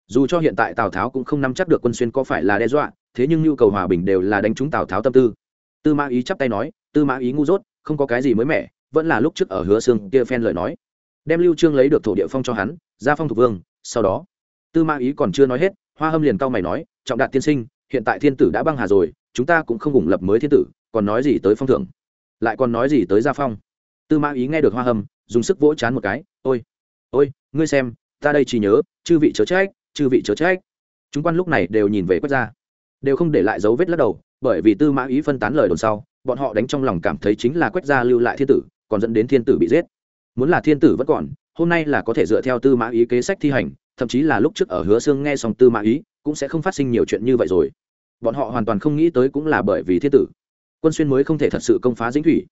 Dù cho hiện tại tào tháo cũng không nắm chắc được quân xuyên có phải là đe dọa, thế nhưng nhu cầu hòa bình đều là đánh trúng tào tháo tâm tư. Tư mã ý chắp tay nói, tư mã ý ngu dốt, không có cái gì mới mẻ, vẫn là lúc trước ở hứa xương kia phen lời nói. Đem lưu trương lấy được thổ địa phong cho hắn ra phong thuộc vương, sau đó. Tư mã ý còn chưa nói hết, hoa hâm liền cau mày nói, trọng đạt tiên sinh, hiện tại thiên tử đã băng hà rồi chúng ta cũng không ủng lập mới thiên tử, còn nói gì tới phong thưởng lại còn nói gì tới gia phong? Tư mã ý nghe được hoa hâm, dùng sức vỗ chán một cái, ôi ôi, ngươi xem, ta đây chỉ nhớ, chư vị chớ trách, chư vị chớ trách. Chúng quan lúc này đều nhìn về quét ra, đều không để lại dấu vết lắc đầu, bởi vì tư mã ý phân tán lời đồn sau, bọn họ đánh trong lòng cảm thấy chính là quét ra lưu lại thiên tử, còn dẫn đến thiên tử bị giết. Muốn là thiên tử vẫn còn, hôm nay là có thể dựa theo tư mã ý kế sách thi hành, thậm chí là lúc trước ở hứa xương nghe xong tư mã ý, cũng sẽ không phát sinh nhiều chuyện như vậy rồi bọn họ hoàn toàn không nghĩ tới cũng là bởi vì thiên tử. Quân xuyên mới không thể thật sự công phá dĩnh thủy.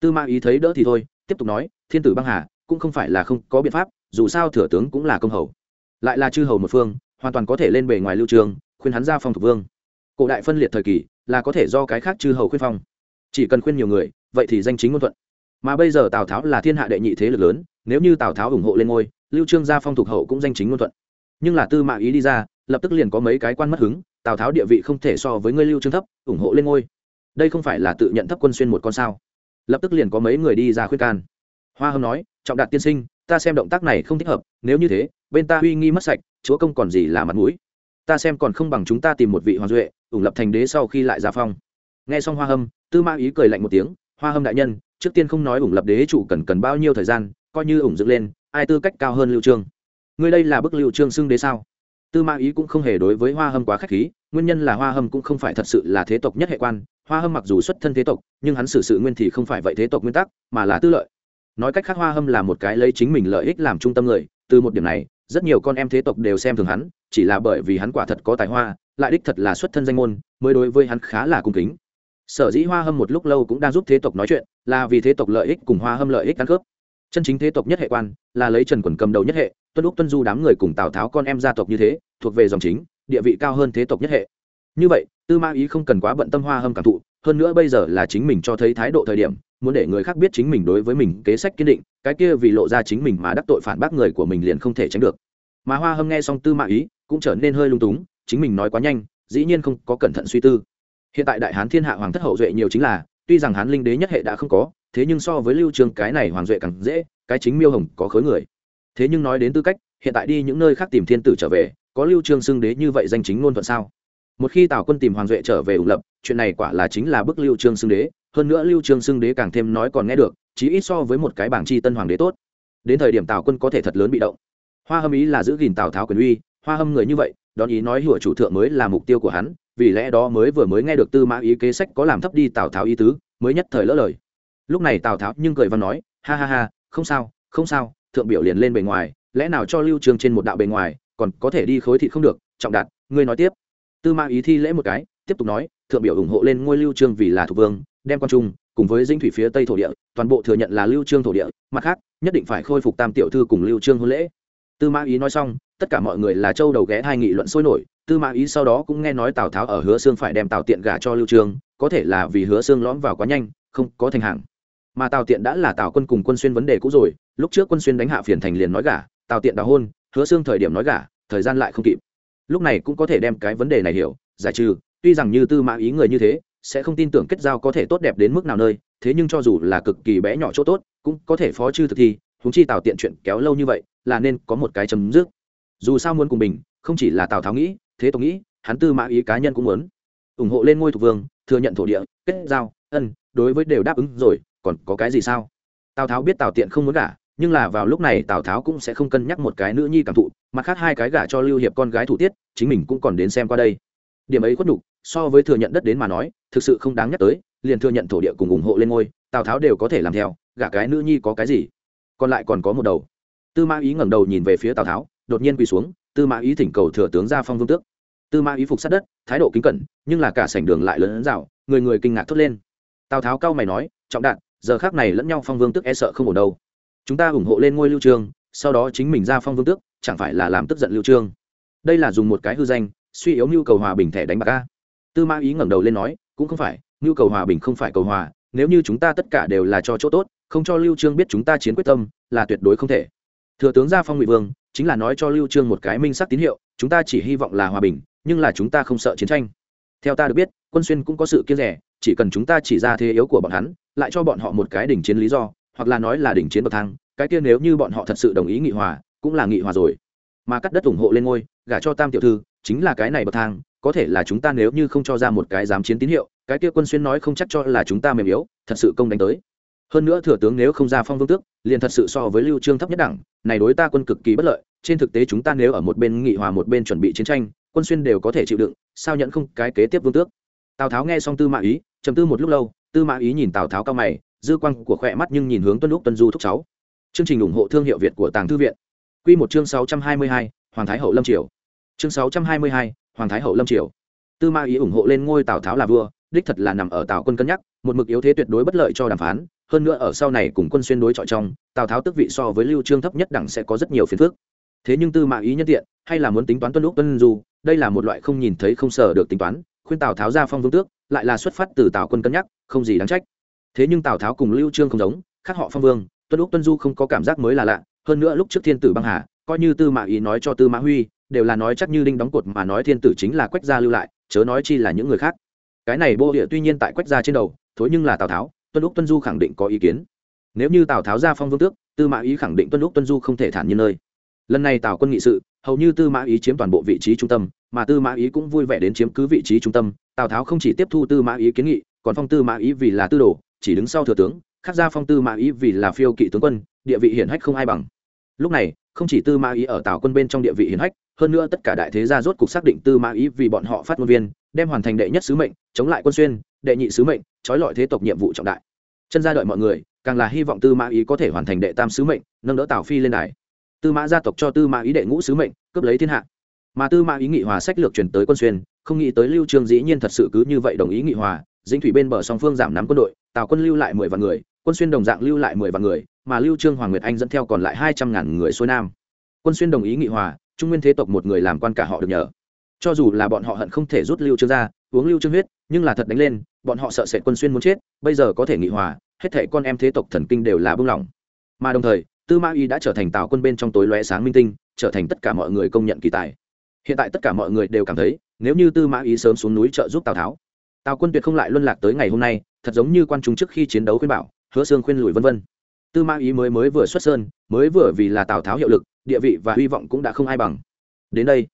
Tư mã ý thấy đỡ thì thôi, tiếp tục nói, thiên tử băng hà, cũng không phải là không có biện pháp, dù sao thừa tướng cũng là công hầu. Lại là chư hầu một phương, hoàn toàn có thể lên bề ngoài lưu trường, khuyên hắn ra phong thuộc vương. Cổ đại phân liệt thời kỳ, là có thể do cái khác chư hầu khuyên phong. Chỉ cần khuyên nhiều người, vậy thì danh chính ngôn thuận. Mà bây giờ tào tháo là thiên hạ đệ nhị thế lực lớn, nếu như tào tháo ủng hộ lên ngôi, lưu trương gia phong thuộc hậu cũng danh chính ngôn thuận. Nhưng là tư mã ý đi ra lập tức liền có mấy cái quan mất hứng, tào tháo địa vị không thể so với ngươi lưu trương thấp, ủng hộ lên ngôi. Đây không phải là tự nhận thấp quân xuyên một con sao? Lập tức liền có mấy người đi ra khuyên can. Hoa hâm nói, trọng đạt tiên sinh, ta xem động tác này không thích hợp, nếu như thế, bên ta uy nghi mất sạch, chúa công còn gì là mặt mũi? Ta xem còn không bằng chúng ta tìm một vị hoàng duệ, ủng lập thành đế sau khi lại ra phong. Nghe xong hoa hâm, tư ma ý cười lạnh một tiếng, hoa hâm đại nhân, trước tiên không nói ủng lập đế chủ cần cần bao nhiêu thời gian, coi như ủng dựng lên, ai tư cách cao hơn lưu trương? Ngươi đây là bức lưu trương xưng đế sao? Tư ma ý cũng không hề đối với hoa hâm quá khách khí, nguyên nhân là hoa hâm cũng không phải thật sự là thế tộc nhất hệ quan. Hoa hâm mặc dù xuất thân thế tộc, nhưng hắn xử sự nguyên thì không phải vậy thế tộc nguyên tắc, mà là tư lợi. Nói cách khác, hoa hâm là một cái lấy chính mình lợi ích làm trung tâm người, từ một điểm này, rất nhiều con em thế tộc đều xem thường hắn, chỉ là bởi vì hắn quả thật có tài hoa, lại đích thật là xuất thân danh môn, mới đối với hắn khá là cung kính. Sở dĩ hoa hâm một lúc lâu cũng đang giúp thế tộc nói chuyện, là vì thế tộc lợi ích cùng hoa hâm lợi ích ăn cướp chân chính thế tộc nhất hệ quan, là lấy trần quần cầm đầu nhất hệ, tuân lúc tuân du đám người cùng tào tháo con em gia tộc như thế, thuộc về dòng chính, địa vị cao hơn thế tộc nhất hệ. Như vậy, tư ma ý không cần quá bận tâm hoa hâm cảm thụ, hơn nữa bây giờ là chính mình cho thấy thái độ thời điểm, muốn để người khác biết chính mình đối với mình kế sách kiên định, cái kia vì lộ ra chính mình mà đắc tội phản bác người của mình liền không thể tránh được. Mà hoa hâm nghe xong tư mã ý, cũng trở nên hơi lung túng, chính mình nói quá nhanh, dĩ nhiên không có cẩn thận suy tư. Hiện tại đại hán thiên hạ hoàng thất hậu duệ nhiều chính là, tuy rằng hán linh đế nhất hệ đã không có thế nhưng so với lưu trường cái này hoàng duệ càng dễ, cái chính miêu hồng có khối người. Thế nhưng nói đến tư cách, hiện tại đi những nơi khác tìm thiên tử trở về, có lưu trương xưng đế như vậy danh chính ngôn thuận sao? Một khi tào quân tìm hoàng duệ trở về ủng lập, chuyện này quả là chính là bức lưu trương xưng đế, hơn nữa lưu trương xưng đế càng thêm nói còn nghe được, chí ít so với một cái bảng chi tân hoàng đế tốt. Đến thời điểm tào quân có thể thật lớn bị động. Hoa hâm ý là giữ gìn tào tháo quyền uy, hoa hâm người như vậy, đón ý nói hủa chủ thượng mới là mục tiêu của hắn, vì lẽ đó mới vừa mới nghe được tư mã ý kế sách có làm thấp đi tào tháo ý tứ, mới nhất thời lỡ lời lúc này tào tháo nhưng cười và nói, ha ha ha, không sao không sao, thượng biểu liền lên bề ngoài, lẽ nào cho lưu trương trên một đạo bề ngoài, còn có thể đi khối thị không được, trọng đạt, ngươi nói tiếp. Tư mã ý thi lễ một cái, tiếp tục nói, thượng biểu ủng hộ lên ngôi lưu trương vì là thủ vương, đem quan trung, cùng với dinh thủy phía tây thổ địa, toàn bộ thừa nhận là lưu trương thổ địa, mặt khác, nhất định phải khôi phục tam tiểu thư cùng lưu trương hôn lễ. Tư mã ý nói xong, tất cả mọi người là châu đầu ghé hai nghị luận sôi nổi, tư mã ý sau đó cũng nghe nói tào tháo ở hứa xương phải đem tào tiện gả cho lưu trương có thể là vì hứa xương lõm vào quá nhanh, không có thành hàng mà tào tiện đã là tào quân cùng quân xuyên vấn đề cũ rồi, lúc trước quân xuyên đánh hạ phiền thành liền nói gả, tào tiện đào hôn, hứa xương thời điểm nói gả, thời gian lại không kịp. Lúc này cũng có thể đem cái vấn đề này hiểu, giải trừ, tuy rằng như tư mã ý người như thế, sẽ không tin tưởng kết giao có thể tốt đẹp đến mức nào nơi, thế nhưng cho dù là cực kỳ bé nhỏ chỗ tốt, cũng có thể phó chư thực thi húng chi tào tiện chuyện kéo lâu như vậy, là nên có một cái chấm dứt. Dù sao muốn cùng mình không chỉ là tào tháo nghĩ, thế tôi nghĩ, hắn tư mã ý cá nhân cũng muốn. Ủng hộ lên ngôi thuộc vương, thừa nhận thổ địa, kết giao, ân, đối với đều đáp ứng rồi còn có cái gì sao? Tào tháo biết tào tiện không muốn gả, nhưng là vào lúc này tào tháo cũng sẽ không cân nhắc một cái nữ nhi cảm thụ, mặt khác hai cái gả cho lưu hiệp con gái thủ tiết, chính mình cũng còn đến xem qua đây. Điểm ấy khuất nhục, so với thừa nhận đất đến mà nói, thực sự không đáng nhắc tới, liền thừa nhận thổ địa cùng ủng hộ lên ngôi, tào tháo đều có thể làm theo, gả cái nữ nhi có cái gì? Còn lại còn có một đầu. Tư mã ý ngẩng đầu nhìn về phía tào tháo, đột nhiên quỳ xuống, tư mã ý thỉnh cầu thừa tướng ra phong vương tước. Tư mã ý phục sát đất, thái độ kính cẩn, nhưng là cả sảnh đường lại lớn rào, người người kinh ngạc thốt lên. Tào tháo cao mày nói, trọng đạn giờ khác này lẫn nhau phong vương tức e sợ không ổn đâu. Chúng ta ủng hộ lên ngôi lưu trương, sau đó chính mình ra phong vương tước chẳng phải là làm tức giận lưu trương. Đây là dùng một cái hư danh, suy yếu nhu cầu hòa bình thẻ đánh bạc a. Tư mã ý ngẩng đầu lên nói, cũng không phải nhu cầu hòa bình không phải cầu hòa, nếu như chúng ta tất cả đều là cho chỗ tốt, không cho lưu trương biết chúng ta chiến quyết tâm, là tuyệt đối không thể. Thừa tướng gia phong ngụy vương, chính là nói cho lưu trương một cái minh sắc tín hiệu, chúng ta chỉ hy vọng là hòa bình, nhưng là chúng ta không sợ chiến tranh. Theo ta được biết, quân xuyên cũng có sự kiêng rẻ, chỉ cần chúng ta chỉ ra thế yếu của bọn hắn lại cho bọn họ một cái đỉnh chiến lý do, hoặc là nói là đỉnh chiến bậc thang, cái kia nếu như bọn họ thật sự đồng ý nghị hòa, cũng là nghị hòa rồi. Mà cắt đất ủng hộ lên ngôi, gả cho tam tiểu thư, chính là cái này bậc thang, có thể là chúng ta nếu như không cho ra một cái dám chiến tín hiệu, cái kia quân xuyên nói không chắc cho là chúng ta mềm yếu, thật sự công đánh tới. Hơn nữa thừa tướng nếu không ra phong vương tước, liền thật sự so với lưu trương thấp nhất đẳng, này đối ta quân cực kỳ bất lợi, trên thực tế chúng ta nếu ở một bên nghị hòa một bên chuẩn bị chiến tranh, quân xuyên đều có thể chịu đựng, sao nhận không cái kế tiếp vương tước? Tào tháo nghe xong tư mã ý, trầm tư một lúc lâu tư mã ý nhìn tào tháo cao mày dư quang của khỏe mắt nhưng nhìn hướng tuân lúc tuân du thúc cháu. Chương trình ủng hộ thương hiệu việt của tàng thư viện. Quy một chương 622, hoàng thái hậu lâm triều. Chương 622, hoàng thái hậu lâm triều. Tư mã ý ủng hộ lên ngôi tào tháo là vua đích thật là nằm ở tào quân cân nhắc một mực yếu thế tuyệt đối bất lợi cho đàm phán hơn nữa ở sau này cùng quân xuyên đối chọi trong tào tháo tức vị so với lưu trương thấp nhất đẳng sẽ có rất nhiều phiền phức. Thế nhưng tư mã ý nhân tiện hay là muốn tính toán tuân lúc tuân du đây là một loại không nhìn thấy không sở được tính toán khuyên tào tháo ra phong vương tước lại là xuất phát từ tào quân cân nhắc, không gì đáng trách. Thế nhưng tào tháo cùng lưu trương không giống, khác họ phong vương, tuân úc tuân du không có cảm giác mới là lạ. Hơn nữa lúc trước thiên tử băng hà, coi như tư mã ý nói cho tư mã huy, đều là nói chắc như đinh đóng cột mà nói thiên tử chính là quách gia lưu lại, chớ nói chi là những người khác. Cái này bô địa tuy nhiên tại quách gia trên đầu, thối nhưng là tào tháo, tuân úc tuân du khẳng định có ý kiến. Nếu như tào tháo ra phong vương tước, tư mã ý khẳng định tuân úc tuân du không thể thản nhiên nơi. Lần này tào quân nghị sự hầu như tư mã ý chiếm toàn bộ vị trí trung tâm, mà tư mã ý cũng vui vẻ đến chiếm cứ vị trí trung tâm. Tào tháo không chỉ tiếp thu tư mã ý kiến nghị, còn phong tư mã ý vì là tư đồ, chỉ đứng sau thừa tướng khác ra phong tư mã ý vì là phiêu kỵ tướng quân, địa vị hiển hách không ai bằng. Lúc này, không chỉ tư mã ý ở tào quân bên trong địa vị hiển hách, hơn nữa tất cả đại thế gia rốt cục xác định tư mã ý vì bọn họ phát ngôn viên, đem hoàn thành đệ nhất sứ mệnh, chống lại quân xuyên, đệ nhị sứ mệnh, trói lọi thế tộc nhiệm vụ trọng đại. Chân gia đợi mọi người, càng là hy vọng tư mã ý có thể hoàn thành đệ tam sứ mệnh, nâng đỡ tào phi lên đài tư mã gia tộc cho tư mã ý đệ ngũ sứ mệnh, cướp lấy thiên hạ. Mà tư mã ý nghị hòa sách lược chuyển tới quân xuyên, không nghĩ tới lưu trương dĩ nhiên thật sự cứ như vậy đồng ý nghị hòa dĩnh thủy bên bờ song phương giảm nắm quân đội, tào quân lưu lại mười vạn người, quân xuyên đồng dạng lưu lại mười vạn người, mà lưu trương hoàng nguyệt anh dẫn theo còn lại hai trăm ngàn người xuôi nam. Quân xuyên đồng ý nghị hòa, trung nguyên thế tộc một người làm quan cả họ được nhờ. Cho dù là bọn họ hận không thể rút lưu trương ra, uống lưu trương huyết, nhưng là thật đánh lên, bọn họ sợ sệt quân xuyên muốn chết, bây giờ có thể nghị hòa, hết thảy con em thế tộc thần kinh đều là bưng lỏng. Mà đồng thời tư mã y đã trở thành tào quân bên trong tối lóe sáng minh tinh trở thành tất cả mọi người công nhận kỳ tài. Hiện tại tất cả mọi người đều cảm thấy nếu như tư mã ý sớm xuống núi trợ giúp tào tháo tào quân tuyệt không lại luân lạc tới ngày hôm nay thật giống như quan trung trước khi chiến đấu khuyên bảo hứa xương khuyên lùi vân vân. Tư mã ý mới mới vừa xuất sơn mới vừa vì là tào tháo hiệu lực địa vị và hy vọng cũng đã không ai bằng. Đến đây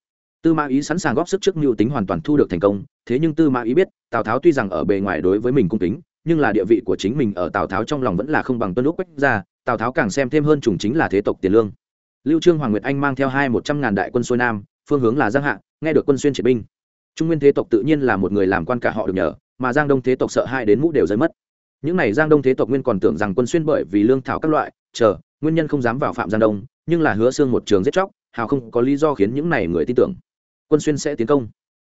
tư mã ý sẵn sàng góp sức trước mưu tính hoàn toàn thu được thành công thế nhưng tư mã ý biết tào tháo tuy rằng ở bề ngoài đối với mình cung tính, nhưng là địa vị của chính mình ở tào tháo trong lòng vẫn là không bằng tuân lúc quách ra tào tháo càng xem thêm hơn chủng chính là thế tộc tiền lương. Lưu trương, hoàng nguyệt anh mang theo hai một trăm ngàn đại quân xuôi nam, phương hướng là giang hạ, nghe được quân xuyên triệt binh. Trung nguyên thế tộc tự nhiên là một người làm quan cả họ được nhờ, mà giang đông thế tộc sợ hai đến mũ đều rơi mất. Những này giang đông thế tộc nguyên còn tưởng rằng quân xuyên bởi vì lương thảo các loại, chờ, nguyên nhân không dám vào phạm giang đông, nhưng là hứa xương một trường giết chóc, hào không có lý do khiến những này người tin tưởng. Quân xuyên sẽ tiến công.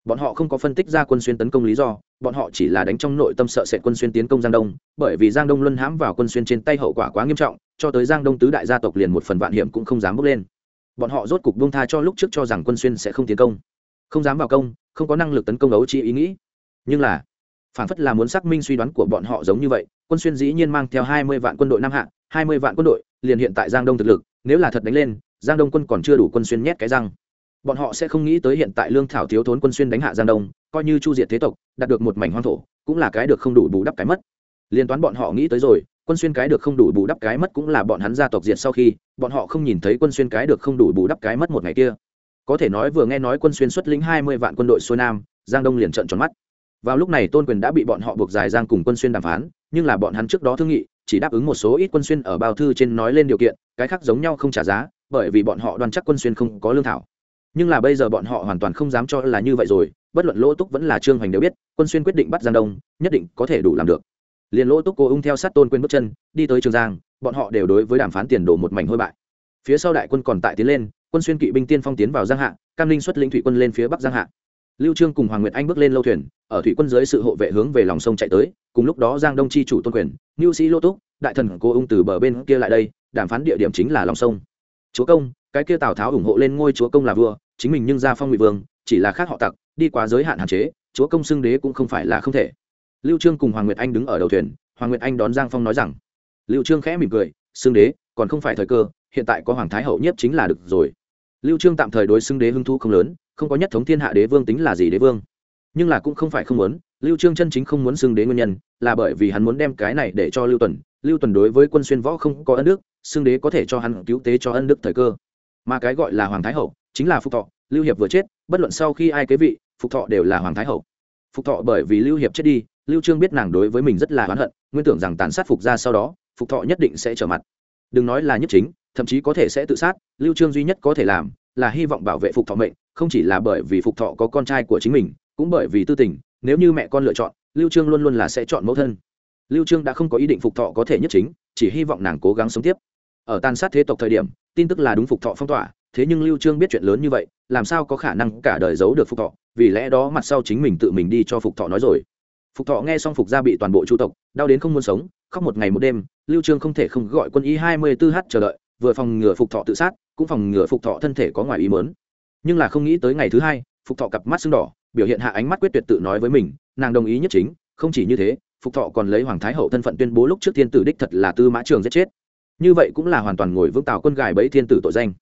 Bọn họ không có phân tích ra quân xuyên tấn công lý do bọn họ chỉ là đánh trong nội tâm sợ sệt quân xuyên tiến công giang đông, bởi vì giang đông luân hãm vào quân xuyên trên tay hậu quả quá nghiêm trọng, cho tới giang đông tứ đại gia tộc liền một phần vạn hiểm cũng không dám bước lên. Bọn họ rốt cục buông tha cho lúc trước cho rằng quân xuyên sẽ không tiến công. Không dám vào công, không có năng lực tấn công ấu chi ý nghĩ. Nhưng là phản phất là muốn xác minh suy đoán của bọn họ giống như vậy, quân xuyên dĩ nhiên mang theo hai mươi vạn quân đội nam hạ, hai mươi vạn quân đội liền hiện tại giang đông thực lực, nếu là thật đánh lên, giang đông quân còn chưa đủ quân xuyên nhét cái răng bọn họ sẽ không nghĩ tới hiện tại lương thảo thiếu thốn quân xuyên đánh hạ giang đông, coi như chu diệt thế tộc, đạt được một mảnh hoang thổ, cũng là cái được không đủ bù đắp cái mất. Liên toán bọn họ nghĩ tới rồi, quân xuyên cái được không đủ bù đắp cái mất cũng là bọn hắn gia tộc diệt sau khi, bọn họ không nhìn thấy quân xuyên cái được không đủ bù đắp cái mất một ngày kia. Có thể nói vừa nghe nói quân xuyên xuất lĩnh hai mươi vạn quân đội xuôi nam, giang đông liền trận tròn mắt. Vào lúc này tôn quyền đã bị bọn họ buộc dài giang cùng quân xuyên đàm phán, nhưng là bọn hắn trước đó thương nghị, chỉ đáp ứng một số ít quân xuyên ở bao thư trên nói lên điều kiện, cái khác giống nhau không trả giá, bởi vì bọn họ đoan chắc quân xuyên không có lương thảo nhưng là bây giờ bọn họ hoàn toàn không dám cho là như vậy rồi, bất luận lỗ túc vẫn là trương hoành đều biết, quân xuyên quyết định bắt giang đông, nhất định có thể đủ làm được. Liền lỗ túc cô ung theo sát tôn quên bước chân, đi tới trường giang, bọn họ đều đối với đàm phán tiền đồ một mảnh hôi bại. Phía sau đại quân còn tại tiến lên, quân xuyên kỵ binh tiên phong tiến vào giang hạ, cam linh xuất lĩnh thủy quân lên phía bắc giang hạ. Lưu trương cùng hoàng nguyệt anh bước lên lâu thuyền, ở thủy quân dưới sự hộ vệ hướng về lòng sông chạy tới, cùng lúc đó giang đông chi chủ tôn quyền lưu sĩ lỗ túc, đại thần cô ung từ bờ bên kia lại đây, đàm phán địa điểm chính là lòng sông. Chúa công, cái kia tào tháo ủng hộ lên ngôi chúa công là vua chính mình nhưng ra phong ngụy vương, chỉ là khác họ tặc, đi quá giới hạn hạn chế, chúa công xưng đế cũng không phải là không thể. Lưu trương cùng hoàng nguyệt anh đứng ở đầu thuyền, hoàng nguyệt anh đón giang phong nói rằng, lưu trương khẽ mỉm cười, xưng đế, còn không phải thời cơ, hiện tại có hoàng thái hậu nhiếp chính là được rồi. Lưu trương tạm thời đối xưng đế hưng thu không lớn, không có nhất thống thiên hạ đế vương tính là gì đế vương. Nhưng là cũng không phải không muốn, lưu trương chân chính không muốn xưng đế nguyên nhân, là bởi vì hắn muốn đem cái này để cho lưu tuần. Lưu tuần đối với quân xuyên võ không có ân đức, xưng đế có thể cho hắn cứu tế cho ân đức thời cơ. Mà cái gọi là hoàng thái hậu chính là phục thọ, lưu hiệp vừa chết, bất luận sau khi ai kế vị, phục thọ đều là hoàng thái hậu. Phục thọ bởi vì lưu hiệp chết đi, lưu trương biết nàng đối với mình rất là oán hận, nguyên tưởng rằng tàn sát phục ra sau đó, phục thọ nhất định sẽ trở mặt. Đừng nói là nhất chính, thậm chí có thể sẽ tự sát, lưu trương duy nhất có thể làm là hy vọng bảo vệ phục thọ mệnh, không chỉ là bởi vì phục thọ có con trai của chính mình, cũng bởi vì tư tình, nếu như mẹ con lựa chọn, lưu trương luôn luôn là sẽ chọn mẫu thân. Lưu trương đã không có ý định phục thọ có thể nhất chính, chỉ hy vọng nàng cố gắng sống tiếp. Ở tàn sát thế tộc thời điểm, tin tức là đúng phục thọ phong tỏa thế nhưng lưu trương biết chuyện lớn như vậy, làm sao có khả năng cả đời giấu được phục thọ? Vì lẽ đó mặt sau chính mình tự mình đi cho phục thọ nói rồi. Phục thọ nghe xong phục gia bị toàn bộ chu tộc, đau đến không muốn sống, khóc một ngày một đêm, lưu trương không thể không gọi quân y 24 h chờ đợi, vừa phòng ngừa phục thọ tự sát, cũng phòng ngừa phục thọ thân thể có ngoài ý muốn. Nhưng là không nghĩ tới ngày thứ hai, phục thọ cặp mắt sưng đỏ, biểu hiện hạ ánh mắt quyết tuyệt tự nói với mình, nàng đồng ý nhất chính, không chỉ như thế, phục thọ còn lấy hoàng thái hậu thân phận tuyên bố lúc trước thiên tử đích thật là tư mã trường giết chết. Như vậy cũng là hoàn toàn ngồi vững tào quân gài bẫy thiên tử tội danh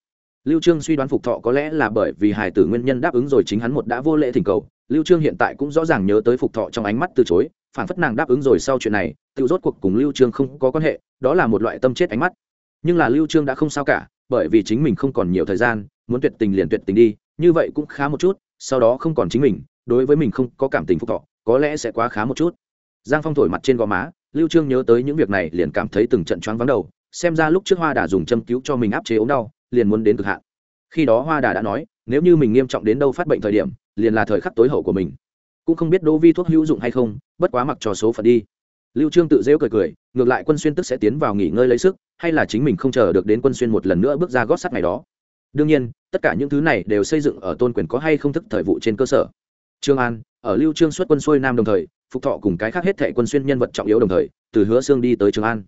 lưu trương suy đoán phục thọ có lẽ là bởi vì hài tử nguyên nhân đáp ứng rồi chính hắn một đã vô lễ thỉnh cầu. Lưu trương hiện tại cũng rõ ràng nhớ tới phục thọ trong ánh mắt từ chối, phản phất nàng đáp ứng rồi sau chuyện này, tự rốt cuộc cùng lưu trương không có quan hệ, đó là một loại tâm chết ánh mắt. Nhưng là lưu trương đã không sao cả, bởi vì chính mình không còn nhiều thời gian, muốn tuyệt tình liền tuyệt tình đi, như vậy cũng khá một chút, sau đó không còn chính mình, đối với mình không có cảm tình phục thọ, có lẽ sẽ quá khá một chút. Giang phong thổi mặt trên gò má, lưu trương nhớ tới những việc này liền cảm thấy từng trận choáng vắng đầu, xem ra lúc trước hoa đã dùng châm cứu cho mình áp chế ốm đau liền muốn đến cực hạn. Khi đó hoa đà đã nói, nếu như mình nghiêm trọng đến đâu phát bệnh thời điểm, liền là thời khắc tối hậu của mình. Cũng không biết đỗ vi thuốc hữu dụng hay không, bất quá mặc cho số phận đi. Lưu trương tự rêu cười cười, ngược lại quân xuyên tức sẽ tiến vào nghỉ ngơi lấy sức, hay là chính mình không chờ được đến quân xuyên một lần nữa bước ra gót sắt ngày đó. Đương nhiên, tất cả những thứ này đều xây dựng ở tôn quyền có hay không thức thời vụ trên cơ sở. Trương an, ở lưu trương xuất quân xuôi nam đồng thời, phục thọ cùng cái khác hết thệ quân xuyên nhân vật trọng yếu đồng thời, từ hứa xương đi tới trường an.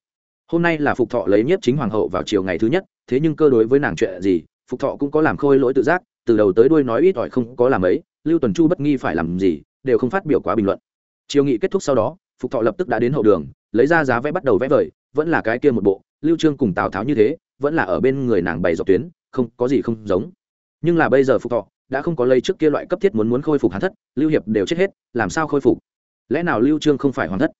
Hôm nay là phục thọ lấy nhiếp chính hoàng hậu vào chiều ngày thứ nhất thế nhưng cơ đối với nàng chuyện gì, phục thọ cũng có làm khôi lỗi tự giác, từ đầu tới đuôi nói ít ỏi không có làm ấy, lưu tuần chu bất nghi phải làm gì, đều không phát biểu quá bình luận. Chiều nghị kết thúc sau đó, phục thọ lập tức đã đến hậu đường, lấy ra giá vẽ bắt đầu vẽ vời, vẫn là cái kia một bộ, lưu trương cùng tào tháo như thế, vẫn là ở bên người nàng bày dọc tuyến, không, có gì không giống. Nhưng là bây giờ phục thọ đã không có lây trước kia loại cấp thiết muốn muốn khôi phục hán thất, lưu hiệp đều chết hết, làm sao khôi phục? Lẽ nào lưu trương không phải hoàn thất?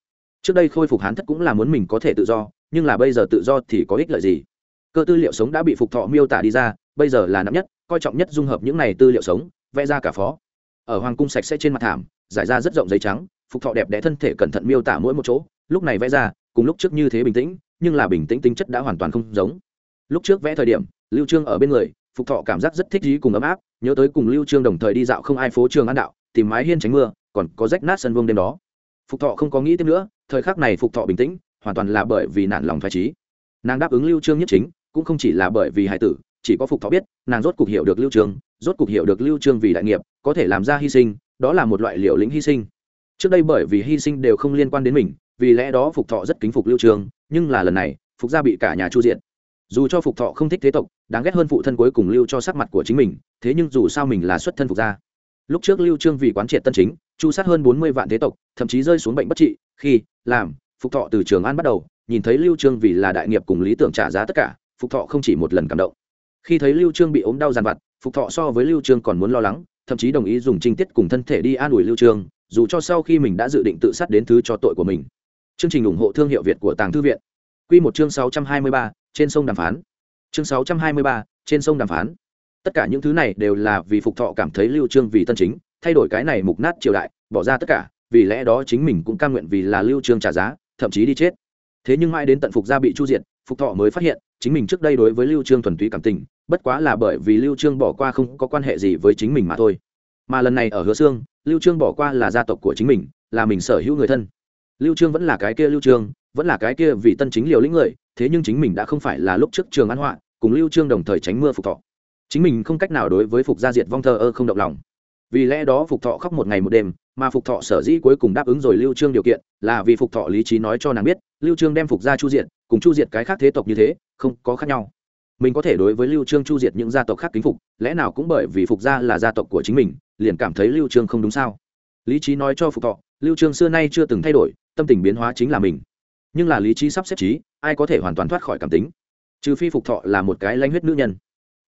Trước đây khôi phục hán thất cũng là muốn mình có thể tự do, nhưng là bây giờ tự do thì có ích lợi gì? Cơ tư liệu sống đã bị phục thọ miêu tả đi ra, bây giờ là nắm nhất, coi trọng nhất dung hợp những này tư liệu sống, vẽ ra cả phó. Ở hoàng cung sạch sẽ trên mặt thảm, giải ra rất rộng giấy trắng, phục thọ đẹp đẽ thân thể cẩn thận miêu tả mỗi một chỗ, lúc này vẽ ra, cùng lúc trước như thế bình tĩnh, nhưng là bình tĩnh tính chất đã hoàn toàn không giống. Lúc trước vẽ thời điểm, lưu trương ở bên người, phục thọ cảm giác rất thích ý cùng ấm áp, nhớ tới cùng lưu trương đồng thời đi dạo không ai phố trường an đạo, tìm mái hiên tránh mưa, còn có rách nát sân vương đêm đó. Phục thọ không có nghĩ tiếp nữa, thời khắc này phục thọ bình tĩnh, hoàn toàn là bởi vì nản lòng phải trí nàng đáp ứng lưu trương nhất chính cũng không chỉ là bởi vì hải tử, chỉ có phục thọ biết, nàng rốt cục hiểu được lưu trương rốt cục hiểu được lưu trương vì đại nghiệp, có thể làm ra hy sinh, đó là một loại liều lĩnh hy sinh. Trước đây bởi vì hy sinh đều không liên quan đến mình, vì lẽ đó phục thọ rất kính phục lưu trương nhưng là lần này, phục gia bị cả nhà chu diện dù cho phục thọ không thích thế tộc, đáng ghét hơn phụ thân cuối cùng lưu cho sắc mặt của chính mình, thế nhưng dù sao mình là xuất thân phục gia. Lúc trước lưu trương vì quán triệt tân chính, chu sát hơn 40 vạn thế tộc, thậm chí rơi xuống bệnh bất trị, khi, làm, phục thọ từ trường an bắt đầu, nhìn thấy lưu trương vì là đại nghiệp cùng lý tưởng trả giá tất cả phục thọ không chỉ một lần cảm động. Khi thấy lưu trương bị ốm đau giàn vặt phục thọ so với lưu trương còn muốn lo lắng thậm chí đồng ý dùng trinh tiết cùng thân thể đi an ủi lưu trương dù cho sau khi mình đã dự định tự sát đến thứ cho tội của mình. Chương trình ủng hộ thương hiệu việt của tàng thư viện. Quy một chương 623, trên sông đàm phán. Chương 623, trên sông đàm phán. Tất cả những thứ này đều là vì phục thọ cảm thấy lưu trương vì tân chính thay đổi cái này mục nát triều đại bỏ ra tất cả vì lẽ đó chính mình cũng cam nguyện vì là lưu trương trả giá thậm chí đi chết. Thế nhưng mãi đến tận phục gia bị chu diệt phục thọ mới phát hiện chính mình trước đây đối với lưu trương thuần túy cảm tình, bất quá là bởi vì lưu trương bỏ qua không có quan hệ gì với chính mình mà thôi. Mà lần này ở hứa xương lưu trương bỏ qua là gia tộc của chính mình, là mình sở hữu người thân. Lưu trương vẫn là cái kia lưu trương, vẫn là cái kia vì tân chính liều lĩnh người, thế nhưng chính mình đã không phải là lúc trước trường an họa, cùng lưu trương đồng thời tránh mưa phục thọ. Chính mình không cách nào đối với phục gia diệt vong thơ ơ không động lòng. Vì lẽ đó phục thọ khóc một ngày một đêm, mà phục thọ sở dĩ cuối cùng đáp ứng rồi lưu trương điều kiện, là vì phục thọ lý trí nói cho nàng biết, lưu trương đem phục gia chu diệt cùng chu diệt cái khác thế tộc như thế, không có khác nhau. Mình có thể đối với lưu trương chu diệt những gia tộc khác kính phục, lẽ nào cũng bởi vì phục gia là gia tộc của chính mình, liền cảm thấy lưu trương không đúng sao? Lý trí nói cho phục thọ, lưu trương xưa nay chưa từng thay đổi, tâm tình biến hóa chính là mình. Nhưng là lý trí sắp xếp trí, ai có thể hoàn toàn thoát khỏi cảm tính? Trừ phi phục thọ là một cái lãnh huyết nữ nhân.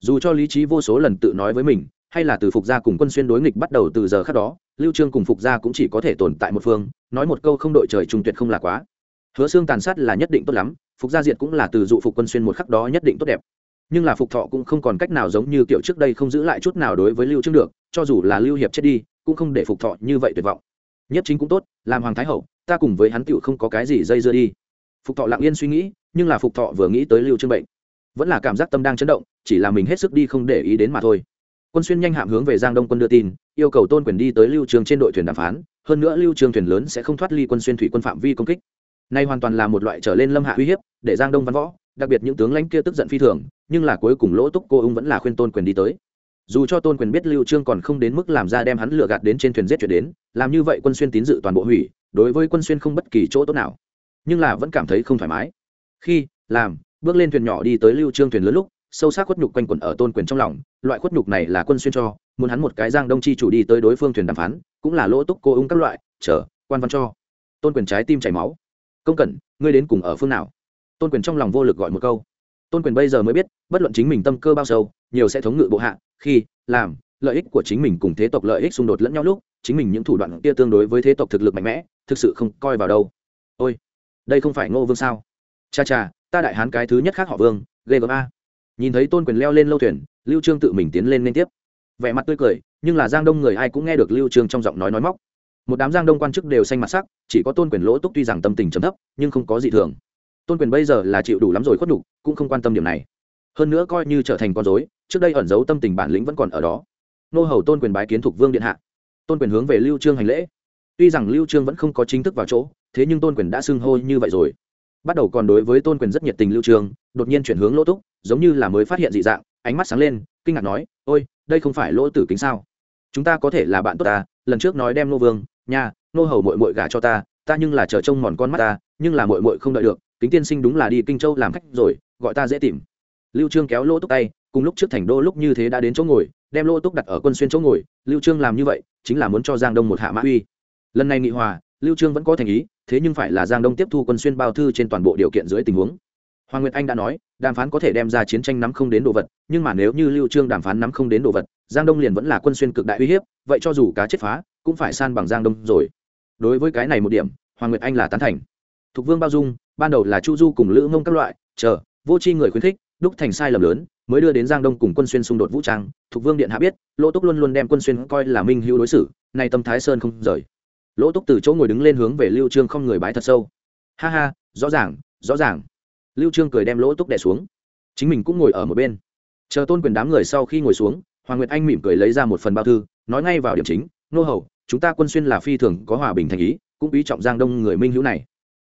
Dù cho lý trí vô số lần tự nói với mình, hay là từ phục gia cùng quân xuyên đối nghịch bắt đầu từ giờ khác đó, lưu trương cùng phục gia cũng chỉ có thể tồn tại một phương, nói một câu không đội trời trung tuyệt không là quá hứa xương tàn sát là nhất định tốt lắm, phục gia diệt cũng là từ dụ phục quân xuyên một khắc đó nhất định tốt đẹp. Nhưng là phục thọ cũng không còn cách nào giống như kiểu trước đây không giữ lại chút nào đối với lưu trương được, cho dù là lưu hiệp chết đi, cũng không để phục thọ như vậy tuyệt vọng. Nhất chính cũng tốt, làm hoàng thái hậu, ta cùng với hắn tựu không có cái gì dây dưa đi. Phục thọ lặng yên suy nghĩ, nhưng là phục thọ vừa nghĩ tới lưu trương bệnh, vẫn là cảm giác tâm đang chấn động, chỉ là mình hết sức đi không để ý đến mà thôi. Quân xuyên nhanh hạm hướng về giang đông quân đưa tin, yêu cầu tôn quyền đi tới lưu trường trên đội thuyền đàm phán, hơn nữa lưu trường thuyền lớn sẽ không thoát ly quân xuyên thủy quân phạm vi công kích nay hoàn toàn là một loại trở lên lâm hạ uy hiếp, để giang đông văn võ, đặc biệt những tướng lãnh kia tức giận phi thường, nhưng là cuối cùng lỗ túc cô ung vẫn là khuyên tôn quyền đi tới. Dù cho tôn quyền biết lưu trương còn không đến mức làm ra đem hắn lừa gạt đến trên thuyền giết chuyện đến, làm như vậy quân xuyên tín dự toàn bộ hủy, đối với quân xuyên không bất kỳ chỗ tốt nào. Nhưng là vẫn cảm thấy không thoải mái. Khi, làm, bước lên thuyền nhỏ đi tới lưu trương thuyền lớn lúc, sâu sắc khuất nhục quanh quẩn ở tôn quyền trong lòng, loại khuất nhục này là quân xuyên cho, muốn hắn một cái giang đông chi chủ đi tới đối phương thuyền đàm phán, cũng là lỗ túc cô ung các loại, chờ, quan văn cho. Tôn quyền trái tim chảy máu công cẩn, ngươi đến cùng ở phương nào? Tôn quyền trong lòng vô lực gọi một câu. Tôn quyền bây giờ mới biết, bất luận chính mình tâm cơ bao sâu, nhiều sẽ thống ngự bộ hạ, khi, làm, lợi ích của chính mình cùng thế tộc lợi ích xung đột lẫn nhau lúc, chính mình những thủ đoạn kia tương đối với thế tộc thực lực mạnh mẽ, thực sự không coi vào đâu. Ôi, đây không phải ngô vương sao? Cha cha, ta đại hán cái thứ nhất khác họ vương, ghê gớm a. Nhìn thấy tôn quyền leo lên lâu thuyền, lưu trương tự mình tiến lên liên tiếp. Vẻ mặt tươi cười, nhưng là giang đông người ai cũng nghe được lưu trương trong giọng nói nói móc một đám giang đông quan chức đều xanh mặt sắc, chỉ có tôn quyền lỗ túc tuy rằng tâm tình trầm thấp, nhưng không có gì thường. Tôn quyền bây giờ là chịu đủ lắm rồi khuất đủ cũng không quan tâm điểm này. Hơn nữa coi như trở thành con rối, trước đây ẩn giấu tâm tình bản lĩnh vẫn còn ở đó. Nô hầu tôn quyền bái kiến thuộc vương điện hạ. Tôn quyền hướng về lưu trương hành lễ. Tuy rằng lưu trương vẫn không có chính thức vào chỗ, thế nhưng tôn quyền đã xưng hô như vậy rồi. Bắt đầu còn đối với tôn quyền rất nhiệt tình lưu trương, đột nhiên chuyển hướng lỗ túc, giống như là mới phát hiện dị dạng, ánh mắt sáng lên, kinh ngạc nói, ôi, đây không phải lỗ tử kính sao? Chúng ta có thể là bạn tốt ta, lần trước nói đem nô vương nha, nô hầu mội mội gả cho ta ta nhưng là chờ trông mòn con mắt ta, nhưng là mội mội không đợi được, kính tiên sinh đúng là đi kinh châu làm khách rồi, gọi ta dễ tìm. Lưu trương kéo lỗ túc tay, cùng lúc trước thành đô lúc như thế đã đến chỗ ngồi, đem lỗ túc đặt ở quân xuyên chỗ ngồi, lưu trương làm như vậy, chính là muốn cho giang đông một hạ mã uy. Lần này nghị hòa, lưu trương vẫn có thành ý, thế nhưng phải là giang đông tiếp thu quân xuyên bao thư trên toàn bộ điều kiện dưới tình huống. Hoàng nguyệt anh đã nói, đàm phán có thể đem ra chiến tranh nắm không đến đồ vật, nhưng mà nếu như lưu trương đàm phán nắm không đến đồ vật, giang đông liền vẫn là quân xuyên cực đại uy hiếp, vậy cho dù cá chết phá cũng phải san bằng giang đông rồi. Đối với cái này một điểm, hoàng nguyệt anh là tán thành. Thục vương bao dung, ban đầu là chu du cùng lữ mông các loại, chờ, vô chi người khuyến khích, đúc thành sai lầm lớn, mới đưa đến giang đông cùng quân xuyên xung đột vũ trang. Thục vương điện hạ biết, lỗ túc luôn luôn đem quân xuyên coi là minh hữu đối xử, nay tâm thái sơn không rời. Lỗ túc từ chỗ ngồi đứng lên hướng về lưu trương không người bái thật sâu. Ha ha, rõ ràng rõ ràng. Lưu trương cười đem lỗ túc đè xuống. Chính mình cũng ngồi ở một bên. Chờ tôn quyền đám người sau khi ngồi xuống, hoàng nguyệt anh mỉm cười lấy ra một phần bao thư, nói ngay vào điểm chính nô hầu, chúng ta quân xuyên là phi thường có hòa bình thành ý, cũng quý trọng giang đông người minh hữu này.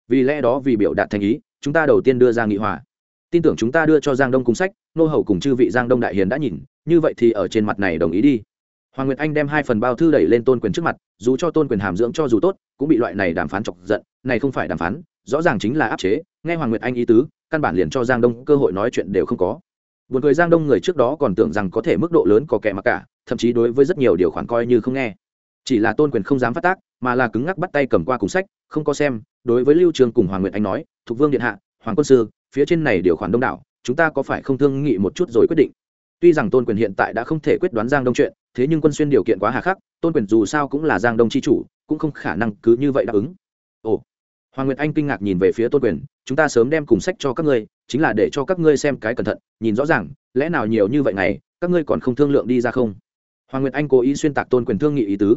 Vì lẽ đó vì biểu đạt thành ý, chúng ta đầu tiên đưa ra nghị hòa. Tin tưởng chúng ta đưa cho giang đông cung sách, nô hầu cùng chư vị giang đông đại hiền đã nhìn, như vậy thì ở trên mặt này đồng ý đi. Hoàng nguyệt anh đem hai phần bao thư đẩy lên tôn quyền trước mặt, dù cho tôn quyền hàm dưỡng cho dù tốt, cũng bị loại này đàm phán chọc giận, này không phải đàm phán, rõ ràng chính là áp chế, nghe hoàng nguyệt anh ý tứ, căn bản liền cho giang đông cơ hội nói chuyện đều không có. Buồn cười giang đông người trước đó còn tưởng rằng có thể mức độ lớn có kẻ mặc cả, thậm chí đối với rất nhiều điều khoản coi như không nghe chỉ là tôn quyền không dám phát tác, mà là cứng ngắc bắt tay cầm qua cùng sách, không có xem, đối với lưu trường cùng hoàng nguyệt anh nói thuộc vương điện hạ, hoàng quân sư, phía trên này điều khoản đông đảo, chúng ta có phải không thương nghị một chút rồi quyết định? Tuy rằng tôn quyền hiện tại đã không thể quyết đoán giang đông chuyện, thế nhưng quân xuyên điều kiện quá hà khắc, tôn quyền dù sao cũng là giang đông c h i chủ, cũng không khả năng cứ như vậy đáp ứng. Ồ, hoàng nguyệt anh kinh ngạc nhìn về phía tôn quyền, chúng ta sớm đem cùng sách cho các ngươi, chính là để cho các ngươi xem cái cẩn thận, nhìn rõ ràng, lẽ nào nhiều như vậy này, các ngươi còn không thương lượng đi ra không? Hoàng nguyệt anh cố ý xuyên tạc tôn quyền thương nghị ý tứ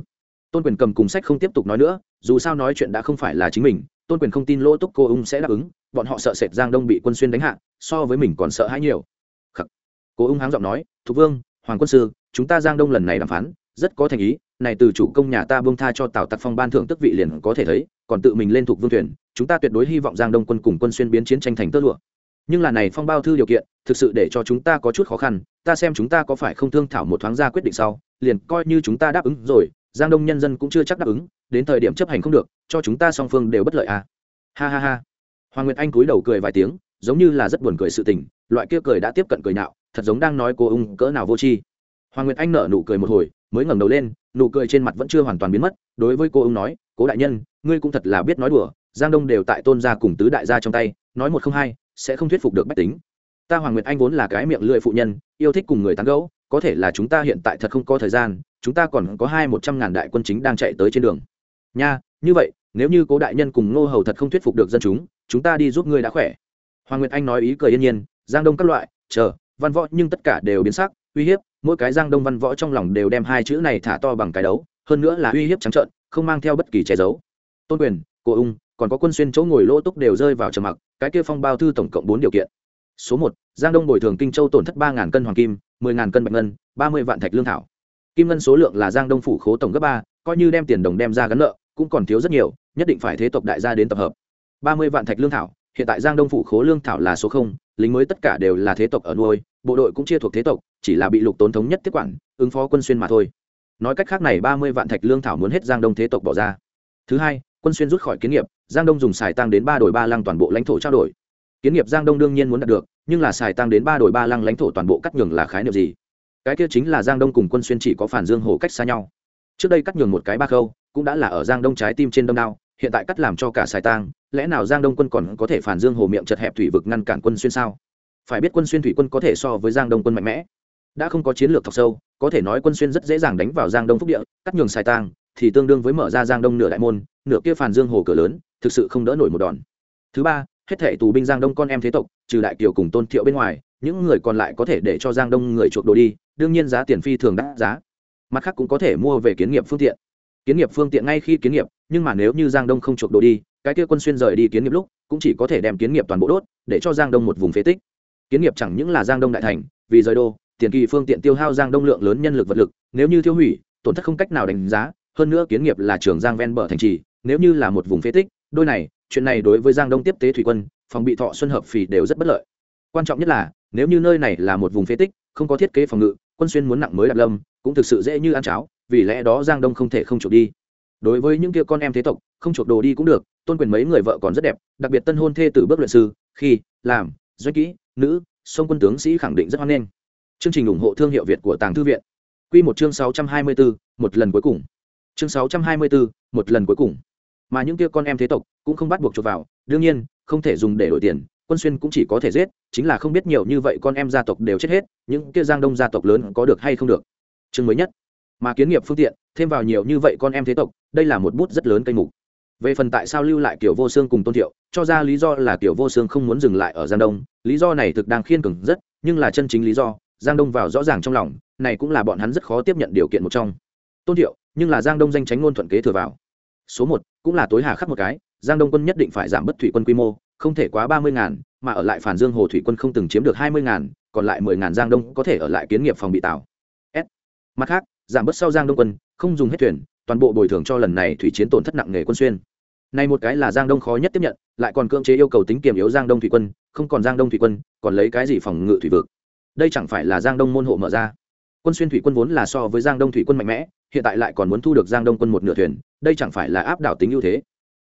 tôn quyền cầm cùng sách không tiếp tục nói nữa, dù sao nói chuyện đã không phải là chính mình, tôn quyền không tin lỗ túc cô ung sẽ đáp ứng, bọn họ sợ sệt giang đông bị quân xuyên đánh hạ, so với mình còn sợ hãi nhiều Khắc. cô ung háng giọng nói, thục vương, hoàng quân sư, chúng ta giang đông lần này đàm phán, rất có thành ý, này từ chủ công nhà ta bông tha cho tào tặc phong ban thưởng tức vị liền có thể thấy, còn tự mình lên thuộc vương thuyền, chúng ta tuyệt đối hy vọng giang đông quân cùng quân xuyên biến chiến tranh thành tơ lụa nhưng là này phong bao thư điều kiện, thực sự để cho chúng ta có chút khó khăn, ta xem chúng ta có phải không thương thảo một thoáng ra quyết định sau, liền coi như chúng ta đáp ứng rồi giang đông nhân dân cũng chưa chắc đáp ứng, đến thời điểm chấp hành không được, cho chúng ta song phương đều bất lợi à. Ha ha ha. Hoàng nguyệt anh cúi đầu cười vài tiếng, giống như là rất buồn cười sự tình, loại kia cười đã tiếp cận cười nạo thật giống đang nói cô ung cỡ nào vô tri. Hoàng nguyệt anh nở nụ cười một hồi, mới ngẩng đầu lên, nụ cười trên mặt vẫn chưa hoàn toàn biến mất, đối với cô ung nói, cố đại nhân, ngươi cũng thật là biết nói đùa, giang đông đều tại tôn gia cùng tứ đại gia trong tay, nói một không hai, sẽ không thuyết phục được bách tính. Ta hoàng nguyệt anh vốn là cái miệng lưỡi phụ nhân, yêu thích cùng người tán gẫu có thể là chúng ta hiện tại thật không có thời gian, chúng ta còn có hai một trăm ngàn đại quân chính đang chạy tới trên đường. Nha, như vậy, nếu như cố đại nhân cùng ngô hầu thật không thuyết phục được dân chúng chúng ta đi giúp ngươi đã khỏe. Hoàng nguyệt anh nói ý cười yên nhiên, giang đông các loại, chờ, văn võ nhưng tất cả đều biến sắc, uy hiếp, mỗi cái giang đông văn võ trong lòng đều đem hai chữ này thả to bằng cái đấu, hơn nữa là uy hiếp trắng trợn, không mang theo bất kỳ che giấu. Tôn quyền, cô ung, còn có quân xuyên chỗ ngồi lỗ túc đều rơi vào trầm mặc, cái kia phong bao thư tổng cộng bốn điều kiện số một, giang đông bồi thường kinh châu tổn thất ba ngàn cân hoàng kim, mười ngàn cân bạch ngân, ba mươi vạn thạch lương thảo. Kim ngân số lượng là giang đông phủ khố tổng gấp ba, coi như đem tiền đồng đem ra gắn nợ, cũng còn thiếu rất nhiều, nhất định phải thế tộc đại gia đến tập hợp. Ba mươi vạn thạch lương thảo, hiện tại giang đông phủ khố lương thảo là số không, lính mới tất cả đều là thế tộc ở nuôi, bộ đội cũng chia thuộc thế tộc, chỉ là bị lục tốn thống nhất tiếp quản, ứng phó quân xuyên mà thôi. Nói cách khác này, ba mươi vạn thạch lương thảo muốn hết giang đông thế tộc bỏ ra. Thứ hai, quân xuyên rút khỏi kiến nghiệp, giang đông dùng xài tăng đến ba đổi ba lăng toàn bộ lãnh thổ trao đổi kiến nghiệp giang đông đương nhiên muốn đạt được, nhưng là xài tăng đến ba đội ba lăng lãnh thổ toàn bộ cắt nhường là khái niệm gì? Cái kia chính là giang đông cùng quân xuyên chỉ có phản dương hồ cách xa nhau. Trước đây cắt nhường một cái ba khâu, cũng đã là ở giang đông trái tim trên đông đao, hiện tại cắt làm cho cả xài tang, lẽ nào giang đông quân còn có thể phản dương hồ miệng chật hẹp thủy vực ngăn cản quân xuyên sao? Phải biết quân xuyên thủy quân có thể so với giang đông quân mạnh mẽ. Đã không có chiến lược thọc sâu, có thể nói quân xuyên rất dễ dàng đánh vào giang đông phúc địa, cắt nhường xài tang, thì tương đương với mở ra giang đông nửa đại môn, nửa kia phản dương hồ cửa lớn, thực sự không đỡ nổi một đòn. Thứ ba hết thể tù binh giang đông con em thế tộc, trừ đại kiều cùng tôn thiệu bên ngoài, những người còn lại có thể để cho giang đông người chuộc đồ đi, đương nhiên giá tiền phi thường đắt giá. Mặt khác cũng có thể mua về kiến nghiệp phương tiện. Kiến nghiệp phương tiện ngay khi kiến nghiệp, nhưng mà nếu như giang đông không chuộc đồ đi, cái kia quân xuyên rời đi kiến nghiệp lúc, cũng chỉ có thể đem kiến nghiệp toàn bộ đốt, để cho giang đông một vùng phế tích. Kiến nghiệp chẳng những là giang đông đại thành, vì rời đô, tiền kỳ phương tiện tiêu hao giang đông lượng lớn nhân lực vật lực, nếu như tiêu hủy, tổn thất không cách nào đánh giá, hơn nữa kiến nghiệp là trường giang ven bờ thành trì, nếu như là một vùng phế tích, đôi này chuyện này đối với giang đông tiếp tế thủy quân, phòng bị thọ xuân hợp phì đều rất bất lợi. Quan trọng nhất là, nếu như nơi này là một vùng phế tích, không có thiết kế phòng ngự, quân xuyên muốn nặng mới đạp lâm, cũng thực sự dễ như ăn cháo, vì lẽ đó giang đông không thể không chuộc đi. Đối với những kia con em thế tộc, không chuộc đồ đi cũng được, tôn quyền mấy người vợ còn rất đẹp, đặc biệt tân hôn thê từ bước luyện sư, khi, làm, doanh kỹ, nữ sông quân tướng sĩ khẳng định rất hoan nghênh. Chương trình ủng hộ thương hiệu việt của tàng thư viện. Q một chương sáu trăm hai mươi bốn một lần cuối cùng. Chương sáu trăm hai mươi bốn một lần cuối cùng mà những kia con em thế tộc cũng không bắt buộc chuột vào. Đương nhiên, không thể dùng để đổi tiền, quân xuyên cũng chỉ có thể giết, chính là không biết nhiều như vậy con em gia tộc đều chết hết, những kia giang đông gia tộc lớn có được hay không được. Chương mới nhất. Mà kiến nghiệp phương tiện, thêm vào nhiều như vậy con em thế tộc, đây là một bút rất lớn cây mục. Về phần tại sao lưu lại kiểu vô xương cùng tôn thiệu, cho ra lý do là kiểu vô xương không muốn dừng lại ở giang đông. Lý do này thực đang khiên cường rất, nhưng là chân chính lý do, giang đông vào rõ ràng trong lòng, này cũng là bọn hắn rất khó tiếp nhận điều kiện một trong. Tôn thiệu, nhưng là giang đông danh tránh ngôn thuận kế thừa vào số một, cũng là tối hà khắc một cái, giang đông quân nhất định phải giảm bất thủy quân quy mô, không thể quá ba mươi ngàn, mà ở lại phản dương hồ thủy quân không từng chiếm được hai mươi ngàn, còn lại mười ngàn giang đông có thể ở lại kiến nghiệp phòng bị tạo s. Mặt khác, giảm bớt sau giang đông quân, không dùng hết thuyền, toàn bộ bồi thường cho lần này thủy chiến tổn thất nặng nề quân xuyên. Này một cái là giang đông khó nhất tiếp nhận, lại còn cưỡng chế yêu cầu tính kiềm yếu giang đông thủy quân, không còn giang đông thủy quân, còn lấy cái gì phòng ngự thủy vực? Đây chẳng phải là giang đông môn hộ mở ra. Quân xuyên thủy quân vốn là so với giang đông thủy quân mạnh mẽ hiện tại lại còn muốn thu được giang đông quân một nửa thuyền, đây chẳng phải là áp đảo tính ưu thế.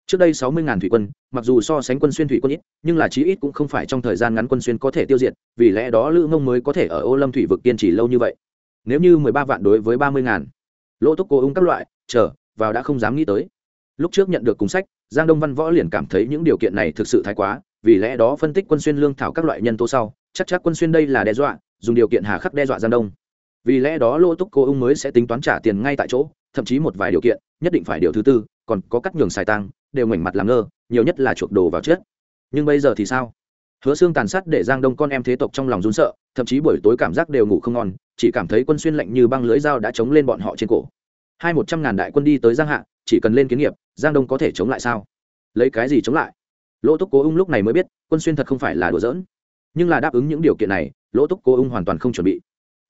Trước đây sáu mươi thủy quân, mặc dù so sánh quân xuyên thủy quân ít, nhưng là chí ít cũng không phải trong thời gian ngắn quân xuyên có thể tiêu diệt, vì lẽ đó lữ ngông mới có thể ở ô lâm thủy vực kiên trì lâu như vậy. Nếu như mười ba vạn đối với ba mươi ngàn, lỗ túc cố ung các loại, chờ, vào đã không dám nghĩ tới. Lúc trước nhận được cùng sách, giang đông văn võ liền cảm thấy những điều kiện này thực sự thái quá, vì lẽ đó phân tích quân xuyên lương thảo các loại nhân tố sau, chắc chắc quân xuyên đây là đe dọa, dùng điều kiện hà khắc đe dọa giang đông vì lẽ đó lỗ túc cô ung mới sẽ tính toán trả tiền ngay tại chỗ, thậm chí một vài điều kiện, nhất định phải điều thứ tư, còn có cắt nhường xài tăng đều ngoảnh mặt làm ngơ, nhiều nhất là chuộc đồ vào chết. Nhưng bây giờ thì sao? Hứa xương tàn sát để giang đông con em thế tộc trong lòng run sợ, thậm chí buổi tối cảm giác đều ngủ không ngon, chỉ cảm thấy quân xuyên lạnh như băng lưới dao đã chống lên bọn họ trên cổ. Hai một trăm ngàn đại quân đi tới giang hạ, chỉ cần lên kiến nghiệp, giang đông có thể chống lại sao? Lấy cái gì chống lại? Lỗ túc cố ung lúc này mới biết, quân xuyên thật không phải là đùa giỡn. Nhưng là đáp ứng những điều kiện này lỗ túc cố ung hoàn toàn không chuẩn bị.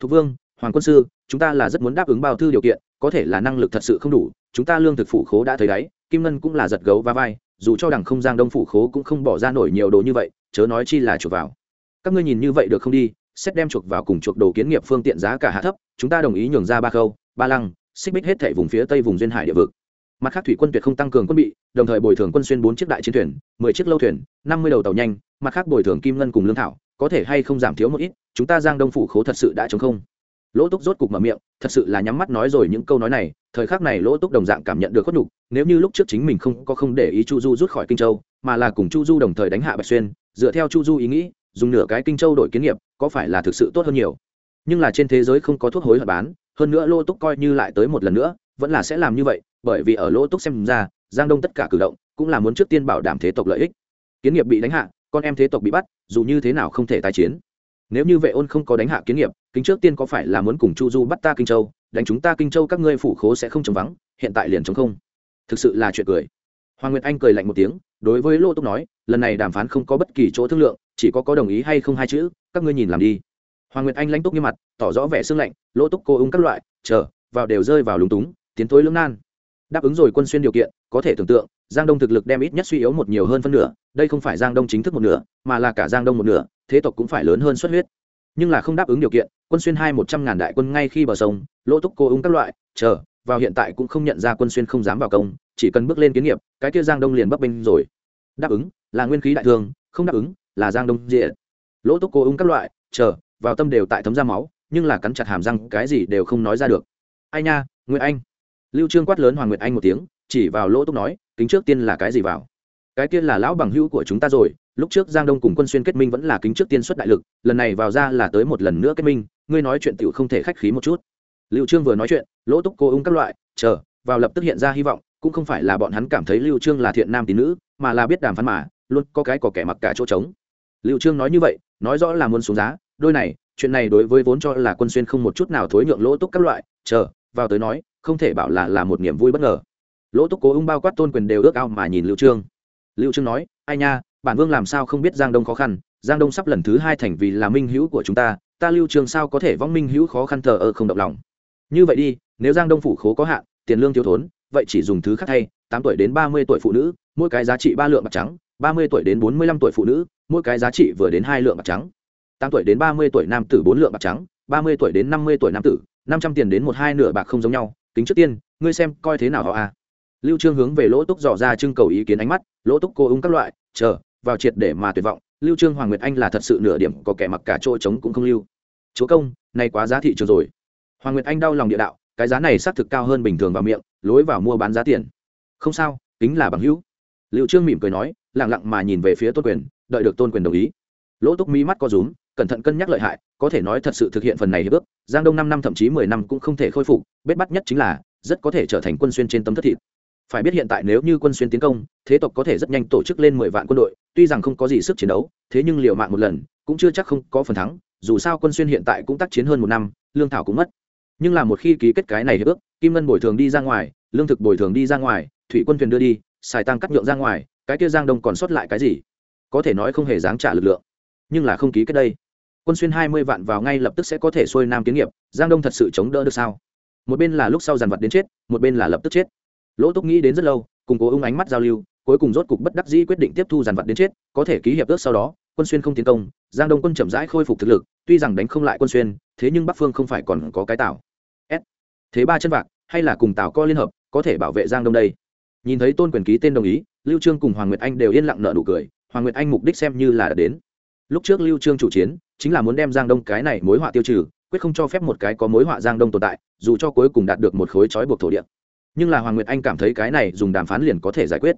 Thục vương hoàng quân sư, chúng ta là rất muốn đáp ứng bao thư điều kiện, có thể là năng lực thật sự không đủ, chúng ta lương thực phủ khố đã thấy đáy kim ngân cũng là giật gấu và vai, dù cho đằng không giang đông phủ khố cũng không bỏ ra nổi nhiều đồ như vậy, chớ nói chi là chuộc vào. Các ngươi nhìn như vậy được không đi, xét đem chuộc vào cùng chuộc đồ kiến nghiệp phương tiện giá cả hạ thấp, chúng ta đồng ý nhường ra ba khâu, ba lăng, xích bích hết thảy vùng phía tây vùng duyên hải địa vực. Mặt khác thủy quân tuyệt không tăng cường quân bị, đồng thời bồi thường quân xuyên bốn chiếc đại chiến thuyền, mười chiếc lâu thuyền, năm mươi đầu tàu nhanh, mặt khác bồi thường kim ngân cùng lương thảo, có thể hay không giảm thiếu một ít, chúng ta giang đông phủ khố thật sự đã chống không lỗ túc rốt cục mở miệng, thật sự là nhắm mắt nói rồi những câu nói này, thời khắc này lỗ túc đồng dạng cảm nhận được khuất nhục, nếu như lúc trước chính mình không có không để ý chu du rút khỏi kinh châu, mà là cùng chu du đồng thời đánh hạ bạch xuyên, dựa theo chu du ý nghĩ, dùng nửa cái kinh châu đổi kiến nghiệp, có phải là thực sự tốt hơn nhiều? Nhưng là trên thế giới không có thuốc hối hận bán, hơn nữa lỗ túc coi như lại tới một lần nữa, vẫn là sẽ làm như vậy, bởi vì ở lỗ túc xem ra, giang đông tất cả cử động, cũng là muốn trước tiên bảo đảm thế tộc lợi ích. Kiến nghiệp bị đánh hạ, con em thế tộc bị bắt, dù như thế nào không thể tái chiến. Nếu như vệ ôn không có đánh hạ kiến nghiệp kính trước tiên có phải là muốn cùng chu du bắt ta kinh châu, đánh chúng ta kinh châu các ngươi phủ khố sẽ không chống vắng, hiện tại liền chống không. Thực sự là chuyện cười. Hoàng nguyệt anh cười lạnh một tiếng, đối với lô túc nói, lần này đàm phán không có bất kỳ chỗ thương lượng, chỉ có có đồng ý hay không hai chữ, các ngươi nhìn làm đi. Hoàng nguyệt anh lãnh túc như mặt, tỏ rõ vẻ xương lạnh lỗ túc cô ung các loại, chờ, vào đều rơi vào lúng túng, tiến tối lưỡng nan. Đáp ứng rồi quân xuyên điều kiện, có thể tưởng tượng, giang đông thực lực đem ít nhất suy yếu một nhiều hơn phân nửa, đây không phải giang đông chính thức một nửa, mà là cả giang đông một nửa, thế tộc cũng phải lớn hơn xuất huyết nhưng là không đáp ứng điều kiện, quân xuyên hai một trăm ngàn đại quân ngay khi bờ sông, lỗ túc cô ung các loại, chờ, vào hiện tại cũng không nhận ra quân xuyên không dám vào công, chỉ cần bước lên kiến nghiệp, cái kia giang đông liền bấp bênh rồi. Đáp ứng, là nguyên khí đại thương không đáp ứng, là giang đông diện lỗ túc cô ung các loại, chờ, vào tâm đều tại thấm ra máu, nhưng là cắn chặt hàm răng, cái gì đều không nói ra được. Ai nha nguyễn anh. Lưu trương quát lớn hoàng nguyệt anh một tiếng, chỉ vào lỗ túc nói, kính trước tiên là cái gì vào? Cái tiên là lão bằng hữu của chúng ta rồi, lúc trước giang đông cùng quân xuyên kết minh vẫn là kính trước tiên xuất đại lực, lần này vào ra là tới một lần nữa kết minh, ngươi nói chuyện tiểu không thể khách khí một chút. Lưu trương vừa nói chuyện, lỗ túc cô ung các loại, chờ, vào lập tức hiện ra hy vọng, cũng không phải là bọn hắn cảm thấy lưu trương là thiện nam tín nữ, mà là biết đàm phán mà, luôn có cái có kẻ mặc cả chỗ trống. Lưu trương nói như vậy, nói rõ là muốn xuống giá, đôi này, chuyện này đối với vốn cho là quân xuyên không một chút nào thối nhượng lỗ túc các loại, chờ, vào tới nói, không thể bảo là là một niềm vui bất ngờ. Lỗ túc cố ung bao quát tôn quyền đều ước ao mà nhìn lưu trương lưu trương nói, ai nha, bản vương làm sao không biết giang đông khó khăn? Giang đông sắp lần thứ hai thành vì là minh hữu của chúng ta ta lưu trương sao có thể vong minh hữu khó khăn thờ ơ không động lòng? Như vậy đi, nếu giang đông phủ khố có hạn, tiền lương thiếu thốn, vậy chỉ dùng thứ khác thay, tám tuổi đến ba mươi tuổi phụ nữ, mỗi cái giá trị ba lượng bạc trắng, ba mươi tuổi đến bốn mươi lăm tuổi phụ nữ, mỗi cái giá trị vừa đến hai lượng bạc trắng, tám tuổi đến ba mươi tuổi nam tử bốn lượng bạc trắng, ba mươi tuổi đến năm mươi tuổi nam tử, năm trăm tiền đến một hai nửa bạc không giống nhau. Tính trước tiên, ngươi xem coi thế nào họ a lưu trương hướng về lỗ túc dò ra trưng cầu ý kiến ánh mắt, lỗ túc cô ung các loại, chờ, vào triệt để mà tuyệt vọng, lưu trương hoàng nguyệt anh là thật sự nửa điểm có kẻ mặc cả chỗ trống cũng không lưu. Chúa công, này quá giá thị trường rồi. Hoàng nguyệt anh đau lòng địa đạo, cái giá này xác thực cao hơn bình thường vào miệng, lối vào mua bán giá tiền. Không sao tính là bằng hữu. Lưu trương mỉm cười nói, lặng lặng mà nhìn về phía tôn quyền, đợi được tôn quyền đồng ý. Lỗ túc mí mắt co rúm, cẩn thận cân nhắc lợi hại, có thể nói thật sự thực hiện phần này hiệp ước, giang đông năm năm thậm chí mười năm cũng không thể khôi phục, bết bắt nhất chính là, rất có thể trở thành quân xuyên trên tấm thất thịt phải biết hiện tại nếu như quân xuyên tiến công, thế tộc có thể rất nhanh tổ chức lên mười vạn quân đội, tuy rằng không có gì sức chiến đấu, thế nhưng liều mạng một lần, cũng chưa chắc không có phần thắng, dù sao quân xuyên hiện tại cũng tác chiến hơn một năm, lương thảo cũng mất. Nhưng là một khi ký kết cái này hiệp ước, kim ngân bồi thường đi ra ngoài, lương thực bồi thường đi ra ngoài, thủy quân thuyền đưa đi, xài tăng cắt nhượng ra ngoài, cái kia giang đông còn sót lại cái gì? Có thể nói không hề dáng trả lực lượng. Nhưng là không ký kết đây. Quân xuyên hai mươi vạn vào ngay lập tức sẽ có thể xuôi nam kiến nghiệp, giang đông thật sự chống đỡ được sao? Một bên là lúc sau dàn vật đến chết, một bên là lập tức chết lỗ túc nghĩ đến rất lâu, cùng cố ung ánh mắt giao lưu, cuối cùng rốt cục bất đắc dĩ quyết định tiếp thu giàn vật đến chết, có thể ký hiệp ước sau đó, quân xuyên không tiến công, giang đông quân chậm rãi khôi phục thực lực, tuy rằng đánh không lại quân xuyên, thế nhưng bắc phương không phải còn có cái tảo. S. Thế ba chân vạc, hay là cùng tảo co liên hợp, có thể bảo vệ giang đông đây. Nhìn thấy tôn quyền ký tên đồng ý, lưu trương cùng hoàng nguyệt anh đều yên lặng nợ nụ cười, hoàng nguyệt anh mục đích xem như là đã đến. Lúc trước lưu trương chủ chiến, chính là muốn đem giang đông cái này mối họa tiêu trừ, quyết không cho phép một cái có mối họa giang đông tồn tại, dù cho cuối cùng đạt được một khối trói buộc thổ địa nhưng là hoàng nguyệt anh cảm thấy cái này dùng đàm phán liền có thể giải quyết.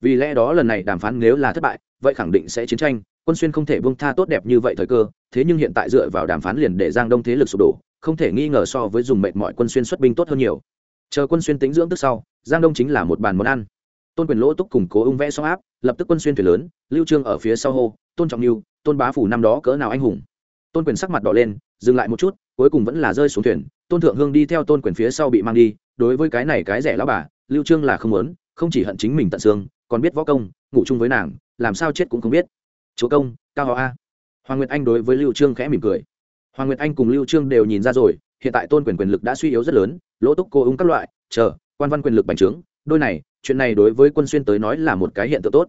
Vì lẽ đó lần này đàm phán nếu là thất bại, vậy khẳng định sẽ chiến tranh, quân xuyên không thể buông tha tốt đẹp như vậy thời cơ, thế nhưng hiện tại dựa vào đàm phán liền để giang đông thế lực sụp đổ, không thể nghi ngờ so với dùng mệt mọi quân xuyên xuất binh tốt hơn nhiều. Chờ quân xuyên tính dưỡng tức sau, giang đông chính là một bàn món ăn. Tôn quyền lỗ túc củng cố ung vẽ xong áp, lập tức quân xuyên thuyền lớn, lưu trương ở phía sau hô, tôn trọng lưu tôn bá phủ năm đó cỡ nào anh hùng? Tôn quyền sắc mặt đỏ lên, dừng lại một chút, cuối cùng vẫn là rơi xuống thuyền, tôn thượng hương đi theo tôn quyền phía sau bị mang đi đối với cái này cái rẻ lão bà, lưu trương là không muốn, không chỉ hận chính mình tận xương, còn biết võ công, ngủ chung với nàng, làm sao chết cũng không biết. Chúa công, cao họ a. Hoàng nguyệt anh đối với lưu trương khẽ mỉm cười. Hoàng nguyệt anh cùng lưu trương đều nhìn ra rồi, hiện tại tôn quyền quyền lực đã suy yếu rất lớn, lỗ túc cô ung các loại, chờ, quan văn quyền lực bành trướng, đôi này, chuyện này đối với quân xuyên tới nói là một cái hiện tượng tốt.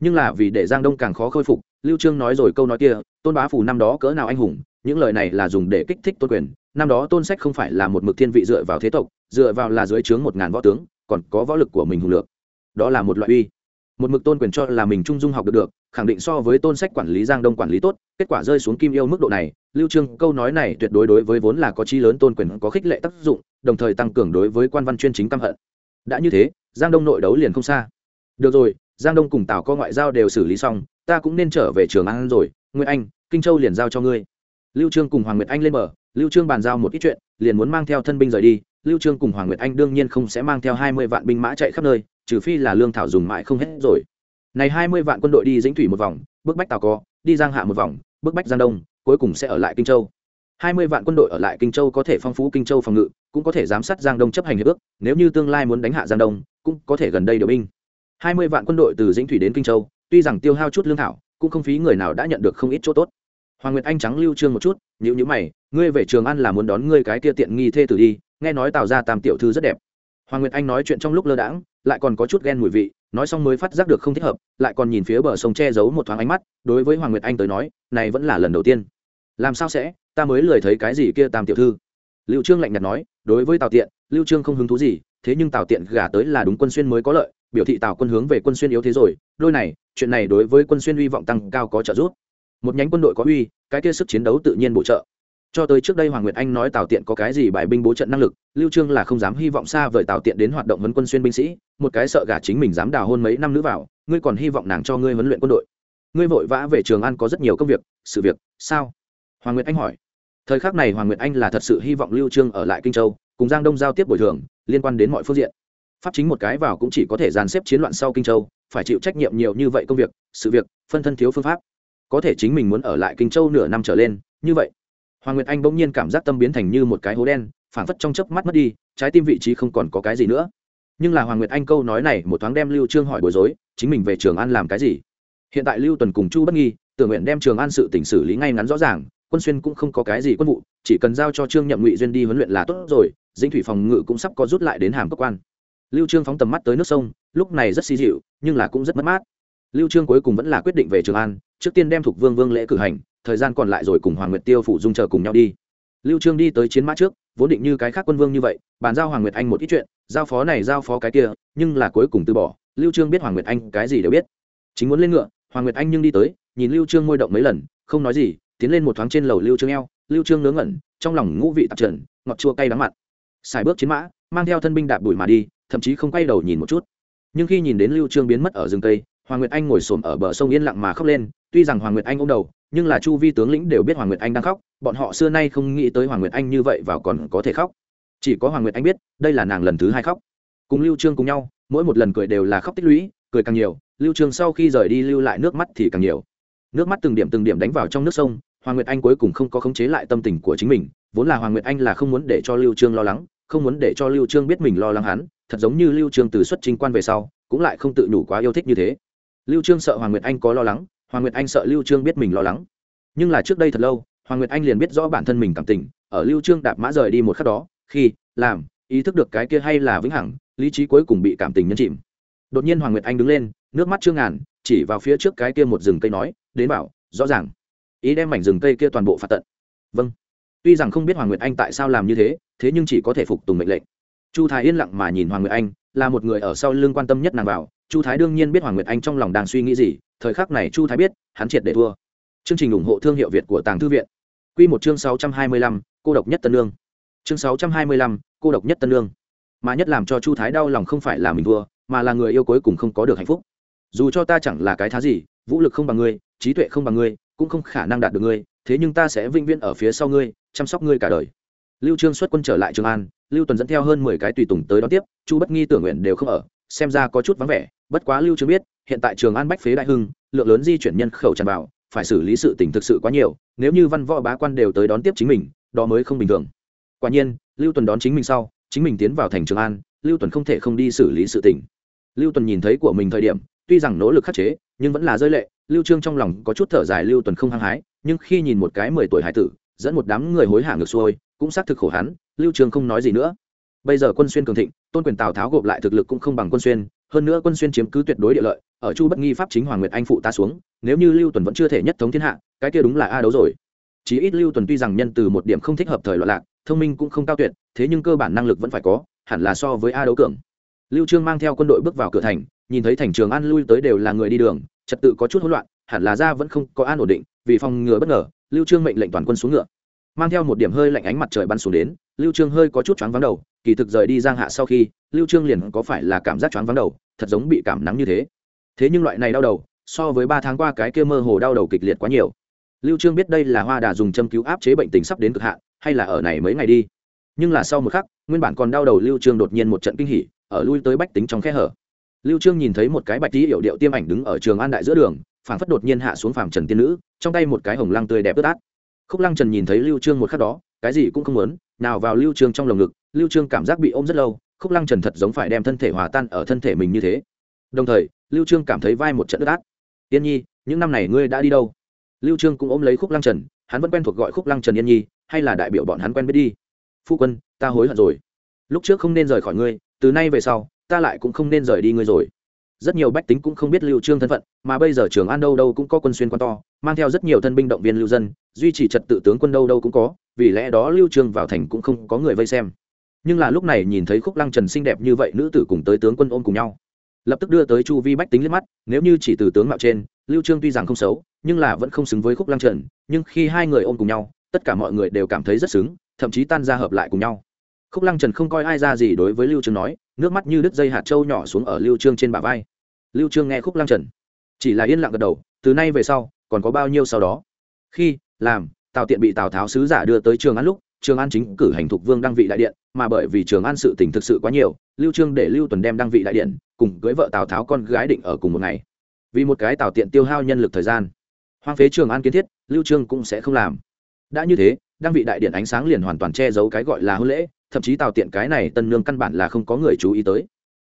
Nhưng là vì để giang đông càng khó khôi phục, lưu trương nói rồi câu nói kia, tôn bá phủ năm đó cỡ nào anh hùng những lời này là dùng để kích thích tôn quyền. Năm đó tôn sách không phải là một mực thiên vị dựa vào thế tộc, dựa vào là dưới trướng một ngàn võ tướng, còn có võ lực của mình hùng lược. Đó là một loại uy. Một mực tôn quyền cho là mình trung dung học được được, khẳng định so với tôn sách quản lý giang đông quản lý tốt, kết quả rơi xuống kim yêu mức độ này, lưu trương, câu nói này tuyệt đối đối với vốn là có chi lớn tôn quyền có khích lệ tác dụng, đồng thời tăng cường đối với quan văn chuyên chính căm hận. Đã như thế, giang đông nội đấu liền không xa. Được rồi, giang đông cùng tào có ngoại giao đều xử lý xong, ta cũng nên trở về trường an rồi nguyễn anh, kinh châu liền giao cho ngươi lưu trương cùng hoàng nguyệt anh lên bờ, lưu trương bàn giao một ít chuyện, liền muốn mang theo thân binh rời đi. Lưu trương cùng hoàng nguyệt anh đương nhiên không sẽ mang theo hai mươi vạn binh mã chạy khắp nơi, trừ phi là lương thảo dùng mãi không hết rồi. Này hai mươi vạn quân đội đi dĩnh thủy một vòng, bước bách tào có, đi giang hạ một vòng, bước bách giang đông, cuối cùng sẽ ở lại kinh châu. hai mươi vạn quân đội ở lại kinh châu có thể phong phú kinh châu phòng ngự, cũng có thể giám sát giang đông chấp hành hiệp ước, nếu như tương lai muốn đánh hạ giang đông, cũng có thể gần đây điều binh. hai mươi vạn quân đội từ dĩnh thủy đến kinh châu, tuy rằng tiêu hao chút lương thảo, cũng không phí người nào đã nhận được không ít chỗ tốt hoàng nguyệt anh trắng lưu trương một chút nhữ nhữ mày, ngươi về trường ăn là muốn đón ngươi cái kia tiện nghi thê tử đi, nghe nói tào ra tam tiểu thư rất đẹp. Hoàng nguyệt anh nói chuyện trong lúc lơ đãng, lại còn có chút ghen mùi vị, nói xong mới phát giác được không thích hợp, lại còn nhìn phía bờ sông che giấu một thoáng ánh mắt, đối với hoàng nguyệt anh tới nói, này vẫn là lần đầu tiên. Làm sao sẽ? Ta mới lười thấy cái gì kia tam tiểu thư. Lưu trương lạnh nhạt nói, đối với tào tiện, lưu trương không hứng thú gì, thế nhưng tào tiện gả tới là đúng quân xuyên mới có lợi, biểu thị tào quân hướng về quân xuyên yếu thế rồi, đôi này, chuyện này đối với quân xuyên uy vọng tăng cao có trợ giúp một nhánh quân đội có uy, cái kia sức chiến đấu tự nhiên bổ trợ. Cho tới trước đây hoàng nguyệt anh nói tào tiện có cái gì bài binh bố trận năng lực, lưu trương là không dám hy vọng xa vời tào tiện đến hoạt động huấn quân xuyên binh sĩ, một cái sợ gả chính mình dám đào hôn mấy năm nữ vào, ngươi còn hy vọng nàng cho ngươi huấn luyện quân đội. Ngươi vội vã về trường an có rất nhiều công việc, sự việc, sao? Hoàng nguyệt anh hỏi. Thời khắc này hoàng nguyệt anh là thật sự hy vọng lưu trương ở lại kinh châu, cùng giang đông giao tiếp bồi thường, liên quan đến mọi phương diện. Pháp chính một cái vào cũng chỉ có thể dàn xếp chiến loạn sau kinh châu, phải chịu trách nhiệm nhiều như vậy công việc, sự việc, phân thân thiếu phương pháp có thể chính mình muốn ở lại kinh châu nửa năm trở lên, như vậy. Hoàng nguyệt anh bỗng nhiên cảm giác tâm biến thành như một cái hố đen phản phất trong chớp mắt mất đi, trái tim vị trí không còn có cái gì nữa. Nhưng là hoàng nguyệt anh câu nói này một thoáng đem lưu trương hỏi bối rối, chính mình về trường an làm cái gì? Hiện tại lưu tuần cùng chu bất nghi, tưởng nguyện đem trường an sự tỉnh xử lý ngay ngắn rõ ràng, quân xuyên cũng không có cái gì quân vụ, chỉ cần giao cho trương nhậm ngụy duyên đi huấn luyện là tốt rồi dinh thủy phòng ngự cũng sắp có rút lại đến hàm cơ quan. Lưu trương phóng tầm mắt tới nước sông, lúc này rất xì dịu, nhưng là cũng rất mất mát lưu trương cuối cùng vẫn là quyết định về trường an, trước tiên đem thuộc vương vương lễ cử hành, thời gian còn lại rồi cùng hoàng nguyệt tiêu phụ dung chờ cùng nhau đi. Lưu trương đi tới chiến mã trước, vốn định như cái khác quân vương như vậy, bàn giao hoàng nguyệt anh một ít chuyện, giao phó này giao phó cái kia, nhưng là cuối cùng từ bỏ, lưu trương biết hoàng nguyệt anh cái gì đều biết. Chính muốn lên ngựa, hoàng nguyệt anh nhưng đi tới, nhìn lưu trương môi động mấy lần, không nói gì, tiến lên một thoáng trên lầu lưu trương eo, lưu trương ngớ ngẩn, trong lòng ngũ vị tạp trần, ngọt chua cay đắng mặn. Xài bước chiến mã, mang theo thân binh đạp đuổi mà đi, thậm chí không quay đầu nhìn một chút. Nhưng khi nhìn đến lưu trương biến mất ở rừng tây hoàng nguyệt anh ngồi xổm ở bờ sông yên lặng mà khóc lên, tuy rằng hoàng nguyệt anh ôm đầu, nhưng là chu vi tướng lĩnh đều biết hoàng nguyệt anh đang khóc, bọn họ xưa nay không nghĩ tới hoàng nguyệt anh như vậy vào còn có thể khóc. Chỉ có hoàng nguyệt anh biết, đây là nàng lần thứ hai khóc. Cùng lưu trương cùng nhau, mỗi một lần cười đều là khóc tích lũy, cười càng nhiều, lưu trương sau khi rời đi lưu lại nước mắt thì càng nhiều. Nước mắt từng điểm từng điểm đánh vào trong nước sông, hoàng nguyệt anh cuối cùng không có khống chế lại tâm tình của chính mình, vốn là hoàng nguyệt anh là không muốn để cho lưu trương lo lắng, không muốn để cho lưu trương biết mình lo lắng hắn, thật giống như lưu trương từ xuất chính quan về sau, cũng lại không tự nhủ quá yêu thích như thế lưu trương sợ hoàng nguyệt anh có lo lắng, hoàng nguyệt anh sợ lưu trương biết mình lo lắng. Nhưng là trước đây thật lâu, hoàng nguyệt anh liền biết rõ bản thân mình cảm tình, ở lưu trương đạp mã rời đi một khắc đó, khi, làm, ý thức được cái kia hay là vĩnh hằng, lý trí cuối cùng bị cảm tình nhấn chìm. Đột nhiên hoàng nguyệt anh đứng lên, nước mắt chưa ngàn, chỉ vào phía trước cái kia một rừng cây nói, đến bảo, rõ ràng. Ý đem mảnh rừng cây kia toàn bộ phạt tận. Vâng. Tuy rằng không biết hoàng nguyệt anh tại sao làm như thế thế nhưng chỉ có thể phục tùng mệnh lệnh. Chu thái yên lặng mà nhìn hoàng nguyệt anh, là một người ở sau lưng quan tâm nhất nàng vào chu thái đương nhiên biết hoàng nguyệt anh trong lòng đang suy nghĩ gì, thời khắc này chu thái biết, hắn triệt để thua. Chương trình ủng hộ thương hiệu việt của tàng thư viện. Q một chương sáu trăm hai mươi lăm, cô độc nhất tân lương. Chương sáu trăm hai mươi lăm, cô độc nhất tân lương. Mà nhất làm cho chu thái đau lòng không phải là mình thua, mà là người yêu cuối cùng không có được hạnh phúc. Dù cho ta chẳng là cái thá gì, vũ lực không bằng ngươi, trí tuệ không bằng ngươi, cũng không khả năng đạt được ngươi, thế nhưng ta sẽ vinh viễn ở phía sau ngươi, chăm sóc ngươi cả đời. Lưu trương xuất quân trở lại trường an, lưu tuần dẫn theo hơn mười cái tùy tùng tới đón tiếp, chu bất nghi tưởng nguyện đều không ở xem ra có chút vắng vẻ, bất quá lưu trương biết, hiện tại trường an bách phế đại hưng, lượng lớn di chuyển nhân khẩu tràn vào, phải xử lý sự tình thực sự quá nhiều, nếu như văn võ bá quan đều tới đón tiếp chính mình, đó mới không bình thường. Quả nhiên, lưu tuần đón chính mình sau, chính mình tiến vào thành trường an, lưu tuần không thể không đi xử lý sự tình. Lưu tuần nhìn thấy của mình thời điểm, tuy rằng nỗ lực khắc chế, nhưng vẫn là rơi lệ, lưu trương trong lòng có chút thở dài lưu tuần không hăng hái, nhưng khi nhìn một cái mười tuổi hải tử, dẫn một đám người hối hả ngược xuôi, cũng xác thực khổ hắn, lưu trương không nói gì nữa bây giờ quân xuyên cường thịnh, tôn quyền tào tháo gộp lại thực lực cũng không bằng quân xuyên, hơn nữa quân xuyên chiếm cứ tuyệt đối địa lợi, ở chu bất nghi pháp chính hoàng nguyệt anh phụ ta xuống, nếu như lưu tuần vẫn chưa thể nhất thống thiên hạ, cái kia đúng là a đấu rồi. Chí ít lưu tuần tuy rằng nhân từ một điểm không thích hợp thời loạn lạc, thông minh cũng không cao tuyệt, thế nhưng cơ bản năng lực vẫn phải có, hẳn là so với a đấu cường. Lưu trương mang theo quân đội bước vào cửa thành, nhìn thấy thành trường an lui tới đều là người đi đường, trật tự có chút hỗn loạn, hẳn là ra vẫn không có an ổn định, vì phòng ngừa bất ngờ, lưu trương mệnh lệnh toàn quân xuống ngựa. Mang theo một điểm hơi lạnh ánh mặt trời bắn xuống đến lưu trương hơi có chút choáng vắng đầu, kỳ thực rời đi giang hạ sau khi, lưu trương liền có phải là cảm giác choáng vắng đầu, thật giống bị cảm nắng như thế. Thế nhưng loại này đau đầu, so với ba tháng qua cái kia mơ hồ đau đầu kịch liệt quá nhiều. Lưu trương biết đây là hoa đà dùng châm cứu áp chế bệnh tình sắp đến cực hạn, hay là ở này mấy ngày đi. Nhưng là sau một khắc, nguyên bản còn đau đầu lưu trương đột nhiên một trận kinh hỉ, ở lui tới bách tính trong khe hở. Lưu trương nhìn thấy một cái bạch tí hiểu điệu tiêm ảnh đứng ở trường an đại giữa đường, phảng phất đột nhiên hạ xuống phàm trần tiên nữ, trong tay một cái hồng lăng tươi đẹp ướt át. Khúc lăng trần nhìn thấy lưu trương một khắc đó, cái gì cũng không muốn nào vào lưu trương trong lồng ngực, lưu trương cảm giác bị ôm rất lâu, khúc lăng trần thật giống phải đem thân thể hòa tan ở thân thể mình như thế. Đồng thời, lưu trương cảm thấy vai một trận đứt át. Yên nhi, những năm này ngươi đã đi đâu? Lưu trương cũng ôm lấy khúc lăng trần, hắn vẫn quen thuộc gọi khúc lăng trần yên nhi, hay là đại biểu bọn hắn quen biết đi. Phu quân, ta hối hận rồi. Lúc trước không nên rời khỏi ngươi, từ nay về sau, ta lại cũng không nên rời đi ngươi rồi rất nhiều bách tính cũng không biết lưu trương thân phận, mà bây giờ trường an đâu đâu cũng có quân xuyên quan to, mang theo rất nhiều thân binh động viên lưu dân, duy trì trật tự tướng quân đâu đâu cũng có, vì lẽ đó lưu trương vào thành cũng không có người vây xem. Nhưng là lúc này nhìn thấy khúc lăng trần xinh đẹp như vậy, nữ tử cùng tới tướng quân ôm cùng nhau. Lập tức đưa tới chu vi bách tính liếc mắt, nếu như chỉ từ tướng mạo trên, lưu trương tuy rằng không xấu, nhưng là vẫn không xứng với khúc lăng trần, nhưng khi hai người ôm cùng nhau, tất cả mọi người đều cảm thấy rất xứng, thậm chí tan ra hợp lại cùng nhau khúc lăng trần không coi ai ra gì đối với lưu trương nói, nước mắt như đứt dây hạt trâu nhỏ xuống ở lưu trương trên bả vai. Lưu trương nghe khúc lăng trần, chỉ là yên lặng gật đầu, từ nay về sau, còn có bao nhiêu sau đó? Khi, làm, tào tiện bị tào tháo sứ giả đưa tới trường an lúc, trường an chính cử hành Thục vương đăng vị đại điện, mà bởi vì trường an sự tình thực sự quá nhiều, lưu trương để lưu tuần đem đăng vị đại điện, cùng cưới vợ tào tháo con gái định ở cùng một ngày. Vì một cái tào tiện tiêu hao nhân lực thời gian, hoang phế trường an kiến thiết, lưu trương cũng sẽ không làm. Đã như thế, đăng vị đại điện ánh sáng liền hoàn toàn che giấu cái gọi là hôn lễ thậm chí tào tiện cái này tân nương căn bản là không có người chú ý tới.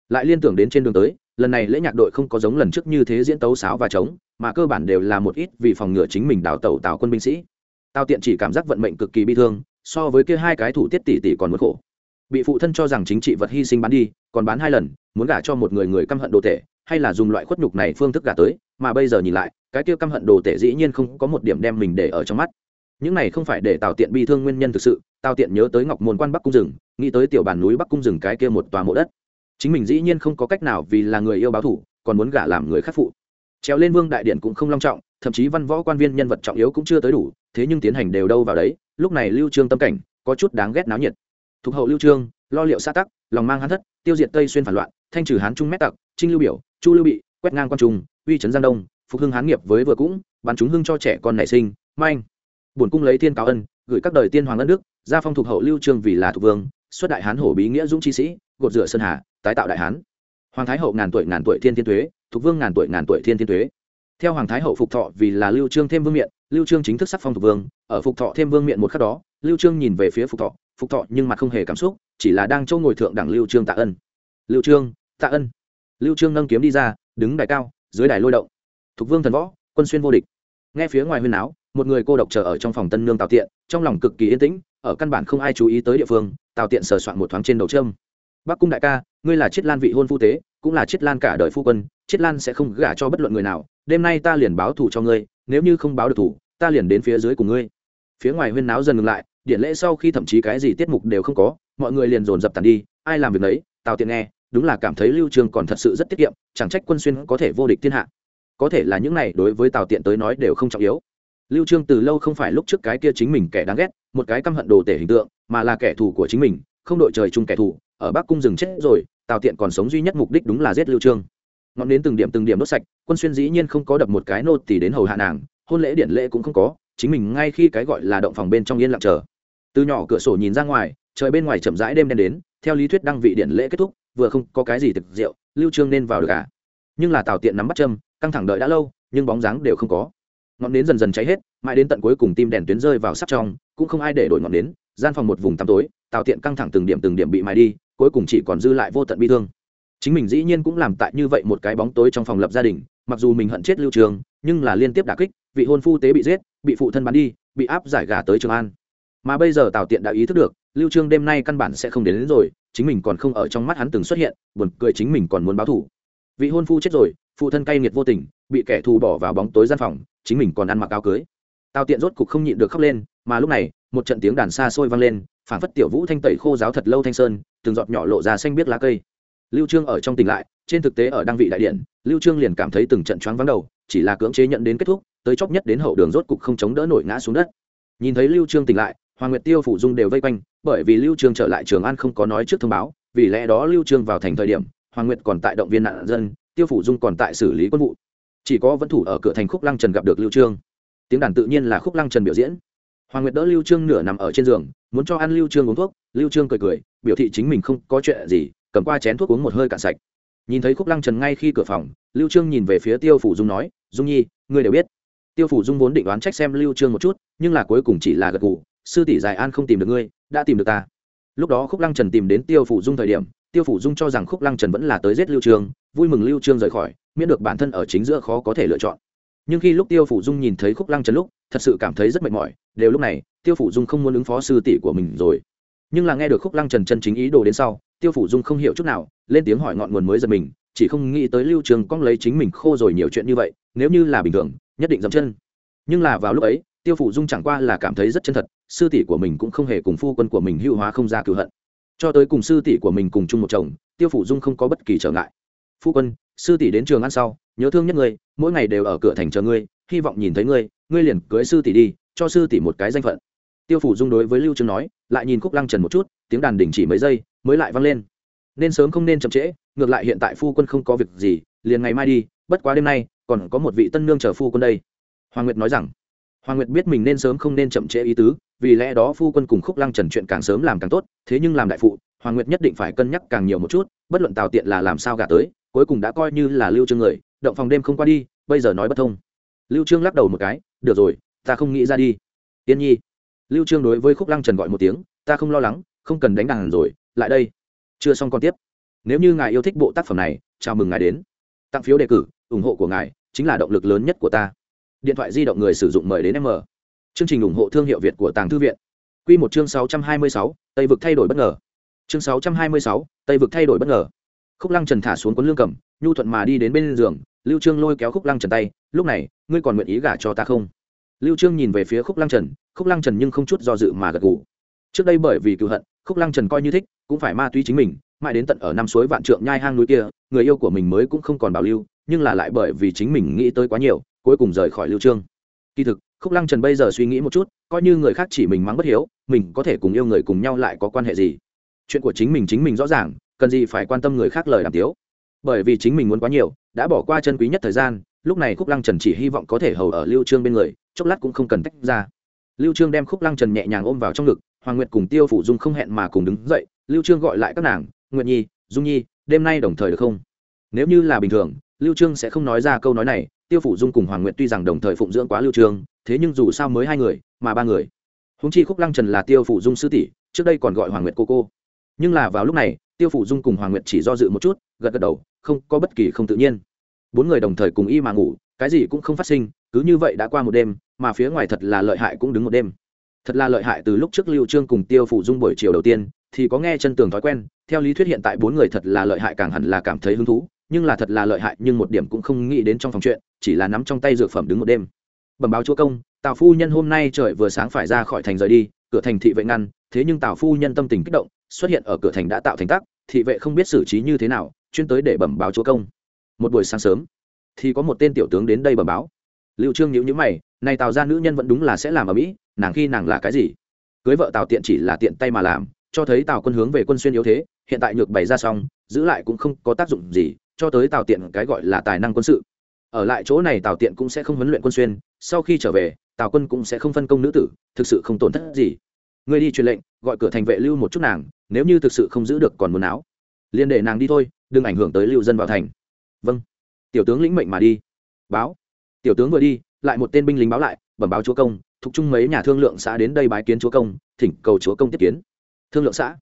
Lại liên tưởng đến trên đường tới, lần này lễ nhạc đội không có giống lần trước như thế diễn tấu sáo và trống, mà cơ bản đều là một ít vì phòng ngừa chính mình đào tẩu tào quân binh sĩ. Tào tiện chỉ cảm giác vận mệnh cực kỳ bi thương, so với kia hai cái thủ tiết tỷ tỷ còn mất khổ. Bị phụ thân cho rằng chính trị vật hy sinh bán đi, còn bán hai lần, muốn gả cho một người người căm hận đồ tệ hay là dùng loại khuất nhục này phương thức gả tới, mà bây giờ nhìn lại, cái kia căm hận đồ tệ dĩ nhiên không có một điểm đem mình để ở trong mắt. Những này không phải để tào tiện bi thương nguyên nhân thực sự tao tiện nhớ tới ngọc môn quan bắc cung rừng, nghĩ tới tiểu bàn núi bắc cung rừng cái kia một tòa mộ đất. Chính mình dĩ nhiên không có cách nào vì là người yêu báo thủ, còn muốn gả làm người khắc phụ. Trèo lên vương đại điện cũng không long trọng, thậm chí văn võ quan viên nhân vật trọng yếu cũng chưa tới đủ, thế nhưng tiến hành đều đâu vào đấy, lúc này lưu trương tâm cảnh có chút đáng ghét náo nhiệt. Thuộc hậu lưu trương, lo liệu xa tắc, lòng mang hán thất, tiêu diệt tây xuyên phản loạn, thanh trừ hán trung mét tặc, trinh lưu biểu, chu lưu bị, quét ngang quan trung, uy trấn giang đông, phục hưng hán nghiệp với vừa cũng, bắn chúng hưng cho trẻ con nảy sinh, manh. Bổn cung lấy thiên cáo ân gửi các đời tiên hoàng đất nước, gia phong thuộc hậu lưu trương vì là thuộc vương xuất đại hán hổ bí nghĩa dũng chi sĩ gột rửa sơn hà tái tạo đại hán. Hoàng thái hậu ngàn tuổi ngàn tuổi thiên thiên thuế thuộc vương ngàn tuổi ngàn tuổi thiên thiên thuế theo hoàng thái hậu phục thọ vì là lưu trương thêm vương miện lưu trương chính thức sắc phong thuộc vương ở phục thọ thêm vương miện một khắc đó lưu trương nhìn về phía phục thọ phục thọ nhưng mặt không hề cảm xúc chỉ là đang châu ngồi thượng đẳng lưu trương tạ ân. Lưu trương tạ ân. Lưu trương nâng kiếm đi ra đứng đài cao dưới đài lôi động. Thuộc vương thần võ quân xuyên vô địch. Nghe phía ngoài huyên áo một người cô độc chờ ở trong phòng tân nương tào tiện, trong lòng cực kỳ yên tĩnh, ở căn bản không ai chú ý tới địa phương, tào tiện sờ soạn một thoáng trên đầu trâm bắc cung đại ca, ngươi là chiết lan vị hôn phu tế, cũng là chiết lan cả đời phu quân, chiết lan sẽ không gả cho bất luận người nào, đêm nay ta liền báo thù cho ngươi, nếu như không báo được thù, ta liền đến phía dưới của ngươi. Phía ngoài huyên náo dần ngừng lại, điện lễ sau khi thậm chí cái gì tiết mục đều không có, mọi người liền dồn dập tàn đi, ai làm việc đấy tào tiện nghe, đúng là cảm thấy lưu trường còn thật sự rất tiết kiệm, chẳng trách quân xuyên có thể vô địch thiên hạ. Có thể là những này đối với tào tiện tới nói đều không trọng yếu lưu trương từ lâu không phải lúc trước cái kia chính mình kẻ đáng ghét, một cái căm hận đồ tể hình tượng, mà là kẻ thù của chính mình, không đội trời chung kẻ thù, ở bắc cung rừng chết rồi, tào tiện còn sống duy nhất mục đích đúng là giết lưu trương. Ngọn đến từng điểm từng điểm đốt sạch, quân xuyên dĩ nhiên không có đập một cái nô tỳ đến hầu hạ nàng, hôn lễ điện lễ cũng không có, chính mình ngay khi cái gọi là động phòng bên trong yên lặng chờ. Từ nhỏ cửa sổ nhìn ra ngoài, trời bên ngoài chậm rãi đêm đen đến, theo lý thuyết đăng vị điện lễ kết thúc, vừa không có cái gì thực rượu, lưu trương nên vào được cả nhưng là tào tiện nắm bắt châm, căng thẳng đợi đã lâu, nhưng bóng dáng đều không có ngọn nến dần dần cháy hết mãi đến tận cuối cùng tim đèn tuyến rơi vào sắp trong cũng không ai để đổi ngọn nến gian phòng một vùng tăm tối tào tiện căng thẳng từng điểm từng điểm bị mài đi cuối cùng chỉ còn dư lại vô tận bi thương. Chính mình dĩ nhiên cũng làm tại như vậy một cái bóng tối trong phòng lập gia đình mặc dù mình hận chết lưu trường nhưng là liên tiếp đả kích vị hôn phu tế bị giết bị phụ thân bắn đi bị áp giải gà tới trường an. Mà bây giờ tào tiện đã ý thức được lưu trương đêm nay căn bản sẽ không đến, đến rồi chính mình còn không ở trong mắt hắn từng xuất hiện buồn cười chính mình còn muốn báo thù. Vị hôn phu chết rồi phụ thân cay nghiệt vô tình bị kẻ thù bỏ vào bóng tối gian phòng chính mình còn ăn mặc áo cưới. Tào tiện rốt cục không nhịn được khóc lên, mà lúc này, một trận tiếng đàn xa xôi vang lên phản phất tiểu vũ thanh tẩy khô giáo thật lâu thanh sơn, từng giọt nhỏ lộ ra xanh biết lá cây. Lưu trương ở trong tỉnh lại, trên thực tế ở đăng vị đại điện, lưu trương liền cảm thấy từng trận choáng vắng đầu, chỉ là cưỡng chế nhận đến kết thúc, tới chốc nhất đến hậu đường rốt cục không chống đỡ nổi ngã xuống đất. Nhìn thấy lưu trương tỉnh lại, hoàng nguyệt tiêu phủ dung đều vây quanh, bởi vì lưu trương trở lại trường an không có nói trước thông báo, vì lẽ đó lưu trương vào thành thời điểm, hoàng nguyệt còn tại động viên nạn dân, tiêu phủ dung còn tại xử lý quân vụ chỉ có vẫn thủ ở cửa thành khúc lăng trần gặp được lưu trương. Tiếng đàn tự nhiên là khúc lăng trần biểu diễn. Hoàng nguyệt đỡ lưu trương nửa nằm ở trên giường, muốn cho ăn lưu trương uống thuốc. Lưu trương cười cười, biểu thị chính mình không có chuyện gì, cầm qua chén thuốc uống một hơi cạn sạch. Nhìn thấy khúc lăng trần ngay khi cửa phòng, lưu trương nhìn về phía tiêu phủ dung nói, dung nhi, ngươi đều biết. Tiêu phủ dung vốn định đoán trách xem lưu trương một chút, nhưng là cuối cùng chỉ là gật gù, sư tỷ dài an không tìm được ngươi, đã tìm được ta. Lúc đó khúc lăng trần tìm đến tiêu phủ dung thời điểm, tiêu phủ dung cho rằng khúc lăng trần vẫn là tới giết lưu trương, vui mừng lưu trương rời khỏi miễn được bản thân ở chính giữa khó có thể lựa chọn. Nhưng khi lúc tiêu phủ dung nhìn thấy khúc lăng trần lúc, thật sự cảm thấy rất mệt mỏi, đều lúc này, tiêu phủ dung không muốn ứng phó sư tỷ của mình rồi. Nhưng là nghe được khúc lăng trần chân chính ý đồ đến sau, tiêu phủ dung không hiểu chút nào, lên tiếng hỏi ngọn nguồn mới giật mình, chỉ không nghĩ tới lưu trường cong lấy chính mình khô rồi nhiều chuyện như vậy, nếu như là bình thường, nhất định dẫm chân. Nhưng là vào lúc ấy, tiêu phủ dung chẳng qua là cảm thấy rất chân thật, sư tỷ của mình cũng không hề cùng phu quân của mình hữu hóa không ra cựu hận. Cho tới cùng sư tỷ của mình cùng chung một chồng, tiêu phủ dung không có bất kỳ trở ngại. Phu quân sư tỷ đến trường ăn sau, nhớ thương nhất ngươi, mỗi ngày đều ở cửa thành chờ ngươi, hy vọng nhìn thấy ngươi ngươi liền cưới sư tỷ đi, cho sư tỷ một cái danh phận. Tiêu phủ dung đối với lưu trương nói, lại nhìn khúc lăng trần một chút, tiếng đàn đình chỉ mấy giây, mới lại vang lên. Nên sớm không nên chậm trễ, ngược lại hiện tại phu quân không có việc gì, liền ngày mai đi, bất quá đêm nay, còn có một vị tân nương chờ phu quân đây. Hoàng nguyệt nói rằng, hoàng nguyệt biết mình nên sớm không nên chậm trễ ý tứ, vì lẽ đó phu quân cùng khúc lăng trần chuyện càng sớm làm càng tốt, thế nhưng làm đại phụ, hoàng nguyệt nhất định phải cân nhắc càng nhiều một chút, bất luận tào tiện là làm sao gả tới cuối cùng đã coi như là lưu trương người, động phòng đêm không qua đi, bây giờ nói bất thông. Lưu trương lắc đầu một cái, được rồi, ta không nghĩ ra đi. Tiên nhi. Lưu trương đối với khúc lăng trần gọi một tiếng, ta không lo lắng, không cần đánh đàn rồi, lại đây. Chưa xong còn tiếp. Nếu như ngài yêu thích bộ tác phẩm này, chào mừng ngài đến. Tặng phiếu đề cử, ủng hộ của ngài chính là động lực lớn nhất của ta. Điện thoại di động người sử dụng mời đến m chương trình ủng hộ thương hiệu việt của tàng thư viện. Q một chương sáu trăm hai mươi sáu, tây vực thay đổi bất ngờ. Chương sáu trăm hai mươi sáu, tây vực thay đổi bất ngờ khúc lăng trần thả xuống cuốn lương cầm, nhu thuận mà đi đến bên giường, lưu trương lôi kéo khúc lăng trần tay, lúc này, ngươi còn nguyện ý gả cho ta không? Lưu trương nhìn về phía khúc lăng trần, khúc lăng trần nhưng không chút do dự mà gật gù. Trước đây bởi vì cựu hận, khúc lăng trần coi như thích, cũng phải ma túy chính mình, mãi đến tận ở năm suối vạn trượng nhai hang núi kia, người yêu của mình mới cũng không còn bảo lưu, nhưng là lại bởi vì chính mình nghĩ tới quá nhiều, cuối cùng rời khỏi lưu trương. Kỳ thực, khúc lăng trần bây giờ suy nghĩ một chút, coi như người khác chỉ mình mắng bất hiếu, mình có thể cùng yêu người cùng nhau lại có quan hệ gì? Chuyện của chính mình chính mình rõ ràng cần gì phải quan tâm người khác lời đàm tiếu. Bởi vì chính mình muốn quá nhiều, đã bỏ qua chân quý nhất thời gian, lúc này khúc lăng trần chỉ hy vọng có thể hầu ở lưu trương bên người, chốc lát cũng không cần tách ra. Lưu trương đem khúc lăng trần nhẹ nhàng ôm vào trong ngực, hoàng nguyệt cùng tiêu phủ dung không hẹn mà cùng đứng dậy, lưu trương gọi lại các nàng, nguyệt nhi, dung nhi, đêm nay đồng thời được không? Nếu như là bình thường, lưu trương sẽ không nói ra câu nói này, tiêu phủ dung cùng hoàng nguyệt tuy rằng đồng thời phụng dưỡng quá lưu trương, thế nhưng dù sao mới hai người, mà ba người. Húng chi khúc lăng trần là tiêu phủ dung sư tỷ, trước đây còn gọi hoàng nguyệt cô cô. Nhưng là vào lúc này tiêu phủ dung cùng hoàng nguyệt chỉ do dự một chút, gật gật đầu, không có bất kỳ không tự nhiên. Bốn người đồng thời cùng y mà ngủ, cái gì cũng không phát sinh, cứ như vậy đã qua một đêm, mà phía ngoài thật là lợi hại cũng đứng một đêm. Thật là lợi hại từ lúc trước lưu trương cùng tiêu phủ dung buổi chiều đầu tiên, thì có nghe chân tường thói quen, theo lý thuyết hiện tại bốn người thật là lợi hại càng hẳn là cảm thấy hứng thú, nhưng là thật là lợi hại nhưng một điểm cũng không nghĩ đến trong phòng chuyện, chỉ là nắm trong tay dược phẩm đứng một đêm. Bẩm báo chúa công, tào phu nhân hôm nay trời vừa sáng phải ra khỏi thành rời đi, cửa thành thị vệ ngăn, thế nhưng tào phu nhân tâm tình kích động, xuất hiện ở cửa thành đã tạo thành tắc thị vệ không biết xử trí như thế nào, chuyên tới để bẩm báo chúa công. Một buổi sáng sớm, thì có một tên tiểu tướng đến đây bẩm báo. Liệu trương nhữ nhữ mày, này tào ra nữ nhân vẫn đúng là sẽ làm ở mỹ, nàng khi nàng là cái gì? Cưới vợ tào tiện chỉ là tiện tay mà làm, cho thấy tào quân hướng về quân xuyên yếu thế, hiện tại nhược bày ra xong, giữ lại cũng không có tác dụng gì, cho tới tào tiện cái gọi là tài năng quân sự. Ở lại chỗ này tào tiện cũng sẽ không huấn luyện quân xuyên, sau khi trở về, tào quân cũng sẽ không phân công nữ tử, thực sự không tổn thất gì. Người đi truyền lệnh, gọi cửa thành vệ lưu một chút nàng nếu như thực sự không giữ được còn muốn áo, liền để nàng đi thôi, đừng ảnh hưởng tới lưu dân vào thành. Vâng. Tiểu tướng lĩnh mệnh mà đi. Báo. Tiểu tướng vừa đi, lại một tên binh lính báo lại, bẩm báo chúa công, thuộc chung mấy nhà thương lượng xã đến đây bái kiến chúa công, thỉnh cầu chúa công tiếp kiến. Thương lượng xã.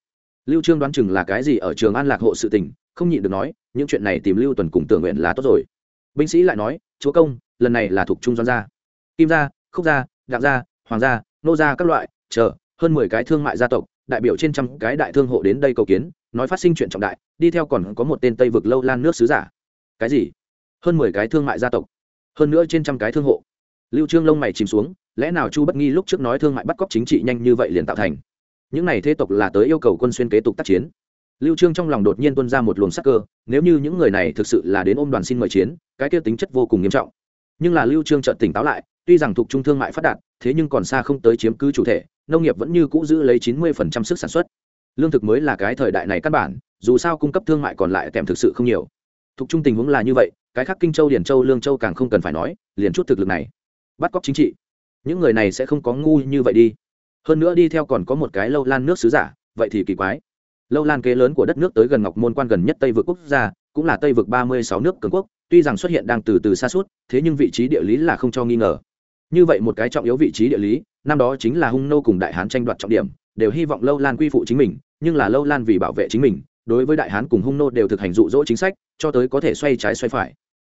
Lưu trương đoán chừng là cái gì ở trường an lạc hộ sự tình, không nhịn được nói, những chuyện này tìm lưu tuần cùng tưởng nguyện là tốt rồi. Binh sĩ lại nói, chúa công, lần này là thuộc trung doan gia. Kim gia, khúc gia, đặng gia, hoàng gia, nô gia các loại, chờ, hơn mười cái thương mại gia tộc đại biểu trên trăm cái đại thương hộ đến đây cầu kiến, nói phát sinh chuyện trọng đại, đi theo còn có một tên tây vực lâu lan nước sứ giả. Cái gì? Hơn mười cái thương mại gia tộc. Hơn nữa trên trăm cái thương hộ. Lưu trương lông mày chìm xuống, lẽ nào chu bất nghi lúc trước nói thương mại bắt cóc chính trị nhanh như vậy liền tạo thành? Những này thế tộc là tới yêu cầu quân xuyên kế tục tác chiến. Lưu trương trong lòng đột nhiên tuôn ra một luồng sắc cơ, nếu như những người này thực sự là đến ôm đoàn xin mời chiến, cái kia tính chất vô cùng nghiêm trọng. Nhưng là lưu trương chợt tỉnh táo lại, tuy rằng thuộc trung thương mại phát đạt, thế nhưng còn xa không tới chiếm cứ chủ thể nông nghiệp vẫn như cũ giữ lấy 90% sức sản xuất. Lương thực mới là cái thời đại này căn bản, dù sao cung cấp thương mại còn lại kèm thực sự không nhiều. Thục trung tình huống là như vậy, cái khác kinh châu, điển châu, lương châu càng không cần phải nói, liền chút thực lực này. Bắt cóc chính trị. Những người này sẽ không có ngu như vậy đi. Hơn nữa đi theo còn có một cái lâu lan nước sứ giả, vậy thì kỳ quái. Lâu lan kế lớn của đất nước tới gần ngọc môn quan gần nhất tây vực quốc gia, cũng là tây vực ba mươi sáu nước cường quốc, tuy rằng xuất hiện đang từ từ xa suốt, thế nhưng vị trí địa lý là không cho nghi ngờ. Như vậy một cái trọng yếu vị trí địa lý năm đó chính là hung nô cùng đại hán tranh đoạt trọng điểm, đều hy vọng lâu lan quy phụ chính mình, nhưng là lâu lan vì bảo vệ chính mình, đối với đại hán cùng hung nô đều thực hành dụ dỗ chính sách, cho tới có thể xoay trái xoay phải.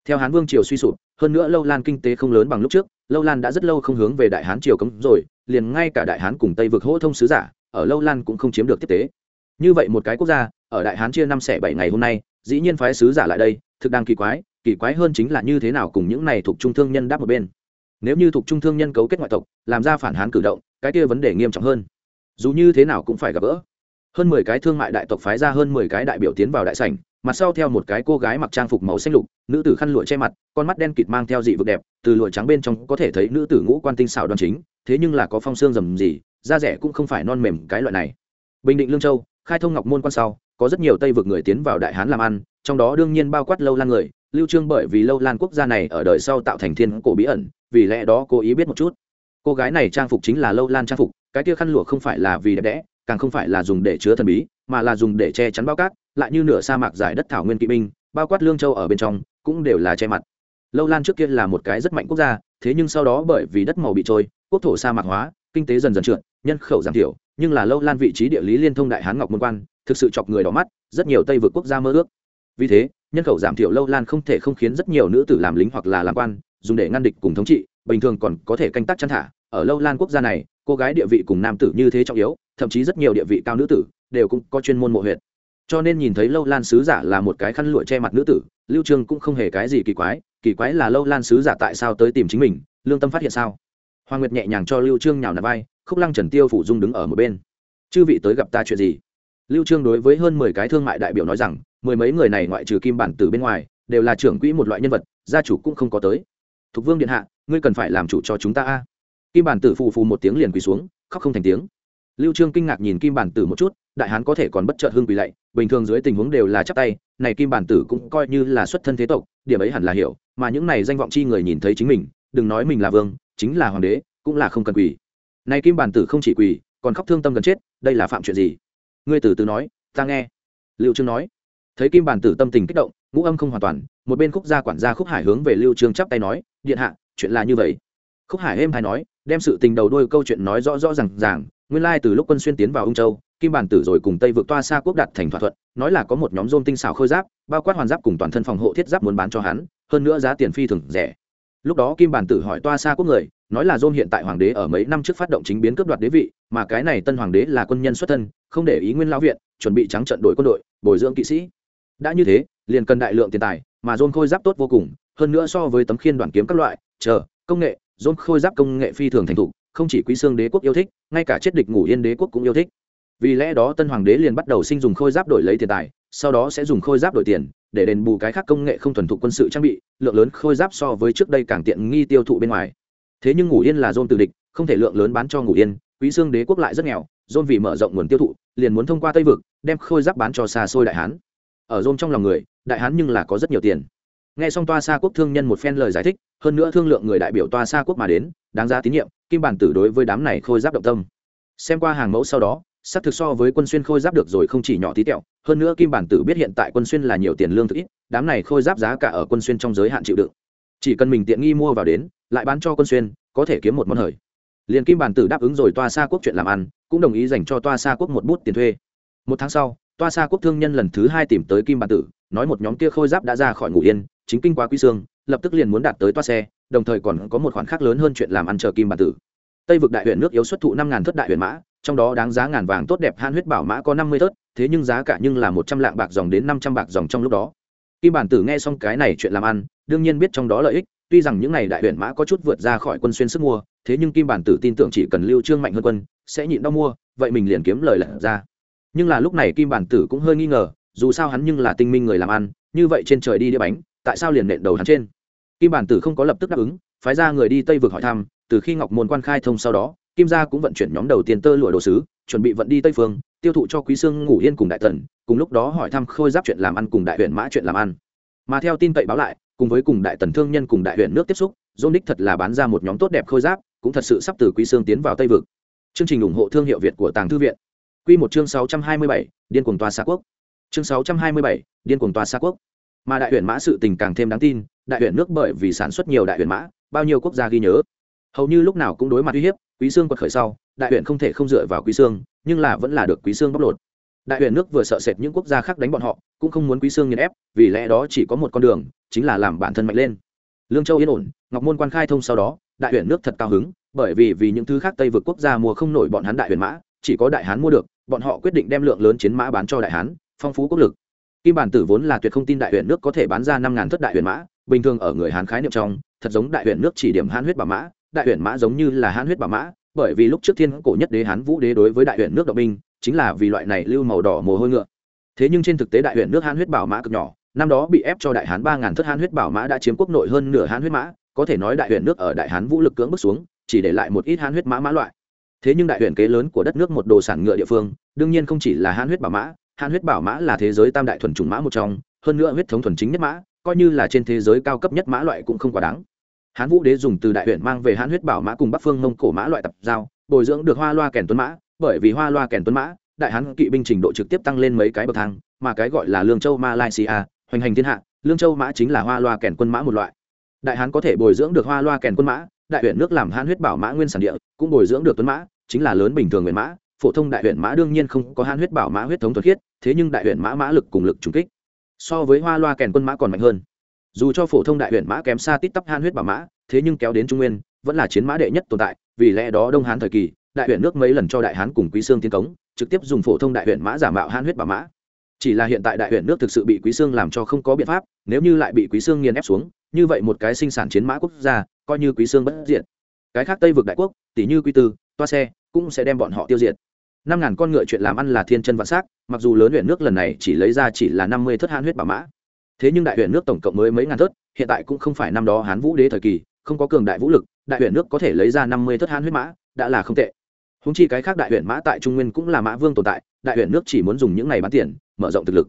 Theo hán vương triều suy sụp, hơn nữa lâu lan kinh tế không lớn bằng lúc trước, lâu lan đã rất lâu không hướng về đại hán triều cống rồi, liền ngay cả đại hán cùng tây vực hỗ thông sứ giả, ở lâu lan cũng không chiếm được tiếp tế. Như vậy một cái quốc gia, ở đại hán chia năm xẻ bảy ngày hôm nay, dĩ nhiên phái sứ giả lại đây, thực đang kỳ quái kỳ quái hơn chính là như thế nào cùng những này thuộc trung thương nhân đáp một bên nếu như thuộc trung thương nhân cấu kết ngoại tộc, làm ra phản hán cử động, cái kia vấn đề nghiêm trọng hơn. Dù như thế nào cũng phải gặp gỡ. Hơn mười cái thương mại đại tộc phái ra hơn mười cái đại biểu tiến vào đại sảnh, mặt sau theo một cái cô gái mặc trang phục màu xanh lục, nữ tử khăn lụa che mặt, con mắt đen kịt mang theo dị vực đẹp, từ lụa trắng bên trong có thể thấy nữ tử ngũ quan tinh xảo đoan chính, thế nhưng là có phong xương rầm gì da rẻ cũng không phải non mềm cái loại này. Bình định lương châu, khai thông ngọc môn quan sau, có rất nhiều tây vực người tiến vào đại hán làm ăn, trong đó đương nhiên bao quát lâu lan người, lưu trương bởi vì lâu lan quốc gia này ở đời sau tạo thành thiên cổ bí ẩn vì lẽ đó cô ý biết một chút. Cô gái này trang phục chính là lâu lan trang phục, cái kia khăn lụa không phải là vì đẹp đẽ, càng không phải là dùng để chứa thần bí, mà là dùng để che chắn bao cát, lại như nửa sa mạc giải đất thảo nguyên kỵ binh, bao quát lương châu ở bên trong, cũng đều là che mặt. Lâu lan trước kia là một cái rất mạnh quốc gia, thế nhưng sau đó bởi vì đất màu bị trôi, quốc thổ sa mạc hóa, kinh tế dần dần trượt, nhân khẩu giảm thiểu, nhưng là lâu lan vị trí địa lý liên thông đại hán ngọc môn quan, thực sự chọc người đỏ mắt, rất nhiều tây vượt quốc gia mơ ước. Vì thế, nhân khẩu giảm thiểu lâu lan không thể không khiến rất nhiều nữ tử làm lính hoặc là làm quan dùng để ngăn địch cùng thống trị, bình thường còn có thể canh tác chăn thả. Ở lâu lan quốc gia này, cô gái địa vị cùng nam tử như thế trọng yếu, thậm chí rất nhiều địa vị cao nữ tử đều cũng có chuyên môn mộ huyện cho nên nhìn thấy lâu lan sứ giả là một cái khăn lụa che mặt nữ tử, lưu trương cũng không hề cái gì kỳ quái kỳ quái là lâu lan sứ giả tại sao tới tìm chính mình, lương tâm phát hiện sao? Hoàng nguyệt nhẹ nhàng cho lưu trương nhào nạt vai, khúc lăng trần tiêu phủ dung đứng ở một bên. Chư vị tới gặp ta chuyện gì? Lưu trương đối với hơn 10 cái thương mại đại biểu nói rằng, mười mấy người này ngoại trừ kim bản tử bên ngoài, đều là trưởng quỹ một loại nhân vật, gia chủ cũng không có tới thục vương điện hạ, ngươi cần phải làm chủ cho chúng ta a. Kim bản tử phù phù một tiếng liền quỳ xuống, khóc không thành tiếng. Lưu trương kinh ngạc nhìn kim bản tử một chút, đại hán có thể còn bất chợt hưng quỳ lạy, bình thường dưới tình huống đều là chắp tay, này kim bản tử cũng coi như là xuất thân thế tộc, điểm ấy hẳn là hiểu, mà những này danh vọng chi người nhìn thấy chính mình, đừng nói mình là vương, chính là hoàng đế, cũng là không cần quỳ. Này kim bản tử không chỉ quỳ, còn khóc thương tâm gần chết, đây là phạm chuyện gì? Ngươi từ từ nói, ta nghe. Lưu trương nói. Thấy kim bản tử tâm tình kích động, ngũ âm không hoàn toàn một bên khúc gia quản gia khúc hải hướng về lưu trương chắp tay nói, điện hạ, chuyện là như vậy. Khúc hải êm hay nói, đem sự tình đầu đuôi câu chuyện nói rõ rõ ràng ràng, nguyên lai từ lúc quân xuyên tiến vào ung châu, kim bản tử rồi cùng tây vượt toa xa quốc đặt thành thỏa thuận, nói là có một nhóm rôm tinh xảo khôi giáp, bao quát hoàn giáp cùng toàn thân phòng hộ thiết giáp muốn bán cho hắn, hơn nữa giá tiền phi thường rẻ. Lúc đó kim bản tử hỏi toa xa quốc người, nói là rôm hiện tại hoàng đế ở mấy năm trước phát động chính biến cướp đoạt đế vị, mà cái này tân hoàng đế là quân nhân xuất thân, không để ý nguyên lao viện, chuẩn bị trắng trận đổi quân đội, bồi dưỡng kỵ sĩ. Đã như thế, liền cần đại lượng tiền tài mà dôn khôi giáp tốt vô cùng, hơn nữa so với tấm khiên đoàn kiếm các loại, chờ, công nghệ, dôn khôi giáp công nghệ phi thường thành thục, không chỉ quý xương đế quốc yêu thích, ngay cả chết địch ngủ yên đế quốc cũng yêu thích. Vì lẽ đó tân hoàng đế liền bắt đầu sinh dùng khôi giáp đổi lấy tiền tài, sau đó sẽ dùng khôi giáp đổi tiền, để đền bù cái khác công nghệ không thuần thục quân sự trang bị, lượng lớn khôi giáp so với trước đây càng tiện nghi tiêu thụ bên ngoài. Thế nhưng ngủ yên là dôn từ địch, không thể lượng lớn bán cho ngủ yên, quý xương đế quốc lại rất nghèo, dôn vì mở rộng nguồn tiêu thụ, liền muốn thông qua tây vực, đem khôi giáp bán cho xa xôi đại hán. Ở dôn trong lòng người đại hán nhưng là có rất nhiều tiền. Nghe xong toa xa quốc thương nhân một phen lời giải thích, hơn nữa thương lượng người đại biểu toa xa quốc mà đến, đáng ra tín nhiệm, kim bản tử đối với đám này khôi giáp động tâm. Xem qua hàng mẫu sau đó sắp thực so với quân xuyên khôi giáp được rồi không chỉ nhỏ tí tẹo, hơn nữa kim bản tử biết hiện tại quân xuyên là nhiều tiền lương thực ít, đám này khôi giáp giá cả ở quân xuyên trong giới hạn chịu đựng. Chỉ cần mình tiện nghi mua vào đến, lại bán cho quân xuyên, có thể kiếm một món hời. Liền kim bản tử đáp ứng rồi toa xa quốc chuyện làm ăn, cũng đồng ý dành cho toa xa quốc một bút tiền thuê. Một tháng sau, toa xa quốc thương nhân lần thứ hai tìm tới kim bản tử nói một nhóm kia khôi giáp đã ra khỏi ngủ yên, chính kinh quá quý sương lập tức liền muốn đạt tới toa xe, đồng thời còn có một khoản khác lớn hơn chuyện làm ăn chờ kim bản tử. Tây vực đại huyện nước yếu xuất thụ năm ngàn thất đại huyện mã, trong đó đáng giá ngàn vàng tốt đẹp han huyết bảo mã có năm mươi thớt thế nhưng giá cả nhưng là một trăm lạng bạc dòng đến năm trăm bạc dòng trong lúc đó. Kim bản tử nghe xong cái này chuyện làm ăn, đương nhiên biết trong đó lợi ích, tuy rằng những n à y đại huyện mã có chút vượt ra khỏi quân xuyên sức mua, thế nhưng kim bản tử tin tưởng chỉ cần lưu trương mạnh hơn quân, sẽ nhịn đau mua, vậy mình liền kiếm lời lẻ ra. Nhưng là lúc này kim bản tử cũng hơi nghi ngờ dù sao hắn nhưng là tinh minh người làm ăn, như vậy trên trời đi đĩa bánh, tại sao liền nện đầu hắn trên? Kim bản tử không có lập tức đáp ứng, phái ra người đi tây vực hỏi thăm, từ khi ngọc môn quan khai thông sau đó, kim gia cũng vận chuyển nhóm đầu tiên tơ lụa đồ sứ, chuẩn bị vận đi tây phương, tiêu thụ cho quý sương ngủ yên cùng đại tần cùng lúc đó hỏi thăm khôi giáp chuyện làm ăn cùng đại huyện mã chuyện làm ăn. Mà theo tin cậy báo lại, cùng với cùng đại tần thương nhân cùng đại huyện nước tiếp xúc, dôn đích thật là bán ra một nhóm tốt đẹp khôi giáp, cũng thật sự sắp từ quý sương tiến vào tây vực. Chương trình ủng hộ thương hiệu việt của tàng thư viện. Q một chương sáu trăm hai mươi bảy, điên cuồng toa xa quốc chương sáu trăm hai mươi bảy, điên cuồng toa xa quốc. Mà đại huyện mã sự tình càng thêm đáng tin, đại huyện nước bởi vì sản xuất nhiều đại huyện mã, bao nhiêu quốc gia ghi nhớ. Hầu như lúc nào cũng đối mặt uy hiếp, quý sương quật khởi sau, đại huyện không thể không dựa vào quý sương, nhưng là vẫn là được quý sương bóc lột. Đại huyện nước vừa sợ sệt những quốc gia khác đánh bọn họ, cũng không muốn quý sương nghiền ép, vì lẽ đó chỉ có một con đường, chính là làm bản thân mạnh lên. Lương châu yên ổn, ngọc môn quan khai thông sau đó, đại huyện nước thật cao hứng, bởi vì vì những thứ khác tây vượt quốc gia mua không nổi bọn hắn đại huyện mã, chỉ có đại hán mua được, bọn họ quyết định đem lượng lớn chiến mã bán cho đại hán phong phú quốc lực. Kim bản tử vốn là tuyệt không tin đại huyện nước có thể bán ra năm ngàn thất đại huyện mã, bình thường ở người hán khái niệm trong, thật giống đại huyện nước chỉ điểm hán huyết bảo mã, đại huyện mã giống như là hán huyết bảo mã, bởi vì lúc trước thiên cổ nhất đế hán vũ đế đối với đại huyện nước động binh, chính là vì loại này lưu màu đỏ mồ hôi ngựa. Thế nhưng trên thực tế đại huyện nước hán huyết bảo mã cực nhỏ, năm đó bị ép cho đại hán ba ngàn thất hán huyết bảo mã đã chiếm quốc nội hơn nửa hán huyết mã, có thể nói đại huyện nước ở đại hán vũ lực cưỡng bước xuống, chỉ để lại một ít hán huyết mã mã loại. Thế nhưng đại huyện kế lớn của đất nước một đồ sản ngựa địa phương, đương nhiên không chỉ là hán huyết bảo mã hán huyết bảo mã là thế giới tam đại thuần chủng mã một trong, hơn nữa huyết thống thuần chính nhất mã, coi như là trên thế giới cao cấp nhất mã loại cũng không quá đáng. Hán vũ đế dùng từ đại huyện mang về hán huyết bảo mã cùng bắc phương mông cổ mã loại tập giao, bồi dưỡng được hoa loa kèn tuấn mã, bởi vì hoa loa kèn tuấn mã, đại hán kỵ binh trình độ trực tiếp tăng lên mấy cái bậc thang, mà cái gọi là lương châu malaysia, hoành hành thiên hạ, lương châu mã chính là hoa loa kèn quân mã một loại. Đại hán có thể bồi dưỡng được hoa loa kèn quân mã, đại huyện nước làm hán huyết bảo mã nguyên sản địa, cũng bồi dưỡng được tuấn mã, chính là lớn bình thường nguyện mã phổ thông đại huyện mã đương nhiên không có hán huyết bảo mã huyết thống thuật khiết, thế nhưng đại huyện mã mã lực cùng lực trùng kích, so với hoa loa kèn quân mã còn mạnh hơn. Dù cho phổ thông đại huyện mã kém xa tít tắp hán huyết bảo mã, thế nhưng kéo đến trung nguyên, vẫn là chiến mã đệ nhất tồn tại, vì lẽ đó đông hán thời kỳ, đại huyện nước mấy lần cho đại hán cùng quý sương tiến cống, trực tiếp dùng phổ thông đại huyện mã giả mạo hán huyết bảo mã. Chỉ là hiện tại đại huyện nước thực sự bị quý sương làm cho không có biện pháp, nếu như lại bị quý sương nghiền ép xuống, như vậy một cái sinh sản chiến mã quốc gia, coi như quý sương bất diệt. Cái khác tây vực đại quốc tỷ như quý tư, toa xe, cũng sẽ đem bọn họ tiêu diệt năm ngàn con ngựa chuyện làm ăn là thiên chân vạn s mặc dù lớn huyện nước lần này chỉ lấy ra chỉ là năm mươi thất hán huyết bảo mã. Thế nhưng đại huyện nước tổng cộng mới mấy ngàn thất, hiện tại cũng không phải năm đó hán vũ đế thời kỳ, không có cường đại vũ lực, đại huyện nước có thể lấy ra năm mươi thất hán huyết mã, đã là không tệ. Húng chi cái khác đại huyện mã tại trung nguyên cũng là mã vương tồn tại, đại huyện nước chỉ muốn dùng những này bán tiền, mở rộng thực lực.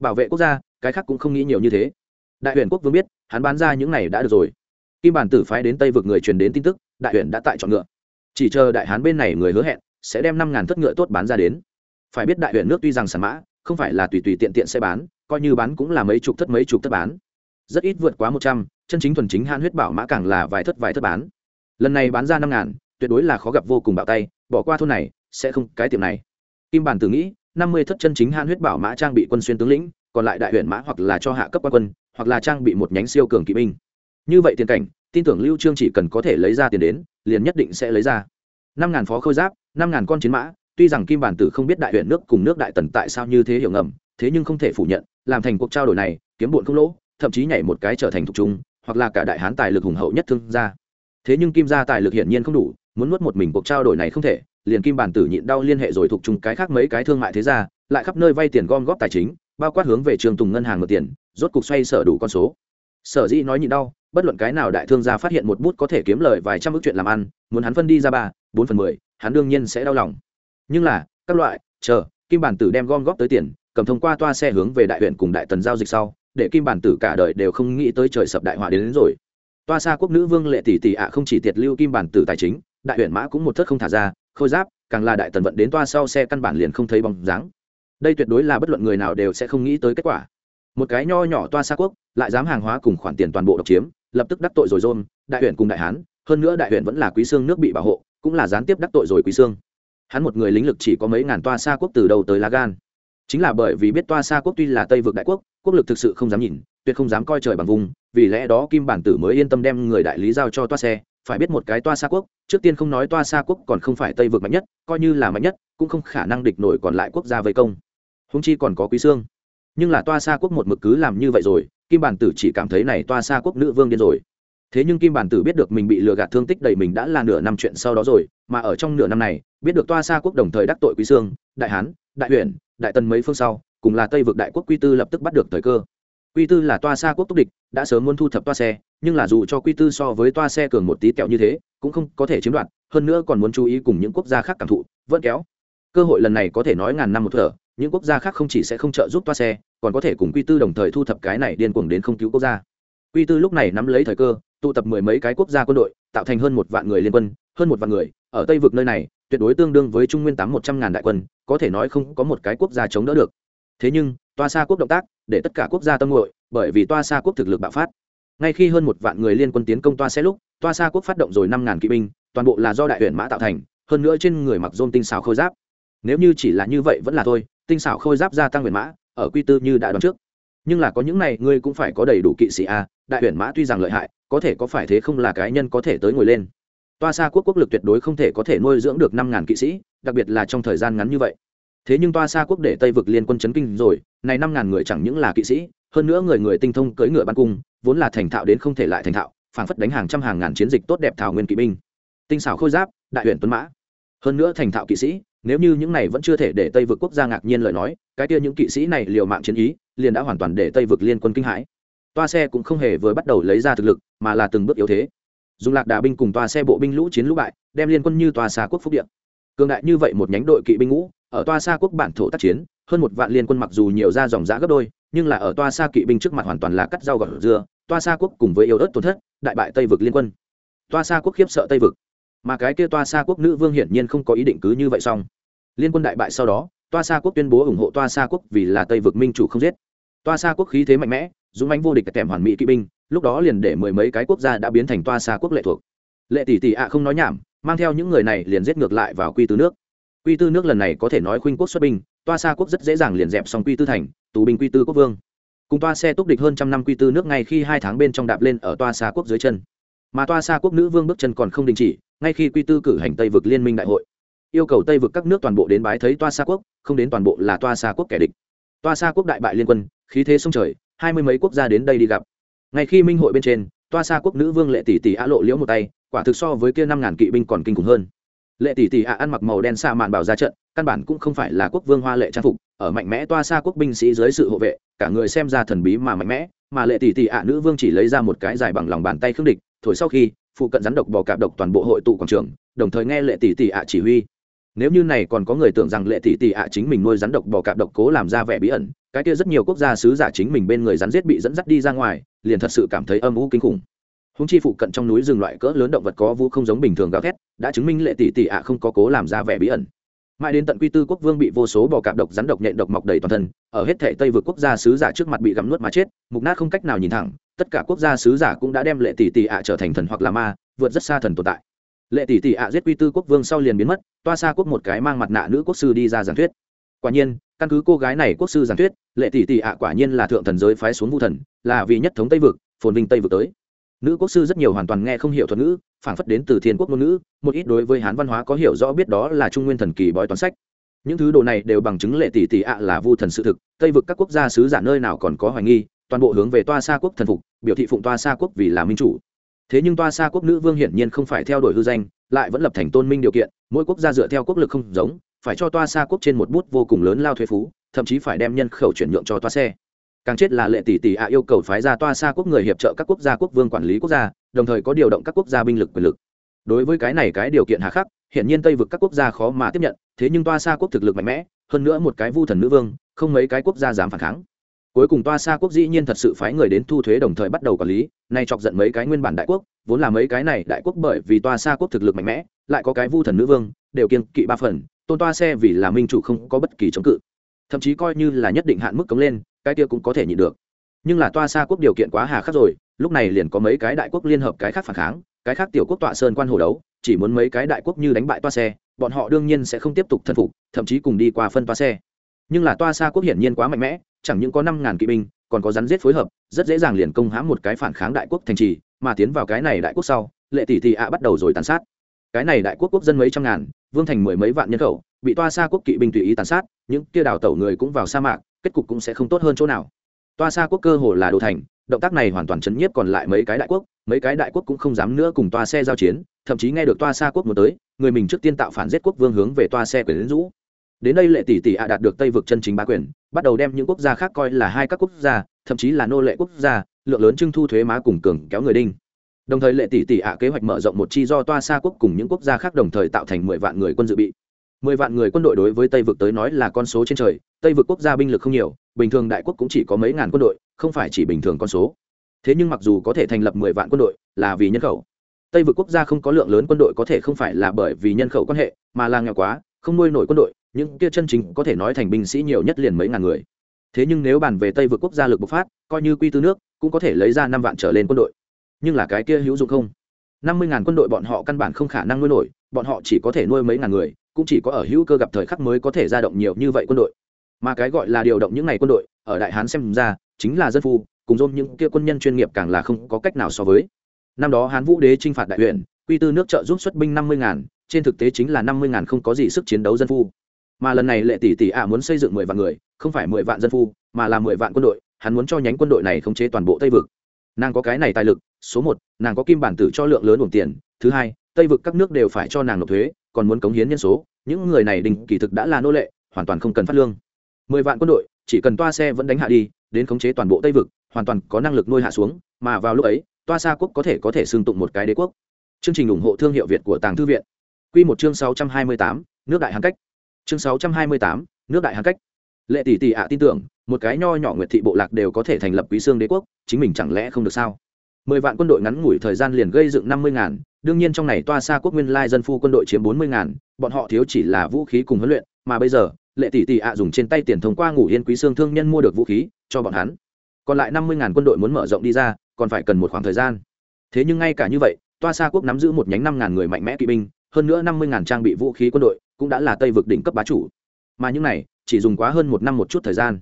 Bảo vệ quốc gia, cái khác cũng không nghĩ nhiều như thế. Đại huyện quốc vương biết, hắn bán ra những này đã được rồi. Kim bản tử phái đến tây vực người truyền đến tin tức, đại huyện đã tại chọn ngựa. Chỉ chờ đại hán bên này người hứa hẹn sẽ đem năm ngàn thất ngựa tốt bán ra đến. Phải biết đại huyện nước tuy rằng sản mã, không phải là tùy tùy tiện tiện sẽ bán, coi như bán cũng là mấy chục thất mấy chục thất bán. Rất ít vượt quá một trăm, chân chính thuần chính hãn huyết bảo mã càng là vài thất vài thất bán. Lần này bán ra năm ngàn, tuyệt đối là khó gặp vô cùng bạo tay, bỏ qua thôn này, sẽ không cái tiệm này. Kim bản tử nghĩ, năm mươi thất chân chính hãn huyết bảo mã trang bị quân xuyên tướng lĩnh, còn lại đại huyện mã hoặc là cho hạ cấp quan quân, hoặc là trang bị một nhánh siêu cường kỵ binh. Như vậy tiền cảnh, tin tưởng lưu trương chỉ cần có thể lấy ra tiền đến, liền nhất định sẽ lấy ra năm ngàn phó khôi giáp, năm ngàn con chiến mã, tuy rằng kim bản tử không biết đại huyện nước cùng nước đại tần tại sao như thế hiểu ngầm, thế nhưng không thể phủ nhận, làm thành cuộc trao đổi này, kiếm bụn không lỗ, thậm chí nhảy một cái trở thành thuộc trung, hoặc là cả đại hán tài lực hùng hậu nhất thương gia. Thế nhưng kim gia tài lực hiển nhiên không đủ, muốn nuốt một mình cuộc trao đổi này không thể, liền kim bản tử nhịn đau liên hệ rồi thuộc trung cái khác mấy cái thương mại thế gia, lại khắp nơi vay tiền gom góp tài chính, bao quát hướng về trường tùng ngân hàng mượn tiền, rốt cục xoay sở đủ con số. Sở dĩ nói nhịn đau, bất luận cái nào đại thương gia phát hiện một bút có thể kiếm lời vài trăm ước chuyện làm ăn, muốn hắn phân đi ra ba bốn phần mười hắn đương nhiên sẽ đau lòng. Nhưng là các loại chờ kim bản tử đem gom góp tới tiền cầm thông qua toa xe hướng về đại huyện cùng đại tần giao dịch sau để kim bản tử cả đời đều không nghĩ tới trời sập đại họa đến, đến rồi. Toa xa quốc nữ vương lệ tỷ tỷ ạ không chỉ tiệt lưu kim bản tử tài chính đại huyện mã cũng một thất không thả ra khôi giáp càng là đại tần vận đến toa sau xe căn bản liền không thấy bóng dáng. Đây tuyệt đối là bất luận người nào đều sẽ không nghĩ tới kết quả. Một cái nho nhỏ toa xa quốc lại dám hàng hóa cùng khoản tiền toàn bộ độc chiếm lập tức đắc tội rồi rôn đại huyện cùng đại hán hơn nữa đại huyện vẫn là quý xương nước bị bảo hộ cũng là gián tiếp đắc tội rồi quý xương. Hắn một người lính lực chỉ có mấy ngàn toa xa quốc từ đầu tới lá gan. Chính là bởi vì biết toa xa quốc tuy là tây vực đại quốc quốc lực thực sự không dám nhìn, tuyệt không dám coi trời bằng vùng, vì lẽ đó kim bản tử mới yên tâm đem người đại lý giao cho toa xe, phải biết một cái toa xa quốc, trước tiên không nói toa xa quốc còn không phải tây vực mạnh nhất, coi như là mạnh nhất, cũng không khả năng địch nổi còn lại quốc gia vây công. Húng chi còn có quý xương. Nhưng là toa xa quốc một mực cứ làm như vậy rồi, kim bản tử chỉ cảm thấy này toa xa quốc nữ vương điên rồi thế nhưng kim bản tử biết được mình bị lừa gạt thương tích đầy mình đã là nửa năm chuyện sau đó rồi, mà ở trong nửa năm này, biết được toa xa quốc đồng thời đắc tội quý sương, đại hán, đại huyện đại tần mấy phương sau, cùng là tây vực đại quốc quy tư lập tức bắt được thời cơ. Quy tư là toa xa quốc túc địch, đã sớm muốn thu thập toa xe, nhưng là dù cho quy tư so với toa xe cường một tí kẹo như thế, cũng không có thể chiếm đoạt, hơn nữa còn muốn chú ý cùng những quốc gia khác cảm thụ, vẫn kéo. Cơ hội lần này có thể nói ngàn năm một thở, những quốc gia khác không chỉ sẽ không trợ giúp toa xe, còn có thể cùng quy tư đồng thời thu thập cái này điên cuồng đến không cứu quốc gia. Quy tư lúc này nắm lấy thời cơ tụ tập mười mấy cái quốc gia quân đội, tạo thành hơn một vạn người liên quân, hơn một vạn người, ở tây vực nơi này, tuyệt đối tương đương với trung nguyên tám một trăm ngàn đại quân, có thể nói không có một cái quốc gia chống đỡ được. Thế nhưng, toa xa quốc động tác, để tất cả quốc gia tâm nguội, bởi vì toa xa quốc thực lực bạo phát. Ngay khi hơn một vạn người liên quân tiến công toa xe lúc, toa xa quốc phát động rồi năm ngàn kỵ binh, toàn bộ là do đại huyện mã tạo thành, hơn nữa trên người mặc dôm tinh xảo khôi giáp. Nếu như chỉ là như vậy vẫn là thôi, tinh xảo khôi giáp gia tăng huyện mã, ở quy tư như đã đoán trước. Nhưng là có những này, ngươi cũng phải có đầy đủ kỵ sĩ a, đại huyện mã tuy rằng lợi hại có thể có phải thế không là cái nhân có thể tới ngồi lên. Toa xa quốc quốc lực tuyệt đối không thể có thể nuôi dưỡng được năm ngàn kỵ sĩ, đặc biệt là trong thời gian ngắn như vậy. Thế nhưng toa xa quốc để tây vực liên quân chấn kinh rồi, này năm ngàn người chẳng những là kỵ sĩ, hơn nữa người người tinh thông cưỡi ngựa ban cung, vốn là thành thạo đến không thể lại thành thạo, phảng phất đánh hàng trăm hàng ngàn chiến dịch tốt đẹp thảo nguyên kỵ binh. Tinh xảo khôi giáp, đại huyện tuấn mã. Hơn nữa thành thạo kỵ sĩ, nếu như những này vẫn chưa thể để tây vực quốc gia ngạc nhiên lời nói, cái kia những kỵ sĩ này liều mạng chiến ý, liền đã hoàn toàn để tây vực liên quân kinh hãi toa xe cũng không hề vừa bắt đầu lấy ra thực lực, mà là từng bước yếu thế. Dùng lạc đà binh cùng toa xe bộ binh lũ chiến lũ bại, đem liên quân như toa xa quốc phúc điện cường đại như vậy một nhánh đội kỵ binh ngũ, ở toa xa quốc bản thổ tác chiến, hơn một vạn liên quân mặc dù nhiều ra dòng giã gấp đôi, nhưng là ở toa xa kỵ binh trước mặt hoàn toàn là cắt rau gọt dưa toa xa quốc cùng với yếu ớt tổn thất, đại bại tây vực liên quân. Toa xa quốc khiếp sợ tây vực. Mà cái kia toa xa quốc nữ vương hiển nhiên không có ý định cứ như vậy xong. Liên quân đại bại sau đó, toa xa quốc tuyên bố ủng hộ toa xa quốc vì là tây vực minh chủ không giết. Toa xa quốc khí thế mạnh mẽ dũng mãnh vô địch kèm hoàn mỹ kỵ binh, lúc đó liền để mười mấy cái quốc gia đã biến thành toa xa quốc lệ thuộc. Lệ tỷ tỷ ạ, không nói nhảm, mang theo những người này liền giết ngược lại vào quy tư nước. Quy tư nước lần này có thể nói khuynh quốc xuất binh, toa xa quốc rất dễ dàng liền dẹp xong quy tư thành, tù binh quy tư quốc vương. Cùng toa xe túc địch hơn trăm năm quy tư nước ngay khi hai tháng bên trong đạp lên ở toa xa quốc dưới chân. Mà toa xa quốc nữ vương bước chân còn không đình chỉ, ngay khi quy tư cử hành tây vực liên minh đại hội, yêu cầu tây vực các nước toàn bộ đến bái thấy toa xa quốc, không đến toàn bộ là toa xa quốc kẻ địch. Toa xa quốc đại bại liên quân, khí thế sông trời hai mươi mấy quốc gia đến đây đi gặp. Ngay khi minh hội bên trên, toa xa quốc nữ vương lệ tỷ tỷ ạ lộ liễu một tay, quả thực so với kia năm ngàn kỵ binh còn kinh khủng hơn. Lệ tỷ tỷ ạ ăn mặc màu đen xa mạn bảo ra trận, căn bản cũng không phải là quốc vương hoa lệ trang phục, ở mạnh mẽ toa xa quốc binh sĩ dưới sự hộ vệ, cả người xem ra thần bí mà mạnh mẽ, mà lệ tỷ tỷ ạ nữ vương chỉ lấy ra một cái dài bằng lòng bàn tay khương địch, thổi sau khi, phụ cận rắn độc bò cạp độc toàn bộ hội tụ quảng trường, đồng thời nghe lệ tỷ tỷ ạ chỉ huy nếu như này còn có người tưởng rằng lệ tỷ tỷ ạ chính mình nuôi rắn độc bò cạp độc cố làm ra vẻ bí ẩn, cái kia rất nhiều quốc gia sứ giả chính mình bên người rắn giết bị dẫn dắt đi ra ngoài, liền thật sự cảm thấy âm u kinh khủng. Húng chi phụ cận trong núi rừng loại cỡ lớn động vật có vũ không giống bình thường gào thét, đã chứng minh lệ tỷ tỷ ạ không có cố làm ra vẻ bí ẩn. Mãi đến tận quy tư quốc vương bị vô số bò cạp độc rắn độc nhện độc mọc đầy toàn thân, ở hết thể tây vượt quốc gia sứ giả trước mặt bị gặm nuốt mà chết, mục nát không cách nào nhìn thẳng, tất cả quốc gia sứ giả cũng đã đem lệ tỷ tỷ ạ trở thành thần hoặc là ma, vượt rất xa thần tồn tại lệ tỷ tỷ ạ, giết quy tư quốc vương sau liền biến mất, toa xa quốc một cái mang mặt nạ nữ quốc sư đi ra giảng thuyết. Quả nhiên, căn cứ cô gái này quốc sư giảng thuyết, lệ tỷ tỷ ạ quả nhiên là thượng thần giới phái xuống vu thần, là vì nhất thống tây vực, phồn vinh tây vực tới. Nữ quốc sư rất nhiều hoàn toàn nghe không hiểu thuật ngữ phản phất đến từ thiên quốc ngôn ngữ, một ít đối với hán văn hóa có hiểu rõ biết đó là trung nguyên thần kỳ bói toán sách. Những thứ đồ này đều bằng chứng lệ tỷ tỷ ạ là vu thần sự thực, tây vực các quốc gia sứ giả nơi nào còn có hoài nghi, toàn bộ hướng về toa xa quốc thần phục, biểu thị phụng toa xa quốc vì là minh chủ thế nhưng toa xa quốc nữ vương hiển nhiên không phải theo đuổi hư danh, lại vẫn lập thành tôn minh điều kiện, mỗi quốc gia dựa theo quốc lực không giống, phải cho toa xa quốc trên một bút vô cùng lớn lao thuế phú, thậm chí phải đem nhân khẩu chuyển nhượng cho toa xe. Càng chết là lệ tỷ tỷ ạ yêu cầu phái ra toa xa quốc người hiệp trợ các quốc gia quốc vương quản lý quốc gia, đồng thời có điều động các quốc gia binh lực quyền lực. Đối với cái này cái điều kiện hà khắc hiện nhiên tây vực các quốc gia khó mà tiếp nhận, thế nhưng toa xa quốc thực lực mạnh mẽ, hơn nữa một cái vu thần nữ vương, không mấy cái quốc gia dám phản kháng cuối cùng toa xa quốc dĩ nhiên thật sự phái người đến thu thuế đồng thời bắt đầu quản lý. Nay chọc giận mấy cái nguyên bản đại quốc, vốn là mấy cái này đại quốc bởi vì toa xa quốc thực lực mạnh mẽ, lại có cái vu thần nữ vương, đều kiên kỵ ba phần, tôn toa xe vì là minh chủ không có bất kỳ chống cự. Thậm chí coi như là nhất định hạn mức cống lên, cái kia cũng có thể nhịn được. Nhưng là toa xa quốc điều kiện quá hà khắc rồi, lúc này liền có mấy cái đại quốc liên hợp cái khác phản kháng, cái khác tiểu quốc tọa sơn quan hồ đấu, chỉ muốn mấy cái đại quốc như đánh bại toa xe bọn họ đương nhiên sẽ không tiếp tục thân phục, thậm chí cùng đi qua phân toa xe nhưng là toa xa quốc hiển nhiên quá mạnh mẽ chẳng những có năm ngàn kỵ binh, còn có rắn giết phối hợp, rất dễ dàng liền công hãm một cái phản kháng đại quốc thành trì, mà tiến vào cái này đại quốc sau, lệ tỷ tỷ ạ bắt đầu rồi tàn sát. Cái này đại quốc quốc dân mấy trăm ngàn, vương thành mười mấy vạn nhân khẩu, bị toa xa quốc kỵ binh tùy ý tàn sát, những kia đào tẩu người cũng vào sa mạc, kết cục cũng sẽ không tốt hơn chỗ nào. Toa xa quốc cơ hồ là đồ thành, động tác này hoàn toàn chấn nhiếp còn lại mấy cái đại quốc, mấy cái đại quốc cũng không dám nữa cùng toa xe giao chiến, thậm chí nghe được toa xa quốc muốn tới, người mình trước tiên tạo phản giết quốc vương hướng về toa xe quyền rũ đến đây lệ tỷ tỷ ạ đạt được tây vực chân chính bá quyền, bắt đầu đem những quốc gia khác coi là hai các quốc gia, thậm chí là nô lệ quốc gia, lượng lớn trưng thu thuế má cùng cường kéo người đinh. Đồng thời lệ tỷ tỷ ạ kế hoạch mở rộng một chi do toa xa quốc cùng những quốc gia khác đồng thời tạo thành mười vạn người quân dự bị. Mười vạn người quân đội đối với tây vực tới nói là con số trên trời, tây vực quốc gia binh lực không nhiều, bình thường đại quốc cũng chỉ có mấy ngàn quân đội, không phải chỉ bình thường con số. Thế nhưng mặc dù có thể thành lập mười vạn quân đội, là vì nhân khẩu. Tây vực quốc gia không có lượng lớn quân đội có thể không phải là bởi vì nhân khẩu quan hệ, mà là nghèo quá không nuôi nổi quân đội, những kia chân chính có thể nói thành binh sĩ nhiều nhất liền mấy ngàn người. Thế nhưng nếu bàn về tây vượt quốc gia lực bộc phát, coi như quy tư nước, cũng có thể lấy ra năm vạn trở lên quân đội. Nhưng là cái kia hữu dụng không? Năm mươi ngàn quân đội bọn họ căn bản không khả năng nuôi nổi, bọn họ chỉ có thể nuôi mấy ngàn người, cũng chỉ có ở hữu cơ gặp thời khắc mới có thể ra động nhiều như vậy quân đội. Mà cái gọi là điều động những ngày quân đội, ở đại hán xem ra, chính là dân phu, cùng dôm những kia quân nhân chuyên nghiệp càng là không có cách nào so với. Năm đó hán vũ đế t r i n h phạt đại huyện, quy tư nước trợ giúp xuất binh năm mươi ngàn trên thực tế chính là năm mươi ngàn không có gì sức chiến đấu dân phu. Mà lần này lệ tỷ tỷ ạ muốn xây dựng mười vạn người, không phải mười vạn dân phu, mà là mười vạn quân đội, hắn muốn cho nhánh quân đội này khống chế toàn bộ tây vực. Nàng có cái này tài lực, số một, nàng có kim bản tử cho lượng lớn nguồn tiền, thứ hai, tây vực các nước đều phải cho nàng nộp thuế, còn muốn cống hiến nhân số, những người này đình kỳ thực đã là nô lệ, hoàn toàn không cần phát lương. Mười vạn quân đội, chỉ cần toa xe vẫn đánh hạ đi, đến khống chế toàn bộ tây vực, hoàn toàn có năng lực nuôi hạ xuống, mà vào lúc ấy, toa xa quốc có thể có thể xưng tụng một cái đế quốc. Chương trình ủng hộ thương hiệu việt của tàng thư viện. Quy một chương sáu trăm hai mươi tám, nước đại hàn cách. Chương sáu trăm hai mươi tám, nước đại hàn cách. Lệ tỷ tỷ ạ, tin tưởng, một cái nho nhỏ nguyệt thị bộ lạc đều có thể thành lập quý xương đế quốc, chính mình chẳng lẽ không được sao? Mười vạn quân đội ngắn ngủi thời gian liền gây dựng năm mươi ngàn, đương nhiên trong này toa xa quốc nguyên lai dân phu quân đội chiếm bốn mươi ngàn, bọn họ thiếu chỉ là vũ khí cùng huấn luyện, mà bây giờ, lệ tỷ tỷ ạ dùng trên tay tiền thông qua ngủ yên quý xương thương nhân mua được vũ khí, cho bọn hắn. Còn lại năm mươi ngàn quân đội muốn mở rộng đi ra, còn phải cần một khoảng thời gian. Thế nhưng ngay cả như vậy, toa xa quốc nắm giữ một nhánh năm ngàn người mạnh mẽ kỵ binh hơn nữa năm mươi ngàn trang bị vũ khí quân đội cũng đã là tây vực đỉnh cấp bá chủ. Mà những này, chỉ dùng quá hơn một năm một chút thời gian.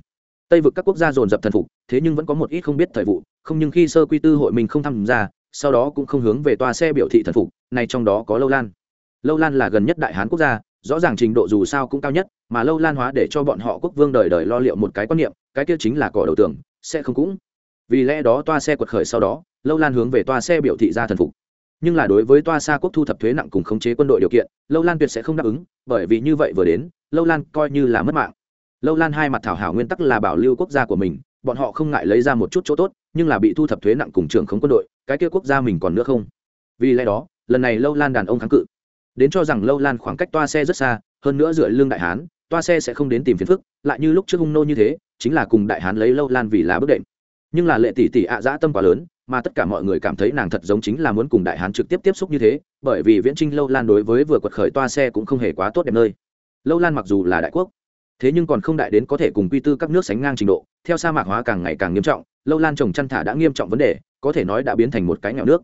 Tây vực các quốc gia dồn dập thần phục, thế nhưng vẫn có một ít không biết thời vụ, không nhưng khi sơ quy tư hội mình không tham gia, sau đó cũng không hướng về toa xe biểu thị thần phục này trong đó có lâu lan. Lâu lan là gần nhất đại hán quốc gia, rõ ràng trình độ dù sao cũng cao nhất, mà lâu lan hóa để cho bọn họ quốc vương đời đời lo liệu một cái quan niệm, cái kia chính là cỏ đầu tường, sẽ không cũng. Vì lẽ đó toa xe quật khởi sau đó, lâu lan hướng về toa xe biểu thị ra thần phục nhưng là đối với toa xa quốc thu thập thuế nặng cùng khống chế quân đội điều kiện, lâu lan tuyệt sẽ không đáp ứng, bởi vì như vậy vừa đến, lâu lan coi như là mất mạng. Lâu lan hai mặt thảo hảo nguyên tắc là bảo lưu quốc gia của mình, bọn họ không ngại lấy ra một chút chỗ tốt, nhưng là bị thu thập thuế nặng cùng trường không quân đội, cái kia quốc gia mình còn nữa không? Vì lẽ đó, lần này lâu lan đàn ông kháng cự. Đến cho rằng lâu lan khoảng cách toa xe rất xa, hơn nữa dựa lương đại hán, toa xe sẽ không đến tìm phiền phức, lại như lúc trước hung nô như thế, chính là cùng đại hán lấy lâu lan vì là bước đệm. Nhưng là lệ tỷ tỷ ạ dã tâm quá lớn mà tất cả mọi người cảm thấy nàng thật giống chính là muốn cùng đại hán trực tiếp tiếp xúc như thế, bởi vì viễn trinh lâu lan đối với vừa quật khởi toa xe cũng không hề quá tốt đẹp nơi. Lâu lan mặc dù là đại quốc, thế nhưng còn không đại đến có thể cùng quy tư các nước sánh ngang trình độ, theo sa mạc hóa càng ngày càng nghiêm trọng, lâu lan trồng chăn thả đã nghiêm trọng vấn đề, có thể nói đã biến thành một cái nghèo nước.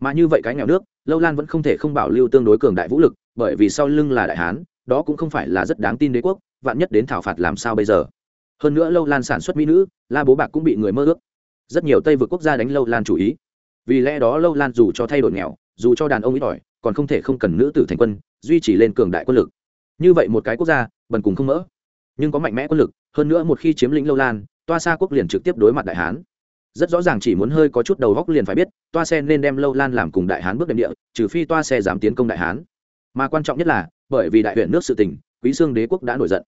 Mà như vậy cái nghèo nước, lâu lan vẫn không thể không bảo lưu tương đối cường đại vũ lực, bởi vì sau lưng là đại hán, đó cũng không phải là rất đáng tin đế quốc, vạn nhất đến thảo phạt làm sao bây giờ? Hơn nữa lâu lan sản xuất mỹ nữ, la bố bạc cũng bị người mơ ước rất nhiều tây vượt quốc gia đánh lâu lan chủ ý. Vì lẽ đó lâu lan dù cho thay đổi nghèo, dù cho đàn ông ít ỏi, còn không thể không cần nữ tử thành quân, duy trì lên cường đại quân lực. Như vậy một cái quốc gia, bần cùng không mỡ. Nhưng có mạnh mẽ quân lực, hơn nữa một khi chiếm lĩnh lâu lan, toa xa quốc liền trực tiếp đối mặt đại hán. Rất rõ ràng chỉ muốn hơi có chút đầu góc liền phải biết, toa xe nên đem lâu lan làm cùng đại hán bước đệm địa, trừ phi toa xe dám tiến công đại hán. Mà quan trọng nhất là, bởi vì đại huyện nước sự tỉnh, quý sương đế quốc đã nổi giận.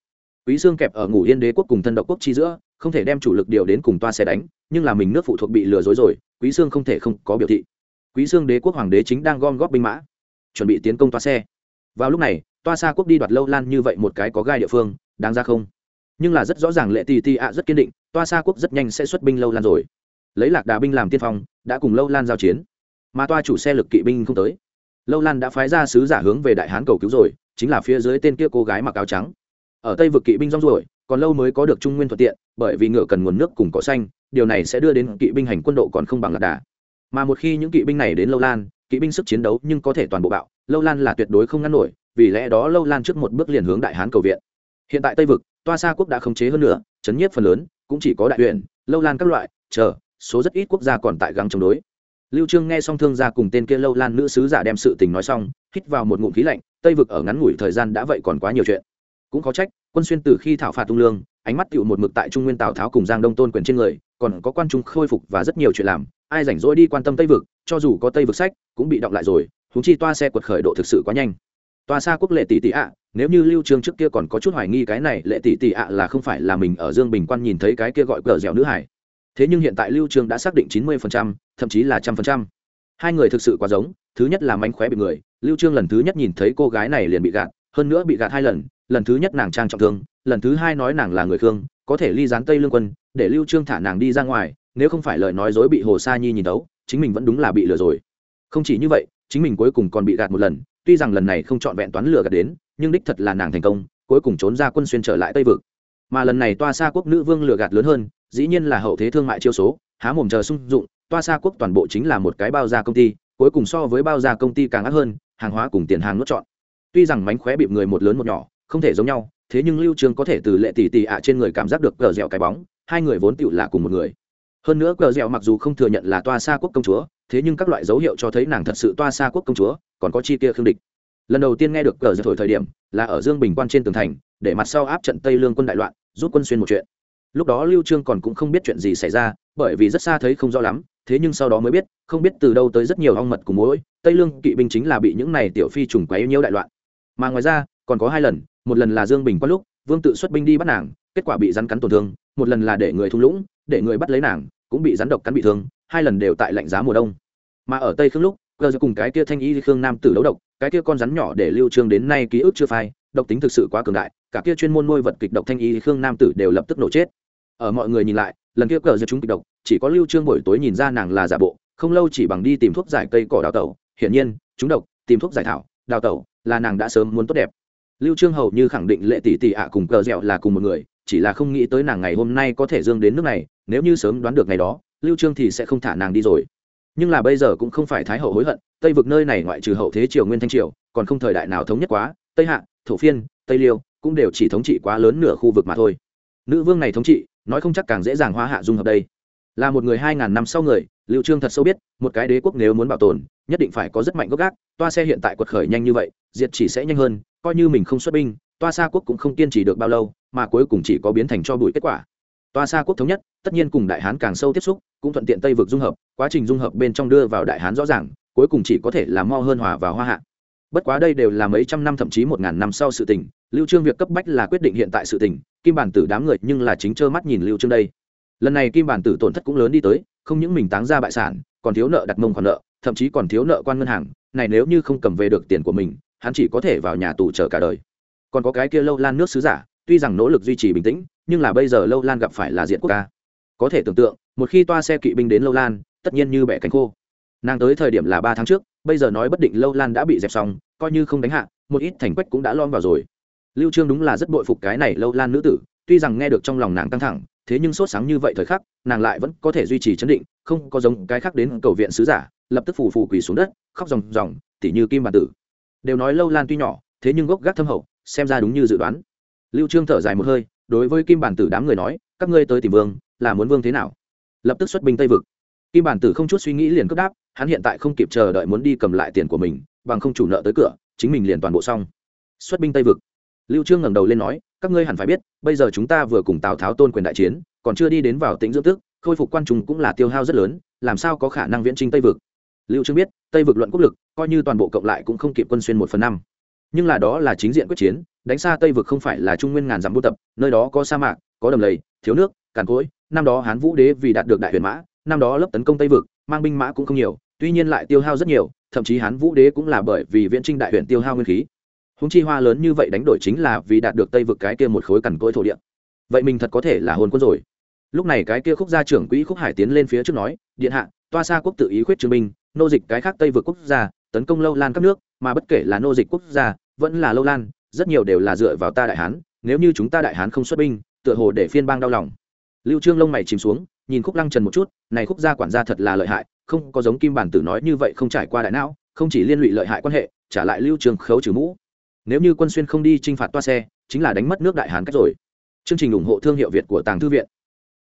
Quý sương kẹp ở ngủ yên đế quốc cùng thân độc quốc chi giữa không thể đem chủ lực điều đến cùng toa xe đánh, nhưng là mình nước phụ thuộc bị lừa dối rồi, quý sương không thể không có biểu thị. Quý sương đế quốc hoàng đế chính đang gom góp binh mã, chuẩn bị tiến công toa xe. Vào lúc này, toa xa quốc đi đoạt lâu lan như vậy một cái có gai địa phương, đáng ra không? Nhưng là rất rõ ràng lệ tì tì ạ rất kiên định, toa xa quốc rất nhanh sẽ xuất binh lâu lan rồi. Lấy lạc đà binh làm tiên phong, đã cùng lâu lan giao chiến. Mà toa chủ xe lực kỵ binh không tới. Lâu lan đã phái ra sứ giả hướng về đại hán cầu cứu rồi, chính là phía dưới tên kia cô gái mặc áo trắng ở tây vực kỵ binh rong ruổi, còn lâu mới có được trung nguyên thuận tiện, bởi vì ngựa cần nguồn nước cùng cỏ xanh, điều này sẽ đưa đến kỵ binh hành quân độ còn không bằng lạc đà. Mà một khi những kỵ binh này đến lâu lan, kỵ binh sức chiến đấu nhưng có thể toàn bộ bạo, lâu lan là tuyệt đối không ngăn nổi, vì lẽ đó lâu lan trước một bước liền hướng đại hán cầu viện. Hiện tại tây vực, toa sa quốc đã khống chế hơn nữa, chấn nhiếp phần lớn, cũng chỉ có đại huyện, lâu lan các loại, chờ, số rất ít quốc gia còn tại găng chống đối. Lưu trương nghe xong thương gia cùng tên kia lâu lan nữ sứ giả đem sự tình nói xong, hít vào một ngụm khí lạnh, tây vực ở ngắn ngủi thời gian đã vậy còn quá nhiều chuyện cũng có trách quân xuyên từ khi thảo phạt tung lương ánh mắt tựu một mực tại trung nguyên tào tháo cùng giang đông tôn quyền trên người còn có quan trung khôi phục và rất nhiều chuyện làm ai rảnh rỗi đi quan tâm tây vực cho dù có tây vực sách cũng bị động lại rồi húng chi toa xe quật khởi độ thực sự quá nhanh. Toa xa quốc lệ tỷ tỷ ạ nếu như lưu trương trước kia còn có chút hoài nghi cái này lệ tỷ tỷ ạ là không phải là mình ở dương bình quan nhìn thấy cái kia gọi cờ dẻo nữ hải. Thế nhưng hiện tại lưu trương đã xác định 90%, thậm chí là trăm phần trăm. Hai người thực sự quá giống thứ nhất là mánh khóe bị người lưu trương lần thứ nhất nhìn thấy cô gái này liền bị gạt hơn nữa bị gạt hai lần lần thứ nhất nàng trang trọng thương, lần thứ hai nói nàng là người khương, có thể ly gián tây lương quân, để lưu trương thả nàng đi ra ngoài, nếu không phải lời nói dối bị hồ sa nhi nhìn tấu chính mình vẫn đúng là bị lừa rồi. Không chỉ như vậy, chính mình cuối cùng còn bị gạt một lần, tuy rằng lần này không chọn vẹn toán lừa gạt đến, nhưng đích thật là nàng thành công, cuối cùng trốn ra quân xuyên trở lại tây vực. Mà lần này toa xa quốc nữ vương lừa gạt lớn hơn, dĩ nhiên là hậu thế thương mại chiêu số, há mồm chờ sung dụng, toa xa quốc toàn bộ chính là một cái bao gia công ty, cuối cùng so với bao gia công ty càng ác hơn, hàng hóa cùng tiền hàng nuốt chọn tuy rằng mánh khóe bị người một lớn một nhỏ không thể giống nhau, thế nhưng lưu trương có thể từ lệ tỷ tỷ ạ trên người cảm giác được cờ dẻo cái bóng, hai người vốn tựu là cùng một người. Hơn nữa cờ dẻo mặc dù không thừa nhận là toa xa quốc công chúa, thế nhưng các loại dấu hiệu cho thấy nàng thật sự toa xa quốc công chúa, còn có chi kia khương địch. Lần đầu tiên nghe được cờ dẻo thổi thời điểm, là ở dương bình quan trên tường thành, để mặt sau áp trận tây lương quân đại loạn rút quân xuyên một chuyện. Lúc đó lưu trương còn cũng không biết chuyện gì xảy ra, bởi vì rất xa thấy không rõ lắm, thế nhưng sau đó mới biết, không biết từ đâu tới rất nhiều ong mật cùng mối tây lương kỵ binh chính là bị những này tiểu phi trùng quấy nhiễu đại loạn. Mà ngoài ra còn có hai lần, một lần là dương bình qua lúc, vương tự xuất binh đi bắt nàng, kết quả bị rắn cắn tổn thương, một lần là để người thung lũng, để người bắt lấy nàng, cũng bị rắn độc cắn bị thương, hai lần đều tại lạnh giá mùa đông. Mà ở tây khương lúc, cơ cùng cái kia thanh y khương nam tử đấu độc, cái kia con rắn nhỏ để lưu trương đến nay ký ức chưa phai, độc tính thực sự quá cường đại, cả kia chuyên môn nuôi vật kịch độc thanh y khương nam tử đều lập tức nổ chết. Ở mọi người nhìn lại, lần kia cờ giật chúng kịch độc, chỉ có lưu trương buổi tối nhìn ra nàng là giả bộ, không lâu chỉ bằng đi tìm thuốc giải cây cỏ đào tẩu. Hiển nhiên, chúng độc, tìm thuốc giải thảo, đào tẩu là nàng đã sớm muốn tốt đẹp lưu trương hầu như khẳng định lệ tỷ tỷ ạ cùng cờ dẻo là cùng một người, chỉ là không nghĩ tới nàng ngày hôm nay có thể dương đến nước này, nếu như sớm đoán được ngày đó, lưu trương thì sẽ không thả nàng đi rồi. Nhưng là bây giờ cũng không phải thái hậu hối hận, tây vực nơi này ngoại trừ hậu thế triều nguyên thanh triều, còn không thời đại nào thống nhất quá, tây hạ, thổ phiên, tây liêu cũng đều chỉ thống trị quá lớn nửa khu vực mà thôi. Nữ vương này thống trị, nói không chắc càng dễ dàng hóa hạ dung hợp đây. Là một người hai ngàn năm sau người lưu trương thật sâu biết, một cái đế quốc nếu muốn bảo tồn, nhất định phải có rất mạnh gốc gác, toa xe hiện tại quật khởi nhanh như vậy, diệt chỉ sẽ nhanh hơn, coi như mình không xuất binh, toa xa quốc cũng không kiên trì được bao lâu, mà cuối cùng chỉ có biến thành cho bụi kết quả. Toa xa quốc thống nhất, tất nhiên cùng đại hán càng sâu tiếp xúc, cũng thuận tiện tây vực dung hợp, quá trình dung hợp bên trong đưa vào đại hán rõ ràng, cuối cùng chỉ có thể là mo hơn hòa vào hoa hạ. Bất quá đây đều là mấy trăm năm thậm chí một ngàn năm sau sự tình, lưu trương việc cấp bách là quyết định hiện tại sự tình, kim bản tử đám người nhưng là chính trơ mắt nhìn lưu trương đây. Lần này kim bản tử tổn thất cũng lớn đi tới không những mình táng ra bại sản, còn thiếu nợ đặt mông khoản nợ, thậm chí còn thiếu nợ quan ngân hàng. Này nếu như không cầm về được tiền của mình, hắn chỉ có thể vào nhà tù chờ cả đời. Còn có cái kia lâu lan nước sứ giả, tuy rằng nỗ lực duy trì bình tĩnh, nhưng là bây giờ lâu lan gặp phải là diện quốc ca có thể tưởng tượng, một khi toa xe kỵ binh đến lâu lan, tất nhiên như bẻ cánh khô. Nàng tới thời điểm là ba tháng trước, bây giờ nói bất định lâu lan đã bị dẹp xong, coi như không đánh hạ, một ít thành quách cũng đã lom vào rồi. Lưu trương đúng là rất bội phục cái này lâu lan nữ tử, tuy rằng nghe được trong lòng nàng căng thẳng thế nhưng sốt sáng như vậy thời khắc, nàng lại vẫn có thể duy trì chấn định, không có giống cái khác đến cầu viện sứ giả, lập tức phù phù quỳ xuống đất, khóc ròng ròng, tỉ như kim bản tử. Đều nói lâu lan tuy nhỏ, thế nhưng gốc gác thâm hậu, xem ra đúng như dự đoán. Lưu trương thở dài một hơi, đối với kim bản tử đám người nói, các ngươi tới tìm vương, là muốn vương thế nào? Lập tức xuất binh tây vực. Kim bản tử không chút suy nghĩ liền cấp đáp, hắn hiện tại không kịp chờ đợi muốn đi cầm lại tiền của mình, bằng không chủ nợ tới cửa, chính mình liền toàn bộ xong. Xuất binh tây vực. Lưu trương ngẩng đầu lên nói các ngươi hẳn phải biết, bây giờ chúng ta vừa cùng tào tháo tôn quyền đại chiến, còn chưa đi đến vào tính dưỡng tức khôi phục quan trung cũng là tiêu hao rất lớn, làm sao có khả năng viễn trinh tây vực? Lưu trương biết, tây vực luận quốc lực, coi như toàn bộ cộng lại cũng không kịp quân xuyên một phần năm. Nhưng là đó là chính diện quyết chiến, đánh xa tây vực không phải là trung nguyên ngàn dặm buôn tập, nơi đó có sa mạc, có đầm lầy, thiếu nước, càn cối năm đó hán vũ đế vì đạt được đại huyền mã, năm đó lớp tấn công tây vực, mang binh mã cũng không nhiều, tuy nhiên lại tiêu hao rất nhiều, thậm chí hán vũ đế cũng là bởi vì viễn trinh đại huyền tiêu hao nguyên khí húng chi hoa lớn như vậy đánh đổi chính là vì đạt được tây vực cái kia một khối cằn cỗi thổ địa. Vậy mình thật có thể là hồn quân rồi. Lúc này cái kia khúc gia trưởng quỹ khúc hải tiến lên phía trước nói, điện hạ, toa xa quốc tự ý khuyết chứng minh nô dịch cái khác tây vực quốc gia, tấn công lâu lan các nước, mà bất kể là nô dịch quốc gia, vẫn là lâu lan, rất nhiều đều là dựa vào ta đại hán, nếu như chúng ta đại hán không xuất binh, tựa hồ để phiên bang đau lòng. Lưu trương lông mày chìm xuống, nhìn khúc lăng trần một chút, này khúc gia quản gia thật là lợi hại, không có giống kim bản tử nói như vậy không trải qua đại não, không chỉ liên lụy lợi hại quan hệ, trả lại lưu trương khấu trừ mũ nếu như quân xuyên không đi trinh phạt toa xe, chính là đánh mất nước đại hán cách rồi. Chương trình ủng hộ thương hiệu việt của tàng thư viện.